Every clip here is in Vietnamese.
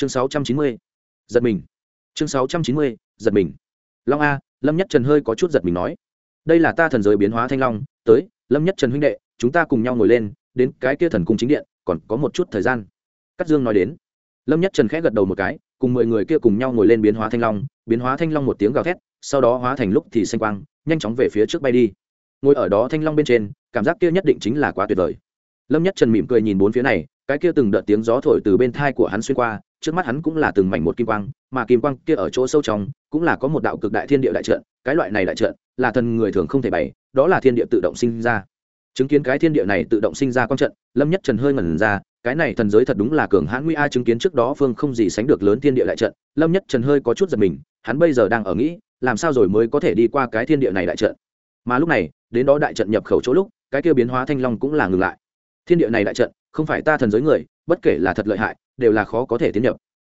chương sáu trăm chín mươi, giật mình. Chương sáu trăm chín mươi, giật mình. Long a, lâm nhất trần hơi có chút giật mình nói. Đây là ta thần giới biến hóa thanh long, tới, lâm nhất trần huynh đệ, chúng ta cùng nhau ngồi lên, đến cái kia thần cung chính điện, còn có một chút thời gian. Cắt dương nói đến. Lâm nhất trần khẽ gật đầu một cái, cùng mười người kia cùng nhau ngồi lên biến hóa thanh long, biến hóa thanh long một tiếng gào thét, sau đó hóa thành lúc thì xanh quang, nhanh chóng về phía trước bay đi. Ngồi ở đó thanh long bên trên, cảm giác kia nhất định chính là quá tuyệt vời. Lâm nhất trần mỉm cười nhìn bốn phía này, cái kia từng đợt tiếng gió thổi từ bên thai của hắn xuyên qua trước mắt hắn cũng là từng mảnh một kim quang, mà kim quang kia ở chỗ sâu trong cũng là có một đạo cực đại thiên địa đại trận, cái loại này đại trận là thần người thường không thể bày, đó là thiên địa tự động sinh ra. Chứng kiến cái thiên địa này tự động sinh ra quang trận, lâm nhất trần hơi ngẩn ra, cái này thần giới thật đúng là cường hãn nguy a, chứng kiến trước đó phương không gì sánh được lớn thiên địa đại trận, lâm nhất trần hơi có chút giật mình, hắn bây giờ đang ở nghĩ, làm sao rồi mới có thể đi qua cái thiên địa này đại trận. Mà lúc này, đến đó đại trận nhập khẩu chỗ lúc, cái kia biến hóa thanh long cũng là ngừng lại. Thiên địa này đại trận, không phải ta thần giới người, bất kể là thật lợi hại đều là khó có thể tiến nhập.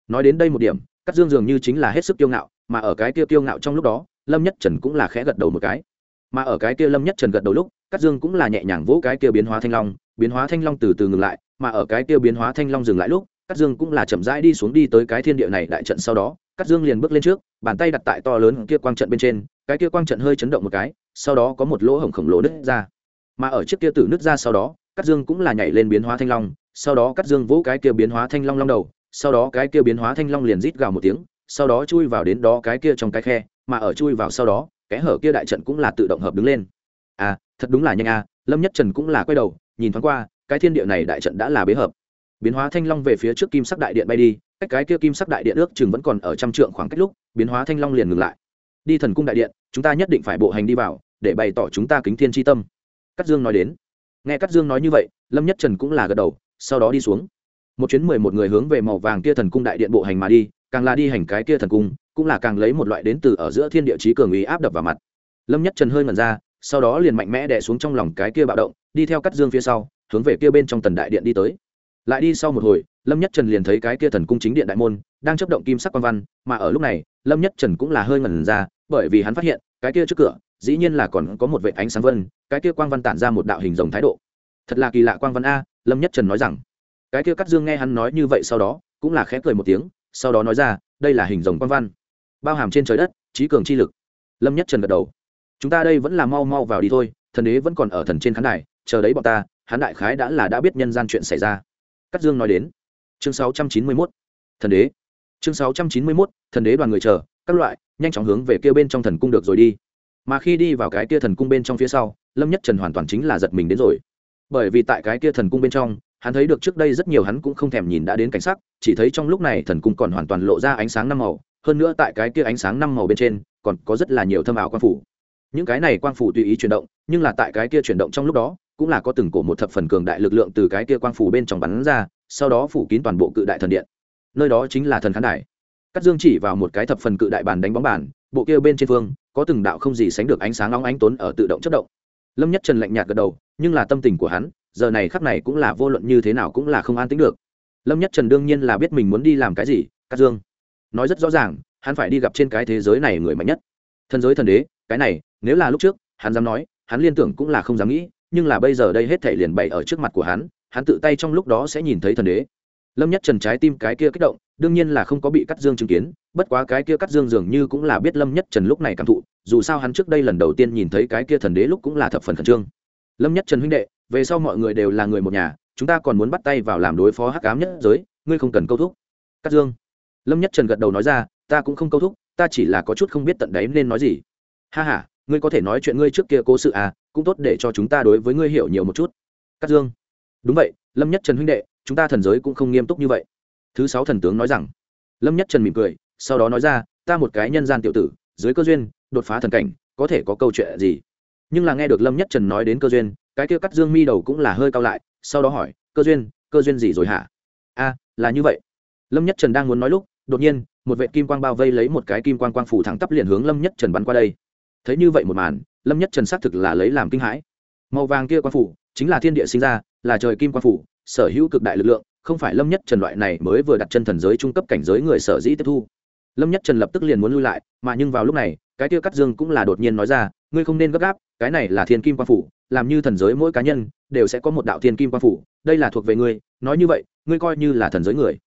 Nói đến đây một điểm, Cát dương dường như chính là hết sức kiêu ngạo, mà ở cái kia kiêu ngạo trong lúc đó, lâm nhất trần cũng là khẽ gật đầu một cái. Mà ở cái kia lâm nhất trần gật đầu lúc, Cát dương cũng là nhẹ nhàng vỗ cái kia biến hóa thanh long, biến hóa thanh long từ từ ngừng lại, mà ở cái kia biến hóa thanh long dừng lại lúc, Cát dương cũng là chậm rãi đi xuống đi tới cái thiên địa này đại trận sau đó, Cát dương liền bước lên trước, bàn tay đặt tại to lớn kia quang trận bên trên, cái kia quang trận hơi chấn động một cái, sau đó có một lỗ hổng khổng lồ nứt ra. Mà ở chiếc kia tử nứt ra sau đó Cát dương cũng là nhảy lên biến hóa thanh long sau đó Cát dương vỗ cái kia biến hóa thanh long long đầu sau đó cái kia biến hóa thanh long liền rít gào một tiếng sau đó chui vào đến đó cái kia trong cái khe mà ở chui vào sau đó cái hở kia đại trận cũng là tự động hợp đứng lên. À thật đúng là nhanh a, lâm nhất trần cũng là quay đầu nhìn thoáng qua cái thiên địa này đại trận đã là bế hợp. Biến hóa thanh long về phía trước kim sắc đại điện bay đi cách cái kia kim sắc đại điện ước chừng vẫn còn ở trăm trượng khoảng cách lúc biến hóa thanh long liền ngừng lại. Đi thần cung đại điện chúng ta nhất định phải bộ hành đi vào để bày tỏ chúng ta kính thiên tri tâm. Cát dương nói đến nghe cắt dương nói như vậy, lâm nhất trần cũng là gật đầu, sau đó đi xuống. Một chuyến mười một người hướng về màu vàng kia thần cung đại điện bộ hành mà đi, càng là đi hành cái kia thần cung, cũng là càng lấy một loại đến từ ở giữa thiên địa chí cường ý áp đập vào mặt. Lâm nhất trần hơi ngẩn ra, sau đó liền mạnh mẽ đè xuống trong lòng cái kia bạo động, đi theo cắt dương phía sau, hướng về kia bên trong tần đại điện đi tới. Lại đi sau một hồi, lâm nhất trần liền thấy cái kia thần cung chính điện đại môn, đang chấp động kim sắc quan văn, mà ở lúc này, lâm nhất trần cũng là hơi ngẩn ra, bởi vì hắn phát hiện, cái kia trước cửa dĩ nhiên là còn có một vệ ánh sáng vân cái kia quang văn tản ra một đạo hình rồng thái độ. Thật là kỳ lạ quang văn a lâm nhất trần nói rằng. Cái kia cắt dương nghe hắn nói như vậy sau đó cũng là khẽ cười một tiếng sau đó nói ra đây là hình rồng quang văn. Bao hàm trên trời đất trí cường chi lực. Lâm nhất trần gật đầu. Chúng ta đây vẫn là mau mau vào đi thôi thần đế vẫn còn ở thần trên khán đài chờ đấy bọn ta hắn đại khái đã là đã biết nhân gian chuyện xảy ra. Cắt dương nói đến. Chương 691, thần đế. Chương 691, thần đế đoàn người chờ các loại nhanh chóng hướng về kia bên trong thần cung được rồi đi mà khi đi vào cái kia thần cung bên trong phía sau, lâm nhất trần hoàn toàn chính là giật mình đến rồi. Bởi vì tại cái kia thần cung bên trong, hắn thấy được trước đây rất nhiều hắn cũng không thèm nhìn đã đến cảnh sắc, chỉ thấy trong lúc này thần cung còn hoàn toàn lộ ra ánh sáng năm màu, hơn nữa tại cái kia ánh sáng năm màu bên trên, còn có rất là nhiều thâm ảo quan phủ. Những cái này quan phủ tùy ý chuyển động, nhưng là tại cái kia chuyển động trong lúc đó, cũng là có từng cổ một thập phần cường đại lực lượng từ cái kia quan phủ bên trong bắn ra, sau đó phủ kín toàn bộ cự đại thần điện. Nơi đó chính là thần khán đài. Cắt dương chỉ vào một cái thập phần cự đại bàn đánh bóng bàn bộ kia bên trên phương, có từng đạo không gì sánh được ánh sáng nóng ánh tốn ở tự động chất động. Lâm nhất trần lạnh nhạt gật đầu, nhưng là tâm tình của hắn, giờ này khắc này cũng là vô luận như thế nào cũng là không an tính được. Lâm nhất trần đương nhiên là biết mình muốn đi làm cái gì, cát dương. Nói rất rõ ràng, hắn phải đi gặp trên cái thế giới này người mạnh nhất. Thần giới thần đế, cái này, nếu là lúc trước, hắn dám nói, hắn liên tưởng cũng là không dám nghĩ, nhưng là bây giờ đây hết thể liền bày ở trước mặt của hắn hắn tự tay trong lúc đó sẽ nhìn thấy thần đế lâm nhất trần trái tim cái kia kích động, đương nhiên là không có bị cắt dương chứng kiến, bất quá cái kia cắt dương dường như cũng là biết lâm nhất trần lúc này cảm thụ, dù sao hắn trước đây lần đầu tiên nhìn thấy cái kia thần đế lúc cũng là thập phần khẩn trương. Lâm nhất trần huynh đệ, về sau mọi người đều là người một nhà, chúng ta còn muốn bắt tay vào làm đối phó hắc ám nhất giới, ngươi không cần câu thúc. Cắt dương. Lâm nhất trần gật đầu nói ra, ta cũng không câu thúc, ta chỉ là có chút không biết tận đáy nên nói gì. Ha ha, ngươi có thể nói chuyện ngươi trước kia cố sự à cũng tốt để cho chúng ta đối với ngươi hiểu nhiều một chút. Cắt dương. Đúng vậy, lâm nhất trần huynh đệ chúng ta thần giới cũng không nghiêm túc như vậy. Thứ sáu thần tướng nói rằng, lâm nhất trần mỉm cười, sau đó nói ra, ta một cái nhân gian tiểu tử, dưới cơ duyên, đột phá thần cảnh, có thể có câu chuyện gì? Nhưng là nghe được lâm nhất trần nói đến cơ duyên, cái kia cắt dương mi đầu cũng là hơi cao lại, sau đó hỏi, cơ duyên cơ duyên gì rồi hả? A, là như vậy. Lâm nhất trần đang muốn nói lúc, đột nhiên, một vệ kim quang bao vây lấy một cái kim quang quang phủ thẳng tắp liền hướng lâm nhất trần bắn qua đây. Thấy như vậy một màn, lâm nhất trần xác thực là lấy làm kinh hãi. Màu vàng kia quang phủ chính là thiên địa sinh ra, là trời kim quang phủ sở hữu cực đại lực lượng, không phải lâm nhất trần loại này mới vừa đặt chân thần giới trung cấp cảnh giới người sở dĩ tiếp thu. Lâm nhất trần lập tức liền muốn lui lại, mà nhưng vào lúc này, cái tiêu cắt dương cũng là đột nhiên nói ra, ngươi không nên gấp gáp, cái này là thiên kim quan phủ, làm như thần giới mỗi cá nhân đều sẽ có một đạo thiên kim quan phủ, đây là thuộc về ngươi, nói như vậy, ngươi coi như là thần giới người.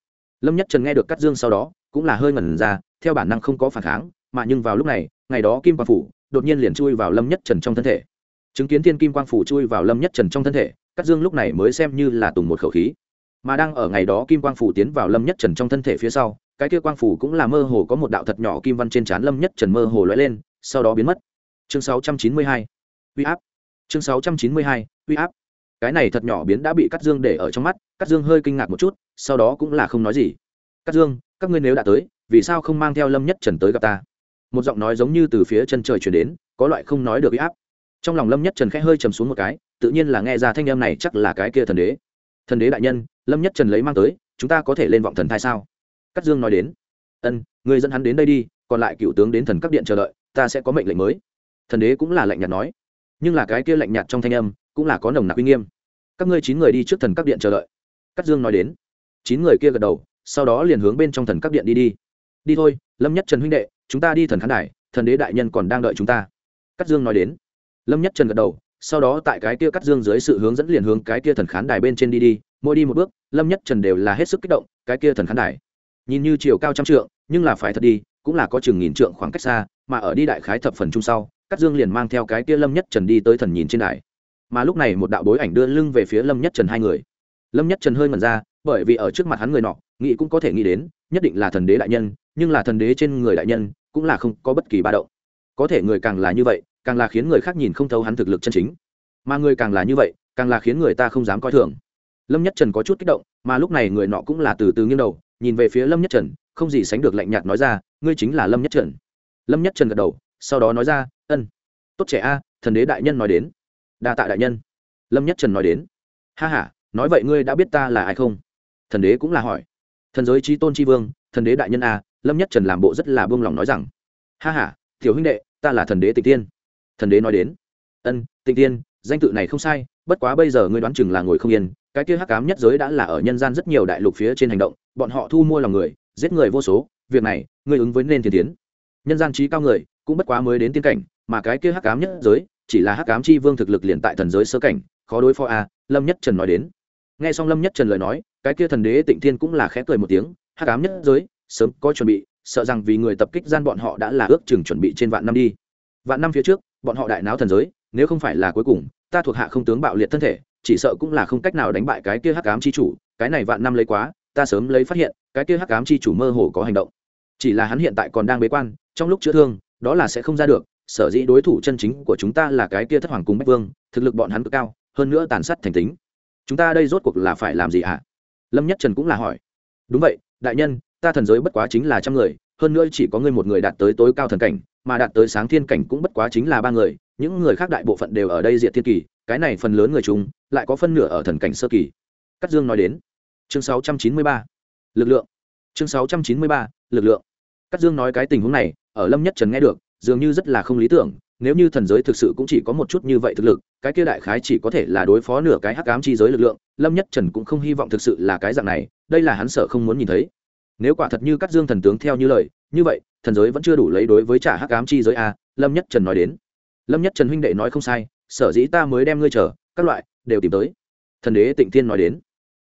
Lâm nhất trần nghe được cắt dương sau đó, cũng là hơi ngẩn ra, theo bản năng không có phản kháng, mà nhưng vào lúc này, ngày đó kim quan phủ đột nhiên liền chui vào lâm nhất trần trong thân thể. Chứng kiến thiên kim quang phủ chui vào lâm nhất trần trong thân thể Cát dương lúc này mới xem như là tùng một khẩu khí. Mà đang ở ngày đó kim quang phủ tiến vào lâm nhất trần trong thân thể phía sau, cái kia quang phủ cũng là mơ hồ có một đạo thật nhỏ kim văn trên trán lâm nhất trần mơ hồ lóe lên, sau đó biến mất. Chương 692 uy áp. Chương 692 uy áp. Cái này thật nhỏ biến đã bị Cát dương để ở trong mắt, Cát dương hơi kinh ngạc một chút, sau đó cũng là không nói gì. Cát dương, các ngươi nếu đã tới, vì sao không mang theo lâm nhất trần tới gặp ta? Một giọng nói giống như từ phía chân trời truyền đến, có loại không nói được uy áp. Trong lòng lâm nhất trần khẽ hơi trầm xuống một cái tự nhiên là nghe ra thanh âm này chắc là cái kia thần đế. Thần đế đại nhân, lâm nhất trần lấy mang tới, chúng ta có thể lên vọng thần thai sao? Cát dương nói đến. Ân ngươi dẫn hắn đến đây đi, còn lại cựu tướng đến thần cấp điện chờ đợi, ta sẽ có mệnh lệnh mới. Thần đế cũng là lạnh nhạt nói. Nhưng là cái kia lạnh nhạt trong thanh âm, cũng là có nồng nặc uy nghiêm. Các ngươi chín người đi trước thần cấp điện chờ đợi. Cát dương nói đến. Chín người kia gật đầu, sau đó liền hướng bên trong thần cấp điện đi đi. Đi thôi, lâm nhất trần huynh đệ, chúng ta đi thần khán đài, thần đế đại nhân còn đang đợi chúng ta. Cát dương nói đến. Lâm nhất trần gật đầu sau đó tại cái kia cắt dương dưới sự hướng dẫn liền hướng cái kia thần khán đài bên trên đi đi, mỗi đi một bước, lâm nhất trần đều là hết sức kích động, cái kia thần khán đài. Nhìn như chiều cao trăm trượng, nhưng là phải thật đi, cũng là có chừng nghìn trượng khoảng cách xa, mà ở đi đại khái thập phần chung sau, cắt dương liền mang theo cái kia lâm nhất trần đi tới thần nhìn trên đài. Mà lúc này một đạo bối ảnh đưa lưng về phía lâm nhất trần hai người. Lâm nhất trần hơi mẩn ra, bởi vì ở trước mặt hắn người nọ, nghĩ cũng có thể nghĩ đến, nhất định là thần đế đại nhân, nhưng là thần đế trên người đại nhân, cũng là không có bất kỳ ba động. Có thể người càng là như vậy càng là khiến người khác nhìn không thấu hắn thực lực chân chính. Mà người càng là như vậy, càng là khiến người ta không dám coi thường. Lâm nhất trần có chút kích động, mà lúc này người nọ cũng là từ từ nghiêng đầu, nhìn về phía lâm nhất trần, không gì sánh được lạnh nhạt nói ra, ngươi chính là lâm nhất trần. Lâm nhất trần gật đầu, sau đó nói ra, ân, tốt trẻ a, thần đế đại nhân nói đến. Đa tạ đại nhân. Lâm nhất trần nói đến, ha ha, nói vậy ngươi đã biết ta là ai không? Thần đế cũng là hỏi. Thần giới trí tôn tri vương, thần đế đại nhân a. Lâm nhất trần làm bộ rất là buông lòng nói rằng, ha ha, tiểu huynh đệ, ta là thần đế tịch tiên thần đế nói đến. Ân, tịnh tiên danh tự này không sai, bất quá bây giờ ngươi đoán chừng là ngồi không yên, cái kia hắc cám nhất giới đã là ở nhân gian rất nhiều đại lục phía trên hành động, bọn họ thu mua lòng người, giết người vô số, việc này, ngươi ứng với nên thiên tiến. Nhân gian trí cao người, cũng bất quá mới đến tiên cảnh, mà cái kia hắc cám nhất giới, chỉ là hắc cám chi vương thực lực liền tại thần giới sơ cảnh, khó đối phó a, lâm nhất trần nói đến. Nghe xong lâm nhất trần lời nói, cái kia thần đế tịnh thiên cũng là khẽ cười một tiếng, hắc cám nhất giới, sớm có chuẩn bị, sợ rằng vì người tập kích gian bọn họ đã là ước chừng chuẩn bị trên vạn năm đi. Vạn năm phía trước bọn họ đại náo thần giới, nếu không phải là cuối cùng, ta thuộc hạ không tướng bạo liệt thân thể, chỉ sợ cũng là không cách nào đánh bại cái kia hắc ám chi chủ, cái này vạn năm lấy quá, ta sớm lấy phát hiện, cái kia hắc ám chi chủ mơ hồ có hành động. Chỉ là hắn hiện tại còn đang bế quan, trong lúc chữa thương, đó là sẽ không ra được, sở dĩ đối thủ chân chính của chúng ta là cái kia thất hoàng cùng bách vương, thực lực bọn hắn cực cao, hơn nữa tàn sát thành tính. Chúng ta đây rốt cuộc là phải làm gì ạ à? lâm nhất trần cũng là hỏi. Đúng vậy, đại nhân ta thần giới bất quá chính là trăm người hơn nữa chỉ có ngươi một người đạt tới tối cao thần cảnh mà đạt tới sáng thiên cảnh cũng bất quá chính là ba người những người khác đại bộ phận đều ở đây diệt thiên kỳ cái này phần lớn người chúng lại có phân nửa ở thần cảnh sơ kỳ. Cắt dương nói đến. Chương 693, lực lượng. Chương 693, lực lượng. Cắt dương nói cái tình huống này ở lâm nhất trần nghe được dường như rất là không lý tưởng nếu như thần giới thực sự cũng chỉ có một chút như vậy thực lực cái kia đại khái chỉ có thể là đối phó nửa cái hắc ám chi giới lực lượng lâm nhất trần cũng không hy vọng thực sự là cái dạng này đây là hắn sợ không muốn nhìn thấy nếu quả thật như các dương thần tướng theo như lời, như vậy, thần giới vẫn chưa đủ lấy đối với trả hắc ám chi giới a, lâm nhất trần nói đến. Lâm nhất trần huynh đệ nói không sai, sở dĩ ta mới đem ngươi chờ, các loại, đều tìm tới. Thần đế tịnh thiên nói đến.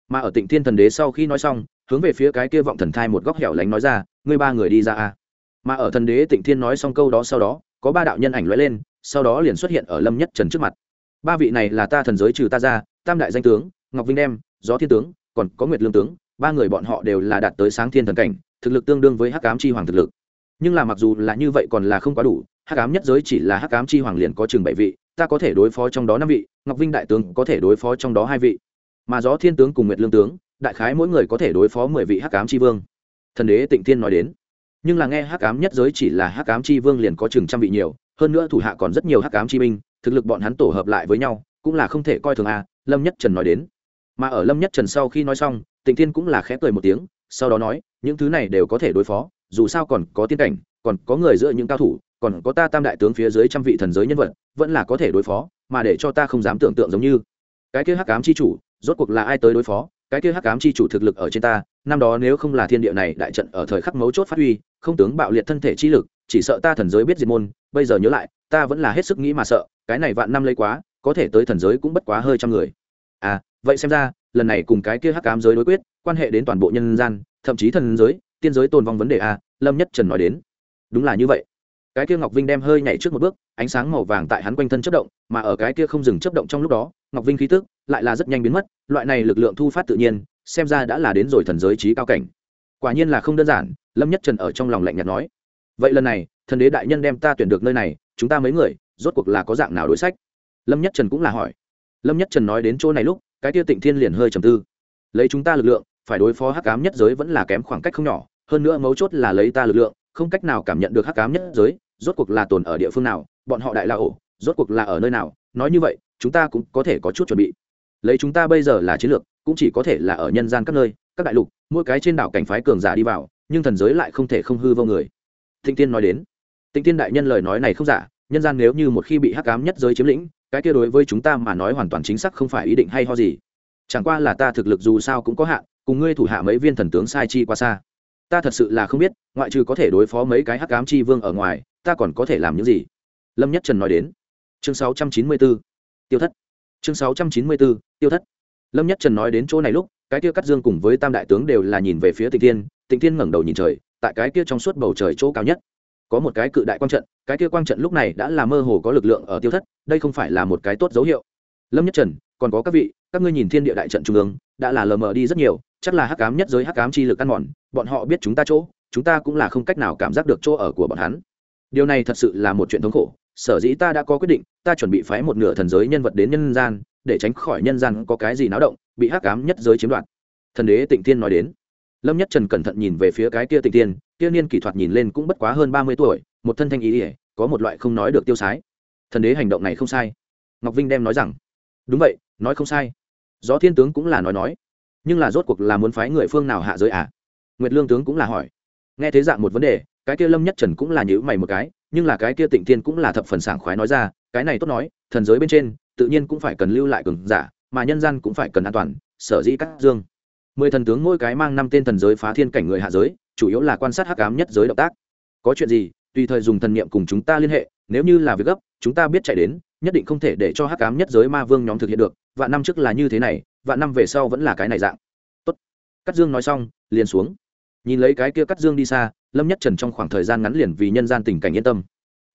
Mà ở tịnh thiên thần đế sau khi nói xong, hướng về phía cái kia vọng thần thai một góc hẻo lánh nói ra, ngươi ba người đi ra a. Mà ở thần đế tịnh thiên nói xong câu đó sau đó, có ba đạo nhân ảnh lóe lên, sau đó liền xuất hiện ở lâm nhất trần trước mặt. Ba vị này là ta thần giới trừ ta ra, tam đại danh tướng, ngọc vinh đem, gió thiên tướng, còn có nguyệt lương tướng ba người bọn họ đều là đạt tới sáng thiên thần cảnh thực lực tương đương với hắc ám chi hoàng thực lực. Nhưng là mặc dù là như vậy còn là không quá đủ hắc ám nhất giới chỉ là hắc ám chi hoàng liền có chừng bảy vị ta có thể đối phó trong đó năm vị ngọc vinh đại tướng có thể đối phó trong đó hai vị. Mà gió thiên tướng cùng nguyệt lương tướng đại khái mỗi người có thể đối phó mười vị hắc ám chi vương. Thần đế tịnh thiên nói đến. Nhưng là nghe hắc ám nhất giới chỉ là hắc ám chi vương liền có chừng trăm vị nhiều hơn nữa thủ hạ còn rất nhiều hắc ám chi binh thực lực bọn hắn tổ hợp lại với nhau cũng là không thể coi thường a à, lâm nhất trần nói đến. Mà ở lâm nhất trần sau khi nói xong tịnh thiên cũng là khẽ cười một tiếng, sau đó nói, những thứ này đều có thể đối phó, dù sao còn có tiên cảnh, còn có người giữa những cao thủ, còn có ta tam đại tướng phía dưới trăm vị thần giới nhân vật, vẫn là có thể đối phó, mà để cho ta không dám tưởng tượng giống như. Cái kia hắc ám chi chủ, rốt cuộc là ai tới đối phó? Cái kia hắc ám chi chủ thực lực ở trên ta, năm đó nếu không là thiên địa này đại trận ở thời khắc mấu chốt phát huy, không tướng bạo liệt thân thể chi lực, chỉ sợ ta thần giới biết diệt môn, bây giờ nhớ lại, ta vẫn là hết sức nghĩ mà sợ, cái này vạn năm lấy quá, có thể tới thần giới cũng bất quá hơi trăm người. À vậy xem ra lần này cùng cái kia hắc ám giới đối quyết, quan hệ đến toàn bộ nhân gian, thậm chí thần giới, tiên giới tồn vong vấn đề a, lâm nhất trần nói đến. Đúng là như vậy. Cái kia ngọc vinh đem hơi nhảy trước một bước, ánh sáng màu vàng tại hắn quanh thân chớp động, mà ở cái kia không dừng chớp động trong lúc đó, ngọc vinh khí tức lại là rất nhanh biến mất, loại này lực lượng thu phát tự nhiên, xem ra đã là đến rồi thần giới trí cao cảnh. Quả nhiên là không đơn giản, lâm nhất trần ở trong lòng lạnh nhạt nói. Vậy lần này, thần đế đại nhân đem ta tuyển được nơi này, chúng ta mấy người, rốt cuộc là có dạng nào đối sách? Lâm nhất trần cũng là hỏi. Lâm nhất trần nói đến chỗ này lúc cái tia tịnh thiên liền hơi trầm tư. Lấy chúng ta lực lượng, phải đối phó hắc cám nhất giới vẫn là kém khoảng cách không nhỏ, hơn nữa mấu chốt là lấy ta lực lượng, không cách nào cảm nhận được hắc cám nhất giới, rốt cuộc là tồn ở địa phương nào, bọn họ đại la ổ, rốt cuộc là ở nơi nào, nói như vậy, chúng ta cũng có thể có chút chuẩn bị. Lấy chúng ta bây giờ là chiến lược, cũng chỉ có thể là ở nhân gian các nơi, các đại lục, mỗi cái trên đảo cảnh phái cường giả đi vào, nhưng thần giới lại không thể không hư vô người. Thịnh tiên nói đến. Tịnh tiên đại nhân lời nói này không giả, nhân gian nếu như một khi bị hắc cám nhất giới chiếm lĩnh cái kia đối với chúng ta mà nói hoàn toàn chính xác không phải ý định hay ho gì. Chẳng qua là ta thực lực dù sao cũng có hạn cùng ngươi thủ hạ mấy viên thần tướng sai chi qua xa. Ta thật sự là không biết ngoại trừ có thể đối phó mấy cái hắc ám chi vương ở ngoài ta còn có thể làm những gì? Lâm nhất trần nói đến. Chương 694, tiêu thất. Chương 694, tiêu thất. Lâm nhất trần nói đến chỗ này lúc cái kia cắt dương cùng với tam đại tướng đều là nhìn về phía tịnh thiên tịnh thiên ngẩng đầu nhìn trời tại cái kia trong suốt bầu trời chỗ cao nhất có một cái cự đại quang trận, cái kia quang trận lúc này đã là mơ hồ có lực lượng ở tiêu thất, đây không phải là một cái tốt dấu hiệu. Lâm nhất trần, còn có các vị, các ngươi nhìn thiên địa đại trận trung ương, đã là lờ mờ đi rất nhiều, chắc là hắc ám nhất giới, hắc ám chi lực ăn mòn, bọn họ biết chúng ta chỗ, chúng ta cũng là không cách nào cảm giác được chỗ ở của bọn hắn. Điều này thật sự là một chuyện thống khổ, sở dĩ ta đã có quyết định, ta chuẩn bị phái một nửa thần giới nhân vật đến nhân gian, để tránh khỏi nhân gian có cái gì náo động, bị hắc ám nhất giới chiếm đoạt. Thần đế tịnh thiên nói đến lâm nhất trần cẩn thận nhìn về phía cái kia Tịnh tiên, kia niên kỷ thoạt nhìn lên cũng bất quá hơn ba mươi tuổi, một thân thanh ý ỉa, có một loại không nói được tiêu sái. Thần đế hành động này không sai. Ngọc vinh đem nói rằng, đúng vậy, nói không sai. Gió thiên tướng cũng là nói nói, nhưng là rốt cuộc là muốn phái người phương nào hạ giới à? Nguyệt lương tướng cũng là hỏi. Nghe thế dạng một vấn đề, cái kia lâm nhất trần cũng là nhữ mày một cái, nhưng là cái kia tịnh thiên cũng là thập phần sảng khoái nói ra, cái này tốt nói, thần giới bên trên, tự nhiên cũng phải cần lưu lại cường giả, mà nhân gian cũng phải cần an toàn, sở dĩ cắt dương mười thần tướng mỗi cái mang năm tên thần giới phá thiên cảnh người hạ giới, chủ yếu là quan sát hắc ám nhất giới động tác. Có chuyện gì, tùy thời dùng thần niệm cùng chúng ta liên hệ, nếu như là việc gấp, chúng ta biết chạy đến, nhất định không thể để cho hắc ám nhất giới ma vương nhóm thực hiện được và năm trước là như thế này và năm về sau vẫn là cái này dạng. Tốt. Cắt dương nói xong, liền xuống. Nhìn lấy cái kia cắt dương đi xa, lâm nhất trần trong khoảng thời gian ngắn liền vì nhân gian tình cảnh yên tâm.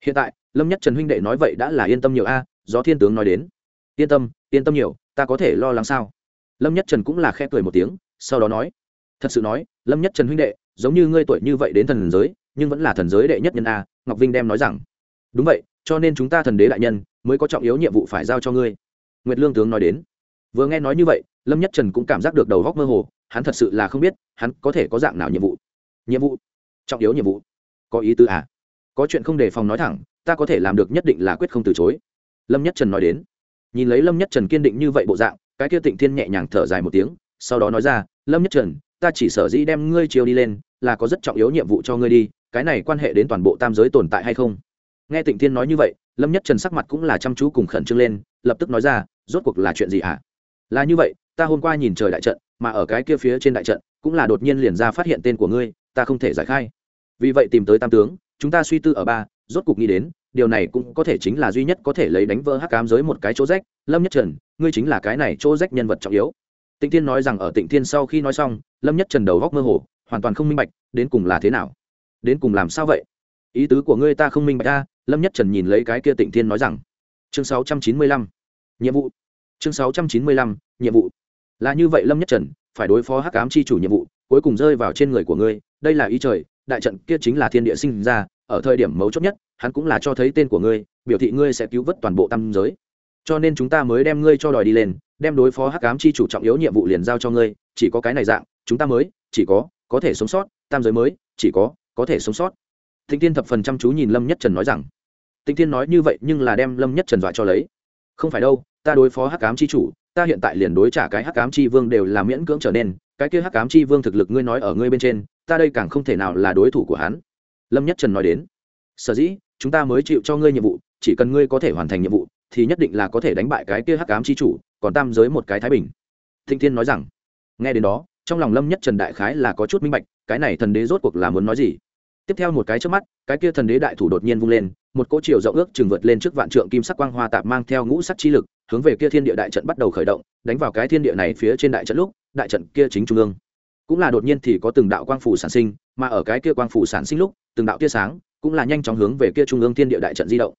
Hiện tại, lâm nhất trần huynh đệ nói vậy đã là yên tâm nhiều a à, do thiên tướng nói đến. Yên tâm yên tâm nhiều, ta có thể lo lắng sao? Lâm nhất trần cũng là khẽ cười một tiếng sau đó nói, thật sự nói, lâm nhất trần huynh đệ, giống như ngươi tuổi như vậy đến thần giới, nhưng vẫn là thần giới đệ nhất nhân a. Ngọc vinh đem nói rằng, đúng vậy, cho nên chúng ta thần đế đại nhân mới có trọng yếu nhiệm vụ phải giao cho ngươi. Nguyệt lương tướng nói đến. Vừa nghe nói như vậy, lâm nhất trần cũng cảm giác được đầu góc mơ hồ, hắn thật sự là không biết, hắn có thể có dạng nào nhiệm vụ. Nhiệm vụ? Trọng yếu nhiệm vụ? Có ý tư à? Có chuyện không đề phòng nói thẳng, ta có thể làm được nhất định là quyết không từ chối. Lâm nhất trần nói đến. Nhìn lấy lâm nhất trần kiên định như vậy bộ dạng, cái kia tịnh thiên nhẹ nhàng thở dài một tiếng, sau đó nói ra lâm nhất trần, ta chỉ sở dĩ đem ngươi chiều đi lên, là có rất trọng yếu nhiệm vụ cho ngươi đi, cái này quan hệ đến toàn bộ tam giới tồn tại hay không? Nghe tịnh thiên nói như vậy, lâm nhất trần sắc mặt cũng là chăm chú cùng khẩn trương lên, lập tức nói ra, rốt cuộc là chuyện gì hả? À? là như vậy, ta hôm qua nhìn trời đại trận, mà ở cái kia phía trên đại trận, cũng là đột nhiên liền ra phát hiện tên của ngươi, ta không thể giải khai. Vì vậy tìm tới tam tướng, chúng ta suy tư ở ba, rốt cuộc nghĩ đến, điều này cũng có thể chính là duy nhất có thể lấy đánh vỡ hắc cám giới một cái chỗ rách. Lâm nhất trần, ngươi chính là cái này chỗ rách nhân vật trọng yếu tịnh thiên nói rằng ở tịnh thiên sau khi nói xong, lâm nhất trần đầu góc mơ hồ, hoàn toàn không minh bạch, đến cùng là thế nào? Đến cùng làm sao vậy? Ý tứ của ngươi ta không minh bạch ta lâm nhất trần nhìn lấy cái kia tịnh thiên nói rằng. Chương sáu trăm chín mươi lăm, nhiệm vụ. Chương sáu trăm chín mươi lăm, nhiệm vụ. Là như vậy lâm nhất trần, phải đối phó hắc ám chi chủ nhiệm vụ, cuối cùng rơi vào trên người của ngươi, đây là ý trời, đại trận kia chính là thiên địa sinh ra, ở thời điểm mấu chốt nhất, hắn cũng là cho thấy tên của ngươi, biểu thị ngươi sẽ cứu vớt toàn bộ tam giới. Cho nên chúng ta mới đem ngươi cho đòi đi lên đem đối phó hắc ám chi chủ trọng yếu nhiệm vụ liền giao cho ngươi, chỉ có cái này dạng, chúng ta mới, chỉ có có thể sống sót, tam giới mới, chỉ có có thể sống sót. Thịnh Thiên thập phần chăm chú nhìn lâm nhất trần nói rằng, Thịnh Thiên nói như vậy nhưng là đem lâm nhất trần dọa cho lấy. Không phải đâu, ta đối phó hắc ám chi chủ, ta hiện tại liền đối trả cái hắc ám chi vương đều là miễn cưỡng trở nên, cái kia hắc ám chi vương thực lực ngươi nói ở ngươi bên trên, ta đây càng không thể nào là đối thủ của hắn. Lâm nhất trần nói đến, sở dĩ, chúng ta mới chịu cho ngươi nhiệm vụ, chỉ cần ngươi có thể hoàn thành nhiệm vụ, thì nhất định là có thể đánh bại cái kia hắc ám chi chủ còn tam giới một cái thái bình. Thịnh thiên nói rằng, nghe đến đó, trong lòng lâm nhất trần đại khái là có chút minh bạch, cái này thần đế rốt cuộc là muốn nói gì? Tiếp theo một cái trước mắt, cái kia thần đế đại thủ đột nhiên vung lên, một cỗ chiều rộng ước chừng vượt lên trước vạn trượng kim sắc quang hoa tạp mang theo ngũ sắc chi lực, hướng về kia thiên địa đại trận bắt đầu khởi động, đánh vào cái thiên địa này phía trên đại trận lúc, đại trận kia chính trung ương. Cũng là đột nhiên thì có từng đạo quang phủ sản sinh, mà ở cái kia quang phủ sản sinh lúc, từng đạo tia sáng cũng là nhanh chóng hướng về kia trung ương thiên địa đại trận di động.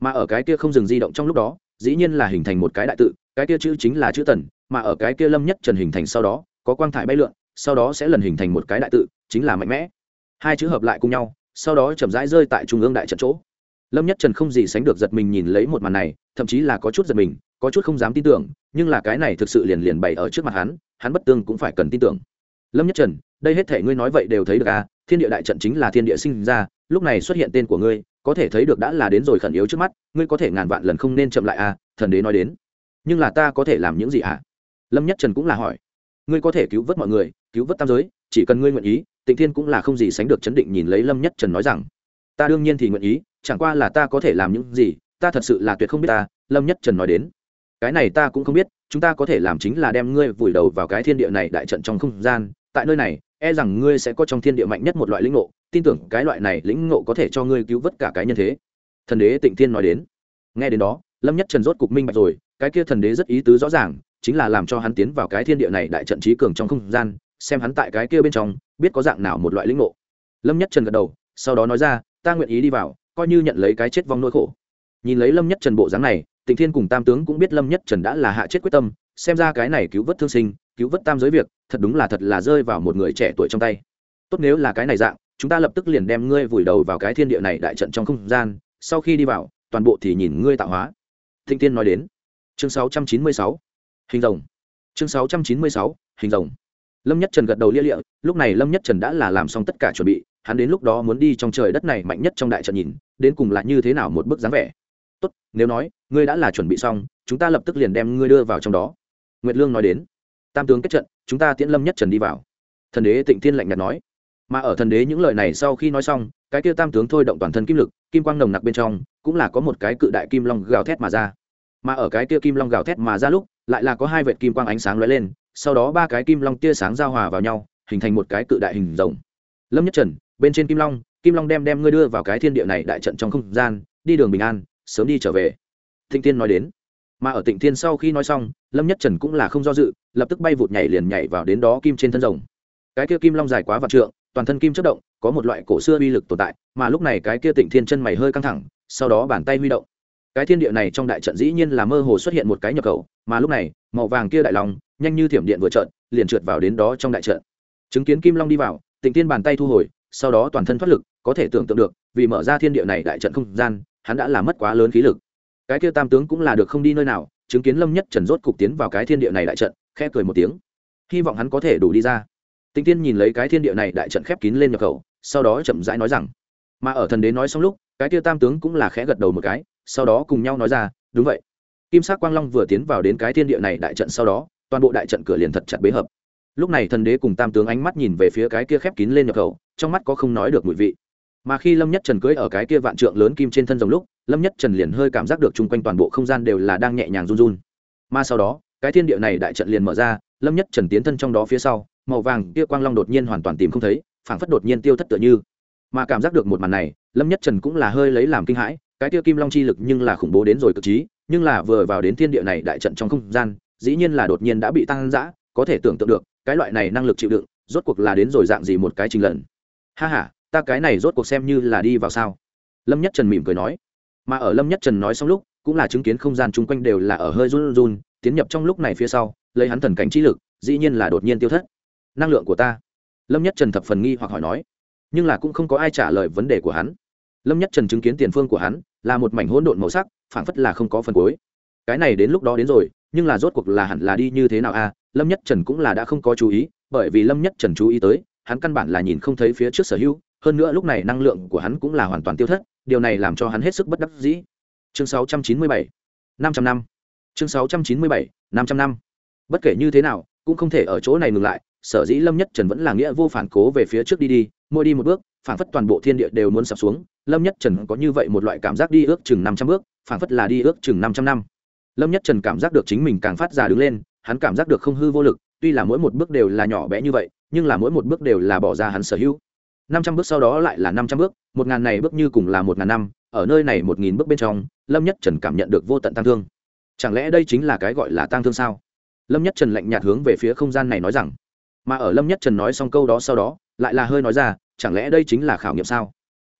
Mà ở cái kia không dừng di động trong lúc đó, dĩ nhiên là hình thành một cái đại tự cái kia chữ chính là chữ tần, mà ở cái kia lâm nhất trần hình thành sau đó, có quang thải bay lượn, sau đó sẽ lần hình thành một cái đại tự, chính là mạnh mẽ. Hai chữ hợp lại cùng nhau, sau đó chậm rãi rơi tại trung ương đại trận chỗ. Lâm nhất trần không gì sánh được giật mình nhìn lấy một màn này, thậm chí là có chút giật mình, có chút không dám tin tưởng, nhưng là cái này thực sự liền liền bày ở trước mặt hắn hắn bất tương cũng phải cần tin tưởng. Lâm nhất trần, đây hết thể ngươi nói vậy đều thấy được à thiên địa đại trận chính là thiên địa sinh ra, lúc này xuất hiện tên của ngươi, có thể thấy được đã là đến rồi khẩn yếu trước mắt, ngươi có thể ngàn vạn lần không nên chậm lại à thần đế nói đến nhưng là ta có thể làm những gì ạ? À? lâm nhất trần cũng là hỏi. Ngươi có thể cứu vớt mọi người, cứu vớt tam giới, chỉ cần ngươi nguyện ý, tịnh thiên cũng là không gì sánh được chấn định nhìn lấy lâm nhất trần nói rằng. Ta đương nhiên thì nguyện ý, chẳng qua là ta có thể làm những gì, ta thật sự là tuyệt không biết ta, lâm nhất trần nói đến. Cái này ta cũng không biết, chúng ta có thể làm chính là đem ngươi vùi đầu vào cái thiên địa này đại trận trong không gian. Tại nơi này e rằng ngươi sẽ có trong thiên địa mạnh nhất một loại lĩnh ngộ, tin tưởng cái loại này lĩnh ngộ có thể cho ngươi cứu vớt cả cái nhân thế. Thần đế tịnh thiên nói đến. Nghe đến đó, lâm nhất trần rốt cục minh bạch rồi cái kia thần đế rất ý tứ rõ ràng, chính là làm cho hắn tiến vào cái thiên địa này đại trận trí cường trong không gian, xem hắn tại cái kia bên trong, biết có dạng nào một loại lĩnh ngộ. Lâm nhất trần gật đầu, sau đó nói ra, ta nguyện ý đi vào, coi như nhận lấy cái chết vong nỗi khổ. Nhìn lấy lâm nhất trần bộ dáng này, tịnh thiên cùng tam tướng cũng biết lâm nhất trần đã là hạ chết quyết tâm, xem ra cái này cứu vớt thương sinh, cứu vớt tam giới việc, thật đúng là thật là rơi vào một người trẻ tuổi trong tay. Tốt nếu là cái này dạng, chúng ta lập tức liền đem ngươi vùi đầu vào cái thiên địa này đại trận trong không gian, sau khi đi vào, toàn bộ thì nhìn ngươi tạo hóa. Thịnh tiên nói đến chương 696, hình rồng. Chương 696, hình rồng. Lâm nhất trần gật đầu lia lịa lúc này lâm nhất trần đã là làm xong tất cả chuẩn bị hắn đến lúc đó muốn đi trong trời đất này mạnh nhất trong đại trận nhìn đến cùng là như thế nào một bức dáng vẻ. Tốt nếu nói ngươi đã là chuẩn bị xong chúng ta lập tức liền đem ngươi đưa vào trong đó. Nguyệt lương nói đến. Tam tướng kết trận chúng ta tiễn lâm nhất trần đi vào. Thần đế tịnh thiên lạnh nhạt nói. Mà ở thần đế những lời này sau khi nói xong cái kia tam tướng thôi động toàn thân kim lực kim quang nồng nặc bên trong cũng là có một cái cự đại kim long gào thét mà ra mà ở cái kia kim long gào thét mà ra lúc, lại là có hai vệt kim quang ánh sáng lóe lên, sau đó ba cái kim long tia sáng giao hòa vào nhau, hình thành một cái cự đại hình rồng. Lâm nhất trần, bên trên kim long kim long đem đem ngươi đưa vào cái thiên địa này đại trận trong không gian, đi đường bình an, sớm đi trở về. Thịnh tiên nói đến. Mà ở tịnh thiên sau khi nói xong, lâm nhất trần cũng là không do dự, lập tức bay vụt nhảy liền nhảy vào đến đó kim trên thân rồng. Cái kia kim long dài quá vạn trượng, toàn thân kim chất động, có một loại cổ xưa uy lực tồn tại, mà lúc này cái kia tịnh thiên chân mày hơi căng thẳng, sau đó bàn tay huy động cái thiên địa này trong đại trận dĩ nhiên là mơ hồ xuất hiện một cái nhập khẩu, mà lúc này, màu vàng kia đại lòng nhanh như thiểm điện vừa trận liền trượt vào đến đó trong đại trận. Chứng kiến kim long đi vào, tịnh tiên bàn tay thu hồi, sau đó toàn thân thoát lực, có thể tưởng tượng được, vì mở ra thiên địa này đại trận không gian, hắn đã làm mất quá lớn khí lực. Cái kia tam tướng cũng là được không đi nơi nào, chứng kiến lâm nhất trần rốt cục tiến vào cái thiên địa này đại trận, khẽ cười một tiếng. Hy vọng hắn có thể đủ đi ra. Tịnh tiên nhìn lấy cái thiên địa này đại trận khép kín lên nhập khẩu, sau đó chậm rãi nói rằng, mà ở thần đến nói xong lúc, cái kia tam tướng cũng là khẽ gật đầu một cái sau đó cùng nhau nói ra, đúng vậy. Kim sắc quang long vừa tiến vào đến cái thiên địa này đại trận sau đó, toàn bộ đại trận cửa liền thật chặt bế hợp. Lúc này thần đế cùng tam tướng ánh mắt nhìn về phía cái kia khép kín lên nhập khẩu, trong mắt có không nói được mùi vị. Mà khi lâm nhất trần cưỡi ở cái kia vạn trượng lớn kim trên thân rồng lúc, lâm nhất trần liền hơi cảm giác được chung quanh toàn bộ không gian đều là đang nhẹ nhàng run run. Mà sau đó, cái thiên địa này đại trận liền mở ra, lâm nhất trần tiến thân trong đó phía sau, màu vàng kia quang long đột nhiên hoàn toàn tìm không thấy, phảng phất đột nhiên tiêu thất tựa như. Mà cảm giác được một màn này, lâm nhất trần cũng là hơi lấy làm kinh hãi cái tiêu kim long chi lực nhưng là khủng bố đến rồi cực trí, nhưng là vừa vào đến thiên địa này đại trận trong không gian, dĩ nhiên là đột nhiên đã bị tăng giã có thể tưởng tượng được, cái loại này năng lực chịu đựng, rốt cuộc là đến rồi dạng gì một cái trình lần. Ha h a ta cái này rốt cuộc xem như là đi vào sao? Lâm nhất trần mỉm cười nói. Mà ở lâm nhất trần nói xong lúc, cũng là chứng kiến không gian chung quanh đều là ở hơi run run, tiến nhập trong lúc này phía sau, lấy hắn thần cảnh trí lực, dĩ nhiên là đột nhiên tiêu thất. Năng lượng của ta. Lâm nhất trần thập phần nghi hoặc hỏi nói. Nhưng là cũng không có ai trả lời vấn đề của hắn lâm nhất trần chứng kiến tiền phương của hắn, là một mảnh hỗn độn màu sắc, phảng phất là không có phần cuối. Cái này đến lúc đó đến rồi, nhưng là rốt cuộc là hẳn là đi như thế nào a? Lâm nhất trần cũng là đã không có chú ý, bởi vì lâm nhất trần chú ý tới, hắn căn bản là nhìn không thấy phía trước sở hữu, hơn nữa lúc này năng lượng của hắn cũng là hoàn toàn tiêu thất, điều này làm cho hắn hết sức bất đắc dĩ. Chương 697 500 năm chương 697 500 năm bất kể như thế nào, cũng không thể ở chỗ này ngừng lại, sở dĩ lâm nhất trần vẫn là nghĩa vô phản cố về phía trước đi đi, mỗi đi một bước phản phất toàn bộ thiên địa đều muốn sập xuống lâm nhất trần có như vậy một loại cảm giác đi ước chừng năm trăm bước, phảng phất là đi ước chừng năm trăm năm. Lâm nhất trần cảm giác được chính mình càng phát già đứng lên, hắn cảm giác được không hư vô lực, tuy là mỗi một bước đều là nhỏ bé như vậy, nhưng là mỗi một bước đều là bỏ ra hắn sở hữu. Năm trăm bước sau đó lại là năm trăm bước, một ngàn này bước như cùng là một ngàn năm, ở nơi này một nghìn bước bên trong, lâm nhất trần cảm nhận được vô tận tăng thương. Chẳng lẽ đây chính là cái gọi là tăng thương sao? Lâm nhất trần lạnh nhạt hướng về phía không gian này nói rằng. Mà ở lâm nhất trần nói xong câu đó sau đó, lại là hơi nói ra, chẳng lẽ đây chính là khảo nghiệm sao?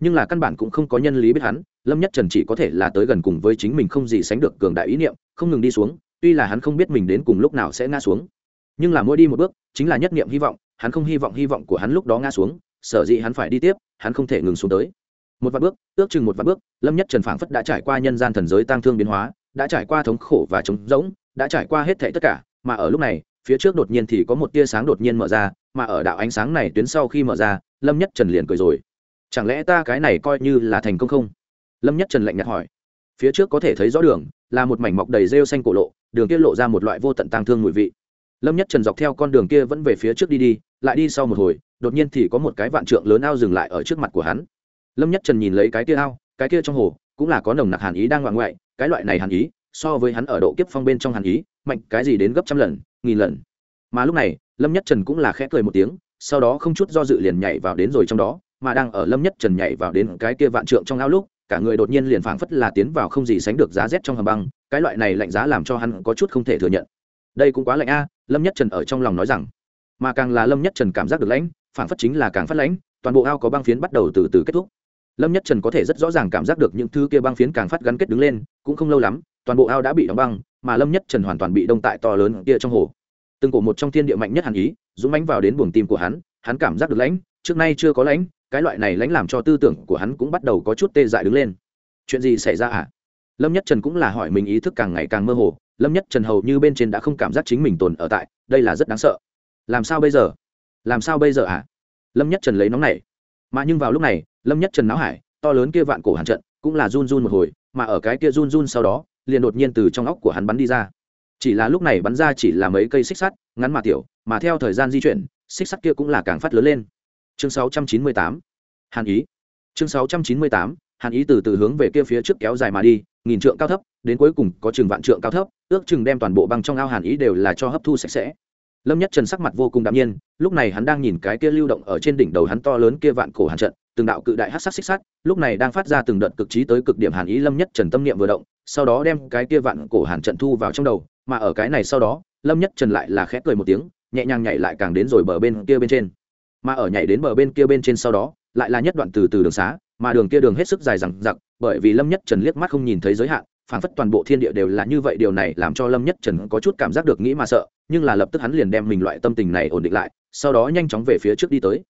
nhưng là căn bản cũng không có nhân lý biết hắn, lâm nhất trần chỉ có thể là tới gần cùng với chính mình không gì sánh được cường đại ý niệm, không ngừng đi xuống, tuy là hắn không biết mình đến cùng lúc nào sẽ ngã xuống. Nhưng là mỗi đi một bước, chính là nhất niệm hy vọng, hắn không hy vọng hy vọng của hắn lúc đó ngã xuống, sở dĩ hắn phải đi tiếp, hắn không thể ngừng xuống tới. Một vạn bước, ước chừng một vạn bước, lâm nhất trần phảng phất đã trải qua nhân gian thần giới tang thương biến hóa, đã trải qua thống khổ và trống rỗng, đã trải qua hết thảy tất cả, mà ở lúc này, phía trước đột nhiên thì có một tia sáng đột nhiên mở ra, mà ở đạo ánh sáng này tuyến sau khi mở ra, lâm nhất trần liền cười rồi chẳng lẽ ta cái này coi như là thành công không? Lâm nhất trần lạnh nhạt hỏi. Phía trước có thể thấy rõ đường, là một mảnh mọc đầy rêu xanh cổ lộ, đường kia lộ ra một loại vô tận tang thương mùi vị. Lâm nhất trần dọc theo con đường kia vẫn về phía trước đi đi, lại đi sau một hồi, đột nhiên thì có một cái vạn trượng lớn ao dừng lại ở trước mặt của hắn. Lâm nhất trần nhìn lấy cái kia ao, cái kia trong hồ, cũng là có nồng nặc hàn ý đang ngoạn ngoại, cái loại này hàn ý, so với hắn ở độ kiếp phong bên trong hàn ý, mạnh cái gì đến gấp trăm lần, nghìn lần. Mà lúc này, lâm nhất trần cũng là khẽ cười một tiếng, sau đó không chút do dự liền nhảy vào đến rồi trong đó mà đang ở lâm nhất trần nhảy vào đến cái kia vạn trượng trong ao lúc, cả người đột nhiên liền phảng phất là tiến vào không gì sánh được giá rét trong hầm băng, cái loại này lạnh giá làm cho hắn có chút không thể thừa nhận. Đây cũng quá lạnh a, lâm nhất trần ở trong lòng nói rằng. Mà càng là lâm nhất trần cảm giác được lãnh, phảng phất chính là càng phát lãnh, toàn bộ ao có băng phiến bắt đầu từ từ kết thúc. Lâm nhất trần có thể rất rõ ràng cảm giác được những thứ kia băng phiến càng phát gắn kết đứng lên, cũng không lâu lắm, toàn bộ ao đã bị đóng băng, mà lâm nhất trần hoàn toàn bị đông tại to lớn kia trong hồ. Từng cổ một trong thiên địa mạnh nhất hàn ý, dũng mãnh vào đến buồng tim của hắn hắn cảm giác được lãnh, trước nay chưa có lãnh cái loại này lãnh làm cho tư tưởng của hắn cũng bắt đầu có chút tê dại đứng lên. Chuyện gì xảy ra ạ à? lâm nhất trần cũng là hỏi mình ý thức càng ngày càng mơ hồ, lâm nhất trần hầu như bên trên đã không cảm giác chính mình tồn ở tại, đây là rất đáng sợ. Làm sao bây giờ? Làm sao bây giờ ạ à? lâm nhất trần lấy nóng này mà nhưng vào lúc này, lâm nhất trần náo hải, to lớn kia vạn cổ hàn trận cũng là run run một hồi, mà ở cái kia run run sau đó, liền đột nhiên từ trong óc của hắn bắn đi ra. Chỉ là lúc này bắn ra chỉ là mấy cây xích sắt, ngắn mà tiểu, mà theo thời gian di chuyển, xích sắt kia cũng là càng phát lớn lên chương 698. hàn ý. Chương 698, hàn ý từ từ hướng về kia phía trước kéo dài mà đi nghìn trượng cao thấp đến cuối cùng có chừng vạn trượng cao thấp ước chừng đem toàn bộ băng trong ao hàn ý đều là cho hấp thu sạch sẽ. Lâm nhất trần sắc mặt vô cùng đạm nhiên lúc này hắn đang nhìn cái kia lưu động ở trên đỉnh đầu hắn to lớn kia vạn cổ hàn trận từng đạo cự đại hát sắc xích sắt lúc này đang phát ra từng đợt cực trí tới cực điểm hàn ý lâm nhất trần tâm niệm vừa động sau đó đem cái kia vạn cổ hàn trận thu vào trong đầu mà ở cái này sau đó lâm nhất trần lại là khẽ cười một tiếng nhẹ nhàng nhảy lại càng đến rồi bờ bên kia bên trên mà ở nhảy đến bờ bên kia bên trên sau đó, lại là nhất đoạn từ từ đường xá, mà đường kia đường hết sức dài rằng giặc bởi vì lâm nhất trần liếc mắt không nhìn thấy giới hạn, phảng phất toàn bộ thiên địa đều là như vậy, điều này làm cho lâm nhất trần có chút cảm giác được nghĩ mà sợ, nhưng là lập tức hắn liền đem mình loại tâm tình này ổn định lại, sau đó nhanh chóng về phía trước đi tới.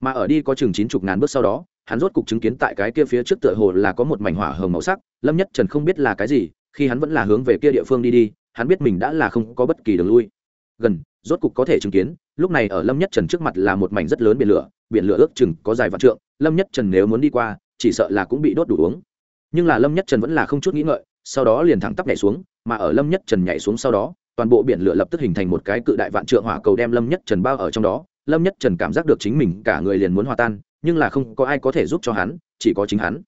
Mà ở đi có chừng chín chục ngàn bước sau đó, hắn rốt cục chứng kiến tại cái kia phía trước tựa hồ là có một mảnh hỏa hồng màu sắc, lâm nhất trần không biết là cái gì, khi hắn vẫn là hướng về kia địa phương đi đi, hắn biết mình đã là không có bất kỳ đường lui. Gần, rốt cục có thể chứng kiến lúc này ở lâm nhất trần trước mặt là một mảnh rất lớn biển lửa biển lửa ước chừng có dài vạn trượng, lâm nhất trần nếu muốn đi qua, chỉ sợ là cũng bị đốt đủ uống. Nhưng là lâm nhất trần vẫn là không chút nghĩ ngợi, sau đó liền thẳng tắp nhảy xuống, mà ở lâm nhất trần nhảy xuống sau đó, toàn bộ biển lửa lập tức hình thành một cái cự đại vạn trượng hỏa cầu đem lâm nhất trần bao ở trong đó. Lâm nhất trần cảm giác được chính mình cả người liền muốn hòa tan, nhưng là không có ai có thể giúp cho hắn, chỉ có chính hắn.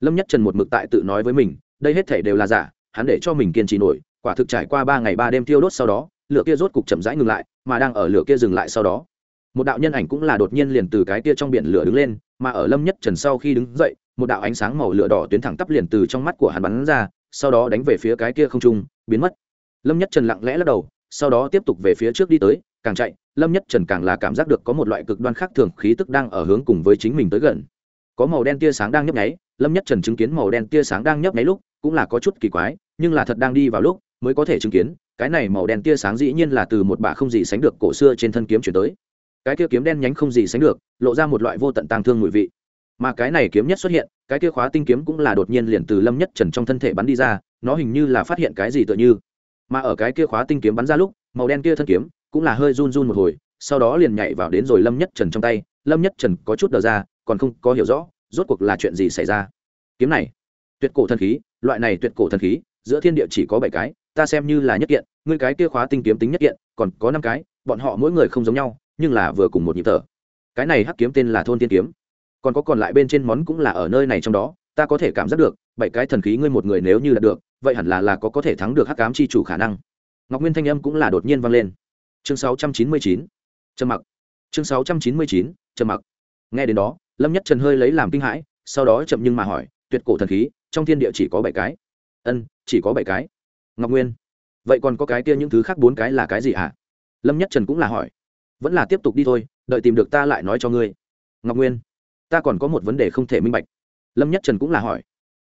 Lâm nhất trần một mực tại tự nói với mình, đây hết thể đều là giả, hắn để cho mình kiên trì nổi, quả thực trải qua ba ngày ba đêm tiêu đốt sau đó lửa kia rốt cục chậm rãi ngừng lại, mà đang ở lửa kia dừng lại sau đó. Một đạo nhân ảnh cũng là đột nhiên liền từ cái kia trong biển lửa đứng lên, mà ở lâm nhất trần sau khi đứng dậy, một đạo ánh sáng màu lửa đỏ tuyến thẳng tắp liền từ trong mắt của hắn bắn ra, sau đó đánh về phía cái kia không trung, biến mất. Lâm nhất trần lặng lẽ lắc đầu, sau đó tiếp tục về phía trước đi tới, càng chạy, lâm nhất trần càng là cảm giác được có một loại cực đoan khác thường khí tức đang ở hướng cùng với chính mình tới gần. Có màu đen tia sáng đang nhấp nháy, lâm nhất trần chứng kiến màu đen tia sáng đang nhấp nháy lúc, cũng là có chút kỳ quái, nhưng là thật đang đi vào lúc mới có thể chứng kiến, cái này màu đen tia sáng dĩ nhiên là từ một bả không gì sánh được cổ xưa trên thân kiếm chuyển tới. Cái kia kiếm đen nhánh không gì sánh được, lộ ra một loại vô tận tang thương mùi vị. Mà cái này kiếm nhất xuất hiện, cái kia khóa tinh kiếm cũng là đột nhiên liền từ lâm nhất trần trong thân thể bắn đi ra, nó hình như là phát hiện cái gì tựa như. Mà ở cái kia khóa tinh kiếm bắn ra lúc, màu đen kia thân kiếm cũng là hơi run run một hồi, sau đó liền nhảy vào đến rồi lâm nhất trần trong tay. Lâm nhất trần có chút đờ ra, còn không có hiểu rõ rốt cuộc là chuyện gì xảy ra. Kiếm này, tuyệt cổ thần khí, loại này tuyệt cổ thần khí giữa thiên địa chỉ có bảy cái, ta xem như là nhất kiện, ngươi cái kia khóa tinh kiếm tính nhất kiện, còn có năm cái, bọn họ mỗi người không giống nhau, nhưng là vừa cùng một nhịp thở. Cái này hắc kiếm tên là thôn tiên kiếm. Còn có còn lại bên trên món cũng là ở nơi này trong đó, ta có thể cảm giác được, bảy cái thần khí ngươi một người nếu như là được, vậy hẳn là là có có thể thắng được hắc ám chi chủ khả năng. Ngọc nguyên thanh âm cũng là đột nhiên vang lên. Chương 699 trầm mặc. Chương 699 trầm mặc. Nghe đến đó, lâm nhất trần hơi lấy làm kinh hãi, sau đó chậm nhưng mà hỏi, tuyệt cổ thần khí, trong thiên địa chỉ có bảy cái? Ân chỉ có bảy cái. Ngọc nguyên, vậy còn có cái kia những thứ khác bốn cái là cái gì ạ à? lâm nhất trần cũng là hỏi. Vẫn là tiếp tục đi thôi, đợi tìm được ta lại nói cho ngươi. Ngọc nguyên, ta còn có một vấn đề không thể minh bạch. Lâm nhất trần cũng là hỏi.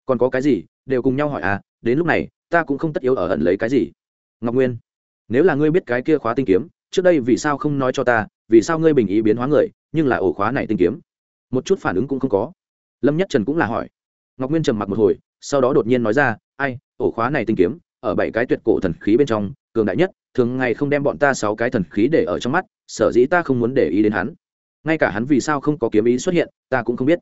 Còn có cái gì? Đều cùng nhau hỏi à đến lúc này, ta cũng không tất yếu ở ẩn lấy cái gì. Ngọc nguyên, nếu là ngươi biết cái kia khóa tinh kiếm, trước đây vì sao không nói cho ta, vì sao ngươi bình ý biến hóa người, nhưng là ổ khóa này tinh kiếm? Một chút phản ứng cũng không có. Lâm nhất trần cũng là hỏi. Ngọc nguyên trầm mặc một hồi, sau đó đột nhiên nói ra ai, ổ khóa này tinh kiếm, ở bảy cái tuyệt cổ thần khí bên trong, cường đại nhất, thường ngày không đem bọn ta sáu cái thần khí để ở trong mắt, sở dĩ ta không muốn để ý đến hắn. Ngay cả hắn vì sao không có kiếm ý xuất hiện, ta cũng không biết.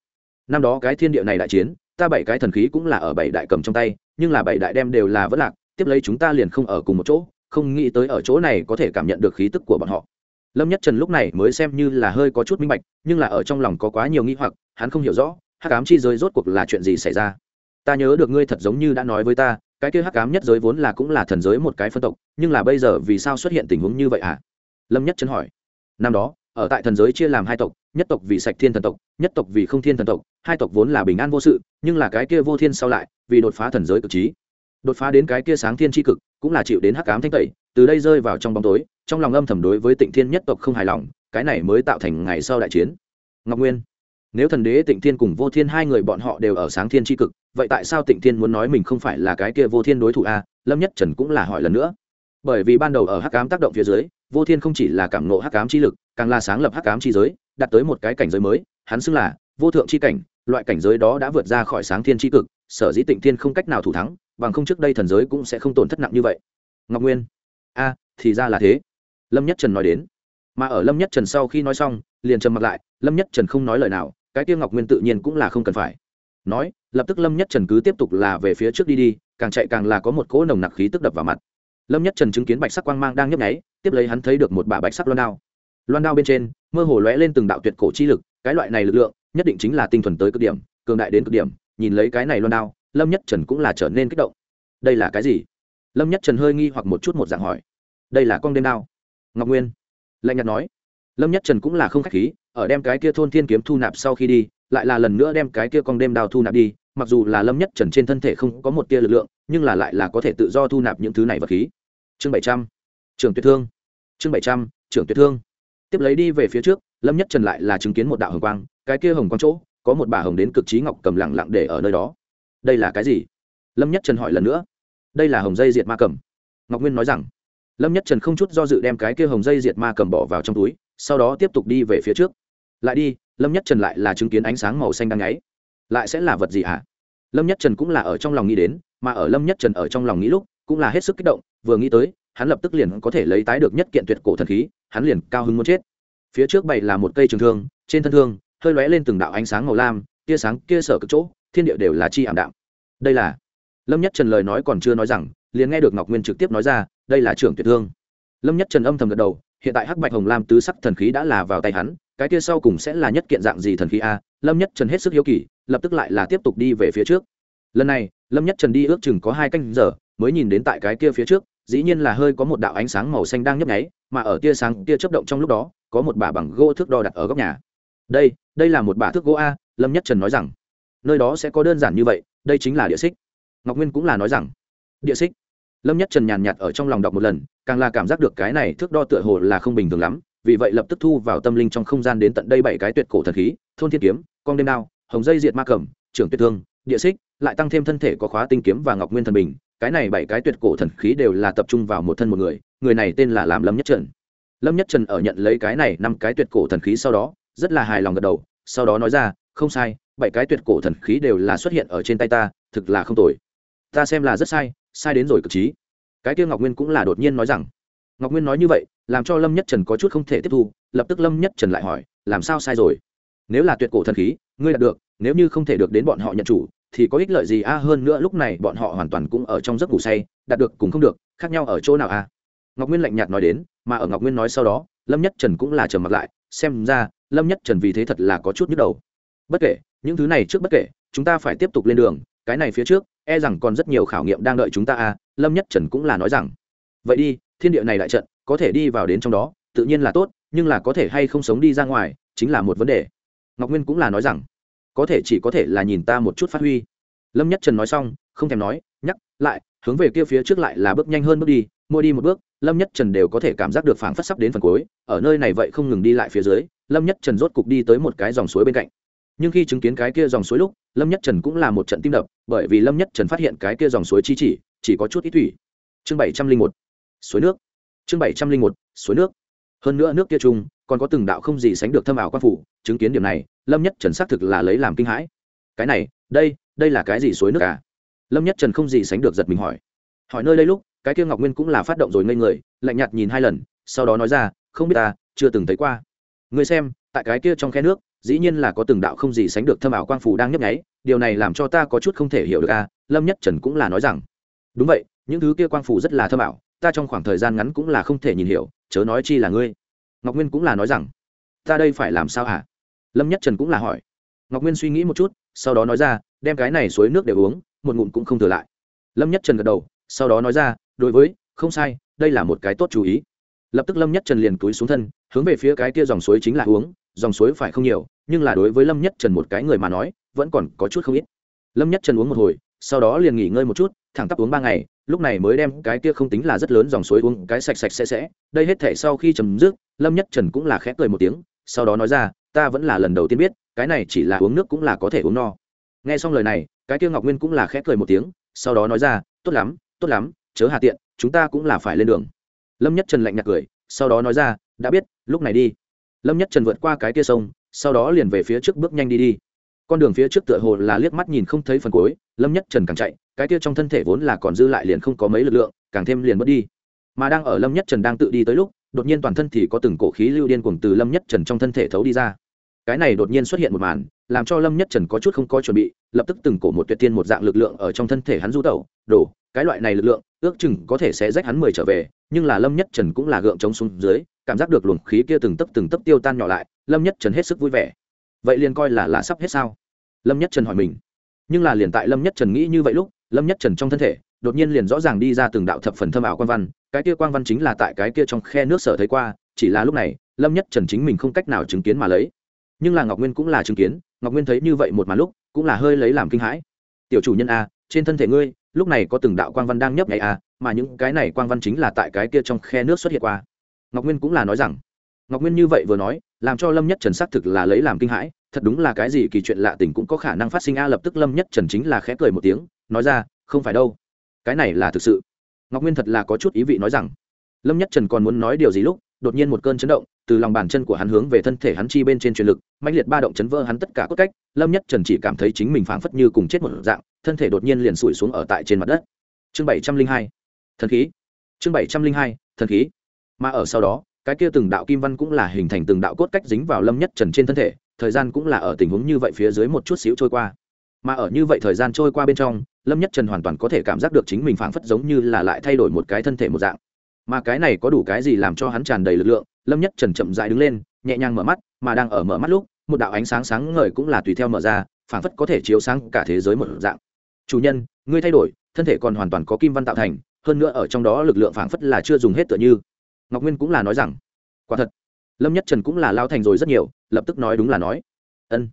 Năm đó cái thiên địa này đại chiến, ta bảy cái thần khí cũng là ở bảy đại cầm trong tay, nhưng là bảy đại đem đều là vất lạc, tiếp lấy chúng ta liền không ở cùng một chỗ, không nghĩ tới ở chỗ này có thể cảm nhận được khí tức của bọn họ. Lâm nhất trần lúc này mới xem như là hơi có chút minh bạch, nhưng là ở trong lòng có quá nhiều nghi hoặc, hắn không hiểu rõ, hắc ám chi giới rốt cuộc là chuyện gì xảy ra ta nhớ được ngươi thật giống như đã nói với ta, cái kia hắc cám nhất giới vốn là cũng là thần giới một cái phân tộc, nhưng là bây giờ vì sao xuất hiện tình huống như vậy ạ à? lâm nhất chân hỏi. Năm đó, ở tại thần giới chia làm hai tộc, nhất tộc vì sạch thiên thần tộc, nhất tộc vì không thiên thần tộc, hai tộc vốn là bình an vô sự, nhưng là cái kia vô thiên sau lại, vì đột phá thần giới cực trí. Đột phá đến cái kia sáng thiên tri cực, cũng là chịu đến hắc cám thanh tẩy, từ đây rơi vào trong bóng tối, trong lòng âm thầm đối với tịnh thiên nhất tộc không hài lòng, cái này mới tạo thành ngày sau đại chiến. Ngọc nguyên nếu thần đế tịnh thiên cùng vô thiên hai người bọn họ đều ở sáng thiên tri cực, vậy tại sao tịnh thiên muốn nói mình không phải là cái kia vô thiên đối thủ a? Lâm nhất trần cũng là hỏi lần nữa. Bởi vì ban đầu ở hắc cám tác động phía dưới, vô thiên không chỉ là cảm nộ hắc cám chi lực, càng là sáng lập hắc cám chi giới, đạt tới một cái cảnh giới mới, hắn xưng là vô thượng chi cảnh, loại cảnh giới đó đã vượt ra khỏi sáng thiên tri cực, sở dĩ tịnh thiên không cách nào thủ thắng, bằng không trước đây thần giới cũng sẽ không tổn thất nặng như vậy. Ngọc nguyên. A, thì ra là thế. Lâm nhất trần nói đến. Mà ở lâm nhất trần sau khi nói xong, liền trầm mặc lại, lâm nhất trần không nói lời nào cái tiêu ngọc nguyên tự nhiên cũng là không cần phải. Nói, lập tức lâm nhất trần cứ tiếp tục là về phía trước đi đi, càng chạy càng là có một cỗ nồng nặc khí tức đập vào mặt. Lâm nhất trần chứng kiến bạch sắc quang mang đang nhấp nháy, tiếp lấy hắn thấy được một bả bạch sắc loan đao. Loan đao bên trên, mơ hồ lóe lên từng đạo tuyệt cổ chi lực, cái loại này lực lượng, nhất định chính là tinh thuần tới cực điểm, cường đại đến cực điểm, nhìn lấy cái này loan đao, lâm nhất trần cũng là trở nên kích động. Đây là cái gì? Lâm nhất trần hơi nghi hoặc một chút một dạng hỏi. Đây là con đêm đao. Ngọc nguyên, lạnh nhạt nói. Lâm nhất trần cũng là không khách khí ở đem cái kia thôn thiên kiếm thu nạp sau khi đi, lại là lần nữa đem cái kia con đêm đào thu nạp đi, mặc dù là lâm nhất trần trên thân thể không có một tia lực lượng, nhưng là lại là có thể tự do thu nạp những thứ này vật khí. Chương bảy trăm trường tuyệt thương. Chương bảy trăm trường tuyệt thương. Tiếp lấy đi về phía trước, lâm nhất trần lại là chứng kiến một đạo hồng quang, cái kia hồng quang chỗ, có một bà hồng đến cực trí ngọc cầm lẳng lặng để ở nơi đó. Đây là cái gì? Lâm nhất trần hỏi lần nữa. Đây là hồng dây diệt ma cầm. Ngọc nguyên nói rằng, lâm nhất trần không chút do dự đem cái kia hồng dây diệt ma cầm bỏ vào trong túi sau đó tiếp tục đi về phía trước. Lại đi, lâm nhất trần lại là chứng kiến ánh sáng màu xanh đang nháy. Lại sẽ là vật gì hả? Lâm nhất trần cũng là ở trong lòng nghĩ đến, mà ở lâm nhất trần ở trong lòng nghĩ lúc, cũng là hết sức kích động, vừa nghĩ tới, hắn lập tức liền có thể lấy tái được nhất kiện tuyệt cổ thần khí, hắn liền cao hứng muốn chết. Phía trước bày là một cây trường thương, trên thân thương, hơi lóe lên từng đạo ánh sáng màu lam, tia sáng kia sở cực chỗ, thiên địa đều là chi ảm đạm. Đây là, lâm nhất trần lời nói còn chưa nói rằng, liền nghe được ngọc nguyên trực tiếp nói ra, đây là trưởng tuyệt thương. Lâm nhất trần âm thầm gật đầu hiện tại hắc bạch hồng lam tứ sắc thần khí đã là vào tay hắn, cái kia sau cùng sẽ là nhất kiện dạng gì thần khí a? Lâm nhất trần hết sức hiếu kỳ, lập tức lại là tiếp tục đi về phía trước. Lần này, lâm nhất trần đi ước chừng có hai canh giờ, mới nhìn đến tại cái kia phía trước, dĩ nhiên là hơi có một đạo ánh sáng màu xanh đang nhấp nháy, mà ở tia sáng, tia chớp động trong lúc đó, có một bả bằng gỗ thước đo đặt ở góc nhà. Đây đây là một bả thước gỗ a, lâm nhất trần nói rằng. Nơi đó sẽ có đơn giản như vậy, đây chính là địa xích. Ngọc nguyên cũng là nói rằng. Địa xích? lâm nhất trần nhàn nhạt ở trong lòng đọc một lần, càng là cảm giác được cái này thước đo tựa hồ là không bình thường lắm, vì vậy lập tức thu vào tâm linh trong không gian đến tận đây bảy cái tuyệt cổ thần khí, thôn thiên kiếm con đêm đao, hồng dây diệt ma cẩm trưởng tuyệt thương, địa xích, lại tăng thêm thân thể có khóa tinh kiếm và ngọc nguyên thần bình, cái này bảy cái tuyệt cổ thần khí đều là tập trung vào một thân một người người này tên là làm lâm nhất trần. Lâm nhất trần ở nhận lấy cái này năm cái tuyệt cổ thần khí sau đó, rất là hài lòng gật đầu, sau đó nói ra, không sai, bảy cái tuyệt cổ thần khí đều là xuất hiện ở trên tay ta, thực là không tồi. Ta xem là rất sai sai đến rồi cực trí. Cái kia ngọc nguyên cũng là đột nhiên nói rằng, ngọc nguyên nói như vậy, làm cho lâm nhất trần có chút không thể tiếp thu, lập tức lâm nhất trần lại hỏi, làm sao sai rồi? Nếu là tuyệt cổ thần khí, ngươi đạt được, nếu như không thể được đến bọn họ nhận chủ, thì có ích lợi gì? A, hơn nữa lúc này bọn họ hoàn toàn cũng ở trong giấc ngủ say, đạt được cũng không được, khác nhau ở chỗ nào a? Ngọc nguyên lạnh nhạt nói đến, mà ở ngọc nguyên nói sau đó, lâm nhất trần cũng là trầm mặc lại, xem ra, lâm nhất trần vì thế thật là có chút nhức đầu. Bất kể, những thứ này trước bất kể, chúng ta phải tiếp tục lên đường, cái này phía trước e rằng còn rất nhiều khảo nghiệm đang đợi chúng ta à lâm nhất trần cũng là nói rằng, vậy đi, thiên địa này đại trận, có thể đi vào đến trong đó, tự nhiên là tốt, nhưng là có thể hay không sống đi ra ngoài, chính là một vấn đề. Ngọc nguyên cũng là nói rằng, có thể chỉ có thể là nhìn ta một chút phát huy. Lâm nhất trần nói xong, không thèm nói, nhắc lại, hướng về kia phía trước lại là bước nhanh hơn bước đi mua đi một bước, lâm nhất trần đều có thể cảm giác được phảng phất sắp đến phần cuối, ở nơi này vậy không ngừng đi lại phía dưới, lâm nhất trần rốt cục đi tới một cái dòng suối bên cạnh nhưng khi chứng kiến cái kia dòng suối lúc, lâm nhất trần cũng là một trận tim đập, bởi vì lâm nhất trần phát hiện cái kia dòng suối chi chỉ chỉ có chút ít thủy. Chương bảy trăm linh một, suối nước. Chương bảy trăm linh một, suối nước. Hơn nữa nước kia trung còn có từng đạo không gì sánh được thâm ảo quan phủ, chứng kiến điểm này, lâm nhất trần xác thực là lấy làm kinh hãi. Cái này, đây đây là cái gì suối nước à? Lâm nhất trần không gì sánh được giật mình hỏi. Hỏi nơi đây lúc, cái kia ngọc nguyên cũng là phát động rồi ngây người, lạnh nhạt nhìn hai lần, sau đó nói ra, không biết ta, chưa từng thấy qua. Người xem, tại cái kia trong khe nước dĩ nhiên là có từng đạo không gì sánh được thâm ảo quang phủ đang nhấp nháy, điều này làm cho ta có chút không thể hiểu được a, lâm nhất trần cũng là nói rằng, đúng vậy, những thứ kia quang phủ rất là thâm ảo, ta trong khoảng thời gian ngắn cũng là không thể nhìn hiểu, chớ nói chi là ngươi. Ngọc nguyên cũng là nói rằng, ta đây phải làm sao hả? Lâm nhất trần cũng là hỏi. Ngọc nguyên suy nghĩ một chút, sau đó nói ra, đem cái này suối nước để uống, một ngụm cũng không thừa lại. Lâm nhất trần gật đầu, sau đó nói ra, đối với, không sai, đây là một cái tốt chú ý lập tức lâm nhất trần liền túi xuống thân, hướng về phía cái kia dòng suối chính là uống, dòng suối phải không nhiều, nhưng là đối với lâm nhất trần một cái người mà nói, vẫn còn có chút không ít. Lâm nhất trần uống một hồi, sau đó liền nghỉ ngơi một chút, thẳng tắp uống ba ngày, lúc này mới đem cái kia không tính là rất lớn dòng suối uống cái sạch sạch sẽ sẽ, đây hết thể sau khi chấm dứt, lâm nhất trần cũng là khẽ cười một tiếng, sau đó nói ra, ta vẫn là lần đầu tiên biết, cái này chỉ là uống nước cũng là có thể uống no. Nghe xong lời này, cái kia ngọc nguyên cũng là khẽ cười một tiếng, sau đó nói ra, tốt lắm tốt lắm, chớ hạ tiện, chúng ta cũng là phải lên đường lâm nhất trần lạnh nhạt cười, sau đó nói ra, đã biết, lúc này đi. Lâm nhất trần vượt qua cái kia sông, sau đó liền về phía trước bước nhanh đi đi. Con đường phía trước tựa hồ là liếc mắt nhìn không thấy phần cuối, lâm nhất trần càng chạy, cái kia trong thân thể vốn là còn dư lại liền không có mấy lực lượng, càng thêm liền mất đi. Mà đang ở lâm nhất trần đang tự đi tới lúc, đột nhiên toàn thân thì có từng cổ khí lưu điên cuồng từ lâm nhất trần trong thân thể thấu đi ra. Cái này đột nhiên xuất hiện một màn, làm cho lâm nhất trần có chút không có chuẩn bị, lập tức từng cổ một tuyệt tiên một dạng lực lượng ở trong thân thể hắn du tẩu, đổ, cái loại này lực lượng, ước chừng có thể sẽ rách hắn mười trở về nhưng là lâm nhất trần cũng là gượng chống xuống dưới, cảm giác được luồng khí kia từng tấp từng tấp tiêu tan nhỏ lại, lâm nhất trần hết sức vui vẻ. Vậy liền coi là là sắp hết sao? Lâm nhất trần hỏi mình. Nhưng là liền tại lâm nhất trần nghĩ như vậy lúc, lâm nhất trần trong thân thể, đột nhiên liền rõ ràng đi ra từng đạo thập phần thâm ảo quan văn, cái kia quan văn chính là tại cái kia trong khe nước sở thấy qua, chỉ là lúc này, lâm nhất trần chính mình không cách nào chứng kiến mà lấy. Nhưng là ngọc nguyên cũng là chứng kiến, ngọc nguyên thấy như vậy một mà lúc, cũng là hơi lấy làm kinh hãi. Tiểu chủ nhân a trên thân thể ngươi lúc này có từng đạo quang văn đang nhấp nháy à mà những cái này quang văn chính là tại cái kia trong khe nước xuất hiện qua. Ngọc nguyên cũng là nói rằng, ngọc nguyên như vậy vừa nói, làm cho lâm nhất trần xác thực là lấy làm kinh hãi, thật đúng là cái gì kỳ chuyện lạ tình cũng có khả năng phát sinh a, lập tức lâm nhất trần chính là khẽ cười một tiếng, nói ra, không phải đâu, cái này là thực sự. Ngọc nguyên thật là có chút ý vị nói rằng, lâm nhất trần còn muốn nói điều gì lúc, đột nhiên một cơn chấn động, từ lòng bàn chân của hắn hướng về thân thể hắn chi bên trên truyền lực, mãnh liệt ba động chấn vỡ hắn tất cả cốt cách. Lâm nhất trần chỉ cảm thấy chính mình phảng phất như cùng chết một dạng thân thể đột nhiên liền sủi xuống ở tại trên mặt đất. Chương bảy trăm linh hai, thần khí. Chương bảy trăm linh hai, thần khí. Mà ở sau đó, cái kia từng đạo kim văn cũng là hình thành từng đạo cốt cách dính vào lâm nhất trần trên thân thể, thời gian cũng là ở tình huống như vậy phía dưới một chút xíu trôi qua. Mà ở như vậy thời gian trôi qua bên trong, lâm nhất trần hoàn toàn có thể cảm giác được chính mình phảng phất giống như là lại thay đổi một cái thân thể một dạng. Mà cái này có đủ cái gì làm cho hắn tràn đầy lực lượng, lâm nhất trần chậm rãi đứng lên, nhẹ nhàng mở mắt, mà đang ở mở mắt lúc, một đạo ánh sáng sáng ngời cũng là tùy theo mở ra, phảng phất có thể chiếu sáng cả thế giới một dạng chủ nhân, ngươi thay đổi, thân thể còn hoàn toàn có kim văn tạo thành, hơn nữa ở trong đó lực lượng phảng phất là chưa dùng hết tựa như. Ngọc nguyên cũng là nói rằng, quả thật, lâm nhất trần cũng là lao thành rồi rất nhiều, lập tức nói đúng là nói. Ân.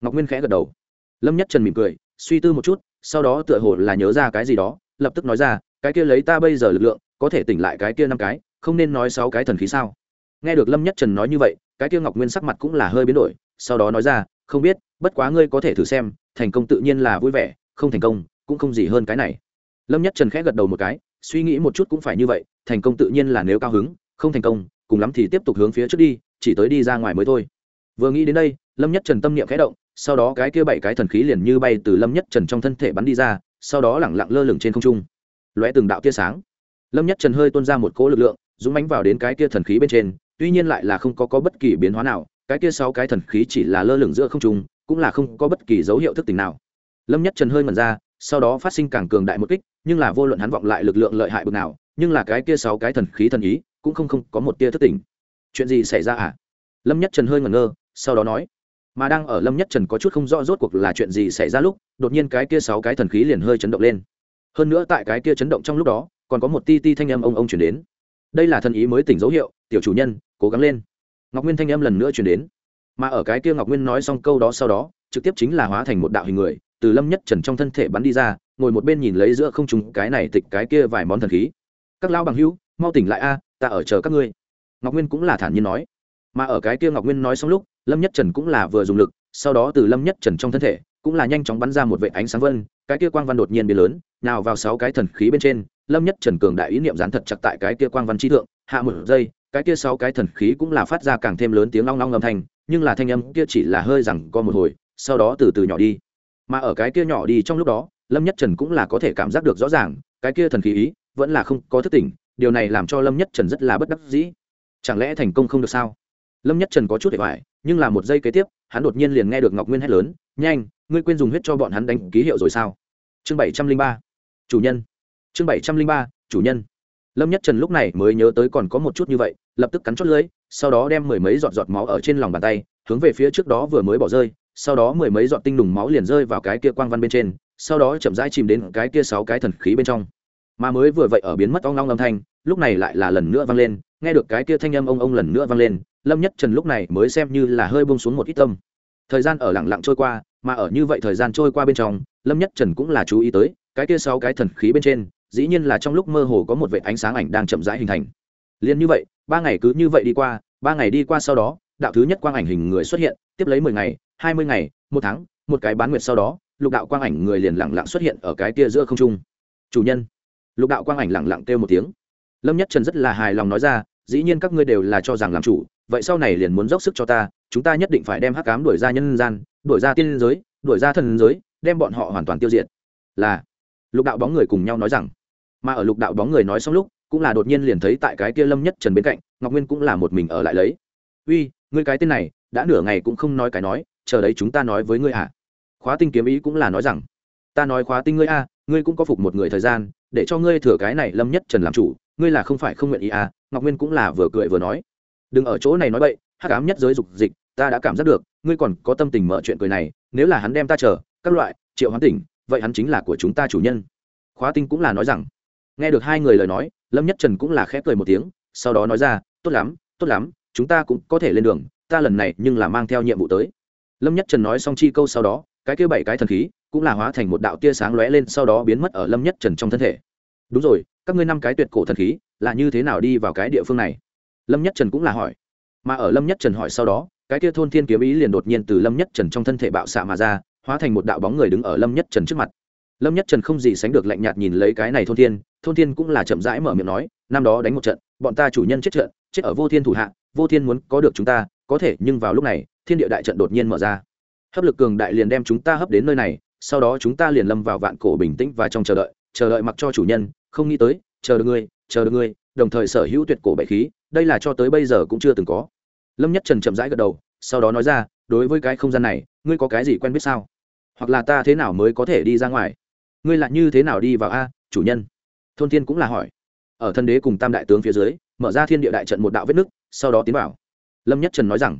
Ngọc nguyên khẽ gật đầu. Lâm nhất trần mỉm cười, suy tư một chút, sau đó tựa hồ là nhớ ra cái gì đó, lập tức nói ra, cái kia lấy ta bây giờ lực lượng, có thể tỉnh lại cái kia năm cái, không nên nói sáu cái thần khí sao? Nghe được lâm nhất trần nói như vậy, cái kia ngọc nguyên sắc mặt cũng là hơi biến đổi, sau đó nói ra, không biết, bất quá ngươi có thể thử xem, thành công tự nhiên là vui vẻ không thành công, cũng không gì hơn cái này. Lâm nhất trần khẽ gật đầu một cái, suy nghĩ một chút cũng phải như vậy, thành công tự nhiên là nếu cao hứng, không thành công, cùng lắm thì tiếp tục hướng phía trước đi, chỉ tới đi ra ngoài mới thôi. Vừa nghĩ đến đây, lâm nhất trần tâm niệm khẽ động, sau đó cái kia bảy cái thần khí liền như bay từ lâm nhất trần trong thân thể bắn đi ra, sau đó lẳng lặng lơ lửng trên không trung. Lóe từng đạo tia sáng. Lâm nhất trần hơi tuôn ra một cỗ lực lượng, dũng mánh vào đến cái kia thần khí bên trên, tuy nhiên lại là không có có bất kỳ biến hóa nào, cái kia sáu cái thần khí chỉ là lơ lửng giữa không trung, cũng là không có bất kỳ dấu hiệu thức tỉnh nào lâm nhất trần hơi mẩn ra, sau đó phát sinh càng cường đại một kích, nhưng là vô luận hắn vọng lại lực lượng lợi hại bực nào, nhưng là cái kia sáu cái thần khí thần ý, cũng không không có một tia thất tình. Chuyện gì xảy ra à? Lâm nhất trần hơi ngẩn ngơ, sau đó nói, mà đang ở lâm nhất trần có chút không rõ rốt cuộc là chuyện gì xảy ra lúc, đột nhiên cái kia sáu cái thần khí liền hơi chấn động lên. Hơn nữa tại cái kia chấn động trong lúc đó, còn có một ti ti thanh âm ông ông chuyển đến. Đây là thần ý mới tỉnh dấu hiệu, tiểu chủ nhân, cố gắng lên. Ngọc nguyên thanh âm lần nữa chuyển đến. Mà ở cái kia ngọc nguyên nói xong câu đó sau đó, trực tiếp chính là hóa thành một đạo hình người từ lâm nhất trần trong thân thể bắn đi ra, ngồi một bên nhìn lấy giữa không trùng cái này tịch cái kia vài món thần khí. Các lão bằng hữu, mau tỉnh lại a, ta ở chờ các ngươi. Ngọc nguyên cũng là thản nhiên nói. Mà ở cái kia ngọc nguyên nói xong lúc, lâm nhất trần cũng là vừa dùng lực, sau đó từ lâm nhất trần trong thân thể, cũng là nhanh chóng bắn ra một vệ ánh sáng vân, cái kia quang văn đột nhiên biến lớn, nào vào sáu cái thần khí bên trên, lâm nhất trần cường đại ý niệm dán thật chặt tại cái kia quang văn chi thượng, hạ một giây, cái kia sáu cái thần khí cũng là phát ra càng thêm lớn tiếng long long âm thanh, nhưng là thanh âm kia chỉ là hơi rằng co một hồi, sau đó từ từ nhỏ đi mà ở cái kia nhỏ đi trong lúc đó, lâm nhất trần cũng là có thể cảm giác được rõ ràng, cái kia thần khí ý vẫn là không có thức tỉnh, điều này làm cho lâm nhất trần rất là bất đắc dĩ. Chẳng lẽ thành công không được sao? Lâm nhất trần có chút để hoài, nhưng là một giây kế tiếp, hắn đột nhiên liền nghe được ngọc nguyên hét lớn, nhanh, ngươi quên dùng huyết cho bọn hắn đánh ký hiệu rồi sao? Chương bảy trăm linh ba, chủ nhân. Chương bảy trăm linh ba, chủ nhân. Lâm nhất trần lúc này mới nhớ tới còn có một chút như vậy, lập tức cắn chót lưỡi, sau đó đem mười mấy giọt giọt máu ở trên lòng bàn tay, hướng về phía trước đó vừa mới bỏ rơi sau đó mười mấy giọt tinh đùng máu liền rơi vào cái kia quang văn bên trên, sau đó chậm rãi chìm đến cái kia sáu cái thần khí bên trong. Mà mới vừa vậy ở biến mất ong long âm thanh, lúc này lại là lần nữa vang lên, nghe được cái kia thanh âm ông ông lần nữa vang lên, lâm nhất trần lúc này mới xem như là hơi buông xuống một ít tâm. Thời gian ở lặng lặng trôi qua, mà ở như vậy thời gian trôi qua bên trong, lâm nhất trần cũng là chú ý tới, cái kia sáu cái thần khí bên trên, dĩ nhiên là trong lúc mơ hồ có một vệt ánh sáng ảnh đang chậm rãi hình thành. Liền như vậy, ba ngày cứ như vậy đi qua, ba ngày đi qua sau đó đạo thứ nhất quang ảnh hình người xuất hiện, tiếp lấy mười ngày, hai mươi ngày, một tháng, một cái bán nguyệt sau đó, lục đạo quang ảnh người liền lẳng lặng xuất hiện ở cái tia giữa không trung. Chủ nhân, lục đạo quang ảnh lẳng lặng kêu một tiếng. Lâm nhất trần rất là hài lòng nói ra, dĩ nhiên các ngươi đều là cho rằng làm chủ, vậy sau này liền muốn dốc sức cho ta, chúng ta nhất định phải đem hắc cám đuổi ra nhân gian, đuổi ra tiên giới, đuổi ra thần giới, đem bọn họ hoàn toàn tiêu diệt. Là, lục đạo bóng người cùng nhau nói rằng. Mà ở lục đạo bóng người nói xong lúc, cũng là đột nhiên liền thấy tại cái kia lâm nhất trần bên cạnh, ngọc nguyên cũng là một mình ở lại lấy. Uy ngươi cái tên này, đã nửa ngày cũng không nói cái nói, chờ đấy chúng ta nói với ngươi à. Khóa tinh kiếm ý cũng là nói rằng, ta nói khóa tinh ngươi a ngươi cũng có phục một người thời gian, để cho ngươi thừa cái này lâm nhất trần làm chủ, ngươi là không phải không nguyện ý à ngọc nguyên cũng là vừa cười vừa nói. Đừng ở chỗ này nói bậy, hắc ám nhất giới dục dịch, ta đã cảm giác được, ngươi còn có tâm tình mở chuyện cười này, nếu là hắn đem ta chờ, các loại, triệu hoán tỉnh, vậy hắn chính là của chúng ta chủ nhân. Khóa tinh cũng là nói rằng, nghe được hai người lời nói, lâm nhất trần cũng là khẽ cười một tiếng, sau đó nói ra, tốt lắm tốt lắm chúng ta cũng có thể lên đường, ta lần này nhưng là mang theo nhiệm vụ tới. Lâm nhất trần nói xong chi câu sau đó, cái kia bảy cái thần khí cũng là hóa thành một đạo tia sáng lóe lên, sau đó biến mất ở lâm nhất trần trong thân thể. Đúng rồi, các ngươi năm cái tuyệt cổ thần khí là như thế nào đi vào cái địa phương này? Lâm nhất trần cũng là hỏi. Mà ở lâm nhất trần hỏi sau đó, cái kia thôn thiên kiếm ý liền đột nhiên từ lâm nhất trần trong thân thể bạo xạ mà ra, hóa thành một đạo bóng người đứng ở lâm nhất trần trước mặt. Lâm nhất trần không gì sánh được lạnh nhạt nhìn lấy cái này thôn thiên thôn thiên cũng là chậm rãi mở miệng nói, năm đó đánh một trận, bọn ta chủ nhân chết trận, chết ở vô thiên thủ hạ vô thiên muốn có được chúng ta, có thể, nhưng vào lúc này, thiên địa đại trận đột nhiên mở ra. Hấp lực cường đại liền đem chúng ta hấp đến nơi này, sau đó chúng ta liền lâm vào vạn cổ bình tĩnh và trong chờ đợi chờ đợi mặc cho chủ nhân, không nghĩ tới, chờ được ngươi, chờ được ngươi, đồng thời sở hữu tuyệt cổ bệ khí, đây là cho tới bây giờ cũng chưa từng có. Lâm nhất trần chậm rãi gật đầu, sau đó nói ra, đối với cái không gian này, ngươi có cái gì quen biết sao? Hoặc là ta thế nào mới có thể đi ra ngoài? Ngươi lại như thế nào đi vào a, chủ nhân? Thôn thiên cũng là hỏi. Ở thân đế cùng tam đại tướng phía dưới, mở ra thiên địa đại trận một đạo vết nứt sau đó tiến vào. Lâm nhất trần nói rằng,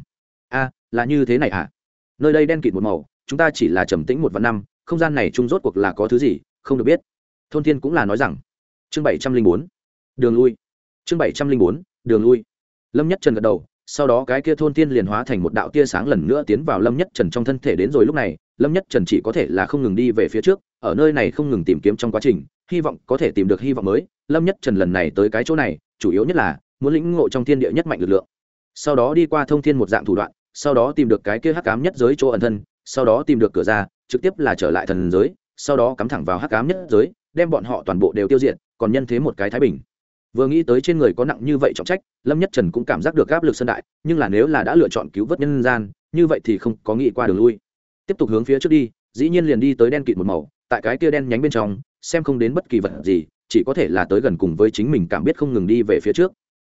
a, là như thế này à nơi đây đen kịt một màu, chúng ta chỉ là trầm tĩnh một vạn năm, không gian này chung rốt cuộc là có thứ gì, không được biết. Thôn thiên cũng là nói rằng, chương bảy trăm linh bốn, đường lui. Chương bảy trăm linh bốn, đường lui. Lâm nhất trần gật đầu, sau đó cái kia thôn tiên liền hóa thành một đạo tia sáng lần nữa tiến vào lâm nhất trần trong thân thể đến rồi lúc này, lâm nhất trần chỉ có thể là không ngừng đi về phía trước, ở nơi này không ngừng tìm kiếm trong quá trình, hy vọng có thể tìm được hy vọng mới. Lâm nhất trần lần này tới cái chỗ này, chủ yếu nhất là muốn lĩnh ngộ trong thiên địa nhất mạnh lực lượng. Sau đó đi qua thông thiên một dạng thủ đoạn, sau đó tìm được cái kia hắc cám nhất giới chỗ ẩn thân, sau đó tìm được cửa ra, trực tiếp là trở lại thần giới, sau đó cắm thẳng vào hắc cám nhất giới, đem bọn họ toàn bộ đều tiêu diệt, còn nhân thế một cái thái bình. Vừa nghĩ tới trên người có nặng như vậy trọng trách, lâm nhất trần cũng cảm giác được áp lực sân đại, nhưng là nếu là đã lựa chọn cứu vớt nhân gian, như vậy thì không có nghĩ qua đường lui. Tiếp tục hướng phía trước đi, dĩ nhiên liền đi tới đen kịt một màu, tại cái kia đen nhánh bên trong, xem không đến bất kỳ vật gì, chỉ có thể là tới gần cùng với chính mình cảm biết không ngừng đi về phía trước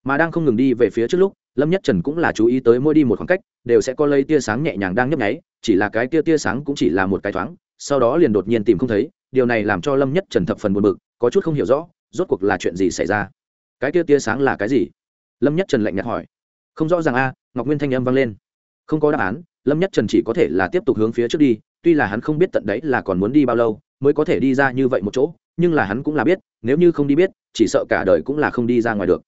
mà đang không ngừng đi về phía trước lúc, lâm nhất trần cũng là chú ý tới mỗi đi một khoảng cách, đều sẽ có lây tia sáng nhẹ nhàng đang nhấp nháy, chỉ là cái tia tia sáng cũng chỉ là một cái thoáng, sau đó liền đột nhiên tìm không thấy, điều này làm cho lâm nhất trần thập phần buồn bực, có chút không hiểu rõ, rốt cuộc là chuyện gì xảy ra? Cái tia tia sáng là cái gì? Lâm nhất trần lạnh nhạt hỏi. Không rõ ràng a, ngọc nguyên thanh âm vang lên. Không có đáp án, lâm nhất trần chỉ có thể là tiếp tục hướng phía trước đi, tuy là hắn không biết tận đấy là còn muốn đi bao lâu, mới có thể đi ra như vậy một chỗ, nhưng là hắn cũng là biết, nếu như không đi biết, chỉ sợ cả đời cũng là không đi ra ngoài được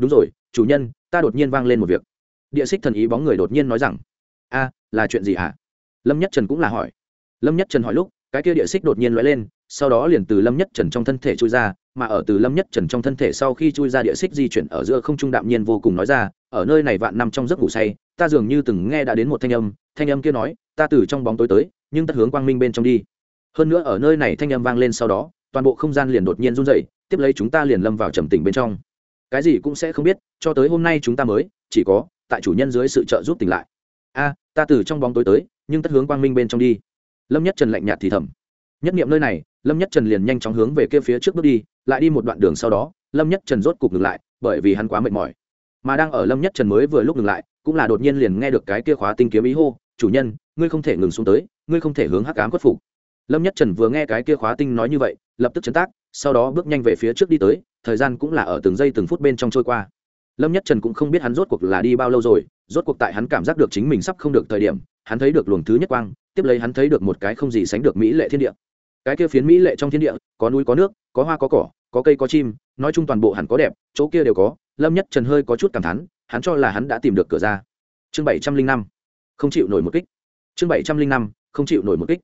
đúng rồi, chủ nhân, ta đột nhiên vang lên một việc. Địa xích thần ý bóng người đột nhiên nói rằng, a, là chuyện gì hả? Lâm nhất trần cũng là hỏi. Lâm nhất trần hỏi lúc, cái kia địa xích đột nhiên lóe lên, sau đó liền từ lâm nhất trần trong thân thể chui ra, mà ở từ lâm nhất trần trong thân thể sau khi chui ra địa xích di chuyển ở giữa không trung đạm nhiên vô cùng nói ra, ở nơi này vạn nằm trong giấc ngủ say, ta dường như từng nghe đã đến một thanh âm thanh âm kia nói, ta từ trong bóng tối tới, nhưng tất hướng quang minh bên trong đi. Hơn nữa ở nơi này thanh âm vang lên sau đó, toàn bộ không gian liền đột nhiên run dậy tiếp lấy chúng ta liền lâm vào trầm tỉnh bên trong cái gì cũng sẽ không biết, cho tới hôm nay chúng ta mới, chỉ có tại chủ nhân dưới sự trợ giúp tỉnh lại. A, ta từ trong bóng tối tới, nhưng tất hướng quang minh bên trong đi. Lâm nhất trần lạnh nhạt thì thầm. Nhất nghiệm nơi này, lâm nhất trần liền nhanh chóng hướng về kia phía trước bước đi, lại đi một đoạn đường sau đó, lâm nhất trần rốt cục ngừng lại, bởi vì hắn quá mệt mỏi. Mà đang ở lâm nhất trần mới vừa lúc ngừng lại, cũng là đột nhiên liền nghe được cái kia khóa tinh kiếm ý hô, chủ nhân, ngươi không thể ngừng xuống tới, ngươi không thể hướng hắc ám khuất phục lâm nhất trần vừa nghe cái kia khóa tinh nói như vậy, lập tức chấn tác sau đó bước nhanh về phía trước đi tới, thời gian cũng là ở từng giây từng phút bên trong trôi qua. Lâm nhất trần cũng không biết hắn rốt cuộc là đi bao lâu rồi, rốt cuộc tại hắn cảm giác được chính mình sắp không được thời điểm, hắn thấy được luồng thứ nhất quang, tiếp lấy hắn thấy được một cái không gì sánh được mỹ lệ thiên địa. Cái kia phiến mỹ lệ trong thiên địa, có núi có nước, có hoa có cỏ, có cây có chim, nói chung toàn bộ hẳn có đẹp, chỗ kia đều có, lâm nhất trần hơi có chút cảm thán, hắn cho là hắn đã tìm được cửa ra. Chương bảy trăm linh năm, không chịu nổi một kích. Chương bảy trăm linh năm, không chịu nổi một kích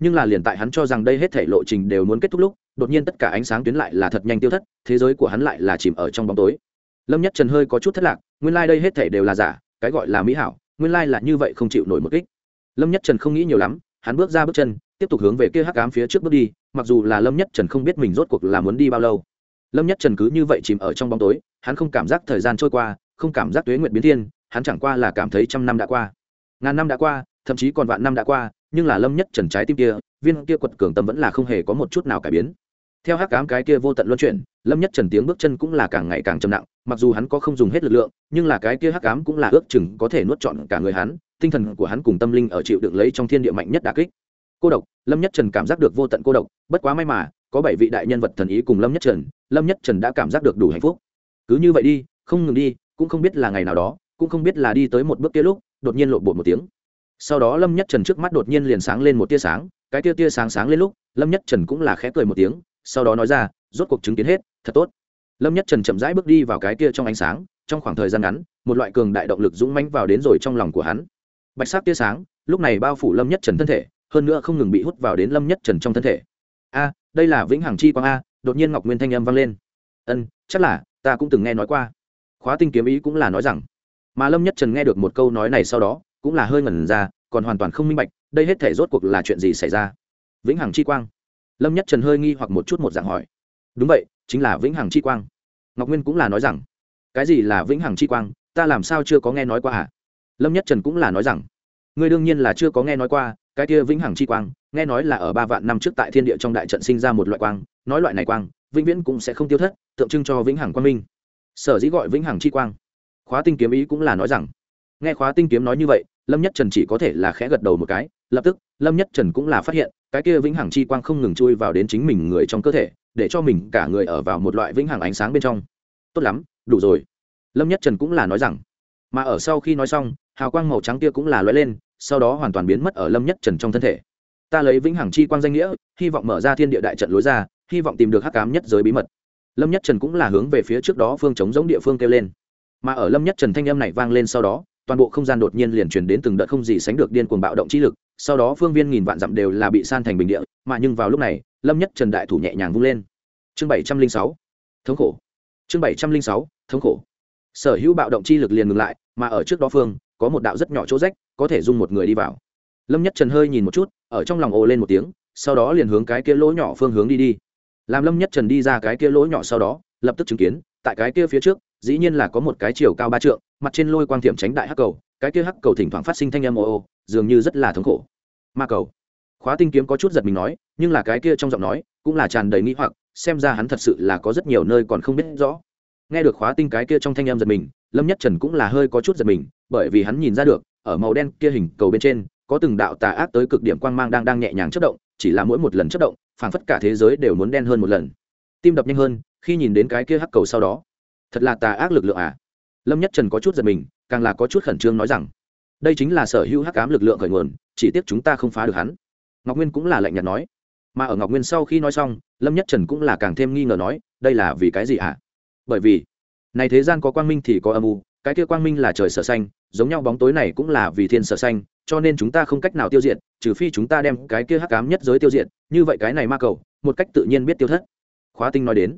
nhưng là liền tại hắn cho rằng đây hết thể lộ trình đều muốn kết thúc lúc, đột nhiên tất cả ánh sáng tuyến lại là thật nhanh tiêu thất, thế giới của hắn lại là chìm ở trong bóng tối. Lâm nhất trần hơi có chút thất lạc, nguyên lai、like、đây hết thể đều là giả, cái gọi là mỹ hảo, nguyên lai、like、là như vậy không chịu nổi một kích. Lâm nhất trần không nghĩ nhiều lắm, hắn bước ra bước chân, tiếp tục hướng về kia hắc ám phía trước bước đi, mặc dù là lâm nhất trần không biết mình rốt cuộc là muốn đi bao lâu. Lâm nhất trần cứ như vậy chìm ở trong bóng tối, hắn không cảm giác thời gian trôi qua, không cảm giác tuế nguyện biến thiên, hắn chẳng qua là cảm thấy trăm năm đã qua, ngàn năm đã qua, thậm chí còn vạn năm đã qua nhưng là lâm nhất trần trái tim kia, viên kia quật cường tâm vẫn là không hề có một chút nào cải biến. Theo hắc cám cái kia vô tận luân chuyển, lâm nhất trần tiếng bước chân cũng là càng ngày càng trầm nặng, mặc dù hắn có không dùng hết lực lượng, nhưng là cái kia hắc cám cũng là ước chừng có thể nuốt trọn cả người hắn, tinh thần của hắn cùng tâm linh ở chịu đựng lấy trong thiên địa mạnh nhất đà kích. Cô độc, lâm nhất trần cảm giác được vô tận cô độc, bất quá may mà, có bảy vị đại nhân vật thần ý cùng lâm nhất trần, lâm nhất trần đã cảm giác được đủ hạnh phúc. Cứ như vậy đi, không ngừng đi, cũng không biết là ngày nào đó, cũng không biết là đi tới một bước kia lúc, đột nhiên lộn bột một tiếng sau đó lâm nhất trần trước mắt đột nhiên liền sáng lên một tia sáng, cái tia tia sáng sáng lên lúc, lâm nhất trần cũng là khẽ cười một tiếng, sau đó nói ra, rốt cuộc chứng kiến hết, thật tốt. Lâm nhất trần chậm rãi bước đi vào cái tia trong ánh sáng, trong khoảng thời gian ngắn, một loại cường đại động lực dũng mãnh vào đến rồi trong lòng của hắn. Bạch sắc tia sáng, lúc này bao phủ lâm nhất trần thân thể, hơn nữa không ngừng bị hút vào đến lâm nhất trần trong thân thể. A, đây là vĩnh hằng chi quang a, đột nhiên ngọc nguyên thanh âm vang lên. Ân, chắc là, ta cũng từng nghe nói qua. Khóa tinh kiếm ý cũng là nói rằng. Mà lâm nhất trần nghe được một câu nói này sau đó cũng là hơi ngẩn ra, còn hoàn toàn không minh bạch, đây hết thể rốt cuộc là chuyện gì xảy ra? Vĩnh hằng chi quang. Lâm nhất trần hơi nghi hoặc một chút một dạng hỏi. Đúng vậy, chính là vĩnh hằng chi quang. Ngọc nguyên cũng là nói rằng, cái gì là vĩnh hằng chi quang? Ta làm sao chưa có nghe nói qua hả? Lâm nhất trần cũng là nói rằng, ngươi đương nhiên là chưa có nghe nói qua, cái kia vĩnh hằng chi quang, nghe nói là ở ba vạn năm trước tại thiên địa trong đại trận sinh ra một loại quang, nói loại này quang, vĩnh viễn cũng sẽ không tiêu thất, tượng trưng cho vĩnh hằng quang minh. Sở dĩ gọi vĩnh hằng chi quang. Khóa tinh kiếm ý cũng là nói rằng nghe khóa tinh kiếm nói như vậy, lâm nhất trần chỉ có thể là khẽ gật đầu một cái, lập tức, lâm nhất trần cũng là phát hiện, cái kia vĩnh hằng chi quang không ngừng chui vào đến chính mình người trong cơ thể, để cho mình cả người ở vào một loại vĩnh hằng ánh sáng bên trong. Tốt lắm, đủ rồi. Lâm nhất trần cũng là nói rằng. Mà ở sau khi nói xong, hào quang màu trắng kia cũng là lóe lên, sau đó hoàn toàn biến mất ở lâm nhất trần trong thân thể. Ta lấy vĩnh hằng chi quang danh nghĩa, hy vọng mở ra thiên địa đại trận lối ra, hy vọng tìm được hắc cám nhất giới bí mật. Lâm nhất trần cũng là hướng về phía trước đó phương chống giống địa phương kêu lên. Mà ở lâm nhất trần thanh âm này vang lên sau đó toàn bộ không gian đột nhiên liền truyền đến từng đợt không gì sánh được điên cuồng bạo động chi lực, sau đó phương viên nghìn vạn dặm đều là bị san thành bình địa, mà nhưng vào lúc này, Lâm Nhất Trần đại thủ nhẹ nhàng vung lên. Chương 706, thống khổ. Chương 706, thống khổ. Sở hữu bạo động chi lực liền ngừng lại, mà ở trước đó phương, có một đạo rất nhỏ chỗ rách, có thể dung một người đi vào. Lâm Nhất Trần hơi nhìn một chút, ở trong lòng ồ lên một tiếng, sau đó liền hướng cái kia lỗ nhỏ phương hướng đi đi. Làm Lâm Nhất Trần đi ra cái kia lỗ nhỏ sau đó, lập tức chứng kiến, tại cái kia phía trước, dĩ nhiên là có một cái chiều cao ba trượng, mặt trên lôi quang thiểm tránh đại hắc cầu, cái kia hắc cầu thỉnh thoảng phát sinh thanh âm ô ô, dường như rất là thống khổ. Ma cầu. Khóa tinh kiếm có chút giật mình nói, nhưng là cái kia trong giọng nói, cũng là tràn đầy nghĩ hoặc, xem ra hắn thật sự là có rất nhiều nơi còn không biết rõ. Nghe được khóa tinh cái kia trong thanh âm giật mình, lâm nhất trần cũng là hơi có chút giật mình, bởi vì hắn nhìn ra được, ở màu đen kia hình cầu bên trên, có từng đạo tà ác tới cực điểm quang mang đang đang nhẹ nhàng chất động, chỉ là mỗi một lần chất động, phảng phất cả thế giới đều muốn đen hơn một lần. Tim đập nhanh hơn, khi nhìn đến cái kia hắc cầu sau đó. Thật là tà ác lực lượng à? lâm nhất trần có chút giật mình, càng là có chút khẩn trương nói rằng, đây chính là sở hữu hắc ám lực lượng khởi nguồn, chỉ tiếc chúng ta không phá được hắn. Ngọc nguyên cũng là lạnh nhạt nói. Mà ở ngọc nguyên sau khi nói xong, lâm nhất trần cũng là càng thêm nghi ngờ nói, đây là vì cái gì ạ? À? bởi vì, này thế gian có quang minh thì có âm u, cái kia quang minh là trời sở xanh, giống nhau bóng tối này cũng là vì thiên sở xanh, cho nên chúng ta không cách nào tiêu diệt, trừ phi chúng ta đem cái kia hắc ám nhất giới tiêu diệt, như vậy cái này ma cầu, một cách tự nhiên biết tiêu thất. Khóa tinh nói đến.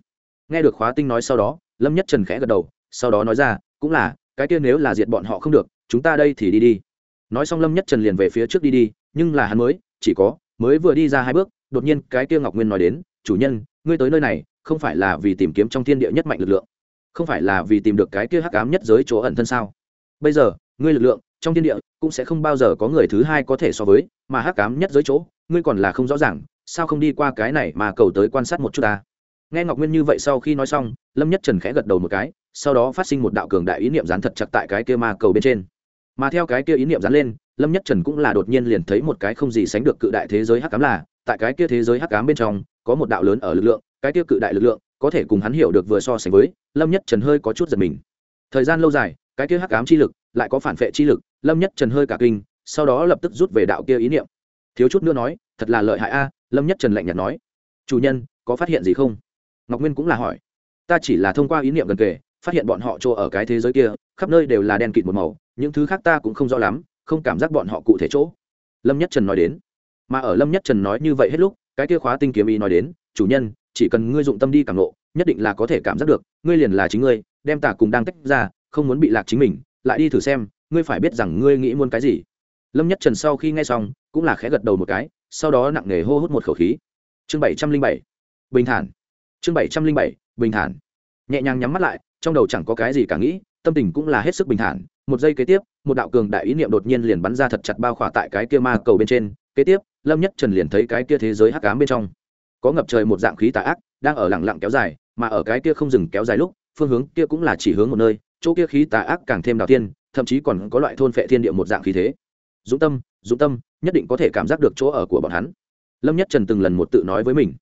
Nghe được khóa tinh nói sau đó, lâm nhất trần khẽ gật đầu, sau đó nói ra cũng là, cái kia nếu là diệt bọn họ không được, chúng ta đây thì đi đi. Nói xong lâm nhất trần liền về phía trước đi đi, nhưng là hắn mới, chỉ có, mới vừa đi ra hai bước, đột nhiên cái kia ngọc nguyên nói đến, chủ nhân, ngươi tới nơi này, không phải là vì tìm kiếm trong thiên địa nhất mạnh lực lượng, không phải là vì tìm được cái kia hắc ám nhất giới chỗ ẩn thân sao? Bây giờ, ngươi lực lượng, trong thiên địa, cũng sẽ không bao giờ có người thứ hai có thể so với, mà hắc ám nhất giới chỗ, ngươi còn là không rõ ràng, sao không đi qua cái này mà cầu tới quan sát một chút ta? Nghe ngọc nguyên như vậy sau khi nói xong, lâm nhất trần khẽ gật đầu một cái sau đó phát sinh một đạo cường đại ý niệm dán thật chặt tại cái kia ma cầu bên trên. Mà theo cái kia ý niệm dán lên, lâm nhất trần cũng là đột nhiên liền thấy một cái không gì sánh được cự đại thế giới hắc cám là, tại cái kia thế giới hắc cám bên trong, có một đạo lớn ở lực lượng, cái kia cự đại lực lượng, có thể cùng hắn hiểu được vừa so sánh với, lâm nhất trần hơi có chút giật mình. Thời gian lâu dài, cái kia hắc ám chi lực lại có phản vệ chi lực, lâm nhất trần hơi cả kinh, sau đó lập tức rút về đạo kia ý niệm. Thiếu chút nữa nói, thật là lợi hại a, lâm nhất trần lạnh nhạt nói. Chủ nhân, có phát hiện gì không? Ngọc nguyên cũng là hỏi. Ta chỉ là thông qua ý niệm gần kề phát hiện bọn họ chỗ ở cái thế giới kia, khắp nơi đều là đen kịt một màu, những thứ khác ta cũng không rõ lắm, không cảm giác bọn họ cụ thể chỗ. Lâm nhất trần nói đến. Mà ở lâm nhất trần nói như vậy hết lúc, cái kia khóa tinh kiếm ý nói đến, chủ nhân, chỉ cần ngươi dụng tâm đi cảm lộ nhất định là có thể cảm giác được, ngươi liền là chính ngươi, đem tả cùng đang tách ra, không muốn bị lạc chính mình, lại đi thử xem, ngươi phải biết rằng ngươi nghĩ muốn cái gì. Lâm nhất trần sau khi nghe xong, cũng là khẽ gật đầu một cái, sau đó nặng nề hô hút một khẩu khí. Chương bảy trăm linh bảy, bình thản. Chương bảy trăm linh bảy, bình thản. Nhẹ nhàng nhắm mắt lại trong đầu chẳng có cái gì cả nghĩ, tâm tình cũng là hết sức bình thản. Một giây kế tiếp, một đạo cường đại ý niệm đột nhiên liền bắn ra thật chặt bao khỏa tại cái kia ma cầu bên trên. Kế tiếp, lâm nhất trần liền thấy cái kia thế giới hắc ám bên trong. Có ngập trời một dạng khí tà ác, đang ở lẳng lặng kéo dài, mà ở cái kia không dừng kéo dài lúc, phương hướng kia cũng là chỉ hướng một nơi, chỗ kia khí tà ác càng thêm đào tiên, thậm chí còn có loại thôn phệ thiên địa một dạng khí thế. Dũng tâm dũng tâm, nhất định có thể cảm giác được chỗ ở của bọn hắn. Lâm nhất trần từng lần một tự nói với mình.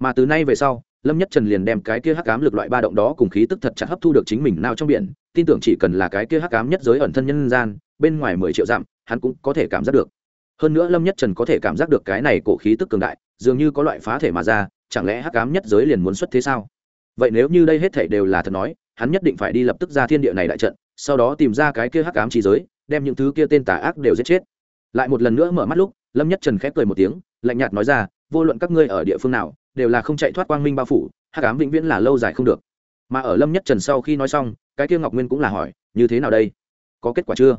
Mà từ nay về sau lâm nhất trần liền đem cái kia hắc ám lực loại ba động đó cùng khí tức thật chặt hấp thu được chính mình nào trong biển, tin tưởng chỉ cần là cái kia hắc ám nhất giới ẩn thân nhân gian, bên ngoài mười triệu dặm, hắn cũng có thể cảm giác được. Hơn nữa lâm nhất trần có thể cảm giác được cái này cổ khí tức cường đại, dường như có loại phá thể mà ra, chẳng lẽ hắc ám nhất giới liền muốn xuất thế sao? Vậy nếu như đây hết thảy đều là thật nói, hắn nhất định phải đi lập tức ra thiên địa này đại trận, sau đó tìm ra cái kia hắc ám chi giới, đem những thứ kia tên tà ác đều giết chết. Lại một lần nữa mở mắt lúc, lâm nhất trần khép cười một tiếng, lạnh nhạt nói ra, vô luận các ngươi ở địa phương nào đều là không chạy thoát quang minh bao phủ, hắc ám vĩnh viễn là lâu dài không được. Mà ở lâm nhất trần sau khi nói xong, cái kia ngọc nguyên cũng là hỏi, như thế nào đây? Có kết quả chưa?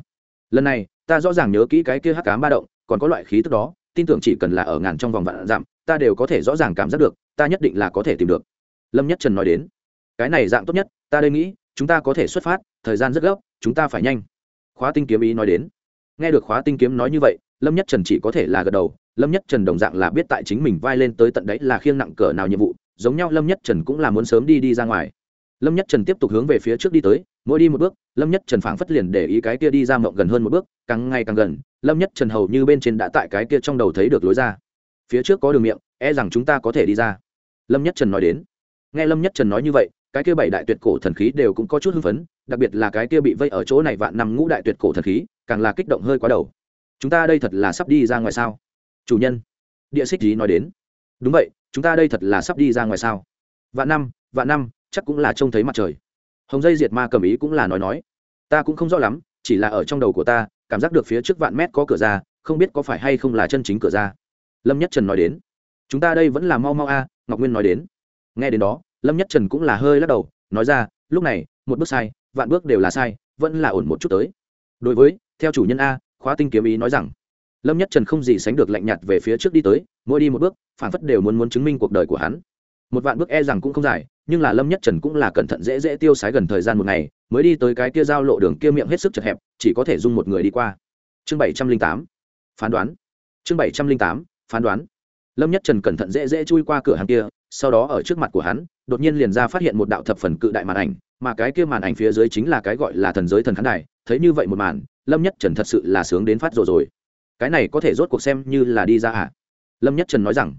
Lần này, ta rõ ràng nhớ kỹ cái kia hắc ám ba động, còn có loại khí tức đó, tin tưởng chỉ cần là ở ngàn trong vòng vạn dặm, ta đều có thể rõ ràng cảm giác được, ta nhất định là có thể tìm được. Lâm nhất trần nói đến, cái này dạng tốt nhất, ta đây nghĩ, chúng ta có thể xuất phát, thời gian rất gấp, chúng ta phải nhanh. Khóa tinh kiếm ý nói đến. Nghe được khóa tinh kiếm nói như vậy, lâm nhất trần chỉ có thể là gật đầu lâm nhất trần đồng dạng là biết tại chính mình vai lên tới tận đấy là khiêng nặng cỡ nào nhiệm vụ, giống nhau lâm nhất trần cũng là muốn sớm đi đi ra ngoài. Lâm nhất trần tiếp tục hướng về phía trước đi tới, mỗi đi một bước, lâm nhất trần phảng phất liền để ý cái kia đi ra mộng gần hơn một bước, càng ngày càng gần, lâm nhất trần hầu như bên trên đã tại cái kia trong đầu thấy được lối ra. Phía trước có đường miệng e rằng chúng ta có thể đi ra. Lâm nhất trần nói đến. Nghe lâm nhất trần nói như vậy, cái kia bảy đại tuyệt cổ thần khí đều cũng có chút hưng phấn, đặc biệt là cái kia bị vây ở chỗ này vạn năm ngũ đại tuyệt cổ thần khí, càng là kích động hơi quá đầu. Chúng ta đây thật là sắp đi ra ngoài sao? chủ nhân, địa xích lý nói đến? Đúng vậy, chúng ta đây thật là sắp đi ra ngoài sao? Vạn năm vạn năm, chắc cũng là trông thấy mặt trời. Hồng dây diệt ma cầm ý cũng là nói nói. Ta cũng không rõ lắm, chỉ là ở trong đầu của ta, cảm giác được phía trước vạn mét có cửa ra, không biết có phải hay không là chân chính cửa ra. Lâm nhất trần nói đến. Chúng ta đây vẫn là mau mau a, ngọc nguyên nói đến. Nghe đến đó, lâm nhất trần cũng là hơi lắc đầu, nói ra, lúc này, một bước sai, vạn bước đều là sai, vẫn là ổn một chút tới. Đối với, theo chủ nhân a, khóa tinh kiếm ý nói rằng lâm nhất trần không gì sánh được lạnh nhạt về phía trước đi tới, mỗi đi một bước phản phất đều muốn muốn chứng minh cuộc đời của hắn. Một vạn bước e rằng cũng không dài, nhưng là lâm nhất trần cũng là cẩn thận dễ dễ tiêu sái gần thời gian một ngày, mới đi tới cái kia giao lộ đường kia miệng hết sức chật hẹp, chỉ có thể dung một người đi qua. Chương bảy trăm linh tám, phán đoán. Chương bảy trăm linh tám, phán đoán. Lâm nhất trần cẩn thận dễ dễ chui qua cửa hàng kia, sau đó ở trước mặt của hắn, đột nhiên liền ra phát hiện một đạo thập phần cự đại màn ảnh, mà cái kia màn ảnh phía dưới chính là cái gọi là thần giới thần khán đài, thấy như vậy một màn, lâm nhất trần thật sự là sướng đến phát rồi rồi cái này có thể rốt cuộc xem như là đi ra à? Lâm nhất trần nói rằng,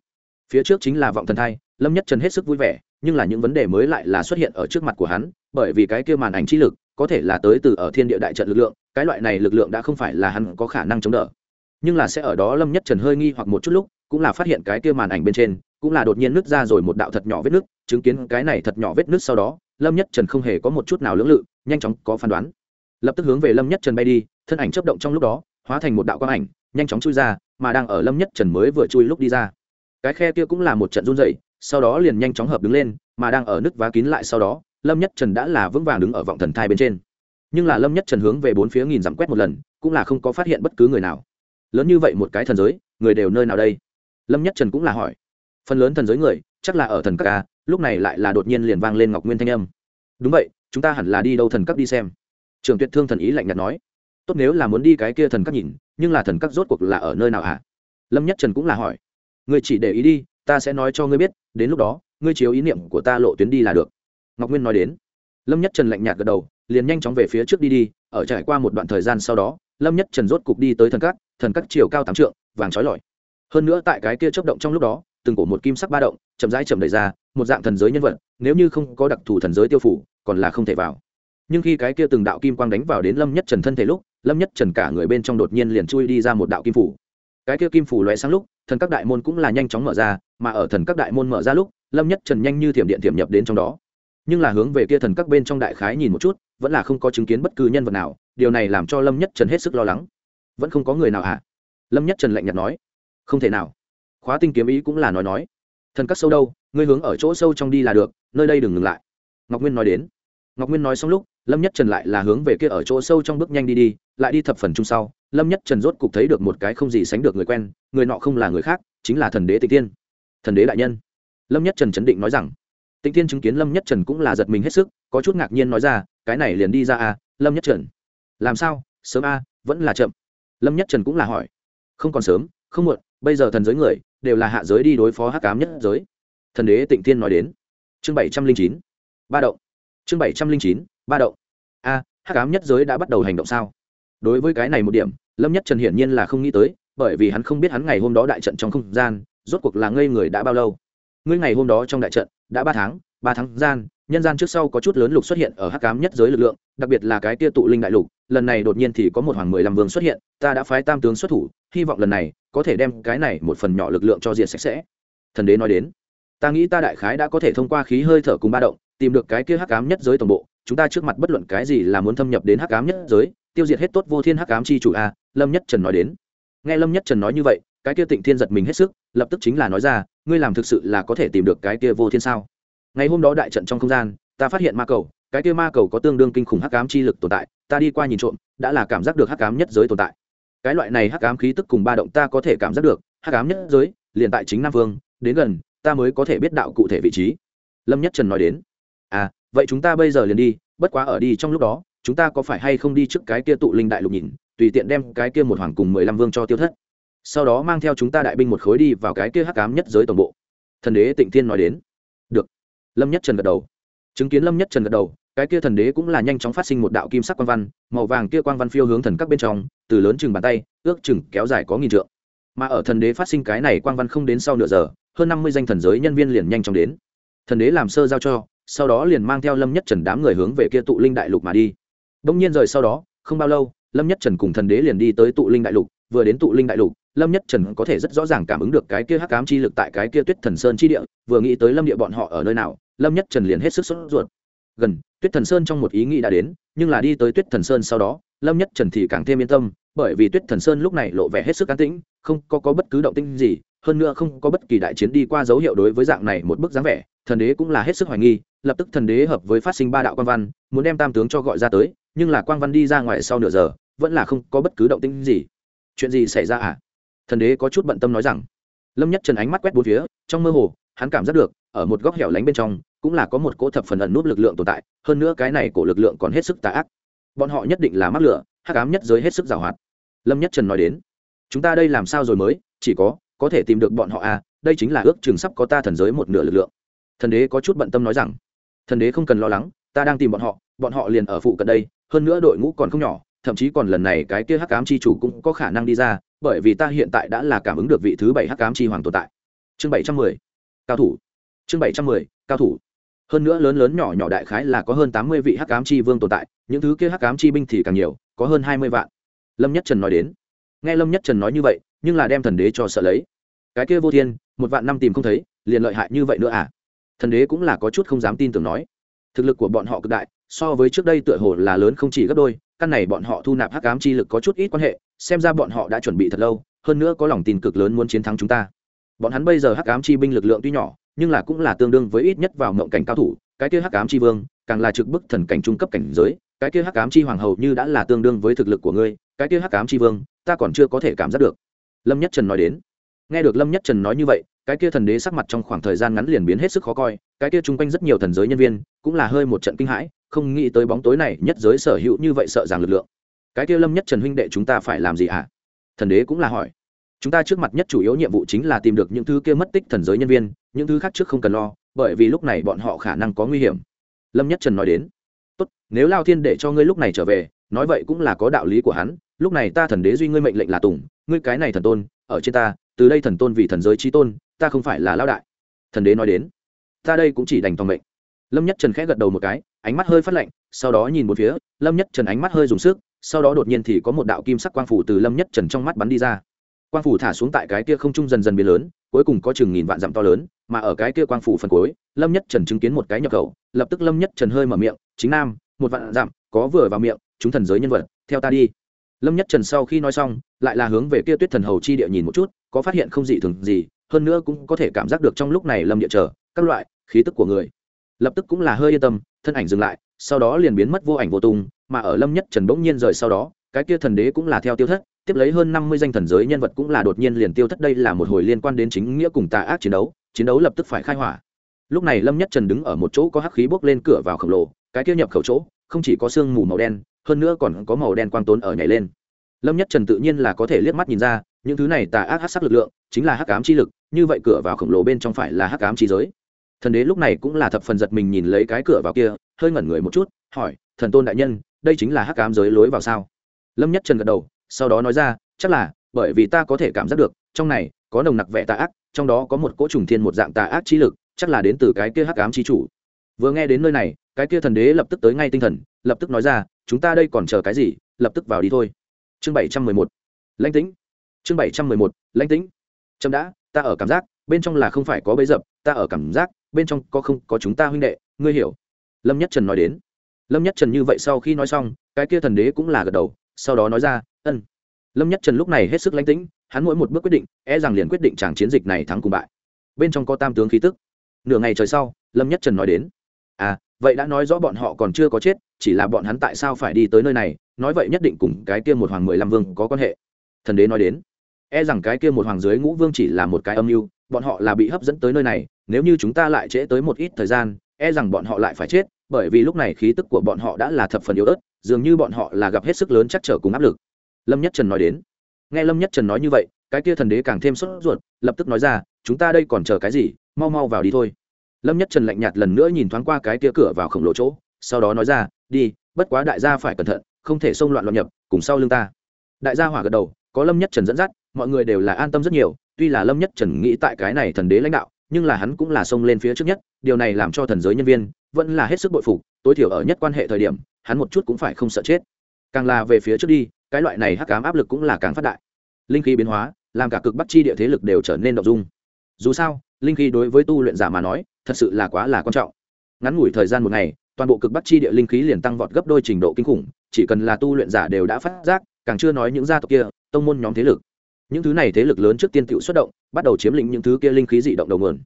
phía trước chính là vọng thần thai, lâm nhất trần hết sức vui vẻ, nhưng là những vấn đề mới lại là xuất hiện ở trước mặt của hắn, bởi vì cái kia màn ảnh trí lực, có thể là tới từ ở thiên địa đại trận lực lượng, cái loại này lực lượng đã không phải là hắn có khả năng chống đỡ. Nhưng là sẽ ở đó lâm nhất trần hơi nghi hoặc một chút lúc, cũng là phát hiện cái kia màn ảnh bên trên, cũng là đột nhiên nứt ra rồi một đạo thật nhỏ vết nứt, chứng kiến cái này thật nhỏ vết nứt sau đó, lâm nhất trần không hề có một chút nào lưỡng lự, nhanh chóng có phán đoán. Lập tức hướng về lâm nhất trần bay đi, thân ảnh chớp động trong lúc đó, hóa thành một đạo quang ảnh nhanh chóng chui ra, mà đang ở lâm nhất trần mới vừa chui lúc đi ra. Cái khe kia cũng là một trận run dậy sau đó liền nhanh chóng hợp đứng lên, mà đang ở nứt vá kín lại sau đó, lâm nhất trần đã là vững vàng đứng ở vọng thần thai bên trên. Nhưng là lâm nhất trần hướng về bốn phía nghìn dặm quét một lần, cũng là không có phát hiện bất cứ người nào. Lớn như vậy một cái thần giới, người đều nơi nào đây? Lâm nhất trần cũng là hỏi. Phần lớn thần giới người, chắc là ở thần các ca lúc này lại là đột nhiên liền vang lên ngọc nguyên thanh âm. Đúng vậy, chúng ta hẳn là đi đâu thần các đi xem. Trường tuyệt thương thần ý lạnh nhạt nói. Tốt nếu là muốn đi cái kia thần các nhìn nhưng là thần các rốt cuộc là ở nơi nào hả? Lâm nhất trần cũng là hỏi. Ngươi chỉ để ý đi, ta sẽ nói cho ngươi biết, đến lúc đó, ngươi chiếu ý niệm của ta lộ tuyến đi là được. Ngọc nguyên nói đến. Lâm nhất trần lạnh nhạt gật đầu, liền nhanh chóng về phía trước đi đi, ở trải qua một đoạn thời gian sau đó, lâm nhất trần rốt cục đi tới thần các thần các chiều cao tám trượng, vàng trói lọi. Hơn nữa tại cái kia chớp động trong lúc đó, từng cổ một kim sắc ba động, chậm rãi chậm đầy ra, một dạng thần giới nhân vật, nếu như không có đặc thù thần giới tiêu phủ còn là không thể vào. Nhưng khi cái kia từng đạo kim quang đánh vào đến lâm nhất trần thân thể lúc lâm nhất trần cả người bên trong đột nhiên liền chui đi ra một đạo kim phủ. Cái kia kim phủ lóe sáng lúc, thần các đại môn cũng là nhanh chóng mở ra, mà ở thần các đại môn mở ra lúc, lâm nhất trần nhanh như thiểm điện thiểm nhập đến trong đó. Nhưng là hướng về kia thần các bên trong đại khái nhìn một chút, vẫn là không có chứng kiến bất cứ nhân vật nào, điều này làm cho lâm nhất trần hết sức lo lắng. Vẫn không có người nào hả? À? lâm nhất trần lạnh nhạt nói. Không thể nào. Khóa tinh kiếm ý cũng là nói nói. Thần các sâu đâu, ngươi hướng ở chỗ sâu trong đi là được, nơi đây đừng ngừng lại. Ngọc nguyên nói đến ngọc nguyên nói xong lúc lâm nhất trần lại là hướng về kia ở chỗ sâu trong bước nhanh đi đi lại đi thập phần chung sau. Lâm nhất trần rốt cục thấy được một cái không gì sánh được người quen người nọ không là người khác chính là thần đế tịch tiên thần đế đại nhân. Lâm nhất trần chấn định nói rằng tịch tiên chứng kiến lâm nhất trần cũng là giật mình hết sức có chút ngạc nhiên nói ra cái này liền đi ra à lâm nhất trần. Làm sao sớm a à, vẫn là chậm. Lâm nhất trần cũng là hỏi không còn sớm không muộn bây giờ thần giới người đều là hạ giới đi đối phó hắc cám nhất giới. Thần đế tịnh thiên nói đến chương bảy trăm linh chín ba động chương bảy trăm linh chín ba động. A à, hắc ám nhất giới đã bắt đầu hành động sao? Đối với cái này một điểm lâm nhất trần hiển nhiên là không nghĩ tới bởi vì hắn không biết hắn ngày hôm đó đại trận trong không gian rốt cuộc là ngây người đã bao lâu. Ngươi ngày hôm đó trong đại trận đã ba tháng ba tháng gian nhân gian trước sau có chút lớn lục xuất hiện ở hắc ám nhất giới lực lượng đặc biệt là cái tia tụ linh đại lục lần này đột nhiên thì có một hoàng mười lăm vương xuất hiện ta đã phái tam tướng xuất thủ hy vọng lần này có thể đem cái này một phần nhỏ lực lượng cho diện sạch sẽ. Thần đế nói đến ta nghĩ ta đại khái đã có thể thông qua khí hơi thở cùng ba động tìm được cái kia hắc ám nhất giới tổng bộ, chúng ta trước mặt bất luận cái gì là muốn thâm nhập đến hắc ám nhất giới, tiêu diệt hết tốt vô thiên hắc ám chi chủ a, lâm nhất trần nói đến. Nghe lâm nhất trần nói như vậy, cái kia tịnh thiên giật mình hết sức, lập tức chính là nói ra, ngươi làm thực sự là có thể tìm được cái kia vô thiên sao? Ngày hôm đó đại trận trong không gian, ta phát hiện ma cầu, cái kia ma cầu có tương đương kinh khủng hắc ám chi lực tồn tại, ta đi qua nhìn trộm, đã là cảm giác được hắc ám nhất giới tồn tại. Cái loại này hắc ám khí tức cùng ba động ta có thể cảm giác được, hắc ám nhất giới, liền tại chính nam vương, đến gần, ta mới có thể biết đạo cụ thể vị trí. Lâm nhất trần nói đến vậy chúng ta bây giờ liền đi, bất quá ở đi trong lúc đó, chúng ta có phải hay không đi trước cái kia tụ linh đại lục nhìn, tùy tiện đem cái kia một hoàng cùng mười lăm vương cho tiêu thất. Sau đó mang theo chúng ta đại binh một khối đi vào cái kia hắc cám nhất giới tổng bộ. Thần đế tịnh thiên nói đến. Được. Lâm nhất trần gật đầu. Chứng kiến lâm nhất trần gật đầu, cái kia thần đế cũng là nhanh chóng phát sinh một đạo kim sắc quan văn, màu vàng kia quan văn phiêu hướng thần các bên trong, từ lớn chừng bàn tay, ước chừng kéo dài có nghìn trượng. Mà ở thần đế phát sinh cái này quan văn không đến sau nửa giờ, hơn năm mươi danh thần giới nhân viên liền nhanh chóng đến. Thần đế làm sơ giao cho sau đó liền mang theo lâm nhất trần đám người hướng về kia tụ linh đại lục mà đi. Đông nhiên rời sau đó không bao lâu lâm nhất trần cùng thần đế liền đi tới tụ linh đại lục. Vừa đến tụ linh đại lục lâm nhất trần có thể rất rõ ràng cảm ứng được cái kia hắc ám chi lực tại cái kia tuyết thần sơn chi địa vừa nghĩ tới lâm địa bọn họ ở nơi nào lâm nhất trần liền hết sức sốt ruột. Gần tuyết thần sơn trong một ý nghĩ đã đến nhưng là đi tới tuyết thần sơn sau đó lâm nhất trần thì càng thêm yên tâm bởi vì tuyết thần sơn lúc này lộ vẻ hết sức an tĩnh không có, có bất cứ động tĩnh gì hơn nữa không có bất kỳ đại chiến đi qua dấu hiệu đối với dạng này một bức dáng vẻ, thần đế cũng là hết sức hoài nghi, lập tức thần đế hợp với phát sinh ba đạo quan văn, muốn đem tam tướng cho gọi ra tới, nhưng là quan văn đi ra ngoài sau nửa giờ, vẫn là không có bất cứ động tĩnh gì. Chuyện gì xảy ra à? Thần đế có chút bận tâm nói rằng. Lâm nhất trần ánh mắt quét bốn phía, trong mơ hồ, hắn cảm giác được, ở một góc hẻo lánh bên trong, cũng là có một cỗ thập phần ẩn núp lực lượng tồn tại, hơn nữa cái này của lực lượng còn hết sức tà ác. Bọn họ nhất định là mắc lửa, hắc ám nhất giới hết sức giàu hoạt. Lâm nhất trần nói đến. Chúng ta đây làm sao rồi mới, chỉ có có thể tìm được bọn họ à đây chính là ước chừng sắp có ta thần giới một nửa lực lượng. Thần đế có chút bận tâm nói rằng, thần đế không cần lo lắng, ta đang tìm bọn họ bọn họ liền ở phụ cận đây, hơn nữa đội ngũ còn không nhỏ, thậm chí còn lần này cái kia hắc cám chi chủ cũng có khả năng đi ra, bởi vì ta hiện tại đã là cảm ứng được vị thứ bảy hắc cám chi hoàng tồn tại. Chương bảy trăm mười, cao thủ. Chương bảy trăm mười, cao thủ. Hơn nữa lớn lớn nhỏ nhỏ đại khái là có hơn tám mươi vị hắc cám chi vương tồn tại, những thứ kia hắc cám chi binh thì càng nhiều, có hơn hai mươi vạn. Lâm nhất trần nói đến. Nghe lâm nhất trần nói như vậy nhưng là đem thần đế cho sợ lấy. Cái kia vô thiên, một vạn năm tìm không thấy, liền lợi hại như vậy nữa à? Thần đế cũng là có chút không dám tin tưởng nói. Thực lực của bọn họ cực đại, so với trước đây tựa hồ là lớn không chỉ gấp đôi, căn này bọn họ thu nạp hắc ám chi lực có chút ít quan hệ, xem ra bọn họ đã chuẩn bị thật lâu, hơn nữa có lòng tin cực lớn muốn chiến thắng chúng ta. Bọn hắn bây giờ hắc ám chi binh lực lượng tuy nhỏ, nhưng là cũng là tương đương với ít nhất vào mộng cảnh cao thủ, cái kia hắc ám chi vương, càng là trực bức thần cảnh trung cấp cảnh giới, cái kia hắc ám chi hoàng hầu như đã là tương đương với thực lực của ngươi, cái kia hắc ám chi vương, ta còn chưa có thể cảm giác được lâm nhất trần nói đến. Nghe được lâm nhất trần nói như vậy, cái kia thần đế sắc mặt trong khoảng thời gian ngắn liền biến hết sức khó coi, cái kia chung quanh rất nhiều thần giới nhân viên cũng là hơi một trận kinh hãi, không nghĩ tới bóng tối này nhất giới sở hữu như vậy sợ rằng lực lượng. Cái kia lâm nhất trần huynh đệ chúng ta phải làm gì ạ? À? thần đế cũng là hỏi. Chúng ta trước mặt nhất chủ yếu nhiệm vụ chính là tìm được những thứ kia mất tích thần giới nhân viên, những thứ khác trước không cần lo, bởi vì lúc này bọn họ khả năng có nguy hiểm. Lâm nhất trần nói đến. Tốt, nếu lao thiên để cho ngươi lúc này trở về, nói vậy cũng là có đạo lý của hắn, lúc này ta thần đế duy ngươi mệnh lệnh là tùng ngươi cái này thần tôn, ở trên ta, từ đây thần tôn vì thần giới trí tôn, ta không phải là lao đại. Thần đế nói đến. Ta đây cũng chỉ đành toàn mệnh. Lâm nhất trần khẽ gật đầu một cái, ánh mắt hơi phát lạnh, sau đó nhìn một phía, lâm nhất trần ánh mắt hơi dùng sức, sau đó đột nhiên thì có một đạo kim sắc quang phủ từ lâm nhất trần trong mắt bắn đi ra. Quang phủ thả xuống tại cái kia không trung dần dần biến lớn, cuối cùng có chừng nghìn vạn dặm to lớn, mà ở cái kia quang phủ phần cuối, lâm nhất trần chứng kiến một cái nhập khẩu, lập tức lâm nhất trần hơi mở miệng, chính nam, một vạn dặm, có vừa vào miệng, chúng thần giới nhân vật, theo ta đi lâm nhất trần sau khi nói xong lại là hướng về kia tuyết thần hầu chi địa nhìn một chút có phát hiện không dị thường gì hơn nữa cũng có thể cảm giác được trong lúc này lâm địa chờ, các loại khí tức của người. Lập tức cũng là hơi yên tâm thân ảnh dừng lại sau đó liền biến mất vô ảnh vô tung mà ở lâm nhất trần bỗng nhiên rời sau đó cái kia thần đế cũng là theo tiêu thất tiếp lấy hơn năm mươi danh thần giới nhân vật cũng là đột nhiên liền tiêu thất đây là một hồi liên quan đến chính nghĩa cùng tà ác chiến đấu chiến đấu lập tức phải khai hỏa. Lúc này lâm nhất trần đứng ở một chỗ có hắc khí bốc lên cửa vào khổng lồ cái kia nhập khẩu chỗ không chỉ có xương mù màu đen hơn nữa còn có màu đen quang tốn ở nhảy lên. Lâm nhất trần tự nhiên là có thể liếc mắt nhìn ra, những thứ này tà ác hát sắc lực lượng, chính là hắc ám chi lực, như vậy cửa vào khổng lồ bên trong phải là hắc ám chi giới. Thần đế lúc này cũng là thập phần giật mình nhìn lấy cái cửa vào kia, hơi ngẩn người một chút, hỏi, thần tôn đại nhân, đây chính là hắc ám giới lối vào sao? Lâm nhất trần gật đầu, sau đó nói ra, chắc là, bởi vì ta có thể cảm giác được, trong này có nồng nặc vẻ tà ác, trong đó có một cỗ trùng thiên một dạng tà ác chi lực, chắc là đến từ cái kia hắc ám chi chủ. Vừa nghe đến nơi này, cái kia thần đế lập tức tới ngay tinh thần, lập tức nói ra chúng ta đây còn chờ cái gì, lập tức vào đi thôi. Chương bảy trăm mười một. Lãnh tĩnh. Chương bảy trăm mười một. Lãnh tĩnh. Trâm đã, ta ở cảm giác, bên trong là không phải có bấy dập, ta ở cảm giác, bên trong có không, có chúng ta huynh đệ, ngươi hiểu. Lâm nhất trần nói đến. Lâm nhất trần như vậy sau khi nói xong, cái kia thần đế cũng là gật đầu, sau đó nói ra, ân. Lâm nhất trần lúc này hết sức lãnh tĩnh, hắn mỗi một bước quyết định e rằng liền quyết định chàng chiến dịch này thắng cùng bại. Bên trong có tam tướng khí tức. Nửa ngày trời sau, lâm nhất trần nói đến à vậy đã nói rõ bọn họ còn chưa có chết chỉ là bọn hắn tại sao phải đi tới nơi này, nói vậy nhất định cùng cái kia một hoàng mười lăm vương có quan hệ. Thần đế nói đến e rằng cái kia một hoàng dưới ngũ vương chỉ là một cái âm mưu, bọn họ là bị hấp dẫn tới nơi này, nếu như chúng ta lại trễ tới một ít thời gian e rằng bọn họ lại phải chết, bởi vì lúc này khí tức của bọn họ đã là thập phần yếu ớt, dường như bọn họ là gặp hết sức lớn chắc trở cùng áp lực. Lâm nhất trần nói đến, nghe lâm nhất trần nói như vậy, cái kia thần đế càng thêm sốt ruột, lập tức nói ra, chúng ta đây còn chờ cái gì, mau mau vào đi thôi. Lâm nhất trần lạnh nhạt lần nữa nhìn thoáng qua cái kia cửa vào khổng lồ chỗ, sau đó nói ra đi, bất quá đại gia phải cẩn thận, không thể xông loạn loạn nhập, cùng sau lưng ta. Đại gia hỏa gật đầu, có lâm nhất trần dẫn dắt, mọi người đều là an tâm rất nhiều, tuy là lâm nhất trần nghĩ tại cái này thần đế lãnh đạo, nhưng là hắn cũng là xông lên phía trước nhất, điều này làm cho thần giới nhân viên vẫn là hết sức bội phục, tối thiểu ở nhất quan hệ thời điểm, hắn một chút cũng phải không sợ chết. Càng là về phía trước đi, cái loại này hắc cám áp lực cũng là càng phát đại. Linh khí biến hóa, làm cả cực bắc chi địa thế lực đều trở nên động dung. Dù sao, linh khí đối với tu luyện giả mà nói, thật sự là quá là quan trọng. Ngắn ngủi thời gian một ngày toàn bộ cực bắc chi địa linh khí liền tăng vọt gấp đôi trình độ kinh khủng, chỉ cần là tu luyện giả đều đã phát giác, càng chưa nói những gia tộc kia, tông môn nhóm thế lực. Những thứ này thế lực lớn trước tiên tự xuất động, bắt đầu chiếm lĩnh những thứ kia linh khí dị động đầu nguồn.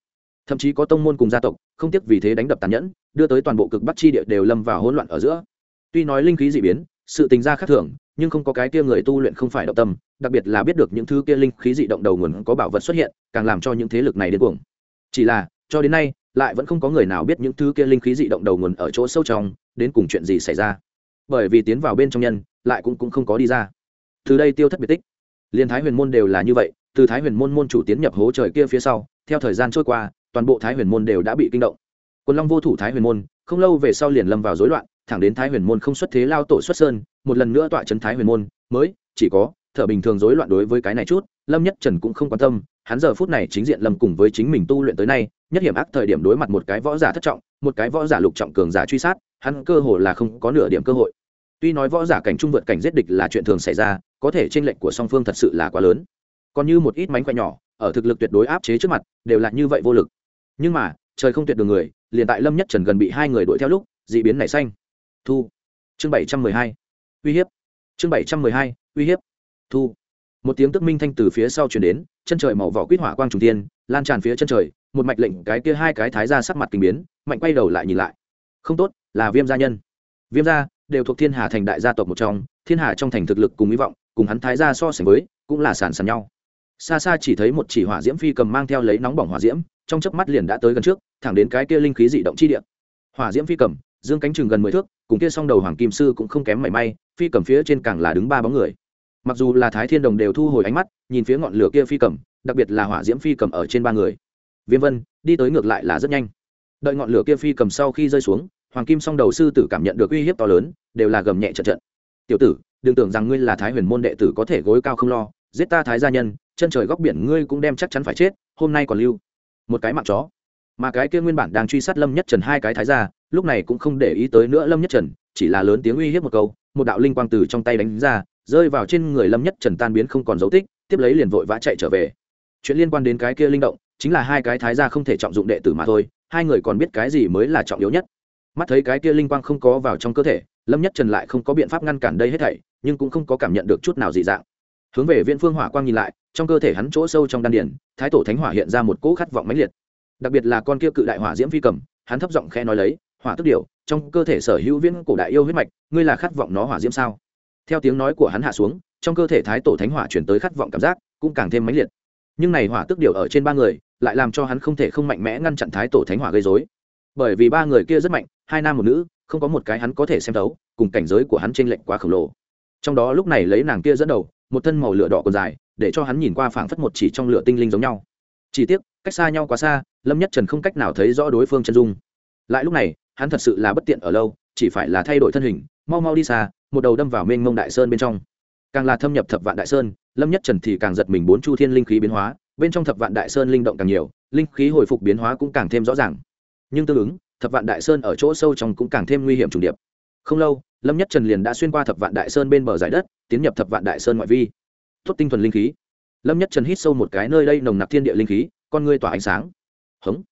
Thậm chí có tông môn cùng gia tộc, không tiếc vì thế đánh đập tàn nhẫn, đưa tới toàn bộ cực bắc chi địa đều lâm vào hỗn loạn ở giữa. Tuy nói linh khí dị biến, sự tình ra khác thường, nhưng không có cái kia người tu luyện không phải động tâm, đặc biệt là biết được những thứ kia linh khí dị động đầu nguồn có bảo vật xuất hiện, càng làm cho những thế lực này đến cuồng. Chỉ là, cho đến nay lại vẫn không có người nào biết những thứ kia linh khí dị động đầu nguồn ở chỗ sâu trong, đến cùng chuyện gì xảy ra. Bởi vì tiến vào bên trong nhân, lại cũng cũng không có đi ra. Từ đây tiêu thất biệt tích. Liên thái huyền môn đều là như vậy, từ thái huyền môn môn chủ tiến nhập hố trời kia phía sau, theo thời gian trôi qua, toàn bộ thái huyền môn đều đã bị kinh động. Quần long vô thủ thái huyền môn, không lâu về sau liền lâm vào rối loạn, thẳng đến thái huyền môn không xuất thế lao tổ xuất sơn, một lần nữa tọa trấn thái huyền môn, mới chỉ có, thở bình thường rối loạn đối với cái này chút, lâm nhất trần cũng không quan tâm hắn giờ phút này chính diện lâm cùng với chính mình tu luyện tới nay, nhất hiểm ác thời điểm đối mặt một cái võ giả thất trọng, một cái võ giả lục trọng cường giả truy sát, hắn cơ hồ là không có nửa điểm cơ hội. Tuy nói võ giả cảnh trung vượt cảnh giết địch là chuyện thường xảy ra, có thể tranh lệch của song phương thật sự là quá lớn. Còn như một ít mánh khoẻ nhỏ, ở thực lực tuyệt đối áp chế trước mặt, đều là như vậy vô lực. Nhưng mà, trời không tuyệt đường người, liền tại lâm nhất trần gần bị hai người đuổi theo lúc, d ị biến nảy xanh. Thu. Chương bảy trăm mười hai. Uy hiếp. Chương bảy trăm mười hai. Uy hiếp. Thu một tiếng tức minh thanh từ phía sau chuyển đến, chân trời màu vỏ quýt hỏa quang trùng tiên lan tràn phía chân trời, một mạch lệnh cái kia hai cái thái ra sắc mặt kinh biến, mạnh quay đầu lại nhìn lại. Không tốt, là viêm gia nhân. Viêm gia đều thuộc thiên hà thành đại gia tộc một trong, thiên hà trong thành thực lực cùng hy vọng, cùng hắn thái gia so sánh với, cũng là sàn sàn nhau. Xa xa chỉ thấy một chỉ hỏa diễm phi cầm mang theo lấy nóng bỏng hỏa diễm, trong chớp mắt liền đã tới gần trước, thẳng đến cái kia linh khí dị động chi địa. Hỏa diễm phi cầm, dương cánh chừng gần mười thước, cùng kia song đầu hoàng kim sư cũng không kém mảy may, phi cầm phía trên càng là đứng ba bóng người mặc dù là thái thiên đồng đều thu hồi ánh mắt, nhìn phía ngọn lửa kia phi cầm, đặc biệt là hỏa diễm phi cầm ở trên ba người. Viêm vân, đi tới ngược lại là rất nhanh. Đợi ngọn lửa kia phi cầm sau khi rơi xuống, hoàng kim song đầu sư tử cảm nhận được uy hiếp to lớn, đều là gầm nhẹ trận trận. Tiểu tử, đừng tưởng rằng ngươi là thái huyền môn đệ tử có thể gối cao không lo, giết ta thái gia nhân, chân trời góc biển ngươi cũng đem chắc chắn phải chết, hôm nay còn lưu một cái mạng chó. Mà cái kia nguyên bản đang truy sát lâm nhất trần hai cái thái gia, lúc này cũng không để ý tới nữa lâm nhất trần, chỉ là lớn tiếng uy hiếp một câu, một đạo linh quang từ trong tay đánh ra rơi vào trên người lâm nhất trần tan biến không còn dấu tích, tiếp lấy liền vội vã chạy trở về. Chuyện liên quan đến cái kia linh động, chính là hai cái thái gia không thể trọng dụng đệ tử mà thôi, hai người còn biết cái gì mới là trọng yếu nhất. Mắt thấy cái kia linh quang không có vào trong cơ thể, lâm nhất trần lại không có biện pháp ngăn cản đây hết thảy, nhưng cũng không có cảm nhận được chút nào dị dạng. Hướng về viễn phương hỏa quang nhìn lại, trong cơ thể hắn chỗ sâu trong đan điển thái tổ thánh hỏa hiện ra một cỗ khát vọng mãnh liệt. Đặc biệt là con kia cự đại hỏa diễm phi cầm, hắn thấp giọng khẽ nói lấy, hỏa tức điều trong cơ thể sở hữu viễn cổ đại yêu huyết mạch, ngươi là khát vọng nó hỏa diễm sao? theo tiếng nói của hắn hạ xuống, trong cơ thể thái tổ thánh hỏa chuyển tới khát vọng cảm giác, cũng càng thêm mãnh liệt. Nhưng này hỏa tức điều ở trên ba người, lại làm cho hắn không thể không mạnh mẽ ngăn chặn thái tổ thánh hỏa gây dối bởi vì ba người kia rất mạnh, hai nam một nữ, không có một cái hắn có thể xem thấu, cùng cảnh giới của hắn t r ê n lệch quá khổng lồ. Trong đó lúc này lấy nàng kia dẫn đầu, một thân màu lửa đỏ còn dài, để cho hắn nhìn qua phảng phất một chỉ trong lửa tinh linh giống nhau. Chỉ tiếc, cách xa nhau quá xa, lâm nhất trần không cách nào thấy rõ đối phương chân dung. Lại lúc này, hắn thật sự là bất tiện ở lâu, chỉ phải là thay đổi thân hình, mau mau đi xa một đầu đâm vào mênh mông đại sơn bên trong. Càng là thâm nhập thập vạn đại sơn, lâm nhất trần thì càng giật mình bốn chu thiên linh khí biến hóa, bên trong thập vạn đại sơn linh động càng nhiều, linh khí hồi phục biến hóa cũng càng thêm rõ ràng. Nhưng tương ứng, thập vạn đại sơn ở chỗ sâu trong cũng càng thêm nguy hiểm trùng điệp. Không lâu, lâm nhất trần liền đã xuyên qua thập vạn đại sơn bên bờ giải đất, tiến nhập thập vạn đại sơn ngoại vi. Thốt tinh thuần linh khí. Lâm nhất trần hít sâu một cái nơi đây nồng nặc thiên địa linh khí, con ngươi tỏa ánh sáng. Hống.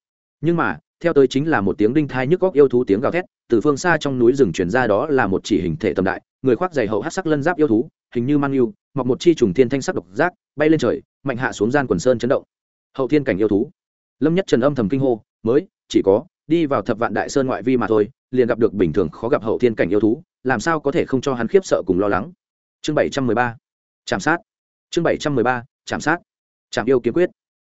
Nhưng mà, theo tới chính là một tiếng đinh thai nhức góc yêu thú tiếng gào thét từ phương xa trong núi rừng truyền ra đó là một chỉ hình thể tầm đại, người khoác dày hậu hát sắc lân giáp yêu thú, hình như mang yêu mặc một chi trùng thiên thanh sắc độc giác, bay lên trời, mạnh hạ xuống gian quần sơn chấn động. Hậu thiên cảnh yêu thú. Lâm nhất trần âm thầm kinh hô, mới, chỉ có đi vào thập vạn đại sơn ngoại vi mà thôi, liền gặp được bình thường khó gặp hậu thiên cảnh yêu thú, làm sao có thể không cho hắn khiếp sợ cùng lo lắng? Chương bảy trăm mười ba. Chạm sát. Chương bảy trăm mười ba. Chạm sát. Chạm yêu kiếm quyết.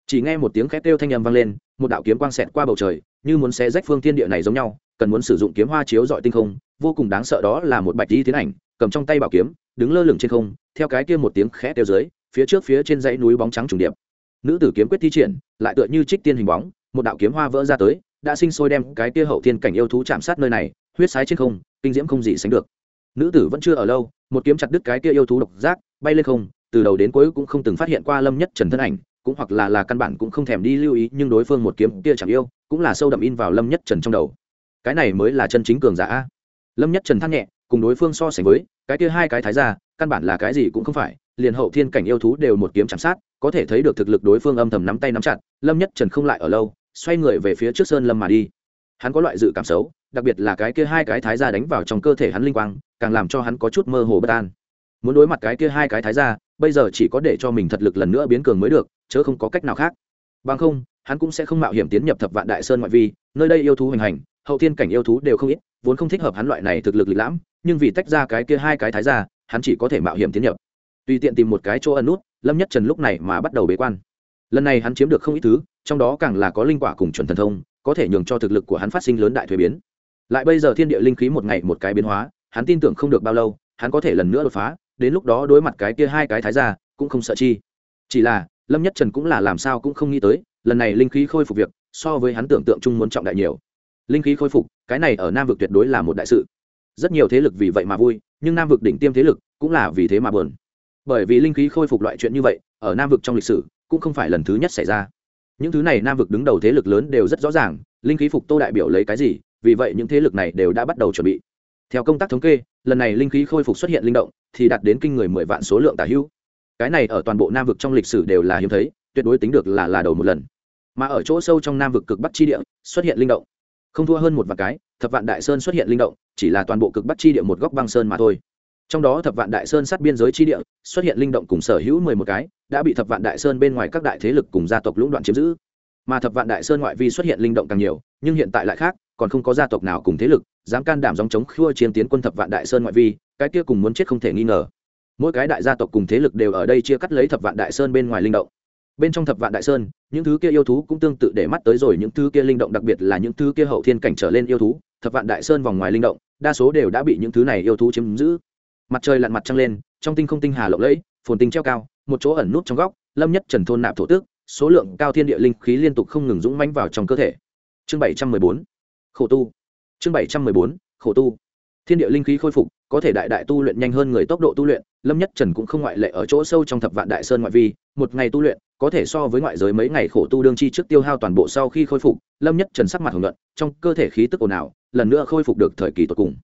Chỉ nghe một tiếng khét kêu thanh âm vang lên, một đạo kiếm quang xẹt qua bầu trời, như muốn xé rách phương thiên địa này giống nhau cần muốn sử dụng kiếm hoa chiếu dọi tinh không, vô cùng đáng sợ đó là một bạch di tiến ảnh, cầm trong tay bảo kiếm, đứng lơ lửng trên không, theo cái kia một tiếng khẽ tiêu dưới, phía trước phía trên dãy núi bóng trắng trùng điệp. Nữ tử kiếm quyết thi triển, lại tựa như trích tiên hình bóng, một đạo kiếm hoa vỡ ra tới, đã sinh sôi đem cái kia hậu thiên cảnh yêu thú chạm sát nơi này, huyết sái trên không, kinh diễm không gì sánh được. Nữ tử vẫn chưa ở lâu, một kiếm chặt đứt cái kia yêu thú độc giác, bay lên không, từ đầu đến cuối cũng không từng phát hiện qua lâm nhất trần thân ảnh, cũng hoặc là là căn bản cũng không thèm đi lưu ý, nhưng đối phương một kiếm kia chẳng yêu, cũng là sâu đậm in vào lâm nhất trần trong đầu cái này mới là chân chính cường giả a. Lâm nhất trần than nhẹ, cùng đối phương so sánh với, cái kia hai cái thái ra căn bản là cái gì cũng không phải, liền hậu thiên cảnh yêu thú đều một kiếm chạm sát, có thể thấy được thực lực đối phương âm thầm nắm tay nắm chặt, lâm nhất trần không lại ở lâu, xoay người về phía trước sơn lâm mà đi. Hắn có loại dự cảm xấu, đặc biệt là cái kia hai cái thái ra đánh vào trong cơ thể hắn linh quang, càng làm cho hắn có chút mơ hồ bất an. Muốn đối mặt cái kia hai cái thái ra bây giờ chỉ có để cho mình thật lực lần nữa biến cường mới được, chớ không có cách nào khác. Bằng không, hắn cũng sẽ không mạo hiểm tiến nhập thập vạn đại sơn ngoại vi, nơi đây yêu thú hoành hành hậu thiên cảnh yêu thú đều không ít, vốn không thích hợp hắn loại này thực lực lịch lãm, nhưng vì tách ra cái kia hai cái thái ra hắn chỉ có thể mạo hiểm tiến nhập. Tùy tiện tìm một cái chỗ ẩn nút, lâm nhất trần lúc này mà bắt đầu bế quan. Lần này hắn chiếm được không ít thứ, trong đó càng là có linh quả cùng chuẩn thần thông, có thể nhường cho thực lực của hắn phát sinh lớn đại thuế biến. Lại bây giờ thiên địa linh khí một ngày một cái biến hóa, hắn tin tưởng không được bao lâu, hắn có thể lần nữa đột phá, đến lúc đó đối mặt cái kia hai cái thái ra cũng không sợ chi. Chỉ là, lâm nhất trần cũng là làm sao cũng không nghĩ tới, lần này linh khí khôi phục việc, so với hắn tưởng tượng chung muốn trọng đại nhiều linh khí khôi phục, cái này ở nam vực tuyệt đối là một đại sự. Rất nhiều thế lực vì vậy mà vui, nhưng nam vực đỉnh tiêm thế lực cũng là vì thế mà buồn. Bởi vì linh khí khôi phục loại chuyện như vậy, ở nam vực trong lịch sử, cũng không phải lần thứ nhất xảy ra. Những thứ này nam vực đứng đầu thế lực lớn đều rất rõ ràng, linh khí phục tô đại biểu lấy cái gì, vì vậy những thế lực này đều đã bắt đầu chuẩn bị. Theo công tác thống kê, lần này linh khí khôi phục xuất hiện linh động, thì đạt đến kinh người mười vạn số lượng tả hữu. Cái này ở toàn bộ nam vực trong lịch sử đều là hiếm thấy, tuyệt đối tính được là là đầu một lần. Mà ở chỗ sâu trong nam vực cực bắc chi địa, xuất hiện linh động không thua hơn một vạn cái, thập vạn đại sơn xuất hiện linh động, chỉ là toàn bộ cực bắc chi địa một góc băng sơn mà thôi. Trong đó thập vạn đại sơn sát biên giới chi địa xuất hiện linh động cùng sở hữu mười một cái, đã bị thập vạn đại sơn bên ngoài các đại thế lực cùng gia tộc lũng đoạn chiếm giữ. Mà thập vạn đại sơn ngoại vi xuất hiện linh động càng nhiều, nhưng hiện tại lại khác, còn không có gia tộc nào cùng thế lực dám can đảm dòng chống khua chiến tiến quân thập vạn đại sơn ngoại vi, cái kia cùng muốn chết không thể nghi ngờ. Mỗi cái đại gia tộc cùng thế lực đều ở đây chia cắt lấy thập vạn đại sơn bên ngoài linh động bên trong thập vạn đại sơn, những thứ kia yêu thú cũng tương tự để mắt tới rồi, những thứ kia linh động đặc biệt là những thứ kia hậu thiên cảnh trở lên yêu thú, thập vạn đại sơn vòng ngoài linh động, đa số đều đã bị những thứ này yêu thú chiếm giữ. Mặt trời lặn mặt trăng lên, trong tinh không tinh hà lộng lẫy, phồn tinh treo cao, một chỗ ẩn nút trong góc, lâm nhất trần thôn nạp thổ tước, số lượng cao thiên địa linh khí liên tục không ngừng dũng mãnh vào trong cơ thể. Chương bảy trăm mười bốn, khổ tu. Chương bảy trăm mười bốn, khổ tu thiên địa linh khí khôi phục, có thể đại đại tu luyện nhanh hơn người tốc độ tu luyện, lâm nhất trần cũng không ngoại lệ ở chỗ sâu trong thập vạn đại sơn ngoại vi, một ngày tu luyện, có thể so với ngoại giới mấy ngày khổ tu đương chi trước tiêu hao toàn bộ sau khi khôi phục, lâm nhất trần sắc mặt hưởng luận trong cơ thể khí tức ồn ào, lần nữa khôi phục được thời kỳ tột cùng.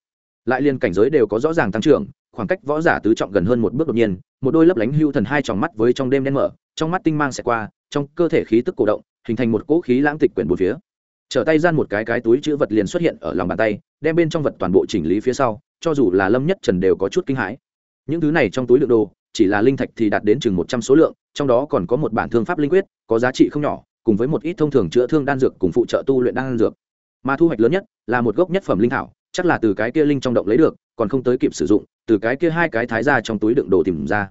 Lại liên cảnh giới đều có rõ ràng tăng trưởng, khoảng cách võ giả tứ trọng gần hơn một bước đột nhiên, một đôi lấp lánh hưu thần hai tròng mắt với trong đêm đen mở, trong mắt tinh mang sẽ qua, trong cơ thể khí tức cổ động, hình thành một cỗ khí lãng tịch quyển bốn phía trở tay gian một cái cái túi chữ vật liền xuất hiện ở lòng bàn tay, đem bên trong vật toàn bộ chỉnh lý phía sau, cho dù là lâm nhất trần đều có chút kinh hãi. Những thứ này trong túi lượng đồ, chỉ là linh thạch thì đạt đến chừng một trăm số lượng, trong đó còn có một bản thương pháp linh quyết, có giá trị không nhỏ, cùng với một ít thông thường chữa thương đan dược cùng phụ trợ tu luyện đan dược. Mà thu hoạch lớn nhất là một gốc nhất phẩm linh thảo, chắc là từ cái kia linh trong động lấy được, còn không tới kịp sử dụng, từ cái kia hai cái thái ra trong túi đựng đồ tìm ra.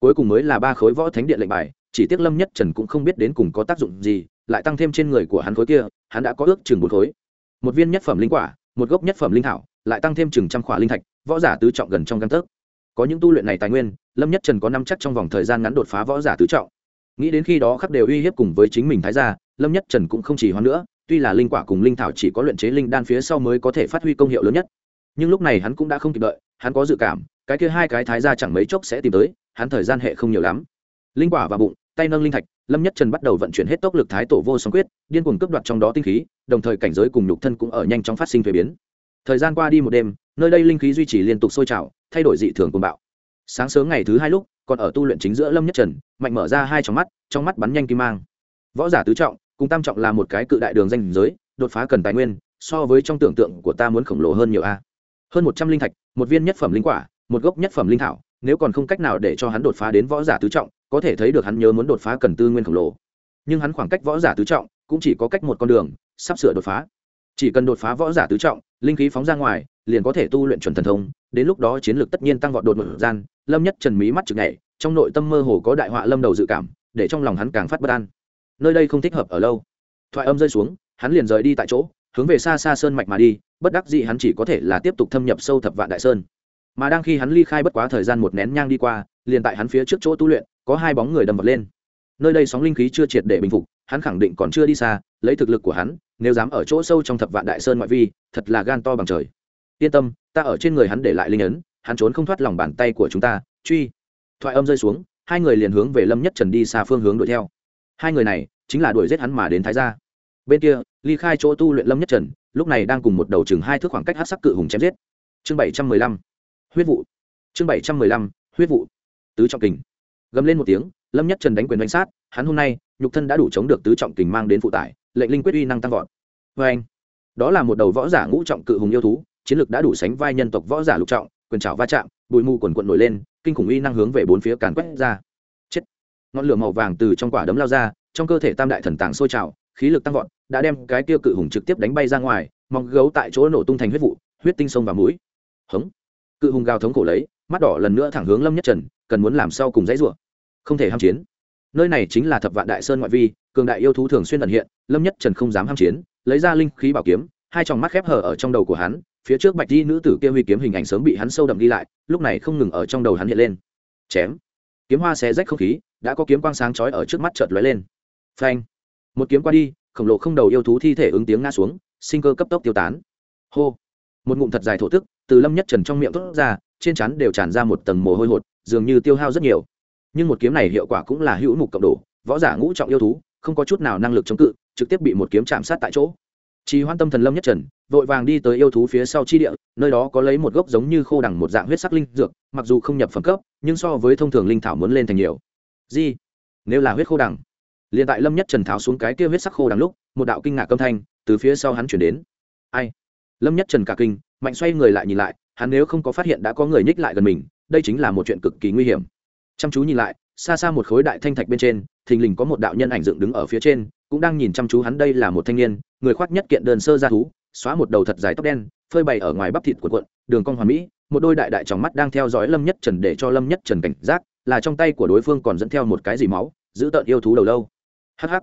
Cuối cùng mới là ba khối võ thánh điện lệnh bài, chỉ tiếc lâm nhất trần cũng không biết đến cùng có tác dụng gì lại tăng thêm trên người của hắn khối kia, hắn đã có ước chừng bốn khối. Một viên nhất phẩm linh quả, một gốc nhất phẩm linh thảo, lại tăng thêm chừng trăm khỏa linh thạch, võ giả tứ trọng gần trong găng tấc. Có những tu luyện này tài nguyên, lâm nhất trần có năm chắc trong vòng thời gian ngắn đột phá võ giả tứ trọng. Nghĩ đến khi đó khắp đều uy hiếp cùng với chính mình thái gia, lâm nhất trần cũng không chỉ hoan nữa, tuy là linh quả cùng linh thảo chỉ có luyện chế linh đan phía sau mới có thể phát huy công hiệu lớn nhất. Nhưng lúc này hắn cũng đã không kịp đợi, hắn có dự cảm, cái kia hai cái thái gia chẳng mấy chốc sẽ tìm tới, hắn thời gian hệ không nhiều lắm. Linh quả và bụng tay nâng linh thạch, lâm nhất trần bắt đầu vận chuyển hết tốc lực thái tổ vô song quyết, điên cuồng cướp đoạt trong đó tinh khí, đồng thời cảnh giới cùng nhục thân cũng ở nhanh chóng phát sinh thuế biến. Thời gian qua đi một đêm, nơi đây linh khí duy trì liên tục sôi trào, thay đổi dị thường cùng bạo. Sáng sớm ngày thứ hai lúc, còn ở tu luyện chính giữa lâm nhất trần, mạnh mở ra hai trong mắt trong mắt bắn nhanh kim mang. Võ giả tứ trọng, cùng tam trọng là một cái cự đại đường danh giới, đột phá cần tài nguyên, so với trong tưởng tượng của ta muốn khổng lồ hơn nhiều a. Hơn một trăm linh thạch, một viên nhất phẩm linh quả, một gốc nhất phẩm linh thảo nếu còn không cách nào để cho hắn đột phá đến võ giả tứ trọng, có thể thấy được hắn nhớ muốn đột phá cần tư nguyên khổng lồ. Nhưng hắn khoảng cách võ giả tứ trọng cũng chỉ có cách một con đường, sắp sửa đột phá. Chỉ cần đột phá võ giả tứ trọng, linh khí phóng ra ngoài, liền có thể tu luyện chuẩn thần thông, đến lúc đó chiến lược tất nhiên tăng vọt đột ngột. gian, lâm nhất trần mí mắt chực nhảy, trong nội tâm mơ hồ có đại họa lâm đầu dự cảm, để trong lòng hắn càng phát bất an. Nơi đây không thích hợp ở lâu. Thoại âm rơi xuống, hắn liền rời đi tại chỗ, hướng về xa xa sơn mạch mà đi, bất đắc dĩ hắn chỉ có thể là tiếp tục thâm nhập sâu thập vạn đại sơn mà đang khi hắn ly khai bất quá thời gian một nén nhang đi qua, liền tại hắn phía trước chỗ tu luyện, có hai bóng người đầm vật lên. Nơi đây sóng linh khí chưa triệt để bình phục, hắn khẳng định còn chưa đi xa, lấy thực lực của hắn, nếu dám ở chỗ sâu trong thập vạn đại sơn ngoại vi, thật là gan to bằng trời. Yên tâm, ta ở trên người hắn để lại linh ấn, hắn trốn không thoát lòng bàn tay của chúng ta, truy. Thoại âm rơi xuống, hai người liền hướng về lâm nhất trần đi xa phương hướng đuổi theo. Hai người này, chính là đuổi giết hắn mà đến thái gia. Bên kia, ly khai chỗ tu luyện lâm nhất trần, lúc này đang cùng một đầu chừng hai thước khoảng cách hát sắc cự hùng chém giết. Chương bảy trăm mười lăm huyết vụ. Chương bảy trăm mười lăm, huyết vụ. Tứ trọng kình. Gầm lên một tiếng, lâm nhất trần đánh quyền đánh sát, hắn hôm nay, nhục thân đã đủ chống được tứ trọng kình mang đến phụ tải, lệnh linh quyết uy năng tăng vọt. Vê anh đó là một đầu võ giả ngũ trọng cự hùng yêu thú, chiến lược đã đủ sánh vai nhân tộc võ giả lục trọng, quyền trảo va chạm, bụi mù quần quận nổi lên, kinh khủng uy năng hướng về bốn phía càn quét ra. Chết. Ngọn lửa màu vàng từ trong quả đấm lao ra, trong cơ thể tam đại thần tàng sôi trào, khí lực tăng vọt, đã đem cái tiêu cự hùng trực tiếp đánh bay ra ngoài mong gấu tại chỗ nổ tung thành huyết vụ, huyết tinh sông và mũi. Hống cự hùng gào thống cổ lấy, mắt đỏ lần nữa thẳng hướng lâm nhất trần, cần muốn làm sao cùng dãy rủa. Không thể ham chiến. Nơi này chính là thập vạn đại sơn ngoại vi, cường đại yêu thú thường xuyên ẩn hiện, lâm nhất trần không dám ham chiến, lấy ra linh khí bảo kiếm, hai tròng mắt khép hở ở trong đầu của hắn, phía trước bạch di nữ tử kia huy kiếm hình ảnh sớm bị hắn sâu đậm đi lại, lúc này không ngừng ở trong đầu hắn hiện lên. Chém. Kiếm hoa xé rách không khí, đã có kiếm quang sáng chói ở trước mắt chợt lóe lên. Phanh. Một kiếm qua đi, khổng lồ không đầu yêu thú thi thể ứng tiếng ngã xuống, sinh cơ cấp tốc tiêu tán. Hô. Một ngụm thật dài thổ tức từ lâm nhất trần trong miệng thốt ra, trên chắn đều tràn ra một tầng mồ hôi hột, dường như tiêu hao rất nhiều. Nhưng một kiếm này hiệu quả cũng là hữu mục cộng đổ võ giả ngũ trọng yêu thú, không có chút nào năng lực chống cự, trực tiếp bị một kiếm chạm sát tại chỗ. Chỉ hoan tâm thần lâm nhất trần, vội vàng đi tới yêu thú phía sau chi địa, nơi đó có lấy một gốc giống như khô đằng một dạng huyết sắc linh dược, mặc dù không nhập phẩm cấp, nhưng so với thông thường linh thảo muốn lên thành nhiều. Gì? Nếu là huyết khô đằng. Liền tại lâm nhất trần tháo xuống cái kia huyết sắc khô đằng lúc, một đạo kinh ngạc âm thanh từ phía sau hắn chuyển đến. Ai? Lâm nhất trần cả kinh mạnh xoay người lại nhìn lại, hắn nếu không có phát hiện đã có người nhích lại gần mình, đây chính là một chuyện cực kỳ nguy hiểm. Chăm chú nhìn lại, xa xa một khối đại thanh thạch bên trên, thình lình có một đạo nhân ảnh dựng đứng ở phía trên, cũng đang nhìn chăm chú hắn đây là một thanh niên, người khoác nhất kiện đơn sơ ra thú, xóa một đầu thật dài tóc đen, phơi bày ở ngoài bắp thịt của quận đường cong hoàn mỹ, một đôi đại đại tròng mắt đang theo dõi lâm nhất trần để cho lâm nhất trần cảnh giác, là trong tay của đối phương còn dẫn theo một cái gì máu, giữ tợn yêu thú đầu lâu. Hắc hắc,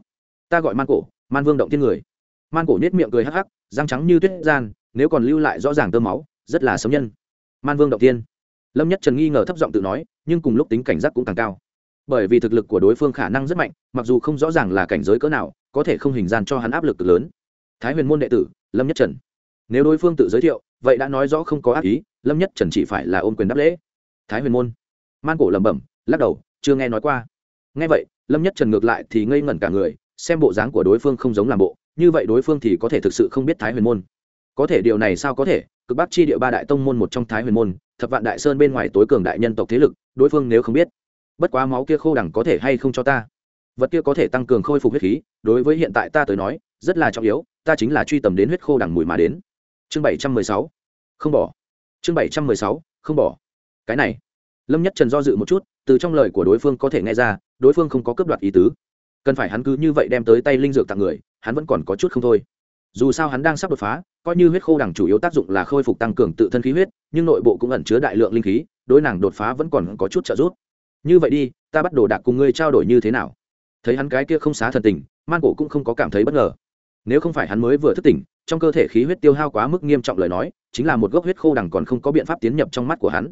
ta gọi man cổ, man vương động thiên người. Man cổ nết miệng cười hắc hắc, răng trắng như tuyết gian nếu còn lưu lại rõ ràng tơ máu, rất là sống nhân. Man vương động tiên. Lâm nhất trần nghi ngờ thấp giọng tự nói, nhưng cùng lúc tính cảnh giác cũng càng cao. Bởi vì thực lực của đối phương khả năng rất mạnh, mặc dù không rõ ràng là cảnh giới cỡ nào, có thể không hình gian cho hắn áp lực lớn. Thái huyền môn đệ tử, lâm nhất trần. Nếu đối phương tự giới thiệu, vậy đã nói rõ không có ác ý, lâm nhất trần chỉ phải là ôm quyền đáp lễ. Thái huyền môn. Man cổ lẩm bẩm, lắc đầu, chưa nghe nói qua. Nghe vậy, lâm nhất trần ngược lại thì ngây ngẩn cả người, xem bộ dáng của đối phương không giống làm bộ, như vậy đối phương thì có thể thực sự không biết thái huyền môn có thể điều này sao có thể? Cực bắc chi địa ba đại tông môn một trong thái huyền môn, thập vạn đại sơn bên ngoài tối cường đại nhân tộc thế lực, đối phương nếu không biết, bất quá máu kia khô đẳng có thể hay không cho ta? Vật kia có thể tăng cường khôi phục huyết khí, đối với hiện tại ta tới nói, rất là trọng yếu, ta chính là truy tầm đến huyết khô đẳng mùi mà đến. Chương bảy trăm mười sáu. Không bỏ. Chương bảy trăm mười sáu. Không bỏ. Cái này. Lâm nhất trần do dự một chút, từ trong lời của đối phương có thể nghe ra, đối phương không có cướp đoạt ý tứ. Cần phải hắn cứ như vậy đem tới tay linh dược tặng người, hắn vẫn còn có chút không thôi dù sao hắn đang sắp đột phá, coi như huyết khô đẳng chủ yếu tác dụng là khôi phục tăng cường tự thân khí huyết, nhưng nội bộ cũng ẩn chứa đại lượng linh khí, đối nàng đột phá vẫn còn có chút trợ giúp. Như vậy đi, ta bắt đồ đạc cùng ngươi trao đổi như thế nào? Thấy hắn cái kia không xá thần tình man cổ cũng không có cảm thấy bất ngờ. Nếu không phải hắn mới vừa thức tỉnh, trong cơ thể khí huyết tiêu hao quá mức nghiêm trọng lời nói, chính là một gốc huyết khô đằng còn không có biện pháp tiến nhập trong mắt của hắn.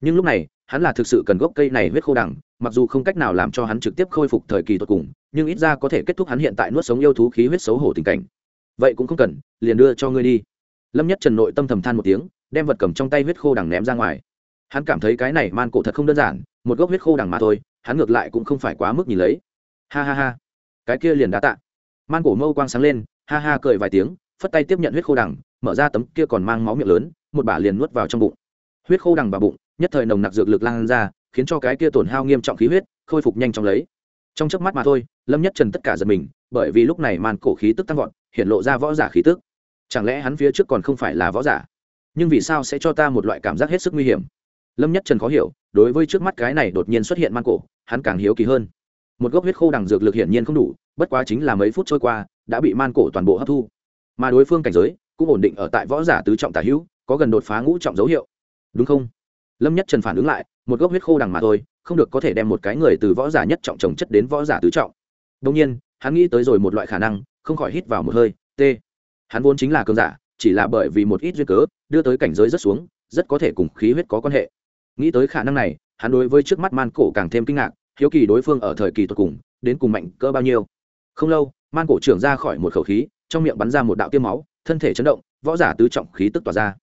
Nhưng lúc này, hắn là thực sự cần gốc cây này huyết khô đằng, mặc dù không cách nào làm cho hắn trực tiếp khôi phục thời kỳ tột cùng, nhưng ít ra có thể kết thúc hắn hiện tại nuốt sống yêu thú khí huyết xấu hổ tình cảnh vậy cũng không cần, liền đưa cho ngươi đi. Lâm nhất trần nội tâm thầm than một tiếng, đem vật cầm trong tay huyết khô đằng ném ra ngoài. Hắn cảm thấy cái này man cổ thật không đơn giản, một gốc huyết khô đằng mà thôi, hắn ngược lại cũng không phải quá mức nhìn lấy. Ha ha ha. Cái kia liền đã tạ. Man cổ mâu quang sáng lên, ha ha cười vài tiếng, phất tay tiếp nhận huyết khô đằng, mở ra tấm kia còn mang máu miệng lớn, một bả liền nuốt vào trong bụng. Huyết khô đằng vào bụng, nhất thời nồng nặc dược lực lan ra, khiến cho cái kia tổn hao nghiêm trọng khí huyết, khôi phục nhanh chóng lấy. Trong chớp mắt mà thôi, lâm nhất trần tất cả giật mình bởi vì lúc này màn cổ khí tức tăng vọt, hiện lộ ra võ giả khí tức. Chẳng lẽ hắn phía trước còn không phải là võ giả? Nhưng vì sao sẽ cho ta một loại cảm giác hết sức nguy hiểm? Lâm nhất trần khó hiểu, đối với trước mắt cái này đột nhiên xuất hiện màn cổ, hắn càng hiếu kỳ hơn. Một gốc huyết khô đằng dược lực hiển nhiên không đủ, bất quá chính là mấy phút trôi qua, đã bị màn cổ toàn bộ hấp thu. Mà đối phương cảnh giới, cũng ổn định ở tại võ giả tứ trọng tả hữu, có gần đột phá ngũ trọng dấu hiệu. Đúng không? Lâm nhất trần phản ứng lại, một gốc huyết khô đằng mà thôi, không được có thể đem một cái người từ võ giả nhất trọng trồng chất đến võ giả tứ trọng. Đông nhiên hắn nghĩ tới rồi một loại khả năng, không khỏi hít vào một hơi, t, hắn vốn chính là cơn giả, chỉ là bởi vì một ít duyên cớ, đưa tới cảnh giới rất xuống, rất có thể cùng khí huyết có quan hệ. Nghĩ tới khả năng này, hắn đối với trước mắt man cổ càng thêm kinh ngạc, hiếu kỳ đối phương ở thời kỳ tột cùng, đến cùng mạnh cỡ bao nhiêu. Không lâu, man cổ trưởng ra khỏi một khẩu khí, trong miệng bắn ra một đạo tiêm máu, thân thể chấn động, võ giả tứ trọng khí tức tỏa ra.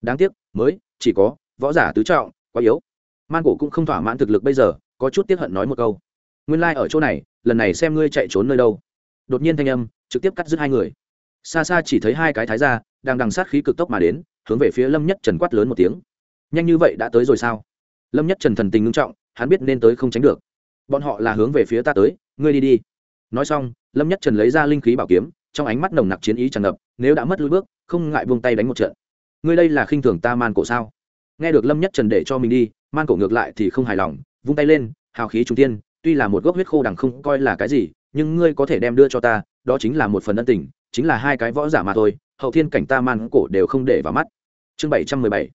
Đáng tiếc, mới, chỉ có võ giả tứ trọng, quá yếu. Man cổ cũng không thỏa mãn thực lực bây giờ, có chút tiếc hận nói một câu nguyên lai、like、ở chỗ này, lần này xem ngươi chạy trốn nơi đâu. Đột nhiên thanh âm, trực tiếp cắt dứt hai người. Xa xa chỉ thấy hai cái thái ra đang đằng sát khí cực tốc mà đến, hướng về phía lâm nhất trần quát lớn một tiếng. Nhanh như vậy đã tới rồi sao? Lâm nhất trần thần tình ngưng trọng, hắn biết nên tới không tránh được. Bọn họ là hướng về phía ta tới, ngươi đi đi. Nói xong, lâm nhất trần lấy ra linh khí bảo kiếm, trong ánh mắt nồng nặc chiến ý tràn ngập, nếu đã mất lối bước, không ngại vung tay đánh một trận. Ngươi đây là khinh thường ta man cổ sao? Nghe được lâm nhất trần để cho mình đi, man cổ ngược lại thì không hài lòng, vung tay lên, hào khí trung tiên tuy là một gốc huyết khô đằng không coi là cái gì, nhưng ngươi có thể đem đưa cho ta, đó chính là một phần ân tình, chính là hai cái võ giả mà thôi, hậu thiên cảnh ta man cổ đều không để vào mắt. Chương bảy trăm mười bảy,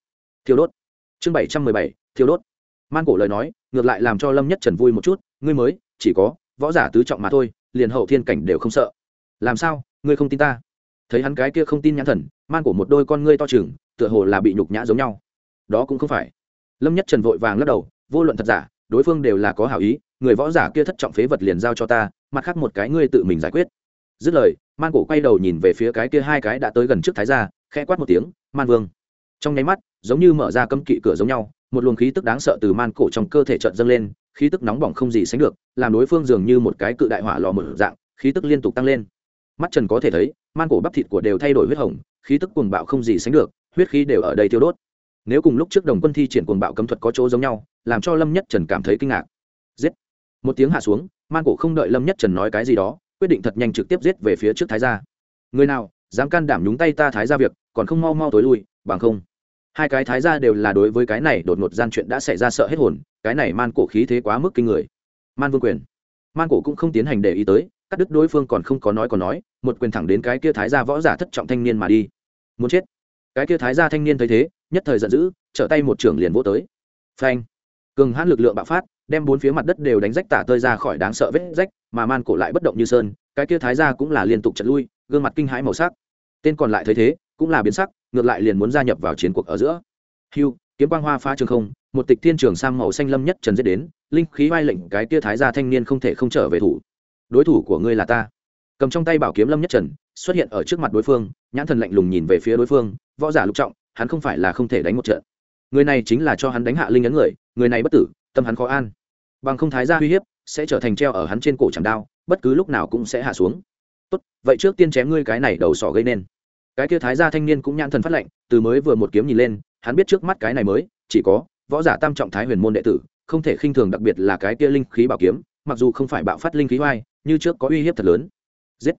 thiêu đốt. Chương bảy trăm mười bảy, thiêu đốt. Man cổ lời nói, ngược lại làm cho lâm nhất trần vui một chút, ngươi mới, chỉ có, võ giả tứ trọng mà thôi, liền hậu thiên cảnh đều không sợ. Làm sao, ngươi không tin ta? Thấy hắn cái kia không tin nhãn thần, man cổ một đôi con ngươi to chừng tựa hồ là bị nhục nhã giống nhau. Đó cũng không phải. Lâm nhất trần vội vàng lắc đầu, vô luận thật giả, đối phương đều là có hảo ý người võ giả kia thất trọng phế vật liền giao cho ta, mặt khác một cái ngươi tự mình giải quyết. Dứt lời, man cổ quay đầu nhìn về phía cái kia hai cái đã tới gần trước thái gia, khẽ quát một tiếng, man vương. Trong nháy mắt, giống như mở ra cấm kỵ cửa giống nhau, một luồng khí tức đáng sợ từ man cổ trong cơ thể trợn dâng lên, khí tức nóng bỏng không gì sánh được, làm đối phương dường như một cái cự đại hỏa lò mở dạng, khí tức liên tục tăng lên. Mắt trần có thể thấy, man cổ bắp thịt của đều thay đổi huyết hồng, khí tức cuồng bạo không gì sánh được, huyết khí đều ở đây tiêu đốt. Nếu cùng lúc trước đồng quân thi triển cuồng bạo cấm thuật có chỗ giống nhau, làm cho lâm nhất trần cảm thấy kinh ngạc một tiếng hạ xuống, man cổ không đợi lâm nhất trần nói cái gì đó, quyết định thật nhanh trực tiếp giết về phía trước thái gia. Người nào, dám can đảm nhúng tay ta thái ra việc, còn không mau mau tối lui, bằng không. Hai cái thái gia đều là đối với cái này đột ngột gian chuyện đã xảy ra sợ hết hồn, cái này man cổ khí thế quá mức kinh người. Man vương quyền. Man cổ cũng không tiến hành để ý tới, cắt đứt đối phương còn không có nói còn nói, một quyền thẳng đến cái kia thái gia võ giả thất trọng thanh niên mà đi. Muốn chết. Cái kia thái gia thanh niên thấy thế, nhất thời giận dữ, trở tay một trưởng liền vỗ tới. Phanh cường hãn lực lượng bạo phát, đem bốn phía mặt đất đều đánh rách tả tơi ra khỏi đáng sợ vết rách, mà man cổ lại bất động như sơn, cái kia thái ra cũng là liên tục chật lui, gương mặt kinh hãi màu sắc. Tên còn lại thấy thế, cũng là biến sắc, ngược lại liền muốn gia nhập vào chiến cuộc ở giữa. Hưu, kiếm quang hoa phá trường không, một tịch thiên trường sang màu xanh lâm nhất trần giết đến, linh khí vai lệnh cái tia thái gia thanh niên không thể không trở về thủ. Đối thủ của ngươi là ta. Cầm trong tay bảo kiếm lâm nhất trần, xuất hiện ở trước mặt đối phương, nhãn thần lạnh lùng nhìn về phía đối phương, võ giả lục trọng, hắn không phải là không thể đánh một trận người này chính là cho hắn đánh hạ linh ấn người người này bất tử, tâm hắn khó an. Bằng không thái gia uy hiếp, sẽ trở thành treo ở hắn trên cổ chẳng đao, bất cứ lúc nào cũng sẽ hạ xuống. Tốt, vậy trước tiên chém ngươi cái này đầu sỏ gây nên. Cái kia thái gia thanh niên cũng nhãn thần phát lệnh, từ mới vừa một kiếm nhìn lên, hắn biết trước mắt cái này mới, chỉ có võ giả tam trọng thái huyền môn đệ tử, không thể khinh thường đặc biệt là cái kia linh khí bảo kiếm, mặc dù không phải bạo phát linh khí hoai như trước có uy hiếp thật lớn. Giết.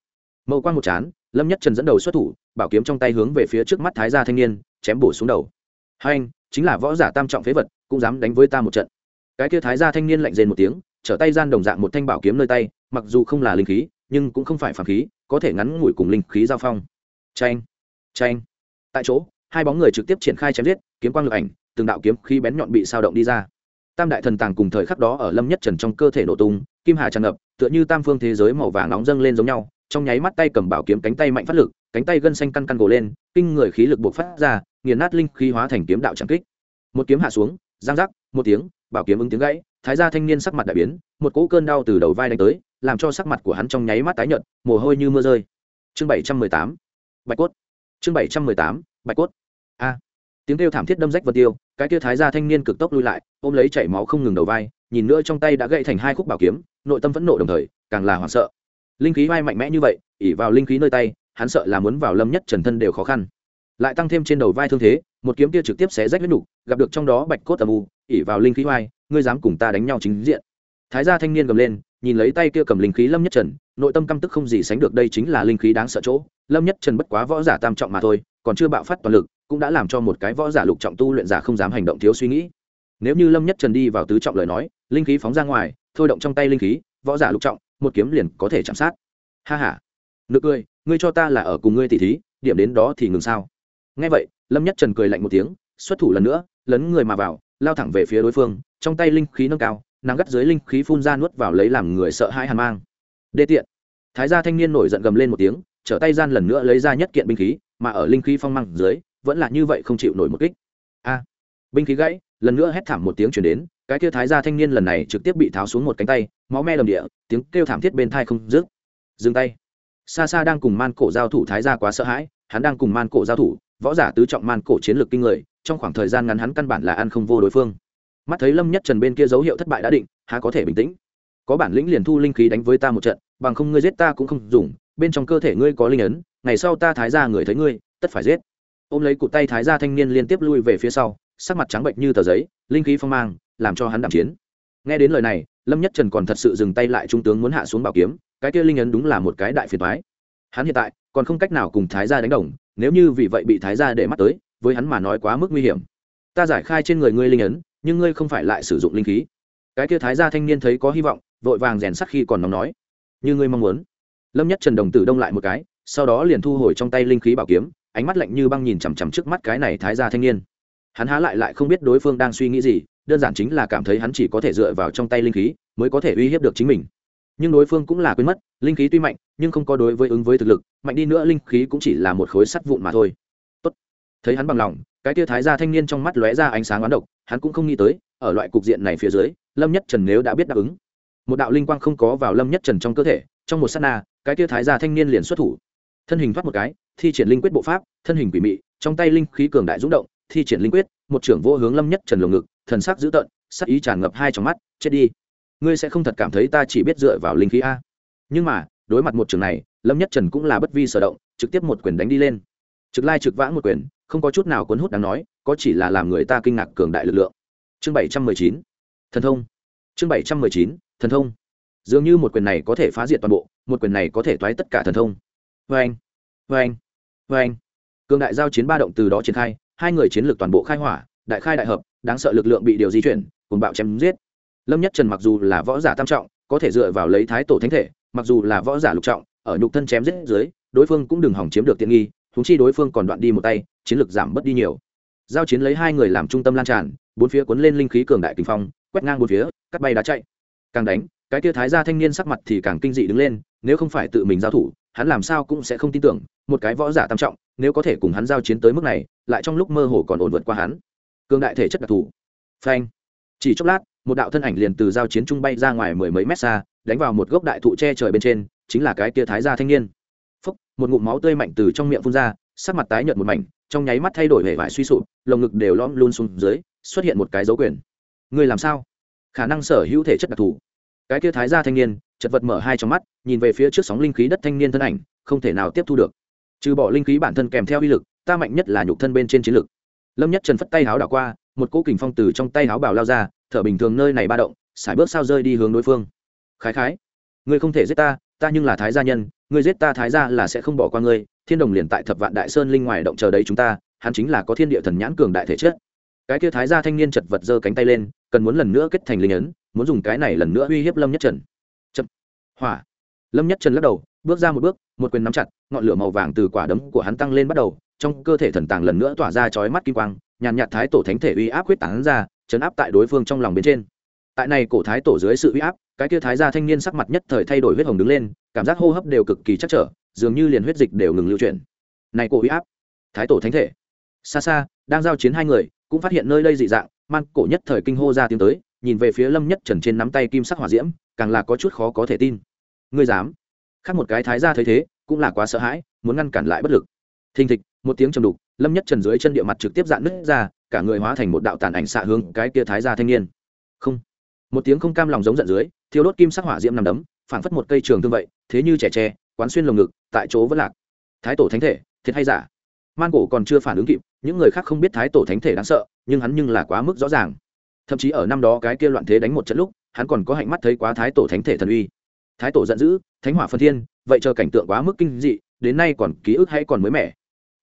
Mậu quan một chán, lâm nhất trần dẫn đầu xuất thủ, bảo kiếm trong tay hướng về phía trước mắt thái gia thanh niên, chém bổ xuống đầu. Hai anh chính là võ giả tam trọng phế vật, cũng dám đánh với ta một trận. Cái kia thái gia thanh niên lạnh rên một tiếng, trở tay gian đồng dạng một thanh bảo kiếm nơi tay, mặc dù không là linh khí, nhưng cũng không phải phản khí, có thể ngắn ngủi cùng linh khí giao phong. Tranh tranh tại chỗ, hai bóng người trực tiếp triển khai chém giết, kiếm quang lực ảnh, từng đạo kiếm khi bén nhọn bị sao động đi ra. Tam đại thần tàng cùng thời khắc đó ở lâm nhất trần trong cơ thể nổ tung, kim hà tràn ngập, tựa như tam phương thế giới màu vàng nóng dâng lên giống nhau, trong nháy mắt tay cầm bảo kiếm cánh tay mạnh phát lực, cánh tay gân xanh căn căn gồ lên, kinh người khí lực buộc phát ra nghiền nát linh khí hóa thành kiếm đạo trảm kích. Một kiếm hạ xuống, giang rắc, một tiếng, bảo kiếm ứng tiếng gãy, thái gia thanh niên sắc mặt đại biến, một cỗ cơn đau từ đầu vai đánh tới, làm cho sắc mặt của hắn trong nháy mắt tái nhợt, mồ hôi như mưa rơi. Chương 718, Bạch cốt. Chương 718, Bạch cốt. A. Tiếng kêu thảm thiết đâm rách vật tiêu, cái kia thái gia thanh niên cực tốc lui lại, ôm lấy chảy máu không ngừng đầu vai, nhìn nữa trong tay đã gãy thành hai khúc bảo kiếm, nội tâm vẫn nộ đồng thời, càng là hoảng sợ. Linh khí vai mạnh mẽ như vậy, ỷ vào linh khí nơi tay, hắn sợ là muốn vào lâm nhất trần thân đều khó khăn lại tăng thêm trên đầu vai thương thế, một kiếm kia trực tiếp sẽ rách huyết nục, gặp được trong đó bạch cốt âm u ỉ vào linh khí oai, ngươi dám cùng ta đánh nhau chính diện. Thái gia thanh niên gầm lên, nhìn lấy tay kia cầm linh khí lâm nhất trần, nội tâm căm tức không gì sánh được đây chính là linh khí đáng sợ chỗ. Lâm nhất trần bất quá võ giả tam trọng mà thôi, còn chưa bạo phát toàn lực, cũng đã làm cho một cái võ giả lục trọng tu luyện giả không dám hành động thiếu suy nghĩ. Nếu như lâm nhất trần đi vào tứ trọng lời nói, linh khí phóng ra ngoài, thôi động trong tay linh khí, võ giả lục trọng, một kiếm liền có thể chạm sát. Ha ha. Nực cười, ngươi cho ta là ở cùng ngươi tỷ thí, điểm đến đó thì ngừng sao? ngay vậy, lâm nhất trần cười lạnh một tiếng, xuất thủ lần nữa, lấn người mà vào, lao thẳng về phía đối phương, trong tay linh khí nâng cao, nắng gắt dưới linh khí phun ra nuốt vào lấy làm người sợ hãi hàn mang. Đê tiện. Thái gia thanh niên nổi giận gầm lên một tiếng, trở tay gian lần nữa lấy ra nhất kiện binh khí, mà ở linh khí phong măng dưới, vẫn là như vậy không chịu nổi một kích. A. Binh khí gãy, lần nữa hét thảm một tiếng chuyển đến, cái kia thái gia thanh niên lần này trực tiếp bị tháo xuống một cánh tay, máu me đầm địa, tiếng kêu thảm thiết bên thai không dứt. Dừng tay. Xa xa đang cùng man cổ giao thủ, thái gia quá sợ hãi, hắn đang cùng man cổ giao thủ võ giả tứ trọng man cổ chiến lược kinh người, trong khoảng thời gian ngắn hắn căn bản là ăn không vô đối phương. Mắt thấy lâm nhất trần bên kia dấu hiệu thất bại đã định, há có thể bình tĩnh? Có bản lĩnh liền thu linh khí đánh với ta một trận, bằng không ngươi giết ta cũng không dùng, bên trong cơ thể ngươi có linh ấn, ngày sau ta thái ra người thấy ngươi, tất phải giết. Ôm lấy cụt tay thái ra thanh niên liên tiếp lui về phía sau, sắc mặt trắng bệnh như tờ giấy, linh khí phong mang, làm cho hắn đạm chiến. Nghe đến lời này, lâm nhất trần còn thật sự dừng tay lại trung tướng muốn hạ xuống bảo kiếm, cái kia linh ấn đúng là một cái đại phiền toái. Hắn hiện tại còn không cách nào cùng thái gia đánh đồng nếu như vì vậy bị thái gia để mắt tới, với hắn mà nói quá mức nguy hiểm. Ta giải khai trên người ngươi linh ấn, nhưng ngươi không phải lại sử dụng linh khí. Cái kia thái gia thanh niên thấy có hy vọng, vội vàng rèn sắt khi còn nóng nói. Như ngươi mong muốn. Lâm nhất trần đồng tử đông lại một cái, sau đó liền thu hồi trong tay linh khí bảo kiếm, ánh mắt lạnh như băng nhìn chằm chằm trước mắt cái này thái gia thanh niên. Hắn há lại lại không biết đối phương đang suy nghĩ gì, đơn giản chính là cảm thấy hắn chỉ có thể dựa vào trong tay linh khí, mới có thể uy hiếp được chính mình nhưng đối phương cũng là quên mất, linh khí tuy mạnh, nhưng không có đối với ứng với thực lực, mạnh đi nữa linh khí cũng chỉ là một khối sắt vụn mà thôi. Tốt. thấy hắn bằng lòng, cái tia thái gia thanh niên trong mắt lóe ra ánh sáng oán độc, hắn cũng không nghĩ tới, ở loại cục diện này phía dưới, lâm nhất trần nếu đã biết đáp ứng. Một đạo linh quang không có vào lâm nhất trần trong cơ thể, trong một sát na, cái tia thái gia thanh niên liền xuất thủ. Thân hình thoát một cái, thi triển linh quyết bộ pháp, thân hình quỷ mị, trong tay linh khí cường đại rung động, thi triển linh quyết, một trưởng vô hướng lâm nhất trần lồng ngực, thần sắc dữ tợn, sắc ý tràn ngập hai trong mắt, chết đi ngươi sẽ không thật cảm thấy ta chỉ biết dựa vào linh khí a. Nhưng mà, đối mặt một trường này, lâm nhất trần cũng là bất vi sở động, trực tiếp một quyền đánh đi lên. Trực lai trực vãng một quyền, không có chút nào cuốn hút đáng nói, có chỉ là làm người ta kinh ngạc cường đại lực lượng. Chương bảy trăm mười chín, thần thông. Chương bảy trăm mười chín, thần thông. Dường như một quyền này có thể phá diệt toàn bộ, một quyền này có thể toái tất cả thần thông. Vê anh vê anh vê anh cường đại giao chiến ba động từ đó triển khai, hai người chiến lược toàn bộ khai hỏa, đại khai đại hợp, đáng sợ lực lượng bị điều di chuyển cùng bạo chém giết lâm nhất trần mặc dù là võ giả tam trọng, có thể dựa vào lấy thái tổ thánh thể, mặc dù là võ giả lục trọng, ở nhục thân chém giết dưới, đối phương cũng đừng hỏng chiếm được tiện nghi thúng chi đối phương còn đoạn đi một tay, chiến lược giảm bớt đi nhiều. Giao chiến lấy hai người làm trung tâm lan tràn, bốn phía cuốn lên linh khí cường đại kinh phong, quét ngang bốn phía, cắt bay đá chạy. Càng đánh, cái tia thái gia thanh niên sắc mặt thì càng kinh dị đứng lên, nếu không phải tự mình giao thủ, hắn làm sao cũng sẽ không tin tưởng, một cái võ giả tam trọng, nếu có thể cùng hắn giao chiến tới mức này, lại trong lúc mơ hồ còn ổn vượt qua hắn. Cường đại thể chất đặc thù. Phanh. Chỉ chốc lát một đạo thân ảnh liền từ giao chiến trung bay ra ngoài mười mấy mét xa, đánh vào một gốc đại thụ che trời bên trên, chính là cái tia thái gia thanh niên. Phúc, một ngụm máu tươi mạnh từ trong miệng phun ra, sắc mặt tái nhợt một mảnh, trong nháy mắt thay đổi hệ vải suy sụp, lồng ngực đều lõm luôn xuống dưới, xuất hiện một cái dấu quyền. Người làm sao? Khả năng sở hữu thể chất đặc thù. Cái tia thái gia thanh niên, chật vật mở hai trong mắt, nhìn về phía trước sóng linh khí đất thanh niên thân ảnh, không thể nào tiếp thu được. Trừ bỏ linh khí bản thân kèm theo uy lực, ta mạnh nhất là nhục thân bên trên chiến lực. Lâm nhất trần phất tay háo đảo qua, một cỗ kình phong từ trong tay háo bảo lao ra thở bình thường nơi này ba động, sải bước sao rơi đi hướng đối phương. Khái khái, ngươi không thể giết ta ta nhưng là thái gia nhân, ngươi giết ta thái gia là sẽ không bỏ qua ngươi, thiên đồng liền tại thập vạn đại sơn linh ngoài động chờ đấy chúng ta, hắn chính là có thiên địa thần nhãn cường đại thể chất. Cái kia thái gia thanh niên chật vật giơ cánh tay lên, cần muốn lần nữa kết thành linh ấn, muốn dùng cái này lần nữa uy hiếp lâm nhất trần. Chậm. Hỏa. Lâm nhất trần lắc đầu, bước ra một bước, một quyền nắm chặt, ngọn lửa màu vàng từ quả đấm của hắn tăng lên bắt đầu, trong cơ thể thần tàng lần nữa tỏa ra chói mắt kim quang, nhàn nhạt thái tổ thánh thể uy áp quyết tán ra chấn áp tại đối phương trong lòng bên trên. Tại này cổ thái tổ dưới sự uy áp, cái kia thái gia thanh niên sắc mặt nhất thời thay đổi huyết hồng đứng lên, cảm giác hô hấp đều cực kỳ chắc trở, dường như liền huyết dịch đều ngừng lưu chuyển. Này cổ uy áp, thái tổ thánh thể. Xa xa, đang giao chiến hai người, cũng phát hiện nơi đây dị dạng, mang cổ nhất thời kinh hô ra tiến tới, nhìn về phía lâm nhất trần trên nắm tay kim sắc hỏa diễm, càng là có chút khó có thể tin. Ngươi dám? Khác một cái thái gia thấy thế, cũng là quá sợ hãi, muốn ngăn cản lại bất lực. Thình thịch, một tiếng trầm đục, lâm nhất trần dưới chân địa mặt trực tiếp dạn nứt ra cả người hóa thành một đạo tàn ảnh xạ hướng cái kia thái gia thanh niên. Không. Một tiếng không cam lòng giống giận dưới, thiêu đốt kim sắc hỏa diễm nằm đấm, phảng phất một cây trường thương vậy, thế như trẻ tre, quán xuyên lồng ngực, tại chỗ vẫn lạc. Thái tổ thánh thể, thiệt hay giả? Man cổ còn chưa phản ứng kịp, những người khác không biết thái tổ thánh thể đáng sợ, nhưng hắn nhưng là quá mức rõ ràng. Thậm chí ở năm đó cái kia loạn thế đánh một trận lúc, hắn còn có hạnh mắt thấy quá thái tổ thánh thể thần uy. Thái tổ giận dữ, thánh hỏa phân thiên, vậy chờ cảnh tượng quá mức kinh dị, đến nay còn ký ức hay còn mới mẻ.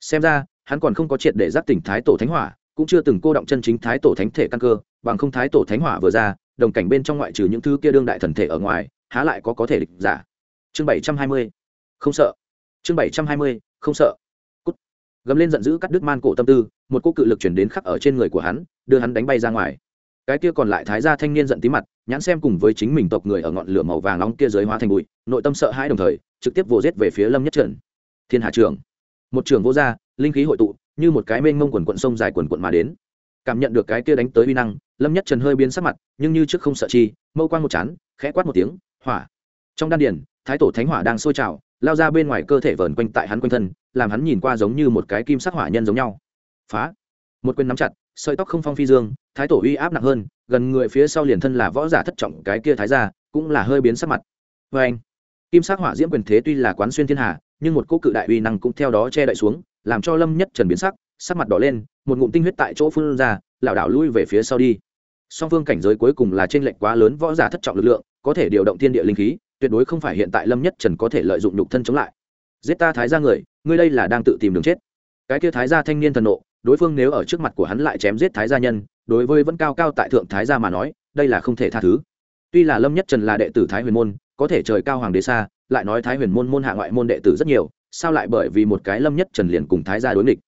Xem ra, hắn còn không có triệt để giác tỉnh thái tổ thánh hỏa cũng chưa từng cô động chân chính thái tổ thánh thể căn cơ, bằng không thái tổ thánh hỏa vừa ra, đồng cảnh bên trong ngoại trừ những thứ kia đương đại thần thể ở ngoài, há lại có có thể địch giả. Chương bảy trăm hai mươi. Không sợ. Chương bảy trăm hai mươi, không sợ. Cút. Gấm lên giận dữ cắt đứt man cổ tâm tư, một cô cự lực chuyển đến khắc ở trên người của hắn, đưa hắn đánh bay ra ngoài. Cái kia còn lại thái gia thanh niên giận tí mặt, nhãn xem cùng với chính mình tộc người ở ngọn lửa màu vàng nóng kia dưới hóa thành bụi, nội tâm sợ hãi đồng thời, trực tiếp vồ rết về phía lâm nhất trần. Thiên hạ trường một trường vô gia, linh khí hội tụ như một cái mênh mông quần quận sông dài quần quận mà đến. Cảm nhận được cái kia đánh tới uy năng, lâm nhất trần hơi biến sắc mặt, nhưng như trước không sợ chi, mâu quang một chán, khẽ quát một tiếng, hỏa! Trong đan điền, thái tổ thánh hỏa đang sôi trào, lao ra bên ngoài cơ thể vờn quanh tại hắn quanh thân, làm hắn nhìn qua giống như một cái kim sắc hỏa nhân giống nhau. Phá! Một quyền nắm chặt, sợi tóc không phong phi dương, thái tổ uy áp nặng hơn, gần người phía sau liền thân là võ giả thất trọng, cái kia thái gia cũng là hơi biến sắc mặt. Vê anh kim sắc hỏa diễm quyền thế tuy là quán xuyên thiên hà nhưng một cỗ cự đại uy năng cũng theo đó che đậy xuống, làm cho lâm nhất trần biến sắc sắc mặt đỏ lên, một ngụm tinh huyết tại chỗ phun ra, lảo đảo lui về phía sau đi. Song phương cảnh giới cuối cùng là trên lệnh quá lớn, võ giả thất trọng lực lượng, có thể điều động thiên địa linh khí, tuyệt đối không phải hiện tại lâm nhất trần có thể lợi dụng nhục thân chống lại. Giết ta thái gia người, ngươi đây là đang tự tìm đường chết. Cái kia thái gia thanh niên thần nộ, đối phương nếu ở trước mặt của hắn lại chém giết thái gia nhân, đối với vẫn cao cao tại thượng thái gia mà nói, đây là không thể tha thứ. Tuy là lâm nhất trần là đệ tử thái huyền môn, có thể trời cao hoàng đế xa lại nói thái huyền môn môn hạ ngoại môn đệ tử rất nhiều, sao lại bởi vì một cái lâm nhất trần liền cùng thái gia đối nghịch?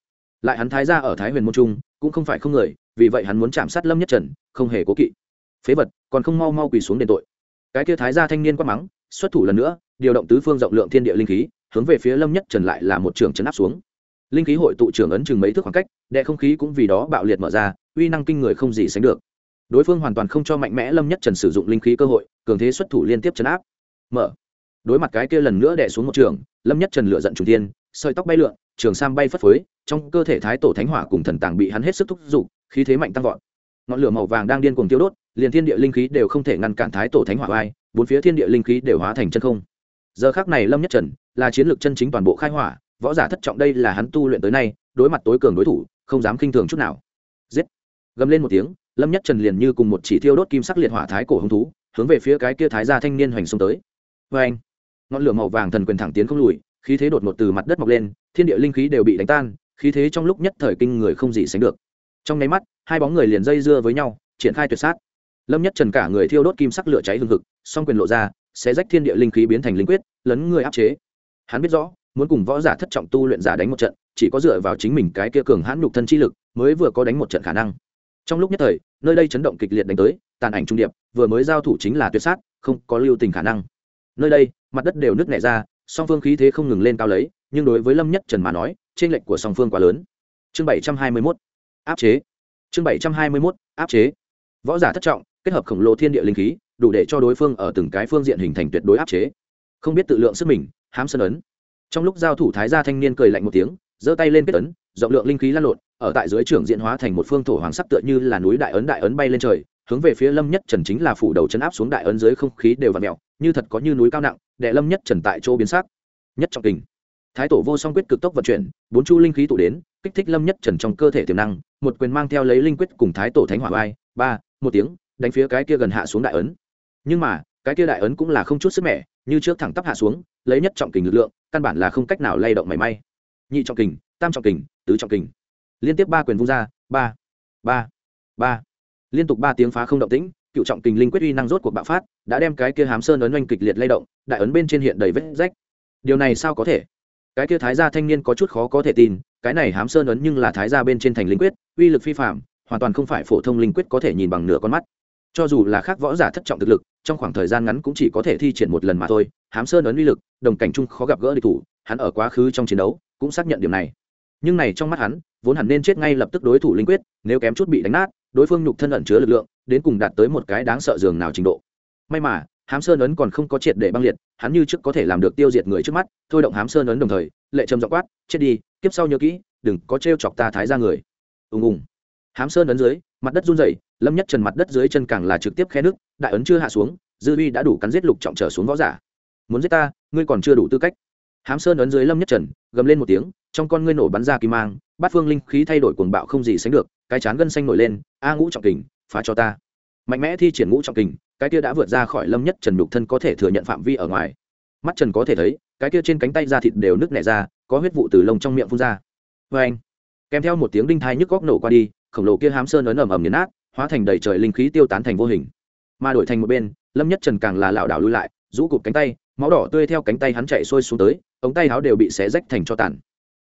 Lại hắn thái gia ở thái huyền môn trung, cũng không phải không người, vì vậy hắn muốn chạm sát lâm nhất trần, không hề cố kỵ. Phế vật, còn không mau mau quỳ xuống đền tội. Cái kia thái gia thanh niên quát mắng, xuất thủ lần nữa, điều động tứ phương rộng lượng thiên địa linh khí, hướng về phía lâm nhất trần lại là một trường chấn áp xuống. Linh khí hội tụ trưởng ấn chừng mấy thước khoảng cách, đệ không khí cũng vì đó bạo liệt mở ra, uy năng kinh người không gì sánh được. Đối phương hoàn toàn không cho mạnh mẽ lâm nhất trần sử dụng linh khí cơ hội, cường thế xuất thủ liên tiếp chấn áp. Mở đối mặt cái kia lần nữa đè xuống một trường lâm nhất trần lựa giận trùng tiên, sợi tóc bay lượn trường sam bay phất phới trong cơ thể thái tổ thánh hỏa cùng thần tàng bị hắn hết sức thúc giục khí thế mạnh tăng vọt. Ngọn lửa màu vàng đang điên cuồng tiêu đốt liền thiên địa linh khí đều không thể ngăn cản thái tổ thánh hỏa vai bốn phía thiên địa linh khí đều hóa thành chân không. Giờ khác này lâm nhất trần là chiến lược chân chính toàn bộ khai hỏa võ giả thất trọng đây là hắn tu luyện tới nay đối mặt tối cường đối thủ không dám khinh thường chút nào. Giết! Gầm lên một tiếng lâm nhất trần liền như cùng một chỉ tiêu đốt kim sắc liệt hỏa thái cổ hung thú hướng về phía cái kia thái gia thanh niên hoành xông tới. Vê anh ngọn lửa màu vàng thần quyền thẳng tiến không lùi, khí thế đột ngột từ mặt đất mọc lên, thiên địa linh khí đều bị đánh tan, khí thế trong lúc nhất thời kinh người không gì sánh được. Trong nháy mắt, hai bóng người liền dây dưa với nhau, triển khai tuyệt sát. Lâm nhất trần cả người thiêu đốt kim sắc lửa cháy hừng hực, song quyền lộ ra sẽ rách thiên địa linh khí biến thành linh quyết, lấn người áp chế. Hắn biết rõ, muốn cùng võ giả thất trọng tu luyện giả đánh một trận, chỉ có dựa vào chính mình cái kia cường hãn nhục thân chi lực mới vừa có đánh một trận khả năng. Trong lúc nhất thời, nơi đây chấn động kịch liệt đánh tới, tàn ảnh trung điệp, vừa mới giao thủ chính là tuyệt sát, không có lưu tình khả năng nơi đây, mặt đất đều nứt nẻ ra, song phương khí thế không ngừng lên cao lấy, nhưng đối với lâm nhất trần mà nói trên lệnh của song phương quá lớn. Chương bảy trăm hai mươi 721 áp chế. Chương bảy trăm hai mươi 721 áp chế. Võ giả thất trọng, kết hợp khổng lồ thiên địa linh khí, đủ để cho đối phương ở từng cái phương diện hình thành tuyệt đối áp chế. Không biết tự lượng sức mình, hám sân ấn. Trong lúc giao thủ thái gia thanh niên cười lạnh một tiếng, giơ tay lên kết ấn, rộng lượng linh khí lan lộn, ở tại dưới trưởng diện hóa thành một phương thổ hoàng sắc tựa như là núi đại ấn đại ấn bay lên trời hướng về phía lâm nhất trần chính là phủ đầu chấn áp xuống đại ấn dưới không khí đều và mẹo như thật có như núi cao nặng đệ lâm nhất trần tại chỗ biến sắc. Nhất trọng tình thái tổ vô song quyết cực tốc vận chuyển, bốn chu linh khí tụ đến, kích thích lâm nhất trần trong cơ thể tiềm năng, một quyền mang theo lấy linh quyết cùng thái tổ thánh hỏa vai, ba, một tiếng, đánh phía cái kia gần hạ xuống đại ấn. Nhưng mà, cái kia đại ấn cũng là không chút sức mẻ, như trước thẳng tắp hạ xuống, lấy nhất trọng kình lực lượng, căn bản là không cách nào lay động mảy may. Nhị trọng kình, tam trọng kình, tứ trọng kình. Liên tiếp ba quyền vung ra, ba ba ba liên tục ba tiếng phá không động tĩnh, cựu trọng kình linh quyết uy năng rốt cuộc bạo phát, đã đem cái kia hám sơn ấn oanh kịch liệt lay động, đại ấn bên trên hiện đầy vết rách. Điều này sao có thể? Cái kia thái gia thanh niên có chút khó có thể tin, cái này hám sơn ấn nhưng là thái gia bên trên thành linh quyết, uy lực phi phạm hoàn toàn không phải phổ thông linh quyết có thể nhìn bằng nửa con mắt. Cho dù là khác võ giả thất trọng thực lực, trong khoảng thời gian ngắn cũng chỉ có thể thi triển một lần mà thôi, hám sơn ấn uy lực, đồng cảnh chung khó gặp gỡ địch thủ, hắn ở quá khứ trong chiến đấu cũng xác nhận điểm này. Nhưng này trong mắt hắn, vốn hẳn nên chết ngay lập tức đối thủ linh quyết, nếu kém chút bị đánh nát đối phương nhục thân ẩn chứa lực lượng, đến cùng đạt tới một cái đáng sợ dường nào trình độ. May mà, hám sơn ấn còn không có triệt để băng liệt, hắn như trước có thể làm được tiêu diệt người trước mắt, thôi động hám sơn ấn đồng thời, lệ trầm dọ quát, chết đi, kiếp sau nhớ kỹ, đừng có t r e o chọc ta thái ra người. Ùng ùng. Hám sơn ấn dưới, mặt đất run rẩy, lâm nhất trần mặt đất dưới chân càng là trực tiếp khe nước đại ấn chưa hạ xuống, dư uy đã đủ cắn giết lục trọng trở xuống võ giả. Muốn giết ta, ngươi còn chưa đủ tư cách. Hám sơn ấn dưới lâm nhất trần, gầm lên một tiếng, trong con ngươi nổ bắn ra kim mang, bát phương linh khí thay đổi cuồng bạo không gì sánh được cái chán gân xanh nổi lên, a ngũ trọng kình, phá cho ta. Mạnh mẽ thi triển ngũ trọng kình, cái kia đã vượt ra khỏi lâm nhất trần nhục thân có thể thừa nhận phạm vi ở ngoài. Mắt trần có thể thấy, cái kia trên cánh tay da thịt đều nứt nẻ ra, có huyết vụ từ lông trong miệng phun ra. Vê anh, kèm theo một tiếng đinh thai nhức góc nổ qua đi, khổng lồ kia hám sơn ấn ẩm ầm nghiền nát, hóa thành đầy trời linh khí tiêu tán thành vô hình. Mà đổi thành một bên, lâm nhất trần càng là lảo đảo lui lại, rũ cụp cánh tay, máu đỏ tươi theo cánh tay hắn chạy xuôi xuống tới, ống tay áo đều bị xé rách thành cho tàn.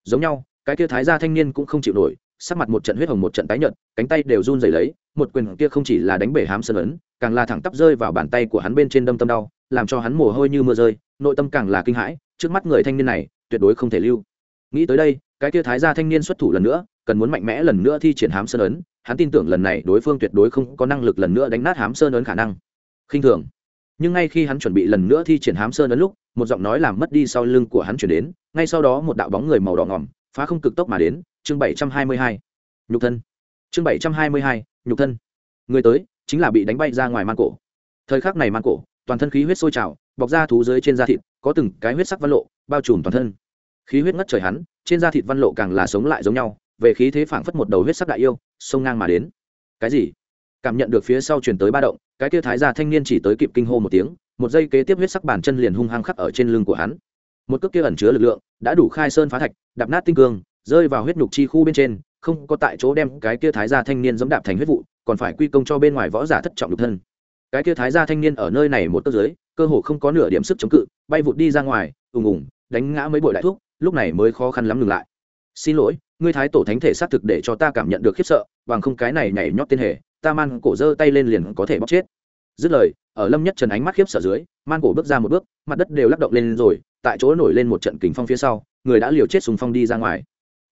Giống nhau, cái kia thái gia thanh niên cũng không chịu nổi sắc mặt một trận huyết hồng một trận tái nhợt, cánh tay đều run rẩy lấy, một quyền kia không chỉ là đánh bể hám sơn ấn, càng là thẳng tắp rơi vào bàn tay của hắn bên trên đâm tâm đau, làm cho hắn mồ hôi như mưa rơi, nội tâm càng là kinh hãi, trước mắt người thanh niên này, tuyệt đối không thể lưu. Nghĩ tới đây, cái kia thái gia thanh niên xuất thủ lần nữa, cần muốn mạnh mẽ lần nữa thi triển hám sơn ấn, hắn tin tưởng lần này đối phương tuyệt đối không có năng lực lần nữa đánh nát hám sơn ấn khả năng. Khinh thường. Nhưng ngay khi hắn chuẩn bị lần nữa thi triển hám sơn ấn lúc, một giọng nói làm mất đi sau lưng của hắn truyền đến, ngay sau đó một đạo bóng người màu đỏ ngòm phá không cực tốc mà đến, chương bảy trăm hai mươi hai. Nhục thân. Chương bảy trăm hai mươi hai, nhục thân. Người tới, chính là bị đánh bay ra ngoài man cổ. Thời khắc này man cổ, toàn thân khí huyết sôi trào, bọc ra thú dưới trên da thịt, có từng cái huyết sắc văn lộ, bao trùm toàn thân. Khí huyết ngất trời hắn, trên da thịt văn lộ càng là sống lại giống nhau, về khí thế phảng phất một đầu huyết sắc đại yêu, sông ngang mà đến. Cái gì? Cảm nhận được phía sau chuyển tới ba động, cái kia thái gia thanh niên chỉ tới kịp kinh hô một tiếng, một giây kế tiếp huyết sắc bàn chân liền hung hăng khắc ở trên lưng của hắn một cước kia ẩn chứa lực lượng, đã đủ khai sơn phá thạch, đạp nát tinh cương, rơi vào huyết nhục chi khu bên trên, không có tại chỗ đem cái kia thái gia thanh niên dẫm đạp thành huyết vụ, còn phải quy công cho bên ngoài võ giả thất trọng nhục thân. Cái kia thái gia thanh niên ở nơi này một tấc dưới, cơ hồ không có nửa điểm sức chống cự, bay vụt đi ra ngoài, ùng ùng, đánh ngã mấy bội đại thuốc lúc này mới khó khăn lắm ngừng lại. Xin lỗi, ngươi thái tổ thánh thể xác thực để cho ta cảm nhận được khiếp sợ, bằng không cái này nhảy nhót tên hề, ta mang cổ dơ tay lên liền có thể bóc chết dứt lời ở lâm nhất trần ánh mắt khiếp sợ dưới man cổ bước ra một bước mặt đất đều lắc động lên rồi tại chỗ nổi lên một trận kính phong phía sau người đã liều chết sùng phong đi ra ngoài.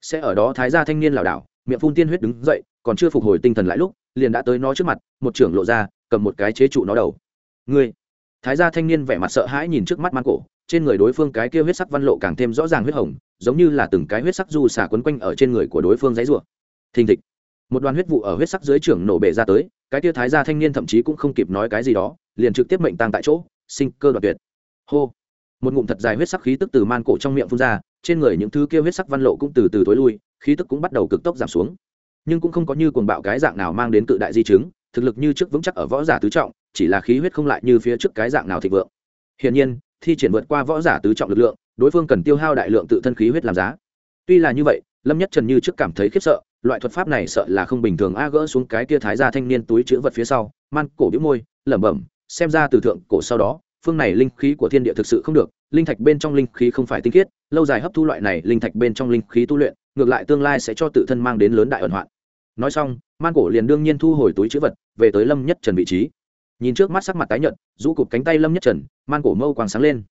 Sẽ ở đó thái gia thanh niên lảo đảo miệng phun tiên huyết đứng dậy còn chưa phục hồi tinh thần lại lúc liền đã tới nó trước mặt một trưởng lộ ra cầm một cái chế trụ nó đầu. Người, thái gia thanh niên vẻ mặt sợ hãi nhìn trước mắt man cổ trên người đối phương cái kia huyết sắc văn lộ càng thêm rõ ràng huyết hồng giống như là từng cái huyết sắc du xả quấn quanh ở trên người của đối phương dãy rùa. thình thịch! một đoàn huyết vụ ở huyết sắc dưới trưởng nổ bể ra tới, cái tia thái gia thanh niên thậm chí cũng không kịp nói cái gì đó, liền trực tiếp mệnh tang tại chỗ, sinh cơ đoạt tuyệt. Hô! Một ngụm thật dài huyết sắc khí tức từ man cổ trong miệng phun ra, trên người những thứ kia huyết sắc văn lộ cũng từ từ tối lui, khí tức cũng bắt đầu cực tốc giảm xuống. Nhưng cũng không có như cuồng bạo cái dạng nào mang đến cự đại di chứng, thực lực như trước vững chắc ở võ giả tứ trọng, chỉ là khí huyết không lại như phía trước cái dạng nào thịnh vượng. Hiển nhiên, thi triển vượt qua võ giả tứ trọng lực lượng, đối phương cần tiêu hao đại lượng tự thân khí huyết làm giá. Tuy là như vậy, lâm nhất trần như trước cảm thấy khiếp sợ loại thuật pháp này sợ là không bình thường. A gỡ xuống cái kia thái gia thanh niên túi chữ vật phía sau, man cổ đĩu môi, lẩm bẩm, xem ra từ thượng cổ sau đó, phương này linh khí của thiên địa thực sự không được, linh thạch bên trong linh khí không phải tinh khiết, lâu dài hấp thu loại này linh thạch bên trong linh khí tu luyện, ngược lại tương lai sẽ cho tự thân mang đến lớn đại ẩn hoạn. Nói xong, man cổ liền đương nhiên thu hồi túi chữ vật, về tới lâm nhất trần vị trí. Nhìn trước mắt sắc mặt tái nhợt, rũ cụp cánh tay lâm nhất trần, man cổ mâu quàng sáng lên.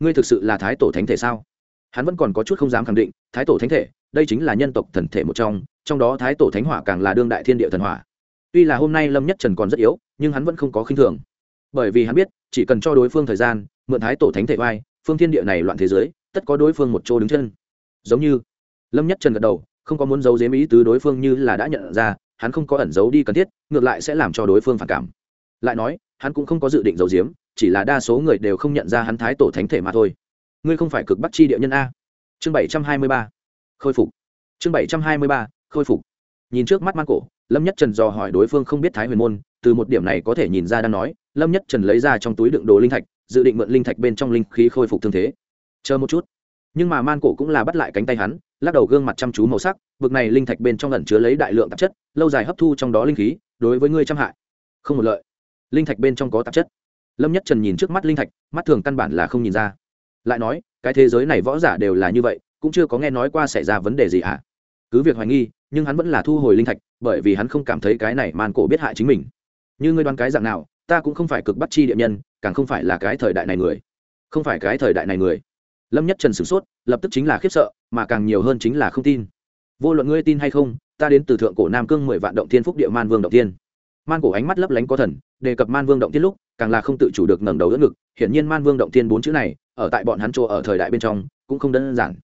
Ngươi thực sự là thái tổ thánh thể sao? hắn vẫn còn có chút không dám khẳng định, thái tổ thánh thể, đây chính là nhân tộc thần thể một trong trong đó thái tổ thánh hỏa càng là đương đại thiên địa thần hỏa. Tuy là hôm nay lâm nhất trần còn rất yếu, nhưng hắn vẫn không có khinh thường. Bởi vì hắn biết, chỉ cần cho đối phương thời gian, mượn thái tổ thánh thể vai, phương thiên địa này loạn thế giới, tất có đối phương một chỗ đứng chân. Giống như, lâm nhất trần gật đầu, không có muốn giấu giếm ý tứ đối phương như là đã nhận ra, hắn không có ẩn giấu đi cần thiết, ngược lại sẽ làm cho đối phương phản cảm. Lại nói, hắn cũng không có dự định giấu giếm, chỉ là đa số người đều không nhận ra hắn thái tổ thánh thể mà thôi ngươi không phải cực bắc chi địa nhân a. Chương bảy trăm hai mươi ba. Khôi phục. Chương bảy trăm hai mươi ba, khôi phục. Nhìn trước mắt man cổ, lâm nhất trần dò hỏi đối phương không biết thái huyền môn, từ một điểm này có thể nhìn ra đang nói, lâm nhất trần lấy ra trong túi đựng đồ linh thạch, dự định mượn linh thạch bên trong linh khí khôi phục thương thế. Chờ một chút. Nhưng mà man cổ cũng là bắt lại cánh tay hắn, lắc đầu gương mặt chăm chú màu sắc vực này linh thạch bên trong lần chứa lấy đại lượng tạp chất, lâu dài hấp thu trong đó linh khí, đối với ngươi trăm hại. Không một lợi. Linh thạch bên trong có tạp chất. Lâm nhất trần nhìn trước mắt linh thạch, mắt thường căn bản là không nhìn ra lại nói, cái thế giới này võ giả đều là như vậy, cũng chưa có nghe nói qua xảy ra vấn đề gì ạ. À. cứ việc hoài nghi, nhưng hắn vẫn là thu hồi linh thạch, bởi vì hắn không cảm thấy cái này màn cổ biết hại chính mình. Như ngươi đoán cái dạng nào, ta cũng không phải cực bắt chi địa nhân, càng không phải là cái thời đại này người. Không phải cái thời đại này người. Lâm nhất trần sửng sốt, lập tức chính là khiếp sợ, mà càng nhiều hơn chính là không tin. Vô luận ngươi tin hay không, ta đến từ thượng cổ nam cương mười vạn động thiên phúc địa man vương động thiên man cổ ánh mắt lấp lánh có thần, đề cập man vương động tiên lúc, càng là không tự chủ được ngẩng đầu đỡ ngực, hiển nhiên man vương động tiên bốn chữ này, ở tại bọn hắn chỗ ở thời đại bên trong, cũng không đơn giản.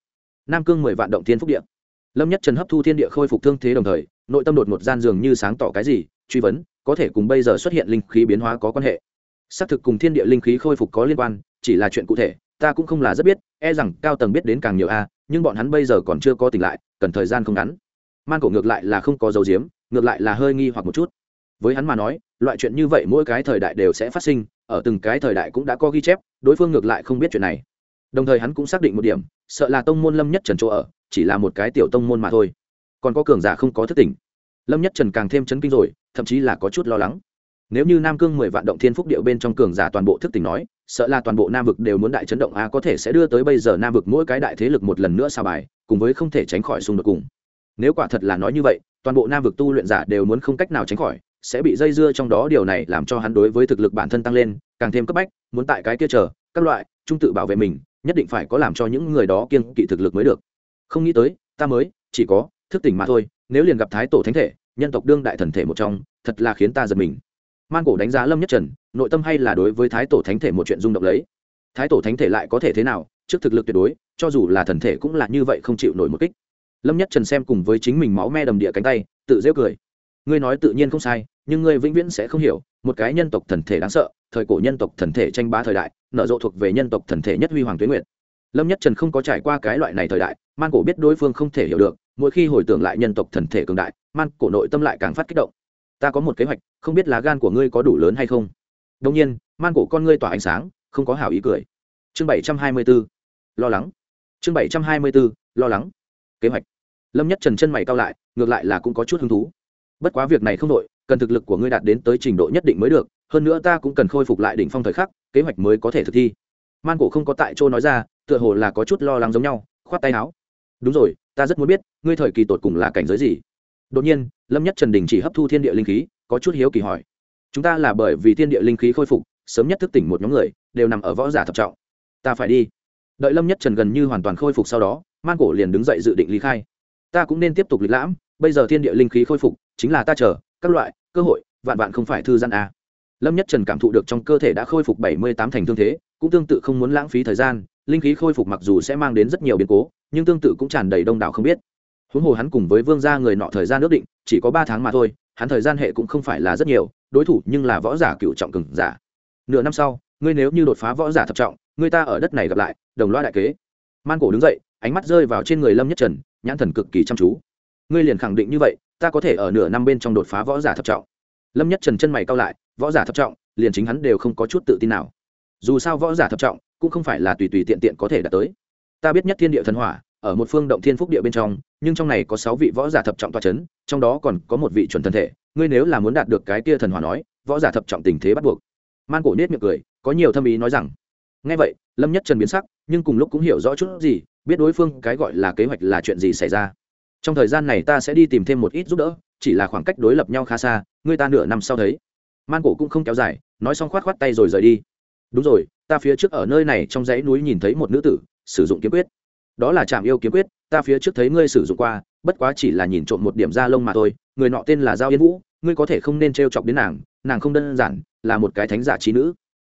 Nam cương mười vạn động tiên phúc địa. Lâm nhất trần hấp thu thiên địa khôi phục thương thế đồng thời, nội tâm đột ngột gian dường như sáng tỏ cái gì, truy vấn, có thể cùng bây giờ xuất hiện linh khí biến hóa có quan hệ. Xác thực cùng thiên địa linh khí khôi phục có liên quan, chỉ là chuyện cụ thể, ta cũng không là rất biết e rằng cao tầng biết đến càng nhiều a, nhưng bọn hắn bây giờ còn chưa có tỉnh lại, cần thời gian không ngắn. Man cổ ngược lại là không có dấu diếm, ngược lại là hơi nghi hoặc một chút với hắn mà nói, loại chuyện như vậy mỗi cái thời đại đều sẽ phát sinh, ở từng cái thời đại cũng đã có ghi chép, đối phương ngược lại không biết chuyện này. Đồng thời hắn cũng xác định một điểm, sợ là tông môn lâm nhất trần chỗ ở, chỉ là một cái tiểu tông môn mà thôi. Còn có cường giả không có thất tình. lâm nhất trần càng thêm chấn kinh rồi, thậm chí là có chút lo lắng. Nếu như nam cương mười vạn động thiên phúc điệu bên trong cường giả toàn bộ thức tỉnh nói, sợ là toàn bộ nam vực đều muốn đại chấn động a có thể sẽ đưa tới bây giờ nam vực mỗi cái đại thế lực một lần nữa sao bài, cùng với không thể tránh khỏi xung đột cùng. Nếu quả thật là nói như vậy, toàn bộ nam vực tu luyện giả đều muốn không cách nào tránh khỏi sẽ bị dây dưa trong đó. Điều này làm cho hắn đối với thực lực bản thân tăng lên, càng thêm cấp bách, muốn tại cái kia chờ, các loại, trung tự bảo vệ mình, nhất định phải có làm cho những người đó kiên kỵ thực lực mới được. Không nghĩ tới, ta mới, chỉ có, thức tỉnh mà thôi, nếu liền gặp thái tổ thánh thể, nhân tộc đương đại thần thể một trong, thật là khiến ta giật mình. Man cổ đánh giá lâm nhất trần, nội tâm hay là đối với thái tổ thánh thể một chuyện rung động lấy. Thái tổ thánh thể lại có thể thế nào, trước thực lực tuyệt đối, cho dù là thần thể cũng là như vậy không chịu nổi một kích. Lâm nhất trần xem cùng với chính mình máu me đầm địa cánh tay, tự rêu cười ngươi nói tự nhiên không sai, nhưng ngươi vĩnh viễn sẽ không hiểu, một cái nhân tộc thần thể đáng sợ, thời cổ nhân tộc thần thể tranh bá thời đại, nở rộ thuộc về nhân tộc thần thể nhất huy hoàng tuyến nguyện lâm nhất trần không có trải qua cái loại này thời đại, man cổ biết đối phương không thể hiểu được, mỗi khi hồi tưởng lại nhân tộc thần thể cường đại, man cổ nội tâm lại càng phát kích động. Ta có một kế hoạch, không biết lá gan của ngươi có đủ lớn hay không. Đông nhiên, man cổ con ngươi tỏa ánh sáng, không có hảo ý cười. Chương bảy trăm hai mươi 724 lo lắng. Chương bảy trăm hai mươi 724 lo lắng. Kế hoạch. Lâm nhất trần chân mày cao lại, ngược lại là cũng có chút hứng thú bất quá việc này không đội, cần thực lực của ngươi đạt đến tới trình độ nhất định mới được, hơn nữa ta cũng cần khôi phục lại đỉnh phong thời khắc, kế hoạch mới có thể thực thi. Man cổ không có tại chỗ nói ra, tựa hồ là có chút lo lắng giống nhau, khoát tay áo. Đúng rồi, ta rất muốn biết, ngươi thời kỳ tột cùng là cảnh giới gì? Đột nhiên, lâm nhất trần đình chỉ hấp thu thiên địa linh khí, có chút hiếu kỳ hỏi. Chúng ta là bởi vì thiên địa linh khí khôi phục, sớm nhất thức tỉnh một nhóm người, đều nằm ở võ giả thập trọng. Ta phải đi. Đợi lâm nhất trần gần như hoàn toàn khôi phục sau đó, man cổ liền đứng dậy dự định lý khai. Ta cũng nên tiếp tục lịch lãm, bây giờ thiên địa linh khí khôi phục chính là ta chờ, các loại, cơ hội, vạn vạn không phải thư gian a à. lâm nhất trần cảm thụ được trong cơ thể đã khôi phục bảy mươi tám thành thương thế, cũng tương tự không muốn lãng phí thời gian, linh khí khôi phục mặc dù sẽ mang đến rất nhiều biến cố, nhưng tương tự cũng tràn đầy đông đảo không biết. Huống hồ hắn cùng với vương gia người nọ thời gian ước định, chỉ có ba tháng mà thôi, hắn thời gian hệ cũng không phải là rất nhiều, đối thủ nhưng là võ giả cựu trọng cừng giả. Nửa năm sau, ngươi nếu như đột phá võ giả thập trọng, ngươi ta ở đất này gặp lại, đồng loa đại kế. Man cổ đứng dậy, ánh mắt rơi vào trên người lâm nhất trần, nhãn thần cực kỳ chăm chú. Ngươi liền khẳng định như vậy ta có thể ở nửa năm bên trong đột phá võ giả thập trọng. Lâm nhất trần chân mày cao lại, võ giả thập trọng, liền chính hắn đều không có chút tự tin nào. Dù sao võ giả thập trọng, cũng không phải là tùy tùy tiện tiện có thể đạt tới. Ta biết nhất thiên địa thần hỏa, ở một phương động thiên phúc địa bên trong, nhưng trong này có sáu vị võ giả thập trọng toa c h ấ n trong đó còn có một vị chuẩn thân thể. Ngươi nếu là muốn đạt được cái kia thần hỏa nói, võ giả thập trọng tình thế bắt buộc. Man cổ nết miệng cười, có nhiều thâm ý nói rằng ngay vậy, lâm nhất trần biến sắc, nhưng cùng lúc cũng hiểu rõ chút gì, biết đối phương cái gọi là kế hoạch là chuyện gì xảy ra trong thời gian này ta sẽ đi tìm thêm một ít giúp đỡ, chỉ là khoảng cách đối lập nhau khá xa người ta nửa năm sau thấy. Man cổ cũng không kéo dài, nói xong khoát khoát tay rồi rời đi. Đúng rồi, ta phía trước ở nơi này trong dãy núi nhìn thấy một nữ tử, sử dụng kiếm quyết. Đó là trạm yêu kiếm quyết, ta phía trước thấy ngươi sử dụng qua, bất quá chỉ là nhìn trộm một điểm da lông mà thôi, người nọ tên là giao yên vũ, ngươi có thể không nên t r e o chọc đến nàng nàng không đơn giản, là một cái thánh giả trí nữ.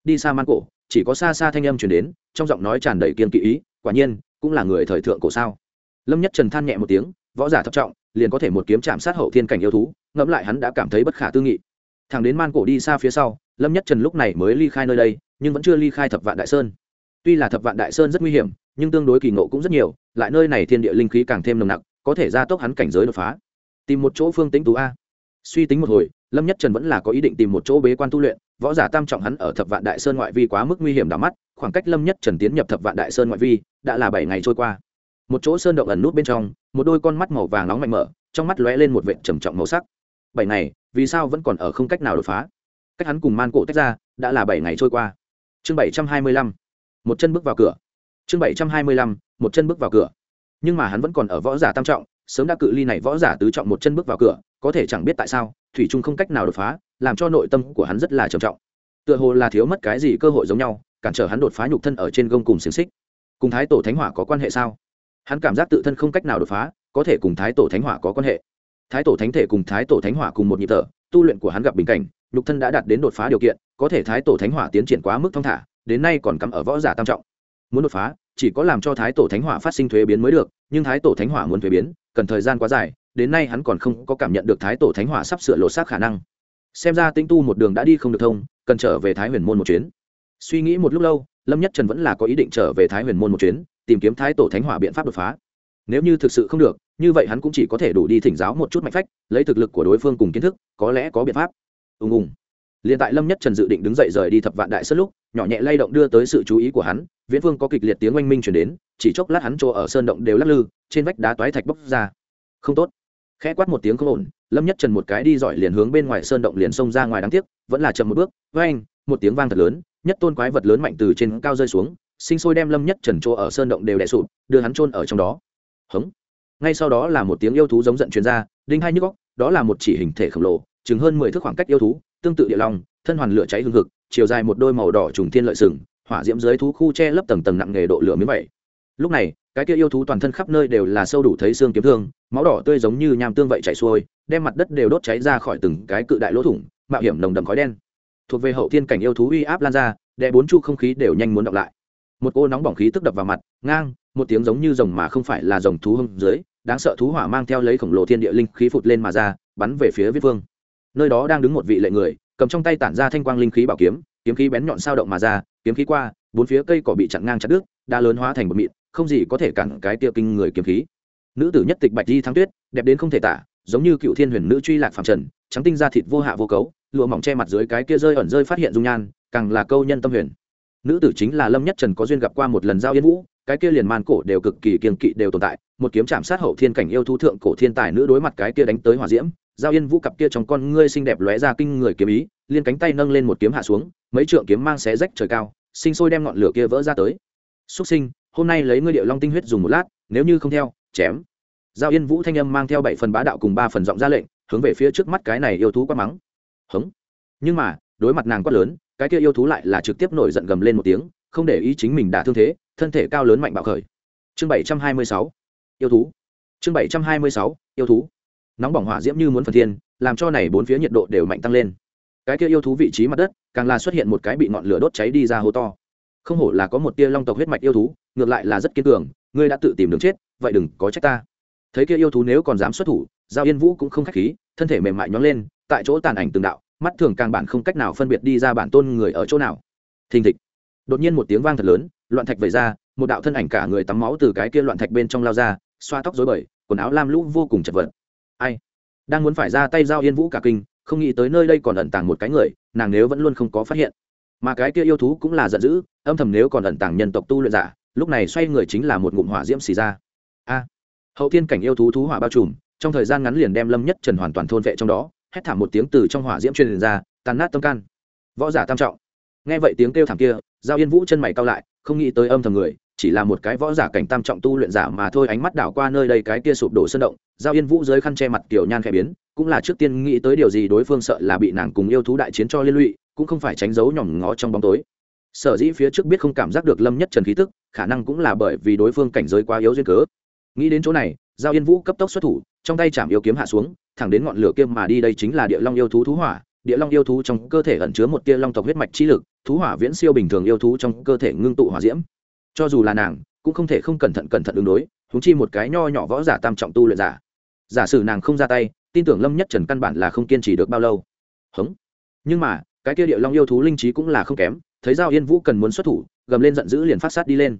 Đi xa man cổ, chỉ có xa xa thanh âm chuyển đến, trong giọng nói tràn đầy kiên kỵ ý, quả nhiên, cũng là người thời thượng cổ sao. Lâm nhất trần than nhẹ một tiếng võ giả thập trọng, liền có thể một kiếm chạm sát hậu thiên cảnh yêu thú, ngẫm lại hắn đã cảm thấy bất khả tư nghị. Thằng đến man cổ đi xa phía sau, lâm nhất trần lúc này mới ly khai nơi đây, nhưng vẫn chưa ly khai thập vạn đại sơn. Tuy là thập vạn đại sơn rất nguy hiểm, nhưng tương đối kỳ ngộ cũng rất nhiều, lại nơi này thiên địa linh khí càng thêm nồng nặc, có thể gia tốc hắn cảnh giới đột phá. Tìm một chỗ phương tính tú a. Suy tính một hồi, lâm nhất trần vẫn là có ý định tìm một chỗ bế quan tu luyện, võ giả tam trọng hắn ở thập vạn đại sơn ngoại vi quá mức nguy hiểm đỏ mắt, khoảng cách lâm nhất trần tiến nhập thập vạn đại sơn ngoại vi đã là bảy ngày trôi qua một chỗ sơn động ẩn nút bên trong, một đôi con mắt màu vàng nóng mạnh mở, trong mắt lóe lên một vệt trầm trọng màu sắc. Bảy ngày, vì sao vẫn còn ở không cách nào đột phá? Cách hắn cùng man cổ tách ra, đã là bảy ngày trôi qua. Chương bảy trăm hai mươi lăm, một chân bước vào cửa. Chương bảy trăm hai mươi lăm, một chân bước vào cửa. Nhưng mà hắn vẫn còn ở võ giả tam trọng, sớm đã cự ly này võ giả tứ trọng một chân bước vào cửa, có thể chẳng biết tại sao, thủy trung không cách nào đột phá, làm cho nội tâm của hắn rất là trầm trọng. Tựa hồ là thiếu mất cái gì cơ hội giống nhau, cản trở hắn đột phá nhục thân ở trên gông cùng xiềng xích. Cùng thái tổ thánh hỏa có quan hệ sao? hắn cảm giác tự thân không cách nào đột phá, có thể cùng thái tổ thánh hỏa có quan hệ. Thái tổ thánh thể cùng thái tổ thánh hỏa cùng một nhịp thở, tu luyện của hắn gặp bình cảnh, nhục thân đã đạt đến đột phá điều kiện, có thể thái tổ thánh hỏa tiến triển quá mức thong thả, đến nay còn cắm ở võ giả tam trọng. Muốn đột phá, chỉ có làm cho thái tổ thánh hỏa phát sinh thuế biến mới được, nhưng thái tổ thánh hỏa muốn thuế biến, cần thời gian quá dài, đến nay hắn còn không có cảm nhận được thái tổ thánh hỏa sắp sửa lột xác khả năng. Xem ra tinh tu một đường đã đi không được thông, cần trở về thái huyền môn một chuyến. Suy nghĩ một lúc lâu, lâm nhất trần vẫn là có ý định trở về thái huyền môn một chuyến tìm kiếm thái tổ thánh hỏa biện pháp đột phá. Nếu như thực sự không được, như vậy hắn cũng chỉ có thể đủ đi thỉnh giáo một chút mạnh phách, lấy thực lực của đối phương cùng kiến thức, có lẽ có biện pháp. Ùng ùng. Liền tại lâm nhất trần dự định đứng dậy rời đi thập vạn đại sất lúc, nhỏ nhẹ lay động đưa tới sự chú ý của hắn, viễn vương có kịch liệt tiếng oanh minh chuyển đến, chỉ chốc lát hắn chỗ ở sơn động đều lắc lư, trên vách đá toái thạch bốc ra. Không tốt. Khẽ quát một tiếng không ổn, lâm nhất trần một cái đi giỏi liền hướng bên ngoài sơn động liền xông ra ngoài đáng tiếc, vẫn là chậm một bước vang một tiếng vang thật lớn, nhất tôn quái vật lớn mạnh từ trên cao rơi xuống sinh sôi đem lâm nhất trần chỗ ở sơn động đều đẻ sụp, đưa hắn trôn ở trong đó. Hống. Ngay sau đó là một tiếng yêu thú giống giận truyền ra, đinh hai nhức góc đó là một chỉ hình thể khổng lồ, chừng hơn mười thước khoảng cách yêu thú, tương tự địa lòng thân hoàn lửa cháy hương hực, chiều dài một đôi màu đỏ trùng thiên lợi sừng, hỏa diễm dưới thú khu che lấp tầng tầng nặng nghề độ lửa miếng vậy lúc này, cái kia yêu thú toàn thân khắp nơi đều là sâu đủ thấy xương kiếm thương, máu đỏ tươi giống như nham tương vậy chảy xuôi, đem mặt đất đều đốt cháy ra khỏi từng cái cự đại lỗ thủng, mạo hiểm nồng đầm khói đen. Thuộc về hậu thiên cảnh yêu thú uy áp lan ra đệ bốn chu không khí đều nhanh muốn động lại một cô nóng bỏng khí tức đập vào mặt, ngang, một tiếng giống như rồng mà không phải là rồng thú hưng dưới, đáng sợ thú hỏa mang theo lấy khổng lồ thiên địa linh khí phụt lên mà ra, bắn về phía viết vương nơi đó đang đứng một vị lệ người, cầm trong tay tản ra thanh quang linh khí bảo kiếm kiếm khí bén nhọn sao động mà ra, kiếm khí qua, bốn phía cây cỏ bị chặn ngang chặt đứt đã lớn hóa thành một mịn, không gì có thể cản cái tiêu kinh người kiếm khí. Nữ tử nhất tịch bạch di thắng tuyết, đẹp đến không thể tả, giống như cựu thiên huyền nữ truy lạc phạm trần, trắng tinh ra thịt vô hạ vô cấu, lụa mỏng che mặt dưới cái kia rơi ẩn rơi phát hiện dung nhan, càng là câu nhân tâm huyền nữ tử chính là lâm nhất trần có duyên gặp qua một lần giao yên vũ cái kia liền man cổ đều cực kỳ kiên kỵ đều tồn tại một kiếm chạm sát hậu thiên cảnh yêu thú thượng cổ thiên tài nữ đối mặt cái kia đánh tới hỏa diễm giao yên vũ cặp kia trong con ngươi xinh đẹp lóe ra kinh người kiếm ý liên cánh tay nâng lên một kiếm hạ xuống mấy trượng kiếm mang xé rách trời cao sinh sôi đem ngọn lửa kia vỡ ra tới. Xúc sinh hôm nay lấy ngươi điệu long tinh huyết dùng một lát nếu như không theo chém. Giao yên vũ thanh âm mang theo bảy phần bá đạo cùng ba phần giọng ra lệnh hướng về phía trước mắt cái này yêu thú quát mắng. Hứng, nhưng mà đối mặt nàng quát lớn cái kia yêu thú lại là trực tiếp nổi giận gầm lên một tiếng, không để ý chính mình đã thương thế, thân thể cao lớn mạnh bạo khởi. Chương bảy trăm hai mươi sáu, yêu thú. Chương bảy trăm hai mươi sáu, yêu thú. Nóng bỏng hỏa diễm như muốn phần thiên, làm cho này bốn phía nhiệt độ đều mạnh tăng lên. Cái kia yêu thú vị trí mặt đất, càng là xuất hiện một cái bị ngọn lửa đốt cháy đi ra hố to. Không hổ là có một tia long tộc huyết mạch yêu thú, ngược lại là rất kiên cường, ngươi đã tự tìm đường chết, vậy đừng có trách ta. Thấy kia yêu thú nếu còn dám xuất thủ, giao yên vũ cũng không k h á c h khí, thân thể mềm mại nhón lên, tại chỗ tàn ảnh từng đạo mắt thường càng bản không cách nào phân biệt đi ra bản tôn người ở chỗ nào. Thình thịch. Đột nhiên một tiếng vang thật lớn, loạn thạch vẩy ra, một đạo thân ảnh cả người tắm máu từ cái kia loạn thạch bên trong lao ra, xoa tóc dối bời, quần áo lam lũ vô cùng chật vật. Ai? Đang muốn phải ra tay giao yên vũ cả kinh, không nghĩ tới nơi đây còn ẩn tàng một cái người, nàng nếu vẫn luôn không có phát hiện. Mà cái kia yêu thú cũng là giận dữ, âm thầm nếu còn ẩn tàng nhân tộc tu luyện giả, lúc này xoay người chính là một ngụm hỏa diễm xì ra. A. Hậu thiên cảnh yêu thú thú hỏa bao trùm, trong thời gian ngắn liền đem lâm nhất trần hoàn toàn thôn vệ trong đó hét thảm một tiếng từ trong hỏa diễm truyền ra tàn nát tâm can. Võ giả tam trọng. Nghe vậy tiếng kêu thảm kia, giao yên vũ chân mày cao lại, không nghĩ tới âm thầm người, chỉ là một cái võ giả cảnh tam trọng tu luyện giả mà thôi, ánh mắt đảo qua nơi đây cái kia sụp đổ sơn động, giao yên vũ dưới khăn che mặt kiểu nhan khẽ biến, cũng là trước tiên nghĩ tới điều gì đối phương sợ là bị nàng cùng yêu thú đại chiến cho liên lụy, cũng không phải tránh giấu nhỏm ngó trong bóng tối. Sở dĩ phía trước biết không cảm giác được lâm nhất trần khí tức, khả năng cũng là bởi vì đối phương cảnh giới quá yếu duyên cớ. Nghĩ đến chỗ này, giao yên vũ cấp tốc xuất thủ, trong tay chạm yêu kiếm hạ xuống thẳng đến ngọn lửa kia mà đi đây chính là địa long yêu thú thú hỏa. Địa long yêu thú trong cơ thể ẩn chứa một tia long tộc huyết mạch chi lực, thú hỏa viễn siêu bình thường yêu thú trong cơ thể ngưng tụ hỏa diễm. Cho dù là nàng, cũng không thể không cẩn thận cẩn thận ứng đối húng chi một cái nho nhỏ võ giả tam trọng tu luyện giả. Giả sử nàng không ra tay, tin tưởng lâm nhất trần căn bản là không kiên trì được bao lâu. Hống. Nhưng mà, cái kia địa long yêu thú linh trí cũng là không kém, thấy giao yên vũ cần muốn xuất thủ, gầm lên giận dữ liền phát sát đi lên.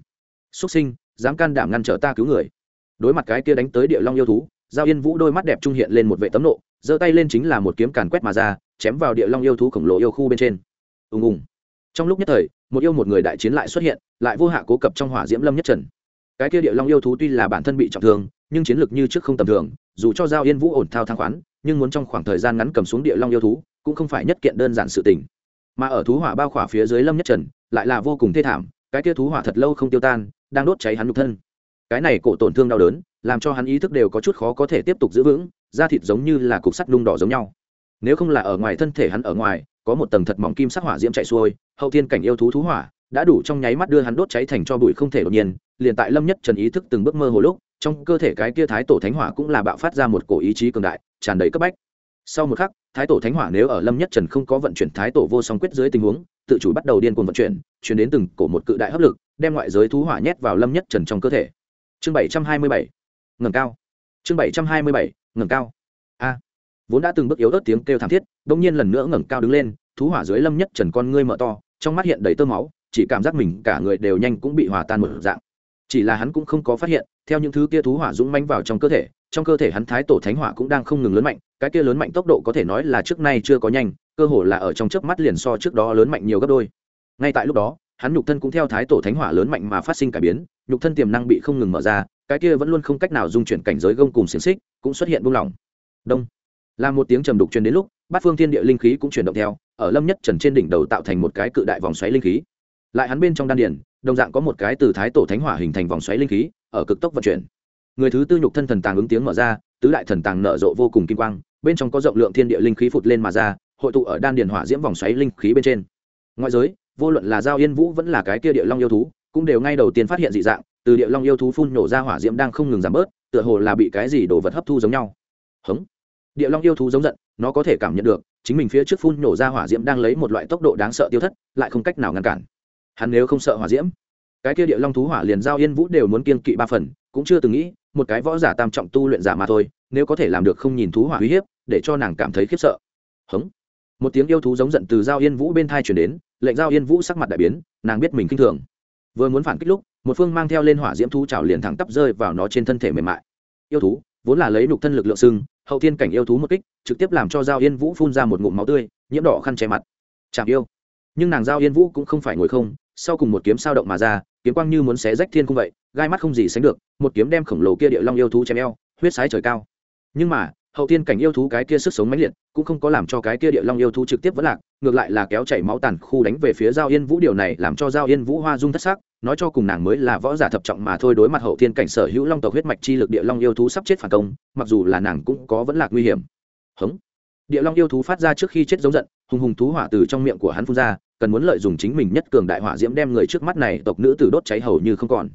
Xuất sinh, dám can đảm ngăn trở ta cứu người. Đối mặt cái kia đánh tới địa long yêu thú giao yên vũ đôi mắt đẹp trung hiện lên một vệ tấm nộ, giơ tay lên chính là một kiếm càn quét mà ra, chém vào địa long yêu thú khổng lồ yêu khu bên trên. Ùng ùng. Trong lúc nhất thời, một yêu một người đại chiến lại xuất hiện, lại vô hạ cố cập trong hỏa diễm lâm nhất trần. Cái kia địa long yêu thú tuy là bản thân bị trọng thương, nhưng chiến lược như trước không tầm thường, dù cho giao yên vũ ổn thao thang khoán, nhưng muốn trong khoảng thời gian ngắn cầm xuống địa long yêu thú, cũng không phải nhất kiện đơn giản sự tình. Mà ở thú hỏa bao khỏa phía dưới lâm nhất trần, lại là vô cùng thê thảm, cái kia thú hỏa thật lâu không tiêu tan, đang đốt cháy hắn nhục thân. Cái này cổ tổn thương đau đớn làm cho hắn ý thức đều có chút khó có thể tiếp tục giữ vững, da thịt giống như là cục sắt nung đỏ giống nhau. Nếu không là ở ngoài thân thể hắn ở ngoài, có một tầng thật mỏng kim sắc hỏa diễm chạy xuôi, hậu thiên cảnh yêu thú thú hỏa, đã đủ trong nháy mắt đưa hắn đốt cháy thành cho bụi không thể đột nhiên, liền tại lâm nhất trần ý thức từng bước mơ hồ lúc, trong cơ thể cái kia thái tổ thánh hỏa cũng là bạo phát ra một cổ ý chí cường đại, tràn đầy cấp bách. Sau một khắc, thái tổ thánh hỏa nếu ở lâm nhất trần không có vận chuyển thái tổ vô song quyết dưới tình huống, tự chủ bắt đầu điên cuồng vận chuyển chuyển đến từng cổ một cự đại hấp lực, đem ngoại giới thú hỏa nhét vào lâm nhất trần trong cơ thể. Chương bảy trăm hai mươi bảy ngầm cao. Chương bảy trăm hai mươi bảy ngầm cao. A. Vốn đã từng bước yếu ớt tiếng kêu thảm thiết đ nhiên lần nữa ngẩng cao đứng lên, thú hỏa dưới lâm nhất trần con ngươi mở to, trong mắt hiện đầy tơ máu, chỉ cảm giác mình cả người đều nhanh cũng bị hòa tan một dạng. Chỉ là hắn cũng không có phát hiện, theo những thứ kia thú hỏa dũng manh vào trong cơ thể, trong cơ thể hắn thái tổ thánh hỏa cũng đang không ngừng lớn mạnh, cái kia lớn mạnh tốc độ có thể nói là trước nay chưa có nhanh, cơ hồ là ở trong chớp mắt liền so trước đó lớn mạnh nhiều gấp đôi. Ngay tại lúc đó, hắn nhục thân cũng theo thái tổ thánh hỏa lớn mạnh mà phát sinh cải biến, nhục thân tiềm năng bị không ngừng mở ra cái kia vẫn luôn không cách nào dung chuyển cảnh giới gông cùng xiềng xích, cũng xuất hiện buông lỏng. Đông. Làm một tiếng trầm đục truyền đến lúc, bát phương thiên địa linh khí cũng chuyển động theo, ở lâm nhất trần trên đỉnh đầu tạo thành một cái cự đại vòng xoáy linh khí. Lại hắn bên trong đan điền, đồng dạng có một cái từ thái tổ thánh hỏa hình thành vòng xoáy linh khí, ở cực tốc vận chuyển. Người thứ tư nhục thân thần tàng ứng tiếng mở ra, tứ đại thần tàng nở rộ vô cùng kim quang, bên trong có rộng lượng thiên địa linh khí phụt lên mà ra, hội tụ ở đan điền hỏa diễm vòng xoáy linh khí bên trên. Ngoại giới, vô luận là giao yên vũ vẫn là cái kia địa long yêu thú, cũng đều ngay đầu tiên phát hiện dị dạng từ địa long yêu thú phun nổ ra hỏa diễm đang không ngừng giảm bớt, tựa hồ là bị cái gì đồ vật hấp thu giống nhau. Hống. Địa long yêu thú giống giận, nó có thể cảm nhận được, chính mình phía trước phun nổ ra hỏa diễm đang lấy một loại tốc độ đáng sợ tiêu thất, lại không cách nào ngăn cản. Hắn nếu không sợ hỏa diễm, cái kia địa long thú hỏa liền giao yên vũ đều muốn kiên kỵ ba phần, cũng chưa từng nghĩ, một cái võ giả tam trọng tu luyện giả mà thôi, nếu có thể làm được không nhìn thú hỏa uy hiếp, để cho nàng cảm thấy khiếp sợ. Hống. Một tiếng yêu thú giống giận từ giao yên vũ bên thai chuyển đến, lệnh giao yên vũ sắc mặt đại biến, nàng biết mình kinh i thường. Vừa muốn phản kích lúc một phương mang theo lên hỏa diễm thú trào liền thẳng tắp rơi vào nó trên thân thể mềm mại. Yêu thú, vốn là lấy nhục thân lực lượng sưng hậu thiên cảnh yêu thú một kích, trực tiếp làm cho giao yên vũ phun ra một ngụm máu tươi, nhiễm đỏ khăn che mặt. Chạm yêu. Nhưng nàng giao yên vũ cũng không phải ngồi không, sau cùng một kiếm sao động mà ra, kiếm quang như muốn xé rách thiên không vậy, gai mắt không gì sánh được, một kiếm đem khổng lồ kia địa long yêu thú chém eo, huyết sái trời cao. Nhưng mà, hậu thiên cảnh yêu thú cái kia sức sống mãnh liệt, cũng không có làm cho cái kia địa long yêu thú trực tiếp vẫn lạc, ngược lại là kéo chảy máu tàn khu đánh về phía giao yên vũ, điều này làm cho giao yên vũ hoa dung thất sắc nói cho cùng nàng mới là võ giả thập trọng mà thôi, đối mặt hậu thiên cảnh sở hữu long tộc huyết mạch chi lực địa long yêu thú sắp chết phản công, mặc dù là nàng cũng có vẫn là nguy hiểm. Hống. Địa long yêu thú phát ra trước khi chết giống giận, hùng hùng thú hỏa từ trong miệng của hắn phun ra, cần muốn lợi dụng chính mình nhất cường đại hỏa diễm đem người trước mắt này tộc nữ tử đốt cháy hầu như không còn.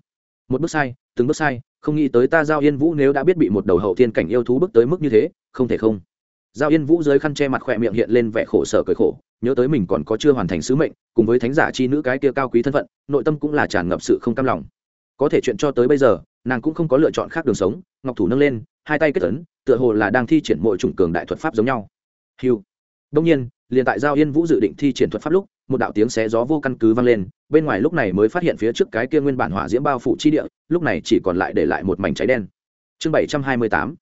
Một bước sai, từng bước sai, không nghĩ tới ta giao yên vũ nếu đã biết bị một đầu hậu thiên cảnh yêu thú bước tới mức như thế, không thể không giao yên vũ dưới khăn che mặt khỏe miệng hiện lên vẻ khổ sở cởi khổ, nhớ tới mình còn có chưa hoàn thành sứ mệnh, cùng với thánh giả chi nữ cái kia cao quý thân phận, nội tâm cũng là tràn ngập sự không cam lòng. Có thể chuyện cho tới bây giờ, nàng cũng không có lựa chọn khác đường sống, ngọc thủ nâng lên, hai tay kết tấn tựa hồ là đang thi triển mọi chủng cường đại thuật pháp giống nhau. Hiu đông nhiên, liền tại giao yên vũ dự định thi triển thuật pháp lúc, một đạo tiếng xé gió vô căn cứ vang lên, bên ngoài lúc này mới phát hiện phía trước cái kia nguyên bản hỏa diễm bao phủ chi địa, lúc này chỉ còn lại để lại một mảnh cháy đen. Chương bảy trăm hai mươi tám.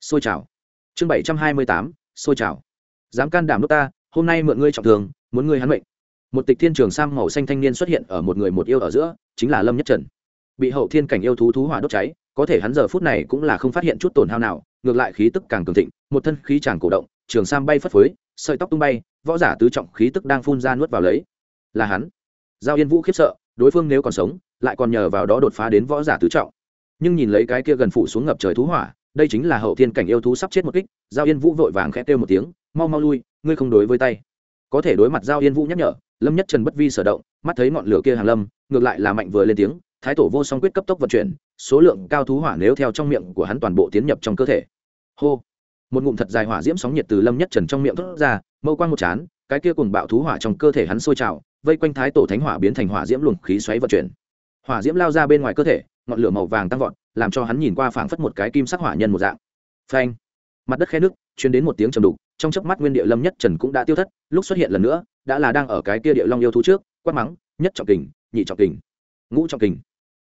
Xôi trào. Chương bảy trăm hai mươi tám xôi trào. Dám can đảm nước ta, hôm nay mượn ngươi trọng thường muốn ngươi hắn mệnh. Một tịch thiên trường sam màu xanh thanh niên xuất hiện ở một người một yêu ở giữa, chính là lâm nhất trần. Bị hậu thiên cảnh yêu thú thú hỏa đốt cháy, có thể hắn giờ phút này cũng là không phát hiện chút tổn hao nào, ngược lại khí tức càng cường thịnh, một thân khí chàng cổ động, trường sam bay phất phới, sợi tóc tung bay, võ giả tứ trọng khí tức đang phun ra nuốt vào lấy. Là hắn. Giao yên vũ khiếp sợ, đối phương nếu còn sống, lại còn nhờ vào đó đột phá đến võ giả tứ trọng. Nhưng nhìn lấy cái kia gần phủ xuống ngập trời thú hỏa đây chính là hậu thiên cảnh yêu thú sắp chết một kích, giao yên vũ vội vàng khẽ kêu một tiếng, mau mau lui, ngươi không đối với tay. Có thể đối mặt giao yên vũ nhắc nhở, lâm nhất trần bất vi sở động, mắt thấy ngọn lửa kia hàng lâm, ngược lại là mạnh vừa lên tiếng, thái tổ vô song quyết cấp tốc vận chuyển, số lượng cao thú hỏa nếu theo trong miệng của hắn toàn bộ tiến nhập trong cơ thể. Hô! Một ngụm thật dài hỏa diễm sóng nhiệt từ lâm nhất trần trong miệng thoát ra, mâu quang một chán, cái kia cùng bạo thú hỏa trong cơ thể hắn sôi trào, vây quanh thái tổ thánh hỏa biến thành hỏa diễm luồng khí xoáy vận chuyển. Hỏa diễm lao ra bên ngoài cơ thể, ngọn lửa màu vàng tăng vọt làm cho hắn nhìn qua phảng phất một cái kim sắc hỏa nhân một dạng. Phanh. Mặt đất khe nước, truyền đến một tiếng trầm đục, trong chớp mắt nguyên địa lâm nhất trần cũng đã tiêu thất, lúc xuất hiện lần nữa, đã là đang ở cái kia địa long yêu thú trước, quát mắng, nhất trọng kình, nhị trọng kình, ngũ trọng kình.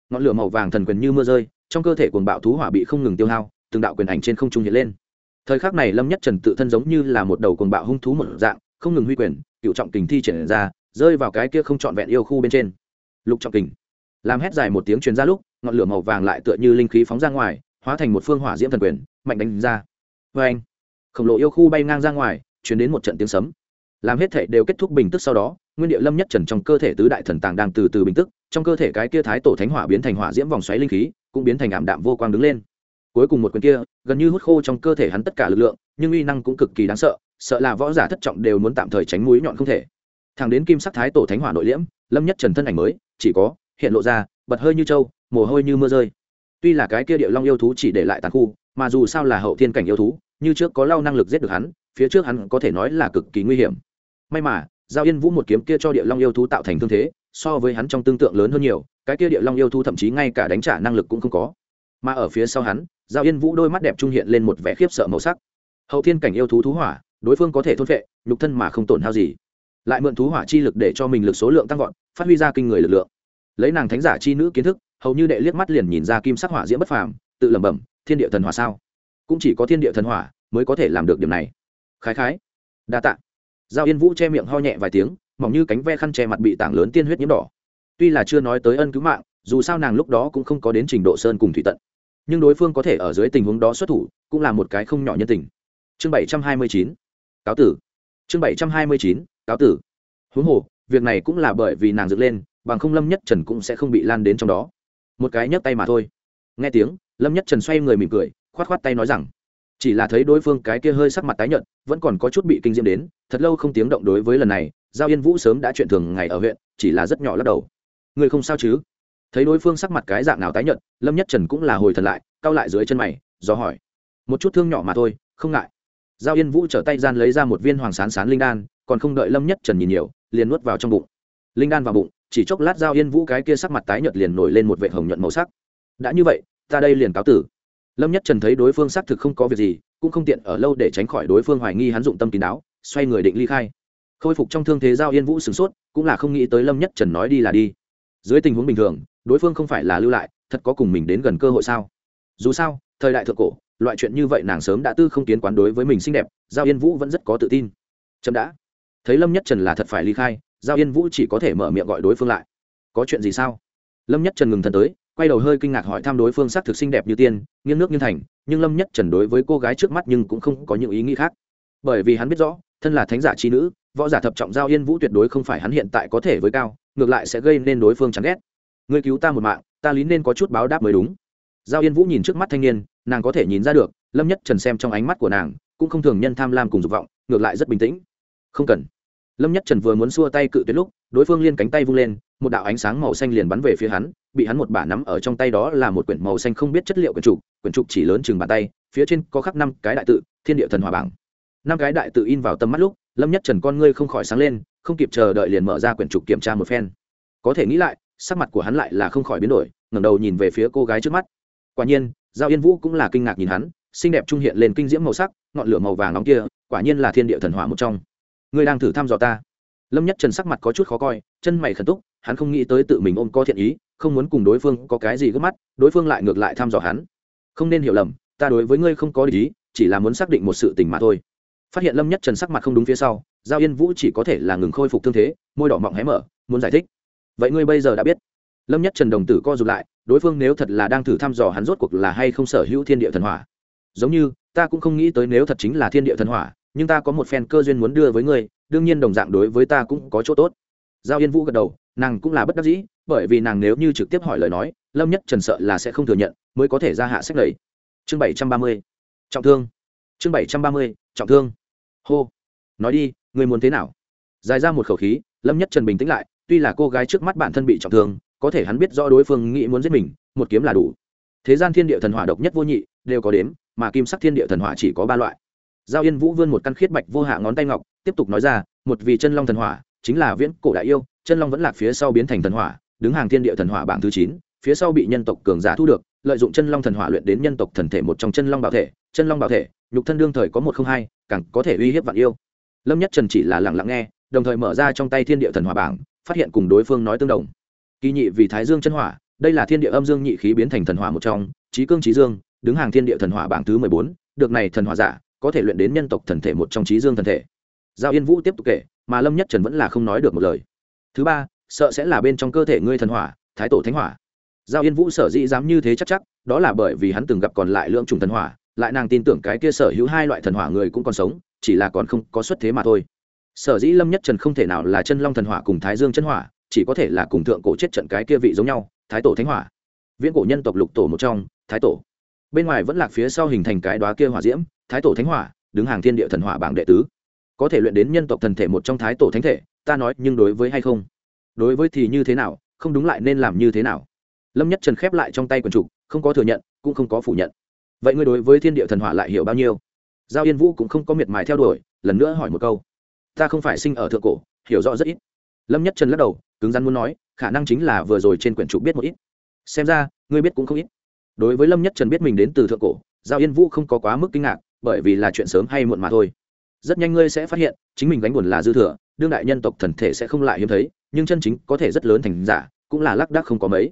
Ngọn lửa màu vàng thần quyền như mưa rơi, trong cơ thể cuồng bạo thú hỏa bị không ngừng tiêu hao, từng đạo quyền ảnh trên không trung hiện lên. Thời khắc này lâm nhất trần tự thân giống như là một đầu cuồng bạo hung thú một dạng, không ngừng huy quyền, cựu trọng kình thi triển ra, rơi vào cái kia không trọn vẹn yêu khu bên trên. Lục trọng kình. Làm hét dài một tiếng truyền ra lúc ngọn lửa màu vàng lại tựa như linh khí phóng ra ngoài, hóa thành một phương hỏa diễm thần quyền, mạnh đánh ra. Vê anh, khổng lồ yêu khu bay ngang ra ngoài chuyển đến một trận tiếng sấm. Làm hết thể đều kết thúc bình tức sau đó, nguyên địa lâm nhất trần trong cơ thể tứ đại thần tàng đang từ từ bình tức, trong cơ thể cái kia thái tổ thánh hỏa biến thành hỏa diễm vòng xoáy linh khí, cũng biến thành ảm đạm vô quang đứng lên. Cuối cùng một quyền kia, gần như hút khô trong cơ thể hắn tất cả lực lượng, nhưng uy năng cũng cực kỳ đáng sợ sợ là võ giả thất trọng đều muốn tạm thời tránh mũi nhọn không thể. Thẳng đến kim sắc thái tổ thánh hỏa nội liễm, lâm nhất trần thân ảnh mới, chỉ có, hiện lộ ra, bật hơi như trâu mồ hôi như mưa rơi. Tuy là cái kia điệu long yêu thú chỉ để lại tàn khu mà dù sao là hậu thiên cảnh yêu thú như trước có lao năng lực giết được hắn phía trước hắn có thể nói là cực kỳ nguy hiểm. May mà giao yên vũ một kiếm kia cho địa long yêu thú tạo thành thương thế so với hắn trong tương tượng lớn hơn nhiều cái kia địa long yêu thú thậm chí ngay cả đánh trả năng lực cũng không có. Mà ở phía sau hắn giao yên vũ đôi mắt đẹp trung hiện lên một vẻ khiếp sợ màu sắc. Hậu thiên cảnh yêu thú thú hỏa đối phương có thể thôn phệ, nhục thân mà không tổn hao gì. Lại mượn thú hỏa chi lực để cho mình lực số lượng tăng vọt phát huy ra kinh người lực lượng. Lấy nàng thánh giả chi nữ kiến thức hầu như đệ liếc mắt liền nhìn ra kim sắc hỏa diễm bất phàm, tự lẩm bẩm, thiên địa thần hỏa sao? Cũng chỉ có thiên địa thần hỏa mới có thể làm được điểm này. Khái khái. Đa tạ. Giao yên vũ che miệng ho nhẹ vài tiếng, mỏng như cánh ve khăn che mặt bị tảng lớn tiên huyết nhiễm đỏ. Tuy là chưa nói tới ân cứu mạng, dù sao nàng lúc đó cũng không có đến trình độ sơn cùng thủy tận. Nhưng đối phương có thể ở dưới tình huống đó xuất thủ, cũng là một cái không nhỏ nhân tình. Chương bảy trăm hai mươi chín. Cáo tử. Chương bảy trăm hai mươi chín. Cáo tử. Huống hồ, việc này cũng là bởi vì nàng dựng lên, bằng không lâm nhất trần cũng sẽ không bị lan đến trong đó một cái nhấc tay mà thôi. Nghe tiếng, lâm nhất trần xoay người mỉm cười, khoát khoát tay nói rằng, chỉ là thấy đối phương cái kia hơi sắc mặt tái nhợt, vẫn còn có chút bị kinh diễm đến, thật lâu không tiếng động đối với lần này, giao yên vũ sớm đã chuyện thường ngày ở huyện, chỉ là rất nhỏ lắc đầu. Người không sao chứ? Thấy đối phương sắc mặt cái dạng nào tái nhợt, lâm nhất trần cũng là hồi thần lại cao lại dưới chân mày, do hỏi, một chút thương nhỏ mà thôi, không ngại. Giao yên vũ trở tay gian lấy ra một viên hoàng sán sán linh đan, còn không đợi lâm nhất trần nhìn nhiều, liền nuốt vào trong bụng. Linh đan vào bụng chỉ chốc lát giao yên vũ cái kia sắc mặt tái nhợt liền nổi lên một vệ hồng nhuận màu sắc. Đã như vậy, ta đây liền cáo tử. Lâm nhất trần thấy đối phương xác thực không có việc gì, cũng không tiện ở lâu để tránh khỏi đối phương hoài nghi hắn dụng tâm kín đáo, xoay người định ly khai. Khôi phục trong thương thế giao yên vũ sửng sốt, cũng là không nghĩ tới lâm nhất trần nói đi là đi. Dưới tình huống bình thường, đối phương không phải là lưu lại, thật có cùng mình đến gần cơ hội sao? Dù sao, thời đại thượng cổ, loại chuyện như vậy nàng sớm đã tư không kiến quán đối với mình xinh đẹp, giao yên vũ vẫn rất có tự tin. Chậm đã. Thấy lâm nhất trần là thật phải ly khai giao yên vũ chỉ có thể mở miệng gọi đối phương lại. Có chuyện gì sao? Lâm nhất trần ngừng thần tới, quay đầu hơi kinh ngạc hỏi thăm đối phương s ắ c thực xinh đẹp như tiên, nghiêng nước như thành, nhưng lâm nhất trần đối với cô gái trước mắt nhưng cũng không có những ý nghĩ khác. Bởi vì hắn biết rõ, thân là thánh giả trí nữ, võ giả thập trọng giao yên vũ tuyệt đối không phải hắn hiện tại có thể với cao, ngược lại sẽ gây nên đối phương chán ghét. Người cứu ta một mạng, ta lý nên có chút báo đáp mới đúng. Giao yên vũ nhìn trước mắt thanh niên, nàng có thể nhìn ra được, lâm nhất trần xem trong ánh mắt của nàng, cũng không thường nhân tham lam cùng dục vọng, ngược lại rất bình tĩnh. Không cần lâm nhất trần vừa muốn xua tay cự tuyệt lúc, đối phương liên cánh tay vung lên, một đạo ánh sáng màu xanh liền bắn về phía hắn, bị hắn một bả nắm ở trong tay đó là một quyển màu xanh không biết chất liệu quyển trục quyển trục chỉ lớn chừng bàn tay, phía trên có khắc năm cái đại tự, thiên địa thần hòa bảng. Năm cái đại tự in vào tâm mắt lúc, lâm nhất trần con ngươi không khỏi sáng lên, không kịp chờ đợi liền mở ra quyển trục kiểm tra một phen. Có thể nghĩ lại, sắc mặt của hắn lại là không khỏi biến đổi, ngẩng đầu nhìn về phía cô gái trước mắt. Quả nhiên, giao yên vũ cũng là kinh ngạc nhìn hắn, xinh đẹp trung hiện lên kinh diễm màu sắc, ngọn lửa màu vàng nóng kia, quả nhiên là thiên địa thần hỏa một trong ngươi đang thử thăm dò ta. Lâm nhất trần sắc mặt có chút khó coi chân mày khẩn túc hắn không nghĩ tới tự mình ôm có thiện ý không muốn cùng đối phương có cái gì gấp mắt đối phương lại ngược lại thăm dò hắn. Không nên hiểu lầm ta đối với ngươi không có lý, chỉ là muốn xác định một sự tình mà thôi. Phát hiện lâm nhất trần sắc mặt không đúng phía sau giao yên vũ chỉ có thể là ngừng khôi phục thương thế môi đỏ mọng hé mở muốn giải thích. Vậy ngươi bây giờ đã biết. Lâm nhất trần đồng tử co rụt lại đối phương nếu thật là đang thử thăm dò hắn rốt cuộc là hay không sở hữu thiên địa thần hỏa. Giống như ta cũng không nghĩ tới nếu thật chính là thiên địa thần hỏa nhưng ta có một phen cơ duyên muốn đưa với ngươi đương nhiên đồng dạng đối với ta cũng có chỗ tốt. Giao yên vũ gật đầu nàng cũng là bất đắc dĩ bởi vì nàng nếu như trực tiếp hỏi lời nói lâm nhất trần sợ là sẽ không thừa nhận mới có thể ra hạ sách lầy chương bảy trăm ba mươi trọng thương. Chương bảy trăm ba mươi trọng thương. Hô. Nói đi ngươi muốn thế nào? Dài ra một khẩu khí lâm nhất trần bình tĩnh lại tuy là cô gái trước mắt bản thân bị trọng thương có thể hắn biết rõ đối phương nghĩ muốn giết mình một kiếm là đủ. Thế gian thiên địa thần hỏa độc nhất vô nhị đều có đến, mà kim sắc thiên địa thần hỏa chỉ có ba loại giao yên vũ vươn một căn khiết bạch vô hạ ngón tay ngọc, tiếp tục nói ra, một vì chân long thần hỏa, chính là viễn cổ đại yêu, chân long vẫn lạc phía sau biến thành thần hỏa, đứng hàng thiên địa thần hỏa bảng thứ chín, phía sau bị nhân tộc cường giả thu được, lợi dụng chân long thần hỏa luyện đến nhân tộc thần thể một trong chân long bảo thể, chân long bảo thể, nhục thân đương thời có một không hai, càng có thể uy hiếp vạn yêu. Lâm nhất trần chỉ là lặng lặng nghe, đồng thời mở ra trong tay thiên địa thần hỏa bảng, phát hiện cùng đối phương nói tương đồng. Kỳ nhị vì thái dương chân hỏa, đây là thiên địa âm dương nhị khí biến thành thần hỏa một trong trí cương trí dương, đứng hàng thiên địa thần hỏa bảng thứ mười bốn, được này thần hỏa giả có thể luyện đến nhân tộc thần thể một trong trí dương thần thể. Giao yên vũ tiếp tục kể, mà lâm nhất trần vẫn là không nói được một lời. Thứ ba, sợ sẽ là bên trong cơ thể ngươi thần hỏa, thái tổ thánh hỏa. Giao yên vũ sở dĩ dám như thế chắc chắc, đó là bởi vì hắn từng gặp còn lại lượng trùng thần hỏa, lại nàng tin tưởng cái kia sở hữu hai loại thần hỏa người cũng còn sống, chỉ là còn không có xuất thế mà thôi. Sở dĩ lâm nhất trần không thể nào là chân long thần hỏa cùng thái dương chân hỏa, chỉ có thể là cùng thượng cổ chết trận cái kia vị giống nhau, thái tổ thánh hỏa. Viễn cổ nhân tộc lục tổ một trong, thái tổ bên ngoài vẫn lạc phía sau hình thành cái đóa kia hỏa diễm, thái tổ thánh hỏa, đứng hàng thiên địa thần hỏa bảng đệ tứ. Có thể luyện đến nhân tộc thần thể một trong thái tổ thánh thể, ta nói, nhưng đối với hay không? Đối với thì như thế nào, không đúng lại nên làm như thế nào? Lâm nhất trần khép lại trong tay quần trục, không có thừa nhận, cũng không có phủ nhận. Vậy ngươi đối với thiên địa thần hỏa lại hiểu bao nhiêu? Giao yên vũ cũng không có miệt mài theo đuổi, lần nữa hỏi một câu. Ta không phải sinh ở thượng cổ, hiểu rõ rất ít. Lâm nhất trần lắc đầu, cứng rắn muốn nói, khả năng chính là vừa rồi trên quyển trục biết một ít. Xem ra, ngươi biết cũng không ít đối với lâm nhất trần biết mình đến từ thượng cổ giao yên vũ không có quá mức kinh ngạc bởi vì là chuyện sớm hay muộn mà thôi rất nhanh ngươi sẽ phát hiện chính mình gánh buồn là dư thừa đương đại nhân tộc thần thể sẽ không lại hiếm thấy nhưng chân chính có thể rất lớn thành giả cũng là lác đác không có mấy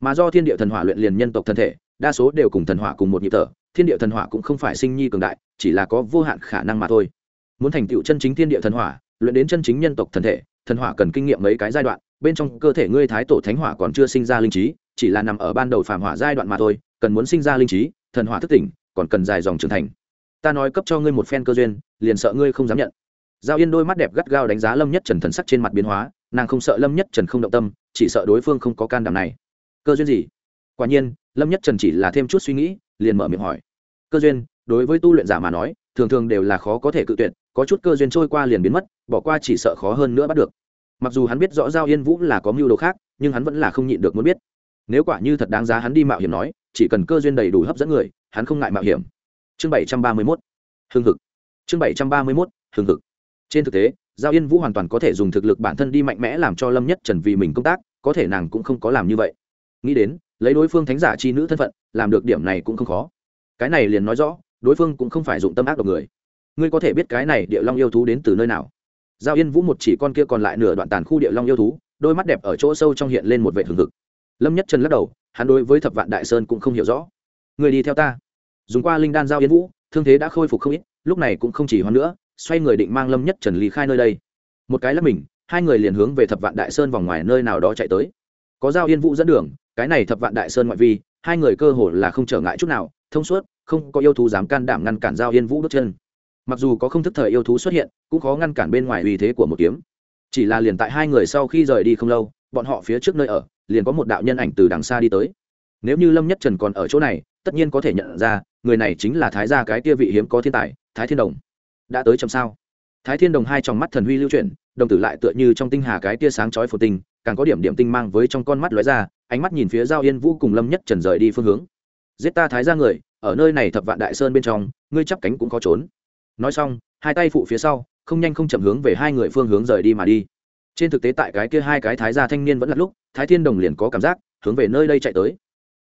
mà do thiên địa thần hỏa luyện liền nhân tộc thần thể đa số đều cùng thần hỏa cùng một nhịp thở thiên địa thần hỏa cũng không phải sinh nhi cường đại chỉ là có vô hạn khả năng mà thôi muốn thành tựu chân chính thiên địa thần hỏa luyện đến chân chính nhân tộc thần thể thần hỏa cần kinh nghiệm mấy cái giai đoạn bên trong cơ thể ngươi thái tổ thánh hỏa còn chưa sinh ra linh trí chỉ là nằm ở ban đầu phàm hỏa giai đoạn mà thôi cần muốn sinh ra linh trí, thần hỏa thức tỉnh, còn cần dài dòng trưởng thành. Ta nói cấp cho ngươi một phen cơ duyên, liền sợ ngươi không dám nhận. Giao yên đôi mắt đẹp gắt gao đánh giá lâm nhất trần thần sắc trên mặt biến hóa, nàng không sợ lâm nhất trần không động tâm, chỉ sợ đối phương không có can đảm này. Cơ duyên gì? Quả nhiên, lâm nhất trần chỉ là thêm chút suy nghĩ, liền mở miệng hỏi. Cơ duyên, đối với tu luyện giả mà nói, thường thường đều là khó có thể cự tuyệt, có chút cơ duyên trôi qua liền biến mất, bỏ qua chỉ sợ khó hơn nữa bắt được. Mặc dù hắn biết rõ giao yên vũ là có mưu đồ khác, nhưng hắn vẫn là không nhịn được muốn biết. Nếu quả như thật đáng giá hắn đi mạo hiểm nói chỉ cần cơ duyên đầy đủ hấp dẫn người, hắn không ngại mạo hiểm. Chương bảy trăm ba mươi mốt hương thực chương bảy trăm ba mươi mốt hương thực trên thực tế, giao yên vũ hoàn toàn có thể dùng thực lực bản thân đi mạnh mẽ làm cho lâm nhất trần vì mình công tác, có thể nàng cũng không có làm như vậy. Nghĩ đến, lấy đối phương thánh giả chi nữ thân phận, làm được điểm này cũng không khó. Cái này liền nói rõ, đối phương cũng không phải dụng tâm ác độc người. Ngươi có thể biết cái này địa long yêu thú đến từ nơi nào? Giao yên vũ một chỉ con kia còn lại nửa đoạn tàn khu địa long yêu thú, đôi mắt đẹp ở chỗ sâu trong hiện lên một vẻ thường thực lâm nhất trần lắc đầu hắn đối với thập vạn đại sơn cũng không hiểu rõ. Người đi theo ta. Dùng qua linh đan giao yến vũ, thương thế đã khôi phục không ít, lúc này cũng không chỉ hoan nữa, xoay người định mang lâm nhất trần lý khai nơi đây. Một cái là mình, hai người liền hướng về thập vạn đại sơn vòng ngoài nơi nào đó chạy tới. Có giao yên vũ dẫn đường, cái này thập vạn đại sơn ngoại vi, hai người cơ hồ là không trở ngại chút nào, thông suốt, không có yêu thú dám can đảm ngăn cản giao yên vũ bước chân. Mặc dù có không thức thời yêu thú xuất hiện, cũng khó ngăn cản bên ngoài uy thế của một kiếm. Chỉ là liền tại hai người sau khi rời đi không lâu, bọn họ phía trước nơi ở liền có một đạo nhân ảnh từ đằng xa đi tới. Nếu như lâm nhất trần còn ở chỗ này tất nhiên có thể nhận ra người này chính là thái gia cái kia vị hiếm có thiên tài thái thiên đồng. Đã tới chầm sao? Thái thiên đồng hai trong mắt thần huy lưu chuyển đồng tử lại tựa như trong tinh hà cái tia sáng chói phù tình, càng có điểm điểm tinh mang với trong con mắt lóe ra ánh mắt nhìn phía giao yên vũ cùng lâm nhất trần rời đi phương hướng. Giết ta thái gia người ở nơi này thập vạn đại sơn bên trong ngươi chắp cánh cũng có trốn. Nói xong hai tay phụ phía sau không nhanh không chậm hướng về hai người phương hướng rời đi mà đi trên thực tế tại cái kia hai cái thái gia thanh niên vẫn là lúc, thái thiên đồng liền có cảm giác, hướng về nơi đây chạy tới.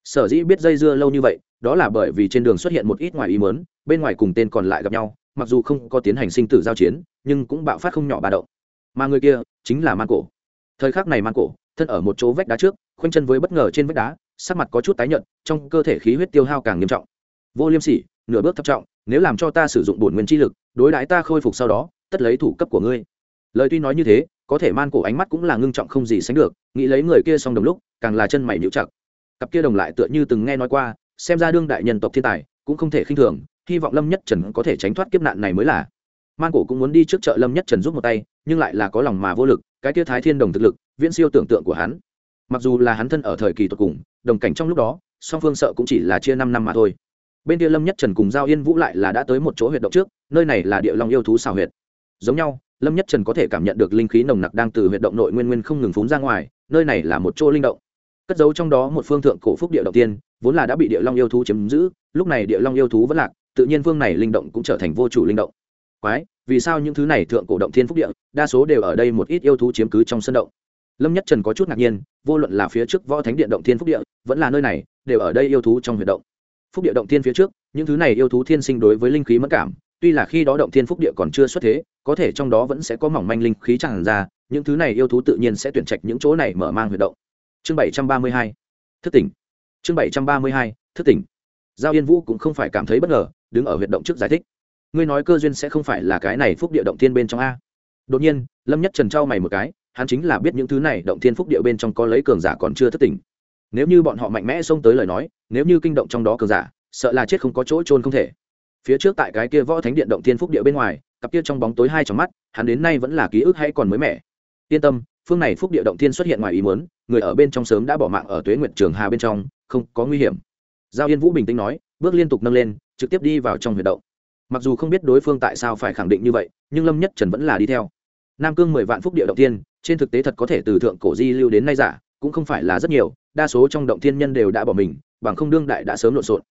Sở dĩ biết dây dưa lâu như vậy, đó là bởi vì trên đường xuất hiện một ít ngoài ý mớn bên ngoài cùng tên còn lại gặp nhau, mặc dù không có tiến hành sinh tử giao chiến, nhưng cũng bạo phát không nhỏ bà động. Mà người kia chính là man cổ. Thời khắc này man cổ, thân ở một chỗ vách đá trước, khoanh chân với bất ngờ trên vách đá, sắc mặt có chút tái nhợt, trong cơ thể khí huyết tiêu hao càng nghiêm trọng. Vô liêm sỉ, nửa bước thấp trọng, nếu làm cho ta sử dụng bổn nguyên chi lực, đối đãi ta khôi phục sau đó, tất lấy thủ cấp của ngươi. Lời tuy nói như thế có thể man cổ ánh mắt cũng là ngưng trọng không gì sánh được, nghĩ lấy người kia xong đồng lúc, càng là chân mày nhũ chặt. Cặp kia đồng lại tựa như từng nghe nói qua, xem ra đương đại nhân tộc thiên tài, cũng không thể khinh thường, hy vọng lâm nhất trần có thể tránh thoát kiếp nạn này mới là. Man cổ cũng muốn đi trước chợ lâm nhất trần giúp một tay, nhưng lại là có lòng mà vô lực, cái kia thái thiên đồng thực lực, viễn siêu tưởng tượng của hắn. Mặc dù là hắn thân ở thời kỳ tột cùng, đồng cảnh trong lúc đó, song phương sợ cũng chỉ là chia năm năm mà thôi. Bên kia lâm nhất trần cùng giao yên vũ lại là đã tới một chỗ huyệt động trước, nơi này là địa long yêu thú xào huyệt. Giống nhau lâm nhất trần có thể cảm nhận được linh khí nồng nặc đang từ huyệt động nội nguyên nguyên không ngừng phúng ra ngoài, nơi này là một chỗ linh động. Cất giấu trong đó một phương thượng cổ phúc địa đầu tiên, vốn là đã bị địa long yêu thú chiếm giữ, lúc này địa long yêu thú vẫn lạc, tự nhiên phương này linh động cũng trở thành vô chủ linh động. Quái, vì sao những thứ này thượng cổ động thiên phúc địa, đa số đều ở đây một ít yêu thú chiếm cứ trong sân động? Lâm nhất trần có chút ngạc nhiên, vô luận là phía trước võ thánh điện động thiên phúc địa, vẫn là nơi này, đều ở đây yêu thú trong huyệt động. Phúc địa động thiên phía trước, những thứ này yêu thú thiên sinh đối với linh khí mất cảm tuy là khi đó động thiên phúc địa còn chưa xuất thế, có thể trong đó vẫn sẽ có mỏng manh linh khí tràn ra, những thứ này yêu thú tự nhiên sẽ tuyển trạch những chỗ này mở mang huyệt động. Chương bảy trăm ba mươi hai, thức tỉnh. Chương bảy trăm ba mươi hai, thức tỉnh. Giao yên vũ cũng không phải cảm thấy bất ngờ, đứng ở huyệt động trước giải thích. Ngươi nói cơ duyên sẽ không phải là cái này phúc địa động thiên bên trong a. Đột nhiên, lâm nhất trần trao mày một cái, hắn chính là biết những thứ này động thiên phúc địa bên trong có lấy cường giả còn chưa thất tỉnh. Nếu như bọn họ mạnh mẽ xông tới lời nói, nếu như kinh động trong đó cường giả, sợ là chết không có chỗ trôn không thể phía trước tại cái kia võ thánh điện động thiên phúc địa bên ngoài, cặp kia trong bóng tối hai trong mắt, hắn đến nay vẫn là ký ức hay còn mới mẻ. Yên tâm, phương này phúc địa động thiên xuất hiện ngoài ý muốn, người ở bên trong sớm đã bỏ mạng ở tuế nguyện trường hà bên trong, không có nguy hiểm. Giao yên vũ bình tĩnh nói, bước liên tục nâng lên, trực tiếp đi vào trong huyệt động. Mặc dù không biết đối phương tại sao phải khẳng định như vậy, nhưng lâm nhất trần vẫn là đi theo. Nam cương mười vạn phúc địa động thiên, trên thực tế thật có thể từ thượng cổ di lưu đến nay giả, cũng không phải là rất nhiều, đa số trong động thiên nhân đều đã bỏ mình, bằng không đương đại đã sớm lộn xộn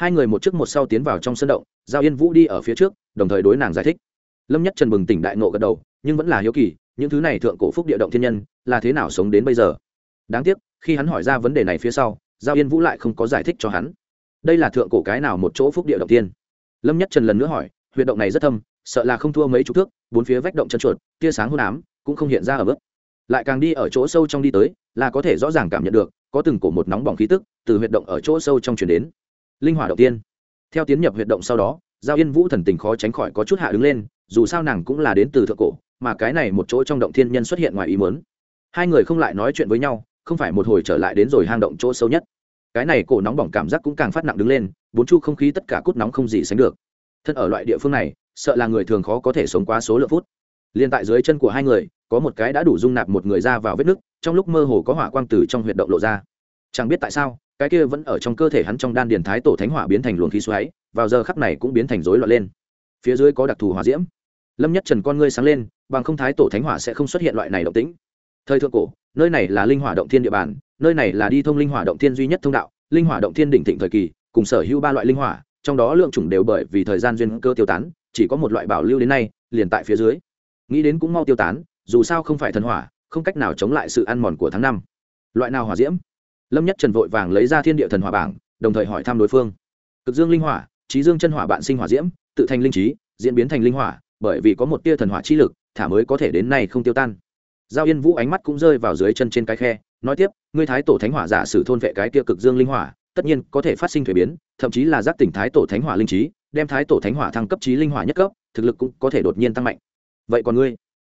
hai người một trước một sau tiến vào trong sân động, giao yên vũ đi ở phía trước, đồng thời đối nàng giải thích. Lâm nhất trần bừng tỉnh đại nộ gật đầu, nhưng vẫn là hiếu kỳ, những thứ này thượng cổ phúc địa động thiên nhân, là thế nào sống đến bây giờ? Đáng tiếc, khi hắn hỏi ra vấn đề này phía sau, giao yên vũ lại không có giải thích cho hắn. Đây là thượng cổ cái nào một chỗ phúc địa động tiên lâm nhất trần lần nữa hỏi, huyệt động này rất thâm, sợ là không thua mấy chục thước, bốn phía vách động chân chuột, tia sáng hôn ám, cũng không hiện ra ở bước lại càng đi ở chỗ sâu trong đi tới, là có thể rõ ràng cảm nhận được, có từng cổ một nóng bỏng khí tức từ huyệt động ở chỗ sâu trong chuyển đến linh hỏa đầu tiên. Theo tiến nhập huyệt động sau đó, giao yên vũ thần tình khó tránh khỏi có chút hạ đứng lên, dù sao nàng cũng là đến từ thượng cổ, mà cái này một chỗ trong động thiên nhân xuất hiện ngoài ý mớn hai người không lại nói chuyện với nhau, không phải một hồi trở lại đến rồi hang động chỗ sâu nhất. Cái này cổ nóng bỏng cảm giác cũng càng phát nặng đứng lên, bốn chu không khí tất cả cút nóng không gì sánh được. Thân ở loại địa phương này, sợ là người thường khó có thể sống qua số lượng phút. Liên tại dưới chân của hai người, có một cái đã đủ dung nạp một người ra vào vết nứt, trong lúc mơ hồ có hỏa quang từ trong huyệt động lộ ra. Chẳng biết tại sao cái kia vẫn ở trong cơ thể hắn trong đan điền thái tổ thánh hỏa biến thành luồng khí xoáy, vào giờ khắc này cũng biến thành rối loạn lên. Phía dưới có đặc thù hỏa diễm. Lâm nhất trần con ngươi sáng lên, bằng không thái tổ thánh hỏa sẽ không xuất hiện loại này động tĩnh. Thời thượng cổ, nơi này là linh hỏa động thiên địa bàn, nơi này là đi thông linh hỏa động thiên duy nhất thông đạo, linh hỏa động thiên đỉnh thịnh thời kỳ, cùng sở hữu ba loại linh hỏa, trong đó lượng chủng đều bởi vì thời gian duyên cơ tiêu tán, chỉ có một loại bảo lưu đến nay, liền tại phía dưới. Nghĩ đến cũng mau tiêu tán, dù sao không phải thần hỏa, không cách nào chống lại sự ăn mòn của tháng năm. Loại nào hỏa diễm? lâm nhất trần vội vàng lấy ra thiên địa thần hỏa bảng, đồng thời hỏi thăm đối phương. Cực dương linh hỏa trí dương chân hỏa bạn sinh hỏa diễm, tự thành linh trí, diễn biến thành linh hỏa, bởi vì có một tia thần hỏa chi lực, thả mới có thể đến nay không tiêu tan. Giao yên vũ ánh mắt cũng rơi vào dưới chân trên cái khe, nói tiếp, ngươi thái tổ thánh hỏa giả sử thôn vệ cái tia cực dương linh hỏa, tất nhiên có thể phát sinh thuế biến, thậm chí là giác tỉnh thái tổ thánh hỏa linh trí, đem thái tổ thánh hỏa thăng cấp trí linh hỏa nhất cấp, thực lực cũng có thể đột nhiên tăng mạnh. Vậy còn ngươi?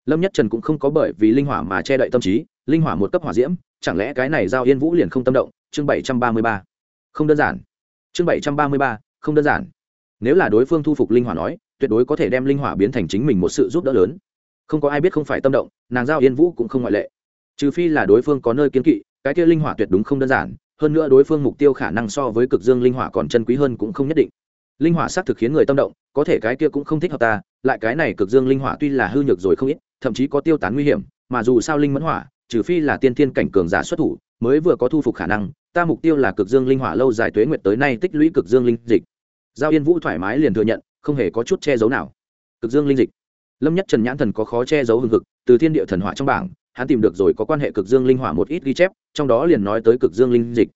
Lâm nhất trần cũng không có bởi vì linh hỏa mà che đậy tâm trí, linh hỏa một cấp hỏa diễm chẳng lẽ cái này giao yên vũ liền không tâm động? Chương bảy trăm ba mươi ba. Không đơn giản. Chương bảy trăm ba mươi ba, không đơn giản. Nếu là đối phương thu phục linh hỏa nói, tuyệt đối có thể đem linh hỏa biến thành chính mình một sự giúp đỡ lớn. Không có ai biết không phải tâm động, nàng giao yên vũ cũng không ngoại lệ. Trừ phi là đối phương có nơi kiên kỵ, cái kia linh hỏa tuyệt đúng không đơn giản. Hơn nữa đối phương mục tiêu khả năng so với cực dương linh hỏa còn chân quý hơn cũng không nhất định. Linh hỏa xác thực khiến người tâm động, có thể cái kia cũng không thích hợp ta, lại cái này cực dương linh hỏa tuy là hư nhược rồi không ít, thậm chí có tiêu tán nguy hiểm, mà dù sao linh mẫn hỏa trừ phi là tiên thiên cảnh cường giả xuất thủ, mới vừa có thu phục khả năng, ta mục tiêu là cực dương linh hỏa lâu dài tuế nguyệt tới nay tích lũy cực dương linh dịch. Giao yên vũ thoải mái liền thừa nhận, không hề có chút che giấu nào. Cực dương linh dịch. Lâm nhất trần nhãn thần có khó che giấu hưng hực, từ thiên địa thần hỏa trong bảng, hắn tìm được rồi có quan hệ cực dương linh hỏa một ít ghi chép, trong đó liền nói tới cực dương linh dịch.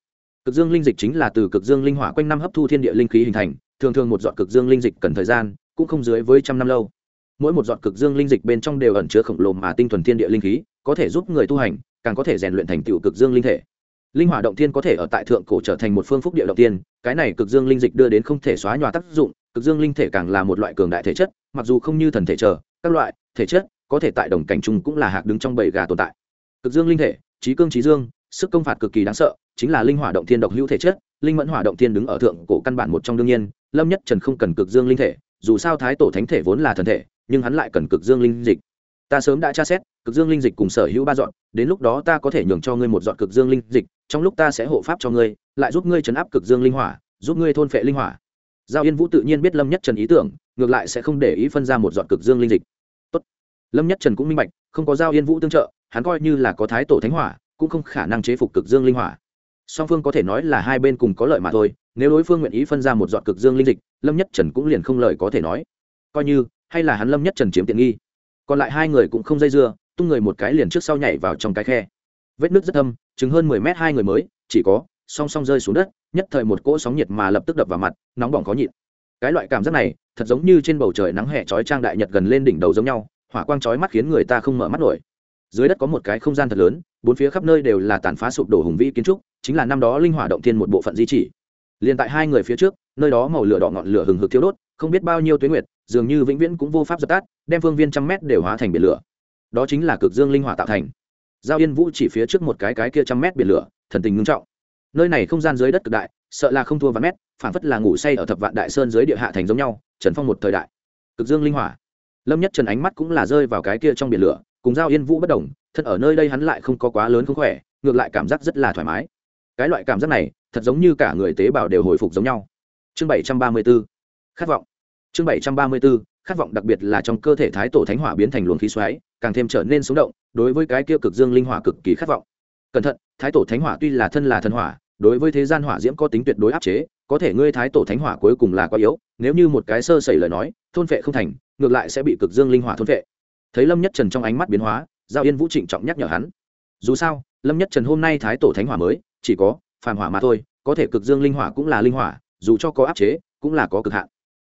Cực dương linh dịch chính là từ cực dương linh hỏa quanh năm hấp thu thiên địa linh khí hình thành, thường thường một giọt cực dương linh dịch cần thời gian, cũng không dưới với trăm năm lâu. Mỗi một giọt cực dương linh dịch bên trong đều ẩn chứa khổng lồ mà tinh thuần thiên địa linh khí có thể giúp người tu hành, càng có thể rèn luyện thành tiểu cực dương linh thể. Linh hỏa động thiên có thể ở tại thượng cổ trở thành một phương phúc địa động thiên cái này cực dương linh dịch đưa đến không thể xóa nhòa tác dụng, cực dương linh thể càng là một loại cường đại thể chất, mặc dù không như thần thể trở các loại thể chất có thể tại đồng cảnh chung cũng là hạc đứng trong bầy gà tồn tại. Cực dương linh thể chí cương chí dương, sức công phạt cực kỳ đáng sợ, chính là linh hỏa động thiên độc hữu thể chất, linh mẫn hỏa động thiên đứng ở thượng cổ căn bản một trong đương nhiên, lâm nhất trần không cần cực dương linh thể, dù sao thái tổ thánh thể vốn là thần thể, nhưng hắn lại cần cực dương linh dịch ta sớm đã tra xét, cực dương linh dịch cùng sở hữu ba dọn, đến lúc đó ta có thể nhường cho ngươi một dọn cực dương linh dịch, trong lúc ta sẽ hộ pháp cho ngươi, lại giúp ngươi chấn áp cực dương linh hỏa, giúp ngươi thôn phệ linh hỏa. Giao yên vũ tự nhiên biết lâm nhất trần ý tưởng, ngược lại sẽ không để ý phân ra một dọn cực dương linh dịch. Tốt. lâm nhất trần cũng minh bạch, không có giao yên vũ tương trợ, hắn coi như là có thái tổ thánh hỏa, cũng không khả năng chế phục cực dương linh hỏa. Song phương có thể nói là hai bên cùng có lợi mà thôi, nếu đối phương nguyện ý phân ra một dọn cực dương linh dịch, lâm nhất trần cũng liền không lời có thể nói. Coi như, hay là hắn lâm nhất trần chiếm tiện nghi còn lại hai người cũng không dây dưa, tung người một cái liền trước sau nhảy vào trong cái khe. Vết nước rất thâm chứng hơn mười mét hai người mới, chỉ có, song song rơi xuống đất, nhất thời một cỗ sóng nhiệt mà lập tức đập vào mặt, nóng bỏng khó nhịn. Cái loại cảm giác này, thật giống như trên bầu trời nắng hẹ chói trang đại nhật gần lên đỉnh đầu giống nhau, hỏa quang chói mắt khiến người ta không mở mắt nổi. Dưới đất có một cái không gian thật lớn, bốn phía khắp nơi đều là tàn phá sụp đổ hùng vĩ kiến trúc, chính là năm đó linh hỏa động thiên một bộ phận di chỉ. Liền tại hai người phía trước, nơi đó màu lửa đỏ ngọn lửa hừng hực thiêu đốt, không biết bao nhiêu tuyến nguyệt dường như vĩnh viễn cũng vô pháp dập tắt, đem phương viên trăm mét đều hóa thành biển lửa. Đó chính là cực dương linh hỏa tạo thành. Giao yên vũ chỉ phía trước một cái cái kia trăm mét biển lửa, thần tình nghiêm trọng. Nơi này không gian dưới đất cực đại, sợ là không thua vạn mét phản phất là ngủ say ở thập vạn đại sơn dưới địa hạ thành giống nhau, trần phong một thời đại. Cực dương linh hỏa. Lâm nhất trần ánh mắt cũng là rơi vào cái kia trong biển lửa, cùng giao yên vũ bất động thân ở nơi đây hắn lại không có quá lớn không khỏe, ngược lại cảm giác rất là thoải mái. Cái loại cảm giác này, thật giống như cả người tế bào đều hồi phục giống nhau. Chương bảy trăm ba mươi b ố khát vọng chương bảy trăm ba mươi bốn khát vọng đặc biệt là trong cơ thể thái tổ thánh hỏa biến thành luồng khí xoáy, càng thêm trở nên sống động, đối với cái kia cực dương linh hỏa cực kỳ khát vọng. Cẩn thận, thái tổ thánh hỏa tuy là thân là thần hỏa, đối với thế gian hỏa diễm có tính tuyệt đối áp chế, có thể ngươi thái tổ thánh hỏa cuối cùng là quá yếu, nếu như một cái sơ sẩy lời nói, thôn phệ không thành, ngược lại sẽ bị cực dương linh hỏa thôn phệ. Thấy lâm nhất trần trong ánh mắt biến hóa, giao yên vũ trịnh trọng nhắc nhở hắn. Dù sao, lâm nhất trần hôm nay thái tổ thánh hỏa mới, chỉ có phàm hỏa mà thôi, có thể cực dương linh hỏa cũng là linh hỏa, dù cho có áp chế, cũng là có cực hạn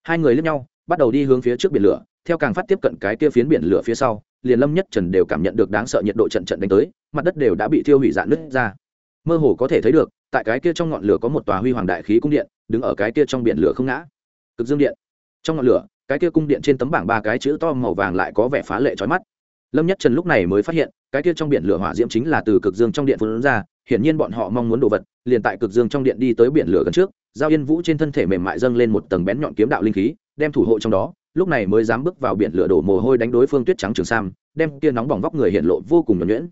hai người lướt nhau, bắt đầu đi hướng phía trước biển lửa, theo càng phát tiếp cận cái kia phiến biển lửa phía sau, liền lâm nhất trần đều cảm nhận được đáng sợ nhiệt độ trận trận đánh tới, mặt đất đều đã bị thiêu hủy dạn nứt ra. Mơ hồ có thể thấy được, tại cái kia trong ngọn lửa có một tòa huy hoàng đại khí cung điện, đứng ở cái kia trong biển lửa không ngã. Cực dương điện. Trong ngọn lửa, cái kia cung điện trên tấm bảng ba cái chữ to màu vàng lại có vẻ phá lệ trói mắt. Lâm nhất trần lúc này mới phát hiện, cái kia trong biển lửa hỏa diễm chính là từ cực dương trong điện phun ra hiển nhiên bọn họ mong muốn đồ vật, liền tại cực dương trong điện đi tới biển lửa gần trước, giao yên vũ trên thân thể mềm mại dâng lên một tầng bén nhọn kiếm đạo linh khí, đem thủ hộ trong đó, lúc này mới dám bước vào biển lửa đổ mồ hôi đánh đối phương tuyết trắng trường sam, đem kia nóng bỏng vóc người hiện lộ vô cùng nhuẩn nhuyễn.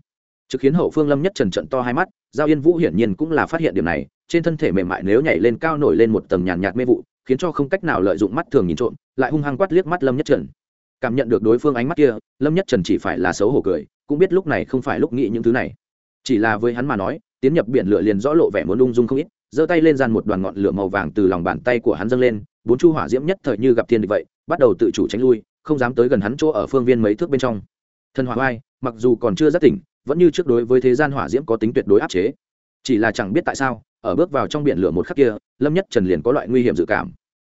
Trực khiến hậu phương lâm nhất trần trận to hai mắt, giao yên vũ hiển nhiên cũng là phát hiện điểm này, trên thân thể mềm mại nếu nhảy lên cao nổi lên một tầng nhàn nhạt mê vụ, khiến cho không cách nào lợi dụng mắt thường nhìn trộm, lại hung hăng quát liếc mắt lâm nhất trần. Cảm nhận được đối phương ánh mắt kia, lâm nhất trần chỉ phải là xấu hổ cười, cũng biết lúc này không phải lúc nghĩ những thứ này chỉ là với hắn mà nói, tiến nhập biển lửa liền rõ lộ vẻ muốn lung dung không ít, giơ tay lên dàn một đoàn ngọn lửa màu vàng từ lòng bàn tay của hắn dâng lên, bốn chu hỏa diễm nhất thời như gặp thiên địch vậy, bắt đầu tự chủ tránh lui, không dám tới gần hắn chỗ ở phương viên mấy thước bên trong. Thần hỏa oai, mặc dù còn chưa rất tỉnh, vẫn như trước đối với thế gian hỏa diễm có tính tuyệt đối áp chế. Chỉ là chẳng biết tại sao, ở bước vào trong biển lửa một khắc kia, lâm nhất trần liền có loại nguy hiểm dự cảm.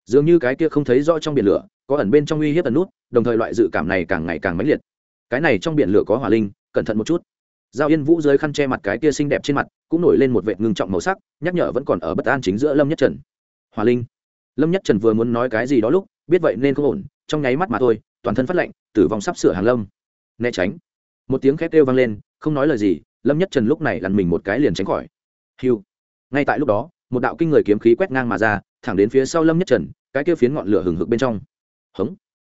Dường như cái kia không thấy rõ trong biển lửa, có ẩn bên trong uy hiếp ẩn nút, đồng thời loại dự cảm này càng ngày càng mãnh liệt. Cái này trong biển lửa có hỏa linh, cẩn thận một chút giao yên vũ dưới khăn che mặt cái kia xinh đẹp trên mặt, cũng nổi lên một vệ ngưng trọng màu sắc, nhắc nhở vẫn còn ở bất an chính giữa lâm nhất trần. Hòa linh. Lâm nhất trần vừa muốn nói cái gì đó lúc, biết vậy nên không ổn, trong nháy mắt mà thôi, toàn thân phát lạnh, tử vong sắp sửa hàng lâm. Né tránh. Một tiếng khét kêu vang lên, không nói lời gì, lâm nhất trần lúc này lăn mình một cái liền tránh khỏi. Hiu ngay tại lúc đó, một đạo kinh người kiếm khí quét ngang mà ra, thẳng đến phía sau lâm nhất trần, cái kia phiến ngọn lửa hừng hực bên trong. Hống.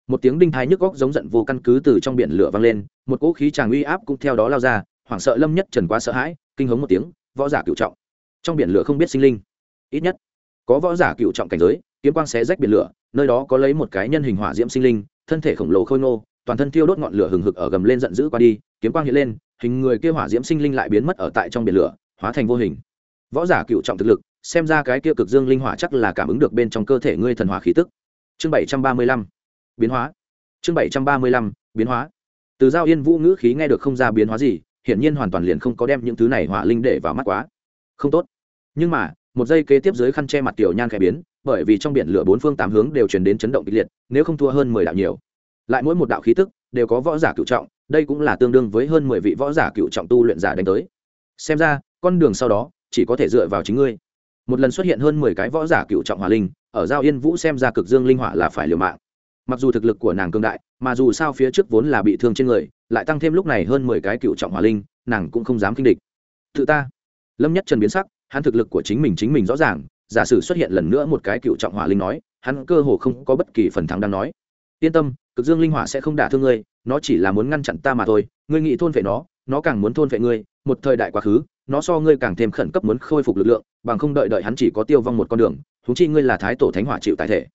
Một tiếng đinh thái nhức góc giống giận vô căn cứ từ trong biển lửa vang lên, một cỗ khí tràng uy áp cũng theo đó lao ra hoảng sợ lâm nhất trần quá sợ hãi kinh hống một tiếng võ giả cựu trọng trong biển lửa không biết sinh linh ít nhất có võ giả cựu trọng cảnh giới kiếm quang xé rách biển lửa nơi đó có lấy một cái nhân hình hỏa diễm sinh linh thân thể khổng lồ khôi ngô toàn thân thiêu đốt ngọn lửa hừng hực ở gầm lên giận dữ qua đi kiếm quang hiện lên hình người kia hỏa diễm sinh linh lại biến mất ở tại trong biển lửa hóa thành vô hình võ giả cựu trọng thực lực xem ra cái kia cực dương linh hỏa chắc là cảm ứng được bên trong cơ thể ngươi thần hỏa khí tức chương bảy trăm ba mươi lăm biến hóa chương bảy trăm ba mươi lăm biến hóa từ giao yên vũ ngữ khí nghe được không ra biến hóa gì hiển nhiên hoàn toàn liền không có đem những thứ này hỏa linh để vào mắt quá. Không tốt. Nhưng mà, một giây kế tiếp dưới khăn che mặt tiểu nhan khẽ biến, bởi vì trong biển lửa bốn phương tám hướng đều truyền đến chấn động kịch liệt, nếu không thua hơn mười đạo nhiều. Lại mỗi một đạo khí tức đều có võ giả cự trọng, đây cũng là tương đương với hơn mười vị võ giả cự trọng tu luyện giả đánh tới. Xem ra, con đường sau đó chỉ có thể dựa vào chính ngươi. Một lần xuất hiện hơn mười cái võ giả cự trọng hỏa linh, ở giao yên vũ xem ra cực dương linh hỏa là phải liều mạng mặc dù thực lực của nàng cường đại, mà dù sao phía trước vốn là bị thương trên người, lại tăng thêm lúc này hơn mười cái cựu trọng hỏa linh, nàng cũng không dám kinh địch. Tự ta. Lâm nhất trần biến sắc, hắn thực lực của chính mình chính mình rõ ràng, giả sử xuất hiện lần nữa một cái cựu trọng hỏa linh nói, hắn cơ hồ không có bất kỳ phần thắng đang nói. Yên tâm, cực dương linh hỏa sẽ không đả thương ngươi, nó chỉ là muốn ngăn chặn ta mà thôi, ngươi nghĩ thôn phệ nó nó càng muốn thôn phệ ngươi, một thời đại quá khứ, nó so ngươi càng thêm khẩn cấp muốn khôi phục lực lượng, bằng không đợi đợi hắn chỉ có tiêu vong một con đường thúng chi ngươi là thái tổ thánh hỏa chịu tài thể.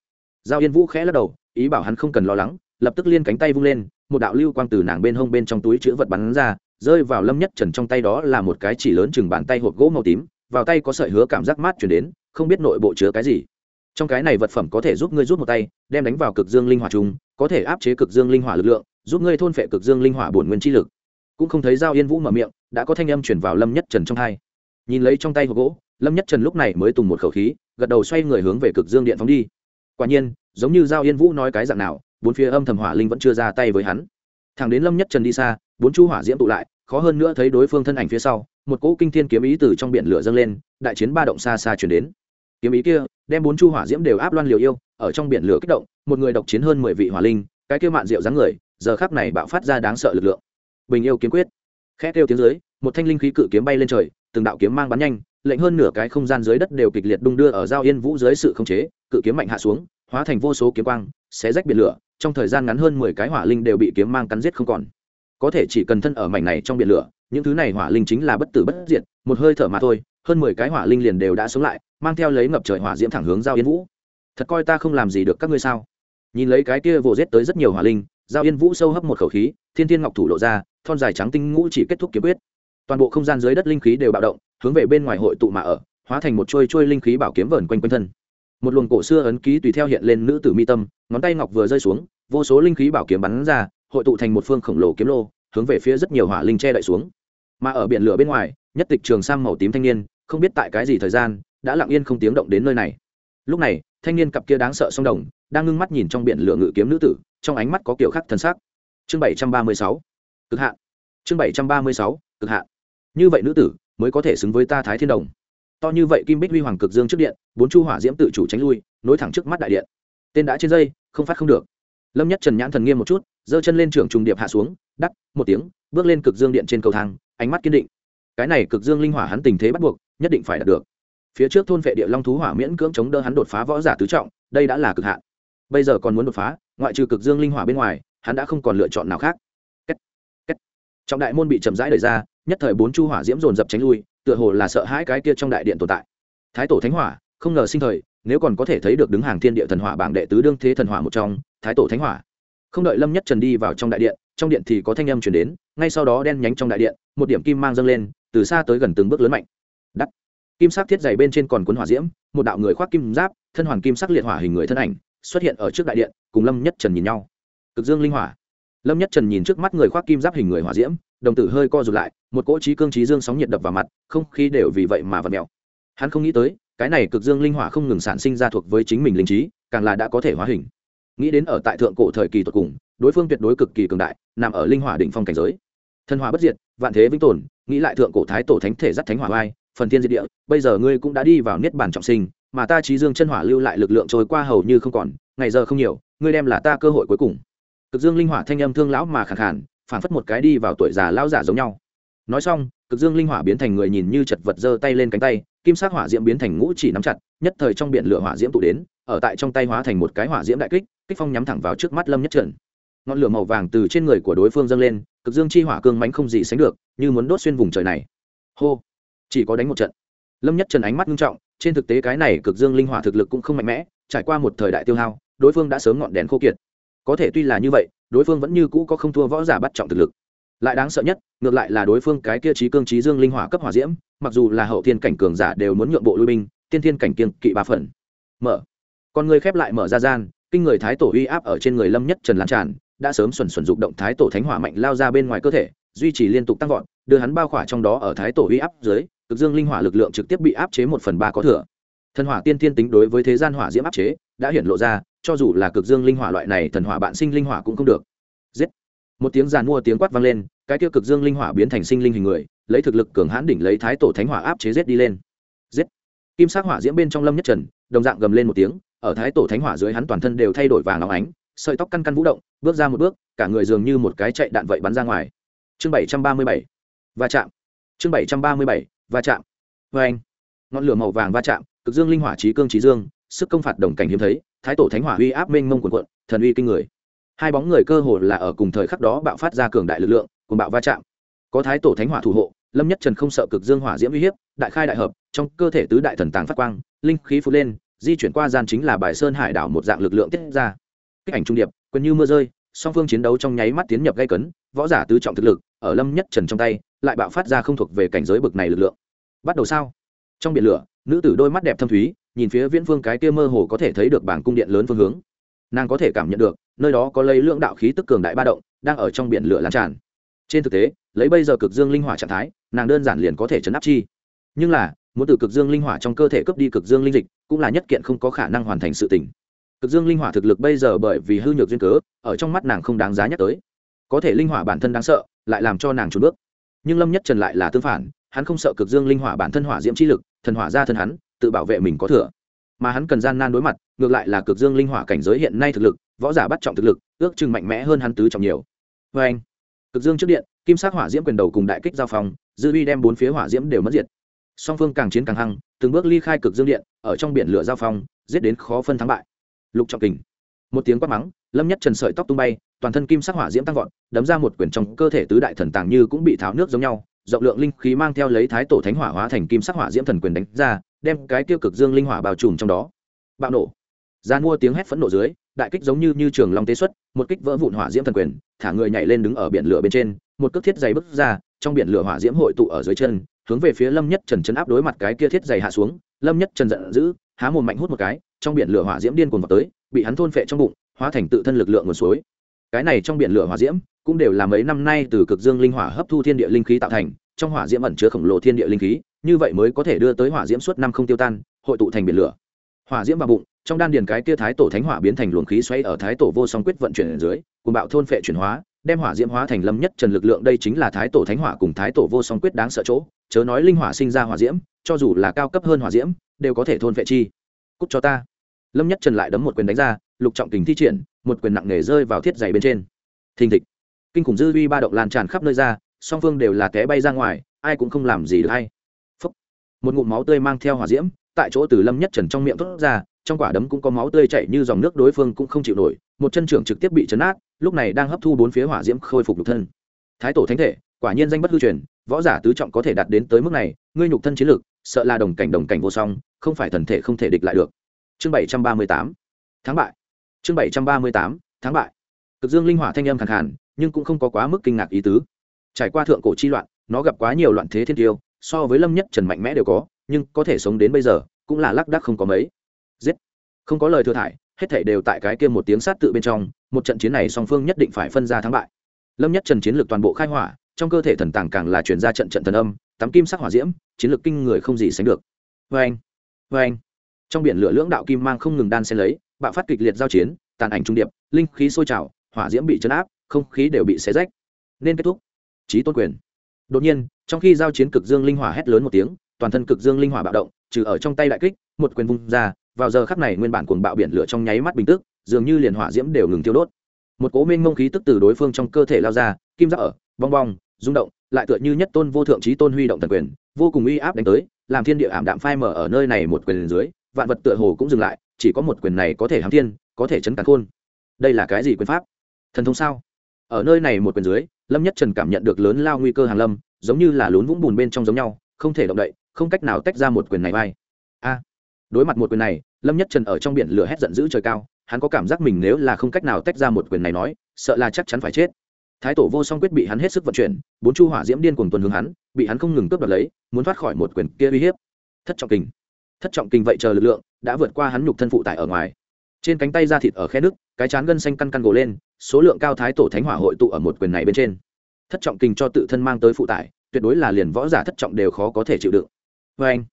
Giao yên vũ khẽ lắc đầu ý bảo hắn không cần lo lắng, lập tức liên cánh tay vung lên, một đạo lưu quang từ nàng bên hông bên trong túi chứa vật bắn ra, rơi vào lâm nhất trần trong tay đó là một cái chỉ lớn chừng bàn tay hộp gỗ màu tím, vào tay có sợi hứa cảm giác mát chuyển đến, không biết nội bộ chứa cái gì. Trong cái này vật phẩm có thể giúp ngươi rút một tay, đem đánh vào cực dương linh hỏa chung có thể áp chế cực dương linh hỏa lực lượng, giúp ngươi thôn phệ cực dương linh hỏa bổn nguyên chi lực. Cũng không thấy giao yên vũ mở miệng, đã có thanh âm truyền vào lâm nhất trần trong tai. nhìn lấy trong tay hộp gỗ, lâm nhất trần lúc này mới tùng một khẩu khí, gật đầu xoay người hướng về cực dương điện phóng đi quả nhiên, giống như giao yên vũ nói cái dạng nào, bốn phía âm thầm hỏa linh vẫn chưa ra tay với hắn. Thằng đến lâm nhất trần đi xa, bốn chu hỏa diễm tụ lại, khó hơn nữa thấy đối phương thân ảnh phía sau, một cỗ kinh thiên kiếm ý từ trong biển lửa dâng lên, đại chiến ba động xa xa chuyển đến. Kiếm ý kia, đem bốn chu hỏa diễm đều áp loan liều yêu, ở trong biển lửa kích động, một người độc chiến hơn mười vị hỏa linh, cái kia mạn diệu dáng người, giờ khắc này bạo phát ra đáng sợ lực lượng. Bình yêu kiếm quyết. Khẽ kêu tiếng dưới, một thanh linh khí cự kiếm bay lên trời, từng đạo kiếm mang bắn nhanh lệnh hơn nửa cái không gian dưới đất đều kịch liệt đung đưa ở giao yên vũ dưới sự khống chế, cự kiếm mạnh hạ xuống, hóa thành vô số kiếm quang, xé rách biển lửa, trong thời gian ngắn hơn mười cái hỏa linh đều bị kiếm mang cắn giết không còn. Có thể chỉ cần thân ở mảnh này trong biển lửa, những thứ này hỏa linh chính là bất tử bất diệt, một hơi thở mà thôi, hơn mười cái hỏa linh liền đều đã sống lại, mang theo lấy ngập trời hỏa diễm thẳng hướng giao yên vũ. Thật coi ta không làm gì được các ngươi sao? Nhìn lấy cái kia vồ rết tới rất nhiều hỏa linh, giao yên vũ sâu hấp một khẩu khí, thiên thiên ngọc thủ lộ ra, thon dài trắng tinh ngũ chỉ kết thúc kiếm quyết toàn bộ không gian dưới đất linh khí đều bạo động, hướng về bên ngoài hội tụ mà ở, hóa thành một trôi trôi linh khí bảo kiếm vờn quanh quanh thân. Một luồng cổ xưa ấn ký tùy theo hiện lên nữ tử mi tâm, ngón tay ngọc vừa rơi xuống, vô số linh khí bảo kiếm bắn ra, hội tụ thành một phương khổng lồ kiếm lô, hướng về phía rất nhiều hỏa linh che đậy xuống. Mà ở biển lửa bên ngoài, nhất tịch trường sang màu tím thanh niên, không biết tại cái gì thời gian, đã lặng yên không tiếng động đến nơi này. Lúc này, thanh niên cặp kia đáng sợ song đồng, đang ngưng mắt nhìn trong biển lửa ngự kiếm nữ tử, trong ánh mắt có kiểu khắc thần sắc. Chương 736 cực hạn. Chương 736 cực hạn như vậy nữ tử mới có thể xứng với ta thái thiên đồng. To như vậy kim bích huy hoàng cực dương trước điện, bốn chu hỏa diễm tự chủ tránh lui, nối thẳng trước mắt đại điện. Tên đã trên dây, không phát không được. Lâm nhất trần nhãn thần nghiêm một chút, giơ chân lên trường trùng điệp hạ xuống, đắc, một tiếng, bước lên cực dương điện trên cầu thang, ánh mắt kiên định. Cái này cực dương linh hỏa hắn tình thế bắt buộc, nhất định phải đạt được. Phía trước thôn vệ địa long thú hỏa miễn cưỡng chống đỡ hắn đột phá võ giả tứ trọng, đây đã là cực hạn. Bây giờ còn muốn đột phá, ngoại trừ cực dương linh hỏa bên ngoài, hắn đã không còn lựa chọn nào khác trọng đại môn bị chậm rãi đẩy ra, nhất thời bốn chu hỏa diễm dồn dập tránh lui, tựa hồ là sợ hãi cái kia trong đại điện tồn tại. Thái tổ thánh hỏa, không ngờ sinh thời, nếu còn có thể thấy được đứng hàng thiên địa thần hỏa bảng đệ tứ đương thế thần hỏa một trong, thái tổ thánh hỏa. Không đợi lâm nhất trần đi vào trong đại điện, trong điện thì có thanh âm chuyển đến, ngay sau đó đen nhánh trong đại điện, một điểm kim mang dâng lên, từ xa tới gần từng bước lớn mạnh. Đắt kim sắc thiết dày bên trên còn cuốn hỏa diễm, một đạo người khoác kim giáp, thân hoàn kim sắc liệt hỏa hình người thân ảnh, xuất hiện ở trước đại điện, cùng lâm nhất trần nhìn nhau. Cực dương linh hỏa lâm nhất trần nhìn trước mắt người khoác kim giáp hình người hỏa diễm, đồng tử hơi co rụt lại, một cỗ trí cương trí dương sóng nhiệt đập vào mặt, không khí đều vì vậy mà vật mèo. Hắn không nghĩ tới, cái này cực dương linh hỏa không ngừng sản sinh ra thuộc với chính mình linh trí, càng là đã có thể hóa hình. Nghĩ đến ở tại thượng cổ thời kỳ tột cùng, đối phương tuyệt đối cực kỳ cường đại, nằm ở linh hỏa đỉnh phong cảnh giới. Thân hỏa bất diệt, vạn thế vĩnh tồn, nghĩ lại thượng cổ thái tổ thánh thể dắt thánh hỏa vai, phần thiên diệt địa, bây giờ ngươi cũng đã đi vào niết bản trọng sinh, mà ta trí dương chân hỏa lưu lại lực lượng trôi qua hầu như không còn, ngày giờ không nhiều, ngươi đem là ta cơ hội cuối cùng cực dương linh hỏa thanh âm thương lão mà khẳng khản phản phất một cái đi vào tuổi già lão giả giống nhau. Nói xong, cực dương linh hỏa biến thành người nhìn như chật vật giơ tay lên cánh tay, kim sắc hỏa diễm biến thành ngũ chỉ nắm chặt, nhất thời trong biển lửa hỏa diễm tụ đến, ở tại trong tay hóa thành một cái hỏa diễm đại kích kích phong nhắm thẳng vào trước mắt lâm nhất trần. Ngọn lửa màu vàng từ trên người của đối phương dâng lên, cực dương chi hỏa cương mánh không gì sánh được, như muốn đốt xuyên vùng trời này. Hô! Chỉ có đánh một trận. Lâm nhất trần ánh mắt nghiêm trọng, trên thực tế cái này cực dương linh hỏa thực lực cũng không mạnh mẽ, trải qua một thời đại tiêu hao, đối phương đã sớm ngọn đèn khô kiệt có thể tuy là như vậy, đối phương vẫn như cũ có không thua võ giả bắt trọng thực lực. Lại đáng sợ nhất, ngược lại là đối phương cái kia trí cương trí dương linh hỏa cấp hỏa diễm, mặc dù là hậu thiên cảnh cường giả đều muốn nhượng bộ lui binh, tiên thiên cảnh kiêng kỵ ba phần. Mở. Con người khép lại mở ra gian, kinh người thái tổ uy áp ở trên người lâm nhất trần lan tràn, đã sớm xuẩn xuẩn dục động thái tổ thánh hỏa mạnh lao ra bên ngoài cơ thể, duy trì liên tục tăng vọt, đưa hắn bao khỏa trong đó ở thái tổ uy áp dưới, cực dương linh hỏa lực lượng trực tiếp bị áp chế một phần ba có thừa. Thần hỏa tiên thiên tính đối với thế gian hỏa diễm áp chế, đã hiển lộ ra cho dù là cực dương linh hỏa loại này thần hỏa bạn sinh linh hỏa cũng không được. Giết. Một tiếng giàn mua tiếng quát vang lên, cái kia cực dương linh hỏa biến thành sinh linh hình người, lấy thực lực cường hãn đỉnh lấy thái tổ thánh hỏa áp chế giết đi lên. Giết. Kim sắc hỏa diễm bên trong lâm nhất trần, đồng dạng gầm lên một tiếng, ở thái tổ thánh hỏa dưới hắn toàn thân đều thay đổi vàng óng ánh, sợi tóc căn căn vũ động, bước ra một bước, cả người dường như một cái chạy đạn vậy bắn ra ngoài. Chương bảy trăm ba mươi bảy. Va chạm. Chương bảy trăm ba mươi bảy. Va chạm. Vê ngọn lửa màu vàng va chạm, cực dương linh hỏa trí cương trí dương sức công phạt đồng cảnh hiếm thấy, thái tổ thánh hỏa uy áp mênh mông quần quận thần uy kinh người. Hai bóng người cơ hồ là ở cùng thời khắc đó bạo phát ra cường đại lực lượng cùng bạo va chạm. Có thái tổ thánh hỏa thủ hộ, lâm nhất trần không sợ cực dương hỏa diễm uy hiếp, đại khai đại hợp, trong cơ thể tứ đại thần tàng phát quang, linh khí phú lên, di chuyển qua gian chính là bài sơn hải đảo một dạng lực lượng tiết ra. Kích ảnh trung điệp gần như mưa rơi, song phương chiến đấu trong nháy mắt tiến nhập gây cấn, võ giả tứ trọng thực lực, ở lâm nhất trần trong tay, lại bạo phát ra không thuộc về cảnh giới bực này lực lượng. Bắt đầu sao trong biển lửa, nữ tử đôi mắt đẹp thâm thúy nhìn phía viễn phương cái kia mơ hồ có thể thấy được bảng cung điện lớn phương hướng. Nàng có thể cảm nhận được, nơi đó có lấy lượng đạo khí tức cường đại ba động, đang ở trong biển lửa lan tràn. Trên thực tế, lấy bây giờ cực dương linh hỏa trạng thái, nàng đơn giản liền có thể chấn áp chi. Nhưng là, muốn từ cực dương linh hỏa trong cơ thể cướp đi cực dương linh dịch, cũng là nhất kiện không có khả năng hoàn thành sự tình. Cực dương linh hỏa thực lực bây giờ bởi vì hư nhược duyên cớ, ở trong mắt nàng không đáng giá nhắc tới. Có thể linh hỏa bản thân đáng sợ, lại làm cho nàng trốn bước. Nhưng lâm nhất trần lại là tương phản, hắn không sợ cực dương linh hỏa bản thân hỏa diễm chi lực, thần hỏa ra thân hắn tự bảo vệ mình có thừa. Mà hắn cần gian nan đối mặt, ngược lại là cực dương linh hỏa cảnh giới hiện nay thực lực, võ giả bắt trọng thực lực, ước chừng mạnh mẽ hơn hắn tứ trọng nhiều. Vê anh, cực dương trước điện, kim sát hỏa diễm quyền đầu cùng đại kích giao phòng dư vi đem bốn phía hỏa diễm đều mất diệt. Song phương càng chiến càng hăng, từng bước ly khai cực dương điện, ở trong biển lửa giao phong, giết đến khó phân thắng bại. Lục trọng kình. Một tiếng quát mắng, lâm nhất trần sợi tóc tung bay, toàn thân kim sắc hỏa diễm tăng vọt, đấm ra một quyển trong cơ thể tứ đại thần tàng như cũng bị tháo nước giống nhau rộng lượng linh khí mang theo lấy thái tổ thánh hỏa hóa thành kim sắc hỏa diễm thần quyền đánh ra, đem cái tiêu cực dương linh hỏa bao trùm trong đó. Bạo nổ. Gian mua tiếng hét phẫn nộ dưới, đại kích giống như như trường long tế xuất, một kích vỡ vụn hỏa diễm thần quyền, thả người nhảy lên đứng ở biển lửa bên trên, một cước thiết giày bước ra, trong biển lửa hỏa diễm hội tụ ở dưới chân, hướng về phía lâm nhất trần chấn áp đối mặt cái kia thiết giày hạ xuống, lâm nhất trần giận dữ, há mồm mạnh hút một cái, trong biển lửa hỏa diễm điên cuồng vào tới, bị hắn thôn phệ trong bụng, hóa thành tự thân lực lượng nguồn suối. Cái này trong biển lửa hỏa diễm cũng đều là mấy năm nay từ cực dương linh hỏa hấp thu thiên địa linh khí tạo thành, trong hỏa diễm ẩn chứa khổng lồ thiên địa linh khí, như vậy mới có thể đưa tới hỏa diễm suốt năm không tiêu tan, hội tụ thành biển lửa. Hỏa diễm vào bụng, trong đan điền cái kia thái tổ thánh hỏa biến thành luồng khí xoay ở thái tổ vô song quyết vận chuyển ở dưới, cùng bạo thôn phệ chuyển hóa, đem hỏa diễm hóa thành lâm nhất trần lực lượng, đây chính là thái tổ thánh hỏa cùng thái tổ vô song quyết đáng sợ chỗ, chớ nói linh hỏa sinh ra hỏa diễm, cho dù là cao cấp hơn hỏa diễm, đều có thể thôn phệ chi. Cúc cho ta. Lâm nhất trần lại đấm một quyền đánh ra, lục trọng kình thi triển, một quyền nặng nề rơi vào thiết giày bên trên. Thình thịch kinh khủng dư uy ba động lan tràn khắp nơi ra, song phương đều là té bay ra ngoài, ai cũng không làm gì được hay. Phúc. một ngụm máu tươi mang theo hỏa diễm, tại chỗ từ lâm nhất trần trong miệng thốt ra, trong quả đấm cũng có máu tươi chảy như dòng nước đối phương cũng không chịu nổi, một chân trưởng trực tiếp bị chấn át, lúc này đang hấp thu bốn phía hỏa diễm khôi phục nhục thân. Thái tổ thánh thể, quả nhiên danh bất hư truyền, võ giả tứ trọng có thể đạt đến tới mức này, ngươi nhục thân chiến lực, sợ là đồng cảnh đồng cảnh vô song, không phải thần thể không thể địch lại được. Chương bảy trăm ba mươi tám. Tháng bại. Chương bảy trăm ba mươi tám. Tháng bại. Cực dương linh hỏa thanh âm khẳng hẳn nhưng cũng không có quá mức kinh ngạc ý tứ. Trải qua thượng cổ chi loạn, nó gặp quá nhiều loạn thế thiên tiêu, so với lâm nhất trần mạnh mẽ đều có, nhưng có thể sống đến bây giờ, cũng là lác đác không có mấy. Giết! Không có lời thừa thải, hết thảy đều tại cái kia một tiếng sát tự bên trong, một trận chiến này song phương nhất định phải phân ra thắng bại. Lâm nhất trần chiến lược toàn bộ khai hỏa, trong cơ thể thần tàng càng là chuyển ra trận trận thần âm tắm kim sắc hỏa diễm, chiến lược kinh người không gì sánh được. Vê anh vê anh trong biển lửa lưỡng đạo kim mang không ngừng đan xen lấy, bạo phát kịch liệt giao chiến, tàn ảnh trung điệp, linh khí sôi trào, hỏa diễm bị chấn áp không khí đều bị xé rách. Nên kết thúc. Trí tôn quyền. Đột nhiên, trong khi giao chiến cực dương linh hỏa hét lớn một tiếng, toàn thân cực dương linh hỏa bạo động, trừ ở trong tay đại kích, một quyền vung ra, vào giờ khắc này nguyên bản cuồng bạo biển lửa trong nháy mắt bình tức, dường như liền hỏa diễm đều ngừng tiêu đốt. Một cố minh mông khí tức từ đối phương trong cơ thể lao ra, kim giác ở, bong bong, rung động, lại tựa như nhất tôn vô thượng trí tôn huy động thần quyền, vô cùng uy áp đánh tới, làm thiên địa ảm đạm phai mở ở nơi này một quyền dưới, vạn vật tựa hồ cũng dừng lại, chỉ có một quyền này có thể hám thiên, có thể chấn cắn khôn. Đây là cái gì quyền pháp? Thần thông sao? ở nơi này một quyền dưới, lâm nhất trần cảm nhận được lớn lao nguy cơ hàng lâm, giống như là lún vũng bùn bên trong giống nhau, không thể động đậy, không cách nào tách ra một quyền này vai. A! Đối mặt một quyền này, lâm nhất trần ở trong biển lửa hét giận dữ trời cao, hắn có cảm giác mình nếu là không cách nào tách ra một quyền này nói, sợ là chắc chắn phải chết. Thái tổ vô song quyết bị hắn hết sức vận chuyển, bốn chu hỏa diễm điên cùng tuần hướng hắn, bị hắn không ngừng cướp đoạt lấy, muốn thoát khỏi một quyền kia uy hiếp. Thất trọng kình. Thất trọng kình vậy chờ lực lượng, đã vượt qua hắn nhục thân phụ tải ở ngoài trên cánh tay da thịt ở khe nước, cái chán gân xanh căn căn gồ lên, số lượng cao thái tổ thánh hỏa hội tụ ở một quyền này bên trên. Thất trọng kinh cho tự thân mang tới phụ tải, tuyệt đối là liền võ giả thất trọng đều khó có thể chịu đựng. Vê anh,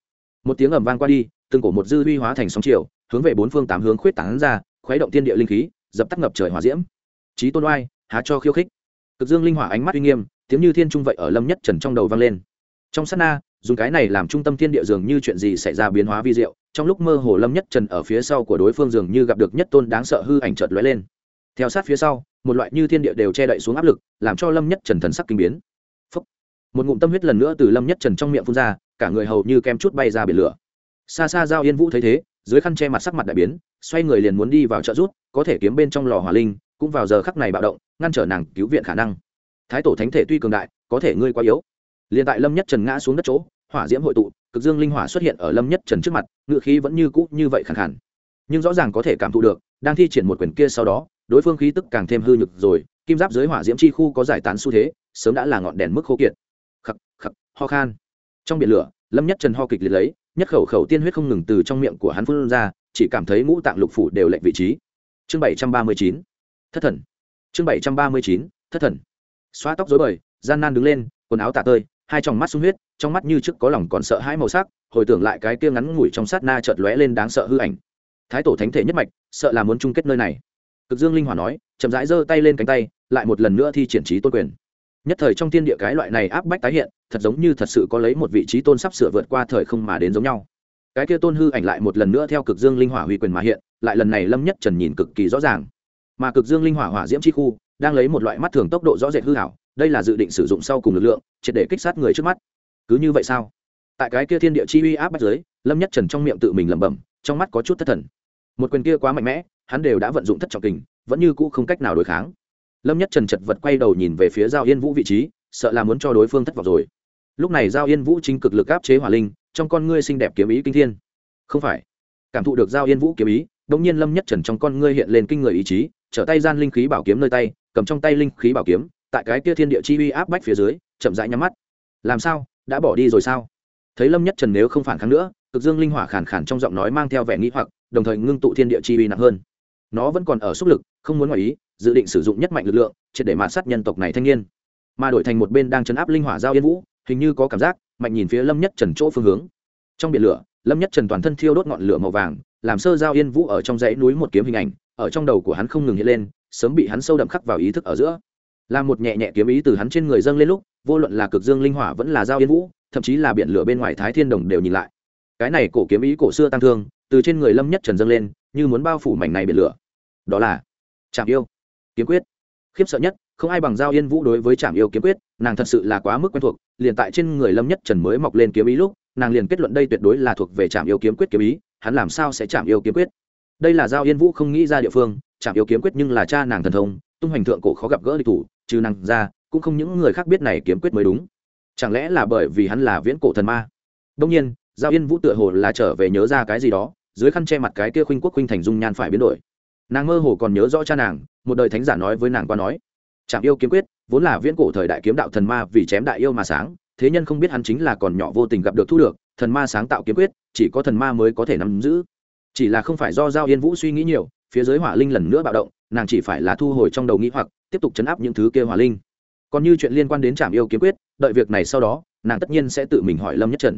một tiếng ầm vang qua đi, từng cổ một dư huy hóa thành sóng chiều, hướng về bốn phương tám hướng khuyết tán ra, khuấy động thiên địa linh khí, dập tắt ngập trời hỏa diễm. Trí tôn oai, há cho khiêu khích. Cực dương linh hỏa ánh mắt uy nghiêm, tiếng như thiên trung vậy ở lâm nhất trần trong đầu vang lên. Trong sát na dùng cái này làm trung tâm thiên địa dường như chuyện gì xảy ra biến hóa vi diệu, trong lúc mơ hồ lâm nhất trần ở phía sau của đối phương dường như gặp được nhất tôn đáng sợ hư ảnh chợt lóe lên. Theo sát phía sau, một loại như thiên địa đều che đậy xuống áp lực, làm cho lâm nhất trần thần sắc kinh biến. Phúc. một ngụm tâm huyết lần nữa từ lâm nhất trần trong miệng phun ra, cả người hầu như kem chút bay ra biển lửa. Xa xa giao yên vũ thấy thế, dưới khăn che mặt sắc mặt đại biến, xoay người liền muốn đi vào trợ rút, có thể kiếm bên trong lò hỏa linh, cũng vào giờ khắc này bạo động, ngăn trở nàng cứu viện khả năng. Thái tổ thánh thể tuy cường đại, có thể ngươi quá yếu. Liền tại lâm nhất trần ngã xuống đất chỗ hỏa diễm hội tụ, cực dương linh hỏa xuất hiện ở lâm nhất trần trước mặt, ngựa khí vẫn như cũ như vậy khẳng khẳng nhưng rõ ràng có thể cảm thụ được, đang thi triển một quyền kia sau đó, đối phương khí tức càng thêm hư nhược rồi, kim giáp dưới hỏa diễm chi khu có giải tán xu thế, sớm đã là ngọn đèn mức khô kiệt. Khắc khắc, ho khan. Trong biển lửa, lâm nhất trần ho kịch liệt lấy, nhất khẩu khẩu tiên huyết không ngừng từ trong miệng của hắn phun ra, chỉ cảm thấy ngũ tạng lục phủ đều lệch vị trí. Chương bảy trăm ba mươi chín, thất thần. Chương bảy trăm ba mươi chín, thất thần. Xóa tóc dối bời, gian nan đứng lên, quần áo tả tơi, hai tròng mắt sung huyết trong mắt như trước có lòng còn sợ hãi màu sắc, hồi tưởng lại cái kia ngắn ngủi trong sát na chợt lóe lên đáng sợ hư ảnh. Thái tổ thánh thể nhất mạch, sợ là muốn chung kết nơi này. Cực dương linh hỏa nói, chậm rãi giơ tay lên cánh tay, lại một lần nữa thi triển trí tôn quyền. Nhất thời trong thiên địa cái loại này áp bách tái hiện, thật giống như thật sự có lấy một vị trí tôn sắp sửa vượt qua thời không mà đến giống nhau. Cái kia tôn hư ảnh lại một lần nữa theo cực dương linh hỏa huy quyền mà hiện, lại lần này lâm nhất trần nhìn cực kỳ rõ ràng. Mà cực dương linh hỏa hỏa diễm chi khu, đang lấy một loại mắt thường tốc độ rõ rệt hư hảo đây là dự định sử dụng sau cùng lực lượng, triệt để kích sát người trước mắt cứ như vậy sao? Tại cái kia thiên địa chi uy áp bách giới lâm nhất trần trong miệng tự mình lẩm bẩm, trong mắt có chút thất thần. Một quyền kia quá mạnh mẽ, hắn đều đã vận dụng thất trọng kình, vẫn như cũ không cách nào đối kháng. Lâm nhất trần chật vật quay đầu nhìn về phía giao yên vũ vị trí, sợ là muốn cho đối phương thất vọng rồi. Lúc này giao yên vũ chính cực lực áp chế hỏa linh, trong con ngươi xinh đẹp kiếm ý kinh thiên. Không phải. Cảm thụ được giao yên vũ kiếm ý đ nhiên lâm nhất trần trong con ngươi hiện lên kinh người ý chí, trở tay gian linh khí bảo kiếm nơi tay, cầm trong tay linh khí bảo kiếm, tại cái kia thiên địa chi uy áp bách phía dưới, chậm rãi nhắm mắt. Làm sao? đã bỏ đi rồi sao? Thấy lâm nhất trần nếu không phản kháng nữa, cực dương linh hỏa khàn khàn trong giọng nói mang theo vẻ nghĩ hoặc, đồng thời ngưng tụ thiên địa chi uy nặng hơn. Nó vẫn còn ở sức lực, không muốn ngoài ý, dự định sử dụng nhất mạnh lực lượng, triệt để mạt sát nhân tộc này thanh niên. Mà đổi thành một bên đang chấn áp linh hỏa giao yên vũ, hình như có cảm giác, mạnh nhìn phía lâm nhất trần chỗ phương hướng. Trong biển lửa, lâm nhất trần toàn thân thiêu đốt ngọn lửa màu vàng, làm sơ giao yên vũ ở trong dãy núi một kiếm hình ảnh, ở trong đầu của hắn không ngừng hiện lên, sớm bị hắn sâu đậm khắc vào ý thức ở giữa là một nhẹ nhẹ kiếm ý từ hắn trên người dâng lên lúc, vô luận là cực dương linh hỏa vẫn là giao yên vũ, thậm chí là biển lửa bên ngoài thái thiên đồng đều nhìn lại. Cái này cổ kiếm ý cổ xưa tăng thương, từ trên người lâm nhất trần dâng lên, như muốn bao phủ mảnh này biển lửa. Đó là trạm yêu kiếm quyết. Khiếp sợ nhất, không ai bằng giao yên vũ đối với trạm yêu kiếm quyết, nàng thật sự là quá mức quen thuộc, liền tại trên người lâm nhất trần mới mọc lên kiếm ý lúc, nàng liền kết luận đây tuyệt đối là thuộc về trạm yêu kiếm quyết kiếm ý, hắn làm sao sẽ trạm yêu kiếm quyết? Đây là giao yên vũ không nghĩ ra địa phương trạm yêu kiếm quyết nhưng là cha nàng thần thông tung hoành thượng cổ khó gặp gỡ địch thủ, trừ nàng ra, cũng không những người khác biết này kiếm quyết mới đúng. Chẳng lẽ là bởi vì hắn là viễn cổ thần ma? Đông nhiên, giao yên vũ tựa hồ là trở về nhớ ra cái gì đó, dưới khăn che mặt cái kia khuynh quốc khuynh thành dung nhan phải biến đổi. Nàng mơ hồ còn nhớ rõ cha nàng, một đời thánh giả nói với nàng qua nói trạm yêu kiếm quyết, vốn là viễn cổ thời đại kiếm đạo thần ma vì chém đại yêu mà sáng, thế nhân không biết hắn chính là còn nhỏ vô tình gặp được thu được, thần ma sáng tạo kiếm quyết, chỉ có thần ma mới có thể nắm giữ. Chỉ là không phải do giao yên vũ suy nghĩ nhiều, phía giới hỏa linh lần nữa bạo động nàng chỉ phải là thu hồi trong đầu nghĩ hoặc, tiếp tục chấn áp những thứ kia hỏa linh. Còn như chuyện liên quan đến trạm yêu kiếm quyết, đợi việc này sau đó, nàng tất nhiên sẽ tự mình hỏi lâm nhất trần.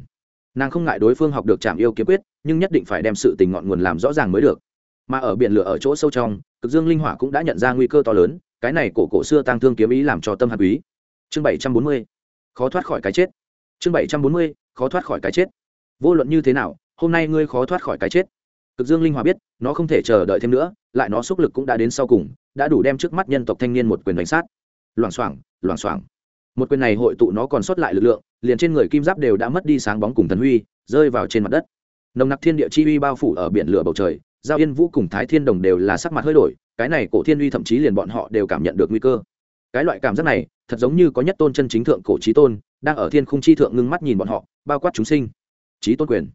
Nàng không ngại đối phương học được trạm yêu kiếm quyết, nhưng nhất định phải đem sự tình ngọn nguồn làm rõ ràng mới được. Mà ở biển lửa ở chỗ sâu trong, cực dương linh hỏa cũng đã nhận ra nguy cơ to lớn, cái này cổ cổ xưa tăng thương kiếm ý làm cho tâm hạt quý. Chương bảy trăm bốn mươi, khó thoát khỏi cái chết. Chương bảy trăm bốn mươi, khó thoát khỏi cái chết. Vô luận như thế nào, hôm nay ngươi khó thoát khỏi cái chết cực dương linh hòa biết, nó không thể chờ đợi thêm nữa, lại nó xúc lực cũng đã đến sau cùng, đã đủ đem trước mắt nhân tộc thanh niên một quyền đánh sát. Loảng xoảng loảng xoảng. Một quyền này hội tụ nó còn sót lại lực lượng, liền trên người kim giáp đều đã mất đi sáng bóng cùng thần huy, rơi vào trên mặt đất. Nồng nặc thiên địa chi uy bao phủ ở biển lửa bầu trời, giao yên vũ cùng thái thiên đồng đều là sắc mặt hơi đổi, cái này cổ thiên uy thậm chí liền bọn họ đều cảm nhận được nguy cơ. Cái loại cảm giác này, thật giống như có nhất tôn chân chính thượng cổ trí tôn, đang ở thiên khung chi thượng ngưng mắt nhìn bọn họ, bao quát chúng sinh. Trí tôn quyền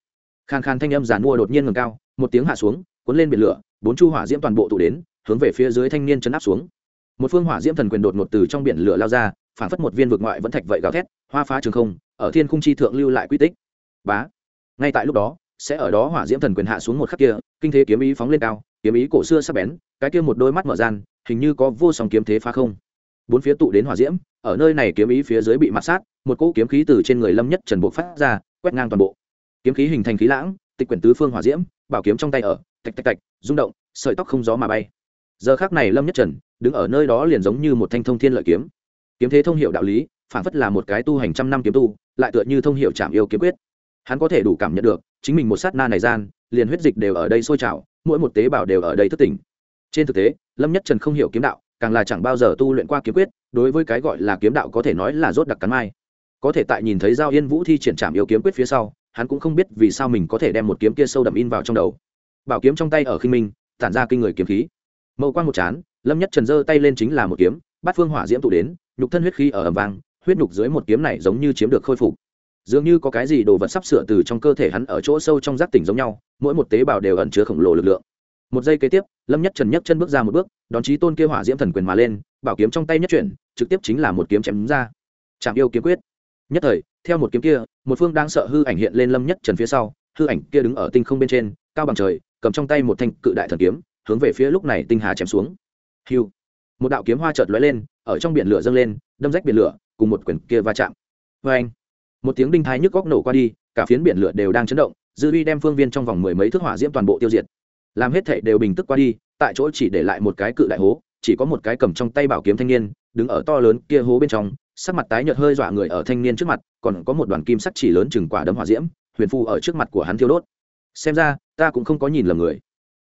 khàn khàn thanh âm giàn mua đột nhiên ngừng cao, một tiếng hạ xuống, cuốn lên biển lửa, bốn chu hỏa diễm toàn bộ tụ đến, hướng về phía dưới thanh niên chấn áp xuống. Một phương hỏa diễm thần quyền đột ngột từ trong biển lửa lao ra, phản phất một viên vực ngoại vẫn thạch vậy gào thét, hoa phá trường không, ở thiên khung chi thượng lưu lại quy tích. Bá! Ngay tại lúc đó, sẽ ở đó hỏa diễm thần quyền hạ xuống một khắc kia, kinh thế kiếm ý phóng lên cao, kiếm ý cổ xưa sắc bén, cái kia một đôi mắt mở gian, hình như có vô song kiếm thế phá không. Bốn phía tụ đến hỏa diễm, ở nơi này kiếm ý phía dưới bị mặt sát, một cỗ kiếm khí từ trên người lâm nhất trần bộ phát ra, quét ngang toàn bộ kiếm khí hình thành khí lãng, tịch quyển tứ phương hỏa diễm, bảo kiếm trong tay ở, tạch tạch tạch, rung động, sợi tóc không gió mà bay. Giờ khác này lâm nhất trần đứng ở nơi đó liền giống như một thanh thông thiên lợi kiếm. Kiếm thế thông hiệu đạo lý, phản phất là một cái tu hành trăm năm kiếm tu, lại tựa như thông hiệu chạm yêu kiếm quyết. Hắn có thể đủ cảm nhận được, chính mình một sát na này gian, liền huyết dịch đều ở đây sôi trào, mỗi một tế bào đều ở đây thức tỉnh. Trên thực tế, lâm nhất trần không hiểu kiếm đạo, càng là chẳng bao giờ tu luyện qua kiếm quyết, đối với cái gọi là kiếm đạo có thể nói là rốt đặc cắn mai. Có thể tại nhìn thấy giao yên vũ thi triển trảm yêu kiếm quyết phía sau hắn cũng không biết vì sao mình có thể đem một kiếm kia sâu đậm in vào trong đầu. Bảo kiếm trong tay ở khinh minh, tản ra kinh người kiếm khí. Mậu quang một chán, lâm nhất trần giơ tay lên chính là một kiếm, bát phương hỏa diễm tụ đến, nhục thân huyết khí ở ầm vang, huyết nhục dưới một kiếm này giống như chiếm được khôi phục. Dường như có cái gì đồ vật sắp sửa từ trong cơ thể hắn ở chỗ sâu trong giác tỉnh giống nhau, mỗi một tế bào đều ẩn chứa khổng lồ lực lượng. Một giây kế tiếp, lâm nhất trần nhấc chân bước ra một bước, đón chí tôn kia hỏa diễm thần quyền mà lên, bảo kiếm trong tay nhất chuyển, trực tiếp chính là một kiếm chém ra. Chạm yêu kiếm quyết. Nhất thời theo một kiếm kia, một phương đang sợ hư ảnh hiện lên lâm nhất trần phía sau, hư ảnh kia đứng ở tinh không bên trên, cao bằng trời, cầm trong tay một thanh cự đại thần kiếm, hướng về phía lúc này tinh hà chém xuống. Hiu! Một đạo kiếm hoa chợt lóe lên, ở trong biển lửa dâng lên, đâm rách biển lửa, cùng một quyển kia va chạm. Vê anh một tiếng đinh thái nhức góc nổ qua đi, cả phiến biển lửa đều đang chấn động, dư uy đem phương viên trong vòng mười mấy thước hỏa diễm toàn bộ tiêu diệt. Làm hết thảy đều bình tức qua đi, tại chỗ chỉ để lại một cái cự đại hố, chỉ có một cái cầm trong tay bảo kiếm thanh niên, đứng ở to lớn kia hố bên trong sắc mặt tái nhợt hơi dọa người ở thanh niên trước mặt, còn có một đoàn kim sắc chỉ lớn chừng quả đấm hỏa diễm, huyền phu ở trước mặt của hắn thiêu đốt. Xem ra, ta cũng không có nhìn lầm người.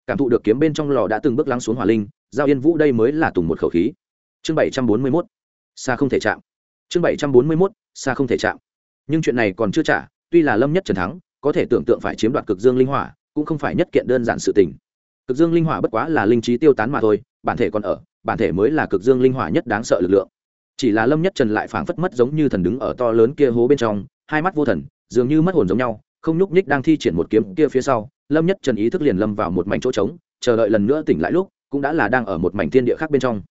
Cảm thụ được kiếm bên trong lò đã từng bước lắng xuống hỏa linh, giao yên vũ đây mới là tùng một khẩu khí. Chương bảy trăm bốn mươi mốt. Xa không thể chạm. Chương bảy trăm bốn mươi mốt. Xa không thể chạm. Nhưng chuyện này còn chưa trả, tuy là lâm nhất trần thắng, có thể tưởng tượng phải chiếm đoạt cực dương linh hỏa, cũng không phải nhất kiện đơn giản sự tình. Cực dương linh hỏa bất quá là linh trí tiêu tán mà thôi, bản thể còn ở, bản thể mới là cực dương linh hỏa nhất đáng sợ lực lượng chỉ là lâm nhất trần lại phảng phất mất giống như thần đứng ở to lớn kia hố bên trong, hai mắt vô thần, dường như mất hồn giống nhau, không nhúc nhích đang thi triển một kiếm kia phía sau, lâm nhất trần ý thức liền lâm vào một mảnh chỗ trống, chờ đợi lần nữa tỉnh lại lúc, cũng đã là đang ở một mảnh thiên địa khác bên trong.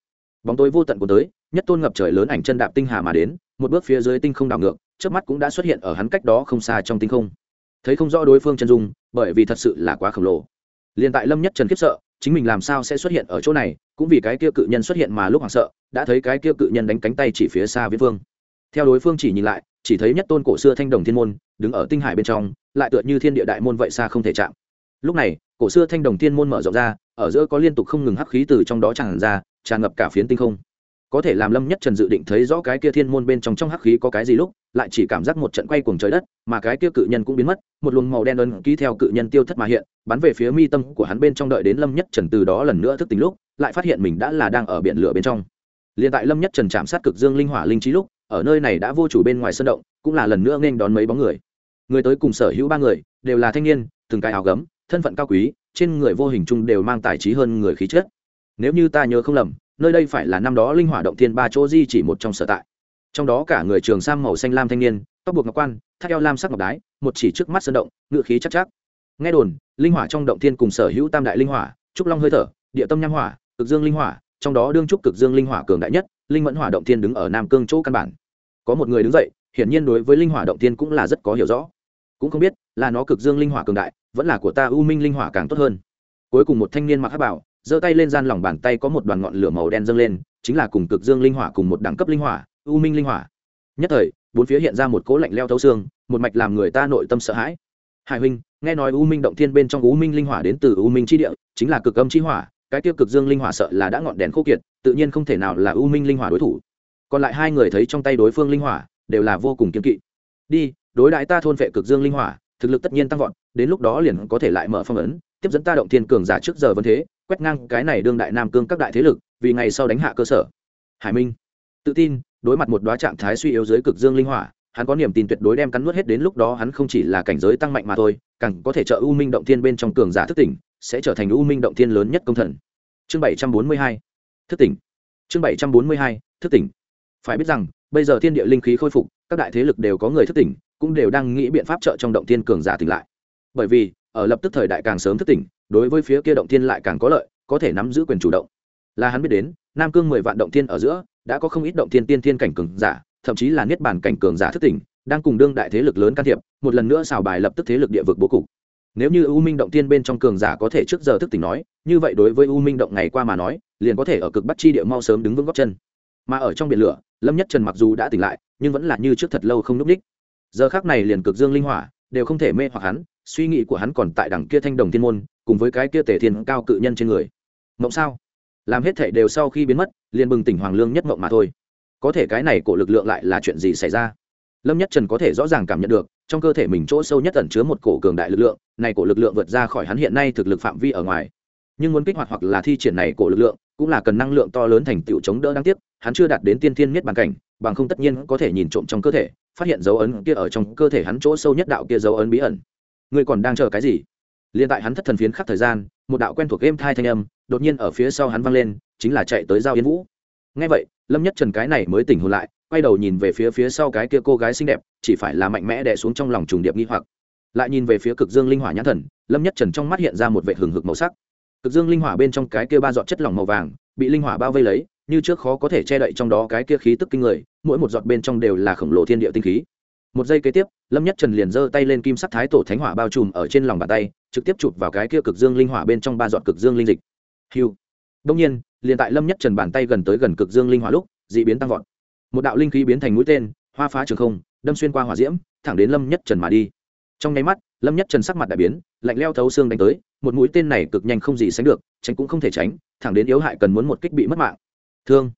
Bóng tối vô tận của tới, nhất tôn ngập trời lớn ảnh chân đạp tinh hà mà đến, một bước phía dưới tinh không đảo ngược trước mắt cũng đã xuất hiện ở hắn cách đó không xa trong tinh không. Thấy không rõ đối phương chân dung, bởi vì thật sự là quá khổng lồ. Liền tại lâm nhất trần khiếp sợ chính mình làm sao sẽ xuất hiện ở chỗ này, cũng vì cái kia cự nhân xuất hiện mà lúc hoảng sợ, đã thấy cái kia cự nhân đánh cánh tay chỉ phía xa viễn phương. Theo đối phương chỉ nhìn lại, chỉ thấy nhất tôn cổ xưa thanh đồng thiên môn, đứng ở tinh hải bên trong, lại tựa như thiên địa đại môn vậy xa không thể chạm. Lúc này, cổ xưa thanh đồng thiên môn mở rộng ra, ở giữa có liên tục không ngừng hắc khí từ trong đó tràn ra, tràn ngập cả phiến tinh không có thể làm lâm nhất trần dự định thấy rõ cái kia thiên môn bên trong trong hắc khí có cái gì lúc, lại chỉ cảm giác một trận quay cuồng trời đất, mà cái kia cự nhân cũng biến mất, một luồng màu đen ấn ký theo cự nhân tiêu thất mà hiện, bắn về phía mi tâm của hắn bên trong đợi đến lâm nhất trần từ đó lần nữa thức tỉnh lúc, lại phát hiện mình đã là đang ở biển lửa bên trong. Liền tại lâm nhất trần chạm sát cực dương linh hỏa linh trí lúc, ở nơi này đã vô chủ bên ngoài sân động, cũng là lần nữa nên đón mấy bóng người. Người tới cùng sở hữu ba người, đều là thanh niên, từng cái áo gấm, thân phận cao quý, trên người vô hình chung đều mang tài trí hơn người khí chất. Nếu như ta nhớ không lầm nơi đây phải là năm đó linh hỏa động thiên ba chỗ di chỉ một trong sở tại. Trong đó cả người trường sam màu xanh lam thanh niên, tóc buộc ngọc quan, thắt eo lam sắc ngọc đái, một chỉ trước mắt sơn động, ngựa khí chắc chắc. Nghe đồn, linh hỏa trong động thiên cùng sở hữu tam đại linh hỏa, trúc long hơi thở, địa tâm nham hỏa, cực dương linh hỏa, trong đó đương trúc cực dương linh hỏa cường đại nhất, linh mẫn hỏa động thiên đứng ở nam cương chỗ căn bản. Có một người đứng dậy, hiển nhiên đối với linh hỏa động thiên cũng là rất có hiểu rõ. Cũng không biết là nó cực dương linh hỏa cường đại, vẫn là của ta u minh linh hỏa càng tốt hơn. Cuối cùng một thanh niên mặc hắc bảo giơ tay lên gian lòng bàn tay có một đoàn ngọn lửa màu đen dâng lên, chính là cùng cực dương linh hỏa cùng một đẳng cấp linh hỏa, u minh linh hỏa. Nhất thời, bốn phía hiện ra một cỗ lạnh leo thấu xương, một mạch làm người ta nội tâm sợ hãi. Hải huynh, nghe nói u minh động thiên bên trong u minh linh hỏa đến từ u minh chi địa, chính là cực âm chi hỏa, cái tiêu cực dương linh hỏa sợ là đã ngọn đèn khô kiệt, tự nhiên không thể nào là u minh linh hỏa đối thủ. Còn lại hai người thấy trong tay đối phương linh hỏa, đều là vô cùng kiên kỵ. Đi, đối đại ta thôn vệ cực dương linh hỏa, thực lực tất nhiên tăng vọt, đến lúc đó liền có thể lại mở phong ấn, tiếp dẫn ta động thiên cường giả trước giờ vấn thế quét ngang cái này đương đại nam cương các đại thế lực, vì ngày sau đánh hạ cơ sở. Hải minh, tự tin, đối mặt một đoá trạng thái suy yếu dưới cực dương linh hỏa, hắn có niềm tin tuyệt đối đem cắn nuốt hết đến lúc đó hắn không chỉ là cảnh giới tăng mạnh mà thôi, càng có thể trợ u minh động thiên bên trong cường giả thức tỉnh, sẽ trở thành u minh động thiên lớn nhất công thần. Chương bảy trăm bốn mươi hai, thức tỉnh. Chương bảy trăm bốn mươi hai, thức tỉnh. Phải biết rằng, bây giờ thiên địa linh khí khôi phục, các đại thế lực đều có người thức tỉnh, cũng đều đang nghĩ biện pháp trợ trong động thiên cường giả tỉnh lại. Bởi vì ở lập tức thời đại càng sớm thức tỉnh, đối với phía kia động thiên lại càng có lợi, có thể nắm giữ quyền chủ động. Là hắn biết đến, nam cương mười vạn động thiên ở giữa, đã có không ít động thiên tiên thiên cảnh cường giả, thậm chí là niết bản cảnh cường giả thức tỉnh, đang cùng đương đại thế lực lớn can thiệp, một lần nữa xào bài lập tức thế lực địa vực bố cục. Nếu như u minh động thiên bên trong cường giả có thể trước giờ thức tỉnh nói, như vậy đối với u minh động ngày qua mà nói, liền có thể ở cực bắc chi địa mau sớm đứng vững gót chân. Mà ở trong biển lửa, lâm nhất trần mặc dù đã tỉnh lại, nhưng vẫn là như trước thật lâu không núp ních. Giờ khắc này liền cực dương linh hỏa, đều không thể mê hoặc hắn suy nghĩ của hắn còn tại đằng kia thanh đồng thiên môn, cùng với cái kia tề thiên cao cự nhân trên người. Mộng sao? Làm hết thể đều sau khi biến mất, liền bừng tỉnh hoàng lương nhất mộng mà thôi. Có thể cái này cổ lực lượng lại là chuyện gì xảy ra? Lâm nhất trần có thể rõ ràng cảm nhận được, trong cơ thể mình chỗ sâu nhất ẩn chứa một cổ cường đại lực lượng, này cổ lực lượng vượt ra khỏi hắn hiện nay thực lực phạm vi ở ngoài. Nhưng muốn kích hoạt hoặc là thi triển này cổ lực lượng, cũng là cần năng lượng to lớn thành tựu chống đỡ đáng tiếc, hắn chưa đạt đến tiên thiên miết bàn cảnh, bằng không tất nhiên có thể nhìn trộm trong cơ thể, phát hiện dấu ấn kia ở trong cơ thể hắn chỗ sâu nhất đạo kia dấu ấn bí ẩn ngươi còn đang chờ cái gì? Liên tại hắn thất thần phiến khắc thời gian, một đạo quen thuộc game thai thanh âm đột nhiên ở phía sau hắn vang lên, chính là chạy tới giao yến vũ. Nghe vậy, lâm nhất trần cái này mới tỉnh hồn lại, quay đầu nhìn về phía phía sau cái kia cô gái xinh đẹp, chỉ phải là mạnh mẽ đè xuống trong lòng trùng điệp nghi hoặc. Lại nhìn về phía cực dương linh hỏa nhãn thần, lâm nhất trần trong mắt hiện ra một vẻ hừng hực màu sắc. Cực dương linh hỏa bên trong cái kia ba giọt chất lỏng màu vàng, bị linh hỏa bao vây lấy, như trước khó có thể che đậy trong đó cái kia khí tức kinh người, mỗi một giọt bên trong đều là khổng lồ thiên địa tinh khí một giây kế tiếp, lâm nhất trần liền giơ tay lên kim sắc thái tổ thánh hỏa bao trùm ở trên lòng bàn tay, trực tiếp chụp vào cái kia cực dương linh hỏa bên trong ba giọt cực dương linh dịch. Hiu. Đông nhiên, liền tại lâm nhất trần bàn tay gần tới gần cực dương linh hỏa lúc, dị biến tăng vọt. Một đạo linh khí biến thành mũi tên, hoa phá trường không, đâm xuyên qua hỏa diễm, thẳng đến lâm nhất trần mà đi. Trong nháy mắt, lâm nhất trần sắc mặt đại biến, lạnh leo thấu xương đánh tới, một mũi tên này cực nhanh không gì sánh được, tránh cũng không thể tránh, thẳng đến yếu hại cần muốn một kích bị mất mạng. Thương.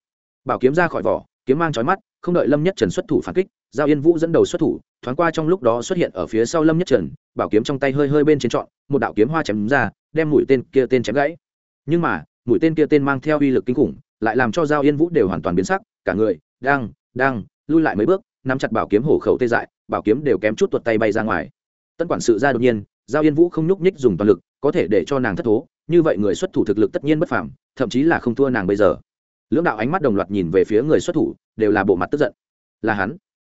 Bảo kiếm ra khỏi vỏ, kiếm mang chói mắt không đợi lâm nhất trần xuất thủ phản kích, giao yên vũ dẫn đầu xuất thủ, thoáng qua trong lúc đó xuất hiện ở phía sau lâm nhất trần, bảo kiếm trong tay hơi hơi bên trên trọn, một đạo kiếm hoa chém ra, đem mũi tên kia tên chém gãy. Nhưng mà, mũi tên kia tên mang theo uy lực kinh khủng, lại làm cho giao yên vũ đều hoàn toàn biến sắc, cả người, đang đang, lui lại mấy bước, nắm chặt bảo kiếm hổ khẩu tê dại, bảo kiếm đều kém chút tuột tay bay ra ngoài. Tân quản sự ra đột nhiên, giao yên vũ không nhúc nhích dùng toàn lực, có thể để cho nàng thất thố, như vậy người xuất thủ thực lực tất nhiên bất phàm, thậm chí là không thua nàng bây giờ lưỡng đạo ánh mắt đồng loạt nhìn về phía người xuất thủ, đều là bộ mặt tức giận. Là hắn.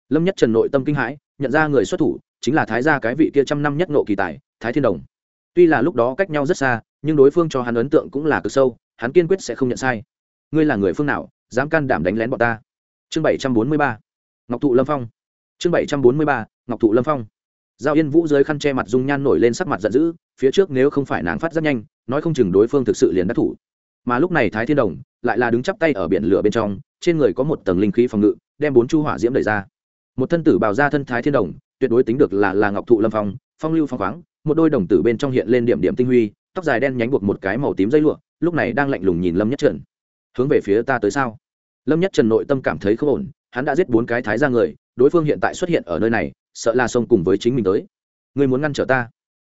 Lâm nhất trần nội tâm kinh hãi, nhận ra người xuất thủ chính là thái gia cái vị kia trăm năm nhất nộ kỳ tài, thái thiên đồng. Tuy là lúc đó cách nhau rất xa, nhưng đối phương cho hắn ấn tượng cũng là cực sâu, hắn kiên quyết sẽ không nhận sai. Ngươi là người phương nào, dám can đảm đánh lén bọn ta? Chương bảy trăm bốn mươi ba, ngọc thụ lâm phong. Chương bảy trăm bốn mươi ba, ngọc thụ lâm phong. Giao yên vũ dưới khăn che mặt dung nhan nổi lên sắc mặt giận dữ, phía trước nếu không phải nàng phát rất nhanh, nói không chừng đối phương thực sự liền đắc thủ. Mà lúc này thái thiên đồng lại là đứng chắp tay ở biển lửa bên trong, trên người có một tầng linh khí phòng ngự, đem bốn chu hỏa diễm đẩy ra. Một thân tử bào ra thân thái thiên đồng, tuyệt đối tính được là là ngọc thụ lâm phong phong lưu phong khoáng, một đôi đồng tử bên trong hiện lên điểm điểm tinh huy, tóc dài đen nhánh buộc một cái màu tím dây lụa, lúc này đang lạnh lùng nhìn lâm nhất trần. Hướng về phía ta tới sao? Lâm nhất trần nội tâm cảm thấy không ổn, hắn đã giết bốn cái thái ra người, đối phương hiện tại xuất hiện ở nơi này, sợ là xông cùng với chính mình tới. Người muốn ngăn trở ta?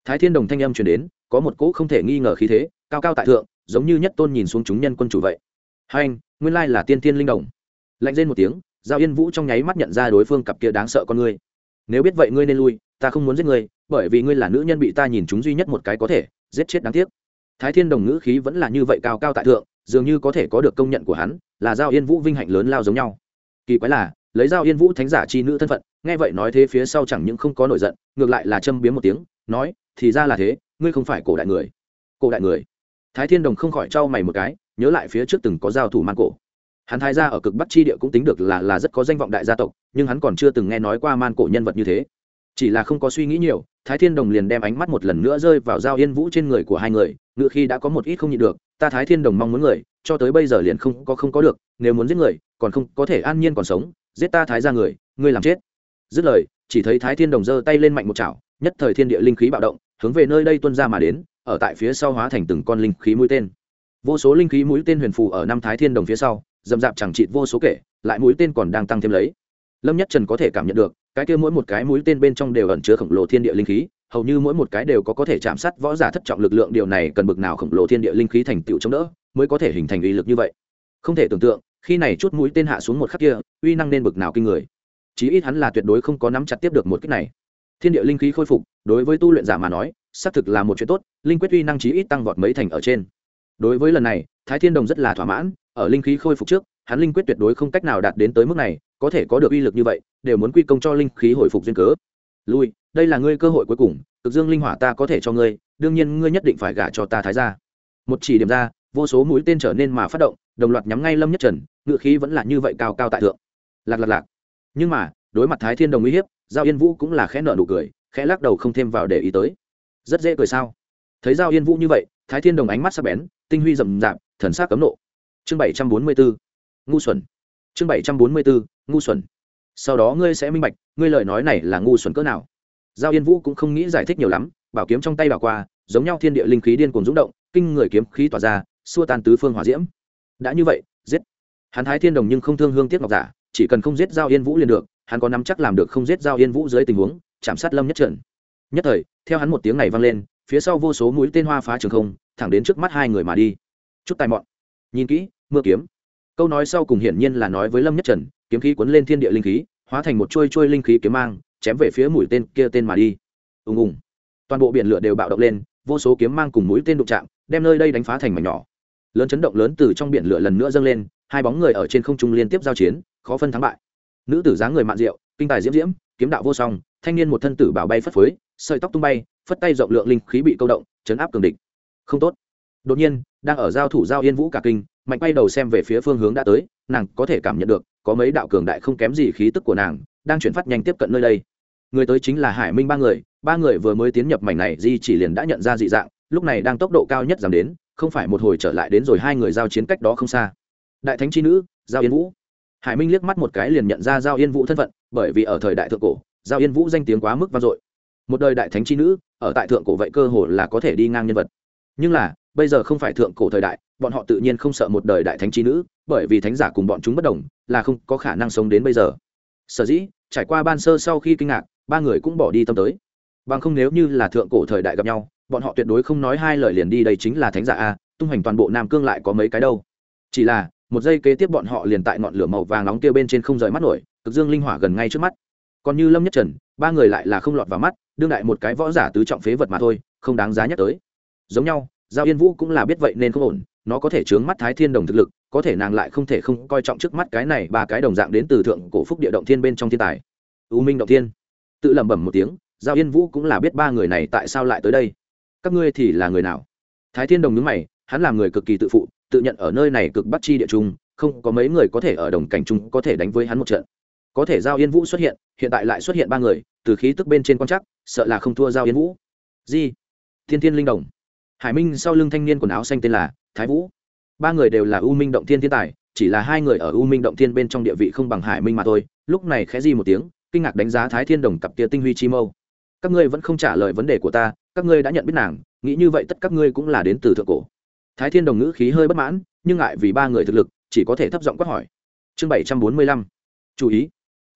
Thái thiên đồng thanh âm truyền đến, có một cỗ không thể nghi ngờ khí thế, cao cao tại thượng, giống như nhất tôn nhìn xuống chúng nhân quân chủ vậy hai nguyên lai là tiên tiên linh đồng. Lạnh lên một tiếng, giao yên vũ trong nháy mắt nhận ra đối phương cặp kia đáng sợ con người. nếu biết vậy ngươi nên lui, ta không muốn giết ngươi, bởi vì ngươi là nữ nhân bị ta nhìn chúng duy nhất một cái có thể, giết chết đáng tiếc. Thái thiên đồng ngữ khí vẫn là như vậy cao cao tại thượng, dường như có thể có được công nhận của hắn, là giao yên vũ vinh hạnh lớn lao giống nhau. Kỳ quái là, lấy giao yên vũ thánh giả chi nữ thân phận, nghe vậy nói thế phía sau chẳng những không có nổi giận, ngược lại là châm biếm một tiếng, nói, thì ra là thế, ngươi không phải cổ đại người. Cổ đại người. Thái thiên đồng không khỏi trao mày một cái nhớ lại phía trước từng có giao thủ man cổ. Hắn thái gia ở cực bắc chi địa cũng tính được là là rất có danh vọng đại gia tộc, nhưng hắn còn chưa từng nghe nói qua man cổ nhân vật như thế. Chỉ là không có suy nghĩ nhiều, thái thiên đồng liền đem ánh mắt một lần nữa rơi vào giao yên vũ trên người của hai người ngự khi đã có một ít không nhịn được, ta thái thiên đồng mong muốn người, cho tới bây giờ liền không có không có được, nếu muốn giết người, còn không, có thể an nhiên còn sống, giết ta thái ra người, ngươi làm chết. Dứt lời, chỉ thấy thái thiên đồng giơ tay lên mạnh một chảo, nhất thời thiên địa linh khí bạo động, hướng về nơi đây tuân ra mà đến, ở tại phía sau hóa thành từng con linh khí mũi tên vô số linh khí mũi tên huyền phù ở năm thái thiên đồng phía sau, dầm dạp chẳng chịt vô số kể, lại mũi tên còn đang tăng thêm lấy. Lâm nhất trần có thể cảm nhận được, cái kia mỗi một cái mũi tên bên trong đều ẩn chứa khổng lồ thiên địa linh khí, hầu như mỗi một cái đều có có thể chạm sát võ giả thất trọng lực lượng, điều này cần bực nào khổng lồ thiên địa linh khí thành tựu chống đỡ, mới có thể hình thành uy lực như vậy. Không thể tưởng tượng, khi này chút mũi tên hạ xuống một khắc kia, uy năng nên bực nào kinh người. Chí ít hắn là tuyệt đối không có nắm chặt tiếp được một cách này. Thiên địa linh khí khôi phục, đối với tu luyện giả mà nói, xác thực là một chuyện tốt, linh quyết uy năng chí ít tăng vọt mấy thành ở trên đối với lần này, thái thiên đồng rất là thỏa mãn, ở linh khí khôi phục trước, hắn linh quyết tuyệt đối không cách nào đạt đến tới mức này, có thể có được uy lực như vậy, đều muốn quy công cho linh khí hồi phục duyên cớ. Lui, đây là ngươi cơ hội cuối cùng, cực dương linh hỏa ta có thể cho ngươi, đương nhiên ngươi nhất định phải gả cho ta thái ra một chỉ điểm ra, vô số mũi tên trở nên mà phát động, đồng loạt nhắm ngay lâm nhất trần ngự khí vẫn là như vậy cao cao tại thượng. Lạc lạc lạc. Nhưng mà, đối mặt thái thiên đồng uy hiếp, giao yên vũ cũng là khẽ nợ nụ cười, khẽ lắc đầu không thêm vào để ý tới. Rất dễ cười sao? Thấy giao yên vũ như vậy, thái thiên đồng ánh mắt sắp bén tinh huy rậm rạp, thần sắc cấm nộ. Chương bảy trăm bốn mươi bốn, ngu xuẩn. Chương bảy trăm bốn mươi bốn, ngu xuẩn. Sau đó ngươi sẽ minh bạch, ngươi lời nói này là ngu xuẩn cỡ nào. Giao yên vũ cũng không nghĩ giải thích nhiều lắm, bảo kiếm trong tay bảo qua, giống nhau thiên địa linh khí điên cuồng rúng động, kinh người kiếm khí tỏa ra, xua tan tứ phương hỏa diễm. Đã như vậy, giết. Hắn thái thiên đồng nhưng không thương hương tiếc ngọc giả, chỉ cần không giết giao yên vũ liền được, hắn có nắm chắc làm được không giết giao yên vũ dưới tình huống, chạm sát lâm nhất trận nhất thời, theo hắn một tiếng này vang lên, phía sau vô số mũi tên hoa phá trường không thẳng đến trước mắt hai người mà đi. Chút tài mọn. Nhìn kỹ, mưa kiếm. Câu nói sau cùng hiển nhiên là nói với lâm nhất trần, kiếm khí cuốn lên thiên địa linh khí, hóa thành một chuôi chuôi linh khí kiếm mang, chém về phía mũi tên kia tên mà đi. Ùng ùng. Toàn bộ biển lửa đều bạo động lên, vô số kiếm mang cùng mũi tên đụng chạm, đem nơi đây đánh phá thành mảnh nhỏ. Lớn chấn động lớn từ trong biển lửa lần nữa dâng lên, hai bóng người ở trên không trung liên tiếp giao chiến, khó phân thắng bại. Nữ tử dáng người mạn diệu kinh tài diễm diễm, kiếm đạo vô song, thanh niên một thân tử bảo bay phất phới, sợi tóc tung bay, phất tay rộng lượng linh khí bị câu động, chấn áp cường địch không tốt. Đột nhiên, đang ở giao thủ giao yên vũ cả kinh, mạnh bay đầu xem về phía phương hướng đã tới, nàng có thể cảm nhận được, có mấy đạo cường đại không kém gì khí tức của nàng, đang chuyển phát nhanh tiếp cận nơi đây. Người tới chính là hải minh ba người ba người vừa mới tiến nhập mảnh này, di chỉ liền đã nhận ra dị dạng, lúc này đang tốc độ cao nhất giảm đến, không phải một hồi trở lại đến rồi hai người giao chiến cách đó không xa. Đại thánh chi nữ, giao yên vũ. Hải minh liếc mắt một cái liền nhận ra giao yên vũ thân phận, bởi vì ở thời đại thượng cổ, giao yên vũ danh tiếng quá mức vang dội. Một đời đại thánh chi nữ, ở tại thượng cổ vậy cơ hồ là có thể đi ngang nhân vật nhưng là, bây giờ không phải thượng cổ thời đại, bọn họ tự nhiên không sợ một đời đại thánh trí nữ, bởi vì thánh giả cùng bọn chúng bất đồng, là không có khả năng sống đến bây giờ. Sở dĩ, trải qua ban sơ sau khi kinh ngạc, ba người cũng bỏ đi tâm tới. Bằng không nếu như là thượng cổ thời đại gặp nhau, bọn họ tuyệt đối không nói hai lời liền đi đây chính là thánh giả a, tung hoành toàn bộ nam cương lại có mấy cái đâu. Chỉ là, một giây kế tiếp bọn họ liền tại ngọn lửa màu vàng nóng kia bên trên không rời mắt nổi, cực dương linh hỏa gần ngay trước mắt. Còn như lâm nhất trần, ba người lại là không lọt vào mắt, đương đại một cái võ giả tứ trọng phế vật mà thôi, không đáng giá nhắc tới giống nhau, giao yên vũ cũng là biết vậy nên không ổn, nó có thể chướng mắt thái thiên đồng thực lực, có thể nàng lại không thể không coi trọng trước mắt cái này ba cái đồng dạng đến từ thượng cổ phúc địa động thiên bên trong thiên tài. Ưu minh động thiên. Tự lẩm bẩm một tiếng, giao yên vũ cũng là biết ba người này tại sao lại tới đây. Các ngươi thì là người nào? Thái thiên đồng nhớ mày, hắn là người cực kỳ tự phụ, tự nhận ở nơi này cực bắt chi địa trung, không có mấy người có thể ở đồng cảnh trung có thể đánh với hắn một trận. Có thể giao yên vũ xuất hiện hiện tại lại xuất hiện ba người, từ khí tức bên trên quan chắc sợ là không thua giao yên vũ. Di, thiên thiên linh đồng hải minh sau lưng thanh niên quần áo xanh tên là thái vũ. Ba người đều là u minh động thiên thiên tài, chỉ là hai người ở u minh động thiên bên trong địa vị không bằng hải minh mà thôi, lúc này khẽ di một tiếng, kinh ngạc đánh giá thái thiên đồng cặp kia tinh huy chi mâu. Các ngươi vẫn không trả lời vấn đề của ta, các ngươi đã nhận biết nàng, nghĩ như vậy tất các ngươi cũng là đến từ thượng cổ. Thái thiên đồng ngữ khí hơi bất mãn, nhưng ngại vì ba người thực lực, chỉ có thể thấp giọng quát hỏi. Chương bảy trăm bốn mươi lăm. Chú ý.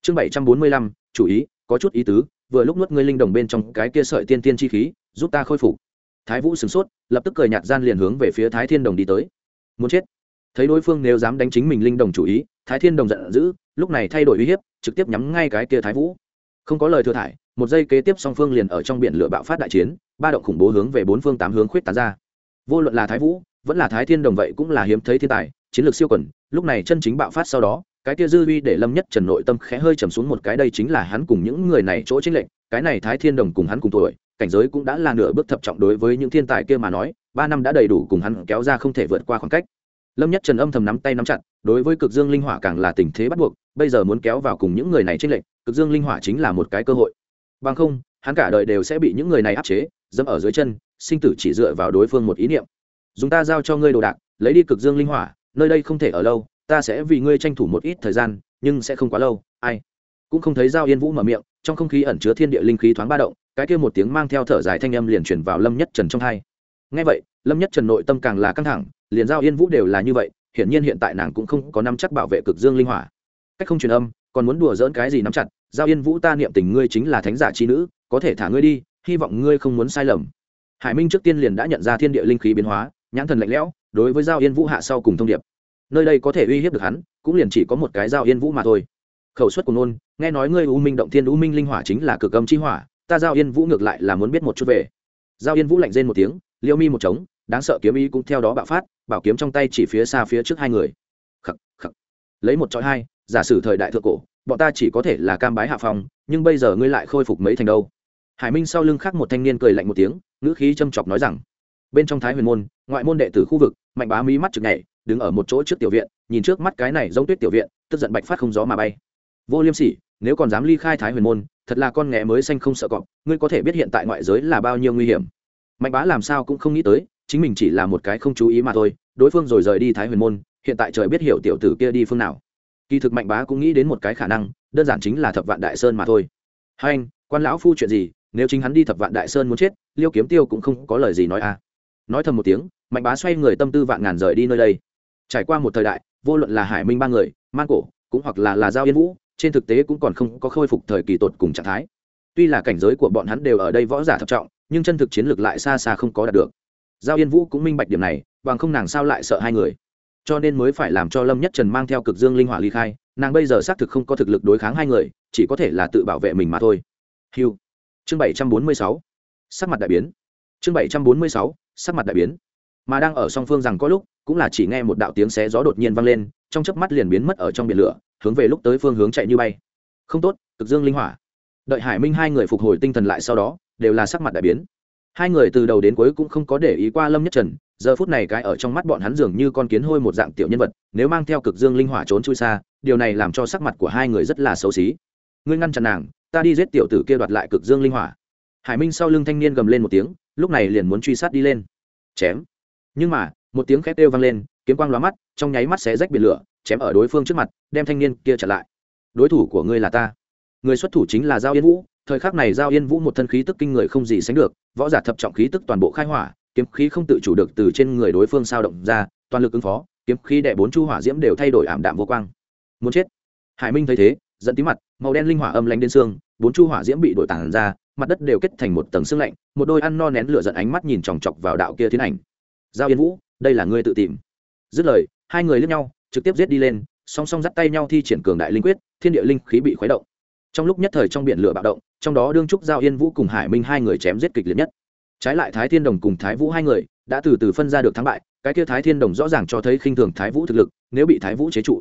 Chương bảy trăm bốn mươi lăm. Chú ý, có chút ý tứ, vừa lúc nuốt ngươi linh đồng bên trong cái kia sợi tiên tiên chi khí, giúp ta khôi phục thái vũ sửng sốt, lập tức cười nhạt gian liền hướng về phía thái thiên đồng đi tới. Muốn chết. Thấy đối phương nếu dám đánh chính mình linh đồng chủ ý, thái thiên đồng giận dữ, lúc này thay đổi uy hiếp, trực tiếp nhắm ngay cái kia thái vũ. Không có lời thừa thải, một giây kế tiếp song phương liền ở trong biển lửa bạo phát đại chiến, ba động khủng bố hướng về bốn phương tám hướng khuyết tán ra. Vô luận là thái vũ, vẫn là thái thiên đồng vậy cũng là hiếm thấy thiên tài, chiến lược siêu quần, lúc này chân chính bạo phát sau đó, cái kia dư uy để lâm nhất trần nội tâm khẽ hơi trầm xuống một cái, đây chính là hắn cùng những người này chỗ chính lệnh cái này thái thiên đồng cùng hắn cùng tuổi cảnh giới cũng đã là nửa bước thập trọng đối với những thiên tài kia mà nói, ba năm đã đầy đủ cùng hắn kéo ra không thể vượt qua khoảng cách. Lâm nhất trần âm thầm nắm tay nắm chặt, đối với cực dương linh hỏa càng là tình thế bắt buộc, bây giờ muốn kéo vào cùng những người này trên lệnh cực dương linh hỏa chính là một cái cơ hội. Bằng không, hắn cả đời đều sẽ bị những người này áp chế, dẫm ở dưới chân, sinh tử chỉ dựa vào đối phương một ý niệm. Dùng ta giao cho ngươi đồ đạc, lấy đi cực dương linh hỏa, nơi đây không thể ở lâu, ta sẽ vì ngươi tranh thủ một ít thời gian, nhưng sẽ không quá lâu, ai? Cũng không thấy giao yên vũ mở miệng, trong không khí ẩn chứa thiên địa linh khí thoáng ba động cái kia một tiếng mang theo thở dài thanh âm liền truyền vào lâm nhất trần trong tai. ngay vậy, lâm nhất trần nội tâm càng là căng thẳng, liền giao yên vũ đều là như vậy, hiển nhiên hiện tại nàng cũng không có nắm chắc bảo vệ cực dương linh hỏa. Cách không truyền âm, còn muốn đùa dỡn cái gì nắm chặt, giao yên vũ ta niệm tình ngươi chính là thánh giả chi nữ, có thể thả ngươi đi, hy vọng ngươi không muốn sai lầm. Hải minh trước tiên liền đã nhận ra thiên địa linh khí biến hóa, nhãn thần lạnh lẽo, đối với giao yên vũ hạ sau cùng thông điệp. Nơi đây có thể uy hiếp được hắn, cũng liền chỉ có một cái giao yên vũ mà thôi. Khẩu suất của nôn, nghe nói ngươi u minh động thiên u minh linh hỏa chính là cực âm chi hỏa ta giao yên vũ ngược lại là muốn biết một chút về. Giao yên vũ lạnh rên một tiếng, liêu mi một trống, đáng sợ kiếm ý cũng theo đó bạo phát, bảo kiếm trong tay chỉ phía xa phía trước hai người. Khắc khắc. Lấy một chọi hai, giả sử thời đại thượng cổ, bọn ta chỉ có thể là cam bái hạ phòng nhưng bây giờ ngươi lại khôi phục mấy thành đâu? Hải minh sau lưng khác một thanh niên cười lạnh một tiếng, ngữ khí châm chọc nói rằng, bên trong thái huyền môn, ngoại môn đệ tử khu vực, mạnh bá mí mắt chực nhảy, đứng ở một chỗ trước tiểu viện, nhìn trước mắt cái này giống tuyết tiểu viện, tức giận bạch phát không gió mà bay. Vô liêm sỉ, nếu còn dám ly khai thái huyền môn thật là con nghé mới xanh không sợ cọp, ngươi có thể biết hiện tại ngoại giới là bao nhiêu nguy hiểm. Mạnh bá làm sao cũng không nghĩ tới, chính mình chỉ là một cái không chú ý mà thôi, đối phương rồi rời đi thái huyền môn, hiện tại trời biết hiểu tiểu tử kia đi phương nào. Kỳ thực mạnh bá cũng nghĩ đến một cái khả năng, đơn giản chính là thập vạn đại sơn mà thôi. Hai anh, quan lão phu chuyện gì, nếu chính hắn đi thập vạn đại sơn muốn chết, liêu kiếm tiêu cũng không có lời gì nói à. Nói thầm một tiếng, mạnh bá xoay người tâm tư vạn ngàn rời đi nơi đây. Trải qua một thời đại, vô luận là hải minh ba người man cổ, cũng hoặc là là giao yên vũ trên thực tế cũng còn không có khôi phục thời kỳ tột cùng trạng thái. Tuy là cảnh giới của bọn hắn đều ở đây võ giả thập trọng, nhưng chân thực chiến lược lại xa xa không có đạt được. Giao yên vũ cũng minh bạch điểm này, bằng không nàng sao lại sợ hai người. Cho nên mới phải làm cho lâm nhất trần mang theo cực dương linh hỏa ly khai, nàng bây giờ xác thực không có thực lực đối kháng hai người, chỉ có thể là tự bảo vệ mình mà thôi. Hiu chương bảy trăm bốn mươi sáu. Sắc mặt đại biến. Chương bảy trăm bốn mươi sáu. Sắc mặt đại biến. Mà đang ở song phương rằng có lúc, cũng là chỉ nghe một đạo tiếng xé gió đột nhiên vang lên trong chớp mắt liền biến mất ở trong biển lửa, hướng về lúc tới phương hướng chạy như bay. Không tốt, cực dương linh hỏa. Đợi hải minh hai người phục hồi tinh thần lại sau đó, đều là sắc mặt đại biến. Hai người từ đầu đến cuối cũng không có để ý qua lâm nhất trần, giờ phút này cái ở trong mắt bọn hắn dường như con kiến hôi một dạng tiểu nhân vật, nếu mang theo cực dương linh hỏa trốn chui xa, điều này làm cho sắc mặt của hai người rất là xấu xí. Ngươi ngăn chặn nàng, ta đi giết tiểu tử kia đoạt lại cực dương linh hỏa. Hải minh sau lưng thanh niên gầm lên một tiếng, lúc này liền muốn truy sát đi lên. Chém. Nhưng mà, một tiếng khét kêu vang lên kiếm quang lóa mắt, trong nháy mắt xé rách biển lửa, chém ở đối phương trước mặt, đem thanh niên kia trả lại. Đối thủ của ngươi là ta. Người xuất thủ chính là giao yên vũ. Thời khắc này giao yên vũ một thân khí tức kinh người không gì sánh được, võ giả thập trọng khí tức toàn bộ khai hỏa, kiếm khí không tự chủ được từ trên người đối phương sao động ra, toàn lực ứng phó, kiếm khí đệ bốn chu hỏa diễm đều thay đổi ảm đạm vô quang. Muốn chết. Hải minh thấy thế, giận tí mặt, màu đen linh hỏa âm lãnh đến xương, bốn chu hỏa diễm bị đổi tản ra, mặt đất đều kết thành một tầng xương lạnh, một đôi ăn no nén lửa giận ánh mắt nhìn chòng chọc vào đạo kia thiên ảnh. Giao yên vũ, đây là ngươi tự tìm dứt lời, hai người lướt nhau, trực tiếp giết đi lên, song song dắt tay nhau thi triển cường đại linh quyết, thiên địa linh khí bị khuấy động. Trong lúc nhất thời trong biển lửa bạo động, trong đó đương trúc, giao yên vũ cùng hải minh hai người chém giết kịch liệt nhất. Trái lại thái thiên đồng cùng thái vũ hai người đã từ từ phân ra được thắng bại, cái kia thái thiên đồng rõ ràng cho thấy khinh thường thái vũ thực lực, nếu bị thái vũ chế trụ.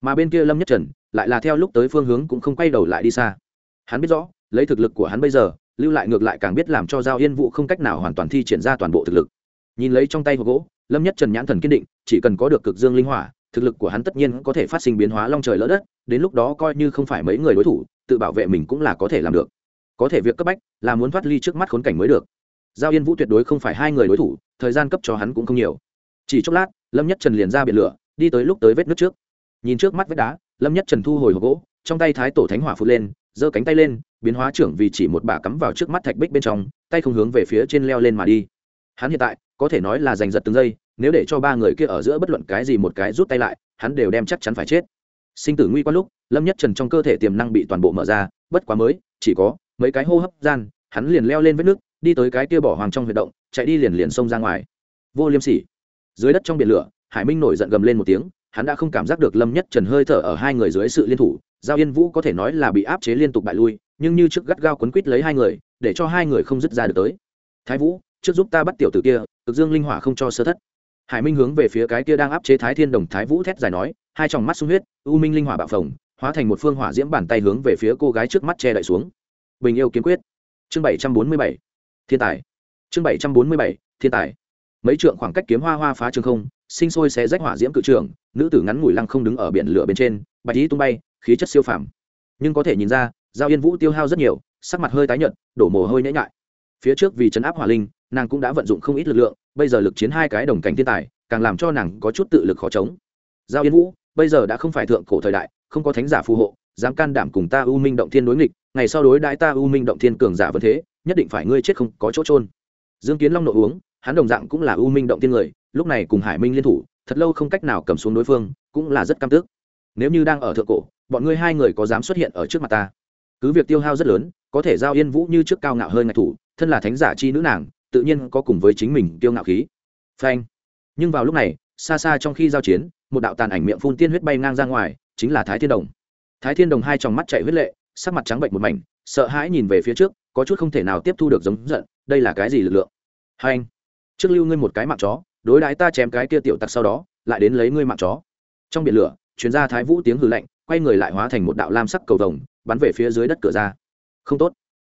Mà bên kia lâm nhất trần lại là theo lúc tới phương hướng cũng không quay đầu lại đi xa. Hắn biết rõ, lấy thực lực của hắn bây giờ, lưu lại ngược lại càng biết làm cho giao yên vũ không cách nào hoàn toàn thi triển ra toàn bộ thực lực. Nhìn lấy trong tay hộp gỗ lâm nhất trần nhãn thần kiên định, chỉ cần có được cực dương linh hỏa, thực lực của hắn tất nhiên có thể phát sinh biến hóa long trời lỡ đất, đến lúc đó coi như không phải mấy người đối thủ, tự bảo vệ mình cũng là có thể làm được. Có thể việc cấp bách là muốn thoát ly trước mắt khốn cảnh mới được. Giao yên vũ tuyệt đối không phải hai người đối thủ, thời gian cấp cho hắn cũng không nhiều. Chỉ chốc lát, lâm nhất trần liền ra biển lửa, đi tới lúc tới vết nước trước. Nhìn trước mắt vết đá, lâm nhất trần thu hồi hộp gỗ, trong tay thái tổ thánh hỏa phụt lên, giơ cánh tay lên, biến hóa trưởng vì chỉ một bả cắm vào trước mắt thạch bích bên trong, tay không hướng về phía trên leo lên mà đi. Hắn hiện tại có thể nói là giành giật từng giây, nếu để cho ba người kia ở giữa bất luận cái gì một cái rút tay lại, hắn đều đem chắc chắn phải chết. Sinh tử nguy quan lúc, lâm nhất trần trong cơ thể tiềm năng bị toàn bộ mở ra, bất quá mới, chỉ có mấy cái hô hấp gian, hắn liền leo lên vết nước, đi tới cái kia bỏ hoàng trong huy động, chạy đi liền liền xông ra ngoài. Vô liêm sỉ. Dưới đất trong biển lửa, hải minh nổi giận gầm lên một tiếng, hắn đã không cảm giác được lâm nhất trần hơi thở ở hai người dưới sự liên thủ, giao yên vũ có thể nói là bị áp chế liên tục bại lui, nhưng như trước gắt gao quấn quít lấy hai người, để cho hai người không dứt ra được tới. Thái vũ, trước giúp ta bắt tiểu tử kia cực dương linh hỏa không cho sơ thất. Hải minh hướng về phía cái kia đang áp chế thái thiên đồng thái vũ thét dài nói, hai tròng mắt sung huyết, u minh linh hỏa bạo phồng, hóa thành một phương hỏa diễm bàn tay hướng về phía cô gái trước mắt che đậy xuống. Bình yêu kiếm quyết. Chương bảy trăm bốn mươi bảy. Thiên tài. Chương bảy trăm bốn mươi bảy. Thiên tài. Mấy trượng khoảng cách kiếm hoa hoa phá trường không, sinh sôi xé rách hỏa diễm cự trường, nữ tử ngắn ngủi lăng không đứng ở biển lửa bên trên, bạch ý tung bay, khí chất siêu phàm. Nhưng có thể nhìn ra, giao yên vũ tiêu hao rất nhiều, sắc mặt hơi tái nhợt, đổ mồ hơi nhễ nhại. Phía trước vì chấn áp hỏa linh nàng cũng đã vận dụng không ít lực lượng, bây giờ lực chiến hai cái đồng cảnh thiên tài, càng làm cho nàng có chút tự lực khó chống. Giao yên vũ, bây giờ đã không phải thượng cổ thời đại, không có thánh giả phù hộ, dám can đảm cùng ta u minh động thiên đối nghịch, ngày sau đối đại ta u minh động thiên cường giả vẫn thế, nhất định phải ngươi chết không có chỗ trôn dương kiến long nội uống, hắn đồng dạng cũng là u minh động thiên người, lúc này cùng hải minh liên thủ, thật lâu không cách nào cầm xuống đối phương, cũng là rất cam tức. Nếu như đang ở thượng cổ, bọn ngươi hai người có dám xuất hiện ở trước mặt ta? Cứ việc tiêu hao rất lớn, có thể giao yên vũ như trước cao ngạo hơn ngạch thủ, thân là thánh giả chi nữ nàng tự nhiên có cùng với chính mình tiêu ngạo khí. Phanh. Nhưng vào lúc này, xa xa trong khi giao chiến, một đạo tàn ảnh miệng phun tiên huyết bay ngang ra ngoài, chính là thái thiên đồng. Thái thiên đồng hai tròng mắt chảy huyết lệ, sắc mặt trắng bệnh một mảnh, sợ hãi nhìn về phía trước, có chút không thể nào tiếp thu được giống giận, đây là cái gì lực lượng? Phanh. trước lưu ngươi một cái mạng chó, đối đãi ta chém cái kia tiểu tặc sau đó, lại đến lấy ngươi mạng chó. Trong biển lửa chuyến ra thái vũ tiếng hừ lạnh, quay người lại hóa thành một đạo lam sắc cầu vồng, bắn về phía dưới đất cửa ra. Không tốt.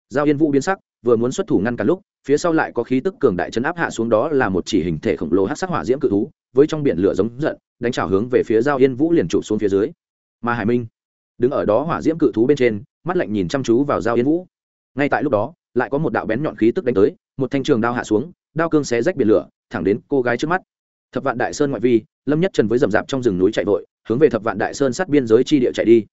Giao yên vũ biến sắc vừa muốn xuất thủ ngăn cả lúc, phía sau lại có khí tức cường đại chấn áp hạ xuống đó là một chỉ hình thể khổng lồ hát sắc hỏa diễm cự thú, với trong biển lửa giống giận, đánh trào hướng về phía giao yên vũ liền trụ xuống phía dưới. Mà hải minh đứng ở đó hỏa diễm cự thú bên trên, mắt lạnh nhìn chăm chú vào giao yên vũ. Ngay tại lúc đó, lại có một đạo bén nhọn khí tức đánh tới, một thanh trường đao hạ xuống, đao cương xé rách biển lửa, thẳng đến cô gái trước mắt. Thập vạn đại sơn ngoại vi, lâm nhất trần với rầm rạp trong rừng núi chạy vội, hướng về thập vạn đại sơn sát biên giới chi địa chạy đi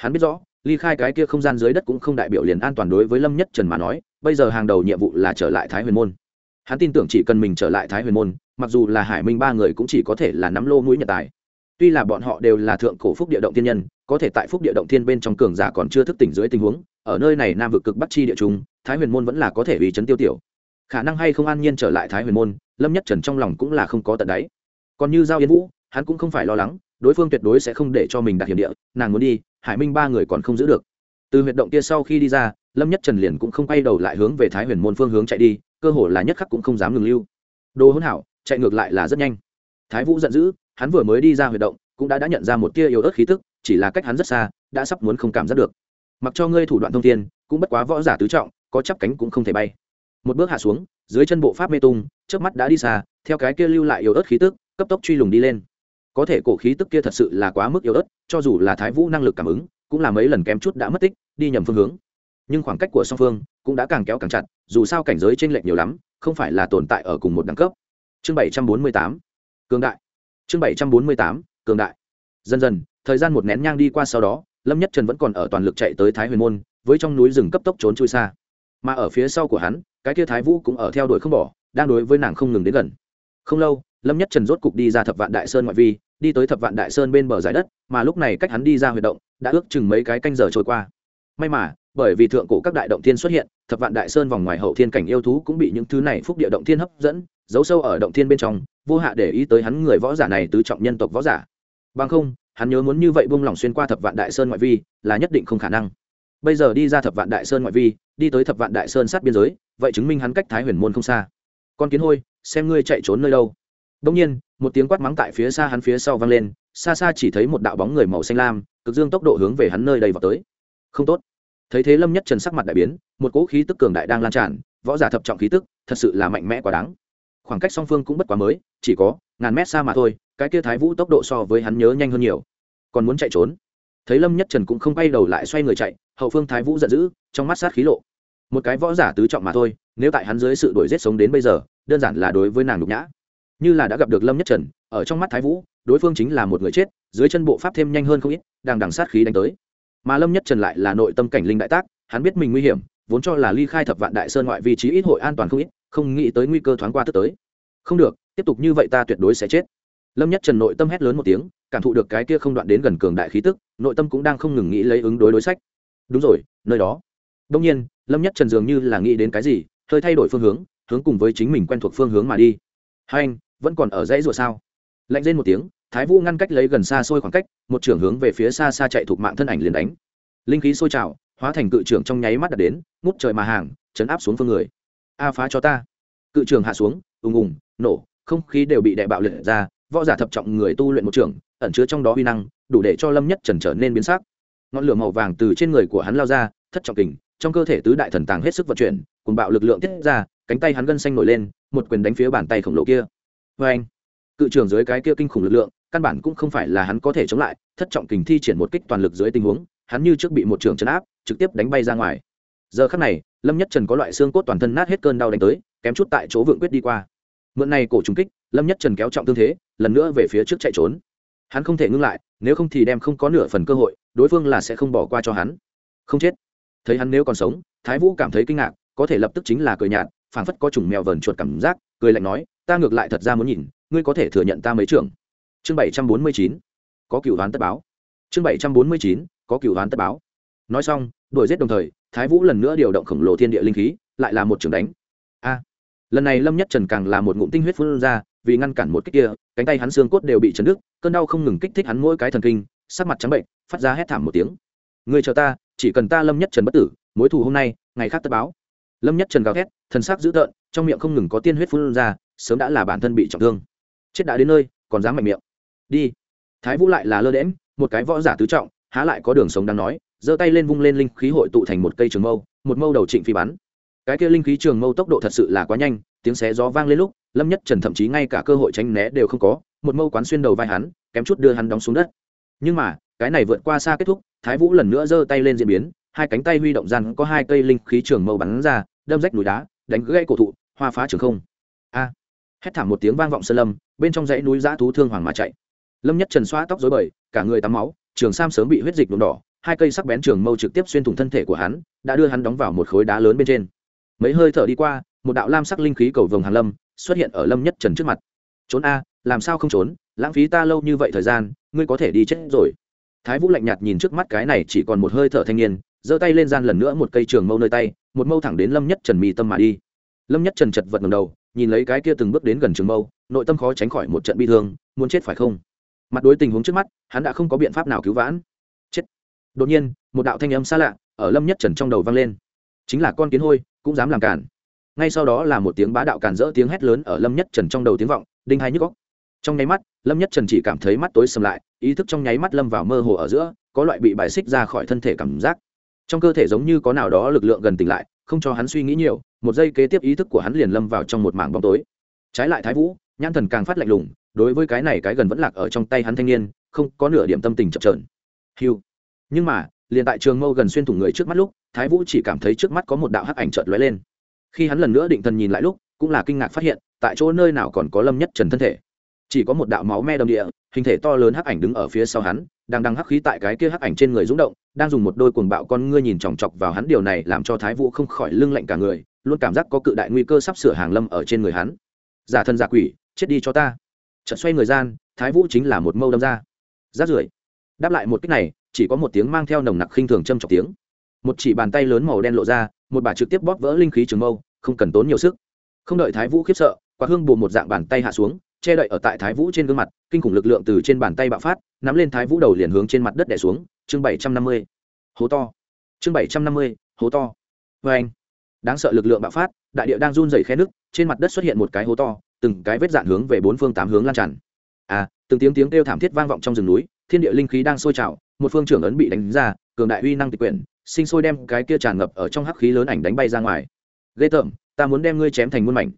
hắn biết rõ, ly khai cái kia không gian dưới đất cũng không đại biểu liền an toàn đối với lâm nhất trần mà nói, bây giờ hàng đầu nhiệm vụ là trở lại thái huyền môn. Hắn tin tưởng chỉ cần mình trở lại thái huyền môn, mặc dù là hải minh ba người cũng chỉ có thể là nắm lô mũi nhật tài. Tuy là bọn họ đều là thượng cổ phúc địa động thiên nhân, có thể tại phúc địa động thiên bên trong cường giả còn chưa thức tỉnh dưới tình huống, ở nơi này nam vực cực bắc chi địa trung, thái huyền môn vẫn là có thể vì chấn tiêu tiểu. Khả năng hay không an nhiên trở lại thái huyền môn, lâm nhất trần trong lòng cũng là không có tận đáy. Còn như giao yên vũ, hắn cũng không phải lo lắng đối phương tuyệt đối sẽ không để cho mình đặt hiểm địa, nàng muốn đi, hải minh ba người còn không giữ được. Từ huyệt động kia sau khi đi ra, lâm nhất trần liền cũng không quay đầu lại hướng về thái huyền môn phương hướng chạy đi, cơ hồ là nhất khắc cũng không dám ngừng lưu. Đồ hỗn hảo, chạy ngược lại là rất nhanh. Thái vũ giận dữ, hắn vừa mới đi ra huyệt động, cũng đã đã nhận ra một tia yếu ớt khí tức, chỉ là cách hắn rất xa, đã sắp muốn không cảm giác được. Mặc cho ngươi thủ đoạn thông thiên, cũng bất quá võ giả tứ trọng, có chắp cánh cũng không thể bay. Một bước hạ xuống, dưới chân bộ pháp mê tung trước mắt đã đi xa, theo cái kia lưu lại yếu ớt khí tức, cấp tốc truy lùng đi lên có thể cổ khí tức kia thật sự là quá mức yếu ớt, cho dù là thái vũ năng lực cảm ứng, cũng là mấy lần kém chút đã mất tích, đi nhầm phương hướng. Nhưng khoảng cách của song phương cũng đã càng kéo càng chặt, dù sao cảnh giới t r ê n lệch nhiều lắm, không phải là tồn tại ở cùng một đẳng cấp. Chương bảy trăm bốn mươi tám, cường đại. Chương bảy trăm bốn mươi tám, cường đại. Dần dần, thời gian một nén nhang đi qua sau đó, lâm nhất trần vẫn còn ở toàn lực chạy tới thái huyền môn, với trong núi rừng cấp tốc trốn chui xa. Mà ở phía sau của hắn, cái kia thái vũ cũng ở theo đuổi không bỏ, đang đối với nàng không ngừng đến gần. Không lâu lâm nhất trần rốt cục đi ra thập vạn đại sơn ngoại vi, đi tới thập vạn đại sơn bên bờ giải đất, mà lúc này cách hắn đi ra huy động, đã ước chừng mấy cái canh giờ trôi qua. May mà, bởi vì thượng cổ các đại động thiên xuất hiện, thập vạn đại sơn vòng ngoài hậu thiên cảnh yêu thú cũng bị những thứ này phúc địa động thiên hấp dẫn, giấu sâu ở động thiên bên trong, vô hạ để ý tới hắn người võ giả này tứ trọng nhân tộc võ giả. Bằng không, hắn nhớ muốn như vậy buông lỏng xuyên qua thập vạn đại sơn ngoại vi, là nhất định không khả năng. Bây giờ đi ra thập vạn đại sơn ngoại vi, đi tới thập vạn đại sơn sát biên giới, vậy chứng minh hắn cách thái huyền môn không xa. Con kiến hôi, xem ngươi chạy trốn nơi đâu. Đông nhiên, một tiếng quát mắng tại phía xa hắn phía sau vang lên, xa xa chỉ thấy một đạo bóng người màu xanh lam, cực dương tốc độ hướng về hắn nơi đây vào tới. Không tốt. Thấy thế Lâm Nhất Trần sắc mặt đại biến, một cỗ khí tức cường đại đang lan tràn, võ giả thập trọng khí tức, thật sự là mạnh mẽ quá đáng. Khoảng cách song phương cũng bất quá mới, chỉ có ngàn mét xa mà thôi, cái kia Thái Vũ tốc độ so với hắn nhớ nhanh hơn nhiều. Còn muốn chạy trốn. Thấy Lâm Nhất Trần cũng không quay đầu lại xoay người chạy, hậu phương Thái Vũ giận dữ, trong mắt sát khí lộ. Một cái võ giả tứ trọng mà thôi, nếu tại hắn dưới sự đuổi giết sống đến bây giờ, đơn giản là đối với nàng nhục nhã như là đã gặp được lâm nhất trần, ở trong mắt thái vũ, đối phương chính là một người chết, dưới chân bộ pháp thêm nhanh hơn không ít, đang đằng sát khí đánh tới. Mà lâm nhất trần lại là nội tâm cảnh linh đại tác, hắn biết mình nguy hiểm, vốn cho là ly khai thập vạn đại sơn ngoại vị trí ít hội an toàn không ít, không nghĩ tới nguy cơ thoáng qua tức tới. Không được, tiếp tục như vậy ta tuyệt đối sẽ chết. Lâm nhất trần nội tâm hét lớn một tiếng, cảm thụ được cái kia không đoạn đến gần cường đại khí tức, nội tâm cũng đang không ngừng nghĩ lấy ứng đối đối sách. Đúng rồi, nơi đó. Đông nhiên, lâm nhất trần dường như là nghĩ đến cái gì, hơi thay đổi phương hướng hướng cùng với chính mình quen thuộc phương hướng mà đi. Hai anh vẫn còn ở dãy rùa sao? Lạnh lên một tiếng, thái vũ ngăn cách lấy gần xa xôi khoảng cách, một trưởng hướng về phía xa xa chạy thuộc mạng thân ảnh liền đánh. Linh khí sôi trào, hóa thành cự trưởng trong nháy mắt đặt đến, ngút trời mà hàng, chấn áp xuống phương người. A phá cho ta. Cự trưởng hạ xuống, ùng ùng, nổ, không khí đều bị đại bạo liệt ra, võ giả thập trọng người tu luyện một trưởng, ẩn chứa trong đó uy năng, đủ để cho lâm nhất trần trở nên biến sắc. Ngọn lửa màu vàng từ trên người của hắn lao ra, thất trọng kình, trong cơ thể tứ đại thần tàng hết sức vận chuyển cùng bạo lực lượng tiết ra, cánh tay hắn gân xanh nổi lên, một quyền đánh phía bàn tay khổng lồ kia vê anh, cự trưởng dưới cái kia kinh khủng lực lượng, căn bản cũng không phải là hắn có thể chống lại, thất trọng kình thi triển một kích toàn lực dưới tình huống, hắn như trước bị một trường chấn áp, trực tiếp đánh bay ra ngoài. Giờ khắc này, lâm nhất trần có loại xương cốt toàn thân nát hết cơn đau đánh tới, kém chút tại chỗ vượng quyết đi qua. Mượn này cổ trùng kích, lâm nhất trần kéo trọng tương thế, lần nữa về phía trước chạy trốn. Hắn không thể ngưng lại, nếu không thì đem không có nửa phần cơ hội, đối phương là sẽ không bỏ qua cho hắn. Không chết. Thấy hắn nếu còn sống, thái vũ cảm thấy kinh ngạc, có thể lập tức chính là cười nhạt phảng phất có trùng mèo vờn chuột cảm giác, cười lạnh nói, ta ngược lại thật ra muốn nhìn, ngươi có thể thừa nhận ta mấy trưởng? Chương bảy trăm bốn mươi chín, có cửu đoán tất báo. Chương bảy trăm bốn mươi chín, có cửu đoán tất báo. Nói xong, đuổi giết đồng thời, thái vũ lần nữa điều động khổng lồ thiên địa linh khí, lại là một trường đánh. A! Lần này lâm nhất trần càng là một ngụm tinh huyết phun ra, vì ngăn cản một kích kia, cánh tay hắn xương cốt đều bị chấn đứt, cơn đau không ngừng kích thích hắn mỗi cái thần kinh, sắc mặt trắng bệnh, phát ra hét thảm một tiếng. Ngươi chờ ta, chỉ cần ta lâm nhất trần bất tử, mối thù hôm nay, ngày khác tất báo lâm nhất trần gào thét, thần sắc dữ tợn, trong miệng không ngừng có tiên huyết phun ra, sớm đã là bản thân bị trọng thương. Chết đã đến nơi, còn dám mạnh miệng. Đi. Thái vũ lại là lơ đễm một cái võ giả tứ trọng, há lại có đường sống đang nói, giơ tay lên vung lên linh khí hội tụ thành một cây trường mâu, một mâu đầu trịnh phi bắn. Cái kia linh khí trường mâu tốc độ thật sự là quá nhanh, tiếng xé gió vang lên lúc, lâm nhất trần thậm chí ngay cả cơ hội tránh né đều không có, một mâu quán xuyên đầu vai hắn, kém chút đưa hắn đóng xuống đất. Nhưng mà, cái này vượt qua xa kết thúc, thái vũ lần nữa giơ tay lên diễn biến hai cánh tay huy động răn có hai cây linh khí trường mâu bắn ra, đâm rách núi đá, đánh gãy cổ thụ, hoa phá trường không. A. Hét thảm một tiếng vang vọng sơn lâm, bên trong dãy núi giã thú thương hoàng mà chạy. Lâm nhất trần xoa tóc rối bời, cả người tắm máu, trường sam sớm bị huyết dịch nhuộm đỏ, hai cây sắc bén trường mâu trực tiếp xuyên thủng thân thể của hắn, đã đưa hắn đóng vào một khối đá lớn bên trên. Mấy hơi thở đi qua, một đạo lam sắc linh khí cầu vồng hàn lâm xuất hiện ở lâm nhất trần trước mặt. Trốn a, làm sao không trốn? Lãng phí ta lâu như vậy thời gian, ngươi có thể đi chết rồi thái vũ lạnh nhạt nhìn trước mắt cái này chỉ còn một hơi thở thanh niên, giơ tay lên gian lần nữa một cây trường mâu nơi tay, một mâu thẳng đến lâm nhất trần mi tâm mà đi. Lâm nhất trần chật vật ngầm đầu, nhìn lấy cái kia từng bước đến gần trường mâu, nội tâm khó tránh khỏi một trận bi thương, muốn chết phải không? Mặt đối tình huống trước mắt, hắn đã không có biện pháp nào cứu vãn. Chết. Đột nhiên, một đạo thanh âm xa lạ ở lâm nhất trần trong đầu vang lên. Chính là con kiến hôi, cũng dám làm cản ngay sau đó là một tiếng bá đạo cản rỡ tiếng hét lớn ở lâm nhất trần trong đầu tiếng vọng, đinh hai nhức góc trong nháy mắt, lâm nhất trần chỉ cảm thấy mắt tối sầm lại, ý thức trong nháy mắt lâm vào mơ hồ ở giữa, có loại bị bài xích ra khỏi thân thể cảm giác. Trong cơ thể giống như có nào đó lực lượng gần tỉnh lại, không cho hắn suy nghĩ nhiều, một giây kế tiếp ý thức của hắn liền lâm vào trong một mảng bóng tối. Trái lại thái vũ, nhãn thần càng phát lạnh lùng, đối với cái này cái gần vẫn lạc ở trong tay hắn thanh niên, không có nửa điểm tâm tình chậm trởn hiu nhưng mà, liền tại trường mâu gần xuyên thủng người trước mắt lúc, thái vũ chỉ cảm thấy trước mắt có một đạo hắc ảnh chợt lóe lên. Khi hắn lần nữa định thần nhìn lại lúc, cũng là kinh ngạc phát hiện, tại chỗ nơi nào còn có lâm nhất trần thân thể chỉ có một đạo máu me đầm địa, hình thể to lớn hắc ảnh đứng ở phía sau hắn, đang đang hắc khí tại cái kia hắc ảnh trên người rúng động, đang dùng một đôi cuồng bạo con ngươi nhìn chòng chọc vào hắn. Điều này làm cho thái vũ không khỏi lưng lạnh cả người, luôn cảm giác có cự đại nguy cơ sắp sửa hàng lâm ở trên người hắn. Giả thân giả quỷ, chết đi cho ta. Trận xoay người gian, thái vũ chính là một mâu đâm ra. Rát rưởi. Đáp lại một cách này, chỉ có một tiếng mang theo nồng nặc khinh thường châm chọc tiếng. Một chỉ bàn tay lớn màu đen lộ ra, một bà trực tiếp bóp vỡ linh khí trường mâu, không cần tốn nhiều sức. Không đợi thái vũ khiếp sợ quả hương buồn một dạng bàn tay hạ xuống che đậy ở tại thái vũ trên gương mặt, kinh khủng lực lượng từ trên bàn tay bạo phát, nắm lên thái vũ đầu liền hướng trên mặt đất đẻ xuống, chương bảy trăm năm mươi, hố to, chương bảy trăm năm mươi, hố to. Vê anh, đáng sợ lực lượng bạo phát, đại địa đang run dày khe nứt, trên mặt đất xuất hiện một cái hố to, từng cái vết dạn hướng về bốn phương tám hướng lan tràn. À từng tiếng tiếng kêu thảm thiết vang vọng trong rừng núi, thiên địa linh khí đang sôi trào, một phương trưởng ấn bị đánh ra, cường đại uy năng tịch quyển, sinh sôi đem cái kia tràn ngập ở trong hắc khí lớn ảnh đánh bay ra ngoài. Ghê tởm, ta muốn đem ngươi chém thành muôn mảnh.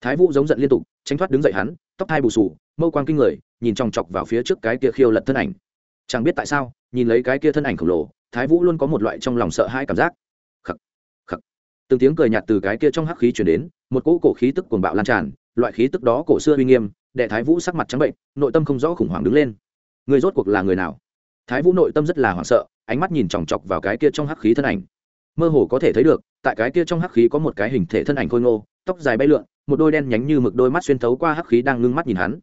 Thái vũ giống giận liên tục, tránh thoát đứng dậy hắn tóc hai bù sù, mâu quang kinh người, nhìn chòng chọc vào phía trước cái kia khiêu lật thân ảnh. Chẳng biết tại sao, nhìn lấy cái kia thân ảnh khổng lồ, thái vũ luôn có một loại trong lòng sợ hãi cảm giác. Khắc khắc. Từng tiếng cười nhạt từ cái kia trong hắc khí chuyển đến, một cỗ cổ khí tức cuồng bạo lan tràn, loại khí tức đó cổ xưa uy nghiêm đệ thái vũ sắc mặt trắng bệnh, nội tâm không rõ khủng hoảng đứng lên. Người rốt cuộc là người nào? Thái vũ nội tâm rất là hoảng sợ, ánh mắt nhìn chòng chọc vào cái kia trong hắc khí thân ảnh. Mơ hồ có thể thấy được, tại cái kia trong hắc khí có một cái hình thể thân ảnh khôi ngô, tóc dài bay lượn một đôi đen nhánh như mực đôi mắt xuyên thấu qua hắc khí đang ngưng mắt nhìn hắn.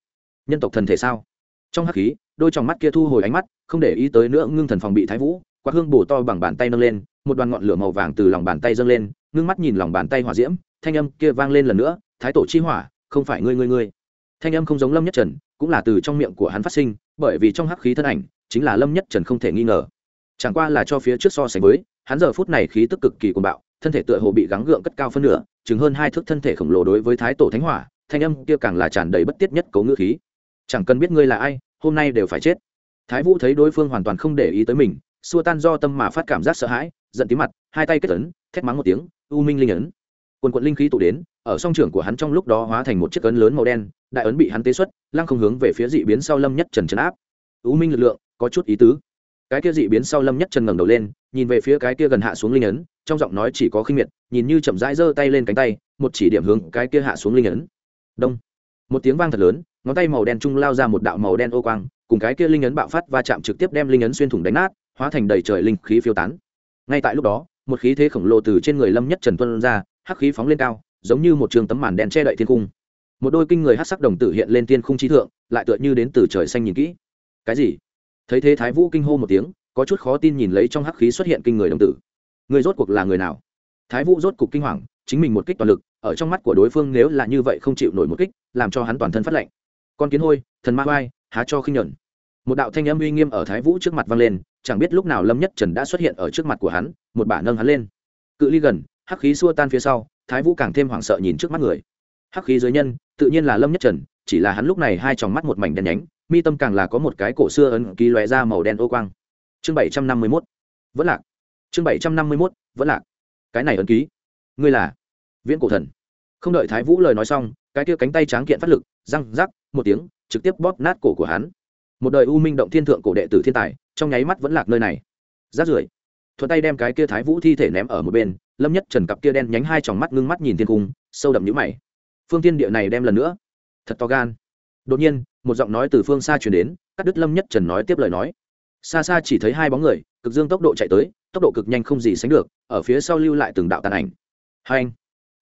Nhân tộc thần thể sao? Trong hắc khí, đôi t mắt kia thu hồi ánh mắt, không để ý tới nữa ngưng thần phòng bị thái vũ, quạt hương bổ to bằng bàn tay nâng lên, một đoàn ngọn lửa màu vàng từ lòng bàn tay dâng lên, ngưng mắt nhìn lòng bàn tay hỏa diễm, thanh âm kia vang lên lần nữa, thái tổ chi hỏa, không phải ngươi ngươi ngươi. Thanh âm không giống lâm nhất trần, cũng là từ trong miệng của hắn phát sinh, bởi vì trong hắc khí thân ảnh, chính là lâm nhất trần không thể nghi ngờ. Chẳng qua là cho phía trước so sánh với, hắn giờ phút này khí tức cực kỳ cuồng bạo, thân thể tựa hồ bị gắng gượng cất cao phân nửa chừng hơn hai thước thân thể khổng lồ đối với thái tổ thánh hỏa, thanh âm kia càng là tràn đầy bất tiết nhất cấu ngữ khí. Chẳng cần biết ngươi là ai, hôm nay đều phải chết. Thái vũ thấy đối phương hoàn toàn không để ý tới mình, xua tan do tâm mà phát cảm giác sợ hãi, giận tí mặt, hai tay kết ấn, thét mắng một tiếng, u minh linh ấn. Quần quận linh khí tụ đến, ở song trưởng của hắn trong lúc đó hóa thành một chiếc ấn lớn màu đen, đại ấn bị hắn tế xuất, lăng không hướng về phía dị biến sau lâm nhất trần trấn áp. U minh lực lượng, có chút ý tứ. Cái kia dị biến sau lâm nhất trần ngẩng đầu lên nhìn về phía cái kia gần hạ xuống linh ấn, trong giọng nói chỉ có khinh miệt, nhìn như chậm rãi giơ tay lên cánh tay, một chỉ điểm hướng cái kia hạ xuống linh ấn. Đông. Một tiếng vang thật lớn, ngón tay màu đen trung lao ra một đạo màu đen ô quang, cùng cái kia linh ấn bạo phát và chạm trực tiếp đem linh ấn xuyên thủng đánh nát, hóa thành đầy trời linh khí phiêu tán. Ngay tại lúc đó, một khí thế khổng lồ từ trên người lâm nhất trần tuân ra, hắc khí phóng lên cao, giống như một trường tấm màn đen che đậy thiên cung. Một đôi kinh người hắc sắc đồng tử hiện lên thiên khung trí thượng, lại tựa như đến từ trời xanh nhìn kỹ. Cái gì? Thấy thế thái vũ kinh hô một tiếng có chút khó tin nhìn lấy trong hắc khí xuất hiện kinh người đồng tử. Người rốt cuộc là người nào? Thái vũ rốt cục kinh hoàng, chính mình một kích toàn lực, ở trong mắt của đối phương nếu là như vậy không chịu nổi một kích, làm cho hắn toàn thân phát lạnh. Con kiến hôi, thần ma oai, há cho khinh nhẫn một đạo thanh âm uy nghiêm ở thái vũ trước mặt vang lên, chẳng biết lúc nào lâm nhất trần đã xuất hiện ở trước mặt của hắn, một bả nâng hắn lên. Cự ly gần, hắc khí xua tan phía sau, thái vũ càng thêm hoảng sợ nhìn trước mắt người. Hắc khí dưới nhân, tự nhiên là lâm nhất trần, chỉ là hắn lúc này hai tròng mắt một mảnh đen nhánh, mi tâm càng là có một cái cổ xưa ấn ký lóe ra màu đen ô quang chương bảy trăm năm mươi mốt, vẫn lạc. Chương bảy trăm năm mươi mốt, vẫn lạc. Cái này ấn ký. Ngươi là viễn cổ thần. Không đợi thái vũ lời nói xong, cái kia cánh tay tráng kiện phát lực, răng rắc, một tiếng, trực tiếp bóp nát cổ của hắn. Một đời u minh động thiên thượng cổ đệ tử thiên tài, trong nháy mắt vẫn lạc nơi này. Rát rưởi. Thuận tay đem cái kia thái vũ thi thể ném ở một bên, lâm nhất trần cặp kia đen nhánh hai tròng mắt ngưng mắt nhìn thiên cung, sâu đậm nhũ mày. Phương thiên địa này đem lần nữa. Thật to gan. Đột nhiên, một giọng nói từ phương xa truyền đến, cắt đứt lâm nhất trần nói tiếp lời nói xa xa chỉ thấy hai bóng người, cực dương tốc độ chạy tới, tốc độ cực nhanh không gì sánh được, ở phía sau lưu lại từng đạo tàn ảnh. Hai anh,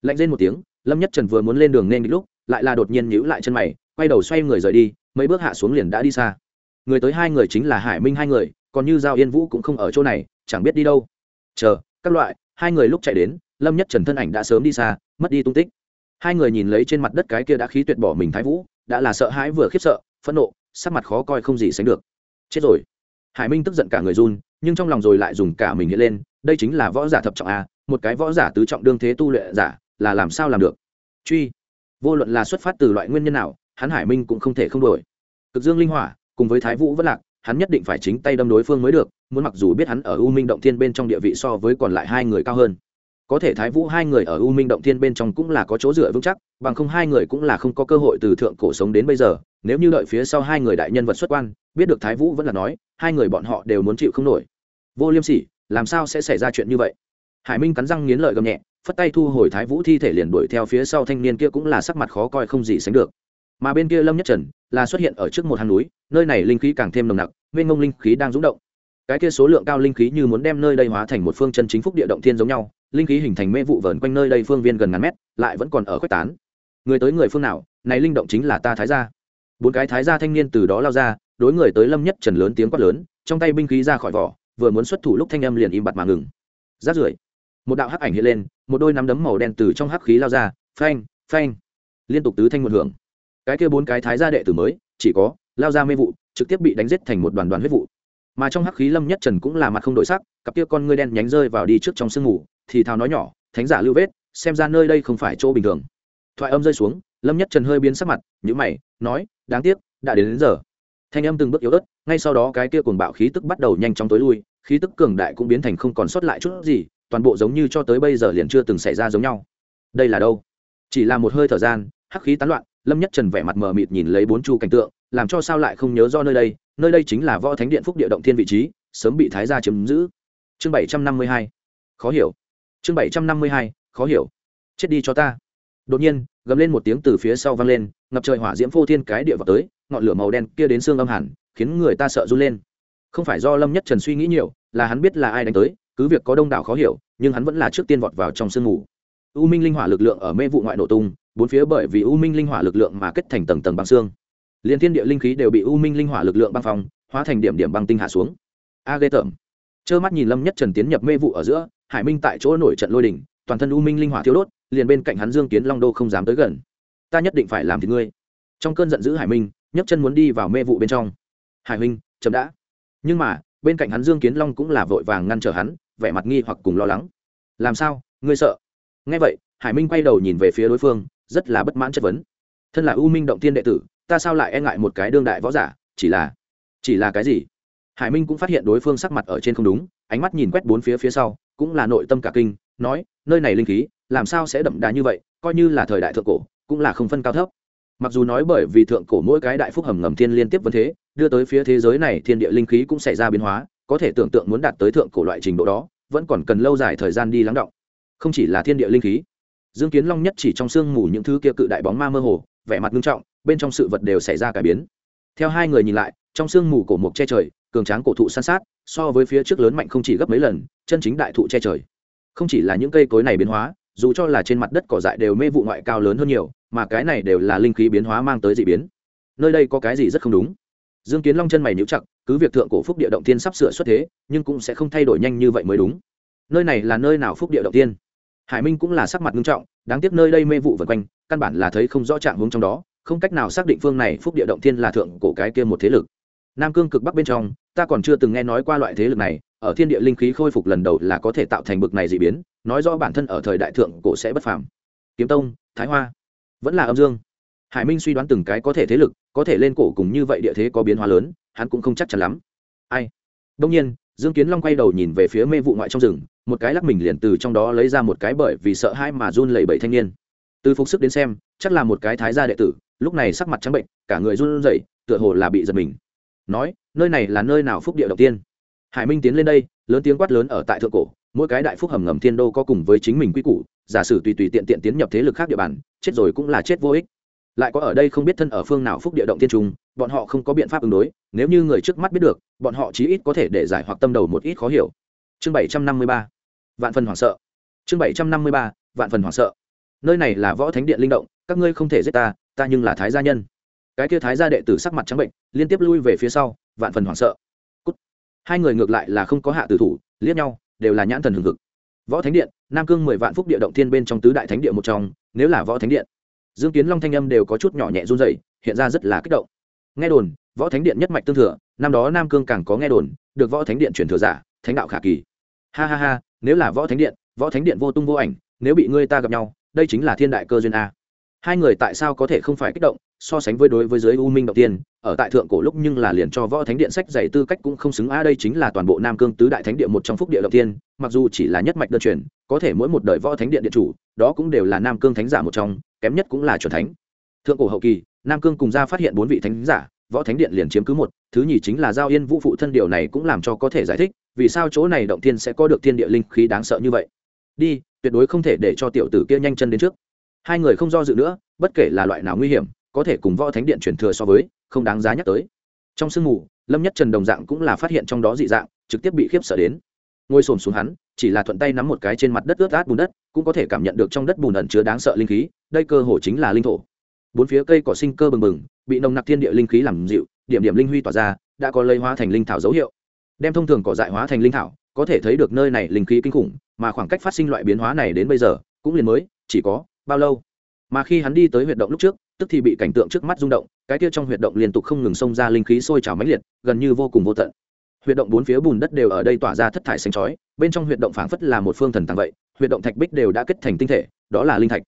lạnh lên một tiếng, lâm nhất trần vừa muốn lên đường nên lúc, lại là đột nhiên nhíu lại chân mày, quay đầu xoay người rời đi, mấy bước hạ xuống liền đã đi xa. Người tới hai người chính là hải minh hai người, còn như giao yên vũ cũng không ở chỗ này, chẳng biết đi đâu. Chờ, các loại, hai người lúc chạy đến, lâm nhất trần thân ảnh đã sớm đi xa, mất đi tung tích. Hai người nhìn lấy trên mặt đất cái kia đã khí tuyệt bỏ mình thái vũ, đã là sợ hãi vừa khiếp sợ, phẫn nộ, sắc mặt khó coi không gì sánh được. Chết rồi hải minh tức giận cả người run, nhưng trong lòng rồi lại dùng cả mình nghĩ lên, đây chính là võ giả thập trọng a, một cái võ giả tứ trọng đương thế tu luyện giả, là làm sao làm được? Truy. Vô luận là xuất phát từ loại nguyên nhân nào, hắn hải minh cũng không thể không đổi cực dương linh hỏa, cùng với thái vũ vẫn lạc, hắn nhất định phải chính tay đâm đối phương mới được, muốn mặc dù biết hắn ở u minh động thiên bên trong địa vị so với còn lại hai người cao hơn có thể thái vũ hai người ở u minh động thiên bên trong cũng là có chỗ dựa vững chắc, bằng không hai người cũng là không có cơ hội từ thượng cổ sống đến bây giờ. Nếu như đợi phía sau hai người đại nhân vật xuất quan, biết được thái vũ vẫn là nói, hai người bọn họ đều muốn chịu không nổi. Vô liêm sỉ, làm sao sẽ xảy ra chuyện như vậy? Hải minh cắn răng nghiến lợi gầm nhẹ, phất tay thu hồi thái vũ thi thể liền đuổi theo phía sau thanh niên kia cũng là sắc mặt khó coi không gì sánh được. Mà bên kia lâm nhất trần là xuất hiện ở trước một hang núi, nơi này linh khí càng thêm nồng nặc nguyên ngông linh khí đang rúng động. Cái kia số lượng cao linh khí như muốn đem nơi đây hóa thành một phương chân chính phúc địa động thiên giống nhau linh khí hình thành mê vụ vờn quanh nơi đây phương viên gần ngàn mét, lại vẫn còn ở khuếch tán. Người tới người phương nào, này linh động chính là ta thái gia. Bốn cái thái gia thanh niên từ đó lao ra, đối người tới lâm nhất trần lớn tiếng quát lớn, trong tay binh khí ra khỏi vỏ, vừa muốn xuất thủ lúc thanh âm liền im bặt mà ngừng. Rát rưởi, một đạo hắc ảnh hiện lên, một đôi nắm đấm màu đen từ trong hắc khí lao ra, phanh phanh, liên tục tứ thanh một hưởng. Cái kia bốn cái thái gia đệ tử mới, chỉ có, lao ra mê vụ, trực tiếp bị đánh giết thành một đoàn đoàn huyết vụ. Mà trong hắc khí lâm nhất trần cũng là mặt không đổi sắc, cặp kia con ngươi đen nhánh rơi vào đi trước trong sương ngủ thì thào nói nhỏ thánh giả lưu vết xem ra nơi đây không phải chỗ bình thường. Thoại âm rơi xuống lâm nhất trần hơi biến sắc mặt nhữ mày nói đáng tiếc đã đến, đến giờ. Thanh âm từng bước yếu ớt ngay sau đó cái kia cuồng bạo khí tức bắt đầu nhanh chóng tối lui khí tức cường đại cũng biến thành không còn sót lại chút gì toàn bộ giống như cho tới bây giờ liền chưa từng xảy ra giống nhau. Đây là đâu? Chỉ là một hơi thở gian hắc khí tán loạn lâm nhất trần vẻ mặt mờ mịt nhìn lấy bốn chu cảnh tượng làm cho sao lại không nhớ do nơi đây nơi đây chính là võ thánh điện phúc địa động thiên vị trí sớm bị thái gia chiếm giữ. Chương bảy trăm năm mươi hai. Khó hiểu chương bảy trăm năm mươi hai, khó hiểu. Chết đi cho ta. Đột nhiên, gầm lên một tiếng từ phía sau vang lên, ngập trời hỏa diễm phô thiên cái địa vào tới, ngọn lửa màu đen kia đến xương âm hẳn, khiến người ta sợ run lên. Không phải do lâm nhất trần suy nghĩ nhiều, là hắn biết là ai đánh tới, cứ việc có đông đảo khó hiểu, nhưng hắn vẫn là trước tiên vọt vào trong sương mù. U minh linh hỏa lực lượng ở mê vụ ngoại nổ tung, bốn phía bởi vì u minh linh hỏa lực lượng mà kết thành tầng tầng băng xương. Liên thiên địa linh khí đều bị u minh linh hỏa lực lượng băng phong, hóa thành điểm điểm băng tinh hạ xuống. A ghê tởm. Trơ mắt nhìn lâm nhất trần tiến nhập mê vụ ở giữa hải minh tại chỗ nổi trận lôi đình, toàn thân u minh linh hỏa thiếu đốt, liền bên cạnh hắn dương kiến long đô không dám tới gần. Ta nhất định phải làm thịt ngươi. Trong cơn giận dữ hải minh, nhấc chân muốn đi vào mê vụ bên trong. Hải minh, chậm đã. Nhưng mà, bên cạnh hắn dương kiến long cũng là vội vàng ngăn trở hắn, vẻ mặt nghi hoặc cùng lo lắng. Làm sao? Ngươi sợ? Nghe vậy, hải minh quay đầu nhìn về phía đối phương, rất là bất mãn chất vấn. Thân là u minh động tiên đệ tử, ta sao lại e ngại một cái đương đại võ giả? Chỉ là chỉ là cái gì? Hải minh cũng phát hiện đối phương sắc mặt ở trên không đúng ánh mắt nhìn quét bốn phía phía sau, cũng là nội tâm cả kinh, nói, nơi này linh khí, làm sao sẽ đậm đà như vậy, coi như là thời đại thượng cổ, cũng là không phân cao thấp. Mặc dù nói bởi vì thượng cổ mỗi cái đại phúc hầm ngầm thiên liên tiếp vấn thế, đưa tới phía thế giới này thiên địa linh khí cũng xảy ra biến hóa, có thể tưởng tượng muốn đạt tới thượng cổ loại trình độ đó, vẫn còn cần lâu dài thời gian đi lắng động. Không chỉ là thiên địa linh khí, dương kiến long nhất chỉ trong sương mù những thứ kia cự đại bóng ma mơ hồ, vẻ mặt nghiêm trọng, bên trong sự vật đều xảy ra cải biến. Theo hai người nhìn lại, trong sương mù cổ mục che trời cường tráng cổ thụ san sát, so với phía trước lớn mạnh không chỉ gấp mấy lần, chân chính đại thụ che trời. Không chỉ là những cây cối này biến hóa, dù cho là trên mặt đất cỏ dại đều mê vụ ngoại cao lớn hơn nhiều, mà cái này đều là linh khí biến hóa mang tới dị biến. Nơi đây có cái gì rất không đúng? Dương kiến long chân mày níu chặt, cứ việc thượng cổ phúc địa động tiên sắp sửa xuất thế, nhưng cũng sẽ không thay đổi nhanh như vậy mới đúng. Nơi này là nơi nào phúc địa động tiên? Hải minh cũng là sắc mặt nghiêm trọng, đáng tiếc nơi đây mê vụ vần quanh, căn bản là thấy không rõ trạng hướng trong đó, không cách nào xác định phương này phúc địa động tiên là thượng cổ cái kia một thế lực. Nam cương cực bắc bên trong ta còn chưa từng nghe nói qua loại thế lực này, ở thiên địa linh khí khôi phục lần đầu là có thể tạo thành bực này dị biến, nói rõ bản thân ở thời đại thượng cổ sẽ bất phàm. Kiếm tông, thái hoa, vẫn là âm dương. Hải minh suy đoán từng cái có thể thế lực, có thể lên cổ cùng như vậy địa thế có biến hóa lớn, hắn cũng không chắc chắn lắm. Ai? Đông nhiên, dương kiến long quay đầu nhìn về phía mê vụ ngoại trong rừng, một cái lắc mình liền từ trong đó lấy ra một cái bởi vì sợ hãi mà run lẩy bẩy thanh niên. Từ phục sức đến xem, chắc là một cái thái gia đệ tử, lúc này sắc mặt trắng bệnh, cả người run rẩy, tựa hồ là bị giật mình nói, nơi này là nơi nào phúc địa đầu tiên? Hải minh tiến lên đây, lớn tiếng quát lớn ở tại thượng cổ, mỗi cái đại phúc hầm ngầm thiên đô có cùng với chính mình quy củ, giả sử tùy tùy tiện tiện tiến nhập thế lực khác địa bàn, chết rồi cũng là chết vô ích. Lại có ở đây không biết thân ở phương nào phúc địa động tiên trung, bọn họ không có biện pháp ứng đối, nếu như người trước mắt biết được, bọn họ chí ít có thể để giải hoặc tâm đầu một ít khó hiểu. Chương bảy trăm năm mươi ba, vạn phần hoảng sợ. Chương bảy trăm năm mươi ba, vạn phần hoảng sợ. Nơi này là võ thánh điện linh động, các ngươi không thể giết ta ta nhưng là thái gia nhân cái kia thái gia đệ tử sắc mặt trắng bệnh, liên tiếp lui về phía sau, vạn phần hoảng sợ. Hai người ngược lại là không có hạ tử thủ, liếc nhau, đều là nhãn thần hừng hực. Võ thánh điện, nam cương mười vạn phúc địa động thiên bên trong tứ đại thánh địa một trong, nếu là võ thánh điện, dương kiến long thanh âm đều có chút nhỏ nhẹ run dày hiện ra rất là kích động. Nghe đồn, võ thánh điện nhất mạch tương thừa, năm đó nam cương càng có nghe đồn, được võ thánh điện chuyển thừa giả, thánh đạo khả kỳ. Ha ha ha, nếu là võ thánh điện, võ thánh điện vô tung vô ảnh, nếu bị ngươi ta gặp nhau, đây chính là thiên đại cơ duyên a. Hai người tại sao có thể không phải kích động so sánh với đối với giới u minh đầu tiên, ở tại thượng cổ lúc nhưng là liền cho võ thánh điện sách dày tư cách cũng không xứng. A, đây chính là toàn bộ nam cương tứ đại thánh điện một trong phúc địa động tiên, mặc dù chỉ là nhất mạch đơn truyền, có thể mỗi một đời võ thánh điện điện chủ, đó cũng đều là nam cương thánh giả một trong, kém nhất cũng là chuẩn thánh. Thượng cổ hậu kỳ, nam cương cùng ra phát hiện bốn vị thánh giả, võ thánh điện liền chiếm cứ một, thứ nhì chính là giao yên vũ phụ thân điều này cũng làm cho có thể giải thích, vì sao chỗ này động tiên sẽ có được thiên địa linh khí đáng sợ như vậy. Đi, tuyệt đối không thể để cho tiểu tử kia nhanh chân đến trước. Hai người không do dự nữa, bất kể là loại nào nguy hiểm có thể cùng võ thánh điện truyền thừa so với, không đáng giá nhắc tới. Trong sương mù, lâm nhất trần đồng dạng cũng là phát hiện trong đó dị dạng, trực tiếp bị khiếp sợ đến. Ngồi xổm xuống hắn, chỉ là thuận tay nắm một cái trên mặt đất ướt át bùn đất, cũng có thể cảm nhận được trong đất bùn ẩn chứa đáng sợ linh khí, đây cơ hồ chính là linh thổ. Bốn phía cây cỏ sinh cơ bừng bừng, bị nồng nặc thiên địa linh khí làm dịu, điểm điểm linh huy tỏa ra, đã có lây hóa thành linh thảo dấu hiệu. Đem thông thường cỏ dại hóa thành linh thảo, có thể thấy được nơi này linh khí kinh khủng, mà khoảng cách phát sinh loại biến hóa này đến bây giờ, cũng liền mới, chỉ có bao lâu. Mà khi hắn đi tới huyệt động lúc trước tức thì bị cảnh tượng trước mắt rung động, cái kia trong huyệt động liên tục không ngừng xông ra linh khí sôi trào mãnh liệt, gần như vô cùng vô tận. Huyệt động bốn phía bùn đất đều ở đây tỏa ra thất thải xanh chói, bên trong huyệt động phảng phất là một phương thần tàng vậy, huyệt động thạch bích đều đã kết thành tinh thể, đó là linh thạch.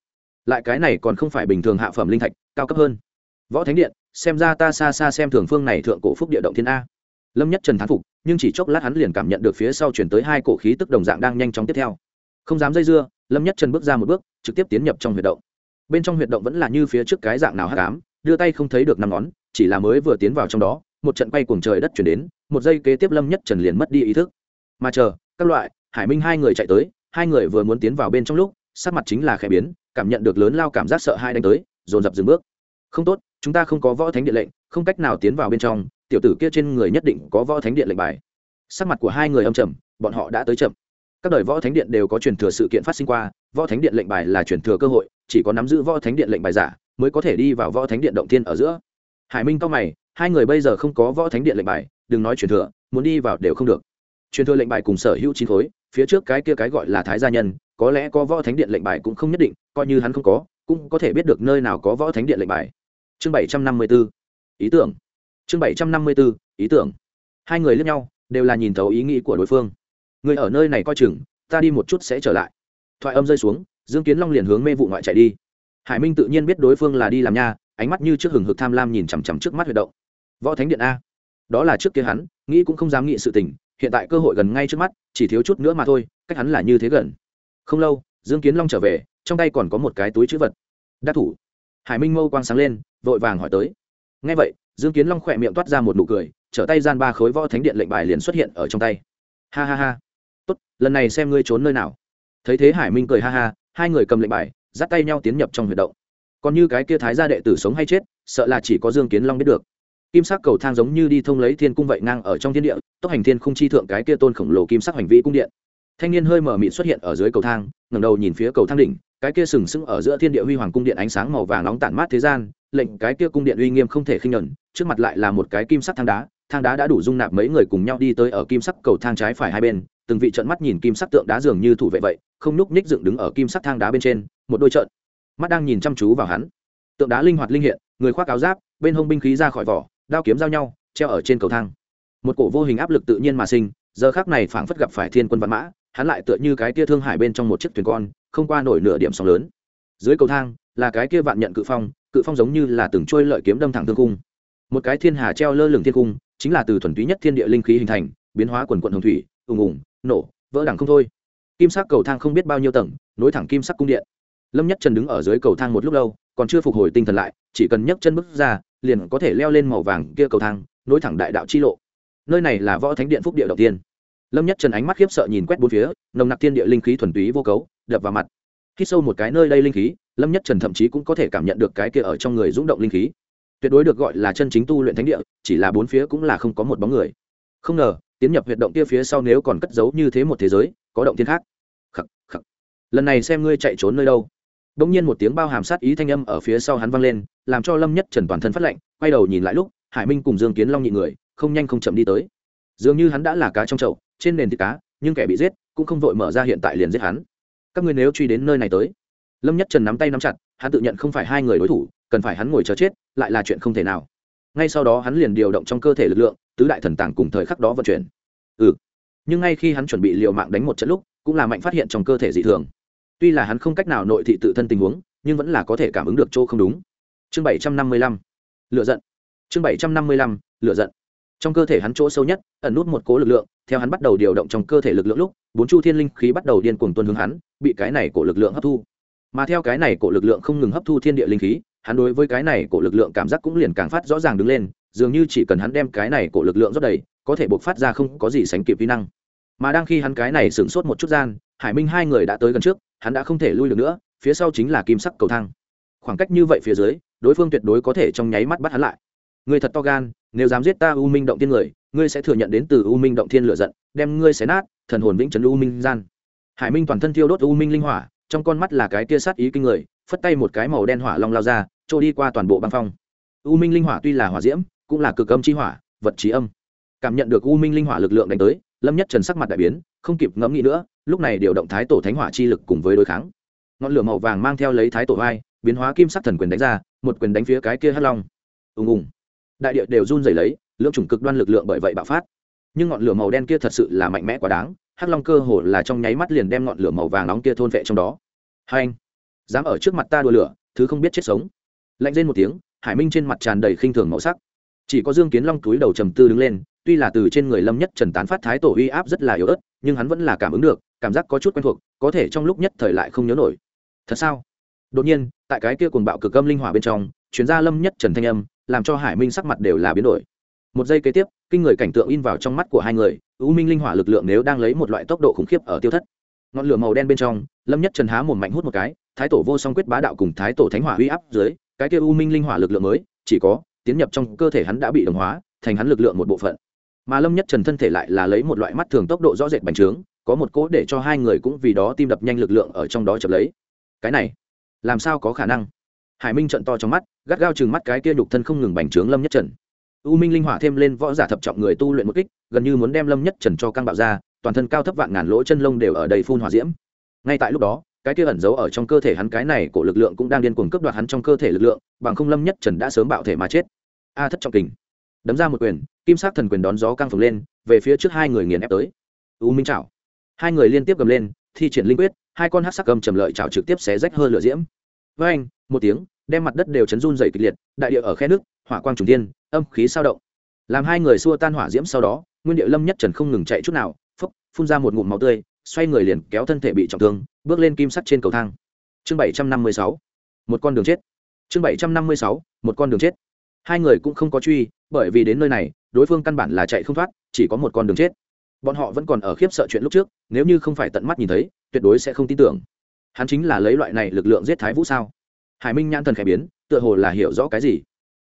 Lại cái này còn không phải bình thường hạ phẩm linh thạch, cao cấp hơn. Võ thánh điện, xem ra ta xa xa xem thường phương này thượng cổ phúc địa động thiên a. Lâm nhất trần thán phục, nhưng chỉ chốc lát hắn liền cảm nhận được phía sau chuyển tới hai cổ khí tức đồng dạng đang nhanh chóng tiếp theo. Không dám dây dưa, lâm nhất trần bước ra một bước, trực tiếp tiến nhập trong huyệt động bên trong huyệt động vẫn là như phía trước cái dạng nào hắc ám, đưa tay không thấy được năm ngón, chỉ là mới vừa tiến vào trong đó, một trận quay cuồng trời đất chuyển đến, một giây kế tiếp lâm nhất trần liền mất đi ý thức. Mà chờ, các loại, hải minh hai người chạy tới, hai người vừa muốn tiến vào bên trong lúc, sắc mặt chính là khẽ biến, cảm nhận được lớn lao cảm giác sợ hai đánh tới, dồn dập dừng bước. Không tốt, chúng ta không có võ thánh điện lệnh, không cách nào tiến vào bên trong, tiểu tử kia trên người nhất định có võ thánh điện lệnh bài. Sắc mặt của hai người âm trầm, bọn họ đã tới chậm các đời võ thánh điện đều có truyền thừa sự kiện phát sinh qua, võ thánh điện lệnh bài là truyền thừa cơ hội, chỉ có nắm giữ võ thánh điện lệnh bài giả mới có thể đi vào võ thánh điện động thiên ở giữa. Hải minh cao mày, hai người bây giờ không có võ thánh điện lệnh bài, đừng nói truyền thừa, muốn đi vào đều không được. Truyền thừa lệnh bài cùng sở hữu chín khối, phía trước cái kia cái gọi là thái gia nhân, có lẽ có võ thánh điện lệnh bài cũng không nhất định, coi như hắn không có, cũng có thể biết được nơi nào có võ thánh điện lệnh bài. Chương bảy trăm năm mươi b ố ý tưởng. Chương bảy trăm năm mươi b ố ý tưởng. Hai người lướt nhau, đều là nhìn thấu ý nghĩ của đối phương người ở nơi này coi chừng, ta đi một chút sẽ trở lại. Thoại âm rơi xuống, dương kiến long liền hướng mê vụ ngoại chạy đi. Hải minh tự nhiên biết đối phương là đi làm nha, ánh mắt như trước hừng hực tham lam nhìn chằm chằm trước mắt huy động. Võ thánh điện a. Đó là trước kia hắn, nghĩ cũng không dám nghĩ sự tình, hiện tại cơ hội gần ngay trước mắt, chỉ thiếu chút nữa mà thôi, cách hắn là như thế gần. Không lâu, dương kiến long trở về, trong tay còn có một cái túi chữ vật. Đắc thủ. Hải minh mâu quang sáng lên, vội vàng hỏi tới. Ngay vậy, dương kiến long khỏe miệng toát ra một nụ cười, trở tay gian ba khối võ thánh điện lệnh bài liền xuất hiện ở trong tay. Ha ha ha tốt, lần này xem ngươi trốn nơi nào. Thấy thế hải minh cười ha ha, hai người cầm lệnh bài, dắt tay nhau tiến nhập trong huyệt động. Còn như cái kia thái gia đệ tử sống hay chết, sợ là chỉ có dương kiến long biết được. Kim sắc cầu thang giống như đi thông lấy thiên cung vậy ngang ở trong thiên địa, tốc hành thiên không chi thượng cái kia tôn khổng lồ kim sắc hành vĩ cung điện. Thanh niên hơi mở mịt xuất hiện ở dưới cầu thang, ngẩng đầu nhìn phía cầu thang đỉnh, cái kia sừng sững ở giữa thiên địa huy hoàng cung điện ánh sáng màu vàng nóng tản mát thế gian, lệnh cái kia cung điện uy nghiêm không thể khinh nhẫn, trước mặt lại là một cái kim sắc thang đá thang đá đã đủ dung nạp mấy người cùng nhau đi tới ở kim sắc cầu thang trái phải hai bên từng vị trận mắt nhìn kim sắc tượng đá dường như thủ vệ vậy, không núc ních dựng đứng ở kim sắc thang đá bên trên, một đôi trận mắt đang nhìn chăm chú vào hắn. Tượng đá linh hoạt linh hiện, người khoác áo giáp, bên hông binh khí ra khỏi vỏ, đao kiếm giao nhau, treo ở trên cầu thang. Một cổ vô hình áp lực tự nhiên mà sinh, giờ khác này phảng phất gặp phải thiên quân văn mã, hắn lại tựa như cái kia thương hải bên trong một chiếc thuyền con, không qua nổi nửa điểm sóng lớn. Dưới cầu thang, là cái kia vạn nhận cự phong cự phong giống như là từng trôi lợi kiếm đâm thẳng thương cung một cái thiên hà treo lơ lửng thiên cung chính là từ thuần túy nhất thiên địa linh khí hình thành, biến hóa quần quận hồng thủy, ùng ùng nổ, vỡ đẳng không thôi. Kim sắc cầu thang không biết bao nhiêu tầng, nối thẳng kim sắc cung điện. Lâm nhất trần đứng ở dưới cầu thang một lúc lâu, còn chưa phục hồi tinh thần lại, chỉ cần nhấc chân bước ra, liền có thể leo lên màu vàng kia cầu thang, nối thẳng đại đạo chi lộ. Nơi này là võ thánh điện phúc địa đầu tiên. Lâm nhất trần ánh mắt khiếp sợ nhìn quét bốn phía, nồng nặc thiên địa linh khí thuần túy vô cấu, đập vào mặt. Khi sâu một cái nơi đây linh khí, lâm nhất trần thậm chí cũng có thể cảm nhận được cái kia ở trong người rung động linh khí. Tuyệt đối được gọi là chân chính tu luyện thánh địa, chỉ là bốn phía cũng là không có một bóng người. Không ngờ tiến nhập huyệt động kia phía sau nếu còn cất giấu như thế một thế giới có động thiên khác. Khắc, khắc. lần này xem ngươi chạy trốn nơi đâu. Bỗng nhiên một tiếng bao hàm sát ý thanh âm ở phía sau hắn vang lên làm cho lâm nhất trần toàn thân phát lệnh quay đầu nhìn lại lúc hải minh cùng dương kiến long nhị người không nhanh không chậm đi tới. Dường như hắn đã là cá trong chậu trên nền thịt cá nhưng kẻ bị giết cũng không vội mở ra hiện tại liền giết hắn. Các ngươi nếu truy đến nơi này tới. Lâm nhất trần nắm tay nắm chặt hắn tự nhận không phải hai người đối thủ cần phải hắn ngồi chờ chết lại là chuyện không thể nào. Ngay sau đó hắn liền điều động trong cơ thể lực lượng tứ đại thần tàng cùng thời khắc đó vận chuyển. Ừ. Nhưng ngay khi hắn chuẩn bị liều mạng đánh một trận lúc, cũng là mạnh phát hiện trong cơ thể dị thường. Tuy là hắn không cách nào nội thị tự thân tình huống, nhưng vẫn là có thể cảm ứng được chỗ không đúng. Chương bảy trăm năm mươi lăm. Lựa giận. Chương bảy trăm năm mươi lăm. Lựa giận. Trong cơ thể hắn chỗ sâu nhất, ẩn nút một cỗ lực lượng, theo hắn bắt đầu điều động trong cơ thể lực lượng lúc, bốn chu thiên linh khí bắt đầu điên cuồng tuân hướng hắn, bị cái này cỗ lực lượng hấp thu. Mà theo cái này cỗ lực lượng không ngừng hấp thu thiên địa linh khí, hắn đối với cái này cỗ lực lượng cảm giác cũng liền càng phát rõ ràng đứng lên dường như chỉ cần hắn đem cái này cổ lực lượng rót đầy, có thể buộc phát ra không có gì sánh kịp vi năng. Mà đang khi hắn cái này sửng sốt một chút gian, hải minh hai người đã tới gần trước, hắn đã không thể lui được nữa, phía sau chính là kim sắc cầu thang. Khoảng cách như vậy phía dưới, đối phương tuyệt đối có thể trong nháy mắt bắt hắn lại. Ngươi thật to gan, nếu dám giết ta u minh động thiên người, ngươi sẽ thừa nhận đến từ u minh động thiên lửa giận, đem ngươi xé nát, thần hồn vĩnh trấn u minh gian. Hải minh toàn thân thiêu đốt u minh linh hỏa, trong con mắt là cái tia sát ý kinh người, phất tay một cái màu đen hỏa long lao ra, trôi đi qua toàn bộ băng phong. U minh linh hỏa tuy là hỏa diễm cũng là cực âm chi hỏa, vật trí âm. Cảm nhận được u minh linh hỏa lực lượng đánh tới, lâm nhất trần sắc mặt đại biến, không kịp ngẫm nghĩ nữa, lúc này điều động thái tổ thánh hỏa chi lực cùng với đối kháng. Ngọn lửa màu vàng mang theo lấy thái tổ vai, biến hóa kim sắc thần quyền đánh ra, một quyền đánh phía cái kia hắc long. Ùng ùng. Đại địa đều run rẩy lấy, lượng chủng cực đoan lực lượng bởi vậy bạo phát. Nhưng ngọn lửa màu đen kia thật sự là mạnh mẽ quá đáng, hắc long cơ hồ là trong nháy mắt liền đem ngọn lửa màu vàng nóng kia thôn vệ trong đó. Hai anh, dám ở trước mặt ta đùa lửa, thứ không biết chết sống. Lạnh rên một tiếng, hải minh trên mặt tràn đầy khinh thường màu sắc chỉ có dương kiến long túi đầu trầm tư đứng lên, tuy là từ trên người lâm nhất trần tán phát thái tổ uy áp rất là yếu ớt, nhưng hắn vẫn là cảm ứng được, cảm giác có chút quen thuộc, có thể trong lúc nhất thời lại không nhớ nổi. Thật sao? Đột nhiên, tại cái kia cuồng bạo cực âm linh hỏa bên trong chuyến ra lâm nhất trần thanh âm, làm cho hải minh sắc mặt đều là biến đổi. Một giây kế tiếp, kinh người cảnh tượng in vào trong mắt của hai người ưu minh linh hỏa lực lượng nếu đang lấy một loại tốc độ khủng khiếp ở tiêu thất. Ngọn lửa màu đen bên trong, lâm nhất trần há một mạnh hút một cái, thái tổ vô song quyết bá đạo cùng thái tổ thánh hỏa uy áp dưới, cái kia u minh linh hỏa lực lượng mới, chỉ có tiến nhập trong cơ thể hắn đã bị đồng hóa, thành hắn lực lượng một bộ phận. Mà lâm nhất trần thân thể lại là lấy một loại mắt thường tốc độ rõ rệt bành trướng, có một cỗ để cho hai người cũng vì đó tim đập nhanh lực lượng ở trong đó chập lấy. Cái này, làm sao có khả năng? Hải minh trận to trong mắt, gắt gao chừng mắt cái kia nhục thân không ngừng bành trướng lâm nhất trần. U minh linh hỏa thêm lên võ giả thập trọng người tu luyện một kích, gần như muốn đem lâm nhất trần cho căng bạo ra, toàn thân cao thấp vạn ngàn lỗ chân lông đều ở đầy phun hỏa diễm. Ngay tại lúc đó cái kia ẩn giấu ở trong cơ thể hắn cái này của lực lượng cũng đang điên cuồng cướp đoạt hắn trong cơ thể lực lượng, bằng không lâm nhất trần đã sớm bạo thể mà chết. A thất trọng kình. Đấm ra một quyền, kim sắc thần quyền đón gió căng phồng lên, về phía trước hai người nghiền ép tới. U minh chảo hai người liên tiếp gầm lên, thi triển linh quyết, hai con hát sắc cầm trầm lợi chảo trực tiếp xé rách hơn lửa diễm. Với anh, một tiếng, đem mặt đất đều chấn run dày kịch liệt, đại địa ở khe nước, hỏa quang trùng tiên âm khí sao động. Làm hai người xua tan hỏa diễm sau đó, nguyên địa lâm nhất trần không ngừng chạy chút nào, phốc, phun ra một ngụm máu tươi, xoay người liền kéo thân thể bị trọng thương bước lên kim sắt trên cầu thang. Chương bảy trăm năm mươi sáu. Một con đường chết. Chương bảy trăm năm mươi sáu, một con đường chết. Hai người cũng không có truy, bởi vì đến nơi này, đối phương căn bản là chạy không thoát, chỉ có một con đường chết. Bọn họ vẫn còn ở khiếp sợ chuyện lúc trước, nếu như không phải tận mắt nhìn thấy, tuyệt đối sẽ không tin tưởng. Hắn chính là lấy loại này lực lượng giết thái vũ sao? Hải minh nhãn thần khẽ biến, tựa hồ là hiểu rõ cái gì.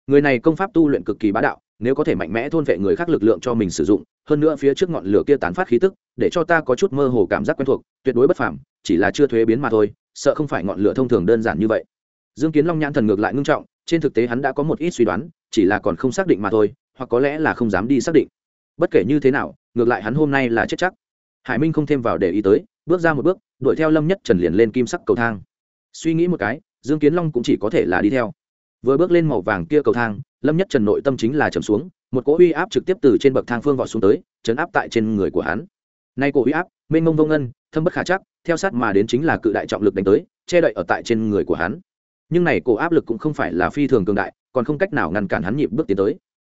Người này công pháp tu luyện cực kỳ bá đạo nếu có thể mạnh mẽ thôn vệ người khác lực lượng cho mình sử dụng, hơn nữa phía trước ngọn lửa kia tán phát khí tức, để cho ta có chút mơ hồ cảm giác quen thuộc, tuyệt đối bất phàm, chỉ là chưa thuế biến mà thôi, sợ không phải ngọn lửa thông thường đơn giản như vậy. Dương kiến long nhãn thần ngược lại ngưng trọng, trên thực tế hắn đã có một ít suy đoán, chỉ là còn không xác định mà thôi, hoặc có lẽ là không dám đi xác định. Bất kể như thế nào, ngược lại hắn hôm nay là chết chắc. Hải minh không thêm vào để ý tới, bước ra một bước, đuổi theo lâm nhất trần liền lên kim sắc cầu thang. Suy nghĩ một cái, dương kiến long cũng chỉ có thể là đi theo vừa bước lên màu vàng kia cầu thang, lâm nhất trần nội tâm chính là trầm xuống, một cỗ uy áp trực tiếp từ trên bậc thang phương vọt xuống tới, chấn áp tại trên người của hắn. Nay cỗ uy áp, mênh mông vô ngân, thâm bất khả chắc, theo sát mà đến chính là cự đại trọng lực đánh tới, che đậy ở tại trên người của hắn. Nhưng này cỗ áp lực cũng không phải là phi thường cường đại, còn không cách nào ngăn cản hắn nhịp bước tiến tới.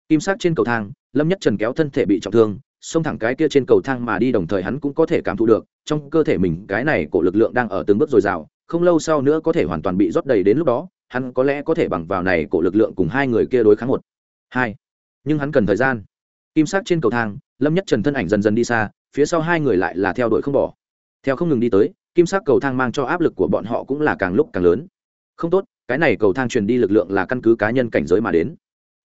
Kim sát trên cầu thang, lâm nhất trần kéo thân thể bị trọng thương, xông thẳng cái kia trên cầu thang mà đi đồng thời hắn cũng có thể cảm thụ được, trong cơ thể mình cái này cổ lực lượng đang ở từng bước dồi dào, không lâu sau nữa có thể hoàn toàn bị rót đầy đến lúc đó hắn có lẽ có thể bằng vào này cổ lực lượng cùng hai người kia đối kháng một. Hai. Nhưng hắn cần thời gian. Kim sắc trên cầu thang, lâm nhất trần thân ảnh dần dần đi xa, phía sau hai người lại là theo đuổi không bỏ. Theo không ngừng đi tới, kim sắc cầu thang mang cho áp lực của bọn họ cũng là càng lúc càng lớn. Không tốt, cái này cầu thang truyền đi lực lượng là căn cứ cá nhân cảnh giới mà đến.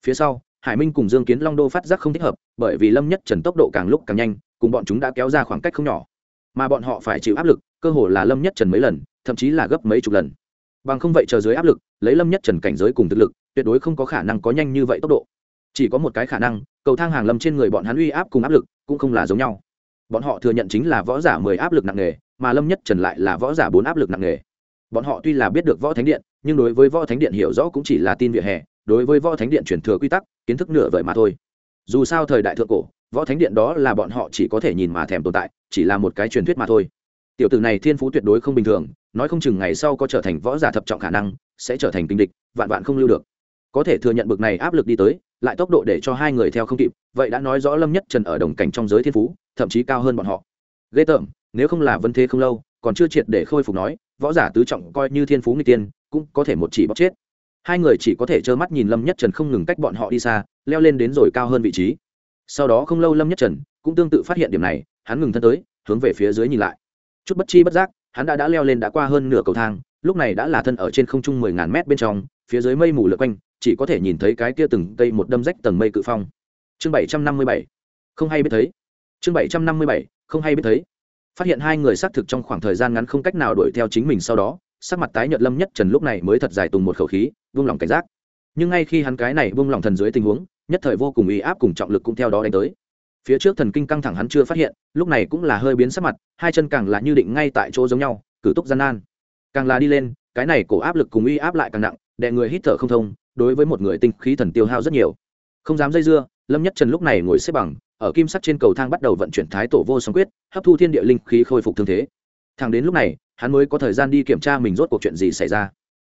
Phía sau, hải minh cùng dương kiến long đô phát giác không thích hợp, bởi vì lâm nhất trần tốc độ càng lúc càng nhanh, cùng bọn chúng đã kéo ra khoảng cách không nhỏ. Mà bọn họ phải chịu áp lực, cơ hồ là lâm nhất trần mấy lần, thậm chí là gấp mấy chục lần bằng không vậy chờ dưới áp lực, lấy lâm nhất trần cảnh giới cùng thực lực, tuyệt đối không có khả năng có nhanh như vậy tốc độ. Chỉ có một cái khả năng, cầu thang hàng lâm trên người bọn hắn uy áp cùng áp lực cũng không là giống nhau. Bọn họ thừa nhận chính là võ giả mười áp lực nặng nề, mà lâm nhất trần lại là võ giả bốn áp lực nặng nề. Bọn họ tuy là biết được võ thánh điện, nhưng đối với võ thánh điện hiểu rõ cũng chỉ là tin vỉa hè, đối với võ thánh điện truyền thừa quy tắc, kiến thức nửa vời mà thôi. Dù sao thời đại thượng cổ, võ thánh điện đó là bọn họ chỉ có thể nhìn mà thèm tồn tại, chỉ là một cái truyền thuyết mà thôi. Tiểu tử này thiên phú tuyệt đối không bình thường nói không chừng ngày sau có trở thành võ giả thập trọng khả năng, sẽ trở thành kinh địch, vạn vạn không lưu được. Có thể thừa nhận bực này áp lực đi tới, lại tốc độ để cho hai người theo không kịp, vậy đã nói rõ lâm nhất trần ở đồng cảnh trong giới thiên phú, thậm chí cao hơn bọn họ. Ghê tởm, nếu không là vân thế không lâu, còn chưa triệt để khôi phục nói, võ giả tứ trọng coi như thiên phú người tiên, cũng có thể một chỉ bóc chết. Hai người chỉ có thể trơ mắt nhìn lâm nhất trần không ngừng cách bọn họ đi xa, leo lên đến rồi cao hơn vị trí. Sau đó không lâu lâm nhất trần cũng tương tự phát hiện điểm này, hắn ngừng thân tới, hướng về phía dưới nhìn lại. Chút bất chi bất giác hắn đã đã leo lên đã qua hơn nửa cầu thang, lúc này đã là thân ở trên không trung mười ngàn mét bên trong, phía dưới mây mù lượt quanh, chỉ có thể nhìn thấy cái kia từng cây một đâm rách tầng mây cự phong. Chương bảy trăm năm mươi bảy. Không hay biết thấy. Chương bảy trăm năm mươi bảy. Không hay biết thấy. Phát hiện hai người xác thực trong khoảng thời gian ngắn không cách nào đuổi theo chính mình sau đó, sắc mặt tái nhợt lâm nhất trần lúc này mới thật dài tùng một khẩu khí, vung lòng cảnh giác. Nhưng ngay khi hắn cái này vung lòng thần dưới tình huống, nhất thời vô cùng uy áp cùng trọng lực cũng theo đó đánh tới phía trước thần kinh căng thẳng hắn chưa phát hiện, lúc này cũng là hơi biến sắc mặt, hai chân càng là như định ngay tại chỗ giống nhau, cử túc gian nan. Càng là đi lên, cái này cổ áp lực cùng uy áp lại càng nặng, đè người hít thở không thông, đối với một người tinh khí thần tiêu hao rất nhiều. Không dám dây dưa, lâm nhất trần lúc này ngồi xếp bằng, ở kim sắt trên cầu thang bắt đầu vận chuyển thái tổ vô song quyết, hấp thu thiên địa linh khí khôi phục thương thế. Thẳng đến lúc này, hắn mới có thời gian đi kiểm tra mình rốt cuộc chuyện gì xảy ra.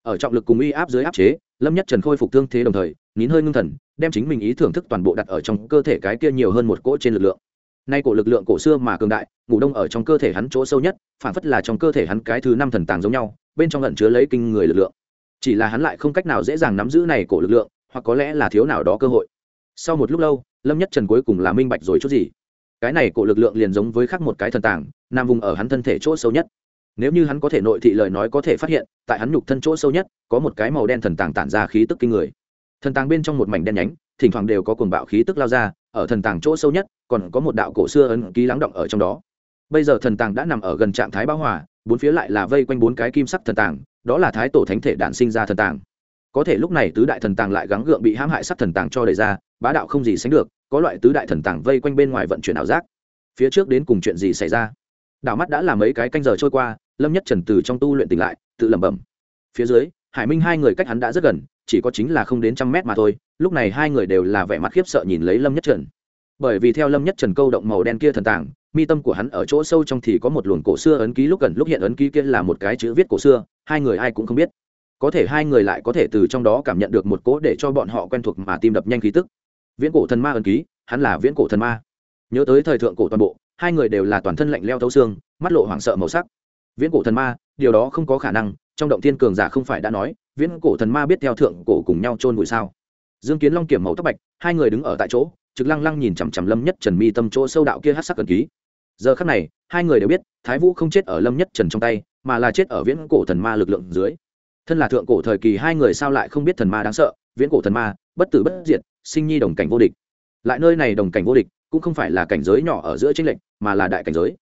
Ở trọng lực cùng uy áp dưới áp chế lâm nhất trần khôi phục thương thế đồng thời, nín hơi ngưng thần, đem chính mình ý thưởng thức toàn bộ đặt ở trong cơ thể cái kia nhiều hơn một cỗ trên lực lượng. Nay cổ lực lượng cổ xưa mà cường đại, ngủ đông ở trong cơ thể hắn chỗ sâu nhất, phản phất là trong cơ thể hắn cái thứ năm thần tàng giống nhau, bên trong lẩn chứa lấy kinh người lực lượng. Chỉ là hắn lại không cách nào dễ dàng nắm giữ này cổ lực lượng, hoặc có lẽ là thiếu nào đó cơ hội. Sau một lúc lâu, lâm nhất trần cuối cùng là minh bạch rồi chút gì. Cái này cổ lực lượng liền giống với khác một cái thần tàng, nằm vùng ở hắn thân thể chỗ sâu nhất nếu như hắn có thể nội thị lời nói có thể phát hiện, tại hắn nhục thân chỗ sâu nhất, có một cái màu đen thần tàng tản ra khí tức kinh người. Thần tàng bên trong một mảnh đen nhánh, thỉnh thoảng đều có cuồng bạo khí tức lao ra, ở thần tàng chỗ sâu nhất, còn có một đạo cổ xưa ấn ký lắng động ở trong đó. Bây giờ thần tàng đã nằm ở gần trạng thái bão hòa, bốn phía lại là vây quanh bốn cái kim sắc thần tàng, đó là thái tổ thánh thể đản sinh ra thần tàng. Có thể lúc này tứ đại thần tàng lại gắng gượng bị hãm hại sắc thần tàng cho đẩy ra, bá đạo không gì sánh được, có loại tứ đại thần tàng vây quanh bên ngoài vận chuyển ảo giác. Phía trước đến cùng chuyện gì xảy ra? Đảo mắt đã là mấy cái canh giờ trôi qua lâm nhất trần từ trong tu luyện tỉnh lại, tự lẩm bẩm. Phía dưới, hải minh hai người cách hắn đã rất gần, chỉ có chính là không đến trăm mét mà thôi, lúc này hai người đều là vẻ mặt khiếp sợ nhìn lấy lâm nhất trần. Bởi vì theo lâm nhất trần câu động màu đen kia thần tàng, mi tâm của hắn ở chỗ sâu trong thì có một luồng cổ xưa ấn ký lúc gần, lúc hiện ấn ký kia là một cái chữ viết cổ xưa, hai người ai cũng không biết. Có thể hai người lại có thể từ trong đó cảm nhận được một cố để cho bọn họ quen thuộc mà tim đập nhanh khí tức. Viễn cổ thần ma ấn ký, hắn là viễn cổ thần ma. Nhớ tới thời thượng cổ toàn bộ, hai người đều là toàn thân lạnh leo thấu xương, mắt lộ hoảng sợ màu sắc viễn cổ thần ma, điều đó không có khả năng, trong động thiên cường giả không phải đã nói, viễn cổ thần ma biết theo thượng cổ cùng nhau chôn vùi sao? Dương kiến long kiểm màu tóc bạch, hai người đứng ở tại chỗ, trực lăng lăng nhìn chằm chằm lâm nhất trần mi tâm chỗ sâu đạo kia hát sắc cần ký. Giờ khắc này, hai người đều biết, thái vũ không chết ở lâm nhất trần trong tay, mà là chết ở viễn cổ thần ma lực lượng dưới. Thân là thượng cổ thời kỳ, hai người sao lại không biết thần ma đáng sợ, viễn cổ thần ma, bất tử bất diệt, sinh nhi đồng cảnh vô địch. Lại nơi này đồng cảnh vô địch, cũng không phải là cảnh giới nhỏ ở giữa tranh lệch, mà là đại cảnh giới.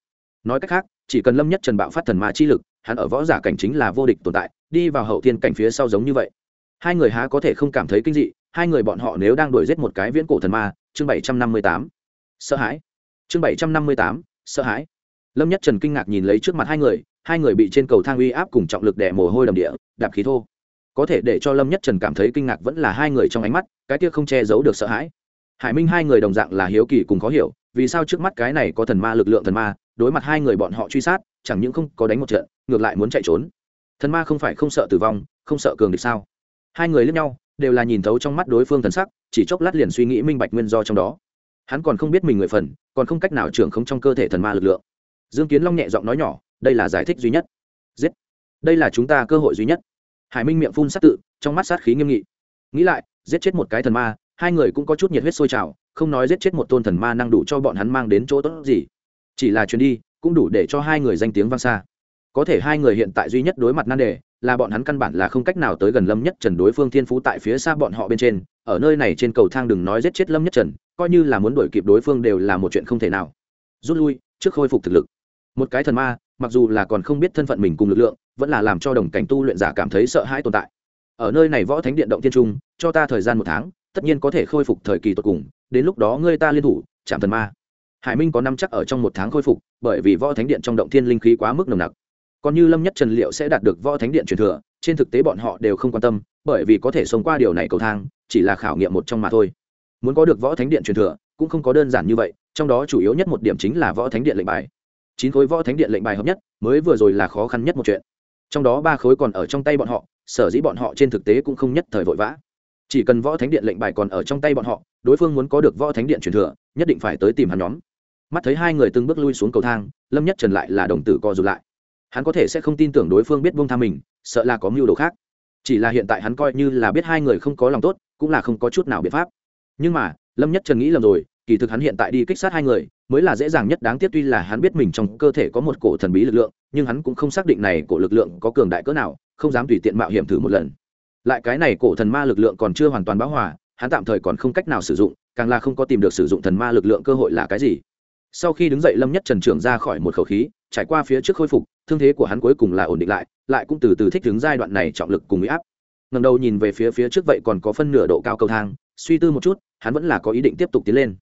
Nói cách khác chỉ cần lâm nhất trần bạo phát thần ma chi lực, hắn ở võ giả cảnh chính là vô địch tồn tại, đi vào hậu thiên cảnh phía sau giống như vậy. Hai người há có thể không cảm thấy kinh dị, hai người bọn họ nếu đang đuổi giết một cái viễn cổ thần ma, chương bảy trăm năm mươi tám. Sợ hãi. Chương bảy trăm năm mươi tám, sợ hãi. Lâm nhất trần kinh ngạc nhìn lấy trước mặt hai người hai người bị trên cầu thang uy áp cùng trọng lực đẻ mồ hôi đầm địa, đạp khí thô. Có thể để cho lâm nhất trần cảm thấy kinh ngạc vẫn là hai người trong ánh mắt, cái kia không che giấu được sợ hãi. Hải minh hai người đồng dạng là hiếu kỳ cùng khó hiểu, vì sao trước mắt cái này có thần ma lực lượng thần ma đối mặt hai người bọn họ truy sát, chẳng những không có đánh một trận, ngược lại muốn chạy trốn. Thần ma không phải không sợ tử vong, không sợ cường địch sao? Hai người lướt nhau, đều là nhìn thấu trong mắt đối phương thần sắc, chỉ chốc lát liền suy nghĩ minh bạch nguyên do trong đó. Hắn còn không biết mình người phần, còn không cách nào trưởng không trong cơ thể thần ma lực lượng. Dương kiến long nhẹ giọng nói nhỏ, đây là giải thích duy nhất. Giết! Đây là chúng ta cơ hội duy nhất. Hải minh miệng phun sát tự, trong mắt sát khí nghiêm nghị. Nghĩ lại, giết chết một cái thần ma, hai người cũng có chút nhiệt huyết sôi trào, không nói giết chết một tôn thần ma năng đủ cho bọn hắn mang đến chỗ tốt gì chỉ là chuyến đi, cũng đủ để cho hai người danh tiếng vang xa. Có thể hai người hiện tại duy nhất đối mặt nan đề, là bọn hắn căn bản là không cách nào tới gần lâm nhất trần đối phương thiên phú tại phía xa bọn họ bên trên. Ở nơi này trên cầu thang đừng nói giết chết lâm nhất trần, coi như là muốn đuổi kịp đối phương đều là một chuyện không thể nào. Rút lui, trước khôi phục thực lực. Một cái thần ma, mặc dù là còn không biết thân phận mình cùng lực lượng, vẫn là làm cho đồng cảnh tu luyện giả cảm thấy sợ hãi tồn tại. Ở nơi này võ thánh điện động tiên trung, cho ta thời gian một tháng, tất nhiên có thể khôi phục thời kỳ tột cùng, đến lúc đó ngươi ta liên thủ, chạm thần ma hải minh có năm chắc ở trong một tháng khôi phục, bởi vì võ thánh điện trong động thiên linh khí quá mức nồng nặc. Còn như lâm nhất trần liệu sẽ đạt được võ thánh điện truyền thừa, trên thực tế bọn họ đều không quan tâm, bởi vì có thể sống qua điều này cầu thang, chỉ là khảo nghiệm một trong mà thôi. Muốn có được võ thánh điện truyền thừa, cũng không có đơn giản như vậy, trong đó chủ yếu nhất một điểm chính là võ thánh điện lệnh bài. Chín khối võ thánh điện lệnh bài hợp nhất, mới vừa rồi là khó khăn nhất một chuyện. Trong đó ba khối còn ở trong tay bọn họ, sở dĩ bọn họ trên thực tế cũng không nhất thời vội vã. Chỉ cần võ thánh điện lệnh bài còn ở trong tay bọn họ, đối phương muốn có được võ thánh điện truyền thừa nhất định phải tới tìm hắn nhóm. Mắt thấy hai người từng bước lui xuống cầu thang, lâm nhất trần lại là đồng tử co rụt lại. Hắn có thể sẽ không tin tưởng đối phương biết buông tha mình, sợ là có mưu đồ khác. Chỉ là hiện tại hắn coi như là biết hai người không có lòng tốt, cũng là không có chút nào biện pháp. Nhưng mà, lâm nhất trần nghĩ lầm rồi, kỳ thực hắn hiện tại đi kích sát hai người, mới là dễ dàng nhất đáng tiếc tuy là hắn biết mình trong cơ thể có một cổ thần bí lực lượng, nhưng hắn cũng không xác định này cổ lực lượng có cường đại cỡ nào, không dám tùy tiện mạo hiểm thử một lần. Lại cái này cổ thần ma lực lượng còn chưa hoàn toàn bão hòa, hắn tạm thời còn không cách nào sử dụng càng là không có tìm được sử dụng thần ma lực lượng cơ hội là cái gì. Sau khi đứng dậy lâm nhất trần trưởng ra khỏi một khẩu khí, trải qua phía trước khôi phục, thương thế của hắn cuối cùng là ổn định lại lại cũng từ từ thích ứng giai đoạn này trọng lực cùng huy áp. Ngầm đầu nhìn về phía phía trước vậy còn có phân nửa độ cao cầu thang, suy tư một chút, hắn vẫn là có ý định tiếp tục tiến lên.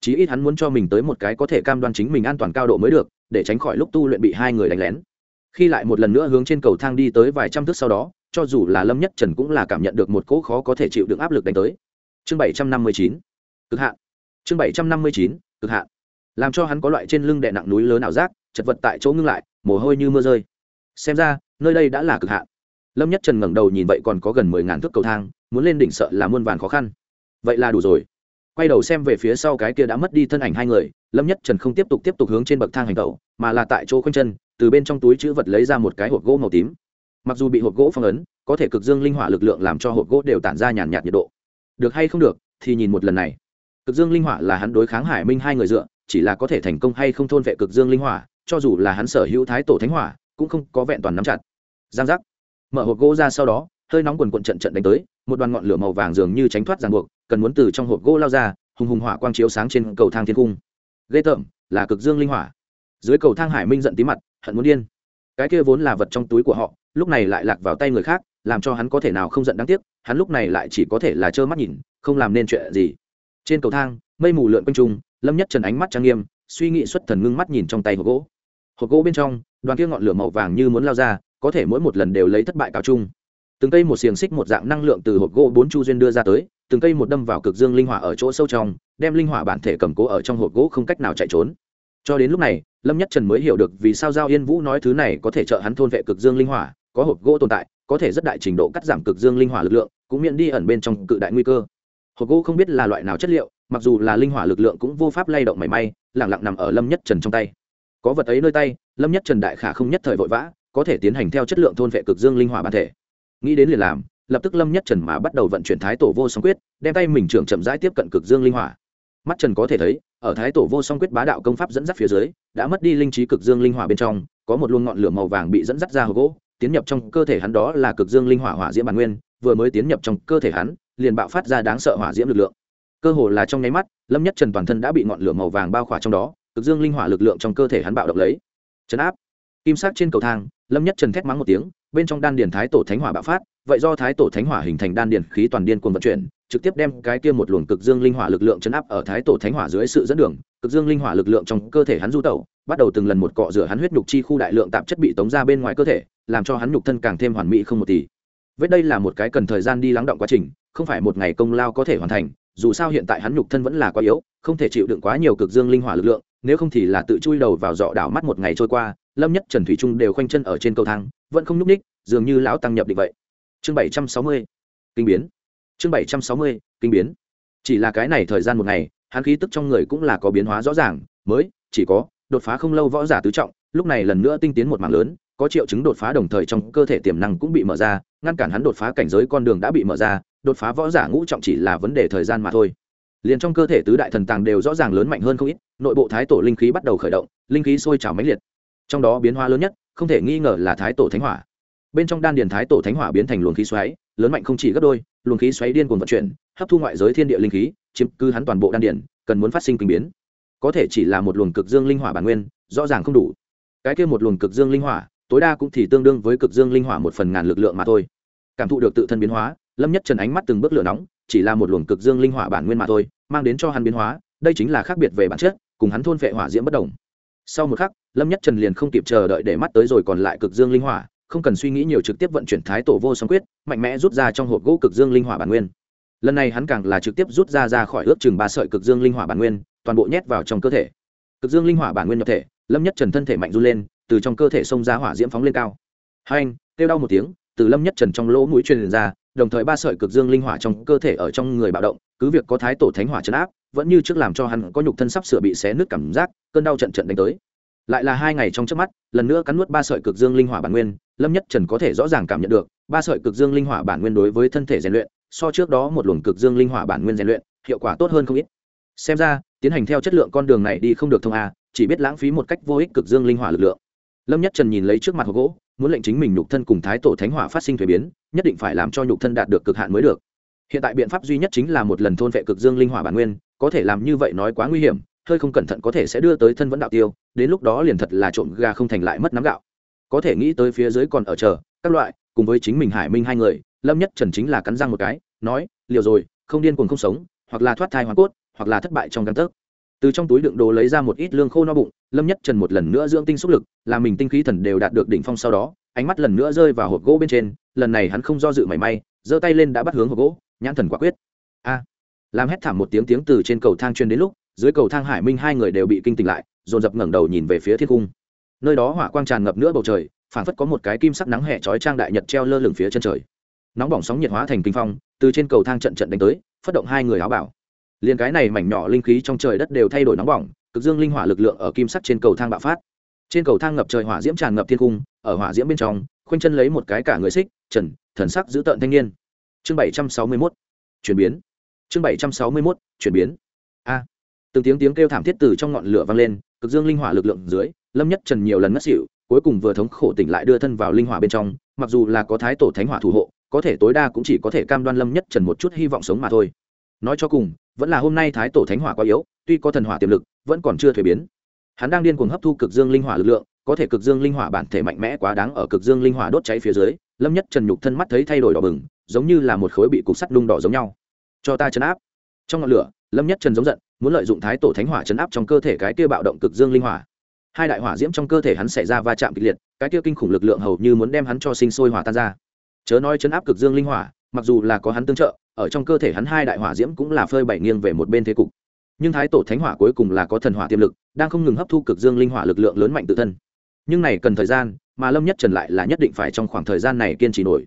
Chí ít hắn muốn cho mình tới một cái có thể cam đoan chính mình an toàn cao độ mới được, để tránh khỏi lúc tu luyện bị hai người đánh lén. Khi lại một lần nữa hướng trên cầu thang đi tới vài trăm thước sau đó, cho dù là lâm nhất trần cũng là cảm nhận được một cỗ khó có thể chịu đựng áp lực đánh tới. Chương bảy trăm năm mươi chín cực hạn. Chương bảy trăm năm mươi chín, cực hạn. Làm cho hắn có loại trên lưng đè nặng núi lớn ảo giác chật vật tại chỗ ngưng lại, mồ hôi như mưa rơi. Xem ra, nơi đây đã là cực hạn. Lâm nhất trần ngẩng đầu nhìn vậy còn có gần mười ngàn thước cầu thang, muốn lên đỉnh sợ là muôn vàn khó khăn. Vậy là đủ rồi. Quay đầu xem về phía sau cái kia đã mất đi thân ảnh hai người, lâm nhất trần không tiếp tục tiếp tục hướng trên bậc thang hành tẩu, mà là tại chỗ khoanh chân, từ bên trong túi chữ vật lấy ra một cái hộp gỗ màu tím. Mặc dù bị hộp gỗ phong ấn, có thể cực dương linh hỏa lực lượng làm cho hộp gỗ đều tản ra nhàn nhạt nhiệt độ. Được hay không được, thì nhìn một lần này cực dương linh hỏa là hắn đối kháng hải minh hai người dựa, chỉ là có thể thành công hay không thôn vệ cực dương linh hỏa, cho dù là hắn sở hữu thái tổ thánh hỏa, cũng không có vẹn toàn nắm chặt. Giang giác. Mở hộp gỗ ra sau đó, hơi nóng quần quận trận trận đánh tới, một đoàn ngọn lửa màu vàng dường như tránh thoát ràng buộc, cần muốn từ trong hộp gỗ lao ra, hùng hùng hỏa quang chiếu sáng trên cầu thang thiên cung. Ghê tởm, là cực dương linh hỏa. Dưới cầu thang hải minh giận tí mặt, hận muốn điên. Cái kia vốn là vật trong túi của họ, lúc này lại lạc vào tay người khác, làm cho hắn có thể nào không giận đáng tiếc, hắn lúc này lại chỉ có thể là trơ mắt nhìn, không làm nên chuyện gì trên cầu thang, mây mù lượn quanh trung, lâm nhất trần ánh mắt trang nghiêm, suy nghĩ xuất thần ngưng mắt nhìn trong tay hộp gỗ. Hộp gỗ bên trong, đoàn kia ngọn lửa màu vàng như muốn lao ra, có thể mỗi một lần đều lấy thất bại cao trung từng cây một xiềng xích một dạng năng lượng từ hộp gỗ bốn chu duyên đưa ra tới, từng cây một đâm vào cực dương linh hỏa ở chỗ sâu trong, đem linh hỏa bản thể cầm cố ở trong hộp gỗ không cách nào chạy trốn. Cho đến lúc này, lâm nhất trần mới hiểu được vì sao giao yên vũ nói thứ này có thể trợ hắn thôn vệ cực dương linh hỏa, có hộp gỗ tồn tại, có thể rất đại trình độ cắt giảm cực dương linh hỏa lực lượng, cũng miễn đi ẩn bên trong cự đại nguy cơ hộp gỗ không biết là loại nào chất liệu, mặc dù là linh hỏa lực lượng cũng vô pháp lay động mảy may, lẳng lặng nằm ở lâm nhất trần trong tay. Có vật ấy nơi tay, lâm nhất trần đại khả không nhất thời vội vã, có thể tiến hành theo chất lượng thôn vệ cực dương linh hỏa bản thể. Nghĩ đến liền làm, lập tức lâm nhất trần mà bắt đầu vận chuyển thái tổ vô song quyết, đem tay mình trưởng chậm rãi tiếp cận cực dương linh hỏa. Mắt trần có thể thấy, ở thái tổ vô song quyết bá đạo công pháp dẫn dắt phía dưới, đã mất đi linh trí cực dương linh hỏa bên trong, có một luồng ngọn lửa màu vàng bị dẫn dắt ra hồ gỗ, tiến nhập trong cơ thể hắn đó là cực dương linh hỏa hỏa diễm bản nguyên, vừa mới tiến nhập trong cơ thể hắn liền bạo phát ra đáng sợ hỏa diễm lực lượng. Cơ hồ là trong nháy mắt, lâm nhất trần toàn thân đã bị ngọn lửa màu vàng bao khỏa trong đó, cực dương linh hỏa lực lượng trong cơ thể hắn bạo động lấy. Chấn áp. Kim sắc trên cầu thang, lâm nhất trần thét mắng một tiếng, bên trong đan điền thái tổ thánh hỏa bạo phát, vậy do thái tổ thánh hỏa hình thành đan điền khí toàn điên cuồng vận chuyển, trực tiếp đem cái kia một luồng cực dương linh hỏa lực lượng chấn áp ở thái tổ thánh hỏa dưới sự dẫn đường, cực dương linh hỏa lực lượng trong cơ thể hắn du tẩu, bắt đầu từng lần một cọ rửa hắn huyết nhục chi khu đại lượng tạp chất bị tống ra bên ngoài cơ thể, làm cho hắn nhục thân càng thêm hoàn mỹ không một tỷ vết đây là một cái cần thời gian đi lắng động quá trình không phải một ngày công lao có thể hoàn thành, dù sao hiện tại hắn nhục thân vẫn là quá yếu, không thể chịu đựng quá nhiều cực dương linh hỏa lực lượng, nếu không thì là tự chui đầu vào dọ đảo mắt một ngày trôi qua, lâm nhất, trần thủy trung đều khoanh chân ở trên cầu thang, vẫn không nhúc ních dường như lão tăng nhập định vậy. Chương bảy trăm sáu mươi, kinh biến. Chương bảy trăm sáu mươi, kinh biến. Chỉ là cái này thời gian một ngày, hắn khí tức trong người cũng là có biến hóa rõ ràng, mới, chỉ có, đột phá không lâu võ giả tứ trọng, lúc này lần nữa tinh tiến một mảng lớn, có triệu chứng đột phá đồng thời trong cơ thể tiềm năng cũng bị mở ra, ngăn cản hắn đột phá cảnh giới con đường đã bị mở ra đột phá võ giả ngũ trọng chỉ là vấn đề thời gian mà thôi. Liền trong cơ thể tứ đại thần tàng đều rõ ràng lớn mạnh hơn không ít, nội bộ thái tổ linh khí bắt đầu khởi động, linh khí sôi trào mãnh liệt. Trong đó biến hóa lớn nhất, không thể nghi ngờ là thái tổ thánh hỏa. Bên trong đan điền thái tổ thánh hỏa biến thành luồng khí xoáy, lớn mạnh không chỉ gấp đôi, luồng khí xoáy điên cuồng vận chuyển, hấp thu ngoại giới thiên địa linh khí, chiếm cứ hắn toàn bộ đan điền, cần muốn phát sinh kinh biến. Có thể chỉ là một luồng cực dương linh hỏa bản nguyên, rõ ràng không đủ. Cái kia một luồng cực dương linh hỏa, tối đa cũng chỉ tương đương với cực dương linh hỏa một phần ngàn lực lượng mà thôi. Cảm thụ được tự thân biến hóa lâm nhất trần ánh mắt từng bước lửa nóng, chỉ là một luồng cực dương linh hỏa bản nguyên mà thôi, mang đến cho hắn biến hóa, đây chính là khác biệt về bản chất, cùng hắn thôn phệ hỏa diễm bất đồng. Sau một khắc, lâm nhất trần liền không kịp chờ đợi để mắt tới rồi còn lại cực dương linh hỏa, không cần suy nghĩ nhiều trực tiếp vận chuyển thái tổ vô song quyết, mạnh mẽ rút ra trong hộp gỗ cực dương linh hỏa bản nguyên. Lần này hắn càng là trực tiếp rút ra ra khỏi ước chừng ba sợi cực dương linh hỏa bản nguyên, toàn bộ nhét vào trong cơ thể. Cực dương linh hỏa bản nguyên nhập thể, lâm nhất trần thân thể mạnh run lên, từ trong cơ thể xông ra hỏa diễm phóng lên cao. Hai anh kêu đau một tiếng, từ lâm nhất trần trong lỗ mũi truyền ra đồng thời ba sợi cực dương linh hỏa trong cơ thể ở trong người bạo động, cứ việc có thái tổ thánh hỏa chấn áp, vẫn như trước làm cho hắn có nhục thân sắp sửa bị xé nứt cảm giác, cơn đau trận trận đánh tới. Lại là hai ngày trong chớp mắt, lần nữa cắn nuốt ba sợi cực dương linh hỏa bản nguyên, lâm nhất trần có thể rõ ràng cảm nhận được, ba sợi cực dương linh hỏa bản nguyên đối với thân thể rèn luyện, so trước đó một luồng cực dương linh hỏa bản nguyên rèn luyện, hiệu quả tốt hơn không ít. Xem ra, tiến hành theo chất lượng con đường này đi không được thông a, chỉ biết lãng phí một cách vô ích cực dương linh hỏa lực lượng. Lâm nhất trần nhìn lấy trước mặt gỗ muốn lệnh chính mình nhục thân cùng thái tổ thánh hỏa phát sinh thuế biến, nhất định phải làm cho nhục thân đạt được cực hạn mới được. Hiện tại biện pháp duy nhất chính là một lần thôn vệ cực dương linh hỏa bản nguyên, có thể làm như vậy nói quá nguy hiểm, hơi không cẩn thận có thể sẽ đưa tới thân vẫn đạo tiêu, đến lúc đó liền thật là trộm gà không thành lại mất nắm gạo. Có thể nghĩ tới phía dưới còn ở chờ, các loại, cùng với chính mình hải minh hai người, lâm nhất trần chính là cắn răng một cái, nói, liều rồi, không điên cuồng không sống, hoặc là thoát thai hoàn cốt, hoặc là thất bại trong căn tấc từ trong túi đựng đồ lấy ra một ít lương khô no bụng lâm nhất trần một lần nữa dưỡng tinh xúc lực làm mình tinh khí thần đều đạt được đỉnh phong sau đó ánh mắt lần nữa rơi vào hộp gỗ bên trên lần này hắn không do dự mảy may giơ tay lên đã bắt hướng hộp gỗ nhãn thần quả quyết. A! À, làm hét thảm một tiếng tiếng từ trên cầu thang chuyên đến lúc dưới cầu thang hải minh hai người đều bị kinh tỉnh lại dồn dập ngẩng đầu nhìn về phía thiên cung. Nơi đó hỏa quang tràn ngập nữa bầu trời phảng phất có một cái kim sắc nắng hẹ trói trang đại nhật treo lơ lửng phía chân trời. Nóng bỏng sóng nhiệt hóa thành kinh phong từ trên cầu thang trận trận đánh tới phát động hai người áo bảo liền cái này mảnh nhỏ linh khí trong trời đất đều thay đổi nóng bỏng, cực dương linh hỏa lực lượng ở kim sắt trên cầu thang bạo phát. Trên cầu thang ngập trời hỏa diễm tràn ngập thiên cung, ở hỏa diễm bên trong, khoanh chân lấy một cái cả người xích, trần, thần sắc giữ tợn thanh niên. Chương bảy trăm sáu mươi mốt, chuyển biến. Chương bảy trăm sáu mươi mốt, chuyển biến. A. Từng tiếng tiếng kêu thảm thiết từ trong ngọn lửa vang lên, cực dương linh hỏa lực lượng dưới, lâm nhất trần nhiều lần ngất xỉu, cuối cùng vừa thống khổ tỉnh lại đưa thân vào linh hỏa bên trong, mặc dù là có thái tổ thánh hỏa thủ hộ, có thể tối đa cũng chỉ có thể cam đoan lâm nhất trần một chút hy vọng sống mà thôi. Nói cho cùng vẫn là hôm nay thái tổ thánh hỏa quá yếu, tuy có thần hỏa tiềm lực, vẫn còn chưa thuế biến. Hắn đang điên cuồng hấp thu cực dương linh hỏa lực lượng, có thể cực dương linh hỏa bản thể mạnh mẽ quá đáng ở cực dương linh hỏa đốt cháy phía dưới, lâm nhất trần nhục thân mắt thấy thay đổi đỏ bừng, giống như là một khối bị cục sắt đung đỏ giống nhau. Cho ta chấn áp. Trong ngọn lửa, lâm nhất trần giống giận, muốn lợi dụng thái tổ thánh hỏa chấn áp trong cơ thể cái kia bạo động cực dương linh hỏa. Hai đại hỏa diễm trong cơ thể hắn xảy ra va chạm kịch liệt, cái kia kinh khủng lực lượng hầu như muốn đem hắn cho sinh sôi hỏa tan ra. Chớ nói chấn áp cực dương linh hỏa mặc dù là có hắn tương trợ, ở trong cơ thể hắn hai đại hỏa diễm cũng là phơi bảy nghiêng về một bên thế cục. Nhưng thái tổ thánh hỏa cuối cùng là có thần hỏa tiềm lực, đang không ngừng hấp thu cực dương linh hỏa lực lượng lớn mạnh tự thân. Nhưng này cần thời gian, mà lâm nhất trần lại là nhất định phải trong khoảng thời gian này kiên trì nổi.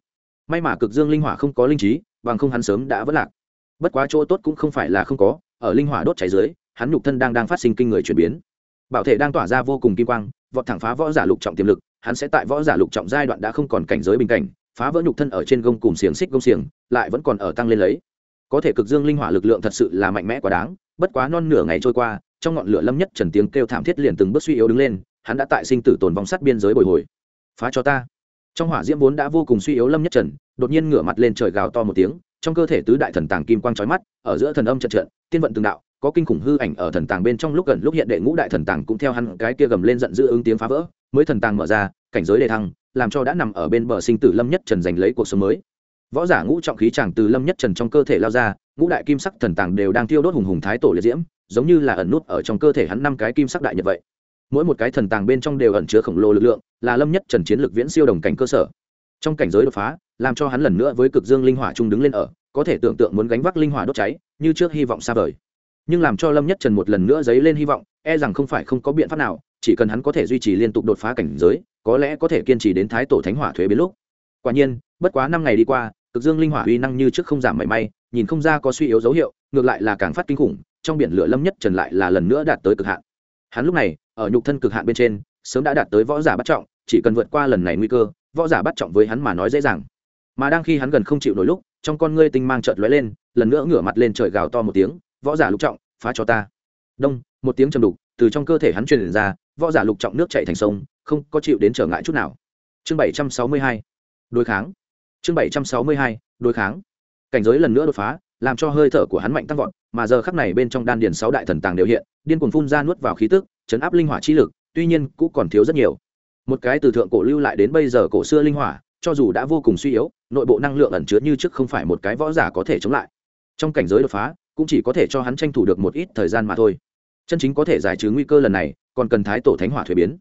May mà cực dương linh hỏa không có linh trí, bằng không hắn sớm đã vất lạc. Bất quá chỗ tốt cũng không phải là không có, ở linh hỏa đốt cháy dưới, hắn nhục thân đang đang phát sinh kinh người chuyển biến. Bảo thể đang tỏa ra vô cùng kim quang, vọt thẳng phá võ giả lục trọng tiềm lực, hắn sẽ tại võ giả lục trọng giai đoạn đã không còn cảnh giới bình cảnh phá vỡ nhục thân ở trên gông cùng xiềng xích gông xiềng, lại vẫn còn ở tăng lên lấy. Có thể cực dương linh hỏa lực lượng thật sự là mạnh mẽ quá đáng, bất quá non nửa ngày trôi qua, trong ngọn lửa lâm nhất trần tiếng kêu thảm thiết liền từng bước suy yếu đứng lên, hắn đã tại sinh tử tồn vong sát biên giới bồi hồi. Phá cho ta. Trong hỏa diễm vốn đã vô cùng suy yếu lâm nhất trần, đột nhiên ngửa mặt lên trời gào to một tiếng, trong cơ thể tứ đại thần tàng kim quang trói mắt, ở giữa thần âm trận trận, tiên vận từng đạo, có kinh khủng hư ảnh ở thần tàng bên trong lúc gần lúc hiện đệ ngũ đại thần tàng cũng theo hắn cái kia gầm lên giận dữ ứng tiếng phá vỡ, mới thần tàng mở ra, cảnh giới đề thăng làm cho đã nằm ở bên bờ sinh tử lâm nhất trần giành lấy cuộc sống mới. Võ giả ngũ trọng khí chàng từ lâm nhất trần trong cơ thể lao ra, ngũ đại kim sắc thần tàng đều đang thiêu đốt hùng hùng thái tổ liệt diễm, giống như là ẩn nút ở trong cơ thể hắn năm cái kim sắc đại nhật vậy. Mỗi một cái thần tàng bên trong đều ẩn chứa khổng lồ lực lượng, là lâm nhất trần chiến lực viễn siêu đồng cảnh cơ sở. Trong cảnh giới đột phá, làm cho hắn lần nữa với cực dương linh hỏa trung đứng lên ở, có thể tưởng tượng muốn gánh vác linh hỏa đốt cháy, như trước hy vọng xa vời. Nhưng làm cho lâm nhất trần một lần nữa dấy lên hy vọng e rằng không phải không có biện pháp nào, chỉ cần hắn có thể duy trì liên tục đột phá cảnh giới có lẽ có thể kiên trì đến thái tổ thánh hỏa thuế biến lúc. Quả nhiên, bất quá năm ngày đi qua, cực dương linh hỏa uy năng như trước không giảm mảy may, nhìn không ra có suy yếu dấu hiệu, ngược lại là càng phát kinh khủng, trong biển lửa lâm nhất trần lại là lần nữa đạt tới cực hạn. Hắn lúc này, ở nhục thân cực hạn bên trên, sớm đã đạt tới võ giả bắt trọng, chỉ cần vượt qua lần này nguy cơ, võ giả bắt trọng với hắn mà nói dễ dàng. Mà đang khi hắn gần không chịu nổi lúc, trong con ngươi tinh mang chợt lóe lên, lần nữa ngửa mặt lên trời gào to một tiếng, võ giả lục trọng, phá cho ta. Đông, một tiếng trầm đục, từ trong cơ thể hắn truyền ra, võ giả lục trọng nước chảy thành sông không có chịu đến trở ngại chút nào. Chương bảy trăm sáu mươi hai, đối kháng. Chương bảy trăm sáu mươi hai, đối kháng. Cảnh giới lần nữa đột phá, làm cho hơi thở của hắn mạnh tăng vọt, mà giờ khắc này bên trong đan điền sáu đại thần tàng đều hiện, điên cuồng phun ra nuốt vào khí tức, chấn áp linh hỏa chi lực, tuy nhiên cũng còn thiếu rất nhiều. Một cái từ thượng cổ lưu lại đến bây giờ cổ xưa linh hỏa, cho dù đã vô cùng suy yếu, nội bộ năng lượng ẩn chứa như trước không phải một cái võ giả có thể chống lại. Trong cảnh giới đột phá, cũng chỉ có thể cho hắn tranh thủ được một ít thời gian mà thôi. Chân chính có thể giải trừ nguy cơ lần này, còn cần thái tổ thánh hỏa Thủy biến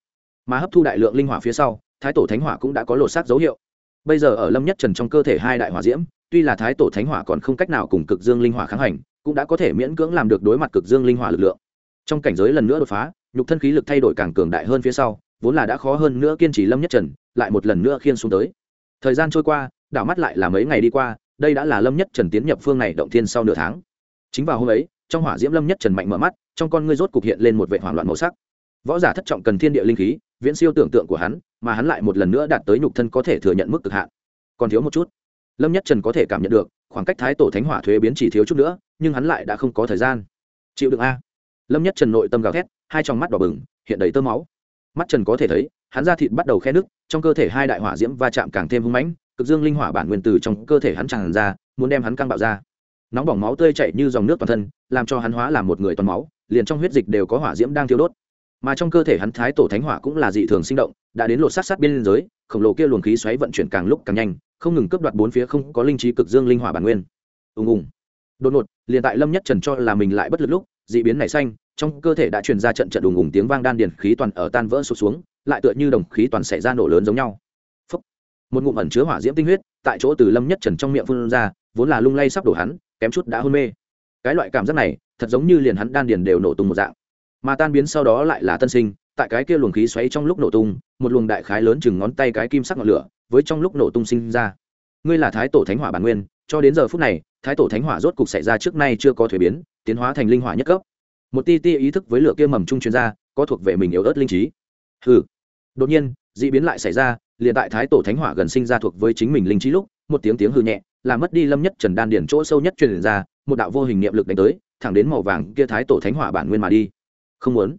mà hấp thu đại lượng linh hỏa phía sau, thái tổ thánh hỏa cũng đã có lột xác dấu hiệu. Bây giờ ở lâm nhất trần trong cơ thể hai đại hỏa diễm, tuy là thái tổ thánh hỏa còn không cách nào cùng cực dương linh hỏa kháng hành, cũng đã có thể miễn cưỡng làm được đối mặt cực dương linh hỏa lực lượng. Trong cảnh giới lần nữa đột phá, nhục thân khí lực thay đổi càng cường đại hơn phía sau, vốn là đã khó hơn nữa kiên trì lâm nhất trần, lại một lần nữa khiên xuống tới. Thời gian trôi qua, đảo mắt lại là mấy ngày đi qua, đây đã là lâm nhất trần tiến nhập phương này động thiên sau nửa tháng. Chính vào hôm ấy, trong hỏa diễm lâm nhất trần mạnh mở mắt, trong con ngươi rốt cục hiện lên một vệ hoảng loạn màu sắc. Võ giả thất trọng cần thiên địa linh khí viễn siêu tưởng tượng của hắn, mà hắn lại một lần nữa đạt tới nhục thân có thể thừa nhận mức cực hạn. Còn thiếu một chút. Lâm nhất trần có thể cảm nhận được, khoảng cách thái tổ thánh hỏa thuế biến chỉ thiếu chút nữa, nhưng hắn lại đã không có thời gian. Chịu đựng a. Lâm nhất trần nội tâm gào thét, hai trong mắt đỏ bừng, hiện đầy tơ máu. Mắt trần có thể thấy, hắn da thịt bắt đầu khe nứt, trong cơ thể hai đại hỏa diễm va chạm càng thêm hung mãnh, cực dương linh hỏa bản nguyên từ trong cơ thể hắn tràn ra, muốn đem hắn căng bạo ra. Nóng bỏng máu tươi chảy như dòng nước toàn thân, làm cho hắn hóa làm một người toàn máu, liền trong huyết dịch đều có hỏa diễm đang thiêu đốt mà trong cơ thể hắn thái tổ thánh hỏa cũng là dị thường sinh động, đã đến lột sát sát biên giới, khổng lồ kia luồng khí xoáy vận chuyển càng lúc càng nhanh, không ngừng cướp đoạt bốn phía không có linh trí cực dương linh hỏa bản nguyên. Ùng ùng. Đột ngột, liền tại lâm nhất trần cho là mình lại bất lực lúc, dị biến nảy xanh, trong cơ thể đã truyền ra trận trận đùng ùng tiếng vang đan điền khí toàn ở tan vỡ sụt xuống, lại tựa như đồng khí toàn xảy ra nổ lớn giống nhau. Phúc. một ngụm ẩn chứa hỏa diễm tinh huyết, tại chỗ từ lâm nhất trần trong miệng phun ra, vốn là lung lay sắp đổ hắn, kém chút đã hôn mê. Cái loại cảm giác này, thật giống như liền hắn đan điền đều nổ tung một dạng mà tan biến sau đó lại là tân sinh, tại cái kia luồng khí xoáy trong lúc nổ tung, một luồng đại khái lớn chừng ngón tay cái kim sắc ngọn lửa, với trong lúc nổ tung sinh ra. Ngươi là thái tổ thánh hỏa bản nguyên, cho đến giờ phút này, thái tổ thánh hỏa rốt cục xảy ra trước nay chưa có thuế biến, tiến hóa thành linh hỏa nhất cấp. Một ti ti ý thức với lửa kia mầm trung chuyên gia có thuộc về mình yếu ớt linh trí. Hừ. Đột nhiên d ị biến lại xảy ra, liền tại thái tổ thánh hỏa gần sinh ra thuộc với chính mình linh trí lúc, một tiếng tiếng hư nhẹ, làm mất đi lâm nhất trần đan điển chỗ sâu nhất truyền ra, một đạo vô hình niệm lực đánh tới, thẳng đến màu vàng kia thái tổ thánh hỏa bản nguyên mà đi không muốn.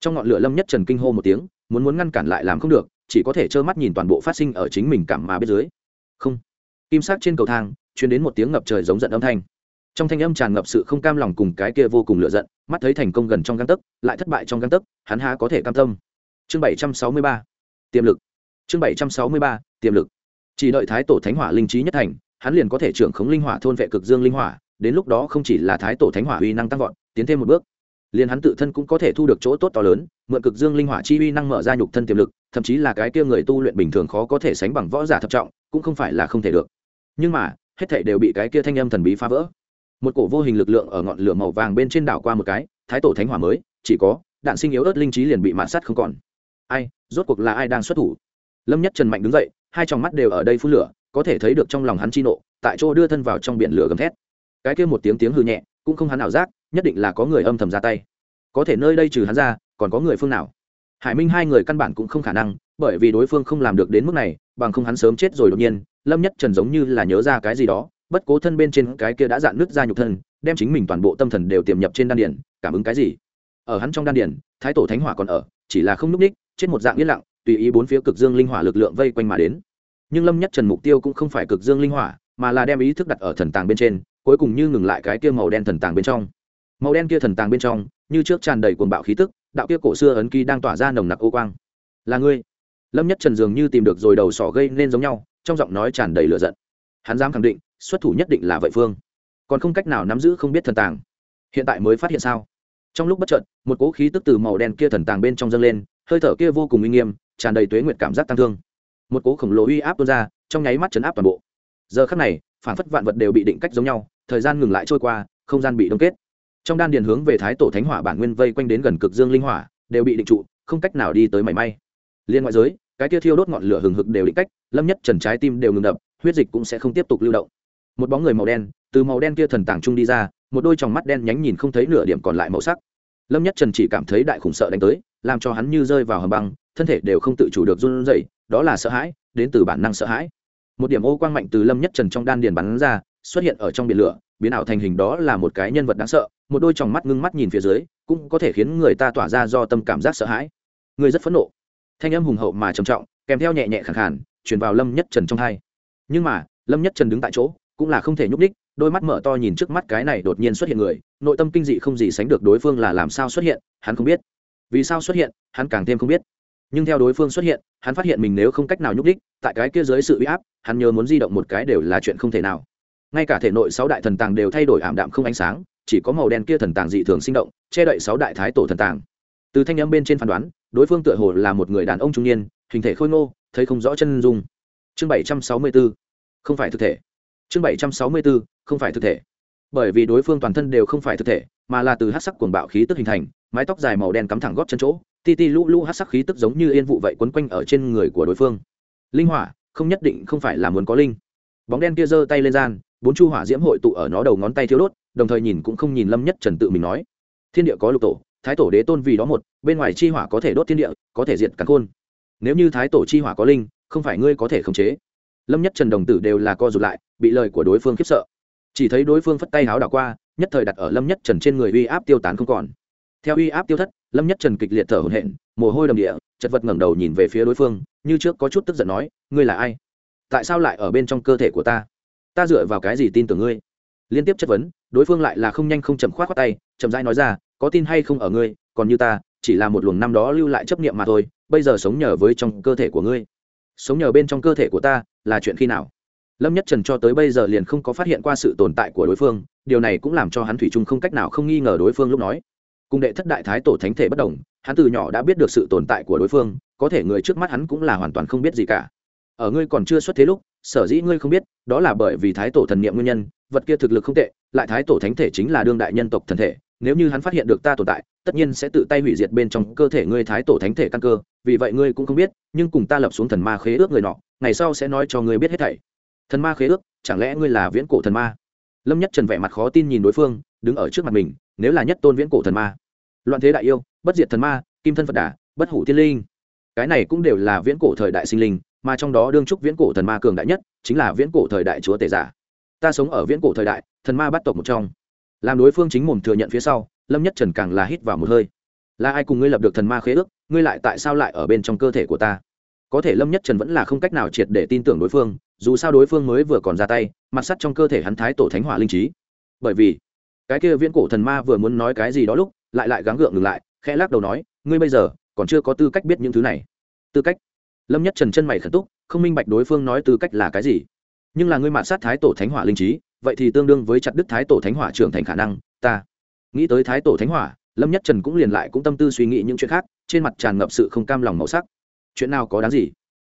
Trong ngọn lửa lâm nhất trần kinh hô một tiếng, muốn muốn ngăn cản lại làm không được, chỉ có thể trơ mắt nhìn toàn bộ phát sinh ở chính mình cảm mà bên dưới. Không. Kim sắc trên cầu thang, truyền đến một tiếng ngập trời giống giận âm thanh. Trong thanh âm tràn ngập sự không cam lòng cùng cái kia vô cùng lựa giận, mắt thấy thành công gần trong găng tấc, lại thất bại trong găng tấc, hắn há có thể cam tâm. Chương bảy trăm sáu mươi ba, tiềm lực. Chương bảy trăm sáu mươi ba, tiềm lực. Chỉ đợi thái tổ thánh hỏa linh trí nhất thành, hắn liền có thể trưởng khống linh hỏa thôn vệ cực dương linh hỏa, đến lúc đó không chỉ là thái tổ thánh hỏa uy năng tăng vọt, tiến thêm một bước liền hắn tự thân cũng có thể thu được chỗ tốt to lớn, mượn cực dương linh hỏa chi uy năng mở ra nhục thân tiềm lực, thậm chí là cái kia người tu luyện bình thường khó có thể sánh bằng võ giả thập trọng, cũng không phải là không thể được. Nhưng mà, hết thảy đều bị cái kia thanh âm thần bí phá vỡ. Một cổ vô hình lực lượng ở ngọn lửa màu vàng bên trên đảo qua một cái, thái tổ thánh hỏa mới, chỉ có, đạn sinh yếu ớt linh trí liền bị mạn sát không còn. Ai, rốt cuộc là ai đang xuất thủ? Lâm nhất trần mạnh đứng dậy, hai tròng mắt đều ở đây phun lửa, có thể thấy được trong lòng hắn chi nộ, tại chỗ đưa thân vào trong biển lửa gầm thét. Cái kia một tiếng tiếng hư nhẹ, cũng không hắn ảo giác nhất định là có người âm thầm ra tay. Có thể nơi đây trừ hắn ra, còn có người phương nào? Hải minh hai người căn bản cũng không khả năng, bởi vì đối phương không làm được đến mức này, bằng không hắn sớm chết rồi đột nhiên, lâm nhất trần giống như là nhớ ra cái gì đó, bất cố thân bên trên cái kia đã dạn nứt ra nhục thân, đem chính mình toàn bộ tâm thần đều tiềm nhập trên đan điển cảm ứng cái gì? Ở hắn trong đan điển thái tổ thánh hỏa còn ở, chỉ là không núp ních trên một dạng yên lặng, tùy ý bốn phía cực dương linh hỏa lực lượng vây quanh mà đến. Nhưng lâm nhất trần mục tiêu cũng không phải cực dương linh hỏa, mà là đem ý thức đặt ở thần tàng bên trên, cuối cùng như ngừng lại cái kia màu đen thần tàng bên trong màu đen kia thần tàng bên trong, như trước tràn đầy cuồng bạo khí tức, đạo kia cổ xưa ấn ký đang tỏa ra nồng nặc ô quang. Là ngươi. Lâm nhất trần dường như tìm được rồi đầu sỏ gây nên giống nhau, trong giọng nói tràn đầy lửa giận. Hắn dám khẳng định, xuất thủ nhất định là vậy phương. Còn không cách nào nắm giữ không biết thần tàng. Hiện tại mới phát hiện sao? Trong lúc bất chợt, một cỗ khí tức từ màu đen kia thần tàng bên trong dâng lên, hơi thở kia vô cùng uy nghiêm, tràn đầy tuế nguyệt cảm giác tăng thương. Một cỗ khổng lồ uy áp tuôn ra, trong nháy mắt chấn áp toàn bộ. Giờ khắc này, phản phất vạn vật đều bị định cách giống nhau, thời gian ngừng lại trôi qua, không gian bị đông kết trong đan điền hướng về thái tổ thánh hỏa bản nguyên vây quanh đến gần cực dương linh hỏa, đều bị định trụ, không cách nào đi tới mảy may. Liên ngoại giới, cái kia thiêu đốt ngọn lửa hừng hực đều định cách, lâm nhất trần trái tim đều ngừng đập, huyết dịch cũng sẽ không tiếp tục lưu động. Một bóng người màu đen, từ màu đen kia thần tàng trung đi ra, một đôi tròng mắt đen nhánh nhìn không thấy nửa điểm còn lại màu sắc. Lâm nhất trần chỉ cảm thấy đại khủng sợ đánh tới, làm cho hắn như rơi vào hầm băng, thân thể đều không tự chủ được run rẩy, đó là sợ hãi, đến từ bản năng sợ hãi. Một điểm ô quang mạnh từ lâm nhất trần trong đan điền bắn ra, xuất hiện ở trong biển lửa biến ảo thành hình đó là một cái nhân vật đáng sợ, một đôi tròng mắt ngưng mắt nhìn phía dưới, cũng có thể khiến người ta tỏa ra do tâm cảm giác sợ hãi. Người rất phẫn nộ. Thanh âm hùng hậu mà trầm trọng, kèm theo nhẹ nhẹ khẳng khản truyền vào lâm nhất trần trong hai. Nhưng mà, lâm nhất trần đứng tại chỗ, cũng là không thể nhúc ních đôi mắt mở to nhìn trước mắt cái này đột nhiên xuất hiện người, nội tâm kinh dị không gì sánh được đối phương là làm sao xuất hiện, hắn không biết. Vì sao xuất hiện, hắn càng thêm không biết. Nhưng theo đối phương xuất hiện, hắn phát hiện mình nếu không cách nào nhúc ních tại cái kia dưới sự uy áp, hắn nhớ muốn di động một cái đều là chuyện không thể nào ngay cả thể nội sáu đại thần tàng đều thay đổi ảm đạm không ánh sáng, chỉ có màu đen kia thần tàng dị thường sinh động, che đậy sáu đại thái tổ thần tàng. Từ thanh âm bên trên phán đoán, đối phương tựa hồ là một người đàn ông trung niên, hình thể khôi ngô, thấy không rõ chân dung. Chương bảy trăm sáu mươi b không phải thực thể. Chương bảy trăm sáu mươi b không phải thực thể. Bởi vì đối phương toàn thân đều không phải thực thể, mà là từ hát sắc cuồng bạo khí tức hình thành, mái tóc dài màu đen cắm thẳng góp chân chỗ, ti ti lũ lũ hát sắc khí tức giống như yên vụ vậy quấn quanh ở trên người của đối phương. Linh hỏa, không nhất định không phải là muốn có linh. Bóng đen kia giơ tay lên gian bốn chu hỏa diễm hội tụ ở nó đầu ngón tay thiếu đốt, đồng thời nhìn cũng không nhìn lâm nhất trần tự mình nói, thiên địa có lục tổ, thái tổ đế tôn vì đó một, bên ngoài chi hỏa có thể đốt thiên địa, có thể diệt cắn khôn. Nếu như thái tổ chi hỏa có linh, không phải ngươi có thể khống chế. Lâm nhất trần đồng tử đều là co rụt lại, bị lời của đối phương khiếp sợ. Chỉ thấy đối phương phất tay háo đảo qua, nhất thời đặt ở lâm nhất trần trên người uy áp tiêu tán không còn. Theo uy áp tiêu thất, lâm nhất trần kịch liệt thở hổn hển, mồ hôi đầm địa, chật vật ngẩng đầu nhìn về phía đối phương, như trước có chút tức giận nói, ngươi là ai? Tại sao lại ở bên trong cơ thể của ta? ta dựa vào cái gì tin tưởng ngươi? Liên tiếp chất vấn, đối phương lại là không nhanh không chậm khoát khoát tay, chậm rãi nói ra, có tin hay không ở ngươi, còn như ta, chỉ là một luồng năm đó lưu lại chấp niệm mà thôi, bây giờ sống nhờ với trong cơ thể của ngươi. Sống nhờ bên trong cơ thể của ta, là chuyện khi nào? Lâm nhất trần cho tới bây giờ liền không có phát hiện qua sự tồn tại của đối phương, điều này cũng làm cho hắn thủy trung không cách nào không nghi ngờ đối phương lúc nói. Cung đệ thất đại thái tổ thánh thể bất đồng, hắn từ nhỏ đã biết được sự tồn tại của đối phương, có thể người trước mắt hắn cũng là hoàn toàn không biết gì cả ở ngươi còn chưa xuất thế lúc, sở dĩ ngươi không biết, đó là bởi vì thái tổ thần niệm nguyên nhân, vật kia thực lực không tệ, lại thái tổ thánh thể chính là đương đại nhân tộc thần thể, nếu như hắn phát hiện được ta tồn tại, tất nhiên sẽ tự tay hủy diệt bên trong cơ thể ngươi thái tổ thánh thể căn cơ, vì vậy ngươi cũng không biết, nhưng cùng ta lập xuống thần ma khế ước người nọ, ngày sau sẽ nói cho ngươi biết hết thảy. Thần ma khế ước, chẳng lẽ ngươi là viễn cổ thần ma? Lâm nhất trần vẻ mặt khó tin nhìn đối phương, đứng ở trước mặt mình, nếu là nhất tôn viễn cổ thần ma. Loạn thế đại yêu, bất diệt thần ma, kim thân phật đà, bất hủ tiên linh. Cái này cũng đều là viễn cổ thời đại sinh linh mà trong đó đương trúc viễn cổ thần ma cường đại nhất chính là viễn cổ thời đại chúa tể giả. Ta sống ở viễn cổ thời đại, thần ma bắt tộc một trong. Làm đối phương chính mồm thừa nhận phía sau, lâm nhất trần càng là hít vào một hơi. Là ai cùng ngươi lập được thần ma khế ước, ngươi lại tại sao lại ở bên trong cơ thể của ta? Có thể lâm nhất trần vẫn là không cách nào triệt để tin tưởng đối phương, dù sao đối phương mới vừa còn ra tay, mặt sắt trong cơ thể hắn thái tổ thánh hỏa linh trí. Bởi vì, cái kia viễn cổ thần ma vừa muốn nói cái gì đó lúc, lại lại gắng gượng ngừng lại, khẽ lắc đầu nói, ngươi bây giờ còn chưa có tư cách biết những thứ này. Tư cách? lâm nhất trần chân mày khẩn túc, không minh bạch đối phương nói tư cách là cái gì. Nhưng là ngươi mạn sát thái tổ thánh hỏa linh trí, vậy thì tương đương với chặt đức thái tổ thánh hỏa trưởng thành khả năng, ta. Nghĩ tới thái tổ thánh hỏa, lâm nhất trần cũng liền lại cũng tâm tư suy nghĩ những chuyện khác, trên mặt tràn ngập sự không cam lòng màu sắc. Chuyện nào có đáng gì?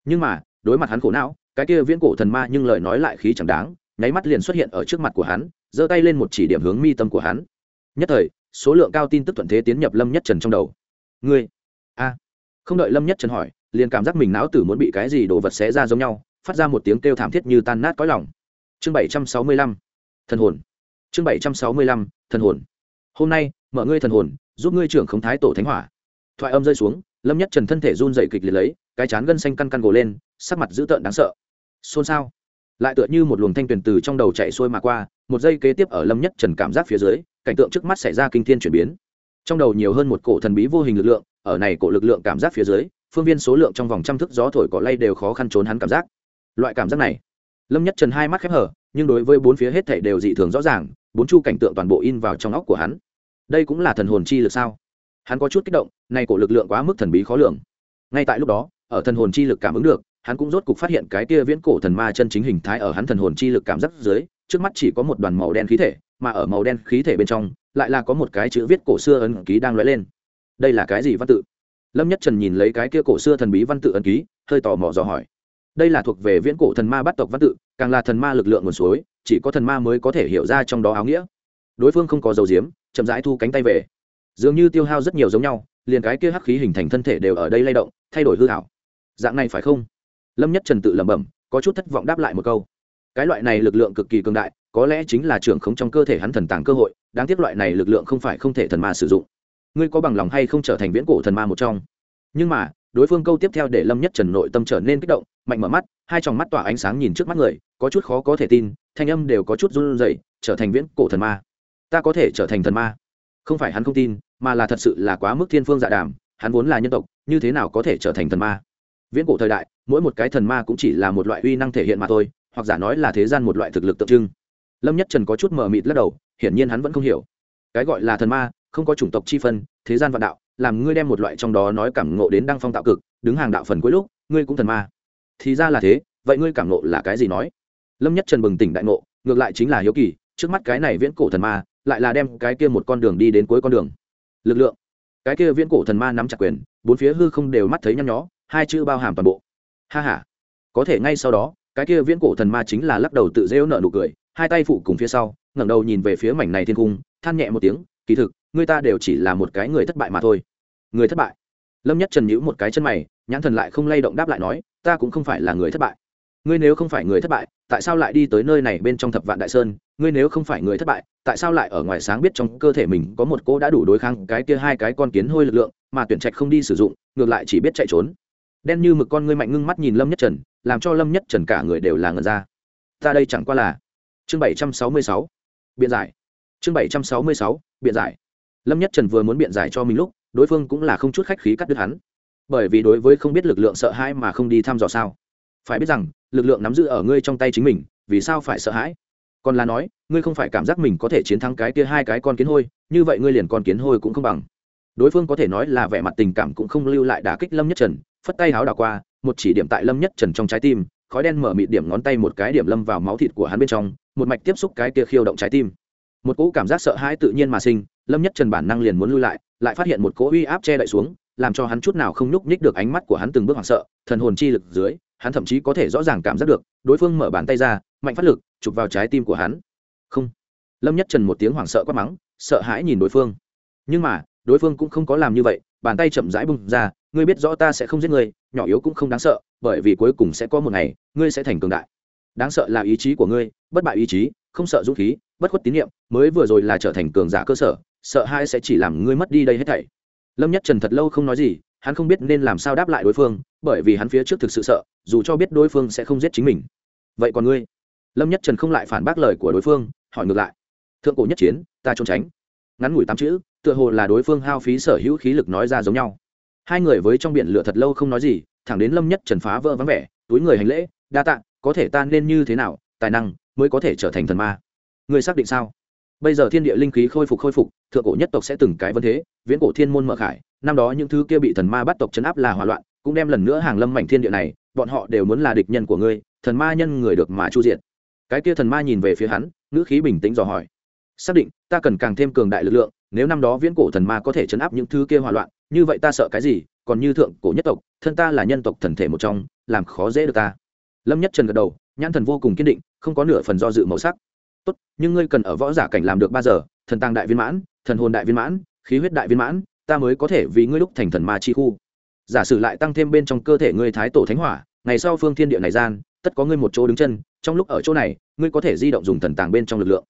Nhưng mà, đối mặt hắn khổ não, cái kia viễn cổ thần ma nhưng lời nói lại khí chẳng đáng, nháy mắt liền xuất hiện ở trước mặt của hắn, giơ tay lên một chỉ điểm hướng mi tâm của hắn. Nhất thời, số lượng cao tin tức thuận thế tiến nhập lâm nhất trần trong đầu. Ngươi, a. Không đợi lâm nhất trần hỏi liền cảm giác mình não tử muốn bị cái gì đồ vật xé ra giống nhau, phát ra một tiếng kêu thảm thiết như tan nát cõi lòng. Chương bảy trăm sáu mươi lăm, thần hồn. Chương bảy trăm sáu mươi lăm, thần hồn. Hôm nay, mở ngươi thần hồn, giúp ngươi trưởng khống thái tổ thánh hỏa. Thoại âm rơi xuống, lâm nhất trần thân thể run dậy kịch liệt lấy, cái chán gân xanh căn căn gồ lên, sắc mặt dữ tợn đáng sợ. Xôn xao. Lại tựa như một luồng thanh tuyền từ trong đầu chạy xuôi mà qua, một giây kế tiếp ở lâm nhất trần cảm giác phía dưới, cảnh tượng trước mắt xảy ra kinh thiên chuyển biến. Trong đầu nhiều hơn một cổ thần bí vô hình lực lượng, ở này cổ lực lượng cảm giác phía dưới phương viên số lượng trong vòng trăm thước gió thổi cỏ lay đều khó khăn trốn hắn cảm giác. Loại cảm giác này, lâm nhất trần hai mắt khép hở nhưng đối với bốn phía hết thảy đều dị thường rõ ràng, bốn chu cảnh tượng toàn bộ in vào trong óc của hắn. Đây cũng là thần hồn chi lực sao? Hắn có chút kích động nay cổ lực lượng quá mức thần bí khó lường. Ngay tại lúc đó, ở thần hồn chi lực cảm ứng được, hắn cũng rốt cục phát hiện cái kia viễn cổ thần ma chân chính hình thái ở hắn thần hồn chi lực cảm giác dưới, trước mắt chỉ có một đoàn màu đen khí thể, mà ở màu đen khí thể bên trong, lại là có một cái chữ viết cổ xưa ấn ký đang lóe lên. Đây là cái gì văn tự? lâm nhất trần nhìn lấy cái kia cổ xưa thần bí văn tự ấn ký, hơi tò mò dò hỏi. Đây là thuộc về viễn cổ thần ma bắt tộc văn tự, càng là thần ma lực lượng nguồn suối, chỉ có thần ma mới có thể hiểu ra trong đó áo nghĩa. Đối phương không có dầu diếm, chậm rãi thu cánh tay về. Dường như tiêu hao rất nhiều giống nhau, liền cái kia hắc khí hình thành thân thể đều ở đây lay động, thay đổi hư hảo dạng này phải không? Lâm nhất trần tự lẩm bẩm, có chút thất vọng đáp lại một câu. Cái loại này lực lượng cực kỳ cường đại, có lẽ chính là trưởng khống trong cơ thể hắn thần tàng cơ hội, đáng tiếc loại này lực lượng không phải không thể thần ma sử dụng ngươi có bằng lòng hay không trở thành viễn cổ thần ma một trong? Nhưng mà, đối phương câu tiếp theo để lâm nhất trần nội tâm trở nên kích động, mạnh mở mắt, hai tròng mắt tỏa ánh sáng nhìn trước mắt người, có chút khó có thể tin, thanh âm đều có chút run rẩy, trở thành viễn cổ thần ma. Ta có thể trở thành thần ma? Không phải hắn không tin, mà là thật sự là quá mức thiên phương dạ đàm, hắn vốn là nhân tộc, như thế nào có thể trở thành thần ma? Viễn cổ thời đại, mỗi một cái thần ma cũng chỉ là một loại uy năng thể hiện mà thôi, hoặc giả nói là thế gian một loại thực lực tượng trưng. Lâm nhất trần có chút mờ mịt lắc đầu, hiển nhiên hắn vẫn không hiểu. Cái gọi là thần ma không có chủng tộc chi phân, thế gian vạn đạo, làm ngươi đem một loại trong đó nói cảm ngộ đến đăng phong tạo cực, đứng hàng đạo phần cuối lúc, ngươi cũng thần ma. Thì ra là thế, vậy ngươi cảm ngộ là cái gì nói? Lâm nhất trần bừng tỉnh đại ngộ, ngược lại chính là hiếu kỳ, trước mắt cái này viễn cổ thần ma, lại là đem cái kia một con đường đi đến cuối con đường. Lực lượng. Cái kia viễn cổ thần ma nắm chặt quyền, bốn phía hư không đều mắt thấy nhăn nhó, hai chữ bao hàm toàn bộ. Ha ha. Có thể ngay sau đó, cái kia viễn cổ thần ma chính là lắc đầu tự rêu nở nụ cười, hai tay phụ cùng phía sau, ngẩng đầu nhìn về phía mảnh này thiên cung, than nhẹ một tiếng kỳ thực, người ta đều chỉ là một cái người thất bại mà thôi. Người thất bại? Lâm nhất trần nhữ một cái chân mày, nhãn thần lại không lay động đáp lại nói, ta cũng không phải là người thất bại. Ngươi nếu không phải người thất bại, tại sao lại đi tới nơi này bên trong thập vạn đại sơn? Ngươi nếu không phải người thất bại, tại sao lại ở ngoài sáng biết trong cơ thể mình có một cô đã đủ đối kháng cái kia hai cái con kiến hôi lực lượng, mà tuyển trạch không đi sử dụng, ngược lại chỉ biết chạy trốn? Đen như mực con ngươi mạnh ngưng mắt nhìn lâm nhất trần, làm cho lâm nhất trần cả người đều là ngần ra. Ta đây chẳng qua là chương bảy trăm sáu mươi sáu. Biện giải chương bảy trăm sáu mươi sáu, biện giải. Lâm nhất trần vừa muốn biện giải cho mình lúc, đối phương cũng là không chút khách khí cắt đứt hắn. Bởi vì đối với không biết lực lượng sợ hãi mà không đi thăm dò sao. Phải biết rằng, lực lượng nắm giữ ở ngươi trong tay chính mình, vì sao phải sợ hãi? Còn là nói, ngươi không phải cảm giác mình có thể chiến thắng cái kia hai cái con kiến hôi, như vậy ngươi liền con kiến hôi cũng không bằng. Đối phương có thể nói là vẻ mặt tình cảm cũng không lưu lại đả kích lâm nhất trần, phất tay háo đảo qua, một chỉ điểm tại lâm nhất trần trong trái tim, khói đen mở mịt điểm ngón tay một cái điểm lâm vào máu thịt của hắn bên trong, một mạch tiếp xúc cái kia khiêu động trái tim một cỗ cảm giác sợ hãi tự nhiên mà sinh, lâm nhất trần bản năng liền muốn lui lại lại phát hiện một cỗ uy áp che đậy xuống, làm cho hắn chút nào không nhúc nhích được ánh mắt của hắn từng bước hoảng sợ, thần hồn chi lực dưới, hắn thậm chí có thể rõ ràng cảm giác được, đối phương mở bàn tay ra, mạnh phát lực, chụp vào trái tim của hắn. Không. Lâm nhất trần một tiếng hoảng sợ quát mắng, sợ hãi nhìn đối phương. Nhưng mà, đối phương cũng không có làm như vậy, bàn tay chậm rãi bung ra, ngươi biết rõ ta sẽ không giết ngươi, nhỏ yếu cũng không đáng sợ, bởi vì cuối cùng sẽ có một ngày, ngươi sẽ thành cường đại. Đáng sợ là ý chí của ngươi, bất bại ý chí, không sợ dũng khí bất khuất tín nhiệm, mới vừa rồi là trở thành cường giả cơ sở, sợ hai sẽ chỉ làm ngươi mất đi đây hết thảy. Lâm nhất trần thật lâu không nói gì, hắn không biết nên làm sao đáp lại đối phương, bởi vì hắn phía trước thực sự sợ, dù cho biết đối phương sẽ không giết chính mình. Vậy còn ngươi? Lâm nhất trần không lại phản bác lời của đối phương, hỏi ngược lại. Thượng cổ nhất chiến, ta trốn tránh. Ngắn ngủi tám chữ, tựa hồ là đối phương hao phí sở hữu khí lực nói ra giống nhau. Hai người với trong biển lửa thật lâu không nói gì, thẳng đến lâm nhất trần phá vỡ vắng vẻ, túi người hành lễ, đa tạ, có thể tan lên như thế nào? Tài năng mới có thể trở thành thần ma ngươi xác định sao? Bây giờ thiên địa linh khí khôi phục khôi phục, thượng cổ nhất tộc sẽ từng cái vấn thế, viễn cổ thiên môn mở khải, năm đó những thứ kia bị thần ma bắt tộc chấn áp là hỏa loạn, cũng đem lần nữa hàng lâm mảnh thiên địa này, bọn họ đều muốn là địch nhân của ngươi, thần ma nhân người được mà chu diện cái kia thần ma nhìn về phía hắn, ngữ khí bình tĩnh dò hỏi. Xác định, ta cần càng thêm cường đại lực lượng, nếu năm đó viễn cổ thần ma có thể chấn áp những thứ kia hỏa loạn, như vậy ta sợ cái gì? Còn như thượng cổ nhất tộc, thân ta là nhân tộc thần thể một trong, làm khó dễ được ta. Lâm nhất trần gật đầu, nhãn thần vô cùng kiên định, không có nửa phần do dự màu sắc tốt, nhưng ngươi cần ở võ giả cảnh làm được ba giờ, thần tàng đại viên mãn, thần hồn đại viên mãn, khí huyết đại viên mãn, ta mới có thể vì ngươi lúc thành thần ma chi khu. Giả sử lại tăng thêm bên trong cơ thể ngươi thái tổ thánh hỏa, ngày sau phương thiên địa này gian, tất có ngươi một chỗ đứng chân, trong lúc ở chỗ này, ngươi có thể di động dùng thần tàng bên trong lực lượng.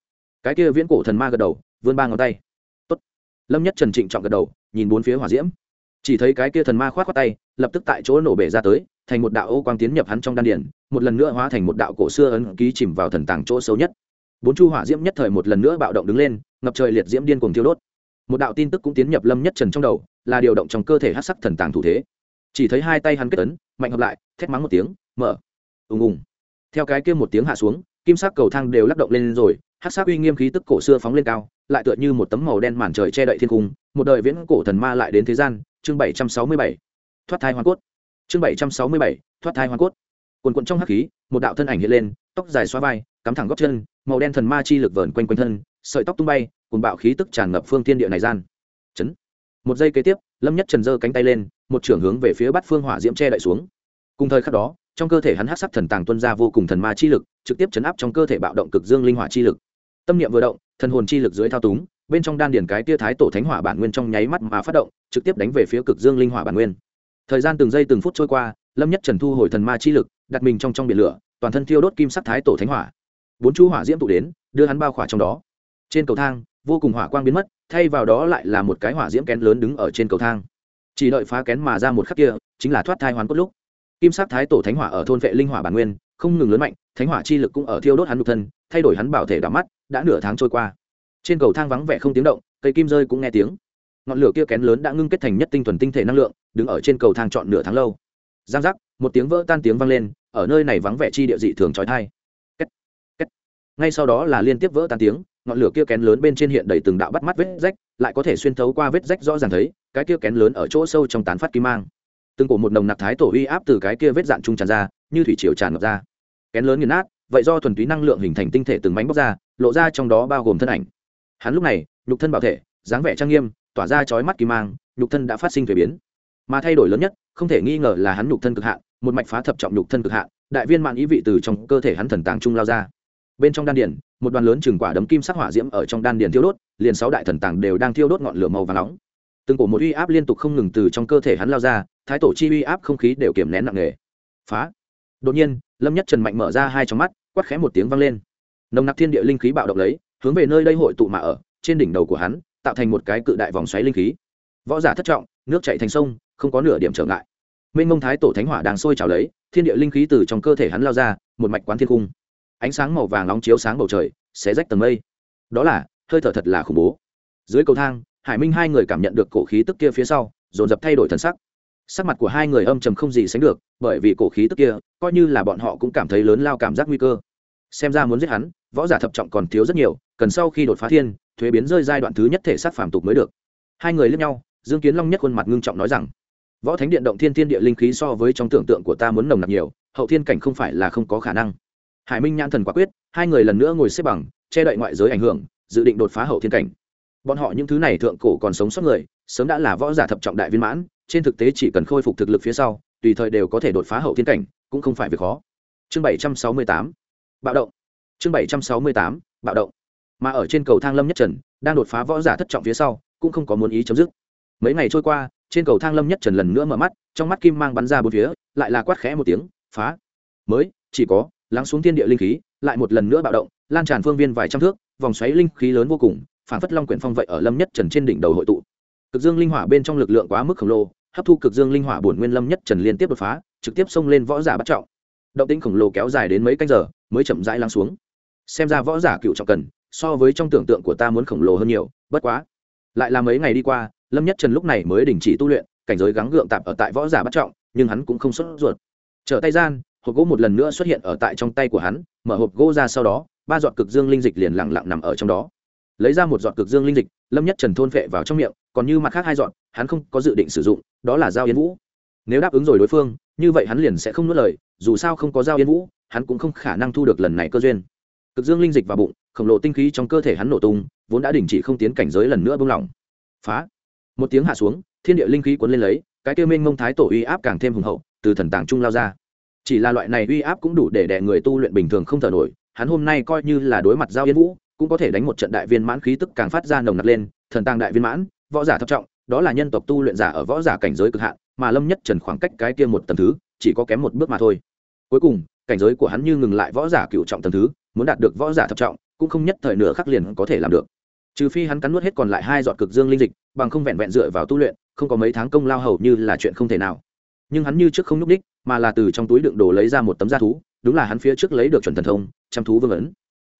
Cái kia viễn cổ thần ma gật đầu, vươn ba ngón tay. Tốt. lâm nhất trần trịnh trọng gật đầu, nhìn bốn phía hỏa diễm. Chỉ thấy cái kia thần ma khoát qua tay, lập tức tại chỗ nổ bể ra tới, thành một đạo ô quang tiến nhập hắn trong đan điển một lần nữa hóa thành một đạo cổ xưa ấn ký chìm vào thần tàng chỗ sâu nhất bốn chu hỏa diễm nhất thời một lần nữa bạo động đứng lên, ngập trời liệt diễm điên cuồng thiêu đốt. Một đạo tin tức cũng tiến nhập lâm nhất trần trong đầu, là điều động trong cơ thể hát sắc thần tàng thủ thế. Chỉ thấy hai tay hắn kết ấn, mạnh hợp lại, thét mắng một tiếng, mở. Ùng ùng. Theo cái kia một tiếng hạ xuống, kim sắc cầu thang đều lắc động lên rồi hát sắc uy nghiêm khí tức cổ xưa phóng lên cao, lại tựa như một tấm màu đen màn trời che đậy thiên cung, một đời viễn cổ thần ma lại đến thế gian, chương bảy trăm sáu mươi bảy. Thoát thai hoàn cốt. Chương bảy trăm sáu mươi bảy, thoát thai hoàn cốt. Quần quận trong hắc khí, một đạo thân ảnh hiện lên, tóc dài xóa vai cắm thẳng góc chân, màu đen thần ma chi lực vờn quanh quanh thân, sợi tóc tung bay cùng bạo khí tức tràn ngập phương thiên địa này gian. Chấn. Một giây kế tiếp, lâm nhất trần giơ cánh tay lên, một trưởng hướng về phía bát phương hỏa diễm che đậy xuống. Cùng thời khắc đó, trong cơ thể hắn hắc sắc thần tàng tuân ra vô cùng thần ma chi lực, trực tiếp chấn áp trong cơ thể bạo động cực dương linh hỏa chi lực. Tâm niệm vừa động, thần hồn chi lực dưới thao túng, bên trong đan điển cái tia thái tổ thánh hỏa bản nguyên trong nháy mắt mà phát động, trực tiếp đánh về phía cực dương linh hỏa bản nguyên. Thời gian từng giây từng phút trôi qua, lâm nhất trần thu hồi thần ma chi lực, đặt mình trong trong biển lửa, toàn thân thiêu đốt kim sắc thái tổ thánh hỏa bốn chú hỏa diễm tụ đến, đưa hắn bao khỏa trong đó. Trên cầu thang, vô cùng hỏa quang biến mất, thay vào đó lại là một cái hỏa diễm kén lớn đứng ở trên cầu thang. Chỉ đợi phá kén mà ra một khắc kia, chính là thoát thai hoàn cốt lúc. Kim sắc thái tổ thánh hỏa ở thôn vệ linh hỏa bản nguyên, không ngừng lớn mạnh, thánh hỏa chi lực cũng ở thiêu đốt hắn nhục thân, thay đổi hắn bảo thể đỏ mắt, đã nửa tháng trôi qua. Trên cầu thang vắng vẻ không tiếng động, cây kim rơi cũng nghe tiếng. Ngọn lửa kia kén lớn đã ngưng kết thành nhất tinh thuần tinh thể năng lượng, đứng ở trên cầu thang trọn nửa tháng lâu. Giang giác, một tiếng vỡ tan tiếng vang lên, ở nơi này vắng vẻ chi địa dị thường trói thai ngay sau đó là liên tiếp vỡ tan tiếng, ngọn lửa kia kén lớn bên trên hiện đầy từng đạo bắt mắt vết rách, lại có thể xuyên thấu qua vết rách rõ ràng thấy, cái kia kén lớn ở chỗ sâu trong tán phát kim mang. Từng cổ một nồng nặc thái tổ uy áp từ cái kia vết dạn trung tràn ra, như thủy triều tràn ngập ra. Kén lớn nghiền nát, vậy do thuần túy năng lượng hình thành tinh thể từng mảnh bóc ra, lộ ra trong đó bao gồm thân ảnh. Hắn lúc này, nhục thân bảo thể, dáng vẻ trang nghiêm, tỏa ra chói mắt kim mang, nhục thân đã phát sinh thuế biến. Mà thay đổi lớn nhất, không thể nghi ngờ là hắn nhục thân cực hạn, một mạch phá thập trọng nhục thân cực hạn, đại viên mạng ý vị từ trong cơ thể hắn thần tàng trung lao ra bên trong đan điền, một đoàn lớn chừng quả đấm kim sắc hỏa diễm ở trong đan điền thiêu đốt, liền sáu đại thần tàng đều đang thiêu đốt ngọn lửa màu và nóng. Từng cổ một uy áp liên tục không ngừng từ trong cơ thể hắn lao ra, thái tổ chi uy áp không khí đều kiềm nén nặng nề. Phá. Đột nhiên, lâm nhất trần mạnh mở ra hai trong mắt, quát khẽ một tiếng vang lên. Nồng nặc thiên địa linh khí bạo động lấy, hướng về nơi đây hội tụ mà ở, trên đỉnh đầu của hắn, tạo thành một cái cự đại vòng xoáy linh khí. Võ giả thất trọng, nước chảy thành sông, không có nửa điểm trở ngại. Minh mông thái tổ thánh hỏa đang sôi trào lấy, thiên địa linh khí từ trong cơ thể hắn lao ra, một mạch quán thiên cung ánh sáng màu vàng nóng chiếu sáng bầu trời, xé rách tầng mây. Đó là, hơi thở thật là khủng bố. Dưới cầu thang, hải minh hai người cảm nhận được cổ khí tức kia phía sau, dồn dập thay đổi thần sắc. Sắc mặt của hai người âm trầm không gì sánh được, bởi vì cổ khí tức kia, coi như là bọn họ cũng cảm thấy lớn lao cảm giác nguy cơ. Xem ra muốn giết hắn, võ giả thập trọng còn thiếu rất nhiều, cần sau khi đột phá thiên, thuế biến rơi giai đoạn thứ nhất thể sát phàm tục mới được. Hai người lướt nhau, dương kiến long nhất khuôn mặt ngưng trọng nói rằng, võ thánh điện động thiên thiên địa linh khí so với trong tưởng tượng của ta muốn nồng nặc nhiều, hậu thiên cảnh không phải là không có khả năng hải minh nhãn thần quả quyết, hai người lần nữa ngồi xếp bằng, che đậy ngoại giới ảnh hưởng, dự định đột phá hậu thiên cảnh. Bọn họ những thứ này thượng cổ còn sống sót người, sớm đã là võ giả thập trọng đại viên mãn, trên thực tế chỉ cần khôi phục thực lực phía sau, tùy thời đều có thể đột phá hậu thiên cảnh, cũng không phải việc khó. Chương bảy trăm sáu mươi tám, bạo động. Chương bảy trăm sáu mươi tám, bạo động. Mà ở trên cầu thang lâm nhất trần, đang đột phá võ giả thất trọng phía sau, cũng không có muốn ý chấm dứt. Mấy ngày trôi qua, trên cầu thang lâm nhất trần lần nữa mở mắt, trong mắt kim mang bắn ra bốn phía, lại là quát khẽ một tiếng, phá! Mới, chỉ có lắng xuống thiên địa linh khí, lại một lần nữa bạo động, lan tràn phương viên vài trăm thước, vòng xoáy linh khí lớn vô cùng, phản phất long quyển phong vậy ở lâm nhất trần trên đỉnh đầu hội tụ. Cực dương linh hỏa bên trong lực lượng quá mức khổng lồ, hấp thu cực dương linh hỏa bổn nguyên lâm nhất trần liên tiếp đột phá, trực tiếp xông lên võ giả bắt trọng. Động tĩnh khổng lồ kéo dài đến mấy canh giờ, mới chậm rãi lắng xuống. Xem ra võ giả cựu trọng cần, so với trong tưởng tượng của ta muốn khổng lồ hơn nhiều, bất quá. Lại là mấy ngày đi qua, lâm nhất trần lúc này mới đình chỉ tu luyện, cảnh giới gắng gượng tạm ở tại võ giả bắt trọng, nhưng hắn cũng không xuất ruột. Trở tay gian hộp gỗ một lần nữa xuất hiện ở tại trong tay của hắn, mở hộp gỗ ra sau đó, ba giọt cực dương linh dịch liền lẳng lặng nằm ở trong đó. Lấy ra một giọt cực dương linh dịch, lâm nhất trần thôn phệ vào trong miệng, còn như mặt khác hai giọt, hắn không có dự định sử dụng, đó là dao yên vũ. Nếu đáp ứng rồi đối phương, như vậy hắn liền sẽ không nuốt lời, dù sao không có dao yên vũ, hắn cũng không khả năng thu được lần này cơ duyên. Cực dương linh dịch vào bụng, khổng lồ tinh khí trong cơ thể hắn nổ tung, vốn đã đình chỉ không tiến cảnh giới lần nữa bông lỏng. Phá! Một tiếng hạ xuống, thiên địa linh khí cuốn lên lấy, cái kêu minh mông thái tổ uy áp càng thêm hùng hậu, từ thần tàng trung lao ra chỉ là loại này uy áp cũng đủ để đè người tu luyện bình thường không thở nổi, hắn hôm nay coi như là đối mặt giao yên vũ, cũng có thể đánh một trận đại viên mãn khí tức càng phát ra nồng nặc lên, thần tàng đại viên mãn, võ giả thấp trọng, đó là nhân tộc tu luyện giả ở võ giả cảnh giới cực hạn, mà lâm nhất trần khoảng cách cái kia một tầng thứ, chỉ có kém một bước mà thôi. Cuối cùng, cảnh giới của hắn như ngừng lại võ giả cựu trọng tầng thứ, muốn đạt được võ giả thập trọng, cũng không nhất thời nửa khắc liền có thể làm được. Trừ phi hắn cắn nuốt hết còn lại hai giọt cực dương linh dịch, bằng không vẹn vẹn dựa vào tu luyện, không có mấy tháng công lao hầu như là chuyện không thể nào. Nhưng hắn như trước không nhúc đích mà là từ trong túi đựng đồ lấy ra một tấm da thú, đúng là hắn phía trước lấy được chuẩn thần thông chăm thú vương ấn.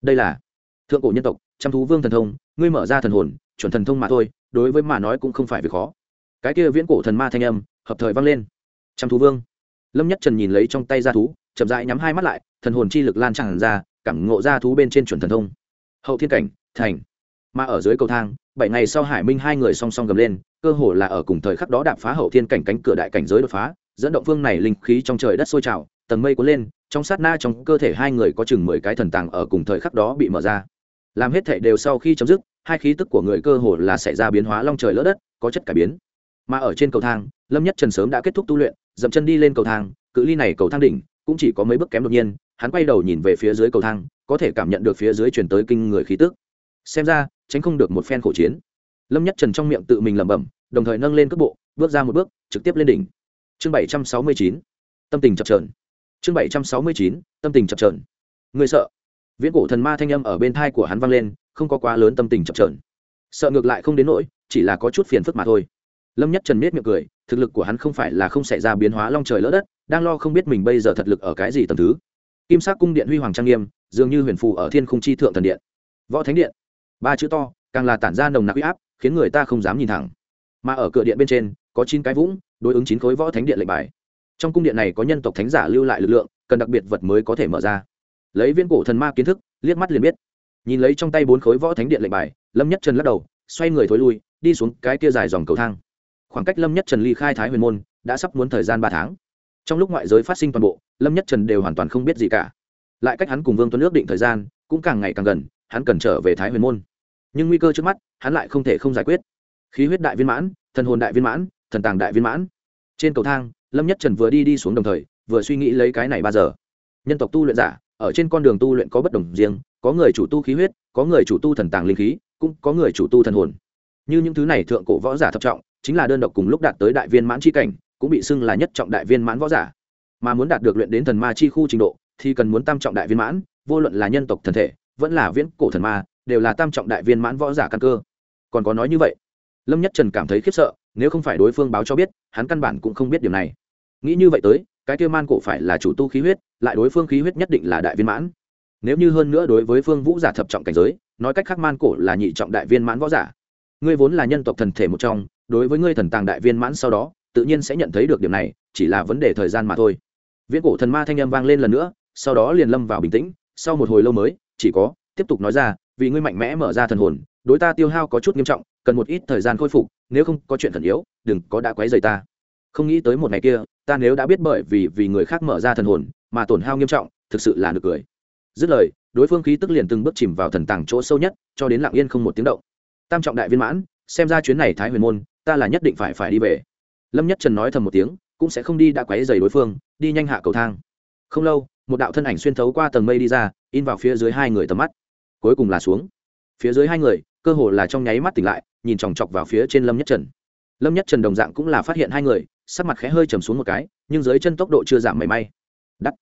Đây là thượng cổ nhân tộc chăm thú vương thần thông, ngươi mở ra thần hồn, chuẩn thần thông mà thôi, đối với mà nói cũng không phải việc khó. Cái kia viễn cổ thần ma thanh âm, hợp thời vang lên. Chăm thú vương. Lâm nhất trần nhìn lấy trong tay da thú, chậm rãi nhắm hai mắt lại, thần hồn chi lực lan tràn ra, cảm ngộ ra thú bên trên chuẩn thần thông. Hậu thiên cảnh, thành. Mà ở dưới cầu thang, bảy ngày sau hải minh hai người song song gầm lên, cơ hồ là ở cùng thời khắc đó đạp phá hậu thiên cảnh cánh cửa đại cảnh giới đột phá dẫn động phương này linh khí trong trời đất sôi trào, tầng mây cuốn lên, trong sát na trong cơ thể hai người có chừng mười cái thần tàng ở cùng thời khắc đó bị mở ra. Làm hết thể đều sau khi chấm dứt, hai khí tức của người cơ hồ là xảy ra biến hóa long trời lỡ đất, có chất cải biến. Mà ở trên cầu thang, lâm nhất trần sớm đã kết thúc tu luyện, dậm chân đi lên cầu thang, cự ly này cầu thang đỉnh, cũng chỉ có mấy bước kém đột nhiên, hắn quay đầu nhìn về phía dưới cầu thang, có thể cảm nhận được phía dưới truyền tới kinh người khí tức. Xem ra, tránh không được một phen khổ chiến. Lâm nhất trần trong miệng tự mình lẩm bẩm, đồng thời nâng lên cước bộ, bước ra một bước, trực tiếp lên đỉnh chương bảy trăm sáu mươi chín, tâm tình chập trờn chương bảy trăm sáu mươi chín, tâm tình chập trờn người sợ. Viễn cổ thần ma thanh âm ở bên tai của hắn vang lên, không có quá lớn tâm tình chập trờn sợ ngược lại không đến nỗi, chỉ là có chút phiền phức mà thôi. Lâm nhất trần miết miệng cười, thực lực của hắn không phải là không xảy ra biến hóa long trời lỡ đất, đang lo không biết mình bây giờ thật lực ở cái gì tầm thứ. Kim sắc cung điện huy hoàng trang nghiêm, dường như huyền phù ở thiên khung chi thượng thần điện. Võ thánh điện. Ba chữ to, càng là tản ra nồng nặc uy áp, khiến người ta không dám nhìn thẳng. Mà ở cửa điện bên trên, có chín cái vũng đối ứng chín khối võ thánh điện lệnh bài. Trong cung điện này có nhân tộc thánh giả lưu lại lực lượng, cần đặc biệt vật mới có thể mở ra. Lấy viên cổ thần ma kiến thức, liếc mắt liền biết. Nhìn lấy trong tay bốn khối võ thánh điện lệnh bài, lâm nhất trần lắc đầu, xoay người thối lui, đi xuống cái kia dài dòng cầu thang. Khoảng cách lâm nhất trần ly khai thái huyền môn, đã sắp muốn thời gian ba tháng. Trong lúc ngoại giới phát sinh toàn bộ, lâm nhất trần đều hoàn toàn không biết gì cả. Lại cách hắn cùng vương tuấn ước định thời gian, cũng càng ngày càng gần, hắn cần trở về thái huyền môn. Nhưng nguy cơ trước mắt, hắn lại không thể không giải quyết. Khí huyết đại viên mãn, thần hồn đại viên mãn thần tàng đại viên mãn. Trên cầu thang, lâm nhất trần vừa đi đi xuống đồng thời, vừa suy nghĩ lấy cái này ba giờ. Nhân tộc tu luyện giả, ở trên con đường tu luyện có bất đồng riêng, có người chủ tu khí huyết, có người chủ tu thần tàng linh khí, cũng có người chủ tu thần hồn. Như những thứ này thượng cổ võ giả thập trọng, chính là đơn độc cùng lúc đạt tới đại viên mãn chi cảnh, cũng bị xưng là nhất trọng đại viên mãn võ giả. Mà muốn đạt được luyện đến thần ma chi khu trình độ, thì cần muốn tam trọng đại viên mãn, vô luận là nhân tộc thần thể, vẫn là viễn cổ thần ma, đều là tam trọng đại viên mãn võ giả căn cơ. Còn có nói như vậy, lâm nhất trần cảm thấy khiếp sợ nếu không phải đối phương báo cho biết, hắn căn bản cũng không biết điều này. Nghĩ như vậy tới, cái kia man cổ phải là chủ tu khí huyết, lại đối phương khí huyết nhất định là đại viên mãn. Nếu như hơn nữa đối với phương vũ giả thập trọng cảnh giới, nói cách khác man cổ là nhị trọng đại viên mãn võ giả. Ngươi vốn là nhân tộc thần thể một trong, đối với ngươi thần tàng đại viên mãn sau đó, tự nhiên sẽ nhận thấy được điểm này, chỉ là vấn đề thời gian mà thôi. Viễn cổ thần ma thanh âm vang lên lần nữa, sau đó liền lâm vào bình tĩnh, sau một hồi lâu mới, chỉ có, tiếp tục nói ra, vì ngươi mạnh mẽ mở ra thần hồn, đối ta tiêu hao có chút nghiêm trọng, cần một ít thời gian khôi phục nếu không có chuyện thần yếu, đừng có đã quấy rầy ta. Không nghĩ tới một ngày kia, ta nếu đã biết bởi vì vì người khác mở ra thần hồn, mà tổn hao nghiêm trọng, thực sự là nực cười. Dứt lời, đối phương khí tức liền từng bước chìm vào thần tàng chỗ sâu nhất, cho đến lặng yên không một tiếng động. Tam trọng đại viên mãn, xem ra chuyến này thái huyền môn, ta là nhất định phải phải đi về. Lâm nhất trần nói thầm một tiếng, cũng sẽ không đi đã quấy dày đối phương, đi nhanh hạ cầu thang. Không lâu, một đạo thân ảnh xuyên thấu qua tầng mây đi ra, in vào phía dưới hai người tầm mắt. Cuối cùng là xuống phía dưới hai người, cơ hồ là trong nháy mắt tỉnh lại, nhìn chòng chọc vào phía trên lâm nhất trần. Lâm nhất trần đồng dạng cũng là phát hiện hai người, sắc mặt khẽ hơi chầm xuống một cái, nhưng dưới chân tốc độ chưa giảm mảy may. Đắt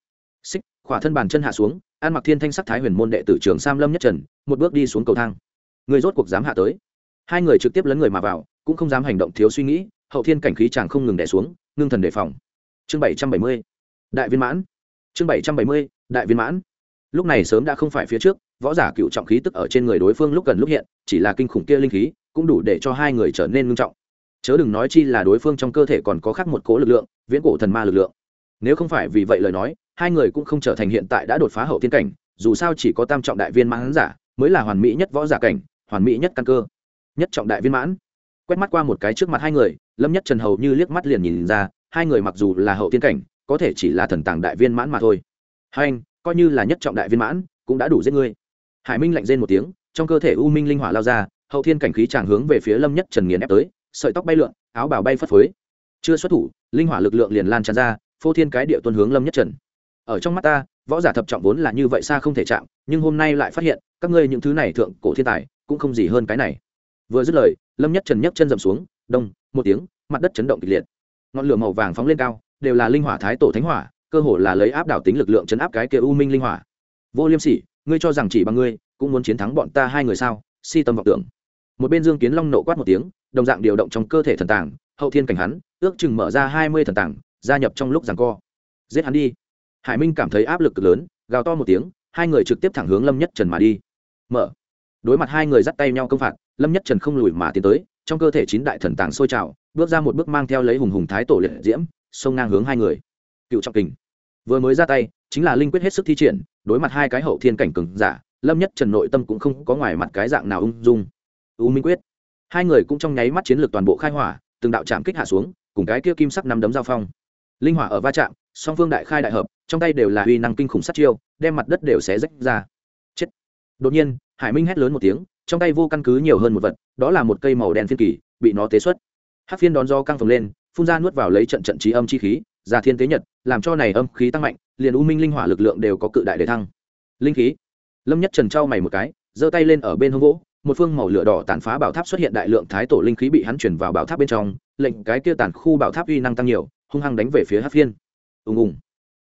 xích, khỏa thân bàn chân hạ xuống, an mặc thiên thanh sắc thái huyền môn đệ tử trưởng sam lâm nhất trần, một bước đi xuống cầu thang. Người rốt cuộc dám hạ tới. Hai người trực tiếp lấn người mà vào, cũng không dám hành động thiếu suy nghĩ, hậu thiên cảnh khí chàng không ngừng đẻ xuống, ngưng thần đề phòng. Chương bảy trăm bảy mươi. Đại viên mãn. Chương bảy trăm bảy mươi. Đại viên mãn. Lúc này sớm đã không phải phía trước võ giả cựu trọng khí tức ở trên người đối phương lúc gần lúc hiện, chỉ là kinh khủng kia linh khí, cũng đủ để cho hai người trở nên ngưng trọng. Chớ đừng nói chi là đối phương trong cơ thể còn có khác một cố lực lượng, viễn cổ thần ma lực lượng. Nếu không phải vì vậy lời nói, hai người cũng không trở thành hiện tại đã đột phá hậu thiên cảnh, dù sao chỉ có tam trọng đại viên mãn giả mới là hoàn mỹ nhất võ giả cảnh, hoàn mỹ nhất căn cơ. Nhất trọng đại viên mãn. Quét mắt qua một cái trước mặt hai người, lâm nhất trần hầu như liếc mắt liền nhìn ra, hai người mặc dù là hậu thiên cảnh, có thể chỉ là thần tàng đại viên mãn mà thôi. Hai anh, coi như là nhất trọng đại viên mãn, cũng đã đủ giết ngươi hải minh lạnh rên một tiếng, trong cơ thể u minh linh hỏa lao ra, hậu thiên cảnh khí tràng hướng về phía lâm nhất trần nghiền ép tới, sợi tóc bay lượn, áo bào bay phất phới. Chưa xuất thủ, linh hỏa lực lượng liền lan tràn ra, phô thiên cái địa tuân hướng lâm nhất trần. Ở trong mắt ta, võ giả thập trọng vốn là như vậy xa không thể chạm, nhưng hôm nay lại phát hiện, các ngươi những thứ này thượng cổ thiên tài, cũng không gì hơn cái này. Vừa dứt lời, lâm nhất trần nhấc chân dầm xuống, đông, một tiếng, mặt đất chấn động kịch liệt. Ngọn lửa màu vàng phóng lên cao, đều là linh hỏa thái tổ thánh hỏa, cơ hồ là lấy áp đảo tính lực lượng chấn áp cái kia u minh linh hỏa. Vô liêm sỉ ngươi cho rằng chỉ bằng ngươi, cũng muốn chiến thắng bọn ta hai người sao? Si tâm vọng tưởng. Một bên dương kiến long nộ quát một tiếng, đồng dạng điều động trong cơ thể thần tàng, hậu thiên cảnh hắn, ước chừng mở ra hai mươi thần tàng, gia nhập trong lúc rằng co. Giết hắn đi. Hải minh cảm thấy áp lực cực lớn, gào to một tiếng, hai người trực tiếp thẳng hướng lâm nhất trần mà đi. Mở. Đối mặt hai người dắt tay nhau công phạt, lâm nhất trần không lùi mà tiến tới, trong cơ thể chín đại thần tàng sôi trào, bước ra một bước mang theo lấy hùng hùng thái tổ liệt diễm, xông ngang hướng hai người. Cựu trọng kình. Vừa mới ra tay, chính là linh quyết hết sức thi triển đối mặt hai cái hậu thiên cảnh cường giả, lâm nhất trần nội tâm cũng không có ngoài mặt cái dạng nào ung dung. U minh quyết. Hai người cũng trong nháy mắt chiến lược toàn bộ khai hỏa, từng đạo chạm kích hạ xuống, cùng cái kia kim sắc năm đấm giao phong. Linh hỏa ở va chạm, song phương đại khai đại hợp, trong tay đều là uy năng kinh khủng sát chiêu, đem mặt đất đều xé rách ra. Chết. Đột nhiên, hải minh hét lớn một tiếng, trong tay vô căn cứ nhiều hơn một vật, đó là một cây màu đen phiên kỳ, bị nó tế xuất. Hắc phiên đón do căng phồng lên, phun ra nuốt vào lấy trận trận trí âm chi khí ra thiên tế nhật, làm cho này âm khí tăng mạnh liền u minh linh hỏa lực lượng đều có cự đại để thăng. Linh khí. Lâm nhất trần trao mày một cái, giơ tay lên ở bên hông gỗ, một phương màu lửa đỏ tàn phá bảo tháp xuất hiện đại lượng thái tổ linh khí bị hắn chuyển vào bảo tháp bên trong, lệnh cái tiêu tàn khu bảo tháp uy năng tăng nhiều, hung hăng đánh về phía hát phiên. Ùng ùng.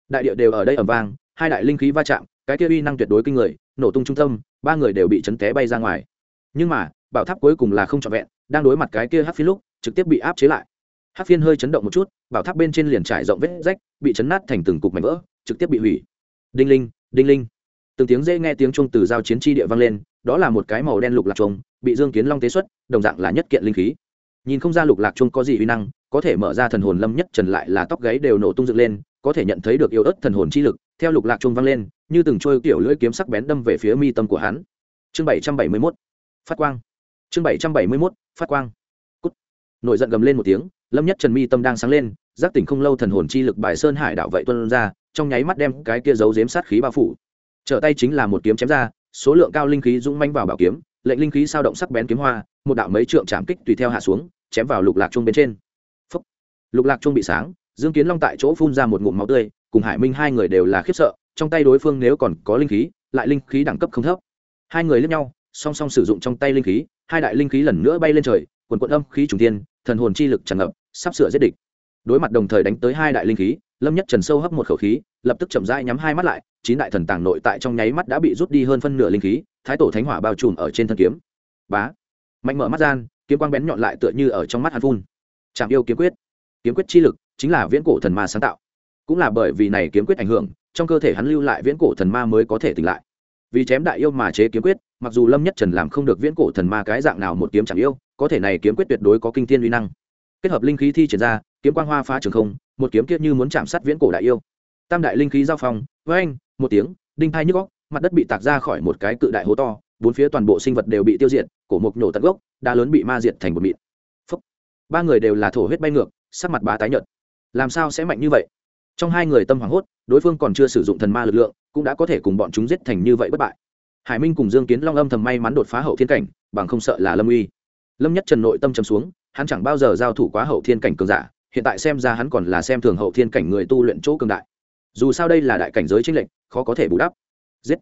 Đại địa đều ở đây ẩm vang, hai đại linh khí va chạm, cái kia uy năng tuyệt đối kinh người, nổ tung trung tâm, ba người đều bị chấn té bay ra ngoài. Nhưng mà, bảo tháp cuối cùng là không trọn vẹn, đang đối mặt cái kia hát phiên lúc, trực tiếp bị áp chế lại. Hát phiên hơi chấn động một chút, bảo tháp bên trên liền trải rộng vết rách, bị chấn nát thành từng cục mảnh vỡ trực tiếp bị hủy. Đinh linh đinh linh. Từng tiếng dễ nghe tiếng chuông từ giao chiến tri địa vang lên, đó là một cái màu đen lục lạc trống bị dương kiến long tế xuất, đồng dạng là nhất kiện linh khí. Nhìn không ra lục lạc trông có gì uy năng, có thể mở ra thần hồn lâm nhất trần lại là tóc gáy đều nổ tung dựng lên, có thể nhận thấy được yêu ớt thần hồn chi lực, theo lục lạc trông vang lên, như từng trôi tiểu lưỡi kiếm sắc bén đâm về phía mi tâm của hắn. Chương bảy trăm bảy mươi mốt, phát quang. Chương bảy trăm bảy mươi mốt, phát quang. Cút. Nổi giận gầm lên một tiếng, lâm nhất trần mi tâm đang sáng lên, giác tỉnh không lâu thần hồn chi lực bài sơn hải đạo vậy tuôn ra trong nháy mắt đem cái kia giấu giếm sát khí bao phủ. Trở tay chính là một kiếm chém ra, số lượng cao linh khí dũng manh vào bảo kiếm, lệnh linh khí sao động sắc bén kiếm hoa, một đạo mấy trượng chạm kích tùy theo hạ xuống, chém vào lục lạc chung bên trên. Lục lạc chung bị sáng, dương kiến long tại chỗ phun ra một ngụm máu tươi, cùng hải minh hai người đều là khiếp sợ, trong tay đối phương nếu còn có linh khí, lại linh khí đẳng cấp không thấp. Hai người lẫn nhau, song song sử dụng trong tay linh khí, hai đại linh khí lần nữa bay lên trời, quần quận âm khí trùng tiên thần hồn chi lực tràn ngập, sắp sửa giết địch. Đối mặt đồng thời đánh tới hai đại linh khí lâm nhất trần sâu hấp một khẩu khí, lập tức chậm rãi nhắm hai mắt lại, chín đại thần tàng nội tại trong nháy mắt đã bị rút đi hơn phân nửa linh khí, thái tổ thánh hỏa bao trùm ở trên thân kiếm. Bá. Mạnh mở mắt gian, kiếm quang bén nhọn lại tựa như ở trong mắt hàn phun. Chạm yêu kiếm quyết. Kiếm quyết chi lực chính là viễn cổ thần ma sáng tạo. Cũng là bởi vì này kiếm quyết ảnh hưởng, trong cơ thể hắn lưu lại viễn cổ thần ma mới có thể tỉnh lại. Vì chém đại yêu mà chế kiếm quyết, mặc dù lâm nhất trần làm không được viễn cổ thần ma cái dạng nào một kiếm chẳng yêu, có thể này kiếm quyết tuyệt đối có kinh thiên uy năng. Kết hợp linh khí thi triển ra kiếm quang hoa phá trường không, một kiếm kiết như muốn chạm sát viễn cổ đại yêu. Tam đại linh khí giao phong với anh một tiếng, đinh thai nhức góc mặt đất bị tạc ra khỏi một cái cự đại hố to, bốn phía toàn bộ sinh vật đều bị tiêu diệt, cổ mộc nhổ tận gốc, đá lớn bị ma diệt thành một mịn. Phúc. ba người đều là thổ huyết bay ngược, sắc mặt bá tái nhợt. Làm sao sẽ mạnh như vậy? Trong hai người tâm hoảng hốt, đối phương còn chưa sử dụng thần ma lực lượng, cũng đã có thể cùng bọn chúng giết thành như vậy bất bại. Hải minh cùng dương kiến long âm thầm may mắn đột phá hậu thiên cảnh, bằng không sợ là lâm uy. Lâm nhất trần nội tâm trầm xuống, hắn chẳng bao giờ giao thủ quá hậu thiên cảnh cường giả hiện tại xem ra hắn còn là xem thường hậu thiên cảnh người tu luyện chỗ cường đại. Dù sao đây là đại cảnh giới tranh lệch, khó có thể bù đắp. Giết.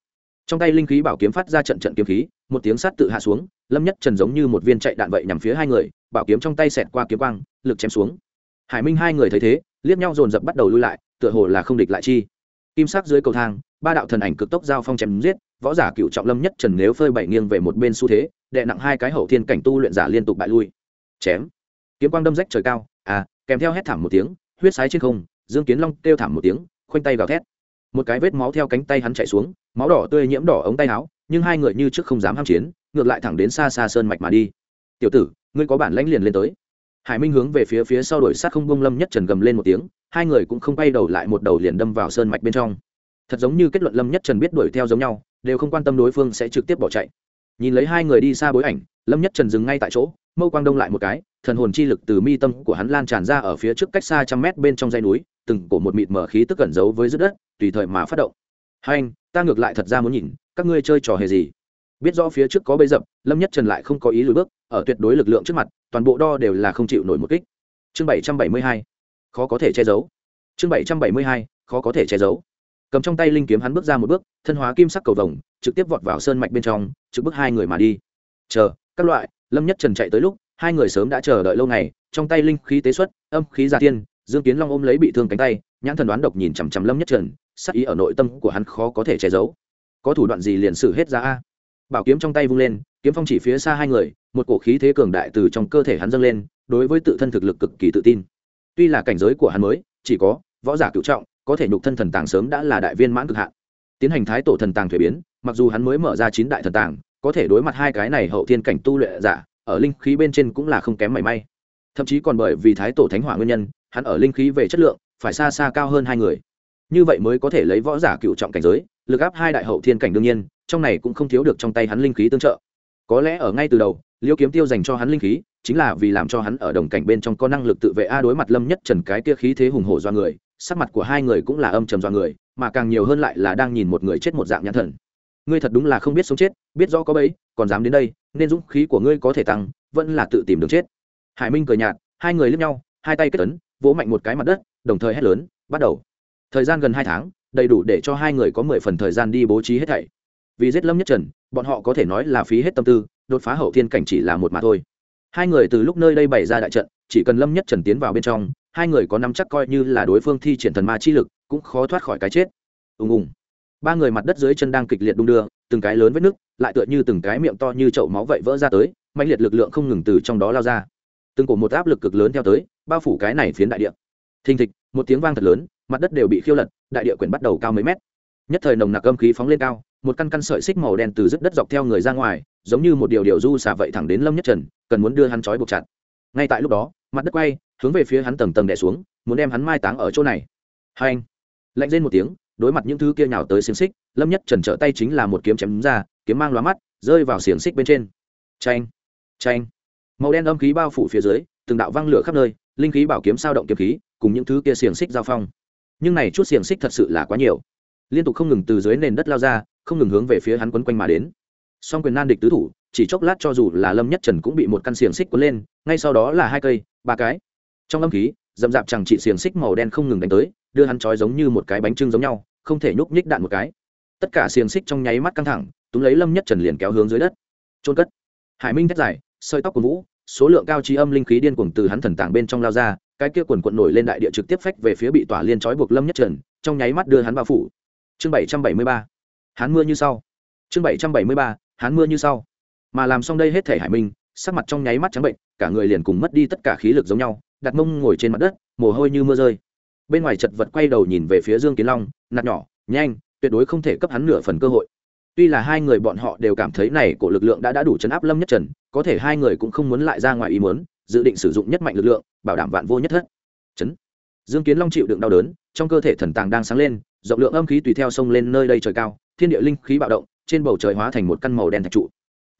Trong tay linh khí bảo kiếm phát ra trận trận kiếm khí, một tiếng sắt tự hạ xuống, lâm nhất trần giống như một viên chạy đạn vậy nhằm phía hai người, bảo kiếm trong tay xẹt qua kiếm quang, lực chém xuống. Hải minh hai người thấy thế, liếc nhau dồn dập bắt đầu lui lại, tựa hồ là không địch lại chi. Kim sắc dưới cầu thang, ba đạo thần ảnh cực tốc giao phong chém giết, võ giả cựu trọng lâm nhất trần nếu phơi bảy nghiêng về một bên xu thế đệ nặng hai cái hậu thiên cảnh tu luyện giả liên tục bại lui. Chém. Kiếm quang đâm rách trời cao à kèm theo hét thảm một tiếng, huyết sái trên không, dương kiến long kêu thảm một tiếng, khoanh tay gào thét. Một cái vết máu theo cánh tay hắn chạy xuống, máu đỏ tươi nhiễm đỏ ống tay áo, nhưng hai người như trước không dám ham chiến, ngược lại thẳng đến xa xa sơn mạch mà đi. Tiểu tử, ngươi có bản lãnh liền lên tới. Hải minh hướng về phía phía sau đổi sát không bông lâm nhất trần gầm lên một tiếng, hai người cũng không quay đầu lại một đầu liền đâm vào sơn mạch bên trong. Thật giống như kết luận lâm nhất trần biết đuổi theo giống nhau, đều không quan tâm đối phương sẽ trực tiếp bỏ chạy. Nhìn lấy hai người đi xa bối ảnh, lâm nhất trần dừng ngay tại chỗ mâu quang đông lại một cái, thần hồn chi lực từ mi tâm của hắn lan tràn ra ở phía trước cách xa trăm mét bên trong dây núi, từng cổ một mịt mở khí tức cẩn giấu với dưới đất, tùy thời mà phát động. Hai anh, ta ngược lại thật ra muốn nhìn, các ngươi chơi trò hề gì? Biết rõ phía trước có bấy dập, lâm nhất trần lại không có ý lùi bước, ở tuyệt đối lực lượng trước mặt, toàn bộ đo đều là không chịu nổi một kích. Chương bảy trăm bảy mươi hai, khó có thể che giấu. Chương bảy trăm bảy mươi hai, khó có thể che giấu. Cầm trong tay linh kiếm hắn bước ra một bước, thân hóa kim sắc cầu vồng, trực tiếp vọt vào sơn mạch bên trong, trực bước hai người mà đi. Chờ, các loại lâm nhất trần chạy tới lúc, hai người sớm đã chờ đợi lâu ngày, trong tay linh khí tế xuất, âm khí gia tiên, dương kiến long ôm lấy bị thương cánh tay, nhãn thần đoán độc nhìn chằm chằm lâm nhất trần, sắc ý ở nội tâm của hắn khó có thể che giấu. Có thủ đoạn gì liền xử hết ra a? Bảo kiếm trong tay vung lên, kiếm phong chỉ phía xa hai người, một cổ khí thế cường đại từ trong cơ thể hắn dâng lên, đối với tự thân thực lực cực kỳ tự tin. Tuy là cảnh giới của hắn mới, chỉ có võ giả cựu trọng, có thể nhục thân thần tàng sớm đã là đại viên mãn cực hạn. Tiến hành thái tổ thần tàng thuế biến, mặc dù hắn mới mở ra chín đại thần tàng có thể đối mặt hai cái này hậu thiên cảnh tu luyện giả, ở linh khí bên trên cũng là không kém mảy may. Thậm chí còn bởi vì thái tổ thánh hỏa nguyên nhân, hắn ở linh khí về chất lượng, phải xa xa cao hơn hai người. Như vậy mới có thể lấy võ giả cựu trọng cảnh giới, lực áp hai đại hậu thiên cảnh đương nhiên, trong này cũng không thiếu được trong tay hắn linh khí tương trợ. Có lẽ ở ngay từ đầu, liêu kiếm tiêu dành cho hắn linh khí, chính là vì làm cho hắn ở đồng cảnh bên trong có năng lực tự vệ a đối mặt lâm nhất trần cái kia khí thế hùng hổ do người, sắc mặt của hai người cũng là âm trầm do người, mà càng nhiều hơn lại là đang nhìn một người chết một dạng nhãn thần ngươi thật đúng là không biết sống chết, biết rõ có bẫy, còn dám đến đây, nên dũng khí của ngươi có thể tăng, vẫn là tự tìm đường chết. Hải minh cười nhạt, hai người lướt nhau, hai tay kết tấn vỗ mạnh một cái mặt đất, đồng thời hét lớn, bắt đầu. Thời gian gần hai tháng, đầy đủ để cho hai người có mười phần thời gian đi bố trí hết thảy. Vì giết lâm nhất trần, bọn họ có thể nói là phí hết tâm tư, đột phá hậu thiên cảnh chỉ là một mà thôi. Hai người từ lúc nơi đây bày ra đại trận, chỉ cần lâm nhất trần tiến vào bên trong, hai người có nắm chắc coi như là đối phương thi triển thần ma chi lực, cũng khó thoát khỏi cái chết. Ùng ùng ba người mặt đất dưới chân đang kịch liệt đung đưa, từng cái lớn vết nứt lại tựa như từng cái miệng to như chậu máu vậy vỡ ra tới mạnh liệt lực lượng không ngừng từ trong đó lao ra. Từng cổ một áp lực cực lớn theo tới, bao phủ cái này phiến đại địa. Thình thịch, một tiếng vang thật lớn, mặt đất đều bị khiêu lật, đại địa quyển bắt đầu cao mấy mét. Nhất thời nồng nặc âm khí phóng lên cao, một căn căn sợi xích màu đen từ dứt đất dọc theo người ra ngoài, giống như một điều điều du xả vậy thẳng đến lâm nhất trần, cần muốn đưa hắn trói buộc chặt. Ngay tại lúc đó, mặt đất quay, hướng về phía hắn tầng tầng đè xuống, muốn đem hắn mai táng ở chỗ này. Hai anh, lạnh lên một tiếng đối mặt những thứ kia nhào tới xiềng xích, lâm nhất trần trở tay chính là một kiếm chém ra, kiếm mang lóa mắt, rơi vào xiềng xích bên trên. Tranh tranh màu đen âm khí bao phủ phía dưới, từng đạo văng lửa khắp nơi, linh khí bảo kiếm sao động kiếm khí, cùng những thứ kia xiềng xích giao phong. Nhưng này chút xiềng xích thật sự là quá nhiều. Liên tục không ngừng từ dưới nền đất lao ra, không ngừng hướng về phía hắn quấn quanh mà đến. Song quyền nan địch tứ thủ, chỉ chốc lát cho dù là lâm nhất trần cũng bị một căn xiềng xích quấn lên, ngay sau đó là hai cây, ba cái. Trong âm khí, dậm dạp chẳng chị xiềng xích màu đen không ngừng đánh tới, đưa hắn trói giống như một cái bánh trưng giống nhau không thể nhúc nhích đạn một cái. Tất cả xiềng xích trong nháy mắt căng thẳng, túm lấy lâm nhất trần liền kéo hướng dưới đất. Trôn cất. Hải minh thét dài, sợi tóc của vũ, số lượng cao trí âm linh khí điên cuồng từ hắn thần tảng bên trong lao ra, cái kia quần quận nổi lên đại địa trực tiếp phách về phía bị tỏa liên trói buộc lâm nhất trần, trong nháy mắt đưa hắn bao phủ. Chương bảy trăm bảy mươi ba. Hắn mưa như sau. Chương bảy trăm bảy mươi ba. Hắn mưa như sau. Mà làm xong đây hết thể hải minh, sắc mặt trong nháy mắt trắng bệnh, cả người liền cùng mất đi tất cả khí lực giống nhau, đặt mông ngồi trên mặt đất, mồ hôi như mưa rơi bên ngoài chật vật quay đầu nhìn về phía dương kiến long, nạt nhỏ, nhanh, tuyệt đối không thể cấp hắn nửa phần cơ hội. Tuy là hai người bọn họ đều cảm thấy này của lực lượng đã đã đủ chấn áp lâm nhất trần, có thể hai người cũng không muốn lại ra ngoài ý muốn, dự định sử dụng nhất mạnh lực lượng, bảo đảm vạn vô nhất thất. Chấn. Dương kiến long chịu đựng đau đớn, trong cơ thể thần tàng đang sáng lên, rộng lượng âm khí tùy theo sông lên nơi đây trời cao, thiên địa linh khí bạo động, trên bầu trời hóa thành một căn màu đen thạch trụ.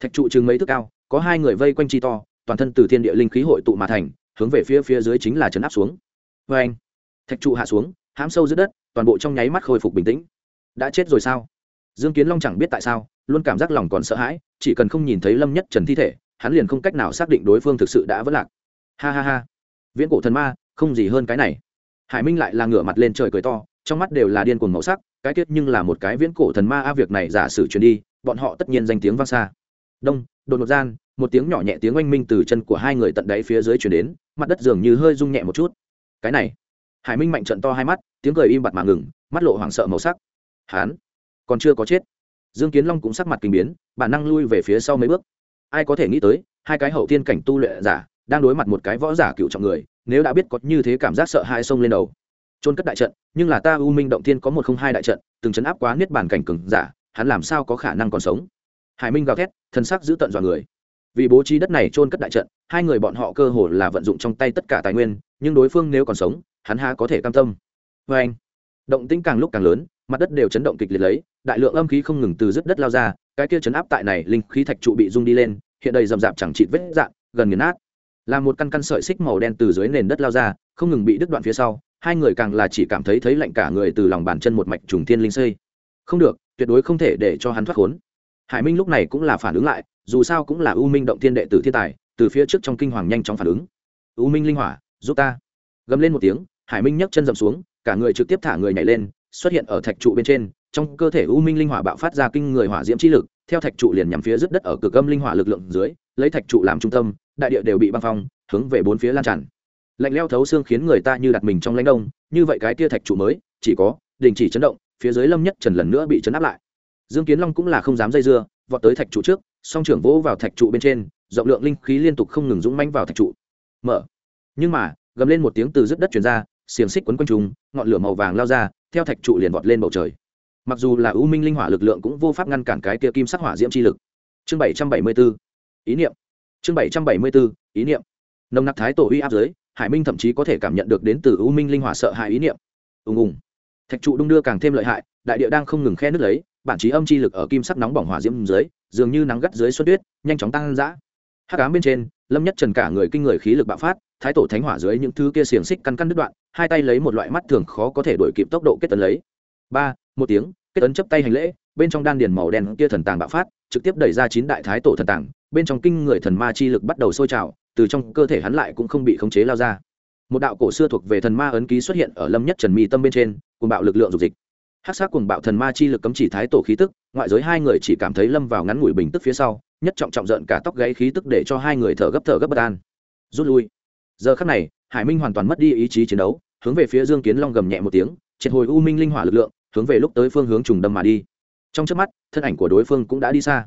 Thạch trụ chừng mấy thước cao, có hai người vây quanh chi to, toàn thân từ thiên địa linh khí hội tụ mà thành, hướng về phía phía dưới chính là trấn áp xuống. Vê anh thạch trụ hạ xuống, hãm sâu dưới đất, toàn bộ trong nháy mắt khôi phục bình tĩnh. Đã chết rồi sao? Dương kiến long chẳng biết tại sao, luôn cảm giác lòng còn sợ hãi, chỉ cần không nhìn thấy lâm nhất trần thi thể, hắn liền không cách nào xác định đối phương thực sự đã v ỡ lạc. Ha ha ha. Viễn cổ thần ma, không gì hơn cái này. Hải minh lại là ngửa mặt lên trời cười to, trong mắt đều là điên cuồng màu sắc, cái kết nhưng là một cái viễn cổ thần ma a việc này giả sử truyền đi, bọn họ tất nhiên danh tiếng vang xa. Đông, đột một gian, một tiếng nhỏ nhẹ tiếng oanh minh từ chân của hai người tận đáy phía dưới chuyển đến, mặt đất dường như hơi rung nhẹ một chút. Cái này hải minh mạnh trận to hai mắt, tiếng cười im bặt mà ngừng, mắt lộ hoảng sợ màu sắc. Hán còn chưa có chết. Dương kiến long cũng sắc mặt kinh biến, bản năng lui về phía sau mấy bước. Ai có thể nghĩ tới, hai cái hậu thiên cảnh tu luyện giả đang đối mặt một cái võ giả cựu trọng người, nếu đã biết có như thế cảm giác sợ hai sông lên đầu. Trôn cất đại trận, nhưng là ta u minh động thiên có một không hai đại trận, từng chấn áp quá niết bàn cảnh cừng giả, hắn làm sao có khả năng còn sống? Hải minh gào thét thân sắc giữ tận dọa người. Vì bố trí đất này trôn cất đại trận, hai người bọn họ cơ hồ là vận dụng trong tay tất cả tài nguyên, nhưng đối phương nếu còn sống hắn há có thể cam tâm. Vê anh, động tĩnh càng lúc càng lớn, mặt đất đều chấn động kịch liệt lấy, đại lượng âm khí không ngừng từ dứt đất lao ra, cái kia chấn áp tại này linh khí thạch trụ bị rung đi lên, hiện đầy rậm rạp chẳng chịt vết dạng gần nghiền nát. Là một căn căn sợi xích màu đen từ dưới nền đất lao ra, không ngừng bị đứt đoạn phía sau, hai người càng là chỉ cảm thấy thấy lạnh cả người từ lòng bàn chân một mạch trùng thiên linh xây. Không được, tuyệt đối không thể để cho hắn thoát khốn. Hải minh lúc này cũng là phản ứng lại, dù sao cũng là u minh động thiên đệ tử thiên tài, từ phía trước trong kinh hoàng nhanh chóng phản ứng. U minh linh hỏa, giúp ta. Gầm lên một tiếng hải minh nhấc chân dậm xuống, cả người trực tiếp thả người nhảy lên, xuất hiện ở thạch trụ bên trên. Trong cơ thể u minh linh hỏa bạo phát ra kinh người hỏa diễm chi lực, theo thạch trụ liền nhằm phía rất đất ở cực âm linh hỏa lực lượng dưới, lấy thạch trụ làm trung tâm, đại địa đều bị băng phong, hướng về bốn phía lan tràn. Lạnh leo thấu xương khiến người ta như đặt mình trong lãnh đông, như vậy cái tia thạch trụ mới, chỉ có đình chỉ chấn động, phía dưới lâm nhất trần lần nữa bị chấn áp lại. Dương kiến long cũng là không dám dây dưa, vọt tới thạch trụ trước, song trưởng vỗ vào thạch trụ bên trên, rộng lượng linh khí liên tục không ngừng dũng manh vào thạch trụ. Mở. Nhưng mà, gầm lên một tiếng từ dứt đất chuyển ra xiềng xích quấn quanh trùng, ngọn lửa màu vàng lao ra theo thạch trụ liền vọt lên bầu trời. Mặc dù là ưu minh linh hỏa lực lượng cũng vô pháp ngăn cản cái kia kim sắc hỏa diễm chi lực. Chương bảy trăm bảy mươi b ố ý niệm. Chương bảy trăm bảy mươi b ố ý niệm. Nồng nặc thái tổ uy áp giới hải minh thậm chí có thể cảm nhận được đến từ ưu minh linh hỏa sợ hãi ý niệm. Ùng ùng. Thạch trụ đung đưa càng thêm lợi hại đại địa đang không ngừng khe nước lấy bản trí âm chi lực ở kim sắc nóng bỏng hỏa diễm dưới dường như nắng gắt dưới xuất tuyết nhanh chóng tăng dã. Hắc ám bên trên lâm nhất trần cả người kinh người khí lực bạo phát, thái tổ thánh hỏa dưới những thứ kia xiềng xích căn căn đứt đoạn, hai tay lấy một loại mắt thường khó có thể đổi kịp tốc độ kết tấn lấy. Ba, một tiếng, kết tấn chấp tay hành lễ, bên trong đan điền màu đen kia thần tàng bạo phát, trực tiếp đẩy ra chín đại thái tổ thần tàng, bên trong kinh người thần ma chi lực bắt đầu sôi trào, từ trong cơ thể hắn lại cũng không bị khống chế lao ra. Một đạo cổ xưa thuộc về thần ma ấn ký xuất hiện ở lâm nhất trần mi tâm bên trên cùng bạo lực lượng dục dịch. Hắc sát cùng bạo thần ma chi lực cấm chỉ thái tổ khí tức, ngoại giới hai người chỉ cảm thấy lâm vào ngắn ngủi bình tức phía sau nhất trọng trọng rợn cả tóc gáy khí tức để cho hai người thở gấp thở gấp bất an. Rút lui. Giờ khắc này, hải minh hoàn toàn mất đi ý chí chiến đấu, hướng về phía dương kiến long gầm nhẹ một tiếng, triệt hồi u minh linh hỏa lực lượng, hướng về lúc tới phương hướng trùng đâm mà đi. Trong chớp mắt, thân ảnh của đối phương cũng đã đi xa.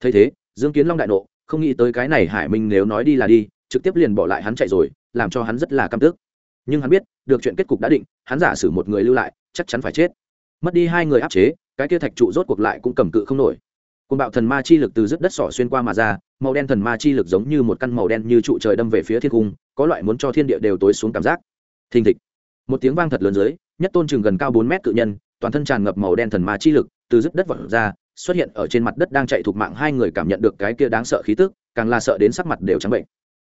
Thấy thế, dương kiến long đại nộ, không nghĩ tới cái này hải minh nếu nói đi là đi, trực tiếp liền bỏ lại hắn chạy rồi, làm cho hắn rất là căm tức. Nhưng hắn biết, được chuyện kết cục đã định, hắn giả sử một người lưu lại, chắc chắn phải chết. Mất đi hai người áp chế, cái kia thạch trụ rốt cuộc lại cũng cầm cự không nổi côn bạo thần ma chi lực từ dứt đất sỏ xuyên qua mà ra, màu đen thần ma chi lực giống như một căn màu đen như trụ trời đâm về phía thiên cung, có loại muốn cho thiên địa đều tối xuống cảm giác. Thình thịch. Một tiếng vang thật lớn dưới, nhất tôn trường gần cao bốn mét cự nhân, toàn thân tràn ngập màu đen thần ma chi lực, từ dứt đất vọt ra, xuất hiện ở trên mặt đất đang chạy thuộc mạng hai người cảm nhận được cái kia đáng sợ khí tức, càng là sợ đến sắc mặt đều trắng bệnh.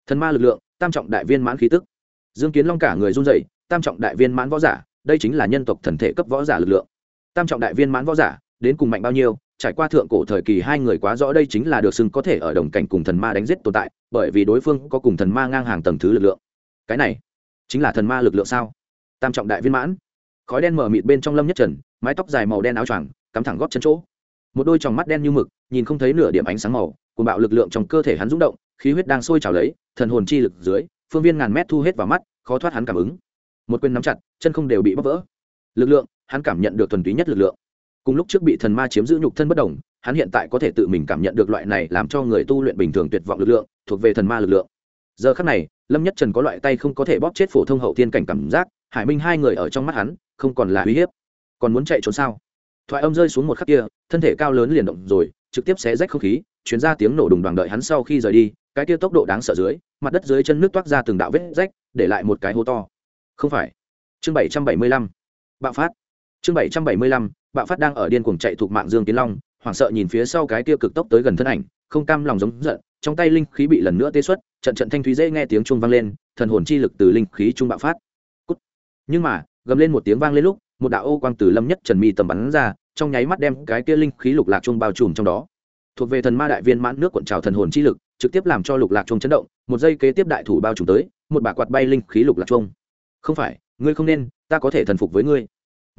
Thần ma lực lượng, tam trọng đại viên mãn khí tức. Dương kiến long cả người run rẩy, tam trọng đại viên mãn võ giả, đây chính là nhân tộc thần thể cấp võ giả lực lượng. Tam trọng đại viên mãn võ giả đến cùng mạnh bao nhiêu, trải qua thượng cổ thời kỳ hai người quá rõ đây chính là được xưng có thể ở đồng cảnh cùng thần ma đánh giết tồn tại, bởi vì đối phương có cùng thần ma ngang hàng tầng thứ lực lượng. Cái này chính là thần ma lực lượng sao? Tam trọng đại viên mãn. Khói đen mở mịt bên trong lâm nhất trần, mái tóc dài màu đen áo choàng, cắm thẳng góp chân chỗ. Một đôi tròng mắt đen như mực, nhìn không thấy nửa điểm ánh sáng màu cùng bạo lực lượng trong cơ thể hắn rung động, khí huyết đang sôi trào lấy, thần hồn chi lực dưới, phương viên ngàn mét thu hết vào mắt, khó thoát hắn cảm ứng. Một quyền nắm chặt, chân không đều bị bóc vỡ. Lực lượng, hắn cảm nhận được thuần túy nhất lực lượng cùng lúc trước bị thần ma chiếm giữ nhục thân bất đồng, hắn hiện tại có thể tự mình cảm nhận được loại này làm cho người tu luyện bình thường tuyệt vọng lực lượng, thuộc về thần ma lực lượng. Giờ khắc này, lâm nhất trần có loại tay không có thể bóp chết phổ thông hậu thiên cảnh cảm giác, hải minh hai người ở trong mắt hắn, không còn là uy hiếp. Còn muốn chạy trốn sao? Thoại âm rơi xuống một khắc kia, thân thể cao lớn liền động rồi, trực tiếp xé rách không khí chuyến ra tiếng nổ đùng đoàn đợi hắn sau khi rời đi, cái kia tốc độ đáng sợ dưới, mặt đất dưới chân nước toát ra từng đạo vết rách, để lại một cái hố to. Không phải. Chương bảy trăm bảy mươi lăm. Bạo phát. Chương bảy trăm bảy mươi lăm bạo phát đang ở điên cuồng chạy thuộc mạng dương tiến long, hoảng sợ nhìn phía sau cái kia cực tốc tới gần thân ảnh, không cam lòng giống giận, trong tay linh khí bị lần nữa tê xuất, trận trận thanh thúy dễ nghe tiếng chuông vang lên, thần hồn chi lực từ linh khí trung bạo phát. Cút. nhưng mà, gầm lên một tiếng vang lên lúc, một đạo ô quang từ lâm nhất trần mi tầm bắn ra, trong nháy mắt đem cái kia linh khí lục lạc chuông bao trùm trong đó. Thuộc về thần ma đại viên mãn nước cuộn trào thần hồn chi lực, trực tiếp làm cho lục lạc chuông chấn động, một giây kế tiếp đại thủ bao trùm tới, một bà quạt bay linh khí lục lạc chuông. Không phải, ngươi không nên, ta có thể thần phục với ngươi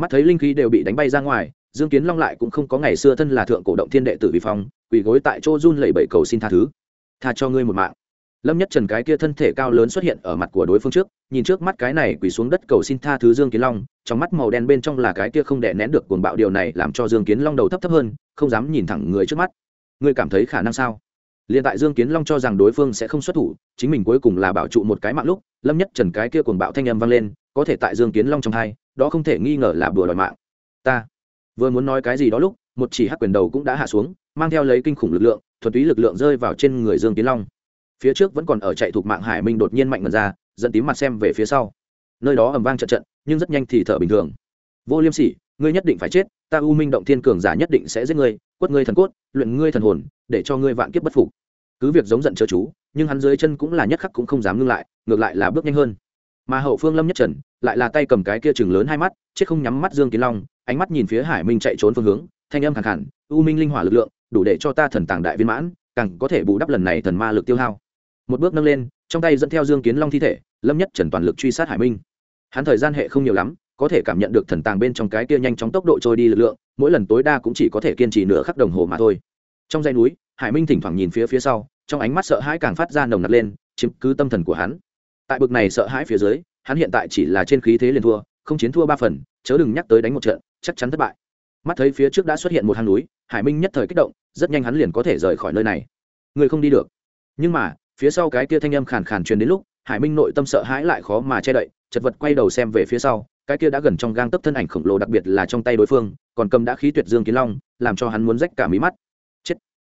mắt thấy linh khí đều bị đánh bay ra ngoài, dương kiến long lại cũng không có ngày xưa thân là thượng cổ động thiên đệ tử vi phong, quỳ gối tại chỗ run lẩy bẩy cầu xin tha thứ. Tha cho ngươi một mạng. Lâm nhất trần cái kia thân thể cao lớn xuất hiện ở mặt của đối phương trước, nhìn trước mắt cái này quỳ xuống đất cầu xin tha thứ dương kiến long, trong mắt màu đen bên trong là cái kia không đè nén được cuồng bạo điều này làm cho dương kiến long đầu thấp thấp hơn, không dám nhìn thẳng người trước mắt. Ngươi cảm thấy khả năng sao? Liên tại Dương Kiến Long cho rằng đối phương sẽ không xuất thủ, chính mình cuối cùng là bảo trụ một cái mạng lúc, Lâm Nhất Trần cái kia cuồng bạo thanh âm vang lên, có thể tại Dương Kiến Long trong hai, đó không thể nghi ngờ là bừa đòi mạng. Ta vừa muốn nói cái gì đó lúc, một chỉ hắc quyền đầu cũng đã hạ xuống, mang theo lấy kinh khủng lực lượng, thuần túy lực lượng rơi vào trên người Dương Kiến Long. Phía trước vẫn còn ở chạy thuộc mạng Hải Minh đột nhiên mạnh mẽ ra, dẫn tím mặt xem về phía sau. Nơi đó ầm vang trận trận, nhưng rất nhanh thì thở bình thường. Vô Liêm Sỉ, ngươi nhất định phải chết, ta U Minh động thiên cường giả nhất định sẽ giết ngươi, quất ngươi thần cốt, luyện ngươi thần hồn, để cho ngươi vạn kiếp bất phục cứ việc giống giận chớ chú nhưng hắn dưới chân cũng là nhất khắc cũng không dám ngưng lại ngược lại là bước nhanh hơn. Mà hậu phương lâm nhất trần lại là tay cầm cái kia chừng lớn hai mắt chết không nhắm mắt dương kiến long ánh mắt nhìn phía hải minh chạy trốn phương hướng thanh âm khẳng hẳn, u minh linh hỏa lực lượng đủ để cho ta thần tàng đại viên mãn càng có thể bù đắp lần này thần ma lực tiêu hao. Một bước nâng lên trong tay dẫn theo dương kiến long thi thể lâm nhất trần toàn lực truy sát hải minh. Hắn thời gian hệ không nhiều lắm có thể cảm nhận được thần tàng bên trong cái kia nhanh chóng tốc độ trôi đi lực lượng mỗi lần tối đa cũng chỉ có thể kiên trì nửa khắc đồng hồ mà thôi trong dây núi, hải minh thỉnh thoảng nhìn phía phía sau, trong ánh mắt sợ hãi càng phát ra nồng nặc lên, chiếm cứ tâm thần của hắn. Tại bực này sợ hãi phía dưới, hắn hiện tại chỉ là trên khí thế liền thua, không chiến thua ba phần, chớ đừng nhắc tới đánh một trận, chắc chắn thất bại. Mắt thấy phía trước đã xuất hiện một hang núi, hải minh nhất thời kích động, rất nhanh hắn liền có thể rời khỏi nơi này. Người không đi được. Nhưng mà, phía sau cái kia thanh âm khàn khàn truyền đến lúc, hải minh nội tâm sợ hãi lại khó mà che đậy, chật vật quay đầu xem về phía sau, cái kia đã gần trong gang tấp thân ảnh khổng lồ đặc biệt là trong tay đối phương, còn cầm đã khí tuyệt dương kiến long, làm cho hắn muốn rách cả mí mắt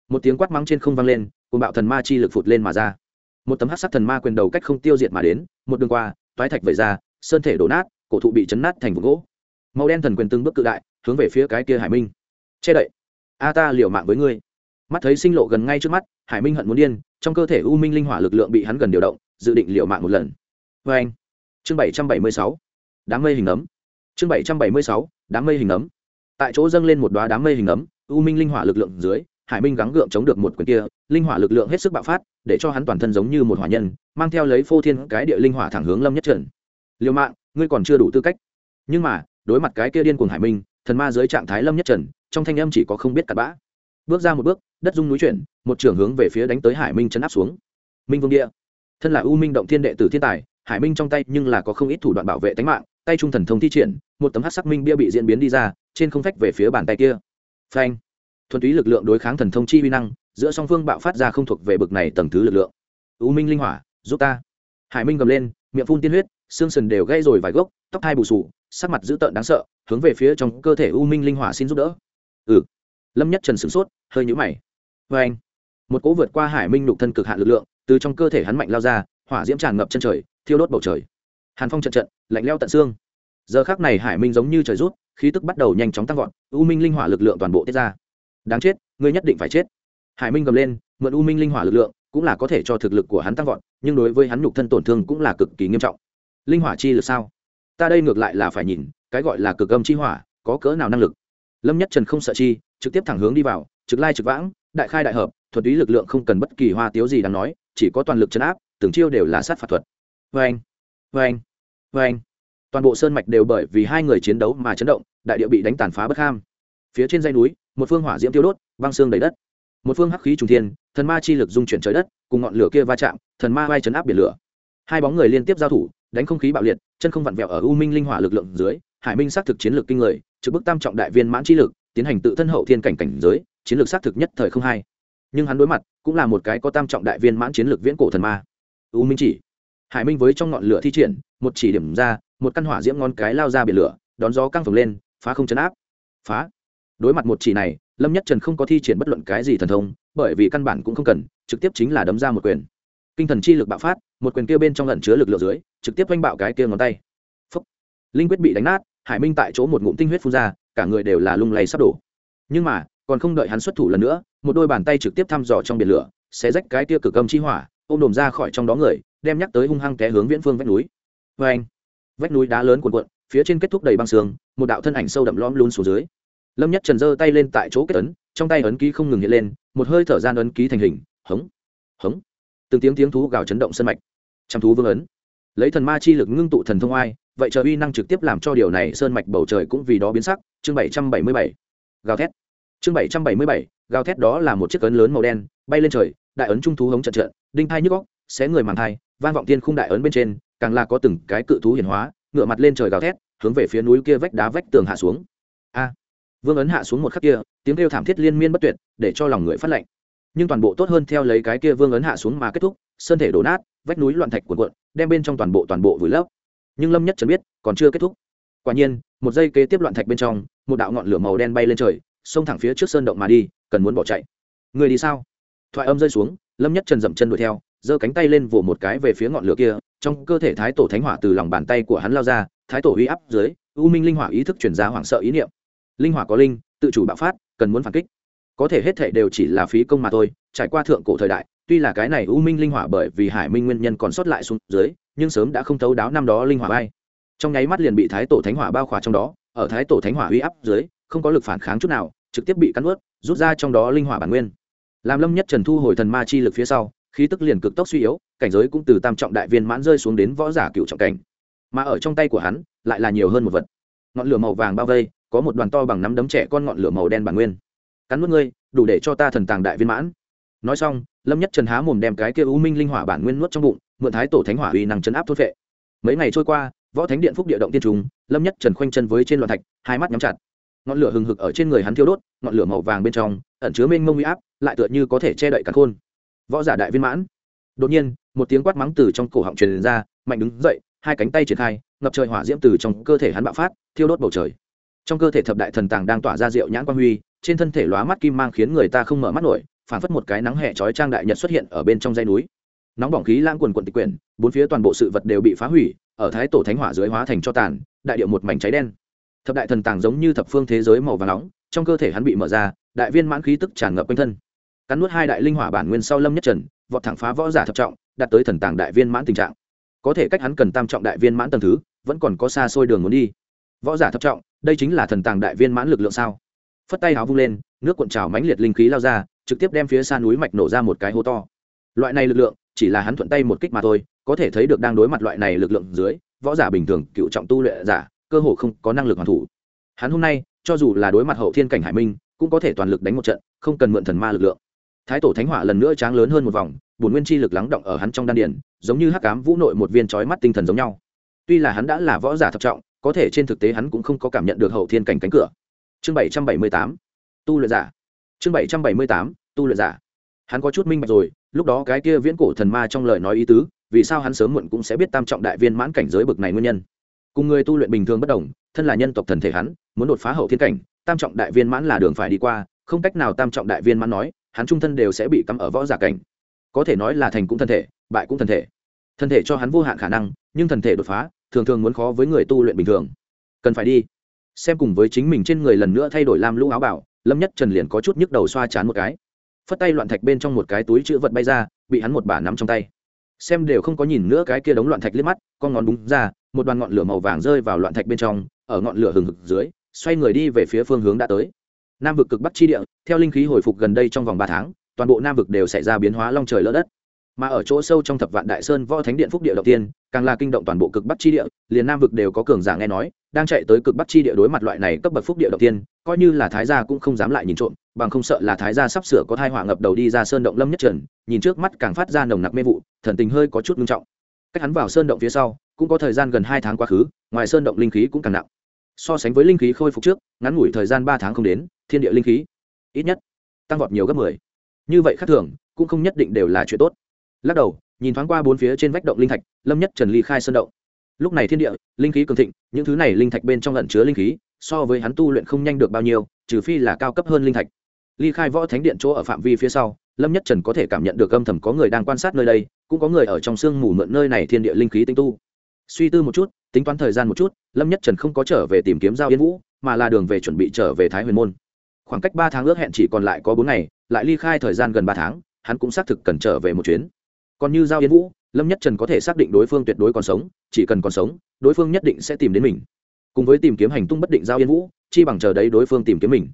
một tiếng quát mắng trên không vang lên cùng bạo thần ma chi lực phụt lên mà ra. Một tấm hát sắc thần ma quyền đầu cách không tiêu diệt mà đến, một đường qua, toái thạch vẩy ra, sơn thể đổ nát, cổ thụ bị chấn nát thành vùng gỗ. Màu đen thần quyền từng bước cự đại, hướng về phía cái kia hải minh. Che đậy. A ta liều mạng với ngươi. Mắt thấy sinh lộ gần ngay trước mắt, hải minh hận muốn điên, trong cơ thể u minh linh hỏa lực lượng bị hắn gần điều động, dự định liều mạng một lần. Vê anh. Chương bảy trăm bảy mươi sáu. Đám mây hình ấm. Chương bảy trăm bảy mươi sáu. Đám mây hình ấm. Tại chỗ dâng lên một đoá đám mây hình ấm, u minh linh hỏa lực lượng dưới hải minh gắng gượng chống được một quyền kia, linh hỏa lực lượng hết sức bạo phát, để cho hắn toàn thân giống như một hỏa nhân, mang theo lấy phô thiên cái địa linh hỏa thẳng hướng lâm nhất trần. Liều mạng, ngươi còn chưa đủ tư cách. Nhưng mà, đối mặt cái kia điên cuồng hải minh, thần ma dưới trạng thái lâm nhất trần, trong thanh âm chỉ có không biết cặn bã. Bước ra một bước, đất dung núi chuyển, một trường hướng về phía đánh tới hải minh chấn áp xuống. Minh vương địa. Thân là u minh động thiên đệ tử thiên tài, hải minh trong tay nhưng là có không ít thủ đoạn bảo vệ tính mạng, tay trung thần thông thi triển, một tấm hắc sắc minh bia bị diễn biến đi ra, trên không phách về phía bàn tay kia. Phanh thuần túy lực lượng đối kháng thần thông chi uy năng, giữa song phương bạo phát ra không thuộc về bực này tầng thứ lực lượng. U minh linh hỏa, giúp ta. Hải minh gầm lên, miệng phun tiên huyết, xương sần đều gây rồi vài gốc, tóc hai bù sù, sắc mặt dữ tợn đáng sợ, hướng về phía trong cơ thể u minh linh hỏa xin giúp đỡ. Ừ. Lâm nhất trần sửng sốt, hơi nhũ mày. Vê anh, một cỗ vượt qua hải minh đục thân cực hạn lực lượng, từ trong cơ thể hắn mạnh lao ra, hỏa diễm tràn ngập chân trời, thiêu đốt bầu trời. Hàn phong trận trận, lạnh leo tận xương. Giờ khác này hải minh giống như trời rút, khí tức bắt đầu nhanh chóng tăng vọt, u minh linh hỏa lực lượng toàn bộ tiết ra đáng chết, ngươi nhất định phải chết. Hải minh gầm lên, mượn u minh linh hỏa lực lượng, cũng là có thể cho thực lực của hắn tăng vọt, nhưng đối với hắn nhục thân tổn thương cũng là cực kỳ nghiêm trọng. Linh hỏa chi lực sao? Ta đây ngược lại là phải nhìn, cái gọi là cực âm chi hỏa, có cỡ nào năng lực? Lâm nhất trần không sợ chi, trực tiếp thẳng hướng đi vào, trực lai trực vãng, đại khai đại hợp, thuật ý lực lượng không cần bất kỳ hoa tiếu gì đáng nói, chỉ có toàn lực chấn áp, từng chiêu đều là sát phạt thuật. Vê anh vê anh vê anh toàn bộ sơn mạch đều bởi vì hai người chiến đấu mà chấn động, đại địa bị đánh tàn phá bất ham. Phía trên dây núi một phương hỏa diễm tiêu đốt, băng xương đầy đất. Một phương hắc khí trùng thiên, thần ma chi lực dung chuyển trời đất, cùng ngọn lửa kia va chạm, thần ma vai chấn áp biển lửa. Hai bóng người liên tiếp giao thủ, đánh không khí bạo liệt, chân không vặn vẹo ở u minh linh hỏa lực lượng dưới, hải minh xác thực chiến lược kinh người, trực bức tam trọng đại viên mãn chi lực, tiến hành tự thân hậu thiên cảnh cảnh giới, chiến lược xác thực nhất thời không hai nhưng hắn đối mặt, cũng là một cái có tam trọng đại viên mãn chiến lược viễn cổ thần ma. U minh chỉ, hải minh với trong ngọn lửa thi triển, một chỉ điểm ra, một căn hỏa diễm ngón cái lao ra biển lửa, đón gió căng phồng lên, phá không chấn áp. Phá đối mặt một chỉ này, lâm nhất trần không có thi triển bất luận cái gì thần thông, bởi vì căn bản cũng không cần, trực tiếp chính là đấm ra một quyền. Kinh thần chi lực bạo phát, một quyền kia bên trong lần chứa lực lượng dưới, trực tiếp oanh bạo cái kia ngón tay. Phúc. linh quyết bị đánh nát, hải minh tại chỗ một ngụm tinh huyết phun ra, cả người đều là lung lay sắp đổ. Nhưng mà, còn không đợi hắn xuất thủ lần nữa, một đôi bàn tay trực tiếp thăm dò trong biển lửa, xé rách cái kia cực âm chi hỏa, ôm đồm ra khỏi trong đó người, đem nhắc tới hung hăng té hướng viễn phương vách núi. Vê vách núi đá lớn cuộn cuộn, phía trên kết thúc đầy băng sương, một đạo thân ảnh sâu đậm lõm luôn xuống dưới lâm nhất trần giơ tay lên tại chỗ kết ấn, trong tay ấn ký không ngừng hiện lên, một hơi thở gian ấn ký thành hình, hống hống. Từng tiếng tiếng thú gào chấn động sân mạch. Chăm thú vương ấn. Lấy thần ma chi lực ngưng tụ thần thông ai vậy chờ uy năng trực tiếp làm cho điều này sơn mạch bầu trời cũng vì đó biến sắc. Chương bảy trăm bảy mươi bảy. Gào thét. Chương bảy trăm bảy mươi bảy. Gào thét đó là một chiếc ấn lớn màu đen, bay lên trời, đại ấn trung thú hống trận trận, đinh thai nhức góc xé người màng thai, vang vọng tiên khung đại ấn bên trên, càng là có từng cái cự thú hiển hóa ngựa mặt lên trời gào thét, hướng về phía núi kia vách đá vách tường hạ xuống vương ấn hạ xuống một khắc kia, tiếng kêu thảm thiết liên miên bất tuyệt, để cho lòng người phát lạnh. Nhưng toàn bộ tốt hơn theo lấy cái kia vương ấn hạ xuống mà kết thúc, sơn thể đổ nát, vách núi loạn thạch cuộn cuộn, đem bên trong toàn bộ toàn bộ vùi lấp. Nhưng lâm nhất trần biết, còn chưa kết thúc. Quả nhiên, một giây kế tiếp loạn thạch bên trong, một đạo ngọn lửa màu đen bay lên trời, xông thẳng phía trước sơn động mà đi, cần muốn bỏ chạy. Người đi sao? Thoại âm rơi xuống, lâm nhất trần dậm chân đuổi theo, giơ cánh tay lên vỗ một cái về phía ngọn lửa kia, trong cơ thể thái tổ thánh hỏa từ lòng bàn tay của hắn lao ra, thái tổ uy áp dưới, u minh linh hỏa ý thức chuyển ra hoảng sợ ý niệm linh hỏa có linh, tự chủ bạo phát, cần muốn phản kích. Có thể hết thệ đều chỉ là phí công mà thôi, trải qua thượng cổ thời đại, tuy là cái này u minh linh hỏa bởi vì hải minh nguyên nhân còn sót lại xuống dưới, nhưng sớm đã không thấu đáo năm đó linh hỏa bay. Trong nháy mắt liền bị thái tổ thánh hỏa bao khỏa trong đó, ở thái tổ thánh hỏa uy áp dưới, không có lực phản kháng chút nào, trực tiếp bị cắn ướt rút ra trong đó linh hỏa bản nguyên. Làm lâm nhất trần thu hồi thần ma chi lực phía sau, khí tức liền cực tốc suy yếu, cảnh giới cũng từ tam trọng đại viên mãn rơi xuống đến võ giả cựu trọng cảnh. Mà ở trong tay của hắn, lại là nhiều hơn một vật. Ngọn lửa màu vàng bao vây có một đoàn to bằng nắm đấm trẻ con ngọn lửa màu đen bản nguyên. Cắn nuốt ngươi, đủ để cho ta thần tàng đại viên mãn. Nói xong, lâm nhất trần há mồm đem cái kia u minh linh hỏa bản nguyên nuốt trong bụng, mượn thái tổ thánh hỏa uy năng chấn áp thốt vệ mấy ngày trôi qua, võ thánh điện phúc địa động tiên trùng, lâm nhất trần khoanh chân với trên loạn thạch, hai mắt nhắm chặt. Ngọn lửa hừng hực ở trên người hắn thiêu đốt, ngọn lửa màu vàng bên trong, ẩn chứa mênh mông uy áp, lại tựa như có thể che đậy cả khôn. Võ giả đại viên mãn. Đột nhiên, một tiếng quát mắng từ trong cổ họng truyền ra, mạnh đứng dậy, hai cánh tay triển khai, ngập trời hỏa diễm từ trong cơ thể hắn bạo phát, thiêu đốt bầu trời trong cơ thể thập đại thần tàng đang tỏa ra rượu nhãn quan huy, trên thân thể lóa mắt kim mang khiến người ta không mở mắt nổi phản phất một cái nắng hẹ trói trang đại nhật xuất hiện ở bên trong dây núi. Nóng bỏng khí lãng quần quần tịch quyển, bốn phía toàn bộ sự vật đều bị phá hủy, ở thái tổ thánh hỏa dưới hóa thành cho tàn, đại điệu một mảnh cháy đen. Thập đại thần tàng giống như thập phương thế giới màu vàng nóng, trong cơ thể hắn bị mở ra, đại viên mãn khí tức tràn ngập quanh thân. Cắn nuốt hai đại linh hỏa bản nguyên sau lâm nhất trần, vọt thẳng phá võ giả thập trọng, đạt tới thần tàng đại viên mãn tình trạng. Có thể cách hắn cần tam trọng đại viên mãn tầng thứ, vẫn còn có xa xôi đường muốn đi. Võ giả thập trọng đây chính là thần tàng đại viên mãn lực lượng sao? Phất tay áo vung lên nước cuộn trào mãnh liệt linh khí lao ra trực tiếp đem phía xa núi mạch nổ ra một cái hố to. Loại này lực lượng chỉ là hắn thuận tay một kích mà thôi có thể thấy được đang đối mặt loại này lực lượng dưới võ giả bình thường cựu trọng tu luyện giả cơ hồ không có năng lực hoàn thủ. Hắn hôm nay cho dù là đối mặt hậu thiên cảnh hải minh cũng có thể toàn lực đánh một trận không cần mượn thần ma lực lượng. Thái tổ thánh hỏa lần nữa tráng lớn hơn một vòng bổn nguyên chi lực lắng động ở hắn trong đan điển, giống như hắc cám vũ nội một viên trói mắt tinh thần giống nhau. Tuy là hắn đã là võ giả thập trọng có thể trên thực tế hắn cũng không có cảm nhận được hậu thiên cảnh cánh cửa. Chương bảy trăm bảy mươi tám, tu luyện giả. Chương bảy trăm bảy mươi tám, tu luyện giả. Hắn có chút minh bạch rồi, lúc đó cái kia viễn cổ thần ma trong lời nói ý tứ, vì sao hắn sớm muộn cũng sẽ biết tam trọng đại viên mãn cảnh giới bực này nguyên nhân. Cùng người tu luyện bình thường bất đồng, thân là nhân tộc thần thể hắn, muốn đột phá hậu thiên cảnh, tam trọng đại viên mãn là đường phải đi qua, không cách nào tam trọng đại viên mãn nói, hắn trung thân đều sẽ bị cắm ở võ giả cảnh. Có thể nói là thành cũng thân thể, bại cũng thân thể. Thân thể cho hắn vô hạn khả năng, nhưng thần thể đột phá thường thường muốn khó với người tu luyện bình thường. Cần phải đi. Xem cùng với chính mình trên người lần nữa thay đổi làm lũ áo bảo, lâm nhất trần liền có chút nhức đầu xoa chán một cái. Phất tay loạn thạch bên trong một cái túi chữ vật bay ra, bị hắn một bà nắm trong tay. Xem đều không có nhìn nữa cái kia đống loạn thạch liếc mắt, con ngón búng ra, một đoàn ngọn lửa màu vàng rơi vào loạn thạch bên trong, ở ngọn lửa hừng hực dưới, xoay người đi về phía phương hướng đã tới. Nam vực cực bắc chi địa, theo linh khí hồi phục gần đây trong vòng ba tháng, toàn bộ nam vực đều xảy ra biến hóa long trời lỡ đất mà ở chỗ sâu trong thập vạn đại sơn võ thánh điện phúc địa đầu tiên, càng là kinh động toàn bộ cực bắc chi địa, liền nam vực đều có cường giả nghe nói, đang chạy tới cực bắc chi địa đối mặt loại này cấp bậc phúc địa đầu tiên, coi như là thái gia cũng không dám lại nhìn trộm, bằng không sợ là thái gia sắp sửa có thai hỏa ngập đầu đi ra sơn động lâm nhất trần, nhìn trước mắt càng phát ra nồng nặc mê vụ, thần tình hơi có chút nghiêm trọng. Cách hắn vào sơn động phía sau, cũng có thời gian gần hai tháng quá khứ, ngoài sơn động linh khí cũng càng nặng. So sánh với linh khí khôi phục trước, ngắn ngủi thời gian ba tháng không đến, thiên địa linh khí, ít nhất, tăng vọt nhiều gấp mười. Như vậy khác thường, cũng không nhất định đều là chuyện tốt lắc đầu, nhìn thoáng qua bốn phía trên vách động linh thạch, lâm nhất trần ly khai sơn động. Lúc này thiên địa, linh khí cường thịnh, những thứ này linh thạch bên trong lẩn chứa linh khí, so với hắn tu luyện không nhanh được bao nhiêu, trừ phi là cao cấp hơn linh thạch. Ly khai võ thánh điện chỗ ở phạm vi phía sau, lâm nhất trần có thể cảm nhận được âm thầm có người đang quan sát nơi đây, cũng có người ở trong sương mù mượn nơi này thiên địa linh khí tinh tu. Suy tư một chút, tính toán thời gian một chút, lâm nhất trần không có trở về tìm kiếm giao yên vũ, mà là đường về chuẩn bị trở về thái huyền môn. Khoảng cách ba tháng ước hẹn chỉ còn lại có bốn ngày, lại ly khai thời gian gần ba tháng, hắn cũng xác thực cần trở về một chuyến còn như giao yến vũ, lâm nhất trần có thể xác định đối phương tuyệt đối còn sống, chỉ cần còn sống, đối phương nhất định sẽ tìm đến mình. Cùng với tìm kiếm hành tung bất định giao yên vũ, chi bằng chờ đấy đối phương tìm kiếm mình.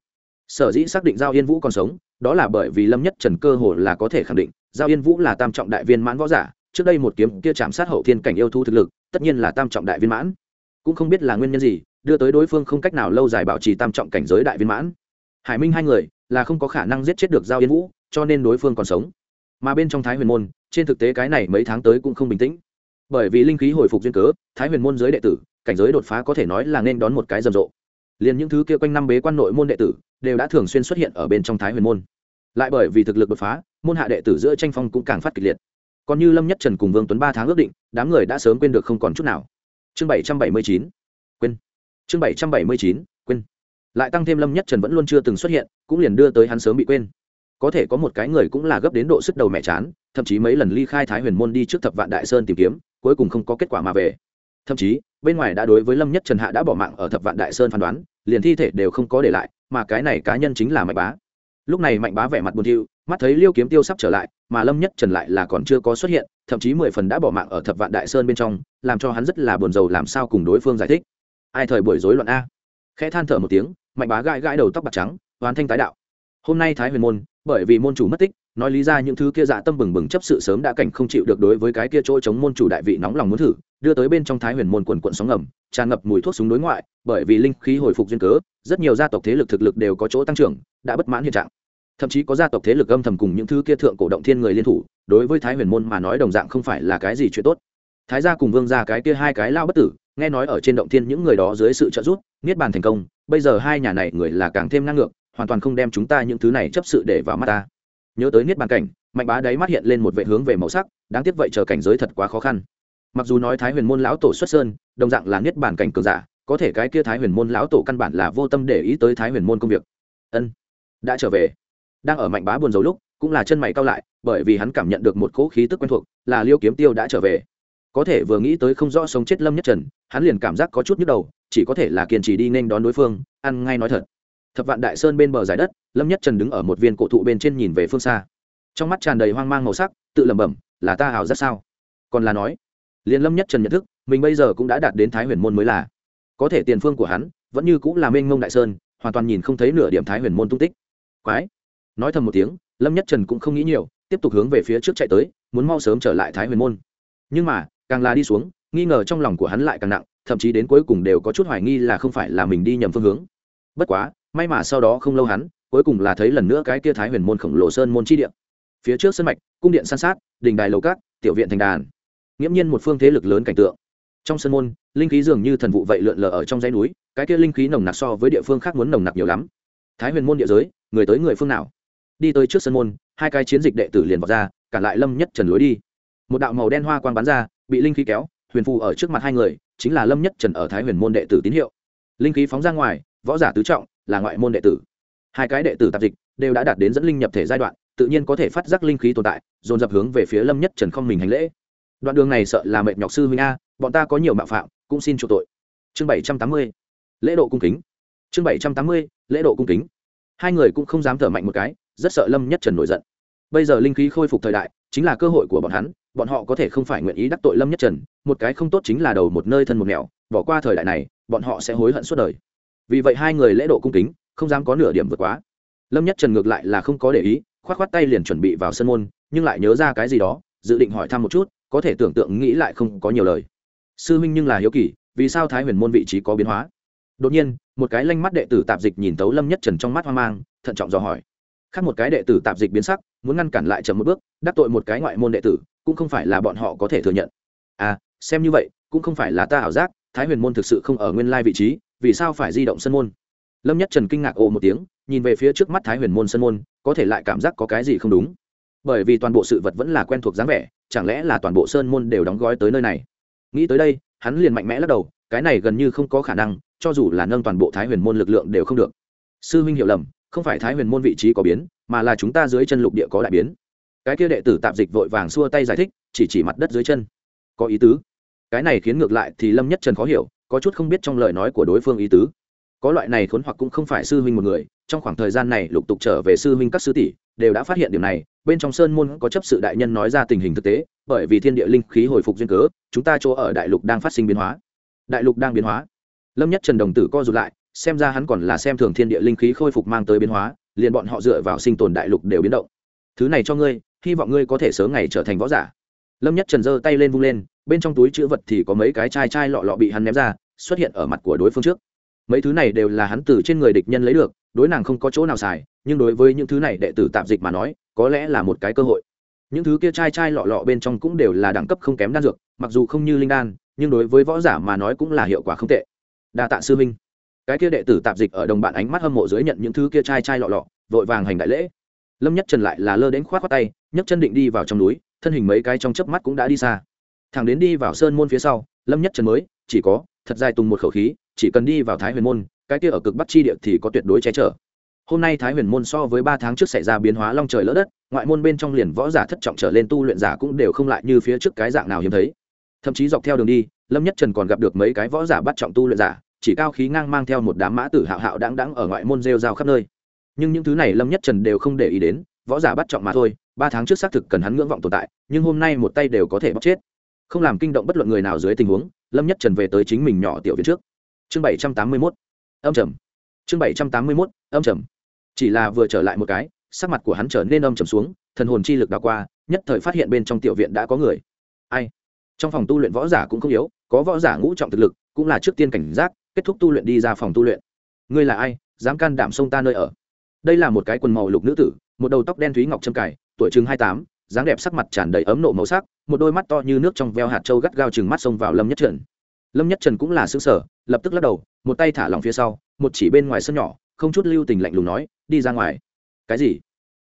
Sở dĩ xác định giao yên vũ còn sống, đó là bởi vì lâm nhất trần cơ hồ là có thể khẳng định, giao yên vũ là tam trọng đại viên mãn võ giả, trước đây một kiếm kia chạm sát hậu thiên cảnh yêu thu thực lực, tất nhiên là tam trọng đại viên mãn. Cũng không biết là nguyên nhân gì, đưa tới đối phương không cách nào lâu dài bảo trì tam trọng cảnh giới đại viên mãn. Hải minh hai người là không có khả năng giết chết được giao yên vũ, cho nên đối phương còn sống mà bên trong thái huyền môn, trên thực tế cái này mấy tháng tới cũng không bình tĩnh. Bởi vì linh khí hồi phục duyên cớ, thái huyền môn giới đệ tử, cảnh giới đột phá có thể nói là nên đón một cái rầm rộ. Liền những thứ kia quanh năm bế quan nội môn đệ tử, đều đã thường xuyên xuất hiện ở bên trong thái huyền môn. Lại bởi vì thực lực đột phá, môn hạ đệ tử giữa tranh phong cũng càng phát kịch liệt. Còn như lâm nhất trần cùng vương tuấn ba tháng ước định, đám người đã sớm quên được không còn chút nào. Chương bảy trăm bảy mươi chín, quên. Chương bảy trăm bảy mươi chín, quên. Lại tăng thêm lâm nhất trần vẫn luôn chưa từng xuất hiện, cũng liền đưa tới hắn sớm bị quên có thể có một cái người cũng là gấp đến độ sức đầu mẹ chán, thậm chí mấy lần ly khai thái huyền môn đi trước thập vạn đại sơn tìm kiếm, cuối cùng không có kết quả mà về. Thậm chí, bên ngoài đã đối với lâm nhất trần hạ đã bỏ mạng ở thập vạn đại sơn phán đoán, liền thi thể đều không có để lại, mà cái này cá nhân chính là mạnh bá. Lúc này mạnh bá vẻ mặt buồn thiu, mắt thấy liêu kiếm tiêu sắp trở lại, mà lâm nhất trần lại là còn chưa có xuất hiện, thậm chí mười phần đã bỏ mạng ở thập vạn đại sơn bên trong, làm cho hắn rất là buồn rầu làm sao cùng đối phương giải thích. Ai thời buổi rối loạn a? Khẽ than thở một tiếng, mạnh bá gãi gãi đầu tóc bạc trắng, oán thanh tái đạo. Hôm nay thái huyền môn bởi vì môn chủ mất tích, nói lý ra những thứ kia dạ tâm bừng bừng chấp sự sớm đã cảnh không chịu được đối với cái kia chỗ chống môn chủ đại vị nóng lòng muốn thử, đưa tới bên trong thái huyền môn quần quận sóng ngầm, tràn ngập mùi thuốc súng đối ngoại, bởi vì linh khí hồi phục duyên cớ, rất nhiều gia tộc thế lực thực lực đều có chỗ tăng trưởng, đã bất mãn hiện trạng thậm chí có gia tộc thế lực âm thầm cùng những thứ kia thượng cổ động thiên người liên thủ, đối với thái huyền môn mà nói đồng dạng không phải là cái gì chuyện tốt thái gia cùng vương gia cái kia hai cái lao bất tử, nghe nói ở trên động thiên những người đó dưới sự trợ giúp, niết bàn thành công, bây giờ hai nhà này người là càng thêm năng lượng hoàn toàn không đem chúng ta những thứ này chấp sự để vào mắt ta. Nhớ tới niết bàn cảnh, mạnh bá đấy mắt hiện lên một vệ hướng về màu sắc, đáng tiếc vậy chờ cảnh giới thật quá khó khăn. Mặc dù nói thái huyền môn lão tổ xuất sơn, đồng dạng là niết bàn cảnh cường giả, có thể cái kia thái huyền môn lão tổ căn bản là vô tâm để ý tới thái huyền môn công việc. Ân, đã trở về. Đang ở mạnh bá buồn rầu lúc, cũng là chân mày cao lại, bởi vì hắn cảm nhận được một cỗ khí tức quen thuộc, là liêu kiếm tiêu đã trở về. Có thể vừa nghĩ tới không rõ sống chết lâm nhất trần, hắn liền cảm giác có chút nhức đầu, chỉ có thể là kiên trì đi nên đón đối phương, ăn ngay nói thật thập vạn đại sơn bên bờ giải đất, lâm nhất trần đứng ở một viên cổ thụ bên trên nhìn về phương xa. Trong mắt tràn đầy hoang mang màu sắc, tự lẩm bẩm, là ta hào rất sao? Còn là nói, liền lâm nhất trần nhận thức, mình bây giờ cũng đã đạt đến thái huyền môn mới là. Có thể tiền phương của hắn, vẫn như cũng là mênh mông đại sơn, hoàn toàn nhìn không thấy nửa điểm thái huyền môn tung tích. Quái! Nói thầm một tiếng, lâm nhất trần cũng không nghĩ nhiều, tiếp tục hướng về phía trước chạy tới, muốn mau sớm trở lại thái huyền môn. Nhưng mà, càng là đi xuống, nghi ngờ trong lòng của hắn lại càng nặng, thậm chí đến cuối cùng đều có chút hoài nghi là không phải là mình đi nhầm phương hướng. Bất quá may mà sau đó không lâu hắn, cuối cùng là thấy lần nữa cái kia thái huyền môn khổng lồ sơn môn chi điện phía trước sân mạch, cung điện san sát, đình đài lầu cát, tiểu viện thành đàn. Nghiễm nhiên một phương thế lực lớn cảnh tượng. Trong sân môn, linh khí dường như thần vụ vậy lượn lờ ở trong dãy núi, cái kia linh khí nồng nặc so với địa phương khác muốn nồng nặc nhiều lắm. Thái huyền môn địa giới, người tới người phương nào? Đi tới trước sân môn, hai cái chiến dịch đệ tử liền vào ra cản lại lâm nhất trần lối đi. Một đạo màu đen hoa quang bắn ra, bị linh khí kéo, huyền phù ở trước mặt hai người, chính là lâm nhất trần ở thái huyền môn đệ tử tín hiệu. Linh khí phóng ra ngoài, võ giả tứ trọng là ngoại môn đệ tử. Hai cái đệ tử tạp dịch đều đã đạt đến dẫn linh nhập thể giai đoạn, tự nhiên có thể phát giác linh khí tồn tại, dồn dập hướng về phía lâm nhất trần không mình hành lễ. Đoạn đường này sợ là mệt nhọc sư huynh a, bọn ta có nhiều mạo phạm, cũng xin chuộc tội. Chương bảy trăm tám mươi, lễ độ cung kính. Chương bảy trăm tám mươi, lễ độ cung kính. Hai người cũng không dám thở mạnh một cái, rất sợ lâm nhất trần nổi giận. Bây giờ linh khí khôi phục thời đại, chính là cơ hội của bọn hắn, bọn họ có thể không phải nguyện ý đắc tội lâm nhất trần, một cái không tốt chính là đầu một nơi thân một nẻo, bỏ qua thời đại này, bọn họ sẽ hối hận suốt đời vì vậy hai người lễ độ cung kính, không dám có nửa điểm vượt quá. Lâm nhất trần ngược lại là không có để ý k h o á t k h o á t tay liền chuẩn bị vào sân môn, nhưng lại nhớ ra cái gì đó, dự định hỏi thăm một chút, có thể tưởng tượng nghĩ lại không có nhiều lời. Sư minh nhưng là hiếu kỳ, vì sao thái huyền môn vị trí có biến hóa? Đột nhiên, một cái lanh mắt đệ tử tạp dịch nhìn tấu lâm nhất trần trong mắt hoang mang, thận trọng dò hỏi. Khác một cái đệ tử tạp dịch biến sắc, muốn ngăn cản lại chậm một bước, đắc tội một cái ngoại môn đệ tử, cũng không phải là bọn họ có thể thừa nhận. À xem như vậy, cũng không phải là ta ảo giác, thái huyền môn thực sự không ở nguyên lai vị trí vì sao phải di động sân môn? Lâm nhất trần kinh ngạc ồ một tiếng, nhìn về phía trước mắt thái huyền môn sân môn, có thể lại cảm giác có cái gì không đúng. Bởi vì toàn bộ sự vật vẫn là quen thuộc dáng vẻ, chẳng lẽ là toàn bộ sơn môn đều đóng gói tới nơi này? Nghĩ tới đây, hắn liền mạnh mẽ lắc đầu, cái này gần như không có khả năng, cho dù là nâng toàn bộ thái huyền môn lực lượng đều không được. Sư huynh hiểu lầm, không phải thái huyền môn vị trí có biến, mà là chúng ta dưới chân lục địa có đại biến. Cái kia đệ tử tạp dịch vội vàng xua tay giải thích, chỉ chỉ mặt đất dưới chân. Có ý tứ. Cái này khiến ngược lại thì lâm nhất trần khó hiểu có chút không biết trong lời nói của đối phương ý tứ. Có loại này khốn hoặc cũng không phải sư huynh một người, trong khoảng thời gian này lục tục trở về sư huynh các sư tỷ, đều đã phát hiện điểm này, bên trong sơn môn có chấp sự đại nhân nói ra tình hình thực tế, bởi vì thiên địa linh khí hồi phục duyên cớ, chúng ta chỗ ở đại lục đang phát sinh biến hóa. Đại lục đang biến hóa. Lâm nhất trần đồng tử co rụt lại, xem ra hắn còn là xem thường thiên địa linh khí khôi phục mang tới biến hóa, liền bọn họ dựa vào sinh tồn đại lục đều biến động. Thứ này cho ngươi, hy vọng ngươi có thể sớm ngày trở thành võ giả. Lâm nhất trần giơ tay lên vung lên bên trong túi chữ vật thì có mấy cái chai chai lọ lọ bị hắn ném ra, xuất hiện ở mặt của đối phương trước. Mấy thứ này đều là hắn từ trên người địch nhân lấy được, đối nàng không có chỗ nào xài, nhưng đối với những thứ này đệ tử tạp dịch mà nói, có lẽ là một cái cơ hội. Những thứ kia chai chai lọ lọ bên trong cũng đều là đẳng cấp không kém đan dược, mặc dù không như linh đan, nhưng đối với võ giả mà nói cũng là hiệu quả không tệ. Đa tạ sư minh cái kia đệ tử tạp dịch ở đồng bạn ánh mắt hâm mộ dưới nhận những thứ kia chai chai lọ lọ, vội vàng hành đại lễ. Lâm nhất trần lại là lơ đến khoát khoát tay, nhấc chân định đi vào trong núi, thân hình mấy cái trong chớp mắt cũng đã đi xa. Thằng đến đi vào sơn môn phía sau, lâm nhất trần mới, chỉ có, thật dài tùng một khẩu khí, chỉ cần đi vào thái huyền môn, cái kia ở cực bắc chi địa thì có tuyệt đối che chở. Hôm nay thái huyền môn so với ba tháng trước xảy ra biến hóa long trời lỡ đất, ngoại môn bên trong liền võ giả thất trọng trở lên tu luyện giả cũng đều không lại như phía trước cái dạng nào hiếm thấy. Thậm chí dọc theo đường đi, lâm nhất trần còn gặp được mấy cái võ giả bắt trọng tu luyện giả, chỉ cao khí ngang mang theo một đám mã tử hạo hạo đáng đáng ở ngoại môn rêu rao khắp nơi. Nhưng những thứ này lâm nhất trần đều không để ý đến, võ giả bắt trọng mà thôi, ba tháng trước xác thực cần hắn ngưỡng vọng tồn tại, nhưng hôm nay một tay đều có thể bóc chết không làm kinh động bất luận người nào dưới tình huống, lâm nhất trần về tới chính mình nhỏ tiểu viện trước. Chương bảy trăm tám mươi mốt. Âm trầm. Chương bảy trăm tám mươi mốt. Âm trầm. Chỉ là vừa trở lại một cái, sắc mặt của hắn trở nên âm trầm xuống, thần hồn chi lực đào qua, nhất thời phát hiện bên trong tiểu viện đã có người. Ai? Trong phòng tu luyện võ giả cũng không yếu, có võ giả ngũ trọng thực lực, cũng là trước tiên cảnh giác, kết thúc tu luyện đi ra phòng tu luyện. Ngươi là ai? Dám can đảm sông ta nơi ở? Đây là một cái quần màu lục nữ tử, một đầu tóc đen thúy ngọc trâm cải tuổi chừng hai tám dáng đẹp sắc mặt tràn đầy ấm nộ màu sắc, một đôi mắt to như nước trong veo hạt trâu gắt gao chừng mắt xông vào lâm nhất trần. Lâm nhất trần cũng là xứng sở lập tức lắc đầu, một tay thả lòng phía sau, một chỉ bên ngoài sân nhỏ, không chút lưu tình lạnh lùng nói, đi ra ngoài. Cái gì?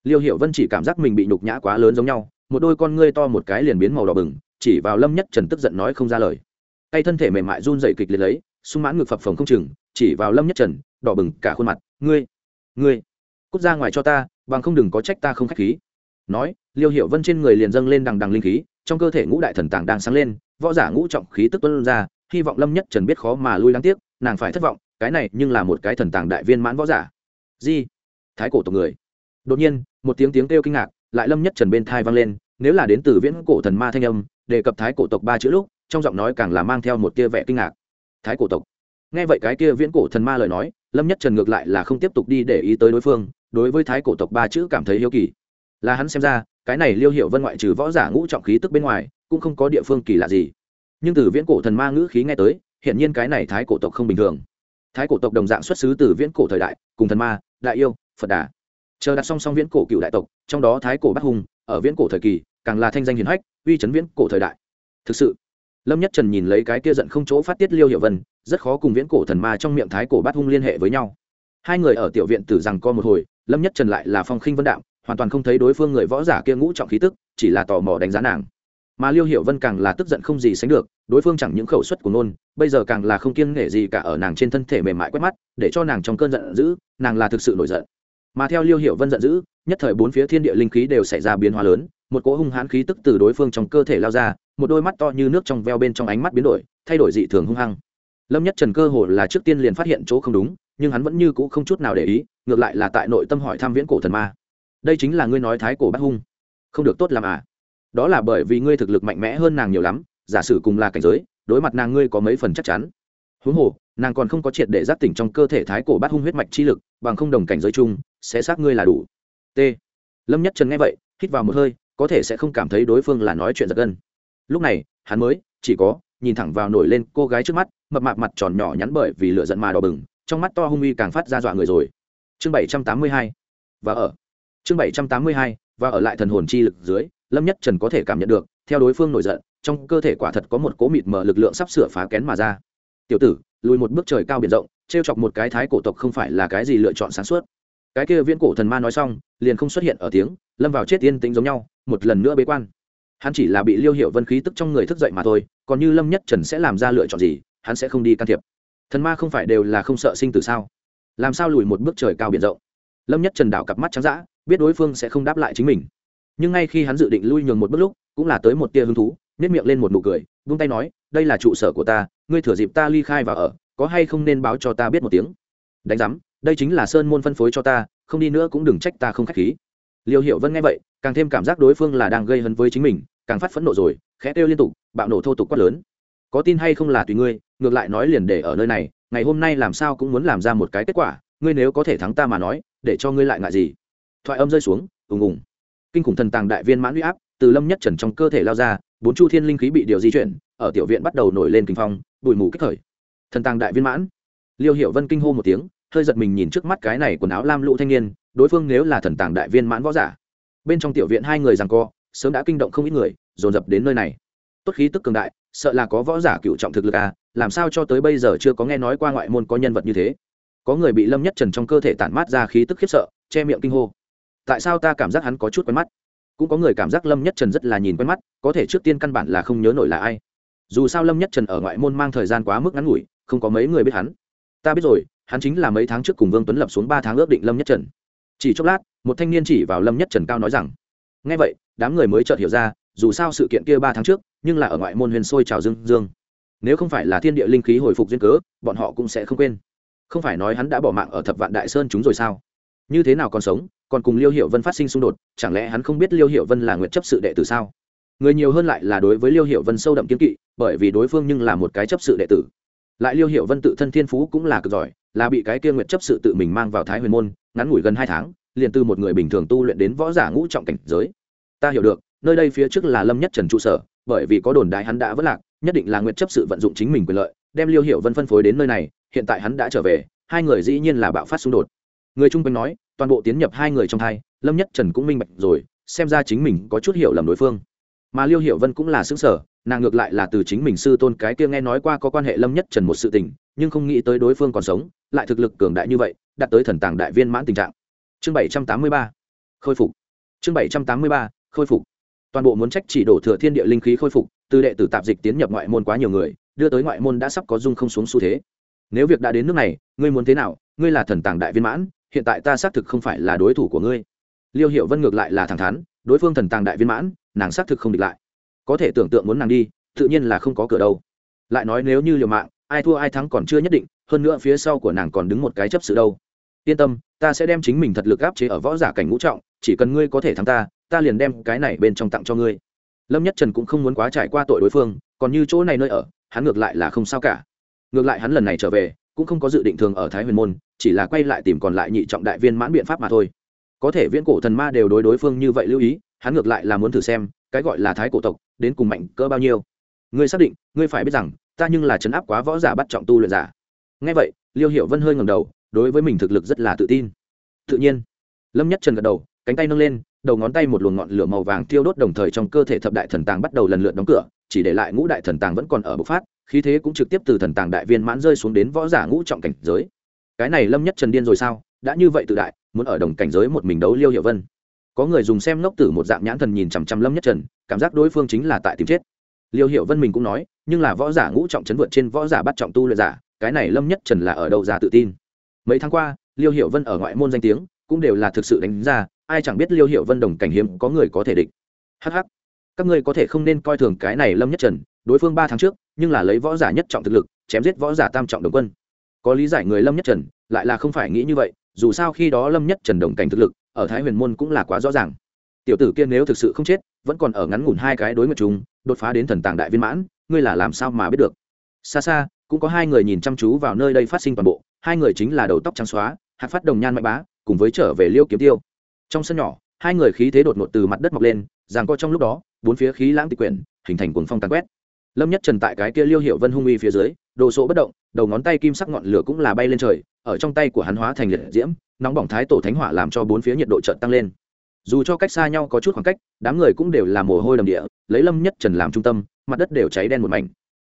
Liêu hiểu vân chỉ cảm giác mình bị nhục nhã quá lớn giống nhau, một đôi con ngươi to một cái liền biến màu đỏ bừng, chỉ vào lâm nhất trần tức giận nói không ra lời. Tay thân thể mềm mại run dậy kịch liệt lấy, sung mãn ngực phập phồng không chừng, chỉ vào lâm nhất trần, đỏ bừng cả khuôn mặt. Ngươi ngươi, cút ra ngoài cho ta, bằng không đừng có trách ta không khách khí nói, liêu hiệu vân trên người liền dâng lên đằng đằng linh khí, trong cơ thể ngũ đại thần tàng đang sáng lên, võ giả ngũ trọng khí tức tuân ra, hy vọng lâm nhất trần biết khó mà lui đáng tiếc, nàng phải thất vọng, cái này nhưng là một cái thần tàng đại viên mãn võ giả. Di, thái cổ tộc người. Đột nhiên, một tiếng tiếng kêu kinh ngạc, lại lâm nhất trần bên thai vang lên, nếu là đến từ viễn cổ thần ma thanh âm, đề cập thái cổ tộc ba chữ lúc, trong giọng nói càng là mang theo một tia vẻ kinh ngạc. Thái cổ tộc. Nghe vậy cái kia viễn cổ thần ma lời nói, lâm nhất trần ngược lại là không tiếp tục đi để ý tới đối phương, đối với thái cổ tộc ba chữ cảm thấy hiếu kỳ là hắn xem ra, cái này liêu hiệu vân ngoại trừ võ giả ngũ trọng khí tức bên ngoài, cũng không có địa phương kỳ lạ gì. Nhưng từ viễn cổ thần ma ngữ khí nghe tới hiện nhiên cái này thái cổ tộc không bình thường. Thái cổ tộc đồng dạng xuất xứ từ viễn cổ thời đại, cùng thần ma, đại yêu, phật đà. Chờ đặt song song viễn cổ cựu đại tộc, trong đó thái cổ bắc hùng, ở viễn cổ thời kỳ, càng là thanh danh hiền hách, uy chấn viễn cổ thời đại. Thực sự, lâm nhất trần nhìn lấy cái kia giận không chỗ phát tiết liêu hiệu vân, rất khó cùng viễn cổ thần ma trong miệng thái cổ bát hung liên hệ với nhau. Hai người ở tiểu viện tử rằng co một hồi, lâm nhất trần lại là phong khinh vân đạo hoàn toàn không thấy đối phương người võ giả kia ngũ trọng khí tức, chỉ là tò mò đánh giá nàng. Mà liêu hiểu vân càng là tức giận không gì sánh được, đối phương chẳng những khẩu suất của nôn bây giờ càng là không kiêng nể gì cả ở nàng trên thân thể mềm mại quét mắt, để cho nàng trong cơn giận dữ, nàng là thực sự nổi giận. Mà theo liêu hiểu vân giận dữ, nhất thời bốn phía thiên địa linh khí đều xảy ra biến hóa lớn, một cỗ hung hãn khí tức từ đối phương trong cơ thể lao ra, một đôi mắt to như nước trong veo bên trong ánh mắt biến đổi, thay đổi dị thường hung hăng. Lâm nhất trần cơ hồ là trước tiên liền phát hiện chỗ không đúng, nhưng hắn vẫn như cũ không chút nào để ý, ngược lại là tại nội tâm hỏi tham viễn cổ thần ma đây chính là ngươi nói thái cổ bắt hung. Không được tốt làm à. Đó là bởi vì ngươi thực lực mạnh mẽ hơn nàng nhiều lắm, giả sử cùng là cảnh giới, đối mặt nàng ngươi có mấy phần chắc chắn. Huống hồ, nàng còn không có triệt để giác tỉnh trong cơ thể thái cổ bát hung huyết mạch chi lực, bằng không đồng cảnh giới chung, sẽ xác ngươi là đủ. T. Lâm nhất trần nghe vậy, hít vào một hơi, có thể sẽ không cảm thấy đối phương là nói chuyện giật gân. Lúc này, hắn mới, chỉ có, nhìn thẳng vào nổi lên cô gái trước mắt, mập mạp mặt tròn nhỏ nhắn bởi vì lửa giận mà đỏ bừng, trong mắt to hung uy càng phát ra dọa người rồi. Chương bảy trăm tám mươi hai, và ở chương bảy trăm tám mươi hai, và ở lại thần hồn chi lực dưới, lâm nhất trần có thể cảm nhận được, theo đối phương nổi giận, trong cơ thể quả thật có một cố mịt mở lực lượng sắp sửa phá kén mà ra. Tiểu tử, lùi một bước trời cao biển rộng t chọc một cái thái cổ tộc không phải là cái gì lựa chọn sáng suốt. Cái kia viễn cổ thần ma nói xong, liền không xuất hiện ở tiếng, lâm vào chết yên tĩnh giống nhau, một lần nữa bế quan. Hắn chỉ là bị liêu hiểu vân khí tức trong người thức dậy mà thôi, còn như lâm nhất trần sẽ làm ra lựa chọn gì, hắn sẽ không đi can thiệp. Thần ma không phải đều là không sợ sinh tử sao? Làm sao lùi một bước trời cao biển rộng? lâm nhất trần đảo cặp mắt trắng d ã biết đối phương sẽ không đáp lại chính mình. Nhưng ngay khi hắn dự định lui nhường một bước lúc, cũng là tới một tia hứng thú nếp miệng lên một nụ cười, vung tay nói, đây là trụ sở của ta, ngươi thừa dịp ta ly khai và ở, có hay không nên báo cho ta biết một tiếng? Đánh giám, đây chính là sơn môn phân phối cho ta, không đi nữa cũng đừng trách ta không k h á c h khí. Liêu hiệu vân nghe vậy, càng thêm cảm giác đối phương là đang gây hấn với chính mình, càng phát phẫn nộ rồi, khẽ kêu liên tục, bạo nổ thô tục quát lớn. Có tin hay không là tùy ngươi, ngược lại nói liền để ở nơi này, ngày hôm nay làm sao cũng muốn làm ra một cái kết quả, ngươi nếu có thể thắng ta mà nói để cho ngươi lại ngại gì. Thoại âm rơi xuống, ùng ùng. Kinh khủng thần tàng đại viên mãn huy áp, từ lâm nhất trần trong cơ thể lao ra, bốn chu thiên linh khí bị điều di chuyển, ở tiểu viện bắt đầu nổi lên kinh phong, bụi mù kích thời. thần tàng đại viên mãn. Liêu hiệu vân kinh hô một tiếng, hơi giật mình nhìn trước mắt cái này quần áo lam lũ thanh niên, đối phương nếu là thần tàng đại viên mãn võ giả. Bên trong tiểu viện hai người rằng co, sớm đã kinh động không ít người, dồn dập đến nơi này. Tốt khí tức cường đại, sợ là có võ giả cựu trọng thực lực à làm sao cho tới bây giờ chưa có nghe nói qua ngoại môn có nhân vật như thế có người bị lâm nhất trần trong cơ thể tản mát ra khí tức khiếp sợ, che miệng kinh hô. Tại sao ta cảm giác hắn có chút quen mắt? Cũng có người cảm giác lâm nhất trần rất là nhìn quen mắt, có thể trước tiên căn bản là không nhớ nổi là ai. Dù sao lâm nhất trần ở ngoại môn mang thời gian quá mức ngắn ngủi, không có mấy người biết hắn. Ta biết rồi, hắn chính là mấy tháng trước cùng vương tuấn lập xuống ba tháng ước định lâm nhất trần. Chỉ chốc lát, một thanh niên chỉ vào lâm nhất trần cao nói rằng, nghe vậy, đám người mới chợt hiểu ra, dù sao sự kiện kia ba tháng trước, nhưng là ở ngoại môn huyền sôi trào dương dương. Nếu không phải là thiên địa linh khí hồi phục duyên cớ, bọn họ cũng sẽ không quên không phải nói hắn đã bỏ mạng ở thập vạn đại sơn chúng rồi sao? Như thế nào còn sống? Còn cùng liêu hiệu vân phát sinh xung đột, chẳng lẽ hắn không biết liêu hiệu vân là nguyện chấp sự đệ tử sao? Người nhiều hơn lại là đối với liêu hiệu vân sâu đậm kiếm kỵ, bởi vì đối phương nhưng là một cái chấp sự đệ tử. Lại liêu hiệu vân tự thân thiên phú cũng là cực giỏi, là bị cái kia nguyện chấp sự tự mình mang vào thái huyền môn, ngắn ngủi gần hai tháng, liền từ một người bình thường tu luyện đến võ giả ngũ trọng cảnh giới. Ta hiểu được, nơi đây phía trước là lâm nhất trần trụ sở, bởi vì có đồn đại hắn đã vất lạc, nhất định là nguyện chấp sự vận dụng chính mình quyền lợi, đem liêu hiệu vân phân phối đến nơi này hiện tại hắn đã trở về, hai người dĩ nhiên là bạo phát xung đột. Người trung quanh nói, toàn bộ tiến nhập hai người trong thai, lâm nhất trần cũng minh bạch rồi, xem ra chính mình có chút hiểu lầm đối phương. Mà liêu hiệu vân cũng là xứng sở nàng ngược lại là từ chính mình sư tôn cái kia nghe nói qua có quan hệ lâm nhất trần một sự tình, nhưng không nghĩ tới đối phương còn sống, lại thực lực cường đại như vậy, đạt tới thần tàng đại viên mãn tình trạng. Chương bảy trăm tám mươi ba, khôi phục. Chương bảy trăm tám mươi ba, khôi phục. Toàn bộ muốn trách chỉ đổ thừa thiên địa linh khí khôi phục, từ đệ tử tạp dịch tiến nhập ngoại môn quá nhiều người, đưa tới ngoại môn đã sắp có dung không xuống xu thế nếu việc đã đến nước này, ngươi muốn thế nào? Ngươi là thần tàng đại viên mãn, hiện tại ta xác thực không phải là đối thủ của ngươi. Liêu hiệu vân ngược lại là thẳng thắn, đối phương thần tàng đại viên mãn, nàng xác thực không địch lại. Có thể tưởng tượng muốn nàng đi, tự nhiên là không có cửa đâu. Lại nói nếu như liều mạng, ai thua ai thắng còn chưa nhất định, hơn nữa phía sau của nàng còn đứng một cái chấp sự đâu. Yên tâm, ta sẽ đem chính mình thật lực áp chế ở võ giả cảnh ngũ trọng, chỉ cần ngươi có thể thắng ta ta liền đem cái này bên trong tặng cho ngươi. Lâm nhất trần cũng không muốn quá trải qua tội đối phương, còn như chỗ này nơi ở, hắn ngược lại là không sao cả ngược lại hắn lần này trở về, cũng không có dự định thường ở thái huyền môn, chỉ là quay lại tìm còn lại nhị trọng đại viên mãn biện pháp mà thôi. Có thể viễn cổ thần ma đều đối đối phương như vậy lưu ý, hắn ngược lại là muốn thử xem, cái gọi là thái cổ tộc, đến cùng mạnh cỡ bao nhiêu. Ngươi xác định, ngươi phải biết rằng, ta nhưng là chấn áp quá võ giả bắt trọng tu luyện giả. Ngay vậy, liêu hiểu vân hơi ngầm đầu, đối với mình thực lực rất là tự tin. Tự nhiên. Lâm nhất trần gật đầu, cánh tay nâng lên, đầu ngón tay một luồng ngọn lửa màu vàng tiêu đốt đồng thời trong cơ thể thập đại thần tàng bắt đầu lần lượt đóng cửa, chỉ để lại ngũ đại thần tàng vẫn còn ở bộc phát khí thế cũng trực tiếp từ thần tàng đại viên mãn rơi xuống đến võ giả ngũ trọng cảnh giới. Cái này lâm nhất trần điên rồi sao? Đã như vậy tự đại, muốn ở đồng cảnh giới một mình đấu liêu hiệu vân. Có người dùng xem ngốc tử một dạng nhãn thần nhìn chằm chằm lâm nhất trần, cảm giác đối phương chính là tại tìm chết. Liêu hiệu vân mình cũng nói, nhưng là võ giả ngũ trọng chấn vượt trên võ giả bắt trọng tu luyện giả, cái này lâm nhất trần là ở đâu giả tự tin? Mấy tháng qua, liêu hiệu vân ở ngoại môn danh tiếng, cũng đều là thực sự đánh ra, ai chẳng biết liêu hiệu vân đồng cảnh hiếm, có người có thể địch. Hh các ngươi có thể không nên coi thường cái này lâm nhất trần, đối phương ba tháng trước nhưng là lấy võ giả nhất trọng thực lực, chém giết võ giả tam trọng đồng quân. Có lý giải người lâm nhất trần, lại là không phải nghĩ như vậy, dù sao khi đó lâm nhất trần đồng cảnh thực lực, ở thái huyền môn cũng là quá rõ ràng. Tiểu tử kia nếu thực sự không chết, vẫn còn ở ngắn ngủn hai cái đối mặt chúng đột phá đến thần tàng đại viên mãn, ngươi là làm sao mà biết được? Xa xa, cũng có hai người nhìn chăm chú vào nơi đây phát sinh toàn bộ, hai người chính là đầu tóc trắng xóa, hạt phát đồng nhan mạnh bá, cùng với trở về liêu kiếm tiêu. Trong sân nhỏ, hai người khí thế đột ngột từ mặt đất mọc lên rằng co trong lúc đó, bốn phía khí lãng tịch quyển, hình thành cuồng phong tàn quét lâm nhất trần tại cái kia liêu hiệu vân hung uy phía dưới, đồ sộ bất động, đầu ngón tay kim sắc ngọn lửa cũng là bay lên trời, ở trong tay của hắn hóa thành liệt diễm, nóng bỏng thái tổ thánh hỏa làm cho bốn phía nhiệt độ chợt tăng lên. Dù cho cách xa nhau có chút khoảng cách, đám người cũng đều là mồ hôi đầm địa, lấy lâm nhất trần làm trung tâm, mặt đất đều cháy đen một mảnh.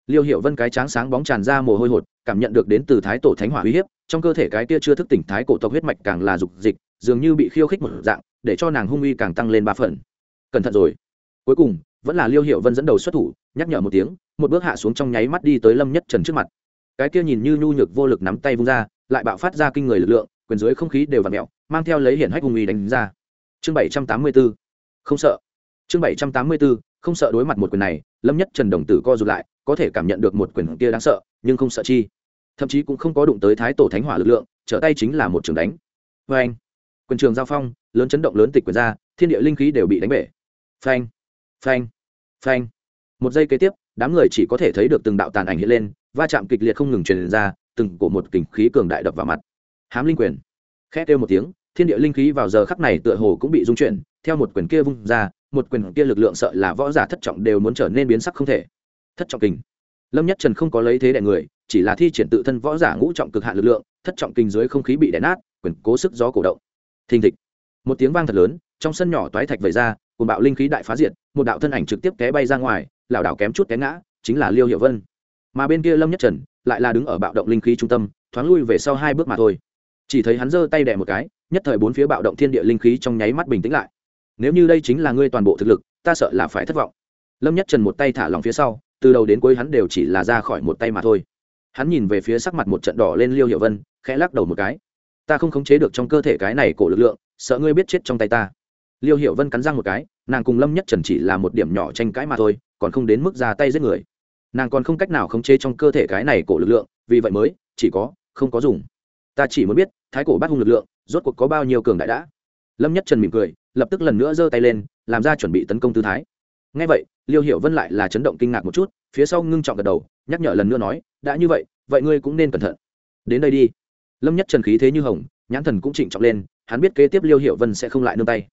Liêu hiệu vân cái tráng sáng bóng tràn ra mồ hôi hột, cảm nhận được đến từ thái tổ thánh hỏa uy hiếp, trong cơ thể cái kia chưa thức tỉnh thái cổ tộc huyết mạch càng là dục dịch, dường như bị khiêu khích một dạng, để cho nàng hung uy càng tăng lên ba phần. Cẩn thận rồi. Cuối cùng, vẫn là liêu hiệu vân dẫn đầu xuất thủ nhắc nhở một tiếng, một bước hạ xuống trong nháy mắt đi tới lâm nhất trần trước mặt. Cái kia nhìn như nhu nhược vô lực nắm tay vung ra, lại bạo phát ra kinh người lực lượng, quyền dưới không khí đều vặn mẹo mang theo lấy hiển hách hung uy đánh ra. Chương bảy trăm tám mươi b ố không sợ. Chương bảy trăm tám mươi b ố không sợ đối mặt một quyền này, lâm nhất trần đồng tử co rụt lại, có thể cảm nhận được một quyền kia đáng sợ, nhưng không sợ chi. Thậm chí cũng không có đụng tới thái tổ thánh hỏa lực lượng, trở tay chính là một trường đánh. Vê anh quyền trường giao phong, lớn chấn động lớn tịch quyền ra, thiên địa linh khí đều bị đánh bể. Phanh. Phanh. Phanh một giây kế tiếp, đám người chỉ có thể thấy được từng đạo tàn ảnh hiện lên, va chạm kịch liệt không ngừng truyền ra, từng cổ một kình khí cường đại đập vào mặt. Hám linh quyền. Khe kêu một tiếng, thiên địa linh khí vào giờ khắc này tựa hồ cũng bị dung chuyển, theo một quyền kia vung ra, một quyền kia lực lượng sợ là võ giả thất trọng đều muốn trở nên biến sắc không thể. Thất trọng kình. Lâm nhất trần không có lấy thế đại người, chỉ là thi triển tự thân võ giả ngũ trọng cực hạn lực lượng, thất trọng kình dưới không khí bị đè nát, quyền cố sức gió cổ động. Thình thịch. Một tiếng vang thật lớn, trong sân nhỏ toái thạch vẩy ra cùng bạo linh khí đại phá diệt, một đạo thân ảnh trực tiếp té bay ra ngoài, lảo đảo kém chút té ngã, chính là liêu hiệu vân. Mà bên kia lâm nhất trần lại là đứng ở bạo động linh khí trung tâm, thoáng lui về sau hai bước mà thôi. Chỉ thấy hắn giơ tay đẻ một cái, nhất thời bốn phía bạo động thiên địa linh khí trong nháy mắt bình tĩnh lại. Nếu như đây chính là ngươi toàn bộ thực lực, ta sợ là phải thất vọng. Lâm nhất trần một tay thả lòng phía sau, từ đầu đến cuối hắn đều chỉ là ra khỏi một tay mà thôi. Hắn nhìn về phía sắc mặt một trận đỏ lên liêu hiệu vân, khẽ lắc đầu một cái. Ta không khống chế được trong cơ thể cái này cổ lực lượng, sợ ngươi biết chết trong tay ta liêu hiểu vân cắn răng một cái, nàng cùng lâm nhất trần chỉ là một điểm nhỏ tranh cãi mà thôi, còn không đến mức ra tay giết người. Nàng còn không cách nào khống chế trong cơ thể cái này cổ lực lượng, vì vậy mới, chỉ có, không có dùng. Ta chỉ muốn biết, thái cổ bắt hung lực lượng, rốt cuộc có bao nhiêu cường đại đã? Lâm nhất trần mỉm cười, lập tức lần nữa giơ tay lên, làm ra chuẩn bị tấn công tư thái. Ngay vậy, liêu hiểu vân lại là chấn động kinh ngạc một chút, phía sau ngưng trọng gật đầu, nhắc nhở lần nữa nói, đã như vậy vậy ngươi cũng nên cẩn thận. Đến đây đi. Lâm nhất trần khí thế như hồng, nhãn thần cũng trịnh trọng lên, hắn biết kế tiếp liêu hiểu vân sẽ không lại nương tay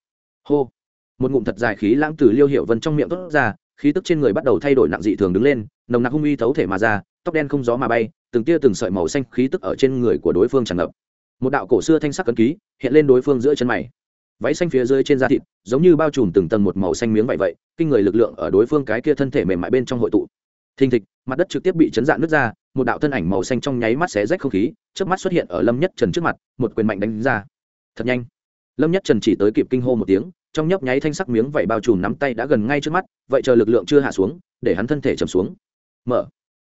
hô. Một ngụm thật dài khí lãng từ liêu hiệu vân trong miệng tốt ra, khí tức trên người bắt đầu thay đổi nặng dị thường đứng lên, nồng nặc hung uy thấu thể mà ra, tóc đen không gió mà bay, từng tia từng sợi màu xanh khí tức ở trên người của đối phương tràn ngập. Một đạo cổ xưa thanh sắc cấn ký hiện lên đối phương giữa chân mày. Váy xanh phía dưới trên da thịt, giống như bao trùm từng tầng một màu xanh miếng vậy vậy, kinh người lực lượng ở đối phương cái kia thân thể mềm mại bên trong hội tụ. Thình thịch, mặt đất trực tiếp bị chấn dạn nứt ra, một đạo thân ảnh màu xanh trong nháy mắt xé rách không khí trước mắt xuất hiện ở lâm nhất trần trước mặt, một quyền mạnh đánh ra. Thật nhanh lâm nhất trần chỉ tới kịp kinh hô một tiếng, trong nhấp nháy thanh sắc miếng vảy bao trùm nắm tay đã gần ngay trước mắt, vậy chờ lực lượng chưa hạ xuống, để hắn thân thể chầm xuống. Mở.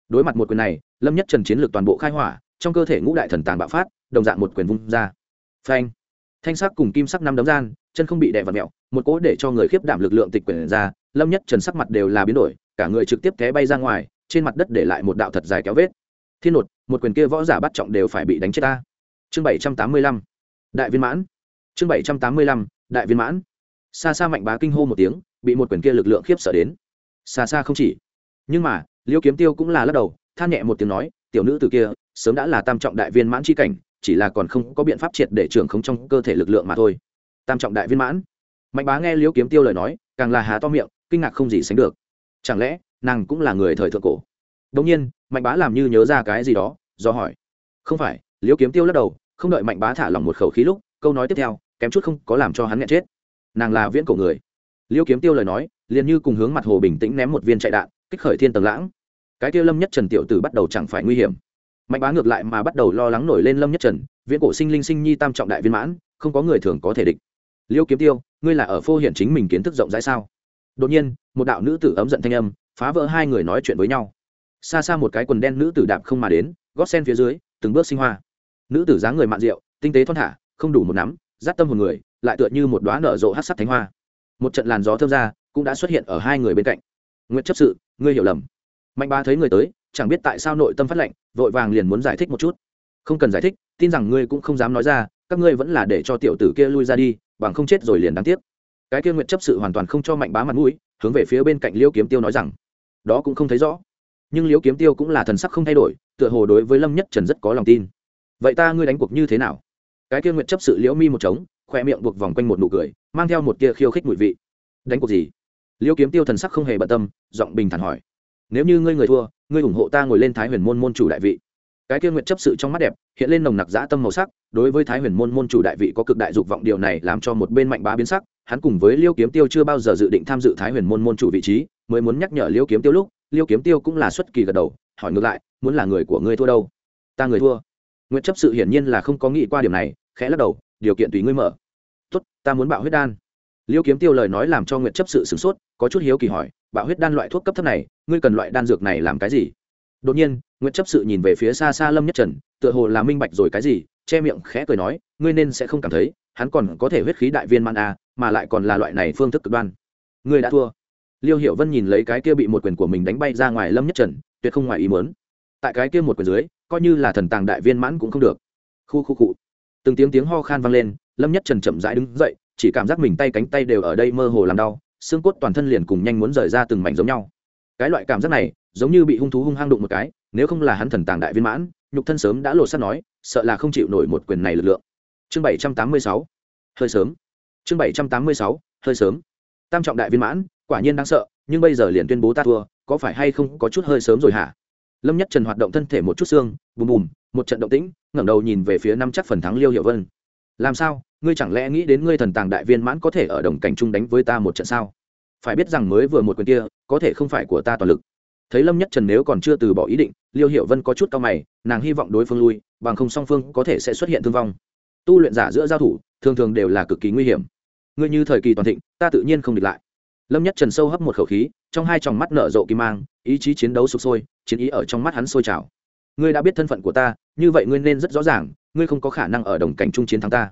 Đối mặt một quyền này, lâm nhất trần chiến lược toàn bộ khai hỏa, trong cơ thể ngũ đại thần tàn bạo phát, đồng dạng một quyền vung ra. Phanh. Thanh sắc cùng kim sắc năm đấm gian, chân không bị đè vào mẹo một cỗ để cho người khiếp đảm lực lượng tịch quyền ra, lâm nhất trần sắc mặt đều là biến đổi, cả người trực tiếp té bay ra ngoài, trên mặt đất để lại một đạo thật dài kéo vết. Thiên nột, một quyền kia võ giả bắt trọng đều phải bị đánh chết ta. Chương bảy trăm tám mươi lăm. Đại viên mãn chương bảy trăm tám mươi lăm, đại viên mãn. Xa xa mạnh bá kinh hô một tiếng, bị một quyển kia lực lượng khiếp sợ đến. Xa xa không chỉ. Nhưng mà, liêu kiếm tiêu cũng là lắc đầu, than nhẹ một tiếng nói, tiểu nữ từ kia, sớm đã là tam trọng đại viên mãn c h i cảnh, chỉ là còn không có biện pháp triệt để trưởng không trong cơ thể lực lượng mà thôi. Tam trọng đại viên mãn. Mạnh bá nghe liêu kiếm tiêu lời nói, càng là há to miệng, kinh ngạc không gì sánh được. Chẳng lẽ, nàng cũng là người thời thượng cổ? Đông nhiên, mạnh bá làm như nhớ ra cái gì đó, do hỏi. Không phải, liêu kiếm tiêu lắc đầu, không đợi mạnh bá thả lòng một khẩu khí lúc câu nói tiếp theo, kém chút không có làm cho hắn nghẹn chết. Nàng là viễn cổ người. Liêu kiếm tiêu lời nói, liền như cùng hướng mặt hồ bình tĩnh ném một viên chạy đạn, kích khởi thiên tầng lãng. Cái tiêu lâm nhất trần tiểu tử bắt đầu chẳng phải nguy hiểm. Mạnh bá ngược lại mà bắt đầu lo lắng nổi lên lâm nhất trần, viễn cổ sinh linh sinh nhi tam trọng đại viên mãn, không có người thường có thể địch. Liêu kiếm tiêu, ngươi là ở phô hiển chính mình kiến thức rộng rãi sao? Đột nhiên, một đạo nữ tử ấm giận thanh âm, phá vỡ hai người nói chuyện với nhau. Xa xa một cái quần đen nữ tử đạp không mà đến, gót sen phía dưới, từng bước sinh hoa. Nữ tử dáng người mạn rượu, tinh tế thon thả không đủ một nắm, giáp tâm hồn người, lại tựa như một đoá nở rộ hát sắc thánh hoa. Một trận làn gió thơm ra, cũng đã xuất hiện ở hai người bên cạnh. Nguyễn chấp sự, ngươi hiểu lầm. Mạnh ba thấy người tới, chẳng biết tại sao nội tâm phát lệnh vội vàng liền muốn giải thích một chút. Không cần giải thích, tin rằng ngươi cũng không dám nói ra, các ngươi vẫn là để cho tiểu tử kia lui ra đi, bằng không chết rồi liền đáng tiếc. Cái kia nguyện chấp sự hoàn toàn không cho mạnh bá mặt mũi, hướng về phía bên cạnh liễu kiếm tiêu nói rằng, đó cũng không thấy rõ. Nhưng liễu kiếm tiêu cũng là thần sắc không thay đổi, tựa hồ đối với lâm nhất trần rất có lòng tin. Vậy ta ngươi đánh cuộc như thế nào? cái kia nguyện chấp sự liễu mi một trống khoe miệng buộc vòng quanh một nụ cười, mang theo một tia khiêu khích mùi vị. Đánh cuộc gì? Liễu kiếm tiêu thần sắc không hề bận tâm, giọng bình thản hỏi. Nếu như ngươi người thua, ngươi ủng hộ ta ngồi lên thái huyền môn môn chủ đại vị. Cái kia nguyện chấp sự trong mắt đẹp, hiện lên nồng nặc dã tâm màu sắc, đối với thái huyền môn môn chủ đại vị có cực đại dục vọng, điều này làm cho một bên mạnh bá biến sắc, hắn cùng với Liễu kiếm tiêu chưa bao giờ dự định tham dự thái huyền môn môn chủ vị trí, mới muốn nhắc nhở Liễu kiếm tiêu lúc, Liễu kiếm tiêu cũng là xuất kỳ gật đầu, hỏi ngược lại, muốn là người của ngươi thua đâu? Ta người thua. Nguyện chấp sự hiển nhiên là không có nghĩ qua điểm này khẽ lắc đầu điều kiện tùy ngươi mở. Tốt ta muốn bạo huyết đan. Liêu kiếm tiêu lời nói làm cho nguyện chấp sự sửng sốt có chút hiếu kỳ hỏi bạo huyết đan loại thuốc cấp thấp này ngươi cần loại đan dược này làm cái gì? Đột nhiên nguyện chấp sự nhìn về phía xa xa lâm nhất trần tựa hồ là minh bạch rồi cái gì che miệng khẽ cười nói ngươi nên sẽ không cảm thấy hắn còn có thể huyết khí đại viên man a à, mà lại còn là loại này phương thức cực đoan. Ngươi đã thua. Liêu hiểu vân nhìn lấy cái kia bị một quyền của mình đánh bay ra ngoài lâm nhất trần tuyệt không ngoài ý muốn. Tại cái kia một quyền dưới coi như là thần tàng đại viên mãn cũng không được. Khu khu cụ từng tiếng tiếng ho khan vang lên, lâm nhất trần chậm rãi đứng dậy, chỉ cảm giác mình tay cánh tay đều ở đây mơ hồ làm đau, xương cốt toàn thân liền cùng nhanh muốn rời ra từng mảnh giống nhau. Cái loại cảm giác này, giống như bị hung thú hung hăng đụng một cái, nếu không là hắn thần tàng đại viên mãn, nhục thân sớm đã lột sắt nói, sợ là không chịu nổi một quyền này lực lượng. Chương bảy trăm tám mươi sáu, hơi sớm. Chương bảy trăm tám mươi sáu, hơi sớm. Tam trọng đại viên mãn, quả nhiên đáng sợ, nhưng bây giờ liền tuyên bố ta thua, có phải hay không có chút hơi sớm rồi hả? lâm nhất trần hoạt động thân thể một chút xương, bùm bùm, một trận động tĩnh, ngẩng đầu nhìn về phía năm chắc phần thắng liêu hiệu vân. Làm sao? Ngươi chẳng lẽ nghĩ đến ngươi thần tàng đại viên mãn có thể ở đồng cảnh trung đánh với ta một trận sao? Phải biết rằng mới vừa một quyền kia, có thể không phải của ta toàn lực. Thấy lâm nhất trần nếu còn chưa từ bỏ ý định, liêu hiệu vân có chút cao mày, nàng hy vọng đối phương lui, bằng không song phương có thể sẽ xuất hiện thương vong. Tu luyện giả giữa giao thủ, thường thường đều là cực kỳ nguy hiểm. Ngươi như thời kỳ toàn thịnh, ta tự nhiên không địch lại lâm nhất trần sâu hấp một khẩu khí, trong hai tròng mắt nở rộ kim mang, ý chí chiến đấu sụp sôi, chiến ý ở trong mắt hắn sôi trào. Ngươi đã biết thân phận của ta, như vậy ngươi nên rất rõ ràng, ngươi không có khả năng ở đồng cảnh trung chiến thắng ta.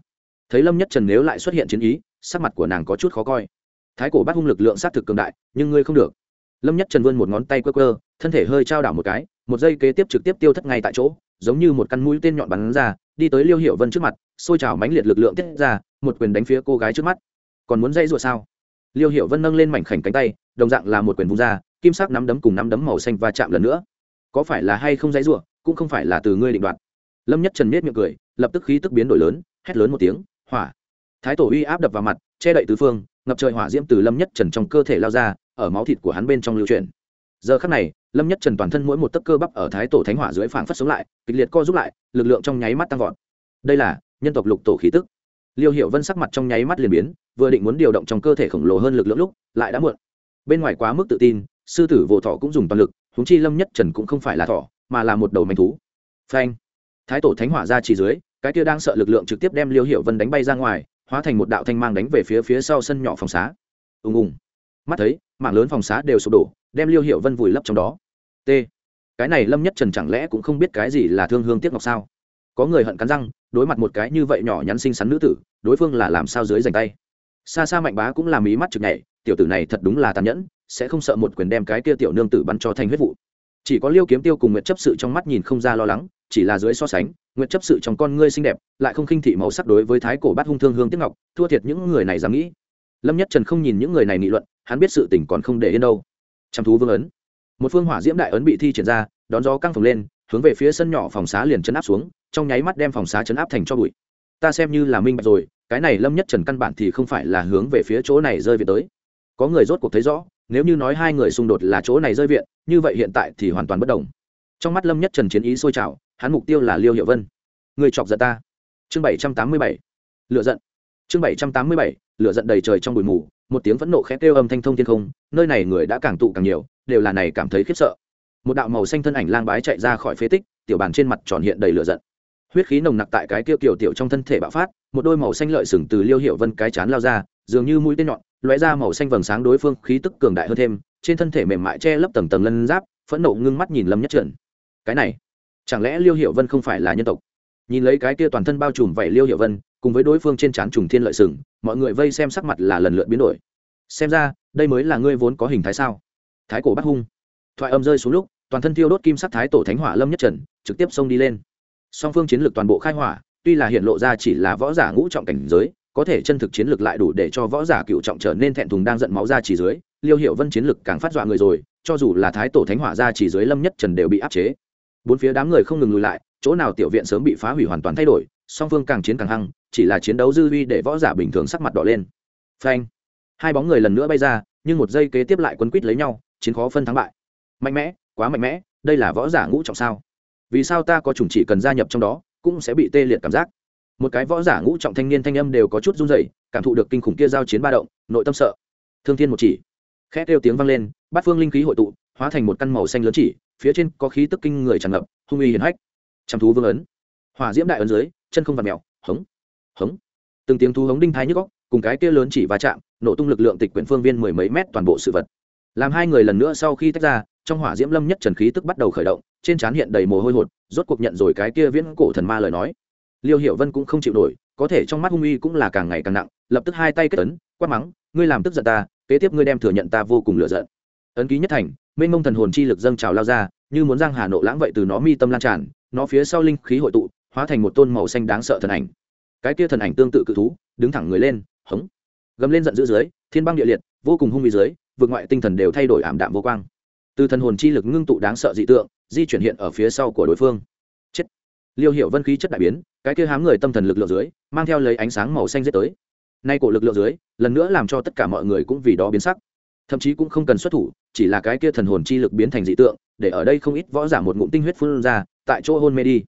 Thấy lâm nhất trần nếu lại xuất hiện chiến ý, sắc mặt của nàng có chút khó coi. Thái cổ bắt hung lực lượng sát thực cường đại, nhưng ngươi không được. Lâm nhất trần vươn một ngón tay quơ quơ, thân thể hơi trao đảo một cái, một giây kế tiếp trực tiếp tiêu thất ngay tại chỗ, giống như một căn mũi tên nhọn bắn ra, đi tới liêu Hiệu vân trước mặt xôi trào mãnh liệt lực lượng tiết ra, một quyền đánh phía cô gái trước mắt. Còn muốn dây rùa sao? liêu Hiệu vân nâng lên mảnh khảnh cánh tay, đồng dạng là một quyền vung ra, kim sắc nắm đấm cùng nắm đấm màu xanh va chạm lần nữa. Có phải là hay không dãy rủa, cũng không phải là từ ngươi định đoạt. Lâm nhất trần miết miệng cười, lập tức khí tức biến đổi lớn, hét lớn một tiếng, hỏa! Thái tổ uy áp đập vào mặt, che đậy tứ phương, ngập trời hỏa diễm từ lâm nhất trần trong cơ thể lao ra, ở máu thịt của hắn bên trong lưu truyền giờ khắc này, lâm nhất trần toàn thân mỗi một tấc cơ bắp ở thái tổ thánh hỏa dưới phảng phất sống lại, kịch liệt co rút lại, lực lượng trong nháy mắt tăng vọt. Đây là nhân tộc lục tổ khí tức. Liêu hiệu vân sắc mặt trong nháy mắt liền biến vừa định muốn điều động trong cơ thể khổng lồ hơn lực lượng lúc, lại đã muộn. Bên ngoài quá mức tự tin, sư tử vô thọ cũng dùng toàn lực húng chi lâm nhất trần cũng không phải là thọ, mà là một đầu manh thú. Phanh! Thái tổ thánh hỏa ra chỉ dưới, cái kia đang sợ lực lượng trực tiếp đem liêu hiệu vân đánh bay ra ngoài, hóa thành một đạo thanh mang đánh về phía phía sau sân nhỏ phòng xá. Ùng ùng! Mắt thấy mạng lớn phòng xá đều sụp đổ, đem liêu hiệu vân vùi lấp trong đó. T! Cái này lâm nhất trần chẳng lẽ cũng không biết cái gì là thương hương tiếc ngọc sao? Có người hận cắn răng, đối mặt một cái như vậy nhỏ nhắn xinh xắn nữ tử, đối phương là làm sao dưới dành tay? xa xa mạnh bá cũng làm ý mắt trực nhảy, tiểu tử này thật đúng là tàn nhẫn, sẽ không sợ một quyền đem cái kia tiểu nương tử bắn cho thành huyết vụ. Chỉ có liêu kiếm tiêu cùng Nguyệt chấp sự trong mắt nhìn không ra lo lắng, chỉ là dưới so sánh, Nguyệt chấp sự trong con ngươi xinh đẹp, lại không khinh thị màu sắc đối với thái cổ bát hung thương hương tiếp ngọc, thua thiệt những người này dám nghĩ. Lâm nhất trần không nhìn những người này nghị luận, hắn biết sự tình còn không để yên đâu. Chăm thú vương ấn. Một phương hỏa diễm đại ấn bị thi triển ra, đón gió căng phồng lên, hướng về phía sân nhỏ phòng xá liền chấn áp xuống, trong nháy mắt đem phòng xá chấn áp thành cho bụi. Ta xem như là minh bạch rồi cái này lâm nhất trần căn bản thì không phải là hướng về phía chỗ này rơi viện tới. Có người rốt cuộc thấy rõ, nếu như nói hai người xung đột là chỗ này rơi viện, như vậy hiện tại thì hoàn toàn bất đồng. Trong mắt lâm nhất trần chiến ý sôi trào, hắn mục tiêu là liêu hiệu vân. Người chọc giận ta. Chương 787 trăm lựa giận. Chương 787 trăm lựa giận đầy trời trong bụi mù, một tiếng phẫn nộ khẽ kêu âm thanh thông thiên không, nơi này người đã càng tụ càng nhiều, đều là này cảm thấy khiếp sợ. Một đạo màu xanh thân ảnh lang bái chạy ra khỏi phế tích, tiểu bàn trên mặt tròn hiện đầy lửa giận. Huyết khí nồng nặc tại cái kia tiểu tiểu trong thân thể bạo phát một đôi màu xanh lợi sừng từ liêu hiệu vân cái chán lao ra, dường như mũi tên nhọn loé ra màu xanh vầng sáng đối phương khí tức cường đại hơn thêm, trên thân thể mềm mại che lấp tầng tầng lân giáp, phẫn nộ ngưng mắt nhìn lâm nhất trần. Cái này, chẳng lẽ liêu hiệu vân không phải là nhân tộc? Nhìn lấy cái kia toàn thân bao trùm vảy liêu hiệu vân, cùng với đối phương trên trán trùng thiên lợi sừng, mọi người vây xem sắc mặt là lần lượt biến đổi. Xem ra, đây mới là ngươi vốn có hình thái sao? Thái cổ bắt hung. Thoại âm rơi xuống lúc, toàn thân thiêu đốt kim sắc thái tổ thánh hỏa lâm nhất trần, trực tiếp xông đi lên. Song phương chiến lược toàn bộ khai hỏa tuy là hiện lộ ra chỉ là võ giả ngũ trọng cảnh giới, có thể chân thực chiến lực lại đủ để cho võ giả cựu trọng trở nên thẹn thùng đang giận máu ra chỉ dưới, liêu hiệu vân chiến lực càng phát dọa người rồi, cho dù là thái tổ thánh hỏa ra chỉ dưới lâm nhất trần đều bị áp chế. Bốn phía đám người không ngừng lùi lại, chỗ nào tiểu viện sớm bị phá hủy hoàn toàn thay đổi, song phương càng chiến càng hăng, chỉ là chiến đấu dư vi để võ giả bình thường sắc mặt đỏ lên. Phanh! Hai bóng người lần nữa bay ra, nhưng một giây kế tiếp lại quấn quýt lấy nhau, chiến khó phân thắng bại. Mạnh mẽ, quá mạnh mẽ, đây là võ giả ngũ trọng sao? Vì sao ta có chủng chỉ cần gia nhập trong đó? cũng sẽ bị tê liệt cảm giác. Một cái võ giả ngũ trọng thanh niên thanh âm đều có chút run rẩy, cảm thụ được kinh khủng kia giao chiến ba động, nội tâm sợ. Thương thiên một chỉ khét kêu tiếng vang lên, bát phương linh khí hội tụ, hóa thành một căn màu xanh lớn chỉ, phía trên có khí tức kinh người tràn ngập, hung uy hiển hách. Chăm thú vương ấn, hỏa diễm đại ấn dưới, chân không vật mèo, hống hống. Từng tiếng thú hống đinh thái nhức góc cùng cái kia lớn chỉ va chạm, nổ tung lực lượng tịch quyển phương viên mười mấy mét toàn bộ sự vật. Làm hai người lần nữa sau khi tách ra trong hỏa diễm lâm nhất trần khí tức bắt đầu khởi động, trên trán hiện đầy mồ hôi hột, rốt cuộc nhận rồi cái kia viễn cổ thần ma lời nói. Liêu hiểu vân cũng không chịu nổi, có thể trong mắt hung uy cũng là càng ngày càng nặng, lập tức hai tay kết ấn, quát mắng, ngươi làm tức giận ta, kế tiếp ngươi đem thừa nhận ta vô cùng lựa giận. Ấn ký nhất thành, mênh mông thần hồn chi lực dâng trào lao ra, như muốn giang hà nội lãng vậy từ nó mi tâm lan tràn, nó phía sau linh khí hội tụ, hóa thành một tôn màu xanh đáng sợ thần ảnh. Cái kia thần ảnh tương tự cự thú, đứng thẳng người lên, hống. Gầm lên giận dữ dưới, thiên băng địa liệt, vô cùng hung uy dưới vượt ngoại tinh thần đều thay đổi ảm đạm vô quang từ thần hồn chi lực ngưng tụ đáng sợ dị tượng, di chuyển hiện ở phía sau của đối phương. Chết. Liêu hiểu vân khí chất đại biến, cái kia hám người tâm thần lực lượng dưới, mang theo lấy ánh sáng màu xanh dết tới. Nay cổ lực lượng dưới, lần nữa làm cho tất cả mọi người cũng vì đó biến sắc. Thậm chí cũng không cần xuất thủ, chỉ là cái kia thần hồn chi lực biến thành dị tượng, để ở đây không ít võ giả một ngụm tinh huyết phun ra, tại chỗ hôn mê đi.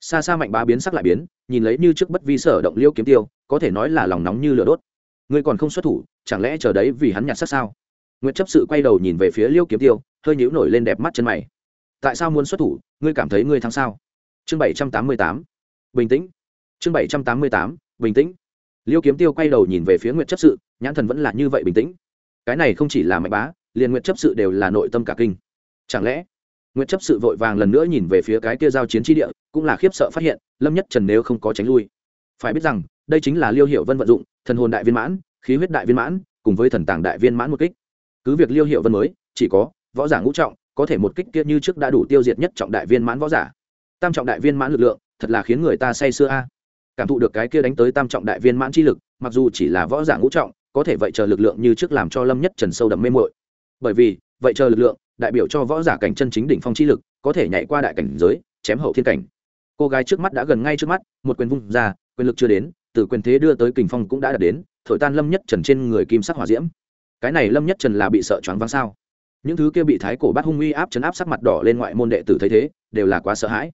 Xa xa mạnh bá biến sắc lại biến, nhìn lấy như trước bất vi sở động liêu kiếm tiêu, có thể nói là lòng nóng như lửa đốt. Ngươi còn không xuất thủ, chẳng lẽ chờ đấy vì hắn nhặt sắc sao? Nguyễn chấp sự quay đầu nhìn về phía liêu kiếm tiêu hơi nhíu nổi lên đẹp mắt chân mày. Tại sao muốn xuất thủ? Ngươi cảm thấy ngươi thắng sao? Chương bảy trăm tám mươi tám. Bình tĩnh. Chương bảy trăm tám mươi tám. Bình tĩnh. Liêu kiếm tiêu quay đầu nhìn về phía nguyệt chấp sự, nhãn thần vẫn là như vậy bình tĩnh. Cái này không chỉ là mạnh bá, liền nguyệt chấp sự đều là nội tâm cả kinh. Chẳng lẽ nguyệt chấp sự vội vàng lần nữa nhìn về phía cái kia giao chiến chi địa, cũng là khiếp sợ phát hiện, lâm nhất trần nếu không có tránh lui. Phải biết rằng, đây chính là liêu hiệu vân vận dụng, thần hồn đại viên mãn, khí huyết đại viên mãn, cùng với thần tàng đại viên mãn một kích. Cứ việc liêu hiệu vân mới, chỉ có võ giả ngũ trọng, có thể một kích kia như trước đã đủ tiêu diệt nhất trọng đại viên mãn võ giả. Tam trọng đại viên mãn lực lượng, thật là khiến người ta say sưa a. Cảm thụ được cái kia đánh tới tam trọng đại viên mãn chi lực, mặc dù chỉ là võ giả ngũ trọng, có thể vậy chờ lực lượng như trước làm cho lâm nhất trần sâu đậm mê mội bởi vì, vậy chờ lực lượng, đại biểu cho võ giả cảnh chân chính đỉnh phong chi lực, có thể nhảy qua đại cảnh giới, chém hậu thiên cảnh. Cô gái trước mắt đã gần ngay trước mắt, một quyền vung ra, quyền lực chưa đến, từ quyền thế đưa tới kình phong cũng đã đạt đến, thổi tan lâm nhất trần trên người kim sắc hỏa diễm. Cái này lâm nhất trần là bị sợ choáng váng sao? những thứ kia bị thái cổ bát hung uy áp chấn áp sắc mặt đỏ lên ngoại môn đệ tử thấy thế, đều là quá sợ hãi.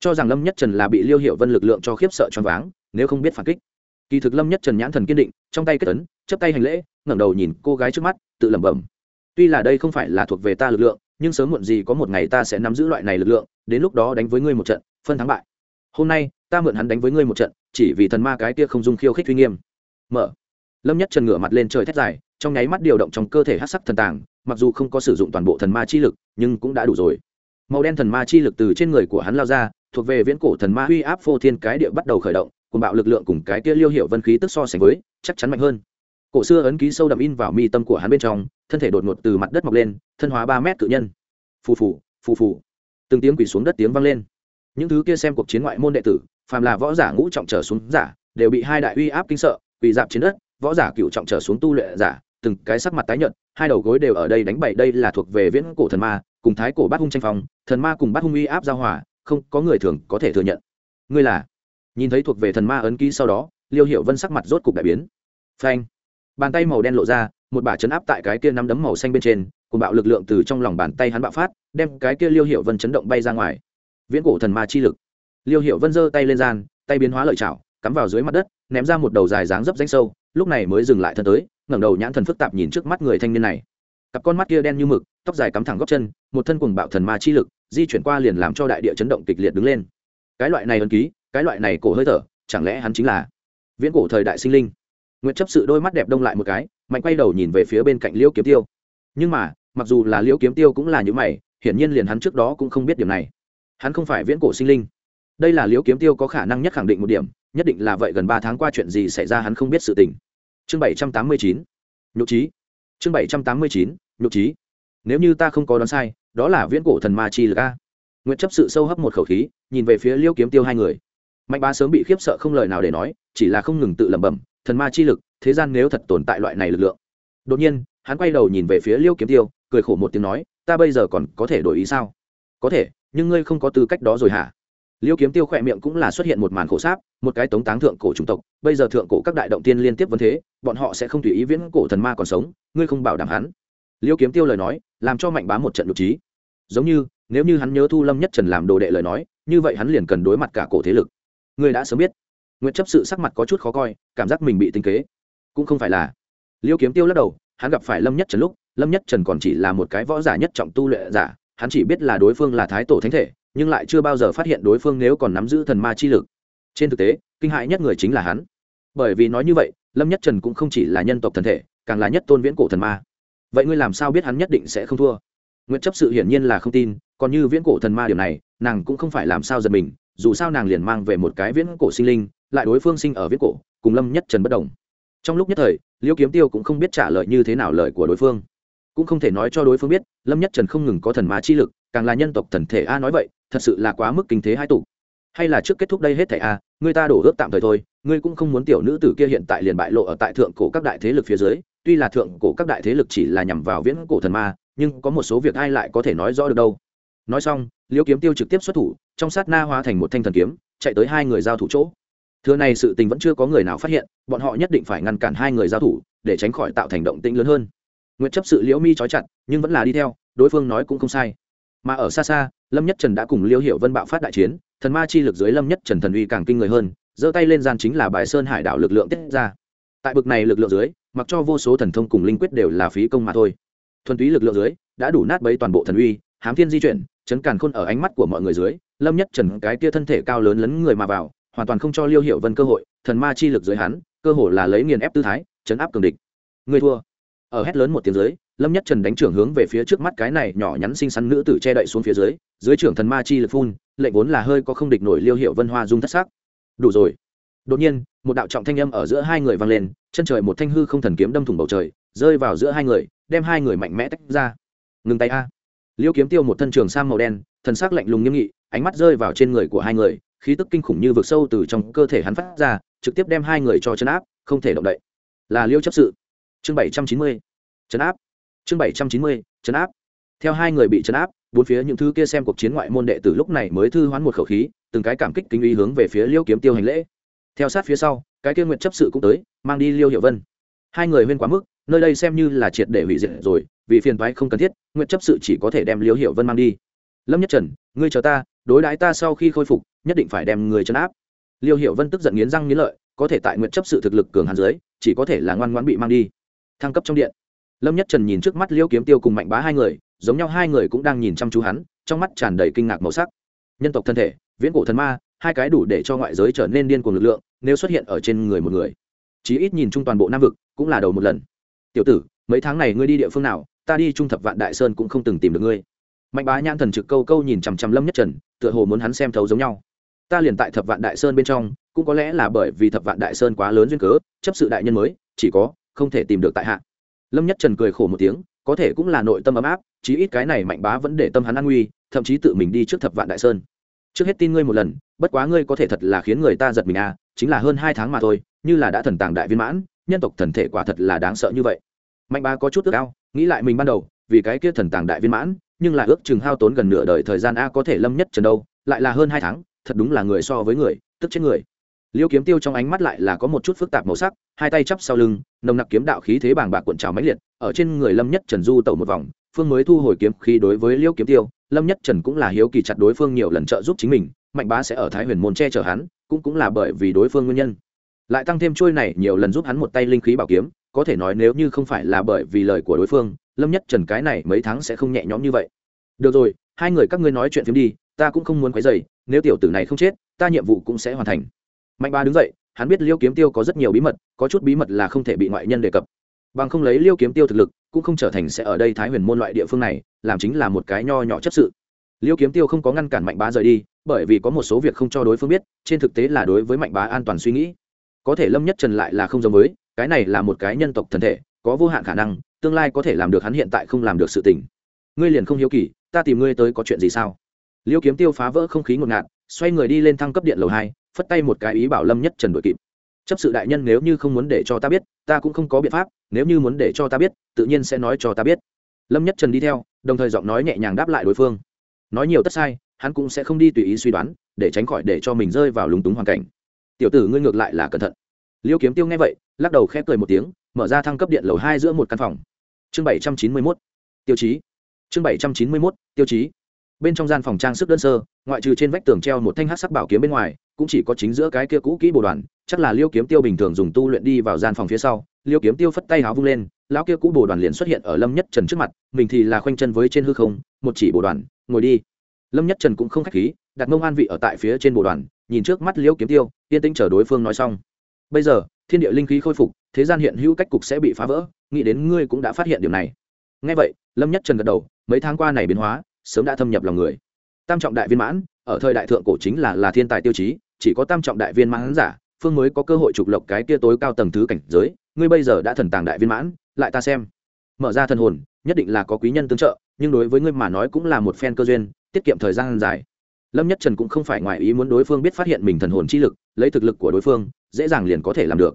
Cho rằng lâm nhất trần là bị liêu hiệu vân lực lượng cho khiếp sợ choáng váng, nếu không biết phản kích. Kỳ thực lâm nhất trần nhãn thần kiên định, trong tay kết tấn chấp tay hành lễ, ngẩng đầu nhìn cô gái trước mắt, tự lẩm bẩm. Tuy là đây không phải là thuộc về ta lực lượng, nhưng sớm muộn gì có một ngày ta sẽ nắm giữ loại này lực lượng, đến lúc đó đánh với ngươi một trận, phân thắng bại. Hôm nay, ta mượn hắn đánh với ngươi một trận, chỉ vì thần ma cái kia không dung khiêu khích uy nghiêm. Mở. Lâm nhất trần ngửa mặt lên trời thét dài trong nháy mắt điều động trong cơ thể hát sắc thần tàng, mặc dù không có sử dụng toàn bộ thần ma chi lực, nhưng cũng đã đủ rồi. Màu đen thần ma chi lực từ trên người của hắn lao ra, thuộc về viễn cổ thần ma uy áp phô thiên cái địa bắt đầu khởi động cùng bạo lực lượng cùng cái kia liêu hiệu vân khí tức so sánh với, chắc chắn mạnh hơn. Cổ xưa ấn ký sâu đậm in vào mi tâm của hắn bên trong, thân thể đột ngột từ mặt đất mọc lên, thân hóa ba mét tự nhân. Phù phù phù phù. Từng tiếng quỷ xuống đất tiếng vang lên. Những thứ kia xem cuộc chiến ngoại môn đệ tử, phàm là võ giả ngũ trọng trở xuống giả, đều bị hai đại uy áp kinh sợ, quỳ dạp trên đất, võ giả cựu trọng trở xuống tu luyện giả từng cái sắc mặt tái nhợt, hai đầu gối đều ở đây đánh bại đây là thuộc về viễn cổ thần ma, cùng thái cổ bát hung tranh phong, thần ma cùng bát hung uy áp giao hòa, không có người thường có thể thừa nhận. Ngươi là? Nhìn thấy thuộc về thần ma ấn ký sau đó, Liêu Hiểu Vân sắc mặt rốt cục đại biến. Phanh! Bàn tay màu đen lộ ra, một bả chấn áp tại cái kia nắm đấm màu xanh bên trên, cùng bạo lực lượng từ trong lòng bàn tay hắn bạo phát, đem cái kia Liêu Hiểu Vân chấn động bay ra ngoài. Viễn cổ thần ma chi lực. Liêu Hiểu Vân giơ tay lên gian, tay biến hóa lợi chảo, cắm vào dưới mặt đất, ném ra một đầu dài dáng dấp rãnh sâu, lúc này mới dừng lại thân tới, ngẩng đầu nhãn thần phức tạp nhìn trước mắt người thanh niên này. Cặp con mắt kia đen như mực, tóc dài cắm thẳng góc chân, một thân cùng bạo thần ma chi lực, di chuyển qua liền làm cho đại địa chấn động kịch liệt đứng lên. Cái loại này ấn ký, cái loại này cổ hơi thở, chẳng lẽ hắn chính là viễn cổ thời đại sinh linh? Nguyệt chấp sự đôi mắt đẹp đông lại một cái, mạnh quay đầu nhìn về phía bên cạnh liễu kiếm tiêu. Nhưng mà, mặc dù là liễu kiếm tiêu cũng là những mày, hiển nhiên liền hắn trước đó cũng không biết điểm này. Hắn không phải viễn cổ sinh linh. Đây là liễu kiếm tiêu có khả năng nhất khẳng định một điểm, nhất định là vậy gần ba tháng qua chuyện gì xảy ra hắn không biết sự tình chương bảy trăm tám mươi chín, nhục trí. Chương bảy trăm tám mươi chín, nhục trí. Nếu như ta không có đoán sai, đó là viễn cổ thần ma chi lực a. Nguyện chấp sự sâu hấp một khẩu khí, nhìn về phía liêu kiếm tiêu hai người. Mạnh ba sớm bị khiếp sợ không lời nào để nói, chỉ là không ngừng tự lẩm bẩm, thần ma chi lực, thế gian nếu thật tồn tại loại này lực lượng. Đột nhiên, hắn quay đầu nhìn về phía liêu kiếm tiêu, cười khổ một tiếng nói, ta bây giờ còn có thể đổi ý sao? Có thể, nhưng ngươi không có tư cách đó rồi hả? Liêu kiếm tiêu khỏe miệng cũng là xuất hiện một màn khổ sáp, một cái tống táng thượng cổ chủng tộc, bây giờ thượng cổ các đại động tiên liên tiếp vấn thế bọn họ sẽ không tùy ý viễn cổ thần ma còn sống, ngươi không bảo đảm hắn. Liêu kiếm tiêu lời nói, làm cho mạnh bá một trận nhục trí giống như, nếu như hắn nhớ thu lâm nhất trần làm đồ đệ lời nói, như vậy hắn liền cần đối mặt cả cổ thế lực. Ngươi đã sớm biết. Nguyễn chấp sự sắc mặt có chút khó coi, cảm giác mình bị tinh kế. Cũng không phải là. Liêu kiếm tiêu lắc đầu, hắn gặp phải lâm nhất trần lúc, lâm nhất trần còn chỉ là một cái võ giả nhất trọng tu luyện giả, hắn chỉ biết là đối phương là thái tổ thánh thể, nhưng lại chưa bao giờ phát hiện đối phương nếu còn nắm giữ thần ma chi lực. Trên thực tế, kinh hại nhất người chính là hắn. Bởi vì nói như vậy lâm nhất trần cũng không chỉ là nhân tộc thần thể, càng là nhất tôn viễn cổ thần ma. Vậy ngươi làm sao biết hắn nhất định sẽ không thua? Nguyễn chấp sự hiển nhiên là không tin, còn như viễn cổ thần ma điều này, nàng cũng không phải làm sao giật mình, dù sao nàng liền mang về một cái viễn cổ sinh linh, lại đối phương sinh ở viễn cổ, cùng lâm nhất trần bất đồng. Trong lúc nhất thời liễu kiếm tiêu cũng không biết trả lời như thế nào lời của đối phương. Cũng không thể nói cho đối phương biết, lâm nhất trần không ngừng có thần ma chi lực, càng là nhân tộc thần thể a nói vậy, thật sự là quá mức kinh thế hai tụ. Hay là trước kết thúc đây hết thảy a, người ta đổ ước tạm thời thôi ngươi cũng không muốn tiểu nữ tử kia hiện tại liền bại lộ ở tại thượng cổ các đại thế lực phía dưới, tuy là thượng cổ các đại thế lực chỉ là nhằm vào viễn cổ thần ma, nhưng có một số việc ai lại có thể nói rõ được đâu. Nói xong, liễu kiếm tiêu trực tiếp xuất thủ, trong sát na hóa thành một thanh thần kiếm, chạy tới hai người giao thủ chỗ. Thưa này sự tình vẫn chưa có người nào phát hiện, bọn họ nhất định phải ngăn cản hai người giao thủ, để tránh khỏi tạo thành động tĩnh lớn hơn. Nguyệt chấp sự liễu mi trói chặt, nhưng vẫn là đi theo, đối phương nói cũng không sai. Mà ở xa xa, lâm nhất trần đã cùng liêu hiểu vân bạo phát đại chiến, thần ma chi lực dưới lâm nhất trần thần uy càng kinh người hơn giơ tay lên gian chính là bài sơn hải đảo lực lượng tiết ra. Tại bực này lực lượng dưới, mặc cho vô số thần thông cùng linh quyết đều là phí công mà thôi. Thuần túy lực lượng dưới, đã đủ nát bấy toàn bộ thần uy, hám thiên di chuyển, chấn càn khôn ở ánh mắt của mọi người dưới, lâm nhất trần cái kia thân thể cao lớn lấn người mà vào, hoàn toàn không cho liêu hiệu vân cơ hội, thần ma chi lực dưới hắn, cơ hồ là lấy nghiền ép tư thái, chấn áp cường địch. Người thua. Ở hét lớn một tiếng dưới, lâm nhất trần đánh trưởng hướng về phía trước mắt cái này nhỏ nhắn xinh xắn nữ tử che đậy xuống phía dưới dưới trưởng thần ma chi lực phun, lệnh vốn là hơi có không địch nổi liêu hiệu vân hoa dung thất sắc đủ rồi. Đột nhiên, một đạo trọng thanh âm ở giữa hai người vang lên, chân trời một thanh hư không thần kiếm đâm thủng bầu trời, rơi vào giữa hai người, đem hai người mạnh mẽ tách ra. Ngừng tay a. Liêu kiếm tiêu một thân trường sang màu đen, thần s ắ c lạnh lùng nghiêm nghị, ánh mắt rơi vào trên người của hai người, khí tức kinh khủng như vượt sâu từ trong cơ thể hắn phát ra, trực tiếp đem hai người cho chấn áp, không thể động đậy. Là liêu chấp sự. Chương bảy trăm chín mươi. Chấn áp. Chương bảy trăm chín mươi. Chấn áp. Theo hai người bị chấn áp, bốn phía những thứ kia xem cuộc chiến ngoại môn đệ từ lúc này mới thư hoán một khẩu khí từng cái cảm kích kinh uy hướng về phía liêu kiếm tiêu hành lễ. Theo sát phía sau, cái kia nguyện chấp sự cũng tới, mang đi liêu hiệu vân. Hai người huyên quá mức, nơi đây xem như là triệt để hủy diệt rồi, vì phiền thoái không cần thiết nguyện chấp sự chỉ có thể đem liêu hiệu vân mang đi. Lâm nhất trần, ngươi chờ ta, đối đãi ta sau khi khôi phục, nhất định phải đem người chấn áp. Liêu hiệu vân tức giận nghiến răng nghiến lợi, có thể tại nguyện chấp sự thực lực cường hàn dưới, chỉ có thể là ngoan ngoãn bị mang đi. Thăng cấp trong điện. Lâm nhất trần nhìn trước mắt liêu kiếm tiêu cùng mạnh bá hai người, giống nhau hai người cũng đang nhìn chăm chú hắn, trong mắt tràn đầy kinh ngạc màu sắc. Nhân tộc thân thể viễn cổ thần ma, hai cái đủ để cho ngoại giới trở nên điên cuồng lực lượng, nếu xuất hiện ở trên người một người. Chí ít nhìn chung toàn bộ nam vực, cũng là đầu một lần. Tiểu tử, mấy tháng này ngươi đi địa phương nào, ta đi trung thập vạn đại sơn cũng không từng tìm được ngươi. Mạnh bá nhãn thần trực câu câu nhìn chằm chằm lâm nhất trần, tựa hồ muốn hắn xem thấu giống nhau. Ta liền tại thập vạn đại sơn bên trong, cũng có lẽ là bởi vì thập vạn đại sơn quá lớn duyên cớ, chấp sự đại nhân mới, chỉ có, không thể tìm được tại hạ. Lâm nhất trần cười khổ một tiếng, có thể cũng là nội tâm ấm áp, chí ít cái này mạnh bá vẫn để tâm hắn an nguy, thậm chí tự mình đi trước thập vạn đại sơn trước hết tin ngươi một lần, bất quá ngươi có thể thật là khiến người ta giật mình à chính là hơn hai tháng mà thôi, như là đã thần tàng đại viên mãn, nhân tộc thần thể quả thật là đáng sợ như vậy. Mạnh ba có chút ước ao, nghĩ lại mình ban đầu, vì cái kia thần tàng đại viên mãn, nhưng là ước chừng hao tốn gần nửa đời thời gian a, có thể lâm nhất trần đâu, lại là hơn hai tháng, thật đúng là người so với người, tức chết người. Liêu kiếm tiêu trong ánh mắt lại là có một chút phức tạp màu sắc, hai tay chắp sau lưng, nồng nặc kiếm đạo khí thế bàng bạc cuộn trào mãnh liệt, ở trên người lâm nhất trần du tẩu một vòng, phương mới thu hồi kiếm khi đối với liêu kiếm tiêu lâm nhất trần cũng là hiếu kỳ chặt đối phương nhiều lần trợ giúp chính mình, mạnh bá sẽ ở thái huyền môn che chở hắn, cũng cũng là bởi vì đối phương nguyên nhân. Lại tăng thêm trôi này, nhiều lần giúp hắn một tay linh khí bảo kiếm, có thể nói nếu như không phải là bởi vì lời của đối phương, lâm nhất trần cái này mấy tháng sẽ không nhẹ nhõm như vậy. Được rồi, hai người các ngươi nói chuyện phim đi, ta cũng không muốn quấy rầy, nếu tiểu tử này không chết, ta nhiệm vụ cũng sẽ hoàn thành. Mạnh Bá đứng dậy, hắn biết liêu kiếm tiêu có rất nhiều bí mật, có chút bí mật là không thể bị ngoại nhân đề cập. Bằng không lấy liêu kiếm tiêu thực lực cũng không trở thành sẽ ở đây thái huyền môn loại địa phương này, làm chính là một cái nho nhỏ chất sự. Liêu kiếm tiêu không có ngăn cản mạnh bá rời đi, bởi vì có một số việc không cho đối phương biết, trên thực tế là đối với mạnh bá an toàn suy nghĩ. Có thể lâm nhất trần lại là không giống với, cái này là một cái nhân tộc thần thể, có vô hạn khả năng, tương lai có thể làm được hắn hiện tại không làm được sự tình. Ngươi liền không hiếu kỳ, ta tìm ngươi tới có chuyện gì sao? Liêu kiếm tiêu phá vỡ không khí ngột ngạt, xoay người đi lên thăng cấp điện lầu hai, phất tay một cái ý bảo lâm nhất trần đội kịp chấp sự đại nhân nếu như không muốn để cho ta biết, ta cũng không có biện pháp, nếu như muốn để cho ta biết, tự nhiên sẽ nói cho ta biết. Lâm nhất trần đi theo, đồng thời giọng nói nhẹ nhàng đáp lại đối phương. Nói nhiều tất sai, hắn cũng sẽ không đi tùy ý suy đoán, để tránh khỏi để cho mình rơi vào lúng túng hoàn cảnh. Tiểu tử ngươi ngược lại là cẩn thận. Liêu kiếm tiêu nghe vậy, lắc đầu khép cười một tiếng, mở ra thăng cấp điện lầu hai giữa một căn phòng. Chương bảy trăm chín mươi mốt. Tiêu chí. Chương bảy trăm chín mươi mốt, tiêu chí. Bên trong gian phòng trang sức đơn sơ, ngoại trừ trên vách tường treo một thanh hát sắc bảo kiếm bên ngoài cũng chỉ có chính giữa cái kia cũ kỹ bộ đoàn, chắc là liêu kiếm tiêu bình thường dùng tu luyện đi vào gian phòng phía sau, liêu kiếm tiêu phất tay háo vung lên, lão kia cũ bộ đoàn liền xuất hiện ở lâm nhất trần trước mặt, mình thì là khoanh chân với trên hư không, một chỉ bộ đoàn, ngồi đi. Lâm nhất trần cũng không khách khí, đặt mông an vị ở tại phía trên bộ đoàn, nhìn trước mắt liêu kiếm tiêu, yên tĩnh chờ đối phương nói xong. Bây giờ, thiên địa linh khí khôi phục, thế gian hiện hữu cách cục sẽ bị phá vỡ, nghĩ đến ngươi cũng đã phát hiện điều này. Ngay vậy, lâm nhất trần gật đầu, mấy tháng qua này biến hóa, sớm đã thâm nhập lòng người. Tam trọng đại viên mãn, ở thời đại thượng cổ chính là là thiên tài tiêu chí chỉ có tam trọng đại viên mãn giả, phương mới có cơ hội trục lộc cái kia tối cao tầng thứ cảnh giới, ngươi bây giờ đã thần tàng đại viên mãn, lại ta xem. Mở ra thần hồn, nhất định là có quý nhân tương trợ, nhưng đối với ngươi mà nói cũng là một phen cơ duyên, tiết kiệm thời gian dài. Lâm nhất trần cũng không phải ngoài ý muốn đối phương biết phát hiện mình thần hồn chi lực, lấy thực lực của đối phương, dễ dàng liền có thể làm được.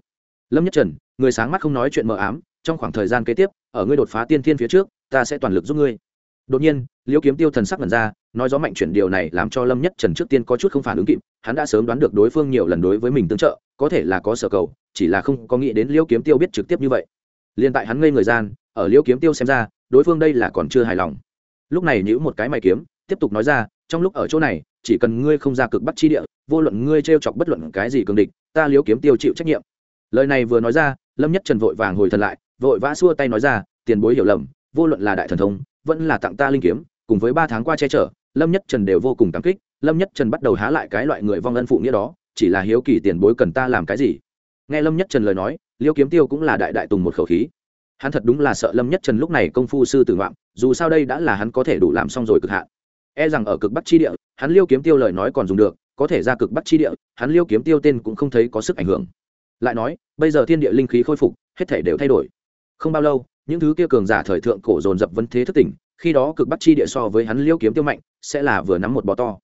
Lâm nhất trần, người sáng mắt không nói chuyện mờ ám, trong khoảng thời gian kế tiếp, ở ngươi đột phá tiên thiên phía trước, ta sẽ toàn lực giúp ngươi. Đột nhiên liễu kiếm tiêu thần sắc lần ra, nói rõ mạnh chuyển điều này làm cho lâm nhất trần trước tiên có chút không phản ứng kịp, hắn đã sớm đoán được đối phương nhiều lần đối với mình tương trợ, có thể là có sở cầu, chỉ là không có nghĩ đến liễu kiếm tiêu biết trực tiếp như vậy. Liền tại hắn ngây người gian, ở liễu kiếm tiêu xem ra, đối phương đây là còn chưa hài lòng. Lúc này nhữ một cái mày kiếm, tiếp tục nói ra, trong lúc ở chỗ này, chỉ cần ngươi không ra cực bắt chi địa, vô luận ngươi t chọc bất luận cái gì cường địch, ta liễu kiếm tiêu chịu trách nhiệm. Lời này vừa nói ra, lâm nhất trần vội vàng hồi thần lại, vội vã xua tay nói ra, tiền bối hiểu lầm, vô luận là đại thần thống vẫn là tặng ta linh kiếm cùng với ba tháng qua che chở, lâm nhất trần đều vô cùng cảm kích. Lâm nhất trần bắt đầu há lại cái loại người vong ân phụ nghĩa đó, chỉ là hiếu kỳ tiền bối cần ta làm cái gì? Nghe lâm nhất trần lời nói, liêu kiếm tiêu cũng là đại đại tùng một khẩu khí. Hắn thật đúng là sợ lâm nhất trần lúc này công phu sư tử ngoạm, dù sao đây đã là hắn có thể đủ làm xong rồi cực hạn. E rằng ở cực bắc chi địa, hắn liêu kiếm tiêu lời nói còn dùng được, có thể ra cực bắc chi địa, hắn liêu kiếm tiêu tên cũng không thấy có sức ảnh hưởng. Lại nói, bây giờ thiên địa linh khí khôi phục, hết thảy đều thay đổi. Không bao lâu, những thứ kia cường giả thời thượng cổ dồn dập vấn thế thức tỉnh khi đó cực bắc chi địa so với hắn liêu kiếm tiêu mạnh, sẽ là vừa nắm một bò to.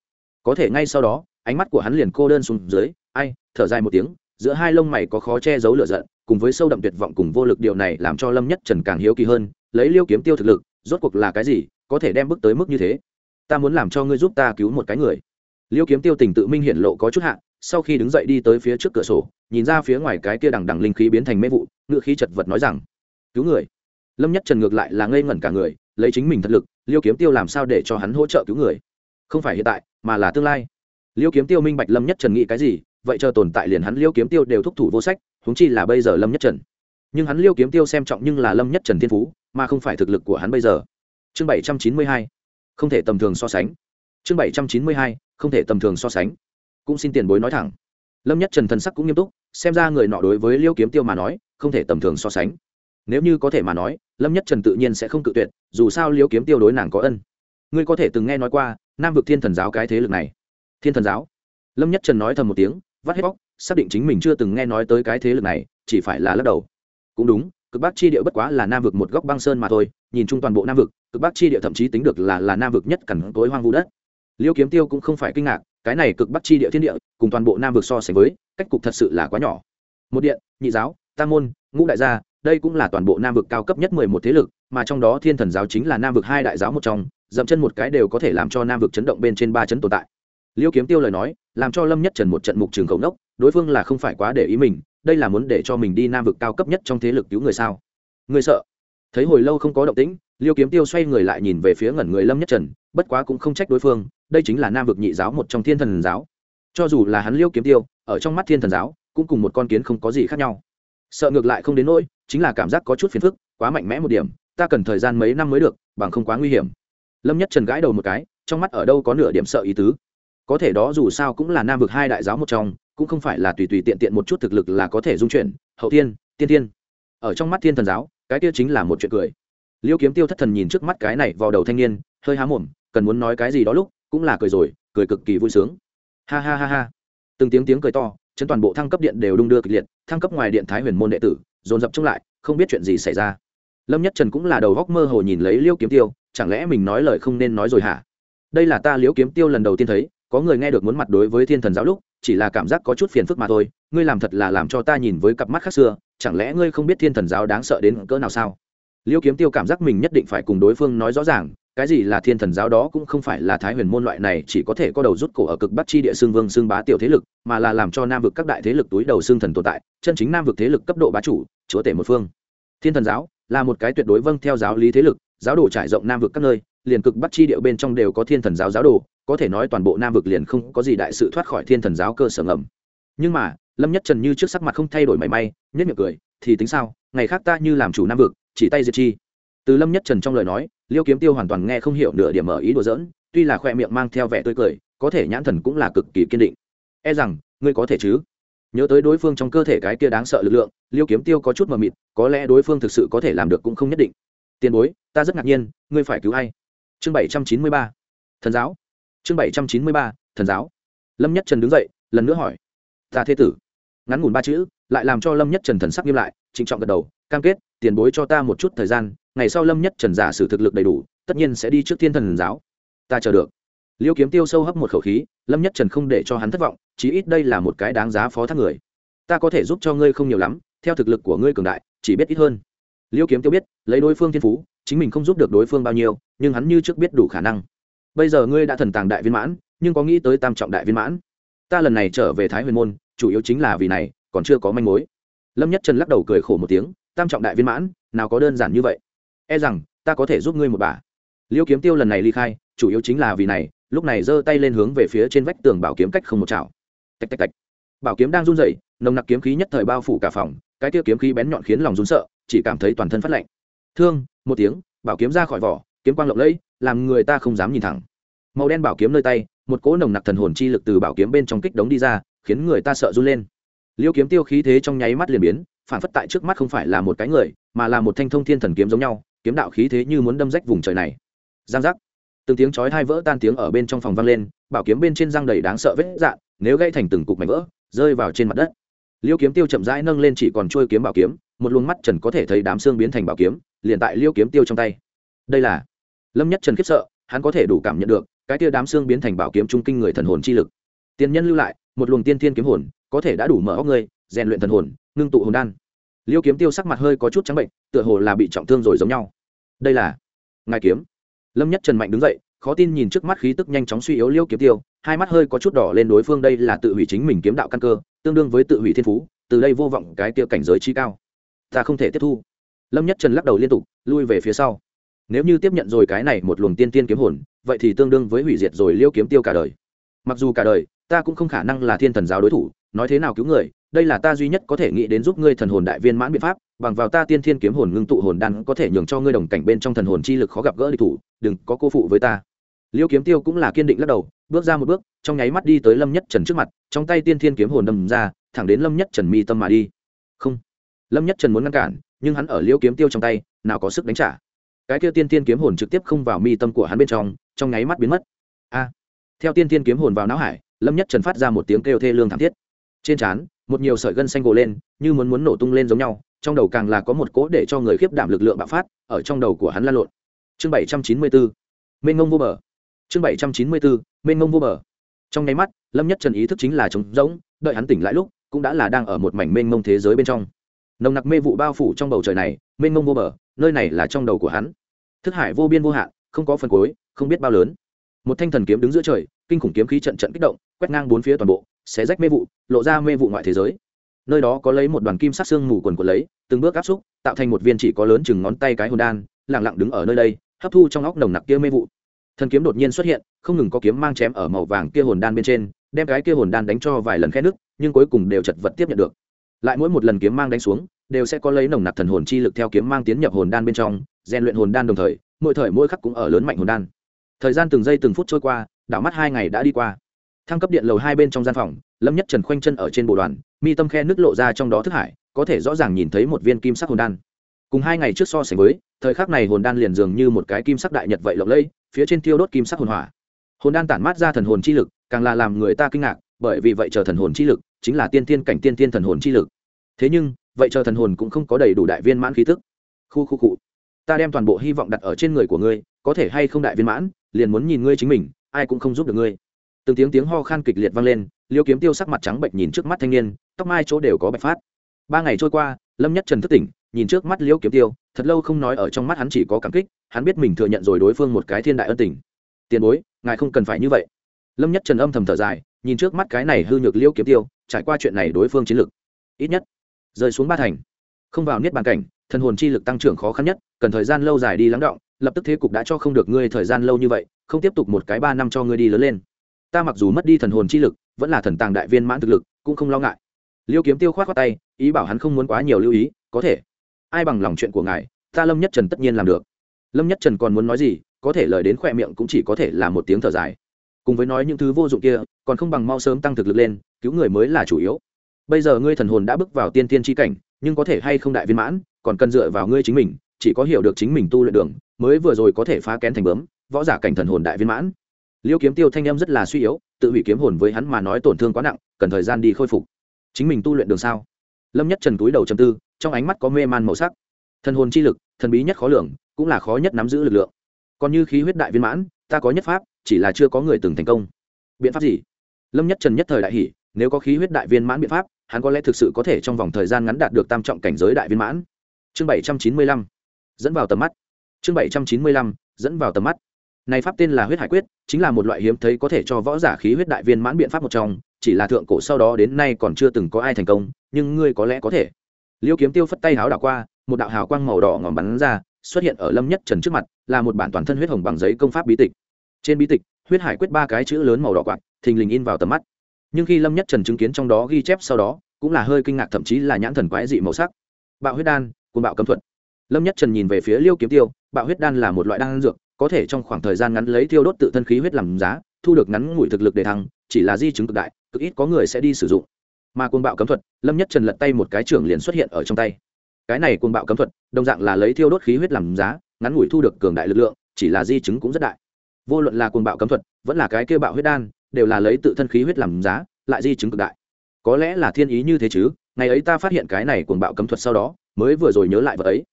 Có thể ngay sau đó, ánh mắt của hắn liền cô đơn xuống dưới, ai, thở dài một tiếng, giữa hai lông mày có khó che giấu lửa giận, cùng với sâu đậm tuyệt vọng cùng vô lực điều này làm cho lâm nhất trần càng hiếu kỳ hơn, lấy liêu kiếm tiêu thực lực, rốt cuộc là cái gì, có thể đem bước tới mức như thế? Ta muốn làm cho ngươi giúp ta cứu một cái người. Liêu kiếm tiêu tình tự minh hiển lộ có chút hạ, sau khi đứng dậy đi tới phía trước cửa sổ, nhìn ra phía ngoài cái kia đằng đằng linh khí biến thành mê vụ ngựa khí chật vật nói rằng, cứu người lâm nhất trần ngược lại là ngây ngẩn cả người, lấy chính mình thật lực, liêu kiếm tiêu làm sao để cho hắn hỗ trợ cứu người? Không phải hiện tại, mà là tương lai. Liêu kiếm tiêu minh bạch lâm nhất trần nghĩ cái gì, vậy chờ tồn tại liền hắn liêu kiếm tiêu đều thúc thủ vô sách, huống chi là bây giờ lâm nhất trần. Nhưng hắn liêu kiếm tiêu xem trọng nhưng là lâm nhất trần thiên phú, mà không phải thực lực của hắn bây giờ. Chương bảy trăm chín mươi hai, không thể tầm thường so sánh. Chương bảy trăm chín mươi hai, không thể tầm thường so sánh. Cũng xin tiền bối nói thẳng. Lâm nhất trần thần sắc cũng nghiêm túc, xem ra người nọ đối với liêu kiếm tiêu mà nói, không thể tầm thường so sánh nếu như có thể mà nói, lâm nhất trần tự nhiên sẽ không cự tuyệt, dù sao liễu kiếm tiêu đối nàng có ân. Ngươi có thể từng nghe nói qua, nam vực thiên thần giáo cái thế lực này. Thiên thần giáo? Lâm nhất trần nói thầm một tiếng, vắt hết bóc, xác định chính mình chưa từng nghe nói tới cái thế lực này, chỉ phải là lắc đầu. Cũng đúng, cực bắc chi địa bất quá là nam vực một góc băng sơn mà thôi, nhìn chung toàn bộ nam vực, cực bắc chi địa thậm chí tính được là là nam vực nhất cẩn tối hoang vu đất. Liễu kiếm tiêu cũng không phải kinh ngạc, cái này cực bắc chi địa thiên địa, cùng toàn bộ nam vực so sánh với, cách cục thật sự là quá nhỏ. Một điện, nhị giáo, tam môn, ngũ đại gia đây cũng là toàn bộ nam vực cao cấp nhất mười một thế lực, mà trong đó thiên thần giáo chính là nam vực hai đại giáo một trong, dậm chân một cái đều có thể làm cho nam vực chấn động bên trên ba chấn tồn tại. Liêu kiếm tiêu lời nói, làm cho lâm nhất trần một trận mục trường khẩu nốc, đối phương là không phải quá để ý mình, đây là muốn để cho mình đi nam vực cao cấp nhất trong thế lực cứu người sao? Người sợ. Thấy hồi lâu không có động tĩnh, liêu kiếm tiêu xoay người lại nhìn về phía ngẩn người lâm nhất trần, bất quá cũng không trách đối phương, đây chính là nam vực nhị giáo một trong thiên thần giáo. Cho dù là hắn liêu kiếm tiêu, ở trong mắt thiên thần giáo, cũng cùng một con kiến không có gì khác nhau. Sợ ngược lại không đến nỗi chính là cảm giác có chút phiền phức, quá mạnh mẽ một điểm, ta cần thời gian mấy năm mới được, bằng không quá nguy hiểm. Lâm nhất trần gãi đầu một cái, trong mắt ở đâu có nửa điểm sợ ý tứ. Có thể đó dù sao cũng là nam vực hai đại giáo một trong, cũng không phải là tùy tùy tiện tiện một chút thực lực là có thể dung chuyển. Hậu tiên tiên tiên ở trong mắt thiên thần giáo, cái kia chính là một chuyện cười. Liêu kiếm tiêu thất thần nhìn trước mắt cái này vào đầu thanh niên, hơi há mồm, cần muốn nói cái gì đó lúc, cũng là cười rồi, cười cực kỳ vui sướng. Ha ha ha ha. Từng tiếng tiếng cười to, chấn toàn bộ thăng cấp điện đều đung đưa kịch liệt, thăng cấp ngoài điện thái huyền môn đệ tử dồn dập trông lại, không biết chuyện gì xảy ra. Lâm nhất trần cũng là đầu góc mơ hồ nhìn lấy liêu kiếm tiêu, chẳng lẽ mình nói lời không nên nói rồi hả? Đây là ta liêu kiếm tiêu lần đầu tiên thấy, có người nghe được muốn mặt đối với thiên thần giáo lúc, chỉ là cảm giác có chút phiền phức mà thôi, ngươi làm thật là làm cho ta nhìn với cặp mắt khác xưa, chẳng lẽ ngươi không biết thiên thần giáo đáng sợ đến cỡ nào sao? Liêu kiếm tiêu cảm giác mình nhất định phải cùng đối phương nói rõ ràng cái gì là thiên thần giáo đó cũng không phải là thái huyền môn loại này, chỉ có thể có đầu rút cổ ở cực bắc chi địa xương vương xương bá tiểu thế lực, mà là làm cho nam vực các đại thế lực túi đầu xương thần tồn tại, chân chính nam vực thế lực cấp độ bá chủ, chúa tể một phương. Thiên thần giáo là một cái tuyệt đối vâng theo giáo lý thế lực, giáo đồ trải rộng nam vực các nơi, liền cực bắc chi địa bên trong đều có thiên thần giáo giáo đồ, có thể nói toàn bộ nam vực liền không có gì đại sự thoát khỏi thiên thần giáo cơ sở ngầm. Nhưng mà, lâm nhất trần như trước sắc mặt không thay đổi mảy may nhất miệng cười, thì tính sao, ngày khác ta như làm chủ nam vực, chỉ tay diệt chi từ lâm nhất trần trong lời nói, liêu kiếm tiêu hoàn toàn nghe không hiểu nửa điểm ở ý đùa giỡn, tuy là khoe miệng mang theo vẻ tươi cười, có thể nhãn thần cũng là cực kỳ kiên định. E rằng, ngươi có thể chứ? Nhớ tới đối phương trong cơ thể cái kia đáng sợ lực lượng, liêu kiếm tiêu có chút mờ mịt, có lẽ đối phương thực sự có thể làm được cũng không nhất định. Tiền bối, ta rất ngạc nhiên, ngươi phải cứu a i chương bảy trăm chín mươi ba. Thần giáo. Chương bảy trăm chín mươi ba, thần giáo. Lâm nhất trần đứng dậy, lần nữa hỏi. Ta thế tử. Ngắn ngủn ba chữ, lại làm cho lâm nhất trần thần sắc nghiêm lại, trịnh trọng gật đầu, cam kết, tiền bối cho ta một chút thời gian ngày sau lâm nhất trần giả sử thực lực đầy đủ, tất nhiên sẽ đi trước thiên thần giáo. Ta chờ được. Liêu kiếm tiêu sâu hấp một khẩu khí, lâm nhất trần không để cho hắn thất vọng, chí ít đây là một cái đáng giá phó thác người. Ta có thể giúp cho ngươi không nhiều lắm, theo thực lực của ngươi cường đại, chỉ biết ít hơn. Liêu kiếm tiêu biết, lấy đối phương thiên phú, chính mình không giúp được đối phương bao nhiêu, nhưng hắn như trước biết đủ khả năng. Bây giờ ngươi đã thần tàng đại viên mãn, nhưng có nghĩ tới tam trọng đại viên mãn? Ta lần này trở về thái huyền môn, chủ yếu chính là vì này, còn chưa có manh mối. Lâm nhất trần lắc đầu cười khổ một tiếng, tam trọng đại viên mãn, nào có đơn giản như vậy e rằng, ta có thể giúp ngươi một bà. Liêu kiếm tiêu lần này ly khai, chủ yếu chính là vì này, lúc này giơ tay lên hướng về phía trên vách tường bảo kiếm cách không một chảo. Tạch tạch tạch. Bảo kiếm đang run rẩy, nồng nặc kiếm khí nhất thời bao phủ cả phòng, cái tiêu kiếm khí bén nhọn khiến lòng run sợ, chỉ cảm thấy toàn thân phát lạnh. Thương, một tiếng, bảo kiếm ra khỏi vỏ, kiếm quang lộng lẫy, làm người ta không dám nhìn thẳng. Màu đen bảo kiếm nơi tay, một cỗ nồng nặc thần hồn chi lực từ bảo kiếm bên trong kích đống đi ra, khiến người ta sợ run lên. Liêu kiếm tiêu khí thế trong nháy mắt liền biến, phản phất tại trước mắt không phải là một cái người, mà là một thanh thông thiên thần kiếm giống nhau kiếm đạo khí thế như muốn đâm rách vùng trời này. Giang giác. Từng tiếng chói hai vỡ tan tiếng ở bên trong phòng vang lên, bảo kiếm bên trên răng đầy đáng sợ vết dạn, nếu gãy thành từng cục mảnh vỡ, rơi vào trên mặt đất. Liêu kiếm tiêu chậm rãi nâng lên chỉ còn trôi kiếm bảo kiếm, một luồng mắt trần có thể thấy đám xương biến thành bảo kiếm, liền tại liêu kiếm tiêu trong tay. Đây là lâm nhất trần khiếp sợ, hắn có thể đủ cảm nhận được, cái tia đám xương biến thành bảo kiếm trung kinh người thần hồn chi lực. Tiên nhân lưu lại, một luồng tiên thiên kiếm hồn, có thể đã đủ mở óc người rèn luyện thần hồn, ngưng tụ hồn đan liêu kiếm tiêu sắc mặt hơi có chút trắng bệnh, tựa hồ là bị trọng thương rồi giống nhau. Đây là ngài kiếm. Lâm nhất trần mạnh đứng dậy, khó tin nhìn trước mắt khí tức nhanh chóng suy yếu liêu kiếm tiêu, hai mắt hơi có chút đỏ lên đối phương đây là tự hủy chính mình kiếm đạo căn cơ, tương đương với tự hủy thiên phú, từ đây vô vọng cái tiêu cảnh giới chi cao. Ta không thể tiếp thu. Lâm nhất trần lắc đầu liên tục, lui về phía sau. Nếu như tiếp nhận rồi cái này một luồng tiên tiên kiếm hồn, vậy thì tương đương với hủy diệt rồi liêu kiếm tiêu cả đời. Mặc dù cả đời, ta cũng không khả năng là thiên thần giáo đối thủ, nói thế nào cứu người đây là ta duy nhất có thể nghĩ đến giúp ngươi thần hồn đại viên mãn biện pháp, bằng vào ta tiên thiên kiếm hồn ngưng tụ hồn đan có thể nhường cho ngươi đồng cảnh bên trong thần hồn chi lực khó gặp gỡ địch thủ, đừng có cô phụ với ta. Liêu kiếm tiêu cũng là kiên định lắc đầu, bước ra một bước, trong nháy mắt đi tới lâm nhất trần trước mặt, trong tay tiên thiên kiếm hồn đâm ra, thẳng đến lâm nhất trần mi tâm mà đi. Không. Lâm nhất trần muốn ngăn cản, nhưng hắn ở liêu kiếm tiêu trong tay, nào có sức đánh trả. Cái kia tiên thiên kiếm hồn trực tiếp không vào mi tâm của hắn bên trong trong nháy mắt biến mất. A. Theo tiên thiên kiếm hồn vào não hải, lâm nhất trần phát ra một tiếng kêu thê lương thảm thiết. Trên trán một nhiều sợi gân xanh gồ lên, như muốn muốn nổ tung lên giống nhau, trong đầu càng là có một cỗ để cho người khiếp đảm lực lượng bạo phát, ở trong đầu của hắn lan lộn. Chương bảy trăm chín mươi bốn mênh ngông vô bờ. Chương bảy trăm chín mươi bốn mênh ngông vô bờ. Trong nháy mắt, lâm nhất trần ý thức chính là trống rỗng, đợi hắn tỉnh lại lúc, cũng đã là đang ở một mảnh mênh mông thế giới bên trong. Nồng nặc mê vụ bao phủ trong bầu trời này, mênh mông vô bờ, nơi này là trong đầu của hắn. Thức hải vô biên vô hạn, không có phần cuối, không biết bao lớn. Một thanh thần kiếm đứng giữa trời, kinh khủng kiếm khí trận trận kích động, quét ngang bốn phía toàn bộ xé rách mê vụ, lộ ra mê vụ ngoại thế giới. Nơi đó có lấy một đoàn kim sắc xương mù quần của lấy, từng bước áp xúc, tạo thành một viên chỉ có lớn chừng ngón tay cái hồn đan lẳng lặng đứng ở nơi đây, hấp thu trong óc nồng nặc kia mê vụ. Thần kiếm đột nhiên xuất hiện, không ngừng có kiếm mang chém ở màu vàng kia hồn đan bên trên, đem cái kia hồn đan đánh cho vài lần khe nước nhưng cuối cùng đều chật vật tiếp nhận được. Lại mỗi một lần kiếm mang đánh xuống, đều sẽ có lấy nồng nặc thần hồn chi lực theo kiếm mang tiến nhập hồn đan bên trong, rèn luyện hồn đan đồng thời, mỗi thời mỗi khắc cũng ở lớn mạnh hồn đan. Thời gian từng giây từng phút trôi qua, đảo mắt hai ngày đã đi qua thang cấp điện lầu hai bên trong gian phòng lâm nhất trần khoanh chân ở trên bộ đoàn mi tâm khe nước lộ ra trong đó thức hải có thể rõ ràng nhìn thấy một viên kim sắc hồn đan. Cùng hai ngày trước so sánh với thời khắc này hồn đan liền dường như một cái kim sắc đại nhật vậy lộng lây, phía trên tiêu đốt kim sắc hồn hỏa. Hồn đan tản mát ra thần hồn chi lực càng là làm người ta kinh ngạc bởi vì vậy chờ thần hồn chi lực chính là tiên tiên cảnh tiên tiên thần hồn chi lực. Thế nhưng vậy chờ thần hồn cũng không có đầy đủ đại viên mãn khí tức. Khu khu cụ ta đem toàn bộ hy vọng đặt ở trên người của ngươi có thể hay không đại viên mãn liền muốn nhìn ngươi chính mình ai cũng không giúp được ngươi từng tiếng tiếng ho khan kịch liệt vang lên liêu kiếm tiêu sắc mặt trắng bệnh nhìn trước mắt thanh niên tóc mai chỗ đều có bạch phát. Ba ngày trôi qua lâm nhất trần thức tỉnh nhìn trước mắt liêu kiếm tiêu thật lâu không nói ở trong mắt hắn chỉ có cảm kích hắn biết mình thừa nhận rồi đối phương một cái thiên đại ân tình. Tiền bối ngài không cần phải như vậy. Lâm nhất trần âm thầm thở dài nhìn trước mắt cái này hư nhược liêu kiếm tiêu trải qua chuyện này đối phương chiến lực, ít nhất rơi xuống ba thành. Không vào niết bàn cảnh thần hồn chi lực tăng trưởng khó khăn nhất cần thời gian lâu dài đi lắng động lập tức thế cục đã cho không được ngươi thời gian lâu như vậy không tiếp tục một cái ba năm cho ngươi đi lớn lên ta mặc dù mất đi thần hồn chi lực, vẫn là thần tàng đại viên mãn thực lực, cũng không lo ngại. Liêu kiếm tiêu k h o á t khoác tay, ý bảo hắn không muốn quá nhiều lưu ý, có thể. Ai bằng lòng chuyện của ngài, ta lâm nhất trần tất nhiên làm được. Lâm nhất trần còn muốn nói gì, có thể lời đến khoe miệng cũng chỉ có thể là một tiếng thở dài. Cùng với nói những thứ vô dụng kia, còn không bằng mau sớm tăng thực lực lên, cứu người mới là chủ yếu. Bây giờ ngươi thần hồn đã bước vào tiên tiên tri cảnh, nhưng có thể hay không đại viên mãn, còn cần dựa vào ngươi chính mình, chỉ có hiểu được chính mình tu luyện đường, mới vừa rồi có thể phá kén thành bướm, võ giả cảnh thần hồn đại viên mãn liêu kiếm tiêu thanh em rất là suy yếu, tự hủy kiếm hồn với hắn mà nói tổn thương quá nặng, cần thời gian đi khôi phục. Chính mình tu luyện đường sao? Lâm nhất trần túi đầu chầm tư, trong ánh mắt có mê man màu sắc. Thần hồn chi lực, thần bí nhất khó lường, cũng là khó nhất nắm giữ lực lượng. Còn như khí huyết đại viên mãn, ta có nhất pháp, chỉ là chưa có người từng thành công. Biện pháp gì? Lâm nhất trần nhất thời đại hỷ nếu có khí huyết đại viên mãn biện pháp, hắn có lẽ thực sự có thể trong vòng thời gian ngắn đạt được tam trọng cảnh giới đại viên mãn. Chương bảy trăm chín mươi lăm. Dẫn vào tầm mắt. Chương bảy trăm chín mươi lăm, dẫn vào tầm mắt này pháp tên là huyết hải quyết, chính là một loại hiếm thấy có thể cho võ giả khí huyết đại viên mãn biện pháp một trong, chỉ là thượng cổ sau đó đến nay còn chưa từng có ai thành công, nhưng ngươi có lẽ có thể. Liêu kiếm tiêu phất tay háo đảo qua, một đạo hào quang màu đỏ ngòm bắn ra, xuất hiện ở lâm nhất trần trước mặt, là một bản toàn thân huyết hồng bằng giấy công pháp bí tịch. Trên bí tịch, huyết hải quyết ba cái chữ lớn màu đỏ quạt, thình lình in vào tầm mắt. Nhưng khi lâm nhất trần chứng kiến trong đó ghi chép sau đó, cũng là hơi kinh ngạc thậm chí là nhãn thần quái dị màu sắc. Bạo huyết đan cùng bạo cấm thuật. Lâm nhất trần nhìn về phía liêu kiếm tiêu, bạo huyết đan là một loại đan dược có thể trong khoảng thời gian ngắn lấy thiêu đốt tự thân khí huyết làm giá, thu được ngắn ngủi thực lực để thăng, chỉ là di chứng cực đại, cực ít có người sẽ đi sử dụng. Mà cuồng bạo cấm thuật, lâm nhất trần lật tay một cái trưởng liền xuất hiện ở trong tay. Cái này cuồng bạo cấm thuật, đồng dạng là lấy thiêu đốt khí huyết làm giá, ngắn ngủi thu được cường đại lực lượng, chỉ là di chứng cũng rất đại. Vô luận là cuồng bạo cấm thuật, vẫn là cái kia bạo huyết đan, đều là lấy tự thân khí huyết làm giá, lại di chứng cực đại. Có lẽ là thiên ý như thế chứ, ngày ấy ta phát hiện cái này cuồng bạo cấm thuật sau đó, mới vừa rồi nhớ lại vợ ấy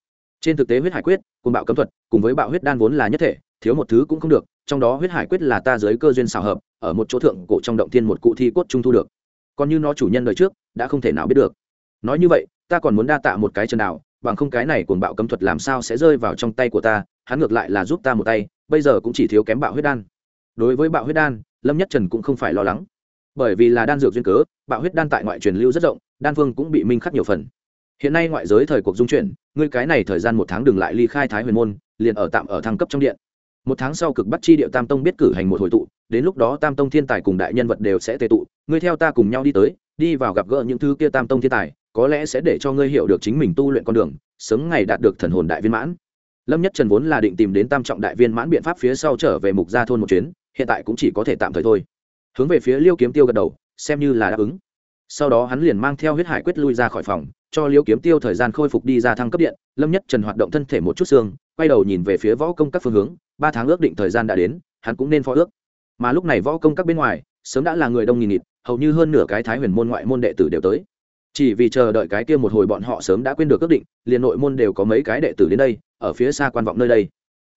trên thực tế huyết hải quyết, cùng bạo cấm thuật, cùng với bạo huyết đan vốn là nhất thể, thiếu một thứ cũng không được, trong đó huyết hải quyết là ta dưới cơ duyên xảo hợp, ở một chỗ thượng cổ trong động thiên một cụ thi cốt trung thu được. Còn như nó chủ nhân đời trước, đã không thể nào biết được. Nói như vậy, ta còn muốn đa tạ một cái chân nào bằng không cái này cuồng bạo cấm thuật làm sao sẽ rơi vào trong tay của ta, hắn ngược lại là giúp ta một tay, bây giờ cũng chỉ thiếu kém bạo huyết đan. Đối với bạo huyết đan, lâm nhất trần cũng không phải lo lắng. Bởi vì là đan dược duyên cớ, bạo huyết đan tại ngoại truyền lưu rất rộng, đan phương cũng bị minh khắc nhiều phần hiện nay ngoại giới thời cuộc dung chuyển, ngươi cái này thời gian một tháng đừng lại ly khai thái huyền môn, liền ở tạm ở thăng cấp trong điện. Một tháng sau cực bắt chi điệu tam tông biết cử hành một hồi tụ, đến lúc đó tam tông thiên tài cùng đại nhân vật đều sẽ tề tụ, ngươi theo ta cùng nhau đi tới, đi vào gặp gỡ những thứ kia tam tông thiên tài, có lẽ sẽ để cho ngươi hiểu được chính mình tu luyện con đường, sớm ngày đạt được thần hồn đại viên mãn. Lâm nhất trần vốn là định tìm đến tam trọng đại viên mãn biện pháp phía sau trở về mục gia thôn một chuyến, hiện tại cũng chỉ có thể tạm thời thôi. Hướng về phía liêu kiếm tiêu gật đầu, xem như là đáp ứng sau đó hắn liền mang theo huyết hải quyết lui ra khỏi phòng, cho liễu kiếm tiêu thời gian khôi phục đi ra thăng cấp điện. Lâm nhất trần hoạt động thân thể một chút xương, quay đầu nhìn về phía võ công các phương hướng. Ba tháng ước định thời gian đã đến, hắn cũng nên phó ước. Mà lúc này võ công các bên ngoài, sớm đã là người đông nghìn nghịt, hầu như hơn nửa cái thái huyền môn ngoại môn đệ tử đều tới. Chỉ vì chờ đợi cái kia một hồi bọn họ sớm đã quên được ước định, liền nội môn đều có mấy cái đệ tử đến đây, ở phía xa quan vọng nơi đây.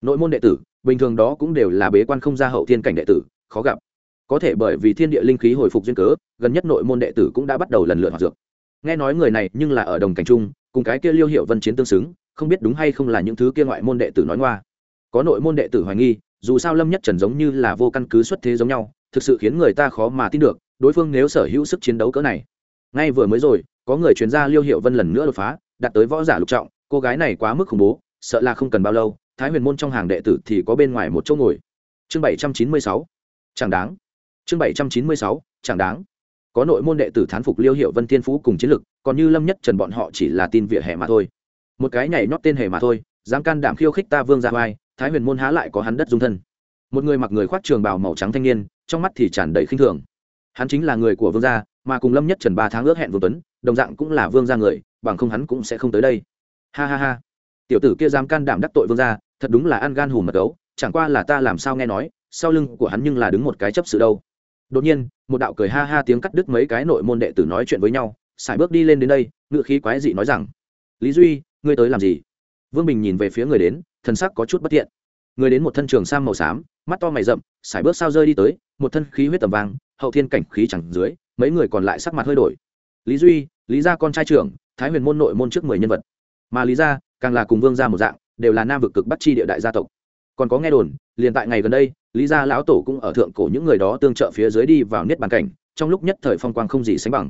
Nội môn đệ tử, bình thường đó cũng đều là bế quan không ra hậu thiên cảnh đệ tử, khó gặp có thể bởi vì thiên địa linh khí hồi phục duyên cớ, gần nhất nội môn đệ tử cũng đã bắt đầu lần lượt hoạt dược. Nghe nói người này nhưng là ở đồng cảnh trung, cùng cái kia liêu hiệu vân chiến tương xứng, không biết đúng hay không là những thứ kia ngoại môn đệ tử nói ngoa. Có nội môn đệ tử hoài nghi, dù sao lâm nhất trần giống như là vô căn cứ xuất thế giống nhau, thực sự khiến người ta khó mà tin được, đối phương nếu sở hữu sức chiến đấu cỡ này. Ngay vừa mới rồi, có người chuyên gia liêu hiệu vân lần nữa đột phá, đạt tới võ giả lục trọng, cô gái này quá mức khủng bố, sợ là không cần bao lâu, thái huyền môn trong hàng đệ tử thì có bên ngoài một chỗ ngồi. Chương bảy trăm chín mươi sáu. Chẳng đáng chương bảy trăm chín mươi sáu, chẳng đáng. Có nội môn đệ tử thán phục liêu hiệu vân thiên phú cùng chiến lực, còn như lâm nhất trần bọn họ chỉ là tin vỉa hè mà thôi. Một cái nhảy nhót tên hề mà thôi, dám can đảm khiêu khích ta vương gia vai thái huyền môn há lại có hắn đất dung thân. Một người mặc người khoác trường bào màu trắng thanh niên, trong mắt thì tràn đầy khinh thường. Hắn chính là người của vương gia, mà cùng lâm nhất trần ba tháng ước hẹn vương tuấn, đồng dạng cũng là vương gia người, bằng không hắn cũng sẽ không tới đây. Ha ha ha. Tiểu tử kia dám can đảm đắc tội vương gia, thật đúng là ăn gan hùm mật gấu, chẳng qua là ta làm sao nghe nói, sau lưng của hắn nhưng là đứng một cái chấp sự đâu đột nhiên, một đạo cười ha ha tiếng cắt đứt mấy cái nội môn đệ tử nói chuyện với nhau, sải bước đi lên đến đây, ngựa khí quái dị nói rằng, lý duy, ngươi tới làm gì? Vương bình nhìn về phía người đến, thần sắc có chút bất thiện. Người đến một thân trường sam màu xám, mắt to mày rậm, sải bước sao rơi đi tới, một thân khí huyết tầm vàng, hậu thiên cảnh khí chẳng dưới, mấy người còn lại sắc mặt hơi đổi. Lý duy, lý gia con trai trưởng, thái huyền môn nội môn trước mười nhân vật. Mà lý gia, càng là cùng vương gia một dạng, đều là nam vực cực bắt chi địa đại gia tộc. Còn có nghe đồn, liền tại ngày gần đây lý gia lão tổ cũng ở thượng cổ những người đó tương trợ phía dưới đi vào niết bàn cảnh, trong lúc nhất thời phong quang không gì sánh bằng.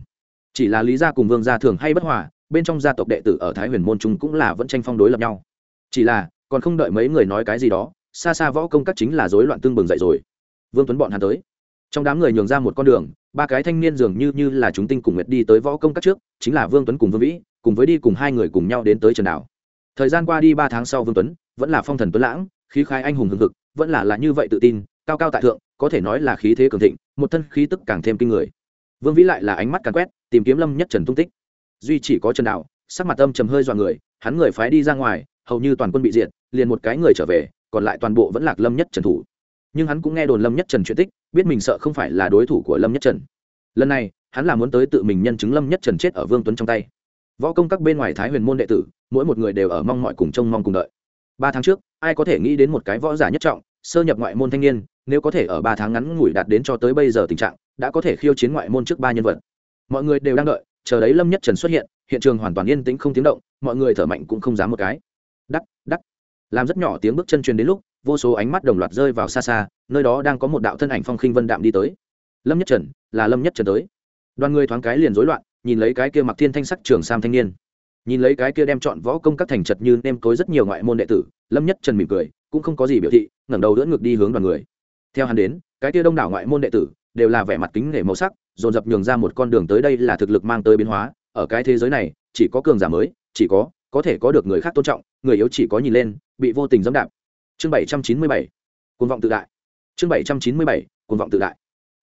Chỉ là lý gia cùng vương gia thường hay bất hòa, bên trong gia tộc đệ tử ở thái huyền môn trung cũng là vẫn tranh phong đối lập nhau. Chỉ là, còn không đợi mấy người nói cái gì đó, xa xa võ công các chính là rối loạn tương bừng dậy rồi. Vương tuấn bọn hắn tới. Trong đám người nhường ra một con đường, ba cái thanh niên dường như như là chúng tinh cùng nguyệt đi tới võ công các trước, chính là vương tuấn cùng vương vĩ, cùng với đi cùng hai người cùng nhau đến tới trần đảo. Thời gian qua đi ba tháng sau vương tuấn vẫn là phong thần tuấn lãng khí khai anh hùng hừng hực, vẫn là là như vậy tự tin, cao cao tại thượng, có thể nói là khí thế cường thịnh, một thân khí tức càng thêm kinh người. Vương vĩ lại là ánh mắt càng quét, tìm kiếm lâm nhất trần tung tích. Duy chỉ có trần đạo, sắc mặt âm trầm hơi dọa người, hắn người phái đi ra ngoài, hầu như toàn quân bị diệt, liền một cái người trở về, còn lại toàn bộ vẫn lạc lâm nhất trần thủ. Nhưng hắn cũng nghe đồn lâm nhất trần chuyện tích, biết mình sợ không phải là đối thủ của lâm nhất trần. Lần này, hắn là muốn tới tự mình nhân chứng lâm nhất trần chết ở vương tuấn trong tay. Võ công các bên ngoài thái huyền môn đệ tử, mỗi một người đều ở mong mọi cùng trông mong cùng đợi. Ba tháng trước ai có thể nghĩ đến một cái võ giả nhất trọng, sơ nhập ngoại môn thanh niên, nếu có thể ở ba tháng ngắn ngủi đạt đến cho tới bây giờ tình trạng, đã có thể khiêu chiến ngoại môn trước ba nhân vật. Mọi người đều đang đợi, chờ đấy lâm nhất trần xuất hiện hiện trường hoàn toàn yên tĩnh không tiếng động, mọi người thở mạnh cũng không dám một cái. Đắc đắc. Làm rất nhỏ tiếng bước chân truyền đến lúc, vô số ánh mắt đồng loạt rơi vào xa xa, nơi đó đang có một đạo thân ảnh phong khinh vân đạm đi tới. Lâm nhất trần, là lâm nhất trần tới. Đoàn người thoáng cái liền rối loạn, nhìn lấy cái kia mặc thiên thanh sắc trường sam thanh niên. Nhìn lấy cái kia đem chọn võ công các thành trật như nêm cối rất nhiều ngoại môn đệ tử lâm nhất trần mỉm cười cũng không có gì biểu thị ngẩng đầu đỡ ngược đi hướng đoàn người. Theo hắn đến cái tia đông đảo ngoại môn đệ tử đều là vẻ mặt kính nể màu sắc dồn dập nhường ra một con đường tới đây là thực lực mang tới biến hóa. Ở cái thế giới này chỉ có cường giả mới chỉ có có thể có được người khác tôn trọng người yếu chỉ có nhìn lên bị vô tình dẫm đạp. Chương 797, trăm chín vọng tự đại. Chương 797, trăm chín vọng tự đại.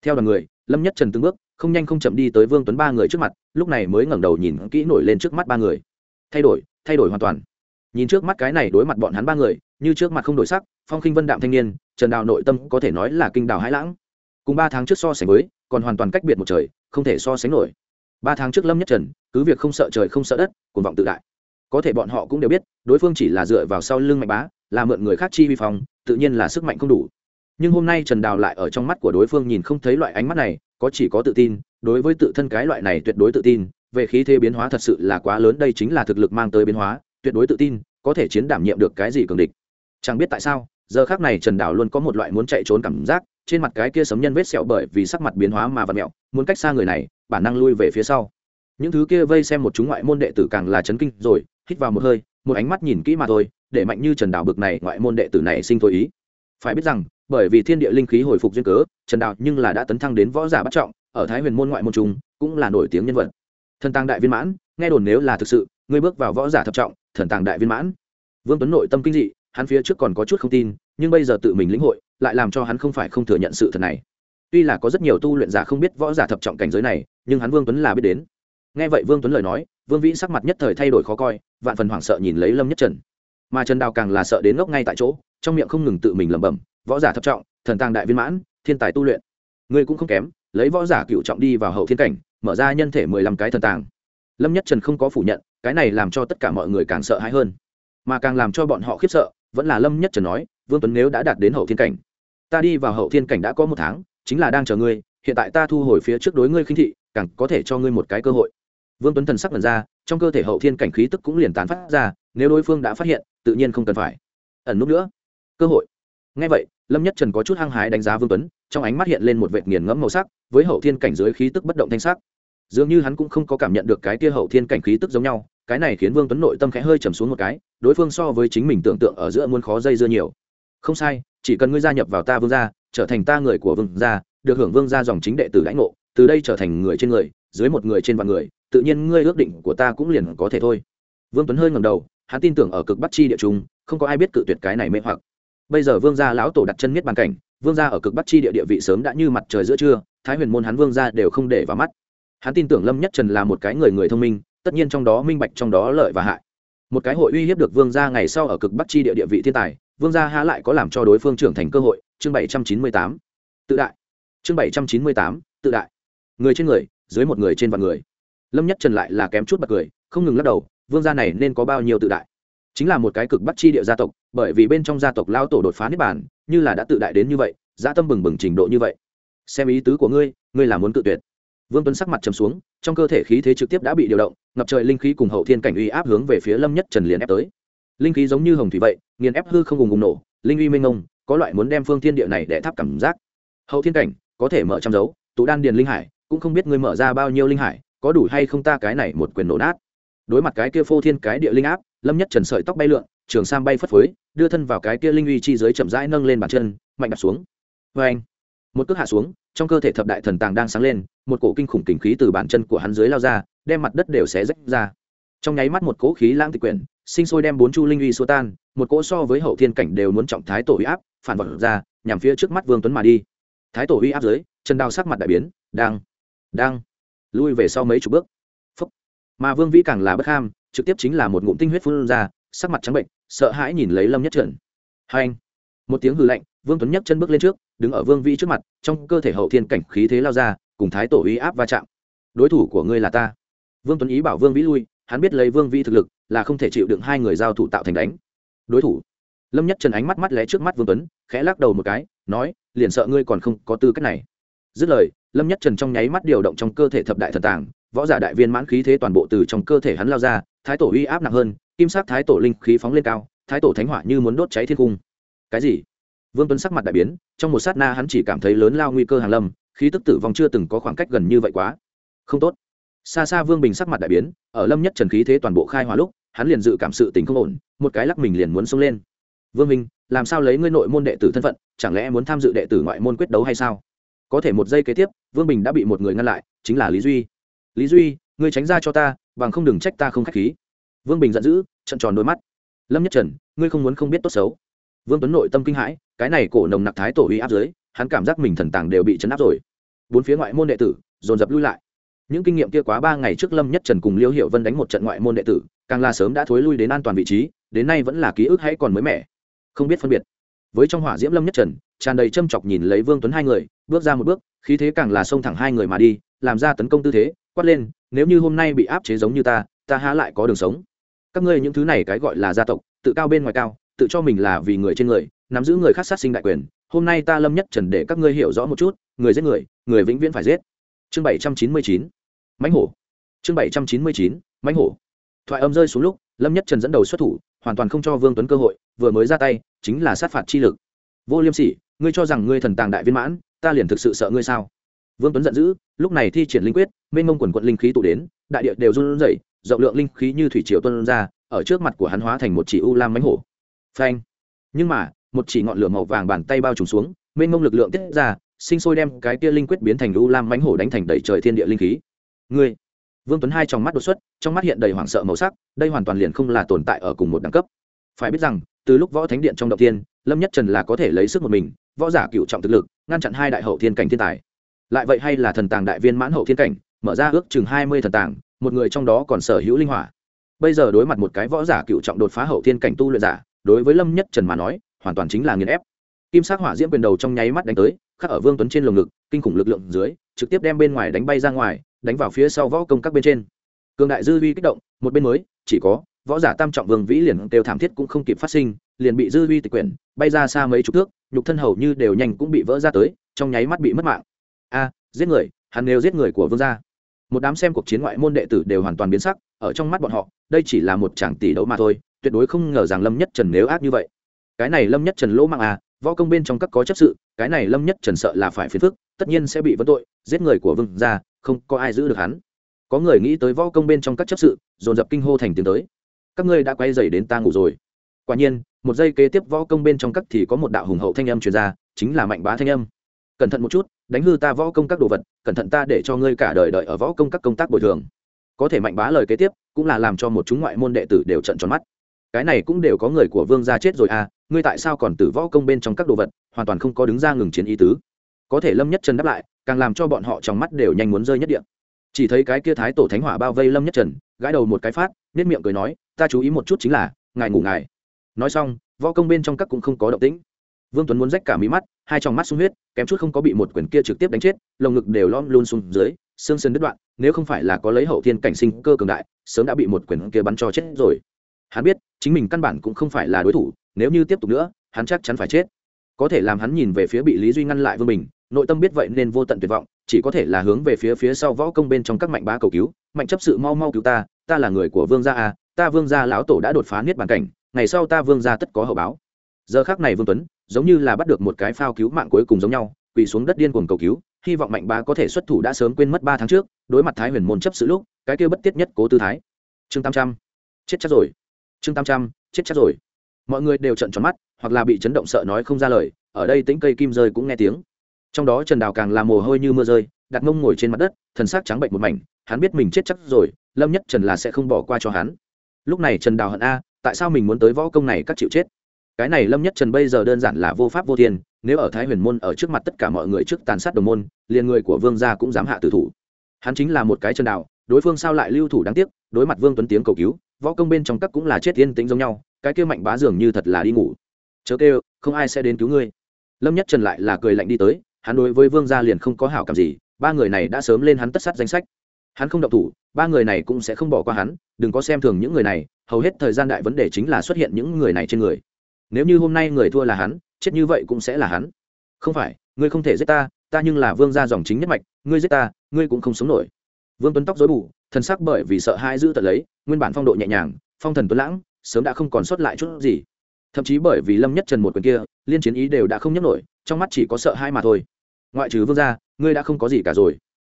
Theo đoàn người lâm nhất trần từng bước không nhanh không chậm đi tới vương tuấn ba người trước mặt lúc này mới ngẩng đầu nhìn kỹ nổi lên trước mắt ba người. Thay đổi thay đổi hoàn toàn nhìn trước mắt cái này đối mặt bọn hắn ba người, như trước mặt không đổi sắc, phong khinh vân đạm thanh niên, trần đào nội tâm có thể nói là kinh đào hãi lãng. Cùng ba tháng trước so sánh mới còn hoàn toàn cách biệt một trời, không thể so sánh nổi. Ba tháng trước lâm nhất trần, cứ việc không sợ trời không sợ đất, cuồng vọng tự đại. Có thể bọn họ cũng đều biết, đối phương chỉ là dựa vào sau lưng mạnh bá, là mượn người khác chi vi phong, tự nhiên là sức mạnh không đủ. Nhưng hôm nay trần đào lại ở trong mắt của đối phương nhìn không thấy loại ánh mắt này, có chỉ có tự tin, đối với tự thân cái loại này tuyệt đối tự tin, về khí thế biến hóa thật sự là quá lớn, đây chính là thực lực mang tới biến hóa tuyệt đối tự tin, có thể chiến đảm nhiệm được cái gì cường địch. Chẳng biết tại sao, giờ khác này trần đảo luôn có một loại muốn chạy trốn cảm giác, trên mặt cái kia sấm nhân vết sẹo bởi vì sắc mặt biến hóa mà vặt mẹo, muốn cách xa người này, bản năng lui về phía sau. Những thứ kia vây xem một chúng ngoại môn đệ tử càng là chấn kinh rồi, hít vào một hơi, một ánh mắt nhìn kỹ mà thôi, để mạnh như trần đảo bực này ngoại môn đệ tử này sinh thôi ý. Phải biết rằng, bởi vì thiên địa linh khí hồi phục duyên cớ, trần đạo nhưng là đã tấn thăng đến võ giả bất trọng, ở thái huyền môn ngoại môn trung, cũng là nổi tiếng nhân vật. Thân tăng đại viên mãn, nghe đồn nếu là thực sự, ngươi bước vào võ giả thập trọng thần tàng đại viên mãn. Vương tuấn nội tâm kinh dị, hắn phía trước còn có chút không tin, nhưng bây giờ tự mình lĩnh hội, lại làm cho hắn không phải không thừa nhận sự thật này. Tuy là có rất nhiều tu luyện giả không biết võ giả thập trọng cảnh giới này, nhưng hắn vương tuấn là biết đến. Nghe vậy vương tuấn lời nói, vương vĩ sắc mặt nhất thời thay đổi khó coi, vạn phần hoảng sợ nhìn lấy lâm nhất trần. Mà trần đào càng là sợ đến ngốc ngay tại chỗ, trong miệng không ngừng tự mình lẩm bẩm, võ giả thập trọng, thần tàng đại viên mãn, thiên tài tu luyện. Ngươi cũng không kém, lấy võ giả cựu trọng đi vào hậu thiên cảnh, mở ra nhân thể mười lăm cái thần tàng. Lâm nhất trần không có phủ nhận cái này làm cho tất cả mọi người càng sợ hãi hơn. Mà càng làm cho bọn họ khiếp sợ, vẫn là lâm nhất trần nói, vương tuấn nếu đã đạt đến hậu thiên cảnh, ta đi vào hậu thiên cảnh đã có một tháng, chính là đang chờ ngươi, hiện tại ta thu hồi phía trước đối ngươi khinh thị, càng có thể cho ngươi một cái cơ hội. Vương tuấn thần sắc lần ra, trong cơ thể hậu thiên cảnh khí tức cũng liền tán phát ra, nếu đối phương đã phát hiện, tự nhiên không cần phải. Ẩn nút nữa. Cơ hội. Ngay vậy, lâm nhất trần có chút hăng hái đánh giá vương tuấn, trong ánh mắt hiện lên một vệt nghiền ngẫm màu sắc, với hậu thiên cảnh dưới khí tức bất động thanh sắc. Dường như hắn cũng không có cảm nhận được cái tia hậu thiên cảnh khí tức giống nhau cái này khiến vương tuấn nội tâm khẽ hơi trầm xuống một cái, đối phương so với chính mình tưởng tượng ở giữa muôn khó dây dưa nhiều. Không sai, chỉ cần ngươi gia nhập vào ta vương gia, trở thành ta người của vương gia, được hưởng vương gia dòng chính đệ tử lãnh ngộ, từ đây trở thành người trên người, dưới một người trên vạn người, tự nhiên ngươi ước định của ta cũng liền có thể thôi. Vương tuấn hơi ngầm đầu, hắn tin tưởng ở cực bắc chi địa trung, không có ai biết cự tuyệt cái này mê hoặc. Bây giờ vương gia lão tổ đặt chân miết bàn cảnh, vương gia ở cực bắc chi địa địa vị sớm đã như mặt trời giữa trưa, thái huyền môn hắn vương gia đều không để vào mắt. Hắn tin tưởng lâm nhất trần là một cái người người thông minh tất nhiên trong đó minh bạch, trong đó lợi và hại. Một cái hội uy hiếp được vương gia ngày sau ở cực bắc chi địa địa vị thiên tài, vương gia há lại có làm cho đối phương trưởng thành cơ hội. Chương bảy trăm chín mươi tám. Tự đại. Chương bảy trăm chín mươi tám. Tự đại. Người trên người, dưới một người trên vạn người. Lâm nhất trần lại là kém chút bật cười, không ngừng lắc đầu, vương gia này nên có bao nhiêu tự đại? Chính là một cái cực bắc chi địa gia tộc, bởi vì bên trong gia tộc lao tổ đột phá niết bàn, như là đã tự đại đến như vậy gia tâm bừng bừng trình độ như vậy. Xem ý tứ của ngươi ngươi là muốn tự tuyệt. Vương tuấn sắc mặt trầm xuống trong cơ thể khí thế trực tiếp đã bị điều động, ngập trời linh khí cùng hậu thiên cảnh uy áp hướng về phía lâm nhất trần liền ép tới. Linh khí giống như hồng thủy vậy, nghiền ép hư không cùng bùng nổ, linh uy minh ông có loại muốn đem phương thiên địa này để tháp cảm giác. Hậu thiên cảnh, có thể mở trăm dấu, tụ đan điền linh hải, cũng không biết ngươi mở ra bao nhiêu linh hải, có đủ hay không ta cái này một quyền nổ nát. Đối mặt cái kia phô thiên cái địa linh áp, lâm nhất trần sợi tóc bay lượn, trường sam bay phất phới, đưa thân vào cái kia linh uy chi giới chậm rãi nâng lên bàn chân, mạnh đạp xuống. Vê anh một cước hạ xuống, trong cơ thể thập đại thần tàng đang sáng lên một cổ kinh khủng kình khí từ bàn chân của hắn dưới lao ra, đem mặt đất đều xé rách ra. Trong nháy mắt một cỗ khí lãng tịch quyển, sinh sôi đem bốn chu linh uy xua tan, một cỗ so với hậu thiên cảnh đều muốn trọng thái tổ uy áp, phản vật ra, nhằm phía trước mắt vương tuấn mà đi. Thái tổ uy áp dưới, chân đao sắc mặt đại biến, đang đang, lui về sau mấy chục bước. Phúc. mà vương vĩ càng là bất ham, trực tiếp chính là một ngụm tinh huyết phun ra, sắc mặt trắng bệnh, sợ hãi nhìn lấy lâm nhất trần. Hai anh một tiếng hừ lạnh, vương tuấn nhấc chân bước lên trước, đứng ở vương vĩ trước mặt, trong cơ thể hậu thiên cảnh khí thế lao ra cùng thái tổ uy áp va chạm. Đối thủ của ngươi là ta. Vương tuấn ý bảo vương vĩ lui, hắn biết lấy vương vĩ thực lực là không thể chịu đựng hai người giao thủ tạo thành đánh. Đối thủ. Lâm nhất trần ánh mắt mắt lé trước mắt vương tuấn, khẽ lắc đầu một cái, nói, liền sợ ngươi còn không có tư cách này. Dứt lời, lâm nhất trần trong nháy mắt điều động trong cơ thể thập đại thần tàng, võ giả đại viên mãn khí thế toàn bộ từ trong cơ thể hắn lao ra, thái tổ uy áp nặng hơn, kim sắc thái tổ linh khí phóng lên cao, thái tổ thánh hỏa như muốn đốt cháy thiên cung. Cái gì? Vương tuấn sắc mặt đại biến, trong một sát na hắn chỉ cảm thấy lớn lao nguy cơ hàng lâm khí tức tử vong chưa từng có khoảng cách gần như vậy quá. Không tốt. Xa xa vương bình sắc mặt đại biến, ở lâm nhất trần khí thế toàn bộ khai hỏa lúc, hắn liền dự cảm sự tình không ổn, một cái lắc mình liền muốn xông lên. Vương minh, làm sao lấy ngươi nội môn đệ tử thân phận, chẳng lẽ muốn tham dự đệ tử ngoại môn quyết đấu hay sao? Có thể một giây kế tiếp, vương bình đã bị một người ngăn lại, chính là lý duy. Lý duy, ngươi tránh ra cho ta, bằng không đừng trách ta không khách khí. Vương bình giận dữ, trận tròn đôi mắt. Lâm nhất trần, ngươi không muốn không biết tốt xấu. Vương tuấn nội tâm kinh hãi, cái này cổ nồng nặc thái tổ uy áp dưới hắn cảm giác mình thần tàng đều bị chấn áp rồi. Bốn phía ngoại môn đệ tử dồn dập lui lại. Những kinh nghiệm kia quá ba ngày trước lâm nhất trần cùng liêu hiệu vân đánh một trận ngoại môn đệ tử, càng là sớm đã thối lui đến an toàn vị trí, đến nay vẫn là ký ức hay còn mới mẻ. Không biết phân biệt. Với trong hỏa diễm lâm nhất trần, tràn đầy châm chọc nhìn lấy vương tuấn hai người, bước ra một bước, khí thế càng là xông thẳng hai người mà đi, làm ra tấn công tư thế, quát lên, nếu như hôm nay bị áp chế giống như ta ta há lại có đường sống? Các ngươi những thứ này cái gọi là gia tộc, tự cao bên ngoài cao, tự cho mình là vì người trên người, nắm giữ người khác sát sinh đại quyền hôm nay ta lâm nhất trần để các ngươi hiểu rõ một chút, người giết người người vĩnh viễn phải giết. Chương bảy trăm chín mươi chín, mãnh hổ. Chương bảy trăm chín mươi chín, mãnh hổ. Thoại âm rơi xuống lúc, lâm nhất trần dẫn đầu xuất thủ, hoàn toàn không cho vương tuấn cơ hội, vừa mới ra tay, chính là sát phạt chi lực. Vô liêm sỉ, ngươi cho rằng ngươi thần tàng đại viên mãn, ta liền thực sự sợ ngươi sao? Vương tuấn giận dữ, lúc này thi triển linh quyết, mênh mông quần quận linh khí tụ đến, đại địa đều run rẩy, rộng lượng linh khí như thủy triều tuân ra, ở trước mặt của hắn hóa thành một chỉ u lam mánh hổ. Phanh. Nhưng mà một chỉ ngọn lửa màu vàng bàn tay bao trùm xuống mênh mông lực lượng tiết ra sinh sôi đem cái kia linh quyết biến thành lưu lam mánh hổ đánh thành đầy trời thiên địa linh khí. Người, vương tuấn hai trong mắt đột xuất trong mắt hiện đầy hoảng sợ màu sắc đây hoàn toàn liền không là tồn tại ở cùng một đẳng cấp. Phải biết rằng từ lúc võ thánh điện trong động tiên lâm nhất trần là có thể lấy sức một mình võ giả cựu trọng thực lực ngăn chặn hai đại hậu thiên cảnh thiên tài. Lại vậy hay là thần tàng đại viên mãn hậu thiên cảnh mở ra ước chừng hai mươi thần tàng một người trong đó còn sở hữu linh hỏa. Bây giờ đối mặt một cái võ giả cựu trọng đột phá hậu thiên cảnh tu luyện giả đối với lâm nhất trần mà nói hoàn toàn chính là nghiền ép. Kim sắc hỏa diễm quyền đầu trong nháy mắt đánh tới, khắc ở vương tuấn trên lồng ngực, kinh khủng lực lượng dưới, trực tiếp đem bên ngoài đánh bay ra ngoài, đánh vào phía sau võ công các bên trên. Cường đại dư uy kích động, một bên mới, chỉ có, võ giả tam trọng vương vĩ liền đều thảm thiết cũng không kịp phát sinh, liền bị dư uy tịch quyển, bay ra xa mấy chục thước, nhục thân hầu như đều nhanh cũng bị vỡ ra tới, trong nháy mắt bị mất mạng. A, giết người, hắn nếu giết người của vương gia. Một đám xem cuộc chiến ngoại môn đệ tử đều hoàn toàn biến sắc, ở trong mắt bọn họ, đây chỉ là một chàng tỷ đấu mà thôi, tuyệt đối không ngờ rằng lâm nhất trần nếu ác như vậy cái này lâm nhất trần lỗ mạng à võ công bên trong các có chấp sự, cái này lâm nhất trần sợ là phải phiền phức, tất nhiên sẽ bị vấn tội, giết người của vương gia, không có ai giữ được hắn. Có người nghĩ tới võ công bên trong các chấp sự, dồn dập kinh hô thành tiếng tới. Các ngươi đã quay dày đến ta ngủ rồi. Quả nhiên, một giây kế tiếp võ công bên trong các thì có một đạo hùng hậu thanh âm truyền ra, chính là mạnh bá thanh âm. Cẩn thận một chút, đánh hư ta võ công các đồ vật, cẩn thận ta để cho ngươi cả đời đợi ở võ công các công tác bồi thường. Có thể mạnh bá lời kế tiếp, cũng là làm cho một chúng ngoại môn đệ tử đều trận tròn mắt cái này cũng đều có người của vương gia chết rồi à ngươi tại sao còn tử võ công bên trong các đồ vật, hoàn toàn không có đứng ra ngừng chiến ý tứ. Có thể lâm nhất trần đáp lại, càng làm cho bọn họ trong mắt đều nhanh muốn rơi nhất địa. Chỉ thấy cái kia thái tổ thánh hỏa bao vây lâm nhất trần, gãi đầu một cái phát nết miệng cười nói, ta chú ý một chút chính là, ngài ngủ ngài. Nói xong, võ công bên trong các cũng không có động tĩnh. Vương tuấn muốn rách cả mí mắt, hai trong mắt sung huyết, kém chút không có bị một quyển kia trực tiếp đánh chết, lồng ngực đều lom luôn xuống dưới, xương sơn đứt đoạn, nếu không phải là có lấy hậu thiên cảnh sinh cơ cường đại, sớm đã bị một quyển kia bắn cho chết rồi. Hắn biết chính mình căn bản cũng không phải là đối thủ, nếu như tiếp tục nữa, hắn chắc chắn phải chết. Có thể làm hắn nhìn về phía bị lý duy ngăn lại vương bình, nội tâm biết vậy nên vô tận tuyệt vọng, chỉ có thể là hướng về phía phía sau võ công bên trong các mạnh bá cầu cứu, mạnh chấp sự mau mau cứu ta ta là người của vương gia à ta vương gia lão tổ đã đột phá niết bàn cảnh, ngày sau ta vương gia tất có hậu báo. Giờ khác này vương tuấn, giống như là bắt được một cái phao cứu mạng cuối cùng giống nhau, quỳ xuống đất điên cuồng cầu cứu, hy vọng mạnh bá có thể xuất thủ đã sớm quên mất ba tháng trước, đối mặt thái huyền môn chấp sự lúc, cái kia bất tiết nhất cố tư thái. Chương tám trăm, chết chắc rồi chương tám trăm, chết chắc rồi. Mọi người đều trận tròn mắt, hoặc là bị chấn động sợ nói không ra lời, ở đây tính cây kim rơi cũng nghe tiếng. Trong đó trần đào càng làm mồ hôi như mưa rơi, đặt mông ngồi trên mặt đất, thần xác trắng bệnh một mảnh, hắn biết mình chết chắc rồi, lâm nhất trần là sẽ không bỏ qua cho hắn. Lúc này trần đào hận a, tại sao mình muốn tới võ công này các chịu chết? Cái này lâm nhất trần bây giờ đơn giản là vô pháp vô thiên, nếu ở thái huyền môn, ở trước mặt tất cả mọi người trước tàn sát đồng môn, liền người của vương gia cũng dám hạ tử thủ. Hắn chính là một cái trần đào đối phương sao lại lưu thủ đáng tiếc, đối mặt vương tuấn tiếng cầu cứu, võ công bên trong các cũng là chết yên tính giống nhau, cái kêu mạnh bá dường như thật là đi ngủ. Chớ kêu, không ai sẽ đến cứu ngươi. Lâm nhất trần lại là cười lạnh đi tới, hắn đối với vương gia liền không có hảo cảm gì, ba người này đã sớm lên hắn tất sát danh sách. Hắn không động thủ, ba người này cũng sẽ không bỏ qua hắn, đừng có xem thường những người này, hầu hết thời gian đại vấn đề chính là xuất hiện những người này trên người. Nếu như hôm nay người thua là hắn, chết như vậy cũng sẽ là hắn. Không phải, ngươi không thể giết ta ta nhưng là vương gia dòng chính nhất mạch, ngươi giết ta, ngươi cũng không sống nổi vương tuấn tóc dối bù thân sắc bởi vì sợ hãi giữ tật lấy, nguyên bản phong độ nhẹ nhàng, phong thần tuấn lãng, sớm đã không còn sót lại chút gì. Thậm chí bởi vì lâm nhất trần một quyền kia, liên chiến ý đều đã không nhấc nổi, trong mắt chỉ có sợ hai mà thôi. Ngoại trừ vương gia, ngươi đã không có gì cả rồi.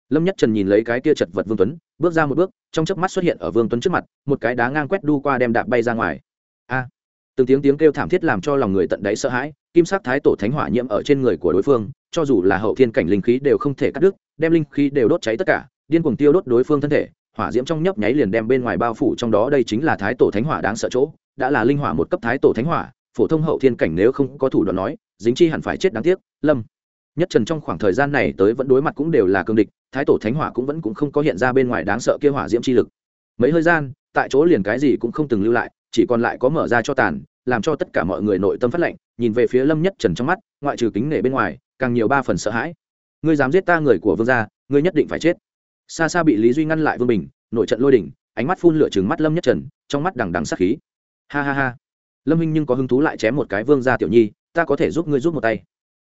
Lâm nhất trần nhìn lấy cái kia chật vật vương tuấn, bước ra một bước, trong chớp mắt xuất hiện ở vương tuấn trước mặt, một cái đá ngang quét đu qua đem đạp bay ra ngoài. A! À, từng tiếng tiếng kêu thảm thiết làm cho lòng người tận đáy sợ hãi, kim sắc thái tổ thánh hỏa nhiễm ở trên người của đối phương, cho dù là hậu thiên cảnh linh khí đều không thể cắt đứt, đem linh khí đều đốt cháy tất cả điên cuồng tiêu đốt đối phương thân thể, hỏa diễm trong nhấp nháy liền đem bên ngoài bao phủ trong đó, đây chính là thái tổ thánh hỏa đáng sợ chỗ, đã là linh hỏa một cấp thái tổ thánh hỏa, phổ thông hậu thiên cảnh nếu không có thủ đoạn nói, dính chi hẳn phải chết đáng tiếc, lâm. Nhất trần trong khoảng thời gian này tới vẫn đối mặt cũng đều là cương địch, thái tổ thánh hỏa cũng vẫn cũng không có hiện ra bên ngoài đáng sợ kia hỏa diễm chi lực. Mấy hơi gian, tại chỗ liền cái gì cũng không từng lưu lại, chỉ còn lại có mở ra cho tàn, làm cho tất cả mọi người nội tâm phát lệnh, nhìn về phía lâm nhất trần trong mắt, ngoại trừ kính nể bên ngoài, càng nhiều ba phần sợ hãi. Ngươi dám giết ta người của vương gia, ngươi nhất định phải chết xa xa bị lý duy ngăn lại vương bình, nội trận lôi đỉnh, ánh mắt phun lửa chừng mắt lâm nhất trần, trong mắt đằng đằng sắc khí. Ha ha ha. Lâm minh nhưng có hứng thú lại chém một cái vương ra tiểu nhi, ta có thể giúp ngươi giúp một tay.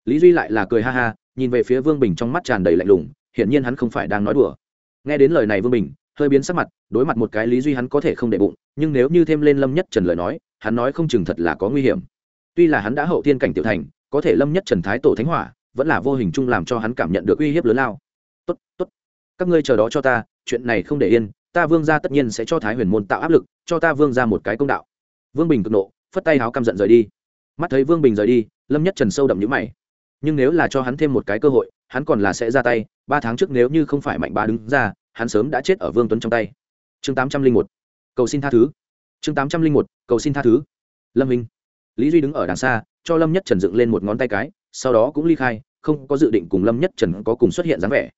Lý duy lại là cười ha ha, nhìn về phía vương bình trong mắt tràn đầy lạnh lùng, hiển nhiên hắn không phải đang nói đùa. Nghe đến lời này vương bình, hơi biến sắc mặt, đối mặt một cái lý duy hắn có thể không để bụng, nhưng nếu như thêm lên lâm nhất trần lời nói, hắn nói không chừng thật là có nguy hiểm. Tuy là hắn đã hậu tiên cảnh tiểu thành, có thể lâm nhất trần thái tổ thánh hỏa, vẫn là vô hình chung làm cho hắn cảm nhận được uy hiếp lớn lao. Tốt tốt các ngươi chờ đó cho ta, chuyện này không để yên, ta vương gia tất nhiên sẽ cho thái huyền môn tạo áp lực, cho ta vương ra một cái công đạo. Vương bình cực nộ, phất tay háo căm giận rời đi. Mắt thấy vương bình rời đi, lâm nhất trần sâu đậm nhữ mày. Nhưng nếu là cho hắn thêm một cái cơ hội, hắn còn là sẽ ra tay, ba tháng trước nếu như không phải mạnh bá đứng ra, hắn sớm đã chết ở vương tuấn trong tay. Chương tám trăm linh một, cầu xin tha thứ. Chương tám trăm linh một, cầu xin tha thứ. Lâm minh, lý duy đứng ở đằng xa, cho lâm nhất trần dựng lên một ngón tay cái, sau đó cũng ly khai, không có dự định cùng lâm nhất trần có cùng xuất hiện dáng vẻ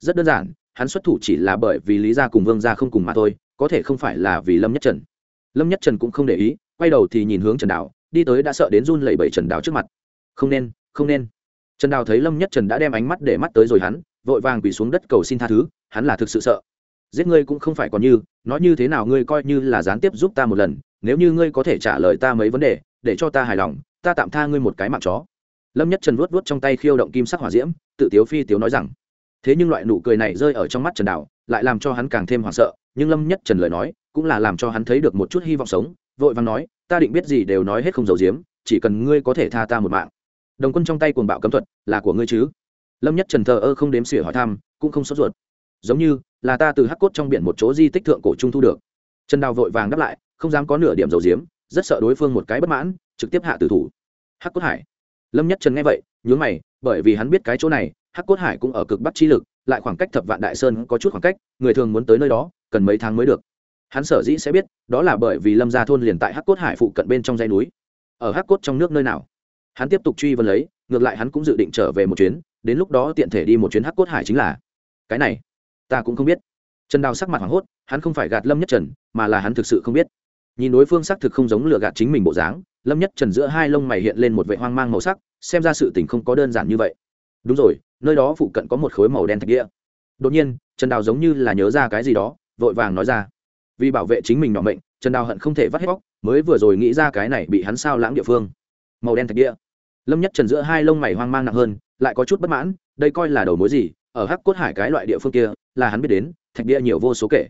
rất đơn giản, hắn xuất thủ chỉ là bởi vì lý gia cùng vương gia không cùng mà thôi, có thể không phải là vì lâm nhất trần. Lâm nhất trần cũng không để ý, quay đầu thì nhìn hướng trần đào, đi tới đã sợ đến run lẩy bẩy trần đào trước mặt. Không nên không nên. Trần đào thấy lâm nhất trần đã đem ánh mắt để mắt tới rồi hắn, vội vàng quỳ xuống đất cầu xin tha thứ, hắn là thực sự sợ. Giết ngươi cũng không phải còn như, nói như thế nào ngươi coi như là gián tiếp giúp ta một lần, nếu như ngươi có thể trả lời ta mấy vấn đề, để cho ta hài lòng, ta tạm tha ngươi một cái mạng chó. Lâm nhất trần vuốt vuốt trong tay khiêu động kim sắc hỏa diễm, tự tiếu phi tiếu nói rằng thế nhưng loại nụ cười này rơi ở trong mắt trần đào, lại làm cho hắn càng thêm hoảng sợ, nhưng lâm nhất trần lời nói cũng là làm cho hắn thấy được một chút hy vọng sống, vội vàng nói, ta định biết gì đều nói hết không giấu giếm, chỉ cần ngươi có thể tha ta một mạng. Đồng quân trong tay cuồng bạo cấm thuật, là của ngươi chứ? Lâm nhất trần thờ ơ không đếm xỉa hỏi thăm, cũng không sốt ruột. Giống như, là ta từ hắc cốt trong biển một chỗ di tích thượng cổ trung thu được. Trần đào vội vàng đáp lại, không dám có nửa điểm giấu diếm rất sợ đối phương một cái bất mãn, trực tiếp hạ tử thủ. Hắc cốt hải. Lâm nhất trần nghe vậy, nhướng mày, bởi vì hắn biết cái chỗ này hắc cốt hải cũng ở cực bắc chi lực, lại khoảng cách thập vạn đại sơn có chút khoảng cách, người thường muốn tới nơi đó, cần mấy tháng mới được. Hắn sở dĩ sẽ biết, đó là bởi vì lâm gia thôn liền tại hắc cốt hải phụ cận bên trong dây núi. Ở hắc cốt trong nước nơi nào? Hắn tiếp tục truy vấn lấy, ngược lại hắn cũng dự định trở về một chuyến, đến lúc đó tiện thể đi một chuyến hắc cốt hải chính là. Cái này, ta cũng không biết. Trần đào sắc mặt hoảng hốt, hắn không phải gạt lâm nhất trần, mà là hắn thực sự không biết. Nhìn đối phương xác thực không giống lừa gạt chính mình bộ dáng, lâm nhất trần giữa hai lông mày hiện lên một vệ hoang mang màu sắc, xem ra sự tình không có đơn giản như vậy. Đúng rồi nơi đó phụ cận có một khối màu đen thạch địa đột nhiên, trần đào giống như là nhớ ra cái gì đó, vội vàng nói ra. Vì bảo vệ chính mình nhỏ mệnh, trần đào hận không thể vắt hết bóc mới vừa rồi nghĩ ra cái này bị hắn sao lãng địa phương. Màu đen thạch địa lâm nhất trần giữa hai lông mày hoang mang nặng hơn, lại có chút bất mãn, đây coi là đầu mối gì, ở hắc cốt hải cái loại địa phương kia, là hắn biết đến, thạch địa nhiều vô số kể.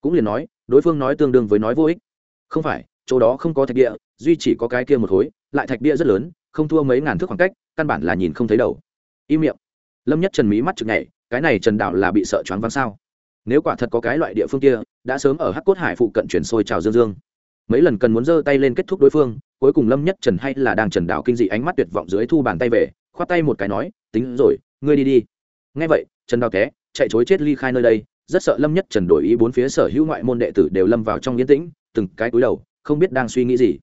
Cũng liền nói, đối phương nói tương đương với nói vô ích. Không phải, chỗ đó không có thạch địa duy chỉ có cái kia một khối, lại thạch địa rất lớn, không thua mấy ngàn thước khoảng cách, căn bản là nhìn không thấy đầu. Im miệng lâm nhất trần mí mắt chực nhảy, cái này trần đạo là bị sợ choáng váng sao? Nếu quả thật có cái loại địa phương kia, đã sớm ở hắc cốt hải phụ cận chuyển sôi trào dương dương. Mấy lần cần muốn giơ tay lên kết thúc đối phương, cuối cùng lâm nhất trần hay là đang trần đạo kinh dị ánh mắt tuyệt vọng dưới thu bàn tay về, khoát tay một cái nói, tính rồi, ngươi đi đi. Nghe vậy, trần đạo té, chạy chối chết ly khai nơi đây, rất sợ lâm nhất trần đổi ý bốn phía sở hữu ngoại môn đệ tử đều lâm vào trong yên tĩnh, từng cái cúi đầu, không biết đang suy nghĩ gì.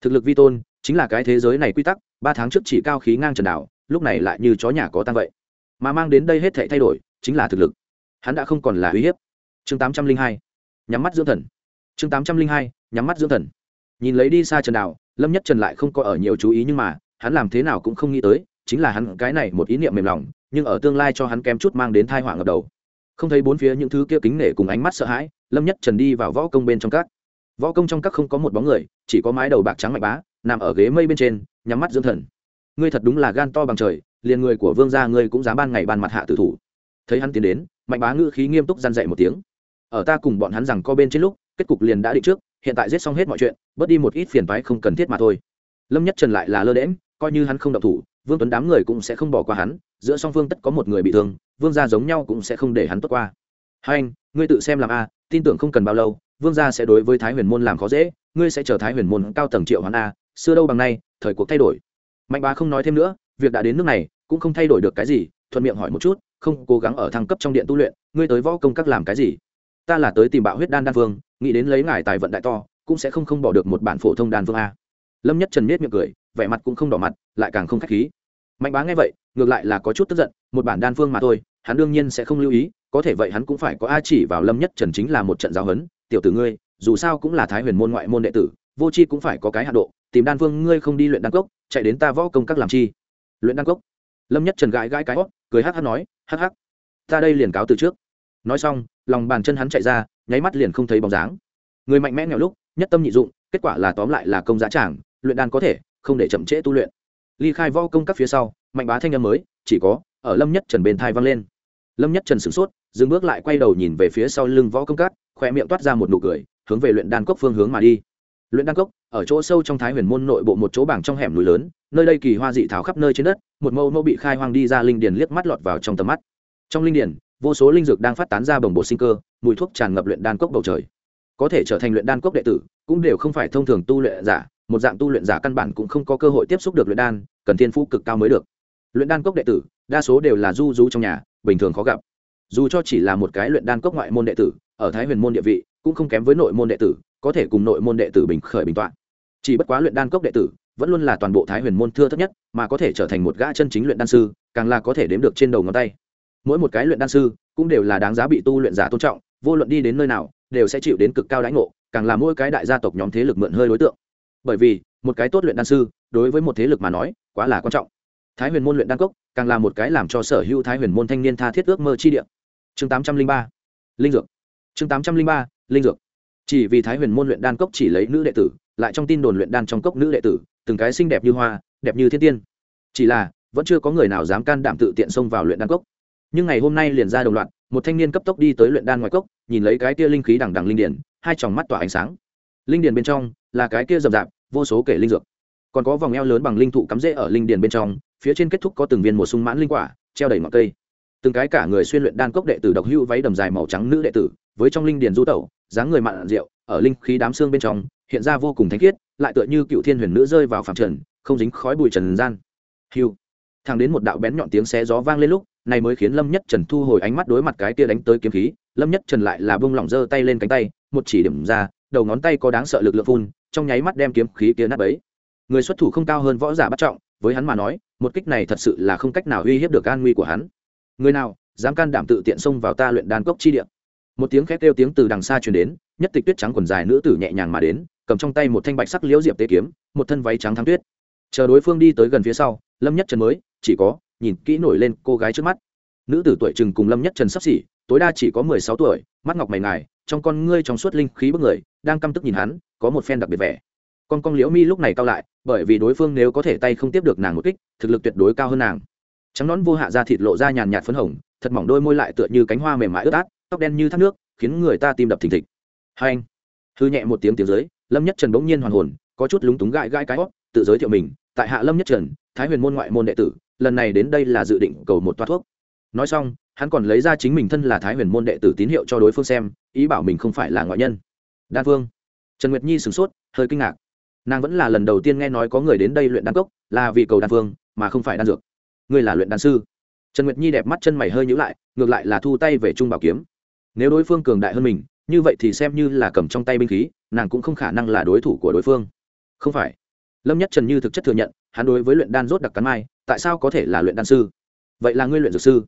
Thực lực vi tôn, chính là cái thế giới này quy tắc, ba tháng trước chỉ cao khí ngang trần đạo, lúc này lại như chó nhà có tăng vậy mà mang đến đây hết thể thay đổi, chính là thực lực. Hắn đã không còn là uy hiếp. Chương tám trăm linh hai, nhắm mắt dưỡng thần. Chương tám trăm linh hai, nhắm mắt dưỡng thần. Nhìn lấy đi xa trần đào lâm nhất trần lại không có ở nhiều chú ý nhưng mà, hắn làm thế nào cũng không nghĩ tới, chính là hắn cái này một ý niệm mềm lòng, nhưng ở tương lai cho hắn kém chút mang đến thai họa ngập đầu. Không thấy bốn phía những thứ kia kính nể cùng ánh mắt sợ hãi, lâm nhất trần đi vào võ công bên trong các. Võ công trong các không có một bóng người, chỉ có mái đầu bạc trắng mạnh bá, nằm ở ghế mây bên trên, nhắm mắt dưỡng thần. Ngươi thật đúng là gan to bằng trời liền người của vương gia ngươi cũng dám ban ngày ban mặt hạ tử thủ. Thấy hắn tiến đến, mạnh bá ngữ khí nghiêm túc dăn dậy một tiếng. Ở ta cùng bọn hắn rằng co bên trên lúc, kết cục liền đã định trước, hiện tại giết xong hết mọi chuyện, bớt đi một ít phiền toái không cần thiết mà thôi. Lâm nhất trần lại là lơ đễm coi như hắn không động thủ, vương tuấn đám người cũng sẽ không bỏ qua hắn, giữa song phương tất có một người bị thương, vương gia giống nhau cũng sẽ không để hắn tốt qua. Hai anh, ngươi tự xem làm a, tin tưởng không cần bao lâu, vương gia sẽ đối với thái huyền môn làm khó dễ, ngươi sẽ chờ thái huyền môn cao tầng triệu hắn a, xưa đâu bằng nay, thời cuộc thay đổi. Mạnh bá không nói thêm nữa việc đã đến nước này, cũng không thay đổi được cái gì, thuận miệng hỏi một chút, không cố gắng ở thăng cấp trong điện tu luyện, ngươi tới võ công các làm cái gì? Ta là tới tìm bạo huyết đan đan vương, nghĩ đến lấy ngài tài vận đại to, cũng sẽ không không bỏ được một bản phổ thông đan vương a. Lâm nhất trần miết miệng cười, vẻ mặt cũng không đỏ mặt, lại càng không khách khí. Mạnh bá nghe vậy, ngược lại là có chút tức giận, một bản đan phương mà thôi, hắn đương nhiên sẽ không lưu ý, có thể vậy hắn cũng phải có a chỉ vào lâm nhất trần chính là một trận giáo huấn, tiểu tử ngươi, dù sao cũng là thái huyền môn ngoại môn đệ tử, vô chi cũng phải có cái hạ độ, tìm đan phương ngươi không đi luyện đan cốc, chạy đến ta võ công các làm chi? luyện đan cốc. Lâm nhất trần gãi gãi cái hót cười hắc hắc nói, hắc hắc, ta đây liền cáo từ trước. Nói xong, lòng bàn chân hắn chạy ra, nháy mắt liền không thấy bóng dáng. Người mạnh mẽ nghèo lúc, nhất tâm nhị dụng, kết quả là tóm lại là công giá trảng luyện đan có thể, không để chậm trễ tu luyện. Ly khai võ công các phía sau, mạnh bá thanh âm mới, chỉ có, ở lâm nhất trần bên thai văng lên. Lâm nhất trần sửng sốt, dừng bước lại quay đầu nhìn về phía sau lưng võ công các khoe miệng toát ra một nụ cười, hướng về luyện đan cốc phương hướng mà đi. Luyện đan cốc ở chỗ sâu trong thái huyền môn nội bộ một chỗ bảng trong hẻm núi lớn, nơi đây kỳ hoa dị thảo khắp nơi trên đất, một mâu mâu bị khai hoang đi ra linh điền liếc mắt lọt vào trong tầm mắt. Trong linh điền, vô số linh dược đang phát tán ra bồng bột sinh cơ, mùi thuốc tràn ngập luyện đan cốc bầu trời. Có thể trở thành luyện đan cốc đệ tử, cũng đều không phải thông thường tu luyện giả, một dạng tu luyện giả căn bản cũng không có cơ hội tiếp xúc được luyện đan, cần thiên phú cực cao mới được. Luyện đan cốc đệ tử, đa số đều là du du trong nhà, bình thường khó gặp. Dù cho chỉ là một cái luyện đan cốc ngoại môn đệ tử, ở thái huyền môn địa vị, cũng không kém với nội môn đệ tử, có thể cùng nội môn đệ tử bình khởi bình toạn chỉ bất quá luyện đan cốc đệ tử, vẫn luôn là toàn bộ thái huyền môn thưa thấp nhất, mà có thể trở thành một gã chân chính luyện đan sư, càng là có thể đếm được trên đầu ngón tay. Mỗi một cái luyện đan sư, cũng đều là đáng giá bị tu luyện giả tôn trọng, vô luận đi đến nơi nào, đều sẽ chịu đến cực cao đánh ngộ, càng là mỗi cái đại gia tộc nhóm thế lực mượn hơi đối tượng. Bởi vì, một cái tốt luyện đan sư, đối với một thế lực mà nói, quá là quan trọng. Thái huyền môn luyện đan cốc, càng là một cái làm cho sở hữu thái huyền môn thanh niên tha thiết ước mơ chi địa. Chương tám trăm linh ba, linh dược. Chương tám trăm linh ba, linh dược. Chỉ vì thái huyền môn luyện đan cốc chỉ lấy nữ đệ tử lại trong tin đồn luyện đan trong cốc nữ đệ tử, từng cái xinh đẹp như hoa, đẹp như thiên tiên. Chỉ là, vẫn chưa có người nào dám can đảm tự tiện xông vào luyện đan cốc. Nhưng ngày hôm nay liền ra đồng loạt, một thanh niên cấp tốc đi tới luyện đan ngoài cốc, nhìn lấy cái kia linh khí đằng đằng linh điển, hai tròng mắt tỏa ánh sáng. Linh điển bên trong, là cái kia rậm rạp, vô số kể linh dược. Còn có vòng eo lớn bằng linh thụ cắm rễ ở linh điển bên trong, phía trên kết thúc có từng viên một sung mãn linh quả, treo đầy ngọn cây. Từng cái cả người xuyên luyện đan cốc đệ tử độc hưu váy đầm dài màu trắng nữ đệ tử, với trong linh điển du tẩu dáng người mặn rượu, ở linh khí đám xương bên trong, hiện ra vô cùng thánh khiết, lại tựa như cựu thiên huyền nữ rơi vào phạm trần, không dính khói bụi trần gian. Hiu thang đến một đạo bén nhọn tiếng xé gió vang lên lúc, này mới khiến lâm nhất trần thu hồi ánh mắt đối mặt cái tia đánh tới kiếm khí. Lâm nhất trần lại là bông lỏng giơ tay lên cánh tay, một chỉ điểm ra, đầu ngón tay có đáng sợ lực lượng phun, trong nháy mắt đem kiếm khí kia nát bấy. Người xuất thủ không cao hơn võ giả bắt trọng, với hắn mà nói, một kích này thật sự là không cách nào uy hiếp được an nguy của hắn. Người nào, dám can đảm tự tiện xông vào ta luyện đan cốc chi địa? một tiếng khét kêu tiếng từ đằng xa truyền đến, nhất tịch tuyết trắng quần dài nữ tử nhẹ nhàng mà đến, cầm trong tay một thanh bạch sắc liễu diệp tế kiếm, một thân váy trắng thắng tuyết. Chờ đối phương đi tới gần phía sau, lâm nhất trần mới, chỉ có, nhìn kỹ nổi lên cô gái trước mắt. Nữ tử tuổi chừng cùng lâm nhất trần sắp xỉ, tối đa chỉ có mười sáu tuổi, mắt ngọc mày ngài, trong con ngươi trong suốt linh khí bức người, đang căm tức nhìn hắn, có một phen đặc biệt vẻ. Con con liễu mi lúc này cao lại, bởi vì đối phương nếu có thể tay không tiếp được nàng một kích, thực lực tuyệt đối cao hơn nàng. Trắng nón vô hạ ra thịt lộ ra nhàn nhạt phấn hồng, thật mỏng đôi môi lại tựa như cánh hoa mềm mại ướt át tóc đen như thác nước, khiến người ta tim đập thình thịch. Hai anh, hư nhẹ một tiếng tiếng dưới, lâm nhất trần bỗng nhiên hoàn hồn, có chút lúng túng gãi gãi cái hót, tự giới thiệu mình, tại hạ lâm nhất trần, thái huyền môn ngoại môn đệ tử, lần này đến đây là dự định cầu một toa thuốc. Nói xong, hắn còn lấy ra chính mình thân là thái huyền môn đệ tử tín hiệu cho đối phương xem, ý bảo mình không phải là ngoại nhân. Đan phương trần nguyệt nhi sửng sốt, hơi kinh ngạc. Nàng vẫn là lần đầu tiên nghe nói có người đến đây luyện đan cốc, là vì cầu đan phương mà không phải đan dược. Ngươi là luyện đan sư. Trần nguyệt nhi đẹp mắt chân mày hơi nhữ lại, ngược lại là thu tay về trung bảo kiếm nếu đối phương cường đại hơn mình, như vậy thì xem như là cầm trong tay binh khí, nàng cũng không khả năng là đối thủ của đối phương. Không phải. Lâm nhất trần như thực chất thừa nhận, hắn đối với luyện đan rốt đặc cắn mai, tại sao có thể là luyện đan sư? Vậy là ngươi luyện dược sư.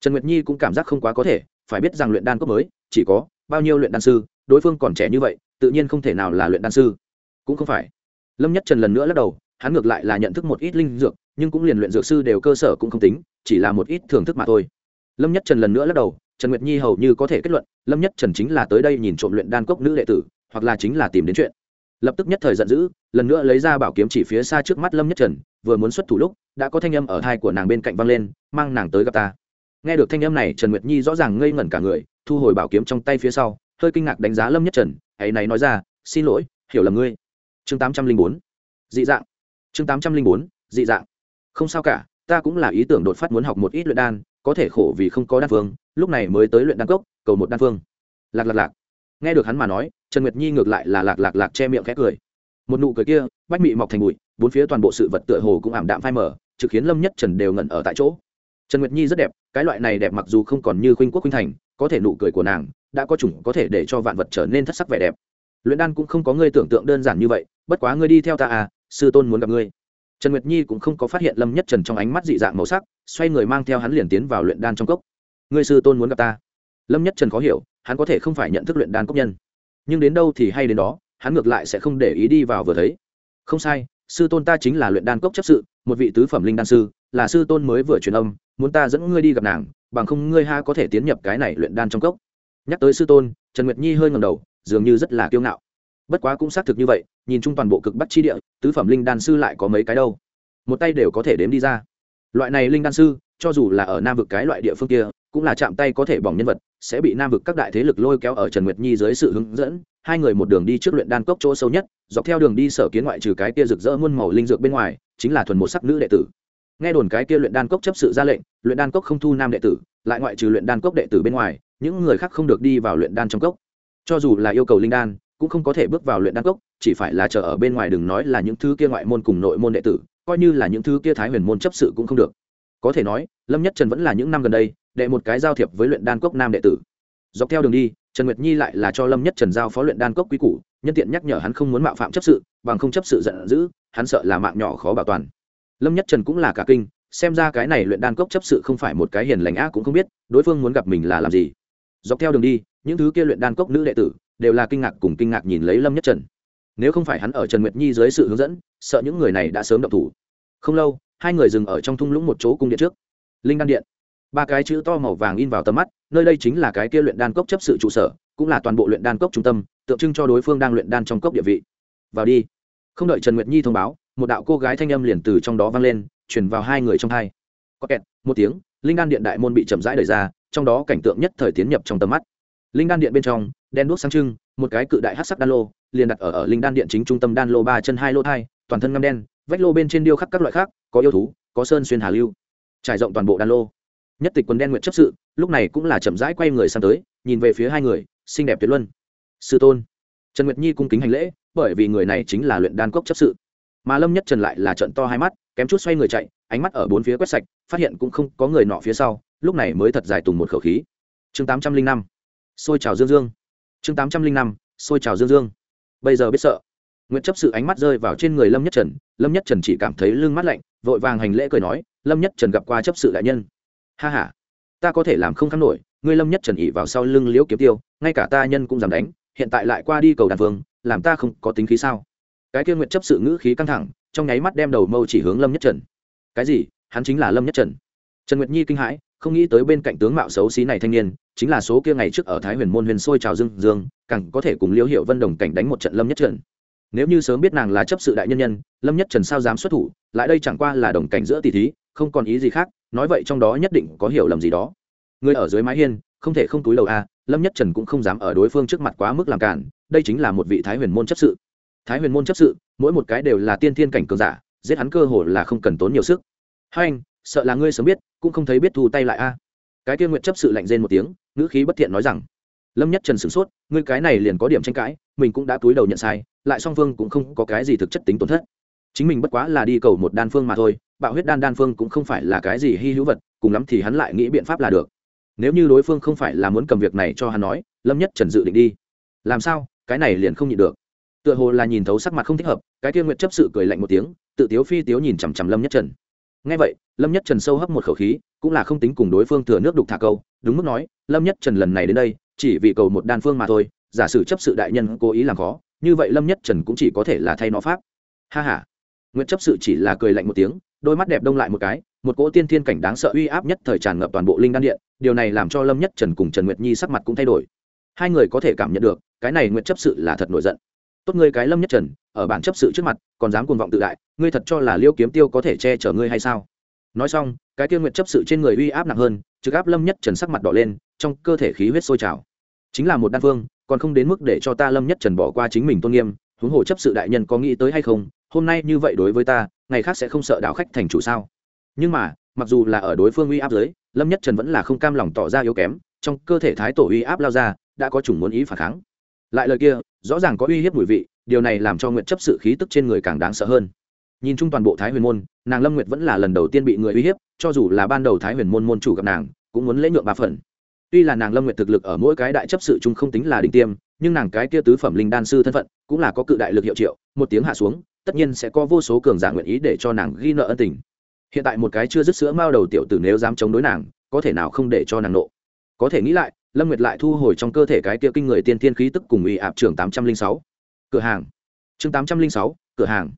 Trần nguyệt nhi cũng cảm giác không quá có thể, phải biết rằng luyện đan cốc mới, chỉ có bao nhiêu luyện đan sư, đối phương còn trẻ như vậy, tự nhiên không thể nào là luyện đan sư. Cũng không phải. Lâm nhất trần lần nữa lắc đầu, hắn ngược lại là nhận thức một ít linh dược, nhưng cũng liền luyện dược sư đều cơ sở cũng không tính, chỉ là một ít thưởng thức mà thôi lâm nhất trần lần nữa lắc đầu, trần nguyệt nhi hầu như có thể kết luận, lâm nhất trần chính là tới đây nhìn trộm luyện đan cốc nữ đệ tử, hoặc là chính là tìm đến chuyện. Lập tức nhất thời giận dữ, lần nữa lấy ra bảo kiếm chỉ phía xa trước mắt lâm nhất trần, vừa muốn xuất thủ lúc, đã có thanh âm ở thai của nàng bên cạnh vang lên, mang nàng tới gặp ta. Nghe được thanh âm này, trần nguyệt nhi rõ ràng ngây ngẩn cả người, thu hồi bảo kiếm trong tay phía sau, hơi kinh ngạc đánh giá lâm nhất trần ấy này nói ra, xin lỗi, hiểu là ngươi. Chương tám trăm linh bốn, dị dạng. Chương tám trăm linh bốn, dị dạng. Không sao cả, ta cũng là ý tưởng đột phát muốn học một ít luyện đan có thể khổ vì không có đan phương, lúc này mới tới luyện đan cốc, cầu một đan phương. Lạc lạc lạc. Nghe được hắn mà nói, trần nguyệt nhi ngược lại là lạc lạc lạc che miệng khẽ cười. Một nụ cười kia, bách mị mọc thành bụi, bốn phía toàn bộ sự vật tựa hồ cũng ảm đạm phai mờ, trực khiến lâm nhất trần đều ngẩn ở tại chỗ. Trần nguyệt nhi rất đẹp, cái loại này đẹp mặc dù không còn như khuynh quốc khuynh thành, có thể nụ cười của nàng đã có chủng có thể để cho vạn vật trở nên thất sắc vẻ đẹp. Luyện đan cũng không có ngươi tưởng tượng đơn giản như vậy, bất quá ngươi đi theo ta à sư tôn muốn gặp ngươi. Trần nguyệt nhi cũng không có phát hiện lâm nhất trần trong ánh mắt dị dạng màu sắc xoay người mang theo hắn liền tiến vào luyện đan trong cốc. Ngươi sư tôn muốn gặp ta. Lâm nhất trần khó hiểu, hắn có thể không phải nhận thức luyện đan cốc nhân. Nhưng đến đâu thì hay đến đó, hắn ngược lại sẽ không để ý đi vào vừa thấy. Không sai, sư tôn ta chính là luyện đan cốc chấp sự, một vị tứ phẩm linh đan sư, là sư tôn mới vừa truyền âm, muốn ta dẫn ngươi đi gặp nàng, bằng không ngươi ha có thể tiến nhập cái này luyện đan trong cốc. Nhắc tới sư tôn, trần nguyệt nhi hơi ngầm đầu, dường như rất là kiêu ngạo. Bất quá cũng xác thực như vậy, nhìn chung toàn bộ cực bắc chi địa, tứ phẩm linh đan sư lại có mấy cái đâu. Một tay đều có thể đếm đi ra loại này linh đan sư, cho dù là ở nam vực cái loại địa phương kia, cũng là chạm tay có thể bỏng nhân vật, sẽ bị nam vực các đại thế lực lôi kéo ở trần nguyệt nhi dưới sự hướng dẫn, hai người một đường đi trước luyện đan cốc chỗ sâu nhất, dọc theo đường đi sở kiến ngoại trừ cái kia rực rỡ muôn màu linh dược bên ngoài, chính là thuần một sắc nữ đệ tử. Nghe đồn cái kia luyện đan cốc chấp sự ra lệnh, luyện đan cốc không thu nam đệ tử, lại ngoại trừ luyện đan cốc đệ tử bên ngoài, những người khác không được đi vào luyện đan trong cốc. Cho dù là yêu cầu linh đan, cũng không có thể bước vào luyện đan cốc, chỉ phải là chờ ở bên ngoài đừng nói là những thứ kia ngoại môn cùng nội môn đệ tử coi như là những thứ kia thái huyền môn chấp sự cũng không được. Có thể nói, lâm nhất trần vẫn là những năm gần đây, đệ một cái giao thiệp với luyện đan cốc nam đệ tử. Dọc theo đường đi, trần nguyệt nhi lại là cho lâm nhất trần giao phó luyện đan cốc quý củ, nhân tiện nhắc nhở hắn không muốn mạo phạm chấp sự, bằng không chấp sự giận dữ, hắn sợ là mạng nhỏ khó bảo toàn. Lâm nhất trần cũng là cả kinh, xem ra cái này luyện đan cốc chấp sự không phải một cái hiền lành á cũng không biết, đối phương muốn gặp mình là làm gì. Dọc theo đường đi, những thứ kia luyện đan cốc nữ đệ tử, đều là kinh ngạc cùng kinh ngạc nhìn lấy lâm nhất trần nếu không phải hắn ở trần nguyệt nhi dưới sự hướng dẫn, sợ những người này đã sớm động thủ. Không lâu, hai người dừng ở trong thung lũng một chỗ cung điện trước. Linh đan điện. Ba cái chữ to màu vàng in vào tầm mắt, nơi đây chính là cái kia luyện đan cốc chấp sự trụ sở, cũng là toàn bộ luyện đan cốc trung tâm, tượng trưng cho đối phương đang luyện đan trong cốc địa vị. Vào đi. Không đợi trần nguyệt nhi thông báo, một đạo cô gái thanh âm liền từ trong đó vang lên chuyển vào hai người trong hai. Có kẹt, một tiếng, linh đan điện đại môn bị chậm rãi đẩy ra, trong đó cảnh tượng nhất thời tiến nhập trong tầm mắt. Linh đan điện bên trong đen đuốc sáng trưng một cái cự đại hắc sắc đan lô liền đặt ở ở linh đan điện chính trung tâm đan lô ba chân hai lô hai, toàn thân ngăm đen vách lô bên trên điêu khắc các loại khác có yêu thú có sơn xuyên hà lưu. Trải rộng toàn bộ đan lô. Nhất tịch quần đen nguyện chấp sự lúc này cũng là chậm rãi quay người sang tới nhìn về phía hai người xinh đẹp tuyệt luân. Sư tôn. Trần nguyệt nhi cung kính hành lễ bởi vì người này chính là luyện đan cốc chấp sự. Mà lâm nhất trần lại là trận to hai mắt kém chút xoay người chạy ánh mắt ở bốn phía quét sạch phát hiện cũng không có người nọ phía sau lúc này mới thật dài tùng một khẩu khí. Chương tám trăm linh năm. Xôi trào dương dương chương tám trăm linh năm, xôi trào dương dương. Bây giờ biết sợ. Nguyễn chấp sự ánh mắt rơi vào trên người lâm nhất trần, lâm nhất trần chỉ cảm thấy lưng mắt lạnh, vội vàng hành lễ cười nói, lâm nhất trần gặp qua chấp sự đại nhân. Ha h a ta có thể làm không khăn nổi, ngươi lâm nhất trần ỉ vào sau lưng liễu kiếm tiêu, ngay cả ta nhân cũng dám đánh, hiện tại lại qua đi cầu đàn vương, làm ta không có tính khí sao? Cái kia nguyện chấp sự ngữ khí căng thẳng, trong nháy mắt đem đầu mâu chỉ hướng lâm nhất trần. Cái gì? Hắn chính là lâm nhất trần. Trần nguyệt nhi kinh hãi không nghĩ tới bên cạnh tướng mạo xấu xí này thanh niên, chính là số kia ngày trước ở thái huyền môn huyền sôi trào dương dương, càng có thể cùng liễu hiệu vân đồng cảnh đánh một trận lâm nhất trần. Nếu như sớm biết nàng là chấp sự đại nhân nhân, lâm nhất trần sao dám xuất thủ, lại đây chẳng qua là đồng cảnh giữa tỷ thí, không còn ý gì khác, nói vậy trong đó nhất định có hiểu lầm gì đó. Người ở dưới mái hiên, không thể không túi đầu a, lâm nhất trần cũng không dám ở đối phương trước mặt quá mức làm cản, đây chính là một vị thái huyền môn chấp sự. Thái huyền môn chấp sự, mỗi một cái đều là tiên thiên cảnh cường giả, giết hắn cơ hồ là không cần tốn nhiều sức. Hai anh sợ là ngươi sớm biết, cũng không thấy biết thu tay lại a. Cái kia nguyện chấp sự lạnh rên một tiếng, ngữ khí bất thiện nói rằng, lâm nhất trần sửng sốt, ngươi cái này liền có điểm tranh cãi, mình cũng đã túi đầu nhận sai, lại song phương cũng không có cái gì thực chất tính tổn thất. Chính mình bất quá là đi cầu một đan phương mà thôi, bạo huyết đan đan phương cũng không phải là cái gì hy hữu vật, cùng lắm thì hắn lại nghĩ biện pháp là được. Nếu như đối phương không phải là muốn cầm việc này cho hắn nói, lâm nhất trần dự định đi. Làm sao, cái này liền không nhịn được. Tựa hồ là nhìn thấu sắc mặt không thích hợp, cái kia nguyện chấp sự cười lạnh một tiếng, tự tiếu phi tiếu nhìn chằm chằm lâm nhất trần. Nghe vậy lâm nhất trần sâu hấp một khẩu khí, cũng là không tính cùng đối phương thừa nước đục thả câu, đúng mức nói, lâm nhất trần lần này đến đây, chỉ vì cầu một đan phương mà thôi, giả sử chấp sự đại nhân cố ý làm khó, như vậy lâm nhất trần cũng chỉ có thể là thay nó pháp. Ha ha. Nguyễn chấp sự chỉ là cười lạnh một tiếng, đôi mắt đẹp đông lại một cái, một cỗ tiên thiên cảnh đáng sợ uy áp nhất thời tràn ngập toàn bộ linh đan điện, điều này làm cho lâm nhất trần cùng trần nguyệt nhi sắc mặt cũng thay đổi. Hai người có thể cảm nhận được, cái này nguyệt chấp sự là thật nổi giận. Tốt ngươi cái lâm nhất trần, ở bản chấp sự trước mặt, còn dám cuồng vọng tự đại, ngươi thật cho là liêu kiếm tiêu có thể che chở ngươi hay sao? nói xong, cái kia nguyệt chấp sự trên người uy áp nặng hơn, trực áp lâm nhất trần sắc mặt đỏ lên, trong cơ thể khí huyết sôi trào. Chính là một đan phương còn không đến mức để cho ta lâm nhất trần bỏ qua chính mình tôn nghiêm, huống hồ chấp sự đại nhân có nghĩ tới hay không, hôm nay như vậy đối với ta, ngày khác sẽ không sợ đảo khách thành chủ sao? Nhưng mà, mặc dù là ở đối phương uy áp dưới, lâm nhất trần vẫn là không cam lòng tỏ ra yếu kém, trong cơ thể thái tổ uy áp lao ra, đã có chủng muốn ý phản kháng. Lại lời kia, rõ ràng có uy hiếp mùi vị, điều này làm cho nguyện chấp sự khí tức trên người càng đáng sợ hơn nhìn chung toàn bộ thái huyền môn, nàng lâm nguyệt vẫn là lần đầu tiên bị người uy hiếp, cho dù là ban đầu thái huyền môn môn chủ gặp nàng, cũng muốn lễ nhượng ba phần. Tuy là nàng lâm nguyệt thực lực ở mỗi cái đại chấp sự chung không tính là đỉnh tiêm, nhưng nàng cái kia tứ phẩm linh đan sư thân phận, cũng là có cự đại lực hiệu triệu, một tiếng hạ xuống, tất nhiên sẽ có vô số cường giả nguyện ý để cho nàng ghi nợ ân tình. Hiện tại một cái chưa dứt sữa mao đầu tiểu tử nếu dám chống đối nàng, có thể nào không để cho nàng nộ? Có thể nghĩ lại, lâm nguyệt lại thu hồi trong cơ thể cái kia kinh người tiên thiên khí tức cùng ủy ạp trường tám trăm linh sáu. Cửa hàng. Chương tám trăm linh sáu, cửa hàng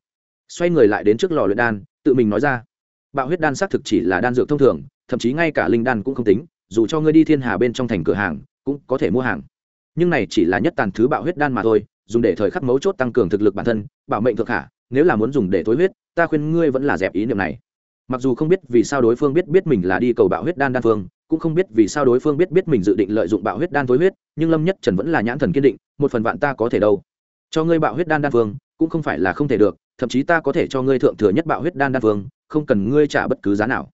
xoay người lại đến trước lò luyện đan, tự mình nói ra. Bạo huyết đan xác thực chỉ là đan dược thông thường, thậm chí ngay cả linh đan cũng không tính, dù cho ngươi đi thiên hà bên trong thành cửa hàng, cũng có thể mua hàng. Nhưng này chỉ là nhất tàn thứ bạo huyết đan mà thôi, dùng để thời khắc mấu chốt tăng cường thực lực bản thân, bảo mệnh thượng hạ nếu là muốn dùng để thối huyết, ta khuyên ngươi vẫn là dẹp ý niệm này. Mặc dù không biết vì sao đối phương biết biết mình là đi cầu bạo huyết đan đan phương, cũng không biết vì sao đối phương biết biết mình dự định lợi dụng bạo huyết đan thối huyết, nhưng lâm nhất trần vẫn là nhãn thần kiên định, một phần vạn ta có thể đâu. Cho ngươi bạo huyết đan đan phương, cũng không phải là không thể được thậm chí ta có thể cho ngươi thượng thừa nhất bạo huyết đan đan phương không cần ngươi trả bất cứ giá nào.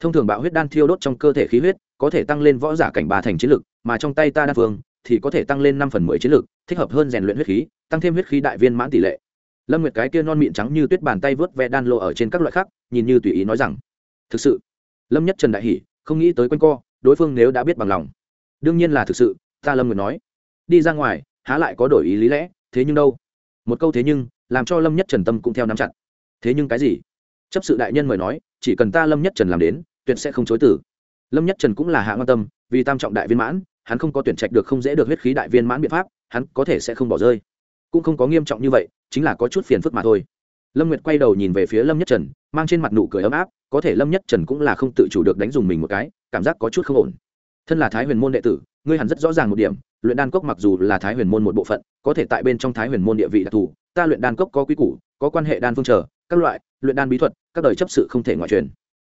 Thông thường bạo huyết đan thiêu đốt trong cơ thể khí huyết, có thể tăng lên võ giả cảnh ba thành chiến lực, mà trong tay ta đan phương thì có thể tăng lên năm phần mười chiến lực, thích hợp hơn rèn luyện huyết khí, tăng thêm huyết khí đại viên mãn tỷ lệ. Lâm nguyệt cái kia non miệng trắng như tuyết bàn tay vớt ve đan lộ ở trên các loại khác, nhìn như tùy ý nói rằng, thực sự? Lâm nhất trần đại hỉ, không nghĩ tới quanh co, đối phương nếu đã biết bằng lòng. Đương nhiên là thực sự, ta lâm nguyệt nói. Đi ra ngoài, há lại có đổi ý lý lẽ, thế nhưng đâu? Một câu thế nhưng làm cho lâm nhất trần tâm cũng theo nắm chặt. Thế nhưng cái gì? Chấp sự đại nhân mời nói, chỉ cần ta lâm nhất trần làm đến, tuyệt sẽ không chối tử lâm nhất trần cũng là hạ quan tâm, vì tam trọng đại viên mãn, hắn không có tuyển trạch được không dễ được huyết khí đại viên mãn biện pháp, hắn có thể sẽ không bỏ rơi. Cũng không có nghiêm trọng như vậy, chính là có chút phiền phức mà thôi. Lâm nguyệt quay đầu nhìn về phía lâm nhất trần, mang trên mặt nụ cười ấm áp, có thể lâm nhất trần cũng là không tự chủ được đánh dùng mình một cái, cảm giác có chút không ổn. Thân là thái huyền môn đệ tử, ngươi hẳn rất rõ ràng một điểm, luyện đan cốc mặc dù là thái huyền môn một bộ phận, có thể tại bên trong thái huyền môn địa vị đặc thù ta luyện đan cốc có quy củ, có quan hệ đan phương trở các loại, luyện đan bí thuật, các đời chấp sự không thể ngoại truyền.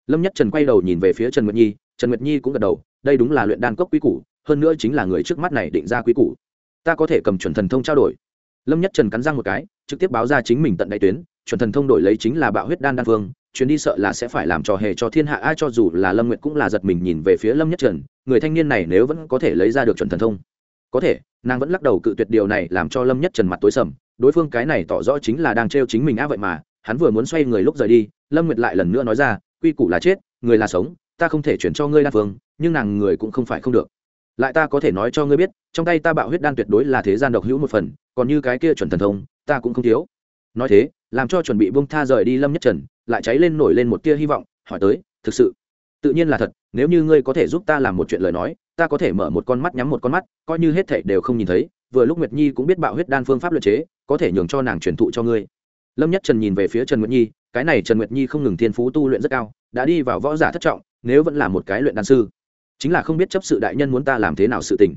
Lâm nhất trần quay đầu nhìn về phía trần nguyệt nhi, trần nguyệt nhi cũng gật đầu, đây đúng là luyện đan cốc quy củ, hơn nữa chính là người trước mắt này định ra quy củ. Ta có thể cầm chuẩn thần thông trao đổi. Lâm nhất trần cắn răng một cái, trực tiếp báo ra chính mình tận đại tuyến, chuẩn thần thông đổi lấy chính là bạo huyết đan đan vương. chuyến đi sợ là sẽ phải làm trò hề cho thiên hạ ai cho dù là lâm nguyệt cũng là giật mình nhìn về phía lâm nhất trần, người thanh niên này nếu vẫn có thể lấy ra được chuẩn thần thông có thể, nàng vẫn lắc đầu cự tuyệt điều này làm cho lâm nhất trần mặt tối sầm, đối phương cái này tỏ rõ chính là đang trêu chính mình á vậy mà, hắn vừa muốn xoay người lúc rời đi, lâm nguyệt lại lần nữa nói ra, quy củ là chết, người là sống, ta không thể chuyển cho ngươi Lan phương, nhưng nàng người cũng không phải không được. Lại ta có thể nói cho ngươi biết, trong tay ta bạo huyết đan tuyệt đối là thế gian độc hữu một phần, còn như cái kia chuẩn thần thông, ta cũng không thiếu. Nói thế, làm cho chuẩn bị bông tha rời đi lâm nhất trần, lại cháy lên nổi lên một tia hy vọng, hỏi tới, thực sự? Tự nhiên là thật, nếu như ngươi có thể giúp ta làm một chuyện lời nói ta có thể mở một con mắt nhắm một con mắt, coi như hết thảy đều không nhìn thấy, vừa lúc nguyệt nhi cũng biết bạo huyết đan phương pháp luật chế, có thể nhường cho nàng truyền thụ cho ngươi. Lâm nhất trần nhìn về phía trần nguyệt nhi, cái này trần nguyệt nhi không ngừng thiên phú tu luyện rất cao, đã đi vào võ giả thất trọng, nếu vẫn là một cái luyện đan sư, chính là không biết chấp sự đại nhân muốn ta làm thế nào sự tình.